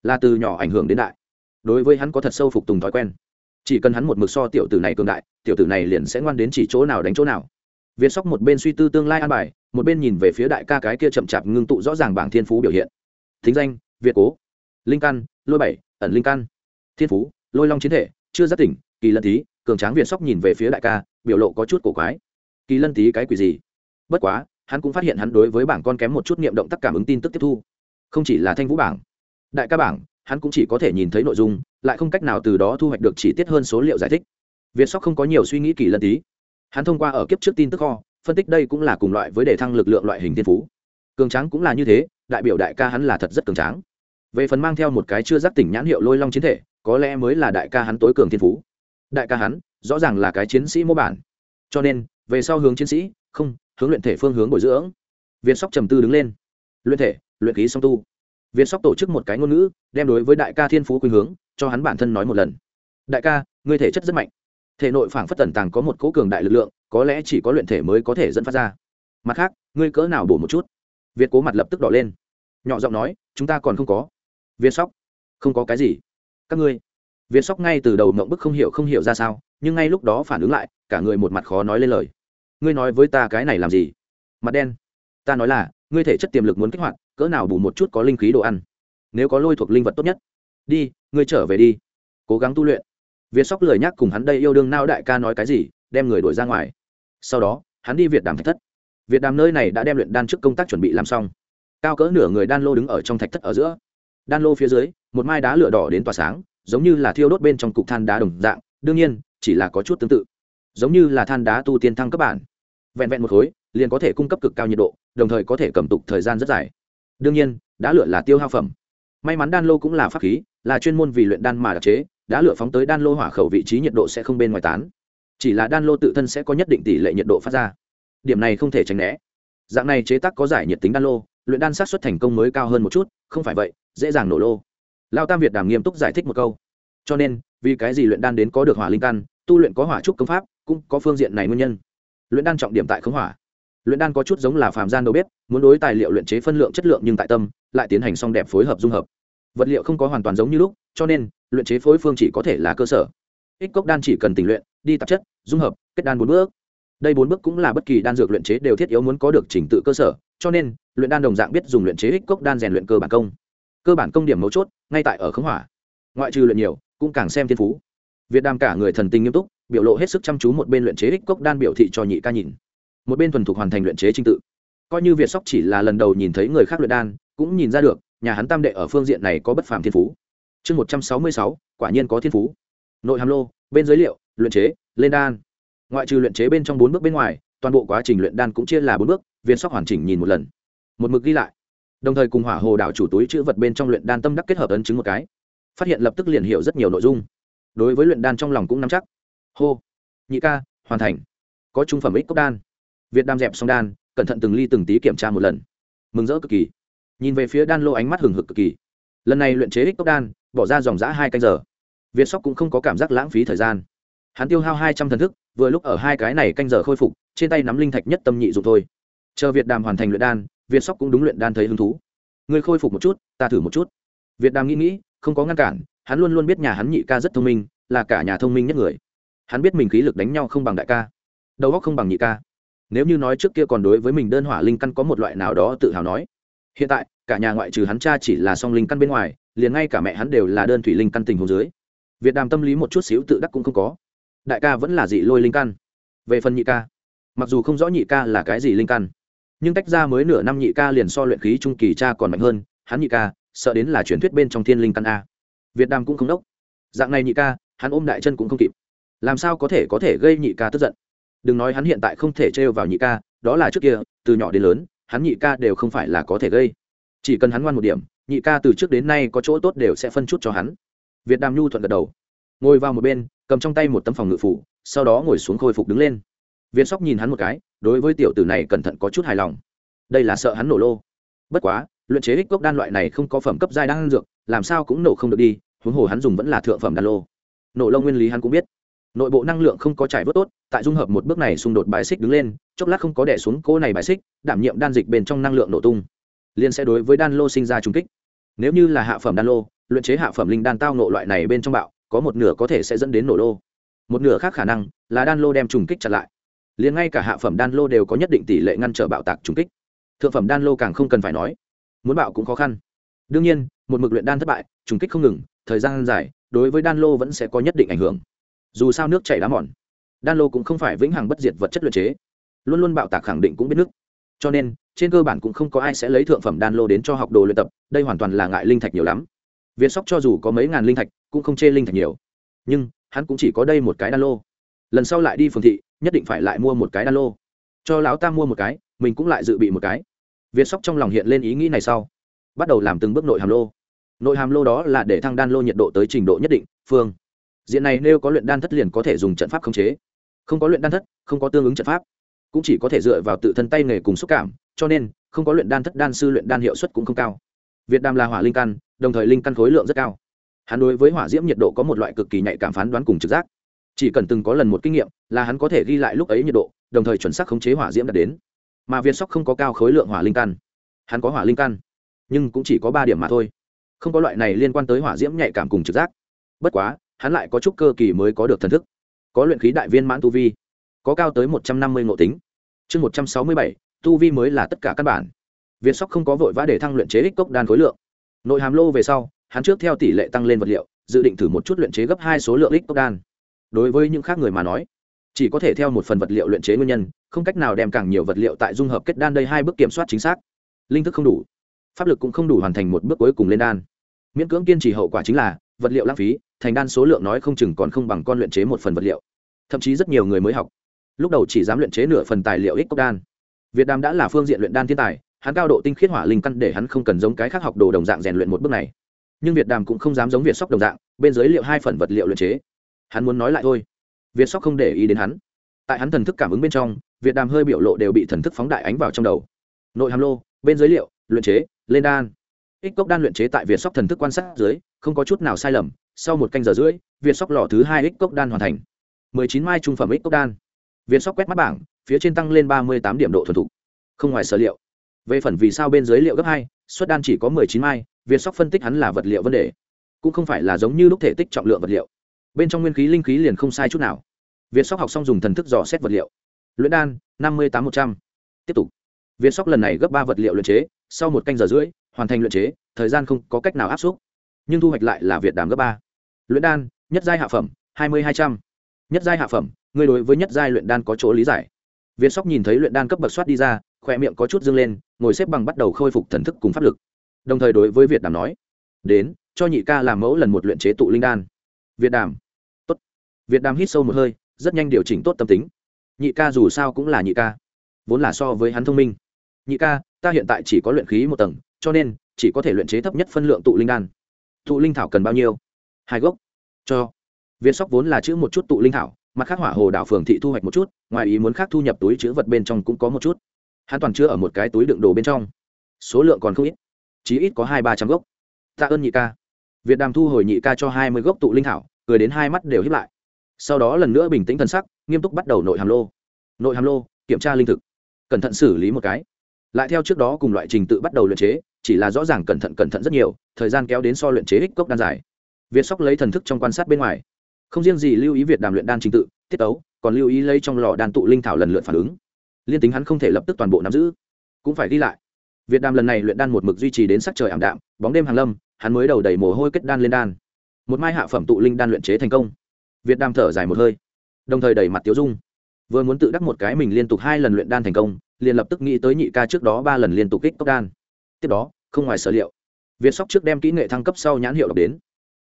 Là từ nhỏ ảnh hưởng đến đại. Đối với hắn có thật sâu phục tùng thói quen. Chỉ cần hắn một mực so tiểu tử này cường đại tiểu tử này liền sẽ ngoan đến chỉ chỗ nào đánh chỗ nào. Việt sóc một bên suy tư tương lai an bài một bên nhìn về phía đại ca cái kia chậm chạp ngưng tụ rõ ràng bảng thiên phú biểu hiện. Thính danh việt cố linh căn, lôi bảy, ẩn linh căn. Thiên phú, lôi long chiến thể, chưa rất tỉnh, kỳ lân tý cường tráng việt sóc nhìn về phía đại ca, biểu lộ có chút cổ quái. Kỳ lân tý cái quỷ gì? Bất quá, hắn cũng phát hiện hắn đối với bảng con kém một chút niệm động tác cảm ứng tin tức tiếp thu. Không chỉ là thanh vũ bảng. Đại ca bảng, hắn cũng chỉ có thể nhìn thấy nội dung, lại không cách nào từ đó thu hoạch được chi tiết hơn số liệu giải thích. Việt sóc không có nhiều suy nghĩ kỳ lân tí hắn thông qua ở kiếp trước tin tức kho, phân tích đây cũng là cùng loại với đề thăng lực lượng loại hình thiên phú. Cường tráng cũng là như thế, đại biểu đại ca hắn là thật rất cường tráng về phần mang theo một cái chưa giác tỉnh nhãn hiệu lôi long chiến thể, có lẽ mới là đại ca hắn tối cường thiên phú. Đại ca hắn, rõ ràng là cái chiến sĩ mô bản. Cho nên, về sau hướng chiến sĩ, không, hướng luyện thể phương hướng bồi dưỡng. Việt sóc trầm tư đứng lên. Luyện thể, luyện khí song tu. Việt sóc tổ chức một cái ngôn ngữ, đem đối với đại ca thiên phú khuynh hướng, cho hắn bản thân nói một lần. Đại ca, ngươi thể chất rất mạnh. Thể nội phảng phất tần tàng có một cố cường đại lực lượng, có lẽ chỉ có luyện thể mới có thể dẫn phát ra. Mặt khác, ngươi cỡ nào bổ một chút? Việt cố mặt lập tức đỏ lên. Nhỏ giọng nói, chúng ta còn không có việt sóc, không có cái gì. Các ngươi việt sóc ngay từ đầu mộng bức không hiểu không hiểu ra sao, nhưng ngay lúc đó phản ứng lại, cả người một mặt khó nói lên lời. Ngươi nói với ta cái này làm gì? Mặt đen. Ta nói là, ngươi thể chất tiềm lực muốn kích hoạt, cỡ nào bù một chút có linh khí đồ ăn. Nếu có lôi thuộc linh vật tốt nhất. Đi, ngươi trở về đi. Cố gắng tu luyện. Việt sóc lười nhắc cùng hắn đây yêu đương nao đại ca nói cái gì, đem người đuổi ra ngoài. Sau đó, hắn đi việt đàm thạch thất. Việt đàm nơi này đã đem luyện đan trước công tác chuẩn bị làm xong. Cao cỡ nửa người đan lô đứng ở trong thạch thất ở giữa đan lô phía dưới, một mai đá lửa đỏ đến tỏa sáng, giống như là thiêu đốt bên trong cục than đá đồng dạng, đương nhiên, chỉ là có chút tương tự. Giống như là than đá tu tiên thăng cấp bản. Vẹn vẹn một khối, liền có thể cung cấp cực cao nhiệt độ, đồng thời có thể cầm tục thời gian rất dài. Đương nhiên, đá lửa là tiêu hao phẩm. May mắn đan lô cũng là pháp khí, là chuyên môn vì luyện đan mà đặc chế, đá lửa phóng tới đan lô hỏa khẩu vị trí nhiệt độ sẽ không bên ngoài tán. Chỉ là đan lô tự thân sẽ có nhất định tỷ lệ nhiệt độ phát ra. Điểm này không thể tránh né. Dạng này chế tác có giải nhiệt tính đan lô, luyện đan sát xuất thành công mới cao hơn một chút không phải vậy, dễ dàng nổ lô. Lao tam việt đàm nghiêm túc giải thích một câu. Cho nên, vì cái gì luyện đan đến có được hỏa linh căn, tu luyện có hỏa trúc công pháp, cũng có phương diện này nguyên nhân. Luyện đan trọng điểm tại khống hỏa. Luyện đan có chút giống là phàm gian đâu bếp, muốn đối tài liệu luyện chế phân lượng chất lượng nhưng tại tâm, lại tiến hành song đẹp phối hợp dung hợp. Vật liệu không có hoàn toàn giống như lúc, cho nên, luyện chế phối phương chỉ có thể là cơ sở. Ích cốc đan chỉ cần tình luyện, đi tạp chất, dung hợp, kết đan bốn bước. Đây bốn bước cũng là bất kỳ đan dược luyện chế đều thiết yếu muốn có được trình tự cơ sở cho nên, luyện đan đồng dạng biết dùng luyện chế ích cốc đan rèn luyện cơ bản công. Cơ bản công điểm mấu chốt, ngay tại ở khống hỏa. Ngoại trừ luyện nhiều, cũng càng xem thiên phú. Việt đàm cả người thần tình nghiêm túc, biểu lộ hết sức chăm chú một bên luyện chế ích cốc đan biểu thị cho nhị ca nhìn. Một bên thuần thục hoàn thành luyện chế trình tự. Coi như việt sóc chỉ là lần đầu nhìn thấy người khác luyện đan, cũng nhìn ra được, nhà hắn tam đệ ở phương diện này có bất phàm thiên phú. Chương một trăm sáu mươi sáu, quả nhiên có thiên phú. Nội hàm lô, bên giới liệu, luyện chế, lên đan. Ngoại trừ luyện chế bên trong bốn bước bên ngoài, toàn bộ quá trình luyện đan cũng chia là bốn bước viên sóc hoàn chỉnh nhìn một lần. Một mực ghi lại. Đồng thời cùng hỏa hồ đảo chủ túi chữ vật bên trong luyện đan tâm đắc kết hợp ấn chứng một cái. Phát hiện lập tức liền hiểu rất nhiều nội dung. Đối với luyện đan trong lòng cũng nắm chắc. Hô. Nhị ca, hoàn thành. Có trung phẩm ích cốc đan. Việt đam dẹp xong đan, cẩn thận từng ly từng tí kiểm tra một lần. Mừng rỡ cực kỳ. Nhìn về phía đan lô ánh mắt hừng hực cực kỳ. Lần này luyện chế ích cốc đan, bỏ ra dòng giã hai canh giờ. Việt sóc cũng không có cảm giác lãng phí thời gian. Hắn tiêu hao hai trăm thần thức, vừa lúc ở hai cái này canh giờ khôi phục, trên tay nắm linh thạch nhất tâm nhị dụng thôi chờ việt đàm hoàn thành luyện đan, việt sóc cũng đúng luyện đan thấy hứng thú. Ngươi khôi phục một chút, ta thử một chút. Việt đàm nghĩ nghĩ, không có ngăn cản, hắn luôn luôn biết nhà hắn nhị ca rất thông minh, là cả nhà thông minh nhất người. Hắn biết mình khí lực đánh nhau không bằng đại ca. Đầu óc không bằng nhị ca. Nếu như nói trước kia còn đối với mình đơn hỏa linh căn có một loại nào đó tự hào nói, hiện tại, cả nhà ngoại trừ hắn cha chỉ là song linh căn bên ngoài, liền ngay cả mẹ hắn đều là đơn thủy linh căn tình hồ dưới. Việt đàm tâm lý một chút xíu tự đắc cũng không có. Đại ca vẫn là dị lôi linh căn. Về phần nhị ca, mặc dù không rõ nhị ca là cái gì linh căn nhưng tách ra mới nửa năm nhị ca liền so luyện khí trung kỳ cha còn mạnh hơn, hắn nhị ca, sợ đến là truyền thuyết bên trong thiên linh căn a. Việt đàm cũng không đốc. Dạng này nhị ca, hắn ôm đại chân cũng không kịp. Làm sao có thể có thể gây nhị ca tức giận? Đừng nói hắn hiện tại không thể trêu vào nhị ca, đó là trước kia, từ nhỏ đến lớn, hắn nhị ca đều không phải là có thể gây. Chỉ cần hắn ngoan một điểm, nhị ca từ trước đến nay có chỗ tốt đều sẽ phân chút cho hắn. Việt đàm nhu thuận gật đầu. Ngồi vào một bên, cầm trong tay một tấm phòng ngự phủ, sau đó ngồi xuống khôi phục đứng lên. Việt sóc nhìn hắn một cái đối với tiểu tử này cẩn thận có chút hài lòng. Đây là sợ hắn nổ lô. Bất quá, luyện chế ích cốc đan loại này không có phẩm cấp giai đan dược, làm sao cũng nổ không được đi, huống hồ hắn dùng vẫn là thượng phẩm đan lô. Nổ lông nguyên lý hắn cũng biết. Nội bộ năng lượng không có trải vớt tốt, tại dung hợp một bước này xung đột bài xích đứng lên, chốc lát không có đẻ xuống cỗ này bài xích, đảm nhiệm đan dịch bên trong năng lượng nổ tung. Liền sẽ đối với đan lô sinh ra trung kích. Nếu như là hạ phẩm đan lô, luyện chế hạ phẩm linh đan tao nộ loại này bên trong bạo, có một nửa có thể sẽ dẫn đến nổ lô. Một nửa khác khả năng là đan lô đem trùng kích chặn lại liền ngay cả hạ phẩm đan lô đều có nhất định tỷ lệ ngăn trở bạo tạc trùng kích. Thượng phẩm đan lô càng không cần phải nói, muốn bạo cũng khó khăn. Đương nhiên, một mực luyện đan thất bại, trùng kích không ngừng, thời gian dài, đối với đan lô vẫn sẽ có nhất định ảnh hưởng. Dù sao nước chảy đá mòn, đan lô cũng không phải vĩnh hằng bất diệt vật chất luyện chế. Luôn luôn bạo tạc khẳng định cũng biết nước. Cho nên, trên cơ bản cũng không có ai sẽ lấy thượng phẩm đan lô đến cho học đồ luyện tập, đây hoàn toàn là ngại linh thạch nhiều lắm. Việt sóc cho dù có mấy ngàn linh thạch, cũng không chê linh thạch nhiều. Nhưng, hắn cũng chỉ có đây một cái đan lô lần sau lại đi phường thị, nhất định phải lại mua một cái đan lô. Cho lão tam mua một cái, mình cũng lại dự bị một cái. Việt sóc trong lòng hiện lên ý nghĩ này sau, bắt đầu làm từng bước nội hàm lô. Nội hàm lô đó là để thăng đan lô nhiệt độ tới trình độ nhất định, phương. Diện này nếu có luyện đan thất liền có thể dùng trận pháp khống chế. Không có luyện đan thất, không có tương ứng trận pháp. Cũng chỉ có thể dựa vào tự thân tay nghề cùng xúc cảm, cho nên, không có luyện đan thất đan sư luyện đan hiệu suất cũng không cao. Việt đam là hỏa linh căn, đồng thời linh căn khối lượng rất cao. Hắn đối với hỏa diễm nhiệt độ có một loại cực kỳ nhạy cảm phán đoán cùng trực giác chỉ cần từng có lần một kinh nghiệm, là hắn có thể ghi lại lúc ấy nhiệt độ, đồng thời chuẩn xác khống chế hỏa diễm đạt đến. Mà Viên sóc không có cao khối lượng hỏa linh căn. Hắn có hỏa linh căn, nhưng cũng chỉ có ba điểm mà thôi. Không có loại này liên quan tới hỏa diễm nhạy cảm cùng trực giác. Bất quá, hắn lại có chút cơ kỳ mới có được thần thức. Có luyện khí đại viên mãn tu vi, có cao tới một trăm năm mươi ngộ tính. Chương một trăm sáu mươi bảy, tu vi mới là tất cả căn bản. Viên sóc không có vội vã để thăng luyện chế ích cốc đan khối lượng. Nội hàm lô về sau, hắn trước theo tỷ lệ tăng lên vật liệu, dự định thử một chút luyện chế gấp hai số lượng ích cốc đan đối với những khác người mà nói, chỉ có thể theo một phần vật liệu luyện chế nguyên nhân, không cách nào đem càng nhiều vật liệu tại dung hợp kết đan đây hai bước kiểm soát chính xác. Linh thức không đủ, pháp lực cũng không đủ hoàn thành một bước cuối cùng lên đan. Miễn cưỡng kiên trì hậu quả chính là, vật liệu lãng phí, thành đan số lượng nói không chừng còn không bằng con luyện chế một phần vật liệu. Thậm chí rất nhiều người mới học, lúc đầu chỉ dám luyện chế nửa phần tài liệu ích cốc đan. Việt đam đã là phương diện luyện đan thiên tài, hắn cao độ tinh khiết hỏa linh căn để hắn không cần giống cái khác học đồ đồng dạng rèn luyện một bước này. Nhưng việt đàm cũng không dám giống việt sóc đồng dạng, bên dưới liệu hai phần vật liệu luyện chế hắn muốn nói lại thôi. Việt sóc không để ý đến hắn. Tại hắn thần thức cảm ứng bên trong, việt đàm hơi biểu lộ đều bị thần thức phóng đại ánh vào trong đầu. Nội hàm lô, bên dưới liệu, luyện chế, lên đan. Ích cốc đan luyện chế tại việt sóc thần thức quan sát dưới, không có chút nào sai lầm, sau một canh giờ rưỡi, việt sóc lò thứ hai ích cốc đan hoàn thành. Mười chín mai trung phẩm ích cốc đan. Việt sóc quét mắt bảng, phía trên tăng lên ba mươi tám điểm độ thuần thục. Không ngoài sở liệu. Về phần vì sao bên dưới liệu gấp hai, suất đan chỉ có mười chín mai, việt sóc phân tích hắn là vật liệu vấn đề. Cũng không phải là giống như lúc thể tích trọng lượng vật liệu bên trong nguyên khí linh khí liền không sai chút nào. Việt sóc học xong dùng thần thức dò xét vật liệu. Luyện đan, năm mươi tám một trăm. Tiếp tục. Việt sóc lần này gấp ba vật liệu luyện chế, sau một canh giờ rưỡi, hoàn thành luyện chế, thời gian không có cách nào áp suất. Nhưng thu hoạch lại là việt đàm gấp ba. Luyện đan, nhất giai hạ phẩm, hai mươi hai trăm. Nhất giai hạ phẩm, người đối với nhất giai luyện đan có chỗ lý giải. Việt sóc nhìn thấy luyện đan cấp bậc soát đi ra khoe miệng có chút dâng lên, ngồi xếp bằng bắt đầu khôi phục thần thức cùng pháp lực. Đồng thời đối với việt đàm nói, đến, cho nhị ca làm mẫu lần một luyện chế tụ linh đan. Việt đàm việt đàm hít sâu một hơi, rất nhanh điều chỉnh tốt tâm tính. Nhị ca dù sao cũng là nhị ca, vốn là so với hắn thông minh. Nhị ca, ta hiện tại chỉ có luyện khí một tầng, cho nên chỉ có thể luyện chế thấp nhất phân lượng tụ linh đan. Tụ linh thảo cần bao nhiêu? Hai gốc. Cho. Viên sóc vốn là chữ một chút tụ linh thảo, mặt khác hỏa hồ đảo phường thị thu hoạch một chút, ngoài ý muốn khác thu nhập túi chữ vật bên trong cũng có một chút. Hắn toàn chứa ở một cái túi đựng đồ bên trong. Số lượng còn không ít, chí ít có hai ba trăm gốc. Tạ ơn nhị ca. Việt đàm thu hồi nhị ca cho hai mươi gốc tụ linh thảo, cười đến hai mắt đều hiếp lại sau đó lần nữa bình tĩnh thân sắc, nghiêm túc bắt đầu nội hàm lô. Nội hàm lô, kiểm tra linh thực. Cẩn thận xử lý một cái. Lại theo trước đó cùng loại trình tự bắt đầu luyện chế, chỉ là rõ ràng cẩn thận cẩn thận rất nhiều, thời gian kéo đến so luyện chế ích cốc đan dài. Việt sóc lấy thần thức trong quan sát bên ngoài. Không riêng gì lưu ý việt đàm luyện đan trình tự, tiết tấu, còn lưu ý lấy trong lò đan tụ linh thảo lần lượt phản ứng. Liên tính hắn không thể lập tức toàn bộ nắm giữ, cũng phải đi lại. Việt đàm lần này luyện đan một mực duy trì đến sắc trời ảm đạm, bóng đêm hàng lâm, hắn mới đầu đầy mồ hôi kết đan lên đan. Một mai hạ phẩm tụ linh đan luyện chế thành công việt đàm thở dài một hơi, đồng thời đẩy mặt tiếu dung. Vừa muốn tự đắc một cái mình liên tục hai lần luyện đan thành công, liền lập tức nghĩ tới nhị ca trước đó ba lần liên tục kích tốc đan. Tiếp đó, không ngoài sở liệu, việt sóc trước đem kỹ nghệ thăng cấp sau nhãn hiệu đọc đến,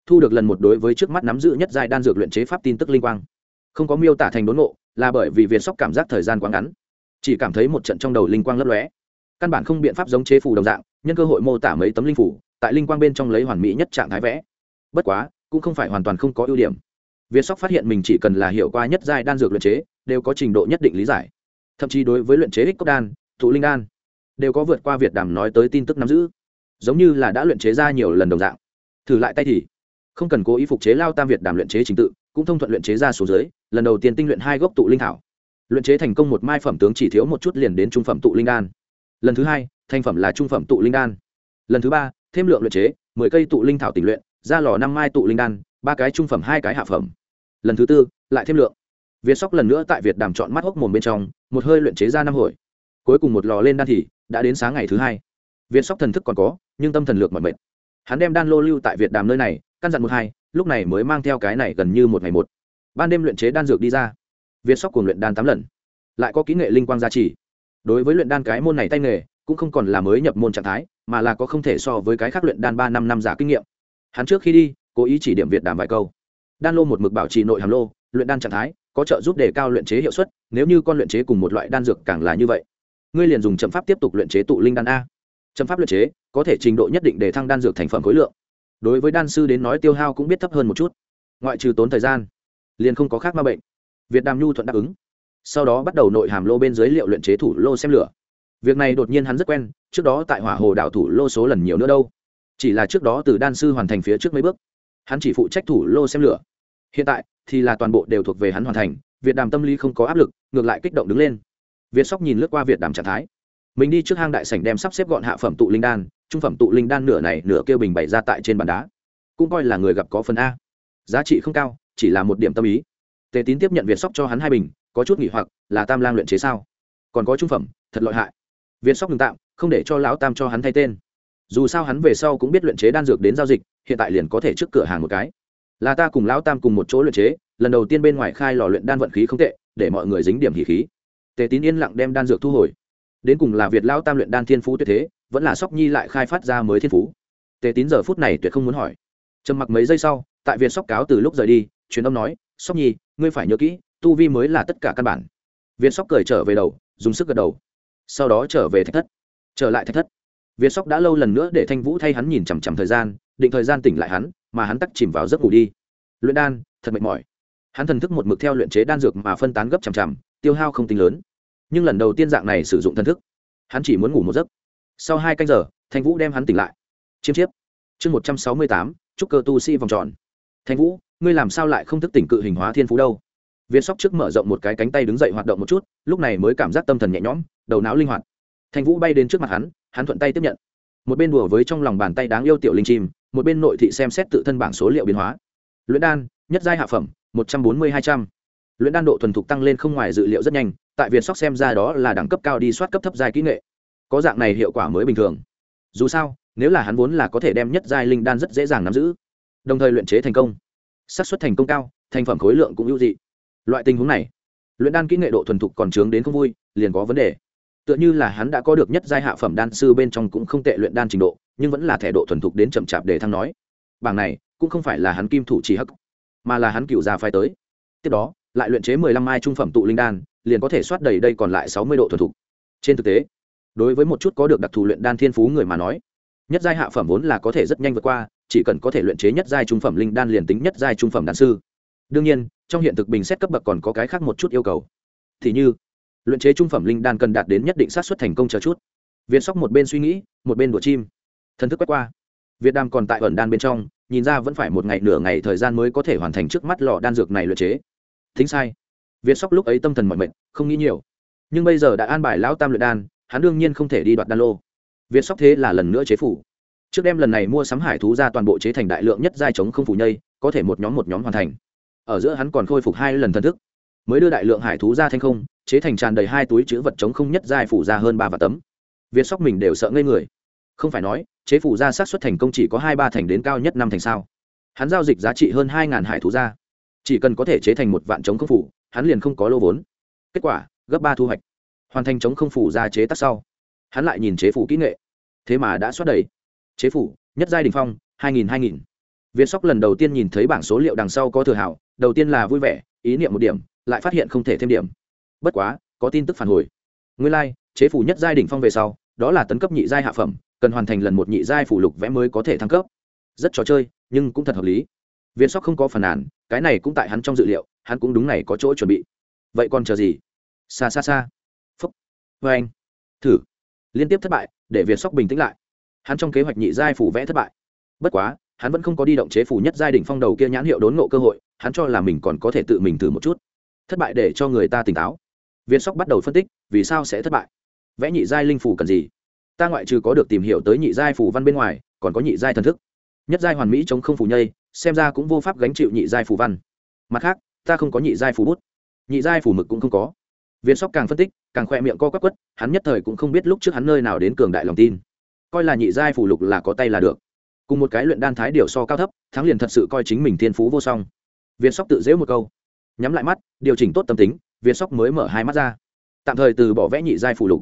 thu được lần một đối với trước mắt nắm giữ nhất giai đan dược luyện chế pháp tin tức linh quang. Không có miêu tả thành đốn ngộ, là bởi vì việt sóc cảm giác thời gian quá ngắn, chỉ cảm thấy một trận trong đầu linh quang lấp lóe. Căn bản không biện pháp giống chế phù đồng dạng, nhân cơ hội mô tả mấy tấm linh phủ tại linh quang bên trong lấy hoàn mỹ nhất trạng thái vẽ. Bất quá, cũng không phải hoàn toàn không có ưu điểm việt sóc phát hiện mình chỉ cần là hiểu qua nhất giai đan dược luyện chế, đều có trình độ nhất định lý giải. Thậm chí đối với luyện chế ích cốc đan Tụ linh đan, đều có vượt qua việt đàm nói tới tin tức nắm giữ. Giống như là đã luyện chế ra nhiều lần đồng dạng. Thử lại tay thì, không cần cố ý phục chế lao tam việt đàm luyện chế trình tự, cũng thông thuận luyện chế ra số dưới lần đầu tiên tinh luyện hai gốc tụ linh thảo. Luyện chế thành công một mai phẩm tướng chỉ thiếu một chút liền đến trung phẩm tụ linh đan. Lần thứ hai, thành phẩm là trung phẩm tụ linh đan. Lần thứ ba, thêm lượng luyện chế, mười cây tụ linh thảo tình luyện, ra lò năm mai tụ linh đan, ba cái trung phẩm, hai cái hạ phẩm lần thứ tư, lại thêm lượng. Việt sóc lần nữa tại việt đàm chọn mắt hốc mồm bên trong, một hơi luyện chế ra năm hồi. Cuối cùng một lò lên đan thì, đã đến sáng ngày thứ hai. Việt sóc thần thức còn có, nhưng tâm thần lược mọi mệt. Hắn đem đan lô lưu tại việt đàm nơi này, căn dặn một hai, lúc này mới mang theo cái này gần như một ngày một. Ban đêm luyện chế đan dược đi ra. Việt sóc cùng luyện đan tám lần. Lại có kỹ nghệ linh quang gia trì. Đối với luyện đan cái môn này tay nghề, cũng không còn là mới nhập môn trạng thái, mà là có không thể so với cái khác luyện đan ba năm năm giả kinh nghiệm. Hắn trước khi đi, cố ý chỉ điểm việt đàm vài câu đan lô một mực bảo trì nội hàm lô, luyện đan trạng thái, có trợ giúp đề cao luyện chế hiệu suất, nếu như con luyện chế cùng một loại đan dược càng là như vậy. Ngươi liền dùng chậm pháp tiếp tục luyện chế tụ linh đan a. Chậm pháp luyện chế, có thể trình độ nhất định để thăng đan dược thành phẩm khối lượng. Đối với đan sư đến nói tiêu hao cũng biết thấp hơn một chút. Ngoại trừ tốn thời gian, liền không có khác ma bệnh. Việt đàm nhu thuận đáp ứng. Sau đó bắt đầu nội hàm lô bên dưới liệu luyện chế thủ lô xem lửa. Việc này đột nhiên hắn rất quen, trước đó tại hỏa hồ đảo thủ lô số lần nhiều nữa đâu. Chỉ là trước đó từ đan sư hoàn thành phía trước mấy bước hắn chỉ phụ trách thủ lô xem lửa. Hiện tại thì là toàn bộ đều thuộc về hắn hoàn thành, việt đàm tâm lý không có áp lực, ngược lại kích động đứng lên. Việt sóc nhìn lướt qua việt đàm trạng thái. Mình đi trước hang đại sảnh đem sắp xếp gọn hạ phẩm tụ linh đan, trung phẩm tụ linh đan nửa này nửa kêu bình bày ra tại trên bàn đá. Cũng coi là người gặp có phần a. Giá trị không cao, chỉ là một điểm tâm ý. Tề tín tiếp nhận việt sóc cho hắn hai bình, có chút nghỉ hoặc, là tam lang luyện chế sao? Còn có trung phẩm, thật lợi hại. Việt sóc ngừng tạm, không để cho lão tam cho hắn thay tên. Dù sao hắn về sau cũng biết luyện chế đan dược đến giao dịch hiện tại liền có thể trước cửa hàng một cái. Là ta cùng lão tam cùng một chỗ luyện chế, lần đầu tiên bên ngoài khai lò luyện đan vận khí không tệ, để mọi người dính điểm hỉ khí. Tề tín yên lặng đem đan dược thu hồi. Đến cùng là việt lão tam luyện đan thiên phú tuyệt thế, vẫn là sóc nhi lại khai phát ra mới thiên phú. Tề tín giờ phút này tuyệt không muốn hỏi. Trầm mặc mấy giây sau, tại việt sóc cáo từ lúc rời đi, truyền âm nói, sóc nhi, ngươi phải nhớ kỹ, tu vi mới là tất cả căn bản. Việt sóc cười trở về đầu, dùng sức gật đầu. Sau đó trở về thạch thất. Trở lại thạch thất. Việt sóc đã lâu lần nữa để thanh vũ thay hắn nhìn chằm chằm thời gian định thời gian tỉnh lại hắn, mà hắn tắc chìm vào giấc ngủ đi. Luyện đan, thật mệt mỏi. Hắn thần thức một mực theo luyện chế đan dược mà phân tán gấp chằm chằm, tiêu hao không tính lớn. Nhưng lần đầu tiên dạng này sử dụng thần thức, hắn chỉ muốn ngủ một giấc. Sau hai canh giờ, thanh vũ đem hắn tỉnh lại. Chiêm chiếp. Chương một trăm sáu mươi tám trúc cơ tu sĩ vòng tròn. Thanh vũ, ngươi làm sao lại không thức tỉnh cự hình hóa thiên phú đâu? Viên sóc trước mở rộng một cái cánh tay đứng dậy hoạt động một chút, lúc này mới cảm giác tâm thần nhẹ nhõm, đầu não linh hoạt. Thanh vũ bay đến trước mặt hắn hắn thuận tay tiếp nhận một bên đùa với trong lòng bàn tay đáng yêu tiểu linh chim, một bên nội thị xem xét tự thân bảng số liệu biến hóa. Luyện đan, nhất giai hạ phẩm, một trăm bốn mươi hai trăm. Luyện đan độ thuần thục tăng lên không ngoài dự liệu rất nhanh, tại việt sóc xem ra đó là đẳng cấp cao đi soát cấp thấp giai kỹ nghệ. Có dạng này hiệu quả mới bình thường. Dù sao, nếu là hắn vốn là có thể đem nhất giai linh đan rất dễ dàng nắm giữ, đồng thời luyện chế thành công, xác suất thành công cao, thành phẩm khối lượng cũng ưu dị. Loại tình huống này, luyện đan kỹ nghệ độ thuần thục còn trướng đến không vui, liền có vấn đề tựa như là hắn đã có được nhất giai hạ phẩm đan sư bên trong cũng không tệ luyện đan trình độ, nhưng vẫn là thẻ độ thuần thục đến chậm chạp để thăng nói. Bảng này cũng không phải là hắn kim thủ chỉ hắc, mà là hắn cựu già phái tới. Tiếp đó, lại luyện chế mười lăm mai trung phẩm tụ linh đan, liền có thể soát đầy đây còn lại sáu mươi độ thuần thục. Trên thực tế, đối với một chút có được đặc thù luyện đan thiên phú người mà nói, nhất giai hạ phẩm vốn là có thể rất nhanh vượt qua, chỉ cần có thể luyện chế nhất giai trung phẩm linh đan liền tính nhất giai trung phẩm đan sư. Đương nhiên, trong hiện thực bình xét cấp bậc còn có cái khác một chút yêu cầu. Thì như luyện chế trung phẩm linh đan cần đạt đến nhất định sát xuất thành công chờ chút. Việt sóc một bên suy nghĩ, một bên đùa chim. Thần thức quét qua. Việt đam còn tại ẩn đan bên trong, nhìn ra vẫn phải một ngày nửa ngày thời gian mới có thể hoàn thành trước mắt lò đan dược này luyện chế. Thính sai. Việt sóc lúc ấy tâm thần mọi mệnh không nghĩ nhiều. Nhưng bây giờ đã an bài lão tam luyện đan, hắn đương nhiên không thể đi đoạt đan lô. Việt sóc thế là lần nữa chế phủ. Trước đem lần này mua sắm hải thú ra toàn bộ chế thành đại lượng nhất giai chống không phủ nhây, có thể một nhóm một nhóm hoàn thành. Ở giữa hắn còn khôi phục hai lần thần thức. Mới đưa đại lượng hải thú ra thanh không chế thành tràn đầy hai túi chữ vật chống không nhất giai phủ ra hơn ba và tấm. Việt sóc mình đều sợ ngây người. Không phải nói, chế phủ ra sát xuất thành công chỉ có hai ba thành đến cao nhất năm thành sao. Hắn giao dịch giá trị hơn hai ngàn hải thú ra. Chỉ cần có thể chế thành một vạn chống không phủ, hắn liền không có lô vốn. Kết quả, gấp ba thu hoạch. Hoàn thành chống không phủ ra chế tác sau, hắn lại nhìn chế phủ kỹ nghệ. Thế mà đã xuất đầy. Chế phủ, nhất giai đình phong, hai nghìn hai nghìn. Việt sóc lần đầu tiên nhìn thấy bảng số liệu đằng sau có thừa hảo, đầu tiên là vui vẻ, ý niệm một điểm, lại phát hiện không thể thêm điểm bất quá có tin tức phản hồi. Nguyên lai、like, chế phủ nhất giai đ ỉ n h phong về sau đó là tấn cấp nhị giai hạ phẩm cần hoàn thành lần một nhị giai phủ lục vẽ mới có thể thăng cấp. Rất trò chơi nhưng cũng thật hợp lý. Viên sóc không có phản nàn cái này cũng tại hắn trong dự liệu hắn cũng đúng này có chỗ chuẩn bị. Vậy còn chờ gì? Xa xa xa. Phúc. Vê anh. Thử. Liên tiếp thất bại để việt sóc bình tĩnh lại. Hắn trong kế hoạch nhị giai phủ vẽ thất bại. Bất quá hắn vẫn không có đi động chế phủ nhất giai đ ỉ n h phong đầu kia nhãn hiệu đốn ngộ cơ hội hắn cho là mình còn có thể tự mình thử một chút. Thất bại để cho người ta tỉnh táo viên sóc bắt đầu phân tích, vì sao sẽ thất bại? Vẽ nhị giai linh phủ cần gì? Ta ngoại trừ có được tìm hiểu tới nhị giai phủ văn bên ngoài, còn có nhị giai thần thức. Nhất giai hoàn mỹ chống không phủ nhây, xem ra cũng vô pháp gánh chịu nhị giai phủ văn. Mặt khác, ta không có nhị giai phủ bút. Nhị giai phủ mực cũng không có. Viên sóc càng phân tích, càng khoe miệng co quắp quất, hắn nhất thời cũng không biết lúc trước hắn nơi nào đến cường đại lòng tin. Coi là nhị giai phủ lục là có tay là được. Cùng một cái luyện đan thái điều so cao thấp, thắng liền thật sự coi chính mình thiên phú vô song. Viên sóc tự dễu một câu. Nhắm lại mắt, điều chỉnh tốt tâm tính viên sóc mới mở hai mắt ra. Tạm thời từ bỏ vẽ nhị giai phủ lục,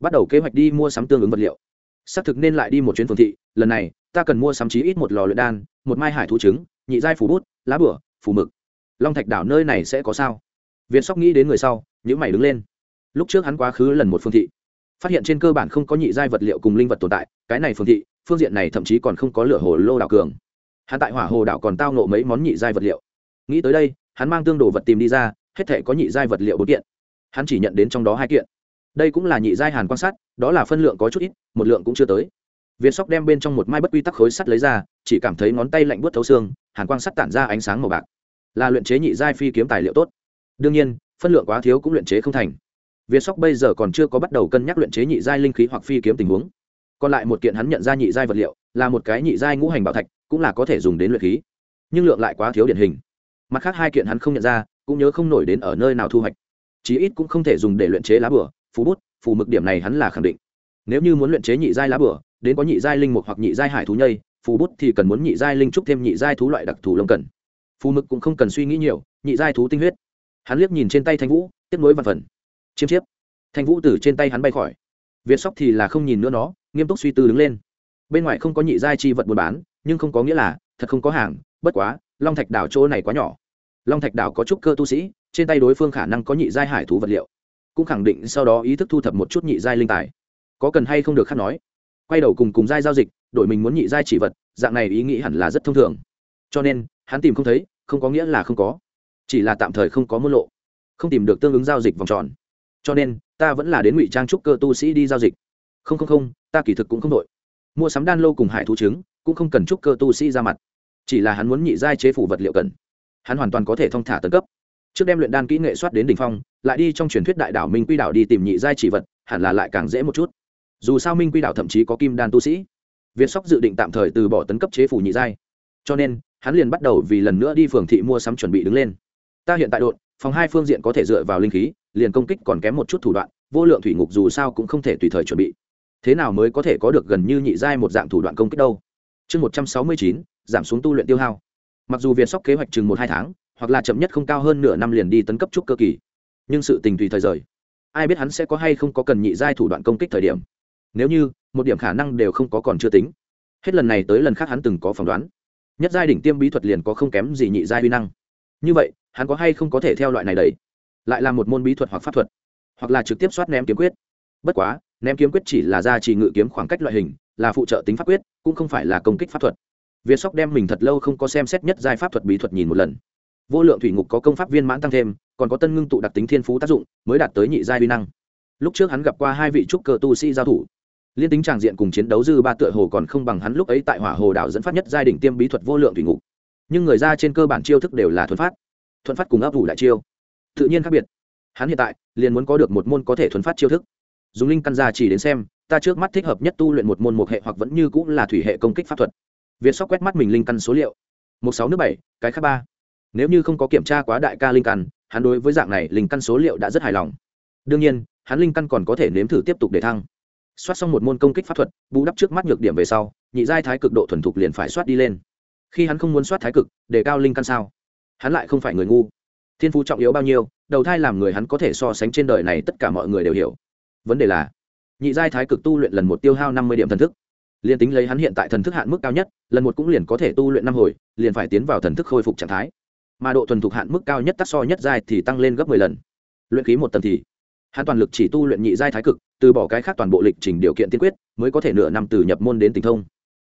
bắt đầu kế hoạch đi mua sắm tương ứng vật liệu. Xác thực nên lại đi một chuyến phường thị, lần này, ta cần mua sắm chí ít một lò luyện đan, một mai hải thú trứng, nhị giai phủ bút, lá bửa phủ mực. Long thạch đảo nơi này sẽ có sao? Viên sóc nghĩ đến người sau những mày đứng lên. Lúc trước hắn quá khứ lần một phương thị, phát hiện trên cơ bản không có nhị giai vật liệu cùng linh vật tồn tại, cái này phương thị, phương diện này thậm chí còn không có lửa hồ lô đảo cường. Hắn tại hỏa hồ đảo còn tao nộ mấy món nhị giai vật liệu. Nghĩ tới đây, hắn mang tương đồ vật tìm đi ra hết thể có nhị giai vật liệu bốn kiện. Hắn chỉ nhận đến trong đó hai kiện. Đây cũng là nhị giai hàn quan sát đó là phân lượng có chút ít, một lượng cũng chưa tới. Viên sóc đem bên trong một mai bất quy tắc khối sắt lấy ra, chỉ cảm thấy ngón tay lạnh buốt thấu xương, hàn quang sắt tản ra ánh sáng màu bạc. Là luyện chế nhị giai phi kiếm tài liệu tốt. Đương nhiên, phân lượng quá thiếu cũng luyện chế không thành. Viên sóc bây giờ còn chưa có bắt đầu cân nhắc luyện chế nhị giai linh khí hoặc phi kiếm tình huống. Còn lại một kiện hắn nhận ra nhị giai vật liệu, là một cái nhị giai ngũ hành bảo thạch, cũng là có thể dùng đến luyện khí. Nhưng lượng lại quá thiếu điển hình. Mặt khác hai kiện hắn không nhận ra cũng nhớ không nổi đến ở nơi nào thu hoạch. Chí ít cũng không thể dùng để luyện chế lá bửa phú bút, phù mực điểm này hắn là khẳng định. Nếu như muốn luyện chế nhị giai lá bửa, đến có nhị giai linh mục hoặc nhị giai hải thú nhây, phù bút thì cần muốn nhị giai linh trúc thêm nhị giai thú loại đặc thù lông cần. Phù mực cũng không cần suy nghĩ nhiều, nhị giai thú tinh huyết. Hắn liếc nhìn trên tay thanh vũ, tiếp nối văn phần. Chiêm chiếp. Thanh vũ từ trên tay hắn bay khỏi. Việt sóc thì là không nhìn nữa nó, nghiêm túc suy tư đứng lên. Bên ngoài không có nhị giai chi vật buôn bán, nhưng không có nghĩa là thật không có hàng, bất quá, long thạch đảo chỗ này quá nhỏ long thạch đảo có chút cơ tu sĩ, trên tay đối phương khả năng có nhị giai hải thú vật liệu. Cũng khẳng định sau đó ý thức thu thập một chút nhị giai linh tài. Có cần hay không được khắc nói. Quay đầu cùng cùng giai giao dịch, đổi mình muốn nhị giai chỉ vật, dạng này ý nghĩ hẳn là rất thông thường. Cho nên, hắn tìm không thấy, không có nghĩa là không có. Chỉ là tạm thời không có môn lộ. Không tìm được tương ứng giao dịch vòng tròn. Cho nên, ta vẫn là đến ngụy trang trúc cơ tu sĩ đi giao dịch. Không không không, ta kỳ thực cũng không đội. Mua sắm đan lô cùng hải thú trứng, cũng không cần trúc cơ tu sĩ ra mặt. Chỉ là hắn muốn nhị giai chế phủ vật liệu cần hắn hoàn toàn có thể thông thả tấn cấp. Trước đem luyện đan kỹ nghệ soát đến đ ỉ n h phong, lại đi trong truyền thuyết đại đảo minh quy đảo đi tìm nhị giai chỉ vật, hẳn là lại càng dễ một chút. Dù sao minh quy đảo thậm chí có kim đan tu sĩ. Việt sóc dự định tạm thời từ bỏ tấn cấp chế phủ nhị giai. Cho nên, hắn liền bắt đầu vì lần nữa đi phường thị mua sắm chuẩn bị đứng lên. Ta hiện tại đội phòng hai phương diện có thể dựa vào linh khí, liền công kích còn kém một chút thủ đoạn, vô lượng thủy ngục dù sao cũng không thể tùy thời chuẩn bị. Thế nào mới có thể có được gần như nhị giai một dạng thủ đoạn công kích đâu? Chương một trăm sáu mươi chín, giảm xuống tu luyện tiêu hao mặc dù việt sóc kế hoạch chừng một hai tháng, hoặc là chậm nhất không cao hơn nửa năm liền đi tấn cấp trúc cơ kỳ, nhưng sự tình tùy thời rời. Ai biết hắn sẽ có hay không có cần nhị giai thủ đoạn công kích thời điểm. Nếu như, một điểm khả năng đều không có còn chưa tính. Hết lần này tới lần khác hắn từng có phỏng đoán. Nhất giai đỉnh tiêm bí thuật liền có không kém gì nhị giai uy năng. Như vậy, hắn có hay không có thể theo loại này đấy lại là một môn bí thuật hoặc pháp thuật, hoặc là trực tiếp soát ném kiếm quyết. Bất quá, ném kiếm quyết chỉ là gia trì ngự kiếm khoảng cách loại hình, là phụ trợ tính pháp quyết, cũng không phải là công kích pháp thuật việt sóc đem mình thật lâu không có xem xét nhất giai pháp thuật bí thuật nhìn một lần. Vô lượng thủy ngục có công pháp viên mãn tăng thêm, còn có tân ngưng tụ đặc tính thiên phú tác dụng, mới đạt tới nhị giai uy năng. Lúc trước hắn gặp qua hai vị trúc cơ tu sĩ giao thủ. Liên tính tràng diện cùng chiến đấu dư ba tựa hồ còn không bằng hắn lúc ấy tại hỏa hồ đảo dẫn phát nhất giai đỉnh tiêm bí thuật vô lượng thủy ngục. Nhưng người ra trên cơ bản chiêu thức đều là thuần phát. Thuần phát cùng ấp ủ đại chiêu. Tự nhiên khác biệt. Hắn hiện tại, liền muốn có được một môn có thể thuần phát chiêu thức. Dùng linh căn ra chỉ đến xem, ta trước mắt thích hợp nhất tu luyện một môn một hệ hoặc vẫn như cũng là thủy hệ công kích pháp thuật việt sóc quét mắt mình linh căn số liệu. Một sáu nước bảy, cái khác ba. Nếu như không có kiểm tra quá đại ca linh căn, hắn đối với dạng này linh căn số liệu đã rất hài lòng. Đương nhiên, hắn linh căn còn có thể nếm thử tiếp tục để thăng. Soát xong một môn công kích pháp thuật, bù đắp trước mắt nhược điểm về sau, nhị giai thái cực độ thuần thục liền phải soát đi lên. Khi hắn không muốn soát thái cực, để cao linh căn sao? Hắn lại không phải người ngu. Thiên phú trọng yếu bao nhiêu, đầu thai làm người hắn có thể so sánh trên đời này tất cả mọi người đều hiểu. Vấn đề là, nhị giai thái cực tu luyện lần một tiêu hao năm mươi điểm thần thức liền tính lấy hắn hiện tại thần thức hạn mức cao nhất, lần một cũng liền có thể tu luyện năm hồi, liền phải tiến vào thần thức khôi phục trạng thái. Mà độ thuần thục hạn mức cao nhất tắc so nhất giai thì tăng lên gấp mười lần. Luyện khí một tầng thì, hắn toàn lực chỉ tu luyện nhị giai thái cực, từ bỏ cái khác toàn bộ lịch trình điều kiện tiên quyết, mới có thể nửa năm từ nhập môn đến tình thông.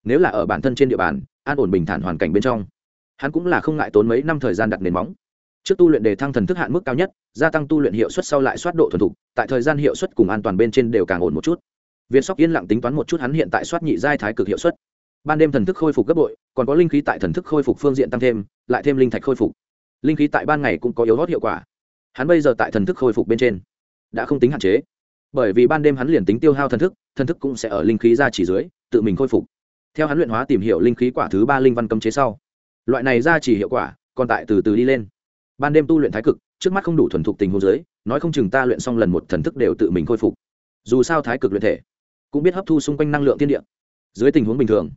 Nếu là ở bản thân trên địa bàn, an ổn bình thản hoàn cảnh bên trong, hắn cũng là không ngại tốn mấy năm thời gian đặt nền móng. Trước tu luyện đề thăng thần thức hạn mức cao nhất, gia tăng tu luyện hiệu suất sau lại soát độ thuần thục, tại thời gian hiệu suất cùng an toàn bên trên đều càng ổn một chút viên sóc yên lặng tính toán một chút hắn hiện tại soát nhị giai thái cực hiệu suất. Ban đêm thần thức khôi phục gấp bội, còn có linh khí tại thần thức khôi phục phương diện tăng thêm, lại thêm linh thạch khôi phục. Linh khí tại ban ngày cũng có yếu hót hiệu quả. Hắn bây giờ tại thần thức khôi phục bên trên, đã không tính hạn chế. Bởi vì ban đêm hắn liền tính tiêu hao thần thức thần thức cũng sẽ ở linh khí ra chỉ dưới, tự mình khôi phục. Theo hắn luyện hóa tìm hiểu linh khí quả thứ ba linh văn cấm chế sau, loại này ra chỉ hiệu quả còn tại từ từ đi lên. Ban đêm tu luyện thái cực, trước mắt không đủ thuần thục tình huống dưới, nói không chừng ta luyện xong lần một thần thức đều tự mình khôi phục. Dù sao thái cực luyện thể cũng biết hấp thu xung quanh năng lượng tiên địa. Dưới tình huống bình thường,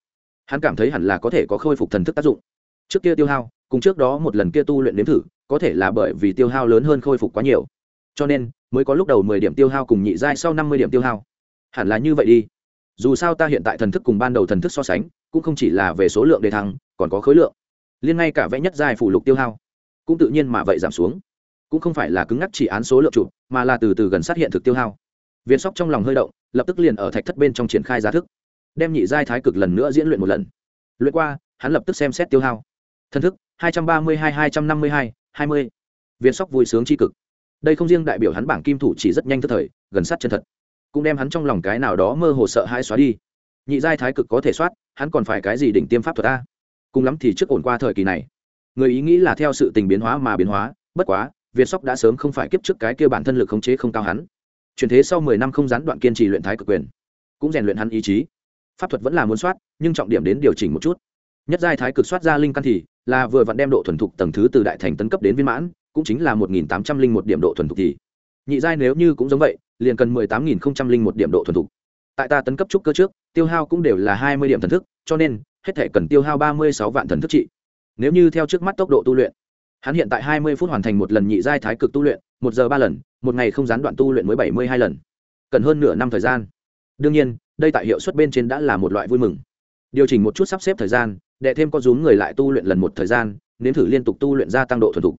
hắn cảm thấy hẳn là có thể có khôi phục thần thức tác dụng. Trước kia tiêu hao, cùng trước đó một lần kia tu luyện nếm thử, có thể là bởi vì tiêu hao lớn hơn khôi phục quá nhiều. Cho nên, mới có lúc đầu mười điểm tiêu hao cùng nhị giai sau năm mươi điểm tiêu hao. Hẳn là như vậy đi. Dù sao ta hiện tại thần thức cùng ban đầu thần thức so sánh, cũng không chỉ là về số lượng đề thăng, còn có khối lượng. Liên ngay cả vẽ nhất giai phủ lục tiêu hao, cũng tự nhiên mà vậy giảm xuống. Cũng không phải là cứng ngắc chỉ án số lượng chụp, mà là từ từ gần sát hiện thực tiêu hao viên sóc trong lòng hơi động, lập tức liền ở thạch thất bên trong triển khai giá thức. Đem nhị giai thái cực lần nữa diễn luyện một lần. Luyện qua, hắn lập tức xem xét tiêu hao. Thân thức, hai trăm ba mươi, hai hai trăm năm mươi hai hai mươi. Viên sóc vui sướng tri cực. Đây không riêng đại biểu hắn bảng kim thủ chỉ rất nhanh tức thời, gần sát chân thật. Cũng đem hắn trong lòng cái nào đó mơ hồ sợ hãi xóa đi. Nhị giai thái cực có thể soát, hắn còn phải cái gì đỉnh tiêm pháp thuật ta cùng lắm thì trước ổn qua thời kỳ này. Người ý nghĩ là theo sự tình biến hóa mà biến hóa, bất quá việt sóc đã sớm không phải kiếp trước cái kia bản thân lực khống chế không cao hắn chuyển thế sau mười năm không gián đoạn kiên trì luyện thái cực quyền, cũng rèn luyện hắn ý chí. Pháp thuật vẫn là muốn soát, nhưng trọng điểm đến điều chỉnh một chút. Nhất giai thái cực soát ra linh căn thì là vừa vặn đem độ thuần thục tầng thứ từ đại thành tấn cấp đến viên mãn, cũng chính là một nghìn tám trăm linh một điểm độ thuần thục thì. Nhị giai nếu như cũng giống vậy, liền cần mười tám nghìn không trăm linh một điểm độ thuần thục. Tại ta tấn cấp trúc cơ trước, tiêu hao cũng đều là hai mươi điểm thần thức, cho nên hết thể cần tiêu hao ba mươi sáu vạn thần thức trị. Nếu như theo trước mắt tốc độ tu luyện, hắn hiện tại hai mươi phút hoàn thành một lần nhị giai thái cực tu luyện, một giờ ba lần một ngày không gián đoạn tu luyện mới bảy mươi hai lần, cần hơn nửa năm thời gian. Đương nhiên, đây tại hiệu suất bên trên đã là một loại vui mừng. Điều chỉnh một chút sắp xếp thời gian để thêm có rúm người lại tu luyện lần một thời gian, nếm thử liên tục tu luyện gia tăng độ thuần thục.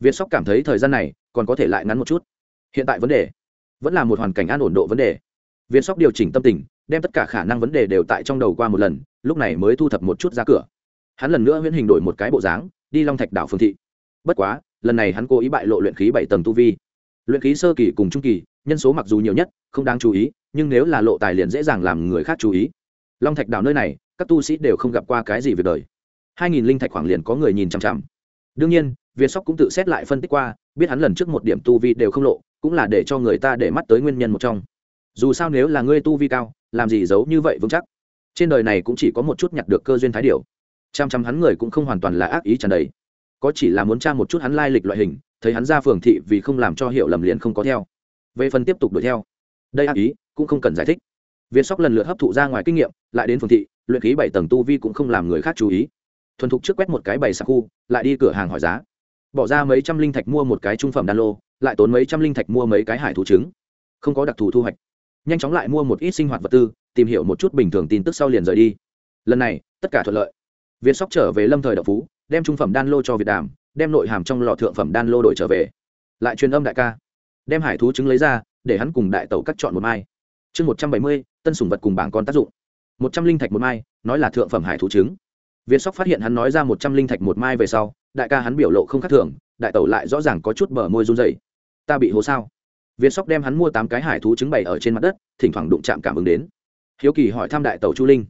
Việt sóc cảm thấy thời gian này còn có thể lại ngắn một chút. Hiện tại vấn đề vẫn là một hoàn cảnh an ổn độ vấn đề. Việt sóc điều chỉnh tâm tình, đem tất cả khả năng vấn đề đều tại trong đầu qua một lần, lúc này mới thu thập một chút ra cửa. Hắn lần nữa huyễn hình đổi một cái bộ dáng, đi long thạch đảo phương thị. Bất quá, lần này hắn cố ý bại lộ luyện khí bảy tầng tu vi luyện khí sơ kỳ cùng trung kỳ, nhân số mặc dù nhiều nhất, không đáng chú ý, nhưng nếu là lộ tài liền dễ dàng làm người khác chú ý. Long thạch đảo nơi này, các tu sĩ đều không gặp qua cái gì việc đời. Hai nghìn linh thạch khoảng liền có người nhìn chằm chằm. Đương nhiên, việt sóc cũng tự xét lại phân tích qua, biết hắn lần trước một điểm tu vi đều không lộ, cũng là để cho người ta để mắt tới nguyên nhân một trong. Dù sao nếu là ngươi tu vi cao, làm gì giấu như vậy vững chắc? Trên đời này cũng chỉ có một chút nhặt được cơ duyên thái điều chăm chăm hắn người cũng không hoàn toàn là ác ý tràn đầy. Có chỉ là muốn tra một chút hắn lai lịch loại hình thấy hắn ra phường thị vì không làm cho hiệu lầm liền không có theo. Về phần tiếp tục đuổi theo, đây ác ý cũng không cần giải thích. Việt sóc lần lượt hấp thụ ra ngoài kinh nghiệm, lại đến phường thị, luyện khí bảy tầng tu vi cũng không làm người khác chú ý. Thuần thục trước quét một cái bày sạc khu, lại đi cửa hàng hỏi giá. Bỏ ra mấy trăm linh thạch mua một cái trung phẩm đan lô, lại tốn mấy trăm linh thạch mua mấy cái hải thú trứng. Không có đặc thù thu hoạch. Nhanh chóng lại mua một ít sinh hoạt vật tư, tìm hiểu một chút bình thường tin tức sau liền rời đi. Lần này, tất cả thuận lợi. Việt sóc trở về lâm thời đạo phú, đem trung phẩm đan lô cho việt đàm đem nội hàm trong lọ thượng phẩm đan lô đổi trở về. Lại truyền âm đại ca. Đem hải thú trứng lấy ra, để hắn cùng đại tẩu cắt chọn một mai. Chương một trăm bảy mươi, tân sủng vật cùng bảng con tác dụng. một trăm linh thạch một mai, nói là thượng phẩm hải thú trứng. Viên sóc phát hiện hắn nói ra một trăm linh thạch một mai về sau, đại ca hắn biểu lộ không khác thường, đại tẩu lại rõ ràng có chút bờ môi run dày ta bị hố sao? Viên sóc đem hắn mua tám cái hải thú trứng bày ở trên mặt đất, thỉnh thoảng đụng chạm cảm ứng đến. Hiếu kỳ hỏi thăm đại tẩu chu linh.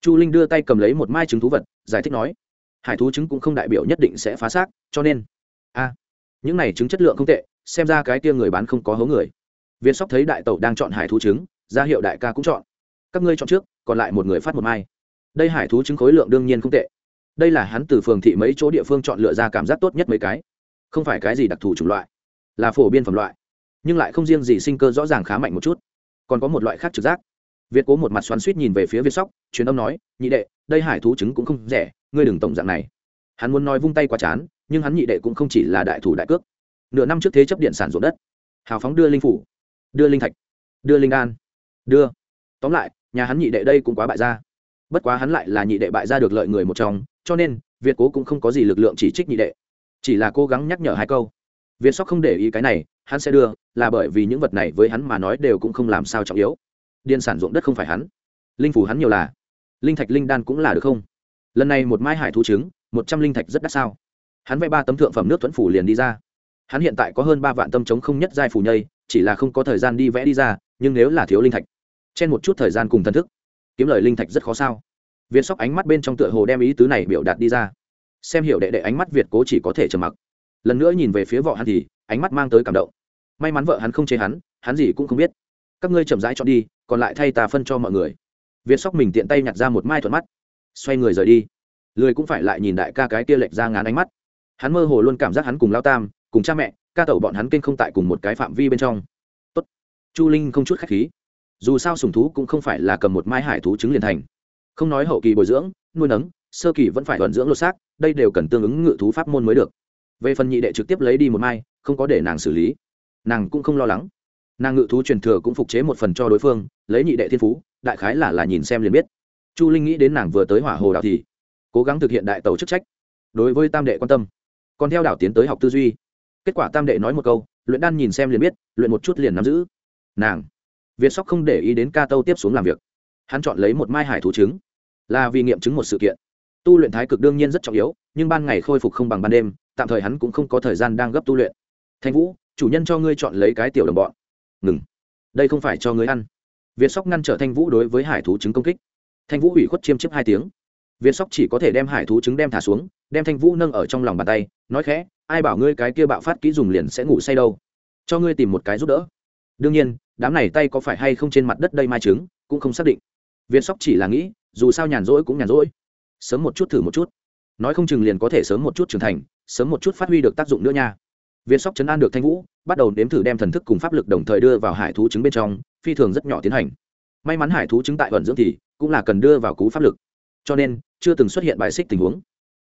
Chu linh đưa tay cầm lấy một mai trứng thú vật, giải thích nói hải thú trứng cũng không đại biểu nhất định sẽ phá xác, cho nên, a, những này trứng chất lượng không tệ, xem ra cái tia người bán không có hố người. Viên sóc thấy đại tẩu đang chọn hải thú trứng, ra hiệu đại ca cũng chọn. Các ngươi chọn trước, còn lại một người phát một mai. Đây hải thú trứng khối lượng đương nhiên không tệ. Đây là hắn từ phường thị mấy chỗ địa phương chọn lựa ra cảm giác tốt nhất mấy cái. Không phải cái gì đặc thù chủng loại, là phổ biên phẩm loại, nhưng lại không riêng gì sinh cơ rõ ràng khá mạnh một chút. Còn có một loại khác trực giác việt cố một mặt xoắn suýt nhìn về phía việt sóc, truyền âm nói, nhị đệ, đây hải thú trứng cũng không rẻ, ngươi đừng tổng dạng này. Hắn muốn nói vung tay qua chán, nhưng hắn nhị đệ cũng không chỉ là đại thủ đại cước. Nửa năm trước thế chấp điện sản ruộng đất. Hào phóng đưa linh phủ, đưa linh thạch, đưa linh đan, đưa. Tóm lại, nhà hắn nhị đệ đây cũng quá bại gia. bất quá hắn lại là nhị đệ bại gia được lợi người một trong, cho nên, việt cố cũng không có gì lực lượng chỉ trích nhị đệ. Chỉ là cố gắng nhắc nhở hai câu. Việt sóc không để ý cái này, hắn sẽ đưa, là bởi vì những vật này với hắn mà nói đều cũng không làm sao trọng yếu điền sản ruộng đất không phải hắn. Linh phủ hắn nhiều là. Linh thạch linh đan cũng là được không? Lần này một mai hải thú trứng, một trăm linh thạch rất đắt sao? Hắn vay ba tấm thượng phẩm nước thuẫn phủ liền đi ra. Hắn hiện tại có hơn ba vạn tâm chống không nhất giai phủ nhây, chỉ là không có thời gian đi vẽ đi ra, nhưng nếu là thiếu linh thạch, trên một chút thời gian cùng thần thức, kiếm lời linh thạch rất khó sao? Việt sóc ánh mắt bên trong tựa hồ đem ý tứ này biểu đạt đi ra. Xem hiểu đệ đệ ánh mắt việt cố chỉ có thể trầm mặc. Lần nữa nhìn về phía vợ hắn thì, ánh mắt mang tới cảm động. May mắn vợ hắn không chế hắn hắn gì cũng không biết. Các ngươi chậm rãi cho đi còn lại thay ta phân cho mọi người. Việt sóc mình tiện tay nhặt ra một mai thuận mắt. Xoay người rời đi. Lười cũng phải lại nhìn đại ca cái kia lệch ra ngán ánh mắt. Hắn mơ hồ luôn cảm giác hắn cùng lao tam, cùng cha mẹ, ca tẩu bọn hắn kinh không tại cùng một cái phạm vi bên trong. Tốt. Chu linh không chút khách khí. Dù sao sùng thú cũng không phải là cầm một mai hải thú trứng liền thành. Không nói hậu kỳ bồi dưỡng, nuôi nấng, sơ kỳ vẫn phải vận dưỡng lột xác, đây đều cần tương ứng ngự thú pháp môn mới được. Về phần nhị đệ trực tiếp lấy đi một mai, không có để nàng xử lý. Nàng cũng không lo lắng nàng ngự thú truyền thừa cũng phục chế một phần cho đối phương, lấy nhị đệ thiên phú, đại khái là là nhìn xem liền biết. Chu linh nghĩ đến nàng vừa tới hỏa hồ đảo thì cố gắng thực hiện đại tàu chức trách. Đối với tam đệ quan tâm, còn theo đảo tiến tới học tư duy. Kết quả tam đệ nói một câu, luyện đan nhìn xem liền biết, luyện một chút liền nắm giữ. Nàng, việt sóc không để ý đến ca tâu tiếp xuống làm việc. Hắn chọn lấy một mai hải thú trứng, là vì nghiệm chứng một sự kiện. Tu luyện thái cực đương nhiên rất trọng yếu, nhưng ban ngày khôi phục không bằng ban đêm, tạm thời hắn cũng không có thời gian đang gấp tu luyện. Thanh vũ, chủ nhân cho ngươi chọn lấy cái tiểu đồng bọn ngừng. Đây không phải cho ngươi ăn. Việt sóc ngăn trở thanh vũ đối với hải thú trứng công kích. Thanh vũ ủy khuất chiêm chiếp hai tiếng. Việt sóc chỉ có thể đem hải thú trứng đem thả xuống, đem thanh vũ nâng ở trong lòng bàn tay, nói khẽ, ai bảo ngươi cái kia bạo phát kỹ dùng liền sẽ ngủ say đâu? Cho ngươi tìm một cái giúp đỡ. Đương nhiên, đám này tay có phải hay không trên mặt đất đây mai trứng, cũng không xác định. Việt sóc chỉ là nghĩ, dù sao nhàn rỗi cũng nhàn rỗi. Sớm một chút thử một chút. Nói không chừng liền có thể sớm một chút trưởng thành, sớm một chút phát huy được tác dụng nữa nha việt sóc chấn an được thanh vũ, bắt đầu nếm thử đem thần thức cùng pháp lực đồng thời đưa vào hải thú trứng bên trong, phi thường rất nhỏ tiến hành. May mắn hải thú trứng tại vận dưỡng thì cũng là cần đưa vào cú pháp lực. Cho nên, chưa từng xuất hiện bài xích tình huống.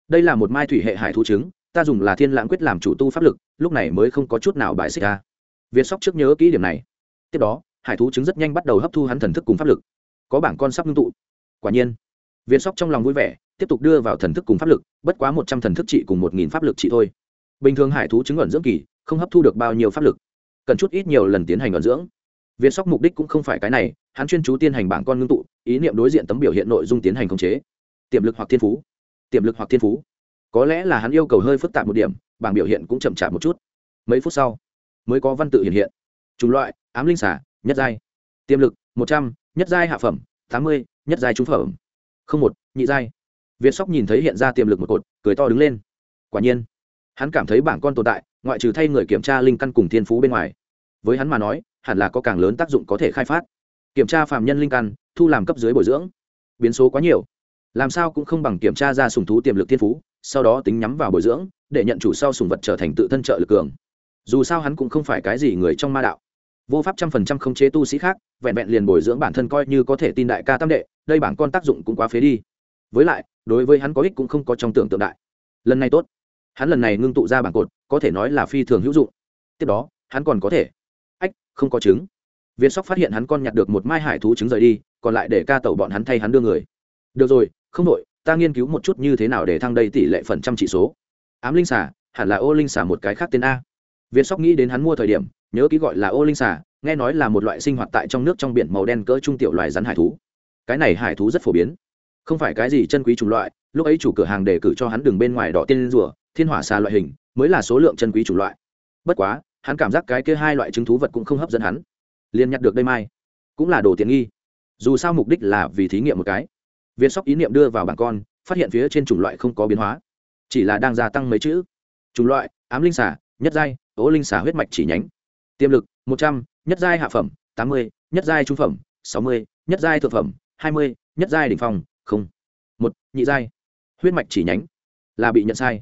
Đây là một mai thủy hệ hải thú trứng, ta dùng là thiên lãng quyết làm chủ tu pháp lực, lúc này mới không có chút nào bài xích ra việt sóc trước nhớ kỹ điểm này. Tiếp đó, hải thú trứng rất nhanh bắt đầu hấp thu hắn thần thức cùng pháp lực. Có bảng con sắp ngưng tụ. Quả nhiên việt sóc trong lòng vui vẻ, tiếp tục đưa vào thần thức cùng pháp lực, bất quá một trăm thần thức trị cùng một nghìn pháp lực trị thôi bình thường hải thú chứng ẩn dưỡng kỳ, không hấp thu được bao nhiêu pháp lực, cần chút ít nhiều lần tiến hành ẩn dưỡng. Viên sóc mục đích cũng không phải cái này, hắn chuyên chú tiến hành bảng con ngưng tụ, ý niệm đối diện tấm biểu hiện nội dung tiến hành khống chế. Tiềm lực hoặc thiên phú. Tiềm lực hoặc thiên phú. Có lẽ là hắn yêu cầu hơi phức tạp một điểm, bảng biểu hiện cũng chậm chạp một chút. Mấy phút sau, mới có văn tự hiện hiện. Chủng loại, ám linh xả nhất giai. Tiềm lực, một trăm, nhất giai hạ phẩm, tám mươi, nhất giai trung phẩm. Không một, nhị giai. Việt sóc nhìn thấy hiện ra tiềm lực một cột, cười to đứng lên. Quả nhiên hắn cảm thấy bảng con tồn tại, ngoại trừ thay người kiểm tra linh căn cùng thiên phú bên ngoài. Với hắn mà nói, hẳn là có càng lớn tác dụng có thể khai phát. Kiểm tra phạm nhân linh căn, thu làm cấp dưới bồi dưỡng. Biến số quá nhiều. Làm sao cũng không bằng kiểm tra ra sùng thú tiềm lực thiên phú, sau đó tính nhắm vào bồi dưỡng, để nhận chủ sau sùng vật trở thành tự thân trợ lực cường. Dù sao hắn cũng không phải cái gì người trong ma đạo. Vô pháp trăm phần trăm không chế tu sĩ khác, vẹn vẹn liền bồi dưỡng bản thân coi như có thể tin đại ca tam đệ, đây bản con tác dụng cũng quá phế đi. Với lại, đối với hắn có ích cũng không có trong tưởng tượng đại. Lần này tốt hắn lần này ngưng tụ ra bản cột, có thể nói là phi thường hữu dụng. Tiếp đó, hắn còn có thể. Ách, không có trứng việt sóc phát hiện hắn con nhặt được một mai hải thú trứng rời đi, còn lại để ca tẩu bọn hắn thay hắn đưa người. Được rồi, không đội ta nghiên cứu một chút như thế nào để thăng đây tỷ lệ phần trăm trị số. Ám linh xả hẳn là ô linh xả một cái khác tên a. Việt sóc nghĩ đến hắn mua thời điểm, nhớ ký gọi là ô linh xả nghe nói là một loại sinh hoạt tại trong nước trong biển màu đen cỡ trung tiểu loài rắn hải thú. Cái này hải thú rất phổ biến. Không phải cái gì chân quý chủng loại, lúc ấy chủ cửa hàng đề cử cho hắn đường bên ngoài đỏ tiên rùa thiên hỏa xà loại hình mới là số lượng chân quý chủng loại. Bất quá, hắn cảm giác cái kia hai loại chứng thú vật cũng không hấp dẫn hắn. Liền nhặt được đây mai, cũng là đồ tiện nghi. Dù sao mục đích là vì thí nghiệm một cái. Viên sóc ý niệm đưa vào bảng con, phát hiện phía trên chủng loại không có biến hóa, chỉ là đang gia tăng mấy chữ. Chủng loại, ám linh xả nhất giai ố linh xả huyết mạch chỉ nhánh. Tiềm lực, một trăm, nhất giai hạ phẩm, tám mươi, nhất giai trung phẩm, sáu mươi, nhất giai thượng phẩm, hai mươi, nhất giai đỉnh phong, không, một, nhị giai. Huyết mạch chỉ nhánh, là bị nhận sai.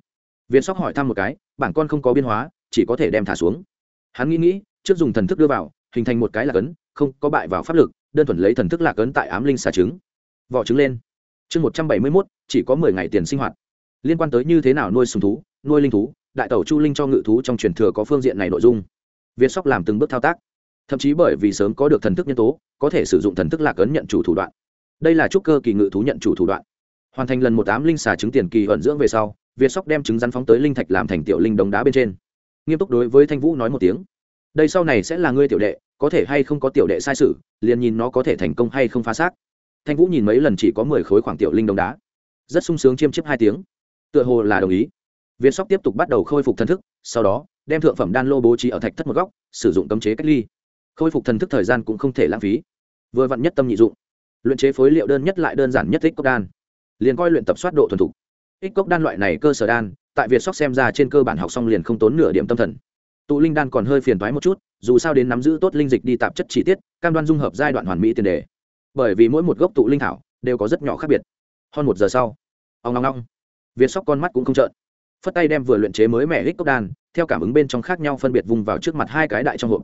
Viên sóc hỏi thăm một cái, bảng con không có biên hóa, chỉ có thể đem thả xuống. Hắn nghĩ nghĩ, trước dùng thần thức đưa vào, hình thành một cái lạc ấn, không có bại vào pháp lực, đơn thuần lấy thần thức lạc ấn tại ám linh xà trứng. Vỏ trứng lên. Chương một trăm bảy mươi mốt, chỉ có mười ngày tiền sinh hoạt. Liên quan tới như thế nào nuôi sùng thú, nuôi linh thú, đại tẩu chu linh cho ngự thú trong truyền thừa có phương diện này nội dung. Viên sóc làm từng bước thao tác. Thậm chí bởi vì sớm có được thần thức nhân tố, có thể sử dụng thần thức lạc ấn nhận chủ thủ đoạn. Đây là trúc cơ kỳ ngự thú nhận chủ thủ đoạn. Hoàn thành lần một tám linh xà trứng tiền kỳ ẩn dưỡng về sau việt sóc đem trứng rắn phóng tới linh thạch làm thành tiểu linh đồng đá bên trên. Nghiêm túc đối với thanh vũ nói một tiếng. Đây sau này sẽ là ngươi tiểu đệ, có thể hay không có tiểu đệ sai sự, liền nhìn nó có thể thành công hay không phá xác. Thanh vũ nhìn mấy lần chỉ có mười khối khoảng tiểu linh đồng đá. Rất sung sướng chiêm chiếp hai tiếng. Tựa hồ là đồng ý. Việt sóc tiếp tục bắt đầu khôi phục thần thức, sau đó, đem thượng phẩm đan lô bố trí ở thạch thất một góc, sử dụng cấm chế cách ly. Khôi phục thần thức thời gian cũng không thể lãng phí. Vừa vặn nhất tâm nhị dụng. Luyện chế phối liệu đơn nhất lại đơn giản nhất ích cốc đan. Liền coi luyện tập soát độ thuần thục ích cốc đan loại này cơ sở đan, tại việt sóc xem ra trên cơ bản học xong liền không tốn nửa điểm tâm thần. Tụ linh đan còn hơi phiền toái một chút, dù sao đến nắm giữ tốt linh dịch đi tạp chất chi tiết, cam đoan dung hợp giai đoạn hoàn mỹ tiền đề. Bởi vì mỗi một gốc tụ linh thảo đều có rất nhỏ khác biệt. Hơn một giờ sau ông long long việt sóc con mắt cũng không trợn. Phất tay đem vừa luyện chế mới mẻ hích cốc đan, theo cảm ứng bên trong khác nhau phân biệt vùng vào trước mặt hai cái đại trong hộp.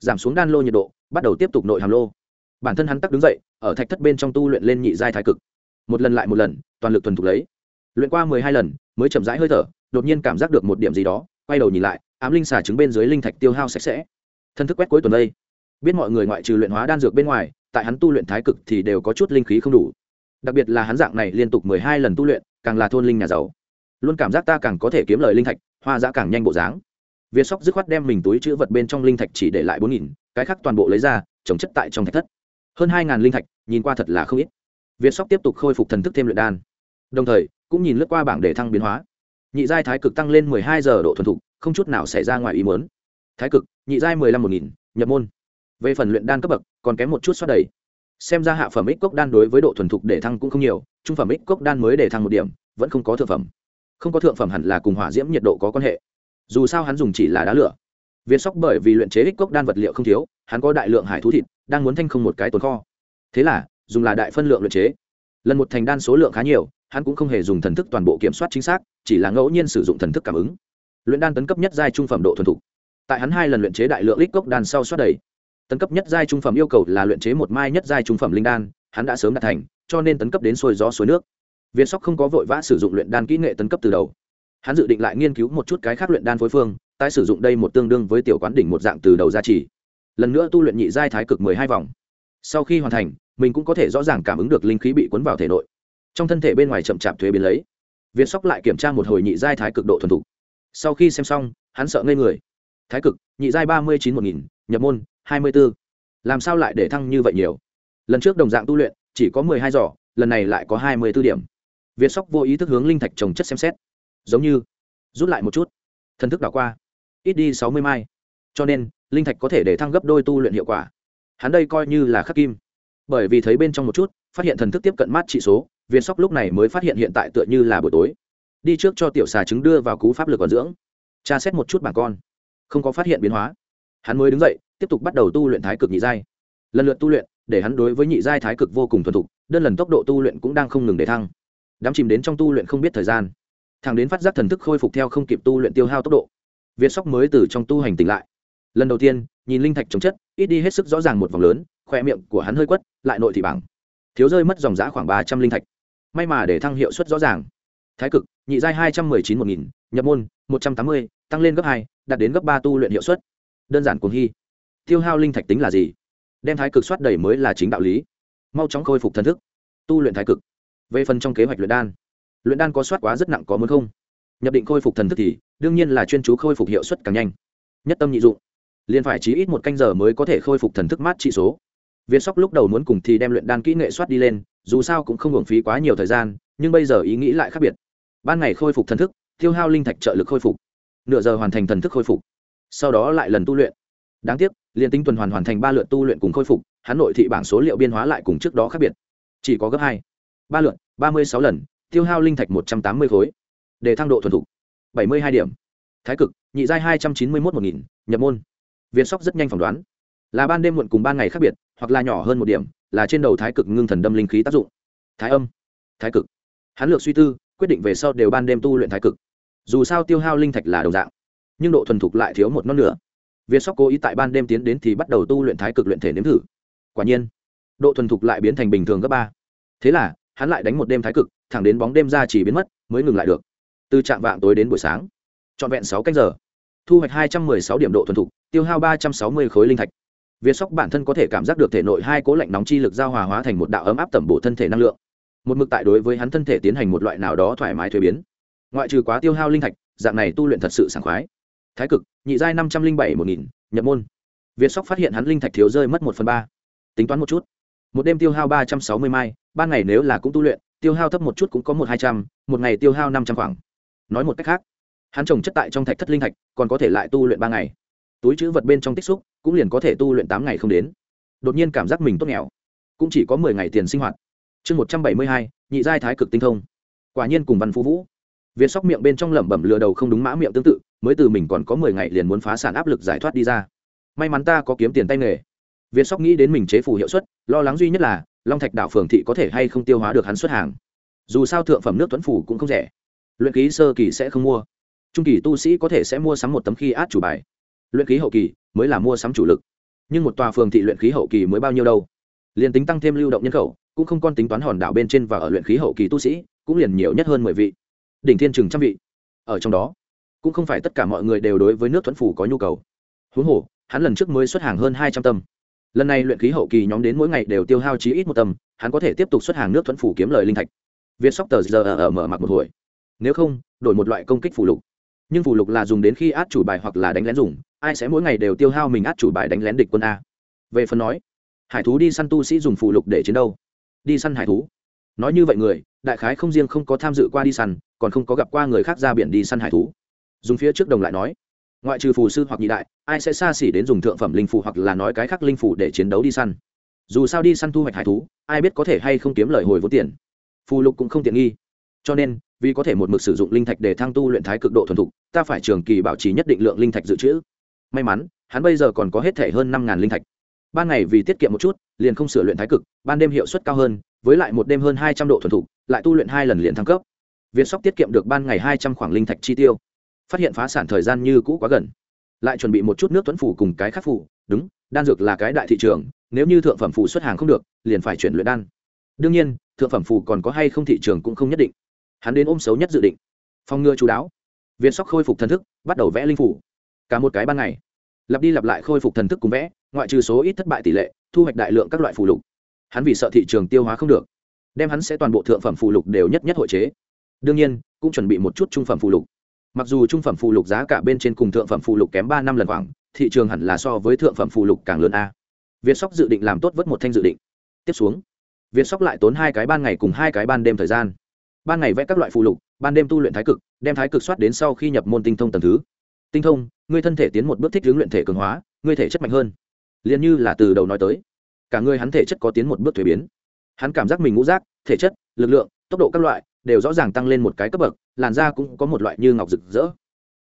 Giảm xuống đan lô nhiệt độ, bắt đầu tiếp tục nội hàm lô. Bản thân hắn tắc đứng dậy, ở thạch thất bên trong tu luyện lên nhị giai thái cực. Một lần lại một lần, toàn lực thuần thục lấy luyện qua mười hai lần, mới chậm rãi hơi thở, đột nhiên cảm giác được một điểm gì đó, quay đầu nhìn lại, ám linh xà trứng bên dưới linh thạch tiêu hao sạch sẽ. Thân thức quét cuối tuần đây. Biết mọi người ngoại trừ luyện hóa đan dược bên ngoài, tại hắn tu luyện thái cực thì đều có chút linh khí không đủ. Đặc biệt là hắn dạng này liên tục mười hai lần tu luyện, càng là thôn linh nhà giàu. Luôn cảm giác ta càng có thể kiếm lời linh thạch, hoa giã càng nhanh bộ dáng. Việt sóc dứt khoát đem mình túi chữ vật bên trong linh thạch chỉ để lại bốn nghìn, cái khác toàn bộ lấy ra, trồng chất tại trong thạch thất. Hơn hai ngàn linh thạch, nhìn qua thật là không ít. Việt sóc tiếp tục khôi phục thần thức thêm luyện đan. Đồng thời cũng nhìn lướt qua bảng để thăng biến hóa. Nhị giai thái cực tăng lên mười hai giờ độ thuần thục, không chút nào xảy ra ngoài ý muốn. Thái cực, nhị giai mười lăm một nghìn, nhập môn. Về phần luyện đan cấp bậc, còn kém một chút xoát đầy. Xem ra hạ phẩm ích cốc đan đối với độ thuần thục để thăng cũng không nhiều, trung phẩm ích cốc đan mới để thăng một điểm, vẫn không có thượng phẩm. Không có thượng phẩm hẳn là cùng hỏa diễm nhiệt độ có quan hệ. Dù sao hắn dùng chỉ là đá lửa. Viên sóc bởi vì luyện chế ích cốc đan vật liệu không thiếu, hắn có đại lượng hải thú thịt, đang muốn thanh không một cái tồn kho. Thế là, dùng là đại phân lượng luyện chế lần một thành đan số lượng khá nhiều, hắn cũng không hề dùng thần thức toàn bộ kiểm soát chính xác, chỉ là ngẫu nhiên sử dụng thần thức cảm ứng. Luyện đan tấn cấp nhất giai trung phẩm độ thuần thục. Tại hắn hai lần luyện chế đại lượng lít cốc đan sau soát đầy. Tấn cấp nhất giai trung phẩm yêu cầu là luyện chế một mai nhất giai trung phẩm linh đan, hắn đã sớm đạt thành, cho nên tấn cấp đến xuôi gió suối nước. Việt sóc không có vội vã sử dụng luyện đan kỹ nghệ tấn cấp từ đầu. Hắn dự định lại nghiên cứu một chút cái khác luyện đan phối phương, tái sử dụng đây một tương đương với tiểu quán đỉnh một dạng từ đầu ra chỉ. Lần nữa tu luyện nhị giai thái cực mười hai vòng. Sau khi hoàn thành mình cũng có thể rõ ràng cảm ứng được linh khí bị cuốn vào thể nội. Trong thân thể bên ngoài chậm chạp thuế biến lấy. Việt sóc lại kiểm tra một hồi nhị giai thái cực độ thuần thục. Sau khi xem xong, hắn sợ ngây người. Thái cực, nhị giai ba mươi chín một nghìn, nhập môn, hai mươi b ố làm sao lại để thăng như vậy nhiều? Lần trước đồng dạng tu luyện, chỉ có mười hai giỏ, lần này lại có hai mươi b ố điểm. Việt sóc vô ý thức hướng linh thạch trồng chất xem xét. Giống như, rút lại một chút. Thần thức đảo qua. Ít đi sáu mươi mai. Cho nên, linh thạch có thể để thăng gấp đôi tu luyện hiệu quả. Hắn đây coi như là khắc kim bởi vì thấy bên trong một chút, phát hiện thần thức tiếp cận mát trị số, viên sóc lúc này mới phát hiện hiện tại tựa như là buổi tối. Đi trước cho tiểu xà trứng đưa vào cú pháp lực còn dưỡng. Tra xét một chút bảng con. Không có phát hiện biến hóa. Hắn mới đứng dậy, tiếp tục bắt đầu tu luyện thái cực nhị giai. Lần lượt tu luyện, để hắn đối với nhị giai thái cực vô cùng thuần thục, đơn lần tốc độ tu luyện cũng đang không ngừng để thăng. Đắm chìm đến trong tu luyện không biết thời gian. Thằng đến phát giác thần thức khôi phục theo không kịp tu luyện tiêu hao tốc độ việt sóc mới từ trong tu hành tỉnh lại. Lần đầu tiên, nhìn linh thạch chống chất, ít đi hết sức rõ ràng một vòng lớn khoe miệng của hắn hơi quất, lại nội thị bảng. Thiếu rơi mất dòng giã khoảng ba trăm linh thạch. May mà để thăng hiệu suất rõ ràng. Thái cực, nhị giai hai trăm mười chín một nghìn, nhập môn, một trăm tám mươi, tăng lên gấp hai, đạt đến gấp ba tu luyện hiệu suất. Đơn giản cuồng hy. Tiêu hao linh thạch tính là gì? Đem thái cực soát đầy mới là chính đạo lý. Mau chóng khôi phục thần thức. Tu luyện thái cực. Về phần trong kế hoạch luyện đan luyện đan có soát quá rất nặng có muốn không? Nhập định khôi phục thần thức thì, đương nhiên là chuyên chú khôi phục hiệu suất càng nhanh. Nhất tâm nhị dụng. Liền phải chí ít một canh giờ mới có thể khôi phục thần thức mát trị số viên sóc lúc đầu muốn cùng thì đem luyện đan kỹ nghệ soát đi lên, dù sao cũng không hưởng phí quá nhiều thời gian, nhưng bây giờ ý nghĩ lại khác biệt. Ban ngày khôi phục thần thức, tiêu hao linh thạch trợ lực khôi phục. Nửa giờ hoàn thành thần thức khôi phục. Sau đó lại lần tu luyện. Đáng tiếc, liền tính tuần hoàn hoàn thành ba lượt tu luyện cùng khôi phục, hắn nội thị bảng số liệu biên hóa lại cùng trước đó khác biệt. Chỉ có gấp hai. Ba lượt, ba mươi sáu lần, tiêu hao linh thạch một trăm tám mươi khối. Để thăng độ thuần thục. bảy mươi hai điểm. Thái cực, nhị giai hai trăm chín mươi một một nghìn, nhập môn. Việt sóc rất nhanh phỏng đoán. Là ban đêm muộn cùng ban ngày khác biệt hoặc là nhỏ hơn một điểm, là trên đầu thái cực ngưng thần đâm linh khí tác dụng. Thái âm, thái cực. Hắn lược suy tư, quyết định về sau đều ban đêm tu luyện thái cực. Dù sao tiêu hao linh thạch là đồng dạng, nhưng độ thuần thục lại thiếu một non nữa việt sóc cố ý tại ban đêm tiến đến thì bắt đầu tu luyện thái cực luyện thể nếm thử. Quả nhiên, độ thuần thục lại biến thành bình thường gấp ba. Thế là, hắn lại đánh một đêm thái cực, thẳng đến bóng đêm ra chỉ biến mất, mới ngừng lại được. Từ trạm vạng tối đến buổi sáng, trọn vẹn sáu canh giờ, thu hoạch hai trăm mười sáu điểm độ thuần thục, tiêu hao ba trăm sáu mươi khối linh thạch việt sóc bản thân có thể cảm giác được thể nội hai cố lạnh nóng chi lực giao hòa hóa thành một đạo ấm áp tẩm bổ thân thể năng lượng. Một mực tại đối với hắn thân thể tiến hành một loại nào đó thoải mái thuế biến. Ngoại trừ quá tiêu hao linh thạch, dạng này tu luyện thật sự sảng khoái. Thái cực, nhị giai năm trăm linh bảy một nghìn, nhập môn. Việt sóc phát hiện hắn linh thạch thiếu rơi mất một phần ba. Tính toán một chút. Một đêm tiêu hao ba trăm sáu mươi mai, ban ngày nếu là cũng tu luyện, tiêu hao thấp một chút cũng có một hai trăm, một ngày tiêu hao năm trăm khoảng. Nói một cách khác, hắn trồng chất tại trong thạch thất linh thạch, còn có thể lại tu luyện ba ngày túi chữ vật bên trong tích xúc cũng liền có thể tu luyện tám ngày không đến. Đột nhiên cảm giác mình tốt nghèo. Cũng chỉ có mười ngày tiền sinh hoạt. Chương một trăm bảy mươi hai, nhị giai thái cực tinh thông. Quả nhiên cùng văn phú vũ. Việt sóc miệng bên trong lẩm bẩm lừa đầu không đúng mã miệng tương tự, mới từ mình còn có mười ngày liền muốn phá sản áp lực giải thoát đi ra. May mắn ta có kiếm tiền tay nghề. Việt sóc nghĩ đến mình chế phủ hiệu suất, lo lắng duy nhất là long thạch đạo phường thị có thể hay không tiêu hóa được hắn xuất hàng. Dù sao thượng phẩm nước tuấn phủ cũng không rẻ. Luyện ký sơ kỳ sẽ không mua. Trung kỳ tu sĩ có thể sẽ mua sắm một tấm khi át chủ bài luyện khí hậu kỳ mới là mua sắm chủ lực. Nhưng một tòa phường thị luyện khí hậu kỳ mới bao nhiêu đâu? Liền tính tăng thêm lưu động nhân khẩu, cũng không còn tính toán hòn đảo bên trên và ở luyện khí hậu kỳ tu sĩ, cũng liền nhiều nhất hơn mười vị. Đỉnh thiên chừng trăm vị. Ở trong đó, cũng không phải tất cả mọi người đều đối với nước thuẫn phủ có nhu cầu. Huống hồ, hắn lần trước mới xuất hàng hơn hai trăm tâm. Lần này luyện khí hậu kỳ nhóm đến mỗi ngày đều tiêu hao chí ít một tâm, hắn có thể tiếp tục xuất hàng nước thuẫn phủ kiếm lời linh thạch. Việt sóc tờ giờ ở mở mặt một hồi. Nếu không, đổi một loại công kích phủ lục. Nhưng phủ lục là dùng đến khi át chủ bài hoặc là đánh lén dùng ai sẽ mỗi ngày đều tiêu hao mình át chủ bài đánh lén địch quân a? Về phần nói, hải thú đi săn tu sĩ dùng phụ lục để chiến đâu? Đi săn hải thú. Nói như vậy người, đại khái không riêng không có tham dự qua đi săn, còn không có gặp qua người khác ra biển đi săn hải thú. Dùng phía trước đồng lại nói, ngoại trừ phù sư hoặc nhị đại, ai sẽ xa xỉ đến dùng thượng phẩm linh phù hoặc là nói cái khác linh phù để chiến đấu đi săn? Dù sao đi săn thu hoạch hải thú, ai biết có thể hay không kiếm lời hồi vốn tiền. Phù lục cũng không tiện nghi. Cho nên, vì có thể một mực sử dụng linh thạch để thăng tu luyện thái cực độ thuần thục, ta phải trường kỳ bảo trì nhất định lượng linh thạch dự trữ may mắn, hắn bây giờ còn có hết thể hơn năm ngàn linh thạch. Ban ngày vì tiết kiệm một chút, liền không sửa luyện thái cực, ban đêm hiệu suất cao hơn, với lại một đêm hơn hai trăm độ thuần thục, lại tu luyện hai lần liền thăng cấp. Việt sóc tiết kiệm được ban ngày hai trăm khoảng linh thạch chi tiêu. Phát hiện phá sản thời gian như cũ quá gần. Lại chuẩn bị một chút nước tuấn phủ cùng cái khắc phủ. Đúng, đan dược là cái đại thị trường, nếu như thượng phẩm phủ xuất hàng không được, liền phải chuyển luyện đan. Đương nhiên, thượng phẩm phủ còn có hay không thị trường cũng không nhất định. Hắn đến ôm xấu nhất dự định. Phòng ngừa chú đáo. Viên sóc khôi phục thần thức, bắt đầu vẽ linh phủ cả một cái ban ngày. Lặp đi lặp lại khôi phục thần thức cùng vẽ, ngoại trừ số ít thất bại tỷ lệ, thu hoạch đại lượng các loại phù lục. Hắn vì sợ thị trường tiêu hóa không được, đem hắn sẽ toàn bộ thượng phẩm phù lục đều nhất nhất hội chế. Đương nhiên, cũng chuẩn bị một chút trung phẩm phù lục. Mặc dù trung phẩm phù lục giá cả bên trên cùng thượng phẩm phù lục kém ba năm lần khoảng, thị trường hẳn là so với thượng phẩm phù lục càng lớn a. Việt sóc dự định làm tốt vớt một thanh dự định. Tiếp xuống, việt sóc lại tốn hai cái ban ngày cùng hai cái ban đêm thời gian. Ban ngày vẽ các loại phù lục, ban đêm tu luyện thái cực, đem thái cực soát đến sau khi nhập môn tinh thông tầng thứ tinh thông, ngươi thân thể tiến một bước thích hướng luyện thể cường hóa, ngươi thể chất mạnh hơn. Liền như là từ đầu nói tới, cả ngươi hắn thể chất có tiến một bước thuế biến. Hắn cảm giác mình ngũ rác thể chất, lực lượng, tốc độ các loại đều rõ ràng tăng lên một cái cấp bậc, làn da cũng có một loại như ngọc rực rỡ.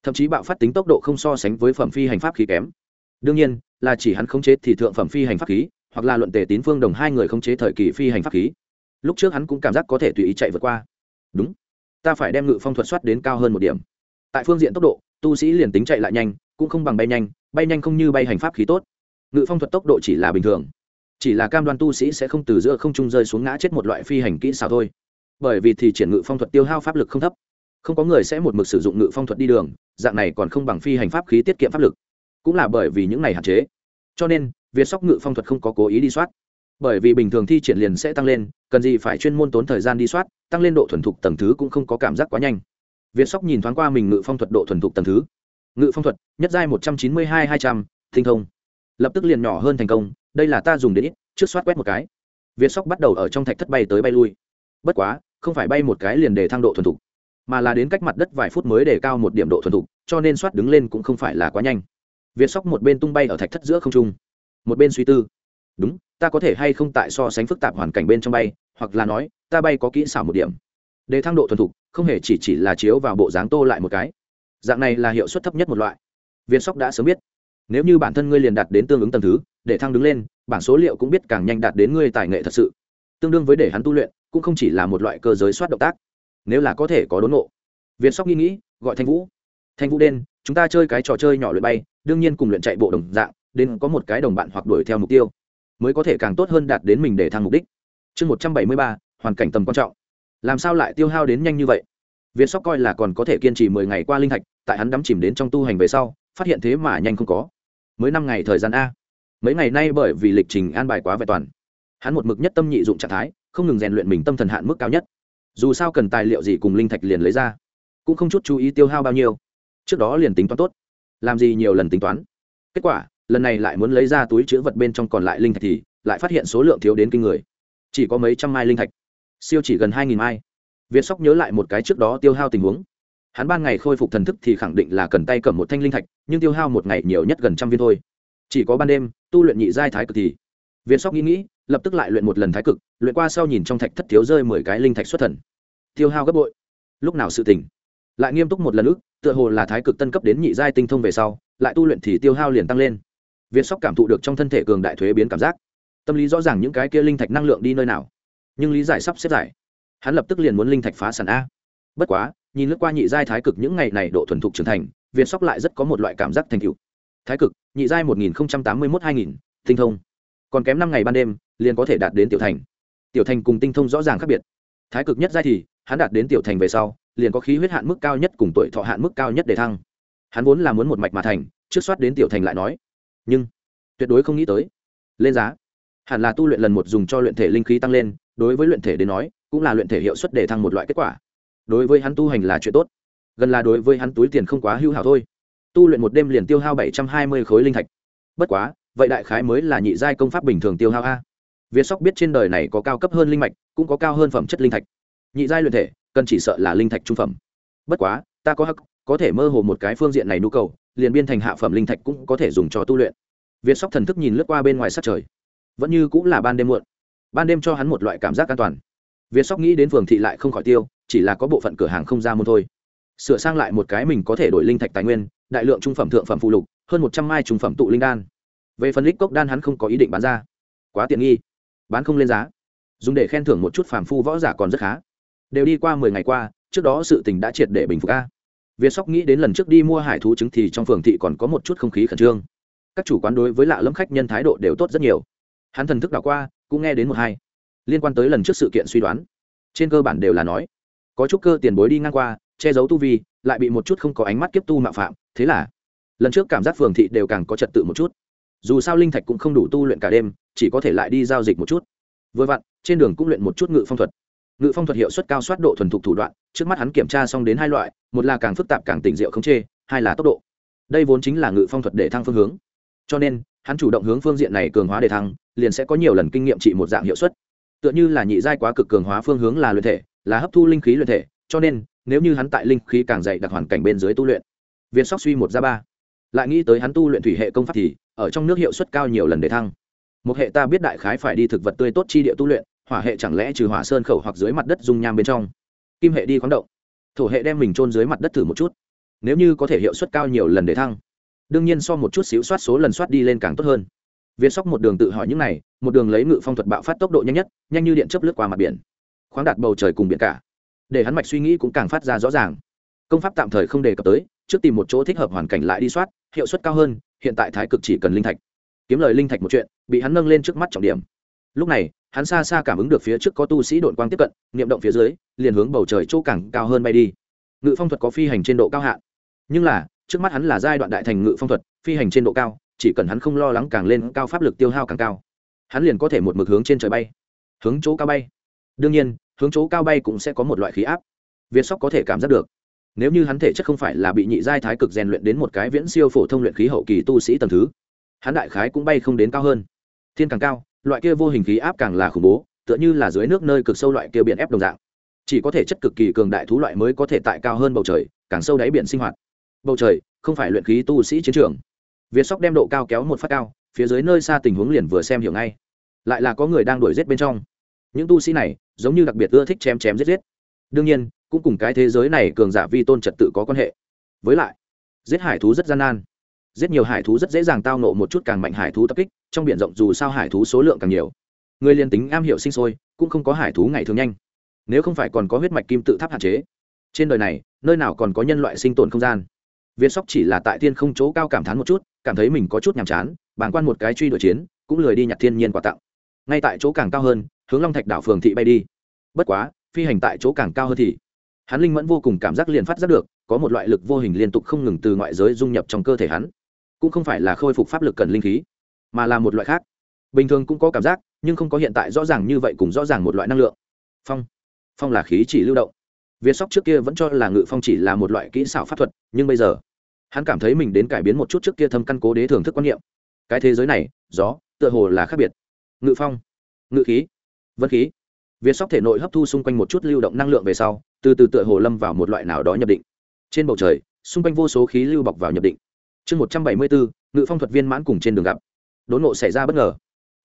Thậm chí bạo phát tính tốc độ không so sánh với phẩm phi hành pháp khí kém. Đương nhiên, là chỉ hắn khống chế thì thượng phẩm phi hành pháp khí, hoặc là luận tề tín phương đồng hai người khống chế thời kỳ phi hành pháp khí. Lúc trước hắn cũng cảm giác có thể tùy ý chạy vượt qua. Đúng, ta phải đem ngự phong thuật soát đến cao hơn một điểm. Tại phương diện tốc độ tu sĩ liền tính chạy lại nhanh, cũng không bằng bay nhanh bay nhanh không như bay hành pháp khí tốt. Ngự phong thuật tốc độ chỉ là bình thường. Chỉ là cam đoan tu sĩ sẽ không từ giữa không trung rơi xuống ngã chết một loại phi hành kỹ xảo thôi. Bởi vì thì triển ngự phong thuật tiêu hao pháp lực không thấp. Không có người sẽ một mực sử dụng ngự phong thuật đi đường, dạng này còn không bằng phi hành pháp khí tiết kiệm pháp lực. Cũng là bởi vì những này hạn chế. Cho nên việc sóc ngự phong thuật không có cố ý đi soát. Bởi vì bình thường thi triển liền sẽ tăng lên, cần gì phải chuyên môn tốn thời gian đi soát, tăng lên độ thuần thục tầng thứ cũng không có cảm giác quá nhanh việt sóc nhìn thoáng qua mình ngự phong thuật độ thuần thục tầng thứ. Ngự phong thuật, nhất giai một trăm chín mươi hai hai trăm thinh thông. Lập tức liền nhỏ hơn thành công, đây là ta dùng đến ít trước soát quét một cái. Việt sóc bắt đầu ở trong thạch thất bay tới bay lui. Bất quá, không phải bay một cái liền để thang độ thuần thục, mà là đến cách mặt đất vài phút mới để cao một điểm độ thuần thục, cho nên soát đứng lên cũng không phải là quá nhanh. Việt sóc một bên tung bay ở thạch thất giữa không trung, một bên suy tư. Đúng, ta có thể hay không tại so sánh phức tạp hoàn cảnh bên trong bay, hoặc là nói, ta bay có kỹ xảo một điểm để thăng độ thuần thục, không hề chỉ chỉ là chiếu vào bộ dáng tô lại một cái. Dạng này là hiệu suất thấp nhất một loại. Viên sóc đã sớm biết. Nếu như bản thân ngươi liền đạt đến tương ứng tầng thứ, để thăng đứng lên, bảng số liệu cũng biết càng nhanh đạt đến ngươi tài nghệ thật sự. Tương đương với để hắn tu luyện, cũng không chỉ là một loại cơ giới soát động tác. Nếu là có thể có đốn nộ Viên sóc nghĩ nghĩ, gọi thanh vũ. Thanh vũ đen, chúng ta chơi cái trò chơi nhỏ luyện bay, đương nhiên cùng luyện chạy bộ đồng dạng, đến có một cái đồng bạn hoặc đuổi theo mục tiêu, mới có thể càng tốt hơn đạt đến mình để thăng mục đích. Chương một trăm bảy mươi ba, hoàn cảnh tầm quan trọng làm sao lại tiêu hao đến nhanh như vậy? Việt sóc coi là còn có thể kiên trì mười ngày qua linh thạch, tại hắn đắm chìm đến trong tu hành về sau, phát hiện thế mà nhanh không có. Mới năm ngày thời gian a. Mấy ngày nay bởi vì lịch trình an bài quá vẹn toàn, hắn một mực nhất tâm nhị dụng trạng thái, không ngừng rèn luyện mình tâm thần hạn mức cao nhất. Dù sao cần tài liệu gì cùng linh thạch liền lấy ra, cũng không chút chú ý tiêu hao bao nhiêu. Trước đó liền tính toán tốt. Làm gì nhiều lần tính toán. Kết quả, lần này lại muốn lấy ra túi chữ vật bên trong còn lại linh thạch thì, lại phát hiện số lượng thiếu đến kinh người. Chỉ có mấy trăm mai linh thạch siêu chỉ gần hai nghìn mai. Việt sóc nhớ lại một cái trước đó tiêu hao tình huống. Hắn ban ngày khôi phục thần thức thì khẳng định là cần tay cầm một thanh linh thạch, nhưng tiêu hao một ngày nhiều nhất gần trăm viên thôi. Chỉ có ban đêm, tu luyện nhị giai thái cực thì việt sóc nghĩ nghĩ, lập tức lại luyện một lần thái cực, luyện qua sau nhìn trong thạch thất thiếu rơi mười cái linh thạch xuất thần. Tiêu hao gấp bội. Lúc nào sự tỉnh lại nghiêm túc một lần ức tựa hồ là thái cực tân cấp đến nhị giai tinh thông về sau, lại tu luyện thì tiêu hao liền tăng lên. Việt sóc cảm thụ được trong thân thể cường đại thuế biến cảm giác. Tâm lý rõ ràng những cái kia linh thạch năng lượng đi nơi nào nhưng lý giải sắp xếp giải. Hắn lập tức liền muốn linh thạch phá sản a. Bất quá, nhìn lướt qua nhị giai thái cực những ngày này độ thuần thục trưởng thành, việt sóc lại rất có một loại cảm giác thành cựu thái cực, nhị giai một nghìn tám mươi một hai nghìn, tinh thông. Còn kém năm ngày ban đêm, liền có thể đạt đến tiểu thành. Tiểu thành cùng tinh thông rõ ràng khác biệt. Thái cực nhất giai thì, hắn đạt đến tiểu thành về sau, liền có khí huyết hạn mức cao nhất cùng tuổi thọ hạn mức cao nhất để thăng. Hắn vốn là muốn một mạch mà thành, trước soát đến tiểu thành lại nói. Nhưng, tuyệt đối không nghĩ tới. Lên giá. Hẳn là tu luyện lần một dùng cho luyện thể linh khí tăng lên đối với luyện thể đến nói, cũng là luyện thể hiệu suất để thăng một loại kết quả. Đối với hắn tu hành là chuyện tốt, gần là đối với hắn túi tiền không quá hữu hảo thôi. Tu luyện một đêm liền tiêu hao bảy trăm hai mươi khối linh thạch. Bất quá, vậy đại khái mới là nhị giai công pháp bình thường tiêu hao a. Việt sóc biết trên đời này có cao cấp hơn linh mạch, cũng có cao hơn phẩm chất linh thạch. Nhị giai luyện thể, cần chỉ sợ là linh thạch trung phẩm. Bất quá, ta có hắc, có thể mơ hồ một cái phương diện này nhu cầu, liền biên thành hạ phẩm linh thạch cũng có thể dùng cho tu luyện. Việt sóc thần thức nhìn lướt qua bên ngoài sát trời. Vẫn như cũng là ban đêm muộn ban đêm cho hắn một loại cảm giác an toàn. Việt sóc nghĩ đến phường thị lại không khỏi tiêu, chỉ là có bộ phận cửa hàng không ra môn thôi. Sửa sang lại một cái mình có thể đổi linh thạch tài nguyên, đại lượng trung phẩm thượng phẩm phụ lục, hơn một trăm mai trung phẩm tụ linh đan. Về phần lích cốc đan hắn không có ý định bán ra. Quá tiện nghi. Bán không lên giá. Dùng để khen thưởng một chút phàm phu võ giả còn rất khá. Đều đi qua mười ngày qua, trước đó sự tình đã triệt để bình phục a. Việt sóc nghĩ đến lần trước đi mua hải thú trứng thì trong phường thị còn có một chút không khí khẩn trương. Các chủ quán đối với lạ lẫm khách nhân thái độ đều tốt rất nhiều. Hắn thần thức đảo qua cũng nghe đến một hai. Liên quan tới lần trước sự kiện suy đoán, trên cơ bản đều là nói, có chút cơ tiền bối đi ngang qua, che giấu tu vi, lại bị một chút không có ánh mắt kiếp tu mạo phạm, thế là, lần trước cảm giác phường thị đều càng có trật tự một chút. Dù sao linh thạch cũng không đủ tu luyện cả đêm, chỉ có thể lại đi giao dịch một chút. Vừa vặn, trên đường cũng luyện một chút ngự phong thuật. Ngự phong thuật hiệu suất cao soát độ thuần thục thủ đoạn, trước mắt hắn kiểm tra xong đến hai loại, một là càng phức tạp càng tỉnh rượu không chê, hai là tốc độ. Đây vốn chính là ngự phong thuật để thăng phương hướng. Cho nên hắn chủ động hướng phương diện này cường hóa để thăng, liền sẽ có nhiều lần kinh nghiệm trị một dạng hiệu suất. Tựa như là nhị giai quá cực cường hóa phương hướng là luyện thể, là hấp thu linh khí luyện thể, cho nên, nếu như hắn tại linh khí càng dày đặc hoàn cảnh bên dưới tu luyện việt sóc suy một ra ba. Lại nghĩ tới hắn tu luyện thủy hệ công pháp thì, ở trong nước hiệu suất cao nhiều lần để thăng. Một hệ ta biết đại khái phải đi thực vật tươi tốt chi địa tu luyện, hỏa hệ chẳng lẽ trừ hỏa sơn khẩu hoặc dưới mặt đất dung nham bên trong. Kim hệ đi khoáng động. Thổ hệ đem mình trôn dưới mặt đất thử một chút. Nếu như có thể hiệu suất cao nhiều lần để thăng đương nhiên so một chút xíu soát số lần soát đi lên càng tốt hơn. Viên sóc một đường tự hỏi những này, một đường lấy ngự phong thuật bạo phát tốc độ nhanh nhất, nhanh như điện chấp lướt qua mặt biển. Khoáng đạt bầu trời cùng biển cả. Để hắn mạch suy nghĩ cũng càng phát ra rõ ràng. Công pháp tạm thời không đề cập tới, trước tìm một chỗ thích hợp hoàn cảnh lại đi soát, hiệu suất cao hơn, hiện tại thái cực chỉ cần linh thạch. Kiếm lời linh thạch một chuyện, bị hắn nâng lên trước mắt trọng điểm. Lúc này, hắn xa xa cảm ứng được phía trước có tu sĩ đội quang tiếp cận, niệm động phía dưới, liền hướng bầu trời chỗ càng cao hơn bay đi. Ngự phong thuật có phi hành trên độ cao hạn. Nhưng là trước mắt hắn là giai đoạn đại thành ngự phong thuật, phi hành trên độ cao, chỉ cần hắn không lo lắng càng lên cao pháp lực tiêu hao càng cao, hắn liền có thể một mực hướng trên trời bay, hướng chỗ cao bay. Đương nhiên, hướng chỗ cao bay cũng sẽ có một loại khí áp, việt sóc có thể cảm giác được. Nếu như hắn thể chất không phải là bị nhị giai thái cực rèn luyện đến một cái viễn siêu phổ thông luyện khí hậu kỳ tu sĩ tầm thứ, hắn đại khái cũng bay không đến cao hơn. Thiên càng cao, loại kia vô hình khí áp càng là khủng bố, tựa như là dưới nước nơi cực sâu loại kia biển ép đồng dạng. Chỉ có thể chất cực kỳ cường đại thú loại mới có thể tại cao hơn bầu trời, càng sâu đáy biển sinh hoạt bầu trời, không phải luyện khí tu sĩ chiến trường. Việt sóc đem độ cao kéo một phát cao, phía dưới nơi xa tình huống liền vừa xem hiểu ngay. Lại là có người đang đuổi giết bên trong. Những tu sĩ này, giống như đặc biệt ưa thích chém chém giết giết. Đương nhiên, cũng cùng cái thế giới này cường giả vi tôn trật tự có quan hệ. Với lại, giết hải thú rất gian nan. Giết nhiều hải thú rất dễ dàng tao nộ một chút càng mạnh hải thú tập kích, trong b i ể n rộng dù sao hải thú số lượng càng nhiều. Người liền tính am hiểu sinh sôi, cũng không có hải thú ngày thường nhanh. Nếu không phải còn có huyết mạch kim tự tháp hạn chế. Trên đời này, nơi nào còn có nhân loại sinh tồn không gian? Việt sóc chỉ là tại thiên không chỗ cao cảm thán một chút, cảm thấy mình có chút nhàm chán, bàng quan một cái truy đuổi chiến, cũng lười đi nhặt thiên nhiên quà tặng. Ngay tại chỗ càng cao hơn, hướng long thạch đảo phường thị bay đi. Bất quá, phi hành tại chỗ càng cao hơn thì, hắn linh mẫn vô cùng cảm giác liền phát giác được, có một loại lực vô hình liên tục không ngừng từ ngoại giới dung nhập trong cơ thể hắn. Cũng không phải là khôi phục pháp lực cần linh khí, mà là một loại khác. Bình thường cũng có cảm giác, nhưng không có hiện tại rõ ràng như vậy cùng rõ ràng một loại năng lượng. Phong. Phong là khí chỉ lưu động. Việt sóc trước kia vẫn cho là ngự phong chỉ là một loại kỹ xảo pháp thuật, nhưng bây giờ hắn cảm thấy mình đến cải biến một chút trước kia thâm căn cố đế thưởng thức quan niệm. Cái thế giới này, gió, tựa hồ là khác biệt. Ngự phong, ngự khí, vân khí. Việt sóc thể nội hấp thu xung quanh một chút lưu động năng lượng về sau, từ từ tựa hồ lâm vào một loại nào đó nhập định. Trên bầu trời, xung quanh vô số khí lưu bọc vào nhập định. Chương một trăm bảy mươi bốn, ngự phong thuật viên mãn cùng trên đường gặp. Đốn nộ xảy ra bất ngờ.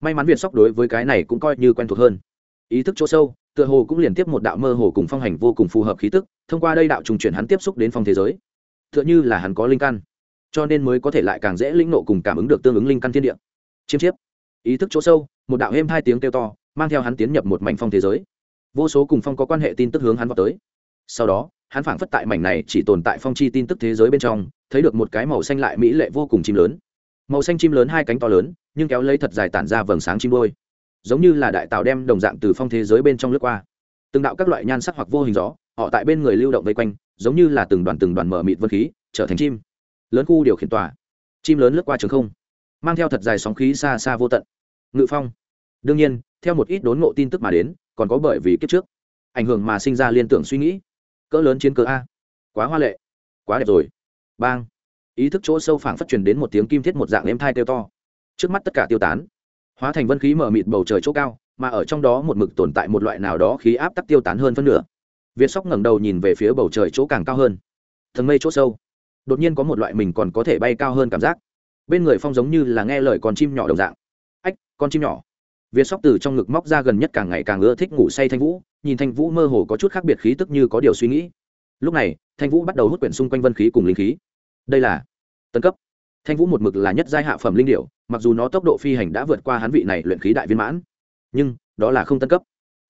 May mắn việt sóc đối với cái này cũng coi như quen thuộc hơn. Ý thức chỗ sâu, tựa hồ cũng liền tiếp một đạo mơ hồ cùng phong hành vô cùng phù hợp khí tức, thông qua đây đạo trùng chuyển hắn tiếp xúc đến phong thế giới tựa như là hắn có linh căn, cho nên mới có thể lại càng dễ lĩnh nộ cùng cảm ứng được tương ứng linh căn thiên địa. Chiêm chiếp. Ý thức chỗ sâu, một đạo êm hai tiếng kêu to, mang theo hắn tiến nhập một mảnh phong thế giới. Vô số cùng phong có quan hệ tin tức hướng hắn vào tới. Sau đó, hắn phảng phất tại mảnh này chỉ tồn tại phong chi tin tức thế giới bên trong, thấy được một cái màu xanh lại mỹ lệ vô cùng chim lớn. Màu xanh chim lớn hai cánh to lớn, nhưng kéo lấy thật dài tản ra vầng sáng chim đôi giống như là đại tàu đem đồng dạng từ phong thế giới bên trong lướt qua. Từng đạo các loại nhan sắc hoặc vô hình gió, họ tại bên người lưu động vây quanh giống như là từng đoàn từng đoàn mở mịt vân khí, trở thành chim. Lớn khu điều khiển tòa. Chim lớn lướt qua trường không, mang theo thật dài sóng khí xa xa vô tận. Ngự phong. Đương nhiên, theo một ít đốn ngộ tin tức mà đến, còn có bởi vì kiếp trước, ảnh hưởng mà sinh ra liên tưởng suy nghĩ. Cỡ lớn chiến cờ a. Quá hoa lệ. Quá đẹp rồi. Bang. Ý thức chỗ sâu phảng phát truyền đến một tiếng kim thiết một dạng êm thai kêu to. Trước mắt tất cả tiêu tán, hóa thành vân khí mở mịt bầu trời chỗ cao, mà ở trong đó một mực tồn tại một loại nào đó khí áp tắc tiêu tán hơn phân nửa việt sóc ngẩng đầu nhìn về phía bầu trời chỗ càng cao hơn. Thần mây chỗ sâu. Đột nhiên có một loại mình còn có thể bay cao hơn cảm giác. Bên người phong giống như là nghe lời con chim nhỏ đồng dạng. Ách con chim nhỏ. Việt sóc từ trong ngực móc ra gần nhất càng ngày càng ưa thích ngủ say thanh vũ nhìn thanh vũ mơ hồ có chút khác biệt khí tức như có điều suy nghĩ. Lúc này thanh vũ bắt đầu hút quyển xung quanh vân khí cùng linh khí. Đây là tân cấp. Thanh vũ một mực là nhất giai hạ phẩm linh điểu, mặc dù nó tốc độ phi hành đã vượt qua hắn vị này luyện khí đại viên mãn nhưng đó là không tân cấp.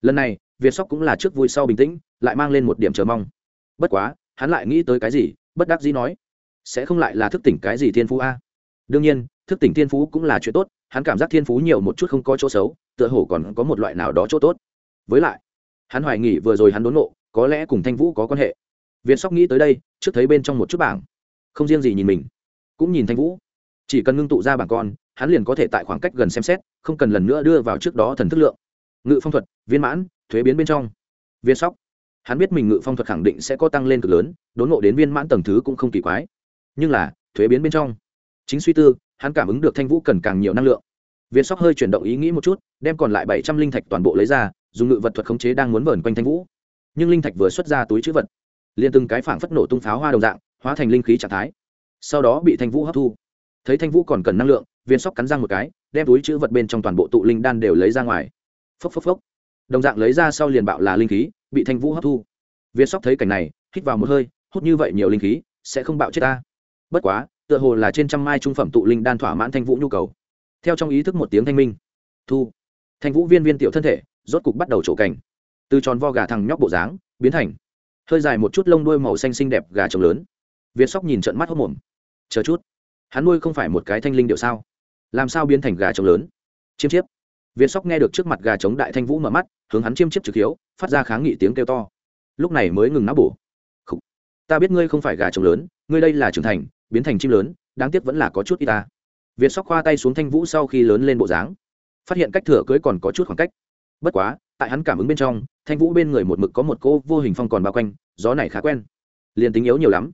Lần này việt sóc cũng là trước vui sau bình tĩnh, lại mang lên một điểm chờ mong. Bất quá, hắn lại nghĩ tới cái gì, bất đắc dĩ nói, sẽ không lại là thức tỉnh cái gì thiên phú a? Đương nhiên, thức tỉnh thiên phú cũng là chuyện tốt, hắn cảm giác thiên phú nhiều một chút không có chỗ xấu, tựa hồ còn có một loại nào đó chỗ tốt. Với lại, hắn hoài nghỉ vừa rồi hắn đốn nộ có lẽ cùng thanh vũ có quan hệ. Viên sóc nghĩ tới đây, trước thấy bên trong một chút bảng. Không riêng gì nhìn mình, cũng nhìn thanh vũ. Chỉ cần ngưng tụ ra bảng con, hắn liền có thể tại khoảng cách gần xem xét, không cần lần nữa đưa vào trước đó thần thức lượng. Ngự phong thuật, viên mãn thuế biến bên trong. Viên sóc, hắn biết mình ngự phong thuật khẳng định sẽ có tăng lên cực lớn, đốn ngộ đến viên mãn tầng thứ cũng không kỳ quái. Nhưng là, thuế biến bên trong. Chính suy tư, hắn cảm ứng được thanh vũ cần càng nhiều năng lượng. Viên sóc hơi chuyển động ý nghĩ một chút, đem còn lại bảy trăm linh thạch toàn bộ lấy ra, dùng ngự vật thuật khống chế đang muốn vờn quanh thanh vũ. Nhưng linh thạch vừa xuất ra túi chữ vật, liền từng cái phảng phất nổ tung pháo hoa đồng dạng, hóa thành linh khí trạng thái. Sau đó bị thanh vũ hấp thu. Thấy thanh vũ còn cần năng lượng, viên sóc cắn răng một cái, đem túi chữ vật bên trong toàn bộ tụ linh đan đều lấy ra ngoài. Phốc phốc phốc đồng dạng lấy ra sau liền bạo là linh khí, bị thanh vũ hấp thu. Viên sóc thấy cảnh này, hít vào một hơi, hút như vậy nhiều linh khí, sẽ không bạo chết ta. Bất quá, tựa hồ là trên trăm mai trung phẩm tụ linh đan thỏa mãn thanh vũ nhu cầu. Theo trong ý thức một tiếng thanh minh, thu. Thanh vũ viên viên tiểu thân thể, rốt cục bắt đầu trổ cảnh. Từ tròn vo gà thằng nhóc bộ dáng, biến thành hơi dài một chút lông đuôi màu xanh xinh đẹp gà trống lớn. Viên sóc nhìn trận mắt hốc mồm chờ chút, hắn nuôi không phải một cái thanh linh điệu sao? Làm sao biến thành gà trống lớn? Chiêm chiếp việt sóc nghe được trước mặt gà trống đại thanh vũ mở mắt, hướng hắn chiêm chiếp trực hiếu, phát ra kháng nghị tiếng kêu to. Lúc này mới ngừng náo bổ. Khủ. ta biết ngươi không phải gà trống lớn, ngươi đây là trưởng thành, biến thành chim lớn, đáng tiếc vẫn là có chút y ta. Việt sóc khoa tay xuống thanh vũ sau khi lớn lên bộ dáng. Phát hiện cách thửa cưới còn có chút khoảng cách. Bất quá, tại hắn cảm ứng bên trong, thanh vũ bên người một mực có một cô vô hình phong còn bao quanh, gió này khá quen. Liền tính yếu nhiều lắm.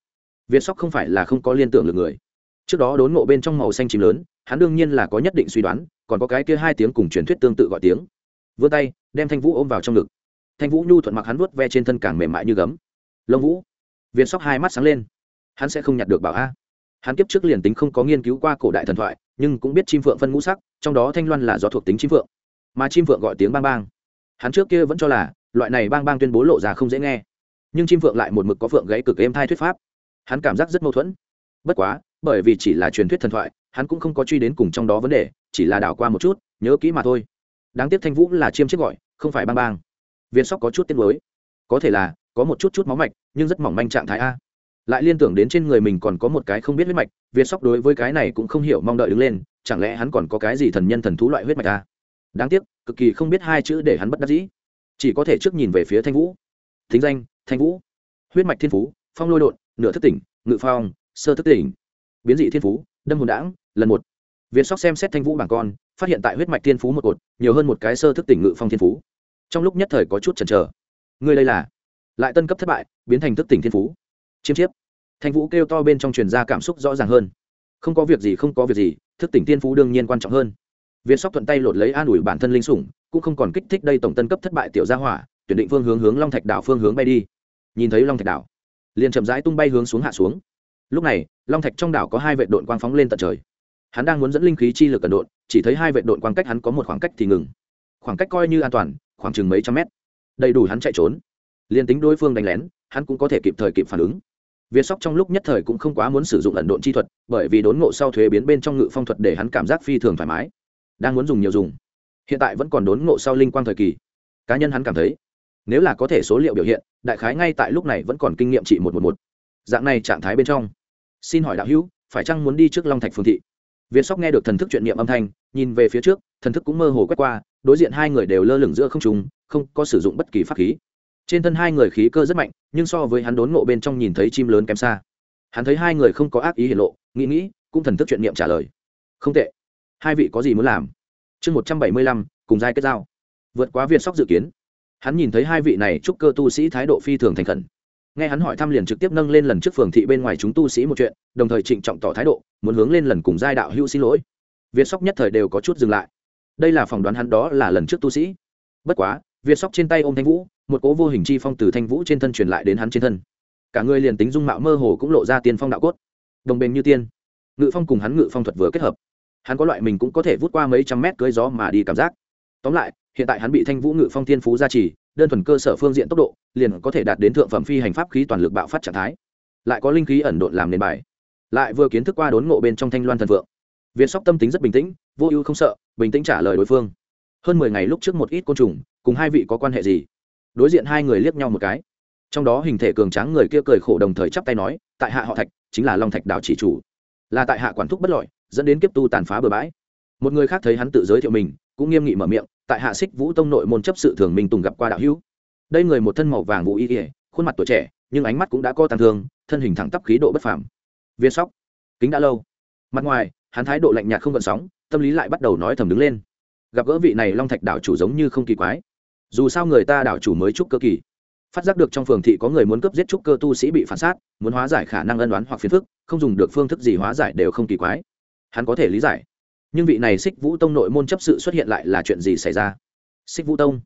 Việt sóc không phải là không có liên tưởng được người. Trước đó đốn ngộ bên trong màu xanh chìm lớn, hắn đương nhiên là có nhất định suy đoán còn có cái kia hai tiếng cùng truyền thuyết tương tự gọi tiếng. Vươn tay, đem thanh vũ ôm vào trong ngực. Thanh vũ nhu thuận mặc hắn vuốt ve trên thân càng mềm mại như gấm. Lông vũ việt sóc hai mắt sáng lên. Hắn sẽ không nhặt được bảo a. Hắn kiếp trước liền tính không có nghiên cứu qua cổ đại thần thoại, nhưng cũng biết chim phượng phân ngũ sắc, trong đó thanh loan là do thuộc tính chim phượng. Mà chim phượng gọi tiếng bang bang. Hắn trước kia vẫn cho là, loại này bang bang tuyên bố lộ ra không dễ nghe. Nhưng chim phượng lại một mực có phượng gãy cực êm thai thuyết pháp. Hắn cảm giác rất mâu thuẫn. Bất quá bởi vì chỉ là truyền thuyết thần thoại, hắn cũng không có truy đến cùng trong đó vấn đề, chỉ là đảo qua một chút, nhớ kỹ mà thôi. Đáng tiếc thanh vũ là chiêm chiếc gọi, không phải bang bang. Viên sóc có chút tiếc nuối. Có thể là, có một chút chút máu mạch, nhưng rất mỏng manh trạng thái a. Lại liên tưởng đến trên người mình còn có một cái không biết huyết mạch việt sóc đối với cái này cũng không hiểu mong đợi đứng lên, chẳng lẽ hắn còn có cái gì thần nhân thần thú loại huyết mạch a? Đáng tiếc, cực kỳ không biết hai chữ để hắn bất đắc dĩ. Chỉ có thể trước nhìn về phía thanh vũ. Thính danh, thanh vũ. Huyết mạch thiên phú, phong lôi đột nửa thức tỉnh, ngự phong, sơ thức tỉnh biến dị thiên phú, đâm hồn đảng lần một. Việt sóc xem xét thanh vũ bảng con, phát hiện tại huyết mạch thiên phú một cột, nhiều hơn một cái sơ thức tỉnh ngự phong thiên phú. Trong lúc nhất thời có chút chần chờ. Người đây là? Lại tân cấp thất bại, biến thành thức tỉnh thiên phú. Chiêm chiếp. Thanh vũ kêu to bên trong truyền ra cảm xúc rõ ràng hơn. Không có việc gì, không có việc gì, thức tỉnh thiên phú đương nhiên quan trọng hơn. Việt sóc thuận tay lột lấy an ủi bản thân linh sủng, cũng không còn kích thích đây tổng tân cấp thất bại tiểu gia hỏa, tuyển định phương hướng hướng long thạch đảo phương hướng bay đi. Nhìn thấy long thạch đảo, liền chậm rãi tung bay hướng xuống hạ xuống lúc này, long thạch trong đảo có hai vệ đội quang phóng lên tận trời. Hắn đang muốn dẫn linh khí chi lực cẩn độn, chỉ thấy hai vệ đội quang cách hắn có một khoảng cách thì ngừng. Khoảng cách coi như an toàn, khoảng chừng mấy trăm mét. Đầy đủ hắn chạy trốn. Liền tính đối phương đánh lén, hắn cũng có thể kịp thời kịp phản ứng. Việt sóc trong lúc nhất thời cũng không quá muốn sử dụng ẩn độn chi thuật, bởi vì đốn ngộ sau thuế biến bên trong ngự phong thuật để hắn cảm giác phi thường thoải mái. Đang muốn dùng nhiều dùng. Hiện tại vẫn còn đốn ngộ sau linh quang thời kỳ. Cá nhân hắn cảm thấy, nếu là có thể số liệu biểu hiện, đại khái ngay tại lúc này vẫn còn kinh nghiệm trị một một một. Dạng này trạng thái bên trong xin hỏi đạo hữu phải chăng muốn đi trước long thạch phương thị? Viên sóc nghe được thần thức chuyện niệm âm thanh nhìn về phía trước thần thức cũng mơ hồ quét qua đối diện hai người đều lơ lửng giữa không trung, không có sử dụng bất kỳ pháp khí. Trên thân hai người khí cơ rất mạnh nhưng so với hắn đốn ngộ bên trong nhìn thấy chim lớn kém xa. Hắn thấy hai người không có ác ý hiển lộ nghĩ nghĩ cũng thần thức chuyện niệm trả lời. Không tệ. Hai vị có gì muốn làm? Chương một trăm bảy mươi lăm cùng giai kết giao. Vượt quá Viên sóc dự kiến. Hắn nhìn thấy hai vị này chúc cơ tu sĩ thái độ phi thường thành khẩn nghe hắn hỏi thăm liền trực tiếp nâng lên lần trước phường thị bên ngoài chúng tu sĩ một chuyện, đồng thời trịnh trọng tỏ thái độ, muốn hướng lên lần cùng giai đạo hữu xin lỗi. Việt sóc nhất thời đều có chút dừng lại. Đây là phỏng đoán hắn đó là lần trước tu sĩ. Bất quá, việt sóc trên tay ôm thanh vũ, một cố vô hình chi phong từ thanh vũ trên thân truyền lại đến hắn trên thân. Cả người liền tính dung mạo mơ hồ cũng lộ ra tiên phong đạo cốt. Đồng bền như tiên. Ngự phong cùng hắn ngự phong thuật vừa kết hợp. Hắn có loại mình cũng có thể vút qua mấy trăm mét cưới gió mà đi cảm giác. Tóm lại, hiện tại hắn bị thanh vũ ngự phong tiên phú gia trì đơn thuần cơ sở phương diện tốc độ, liền có thể đạt đến thượng phẩm phi hành pháp khí toàn lực bạo phát trạng thái. Lại có linh khí ẩn độn làm nền bài. Lại vừa kiến thức qua đốn ngộ bên trong thanh loan thần vượng. Việt sóc tâm tính rất bình tĩnh, vô ưu không sợ, bình tĩnh trả lời đối phương. Hơn mười ngày lúc trước một ít côn trùng, cùng hai vị có quan hệ gì? Đối diện hai người liếc nhau một cái. Trong đó hình thể cường tráng người kia cười khổ đồng thời chắp tay nói, tại hạ họ thạch, chính là long thạch đảo chỉ chủ. Là tại hạ quản thúc bất lợi, dẫn đến kiếp tu tàn phá bừa bãi. Một người khác thấy hắn tự giới thiệu mình, cũng nghiêm nghị mở miệng tại hạ xích vũ tông nội môn chấp sự thường minh tùng gặp qua đạo hữu. Đây người một thân màu vàng vũ y ỉa khuôn mặt tuổi trẻ, nhưng ánh mắt cũng đã có tàn thương, thân hình thẳng tắp khí độ bất phàm. Viên sóc, kính đã lâu. Mặt ngoài, hắn thái độ lạnh nhạt không gợn sóng, tâm lý lại bắt đầu nói thầm đứng lên. Gặp gỡ vị này long thạch đảo chủ giống như không kỳ quái. Dù sao người ta đảo chủ mới trúc cơ kỳ. Phát giác được trong phường thị có người muốn cướp giết trúc cơ tu sĩ bị phản sát, muốn hóa giải khả năng ân đoán hoặc phiền phức, không dùng được phương thức gì hóa giải đều không kỳ quái. Hắn có thể lý giải nhưng vị này xích vũ tông nội môn chấp sự xuất hiện lại là chuyện gì xảy ra? Xích vũ tông?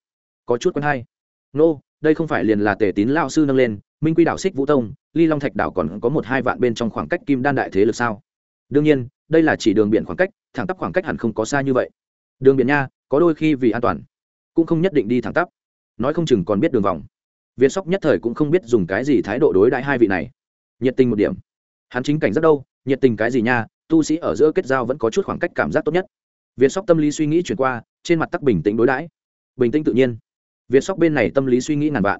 Có chút quen hay. Nô、no, đây không phải liền là tề tín lao sư nâng lên minh quy đảo xích vũ tông ly long thạch đảo còn có một hai vạn bên trong khoảng cách kim đan đại thế lực sao? Đương nhiên đây là chỉ đường biển khoảng cách thẳng tắp khoảng cách hẳn không có xa như vậy. Đường biển nha có đôi khi vì an toàn cũng không nhất định đi thẳng tắp. Nói không chừng còn biết đường vòng. Viên sóc nhất thời cũng không biết dùng cái gì thái độ đối đãi hai vị này. Nhiệt tình một điểm. Hắn chính cảnh rất đâu nhiệt tình cái gì nha tu sĩ ở giữa kết giao vẫn có chút khoảng cách cảm giác tốt nhất. Việt sóc tâm lý suy nghĩ chuyển qua trên mặt tắc bình tĩnh đối đãi. Bình tĩnh tự nhiên. Viên sóc bên này tâm lý suy nghĩ ngàn vạn.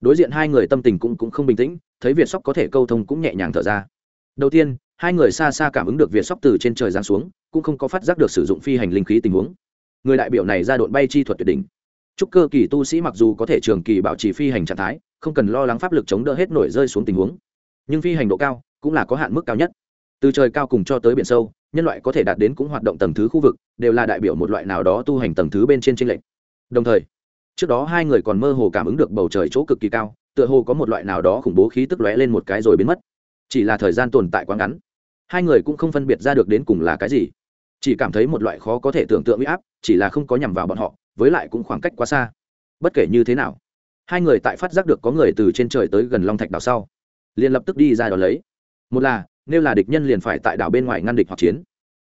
Đối diện hai người tâm tình cũng, cũng không bình tĩnh thấy việt sóc có thể câu thông cũng nhẹ nhàng thở ra. Đầu tiên hai người xa xa cảm ứng được việt sóc từ trên trời giáng xuống cũng không có phát giác được sử dụng phi hành linh khí tình huống. Người đại biểu này ra đội bay chi thuật tuyệt đỉnh. Chúc cơ kỳ tu sĩ mặc dù có thể trường kỳ bảo trì phi hành trạng thái không cần lo lắng pháp lực chống đỡ hết nổi rơi xuống tình huống nhưng phi hành độ cao cũng là có hạn mức cao nhất từ trời cao cùng cho tới biển sâu, nhân loại có thể đạt đến cũng hoạt động tầng thứ khu vực, đều là đại biểu một loại nào đó tu hành tầng thứ bên trên tranh lệch. Đồng thời, trước đó hai người còn mơ hồ cảm ứng được bầu trời chỗ cực kỳ cao, tựa hồ có một loại nào đó khủng bố khí tức lóe lên một cái rồi biến mất. Chỉ là thời gian tồn tại quá ngắn, hai người cũng không phân biệt ra được đến cùng là cái gì. Chỉ cảm thấy một loại khó có thể tưởng tượng huy áp, chỉ là không có nhằm vào bọn họ, với lại cũng khoảng cách quá xa. Bất kể như thế nào, hai người tại phát giác được có người từ trên trời tới gần long thạch đảo sau, liền lập tức đi ra đón lấy. Một là nếu là địch nhân liền phải tại đảo bên ngoài ngăn địch hoặc chiến.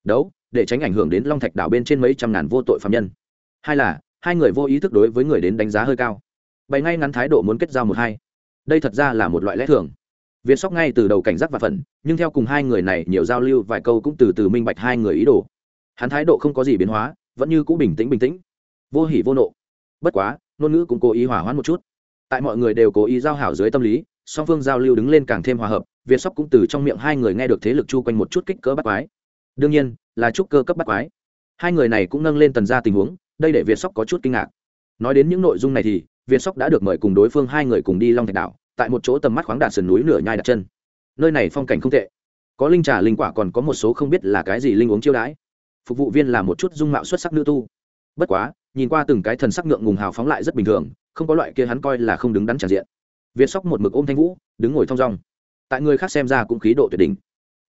Đấu, để tránh ảnh hưởng đến long thạch đảo bên trên mấy trăm ngàn vô tội phạm nhân. Hai là, hai người vô ý thức đối với người đến đánh giá hơi cao. Bày ngay ngắn thái độ muốn kết giao một hai. Đây thật ra là một loại lẽ thường. Việt sóc ngay từ đầu cảnh giác và phần nhưng theo cùng hai người này nhiều giao lưu vài câu cũng từ từ minh bạch hai người ý đồ. Hắn thái độ không có gì biến hóa, vẫn như cũ bình tĩnh bình tĩnh. Vô hỉ vô nộ. Bất quá, ngôn ngữ cũng cố ý hỏa hoãn một chút. Tại mọi người đều cố ý giao hảo dưới tâm lý, song phương giao lưu đứng lên càng thêm hòa hợp việt sóc cũng từ trong miệng hai người nghe được thế lực chu quanh một chút kích cỡ bắt quái. Đương nhiên, là trúc cơ cấp bắt quái. Hai người này cũng nâng lên tần ra tình huống, đây để việt sóc có chút kinh ngạc. Nói đến những nội dung này thì, việt sóc đã được mời cùng đối phương hai người cùng đi long thạch đảo, tại một chỗ tầm mắt khoáng đạt sườn núi nửa nhai đặt chân. Nơi này phong cảnh không tệ. Có linh trà linh quả còn có một số không biết là cái gì linh uống chiêu đãi. Phục vụ viên là một chút dung mạo xuất sắc nữ tu. Bất quá, nhìn qua từng cái thần sắc ngượng ngùng hào phóng lại rất bình thường, không có loại kia hắn coi là không đứng đắn tràn diện. Việt sóc một mực ôm thanh vũ, đứng ngồi thong dong tại người khác xem ra cũng khí độ tuyệt đỉnh.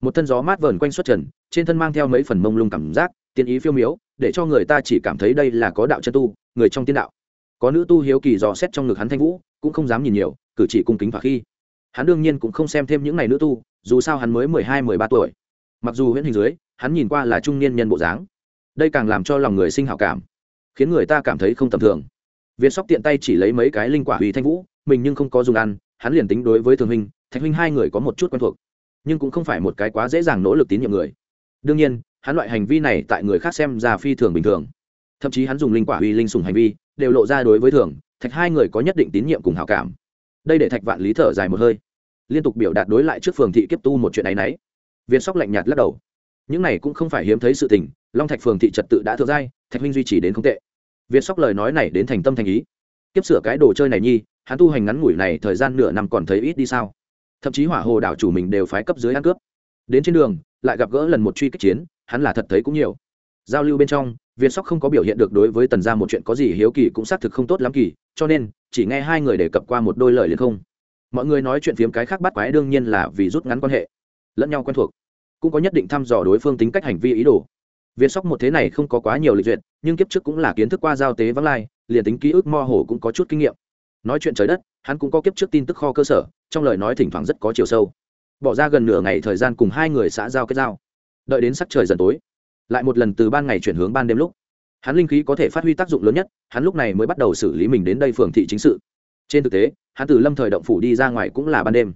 Một thân gió mát vờn quanh xuất trần, trên thân mang theo mấy phần mông lung cảm giác, tiên ý phiêu miếu, để cho người ta chỉ cảm thấy đây là có đạo chân tu, người trong tiên đạo. Có nữ tu hiếu kỳ dò xét trong ngực hắn thanh vũ, cũng không dám nhìn nhiều, cử chỉ cung kính và khi. Hắn đương nhiên cũng không xem thêm những ngày nữ tu, dù sao hắn mới mười hai, mười ba tuổi. Mặc dù huyễn hình dưới, hắn nhìn qua là trung niên nhân bộ dáng. Đây càng làm cho lòng người sinh hảo cảm, khiến người ta cảm thấy không tầm thường. Viên sóc tiện tay chỉ lấy mấy cái linh quả hủy thanh vũ, mình nhưng không có dùng ăn, hắn liền tính đối với thường hình thạch huynh hai người có một chút quen thuộc, nhưng cũng không phải một cái quá dễ dàng nỗ lực tín nhiệm người. Đương nhiên, hắn loại hành vi này tại người khác xem ra phi thường bình thường. Thậm chí hắn dùng linh quả uy linh sùng hành vi, đều lộ ra đối với thường, thạch hai người có nhất định tín nhiệm cùng hào cảm. Đây để thạch vạn lý thở dài một hơi, liên tục biểu đạt đối lại trước phường thị kiếp tu một chuyện ấ y n ấ y sóc lạnh nhạt lắc đầu. Những này cũng không phải hiếm thấy sự tình, long thạch phường thị trật tự đã thượng giai, thạch huynh duy trì đến không tệ. Viên sóc lời nói này đến thành tâm thành ý. Kiếp sửa cái đồ chơi này nhi, hắn tu hành ngắn ngủi này thời gian nửa năm còn thấy ít đi sao? Thậm chí hỏa hồ đảo chủ mình đều phái cấp dưới ăn cướp. Đến trên đường, lại gặp gỡ lần một truy kích chiến, hắn là thật thấy cũng nhiều. Giao lưu bên trong, việt sóc không có biểu hiện được đối với tần gia một chuyện có gì hiếu kỳ cũng xác thực không tốt lắm kỳ, cho nên, chỉ nghe hai người đề cập qua một đôi lời liền không. Mọi người nói chuyện phiếm cái khác bắt quái đương nhiên là vì rút ngắn quan hệ, lẫn nhau quen thuộc, cũng có nhất định thăm dò đối phương tính cách hành vi ý đồ. Việt sóc một thế này không có quá nhiều lịch duyệt, nhưng kiếp trước cũng là kiến thức qua giao tế vắng lai, liền tính ký ức mơ hồ cũng có chút kinh nghiệm. Nói chuyện trời đất hắn cũng có kiếp trước tin tức kho cơ sở, trong lời nói thỉnh thoảng rất có chiều sâu. Bỏ ra gần nửa ngày thời gian cùng hai người xã giao kết giao. Đợi đến sắc trời dần tối, lại một lần từ ban ngày chuyển hướng ban đêm lúc, hắn linh khí có thể phát huy tác dụng lớn nhất, hắn lúc này mới bắt đầu xử lý mình đến đây phường thị chính sự. Trên thực tế, hắn từ lâm thời động phủ đi ra ngoài cũng là ban đêm.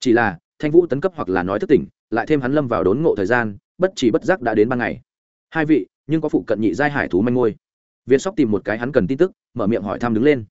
Chỉ là, thanh vũ tấn cấp hoặc là nói thất tỉnh, lại thêm hắn lâm vào đốn ngộ thời gian, bất chỉ bất giác đã đến ban ngày. Hai vị, nhưng có phụ cận nhị giai hải thú manh ngôi viên sóc tìm một cái hắn cần tin tức, mở miệng hỏi thăm đứng lên.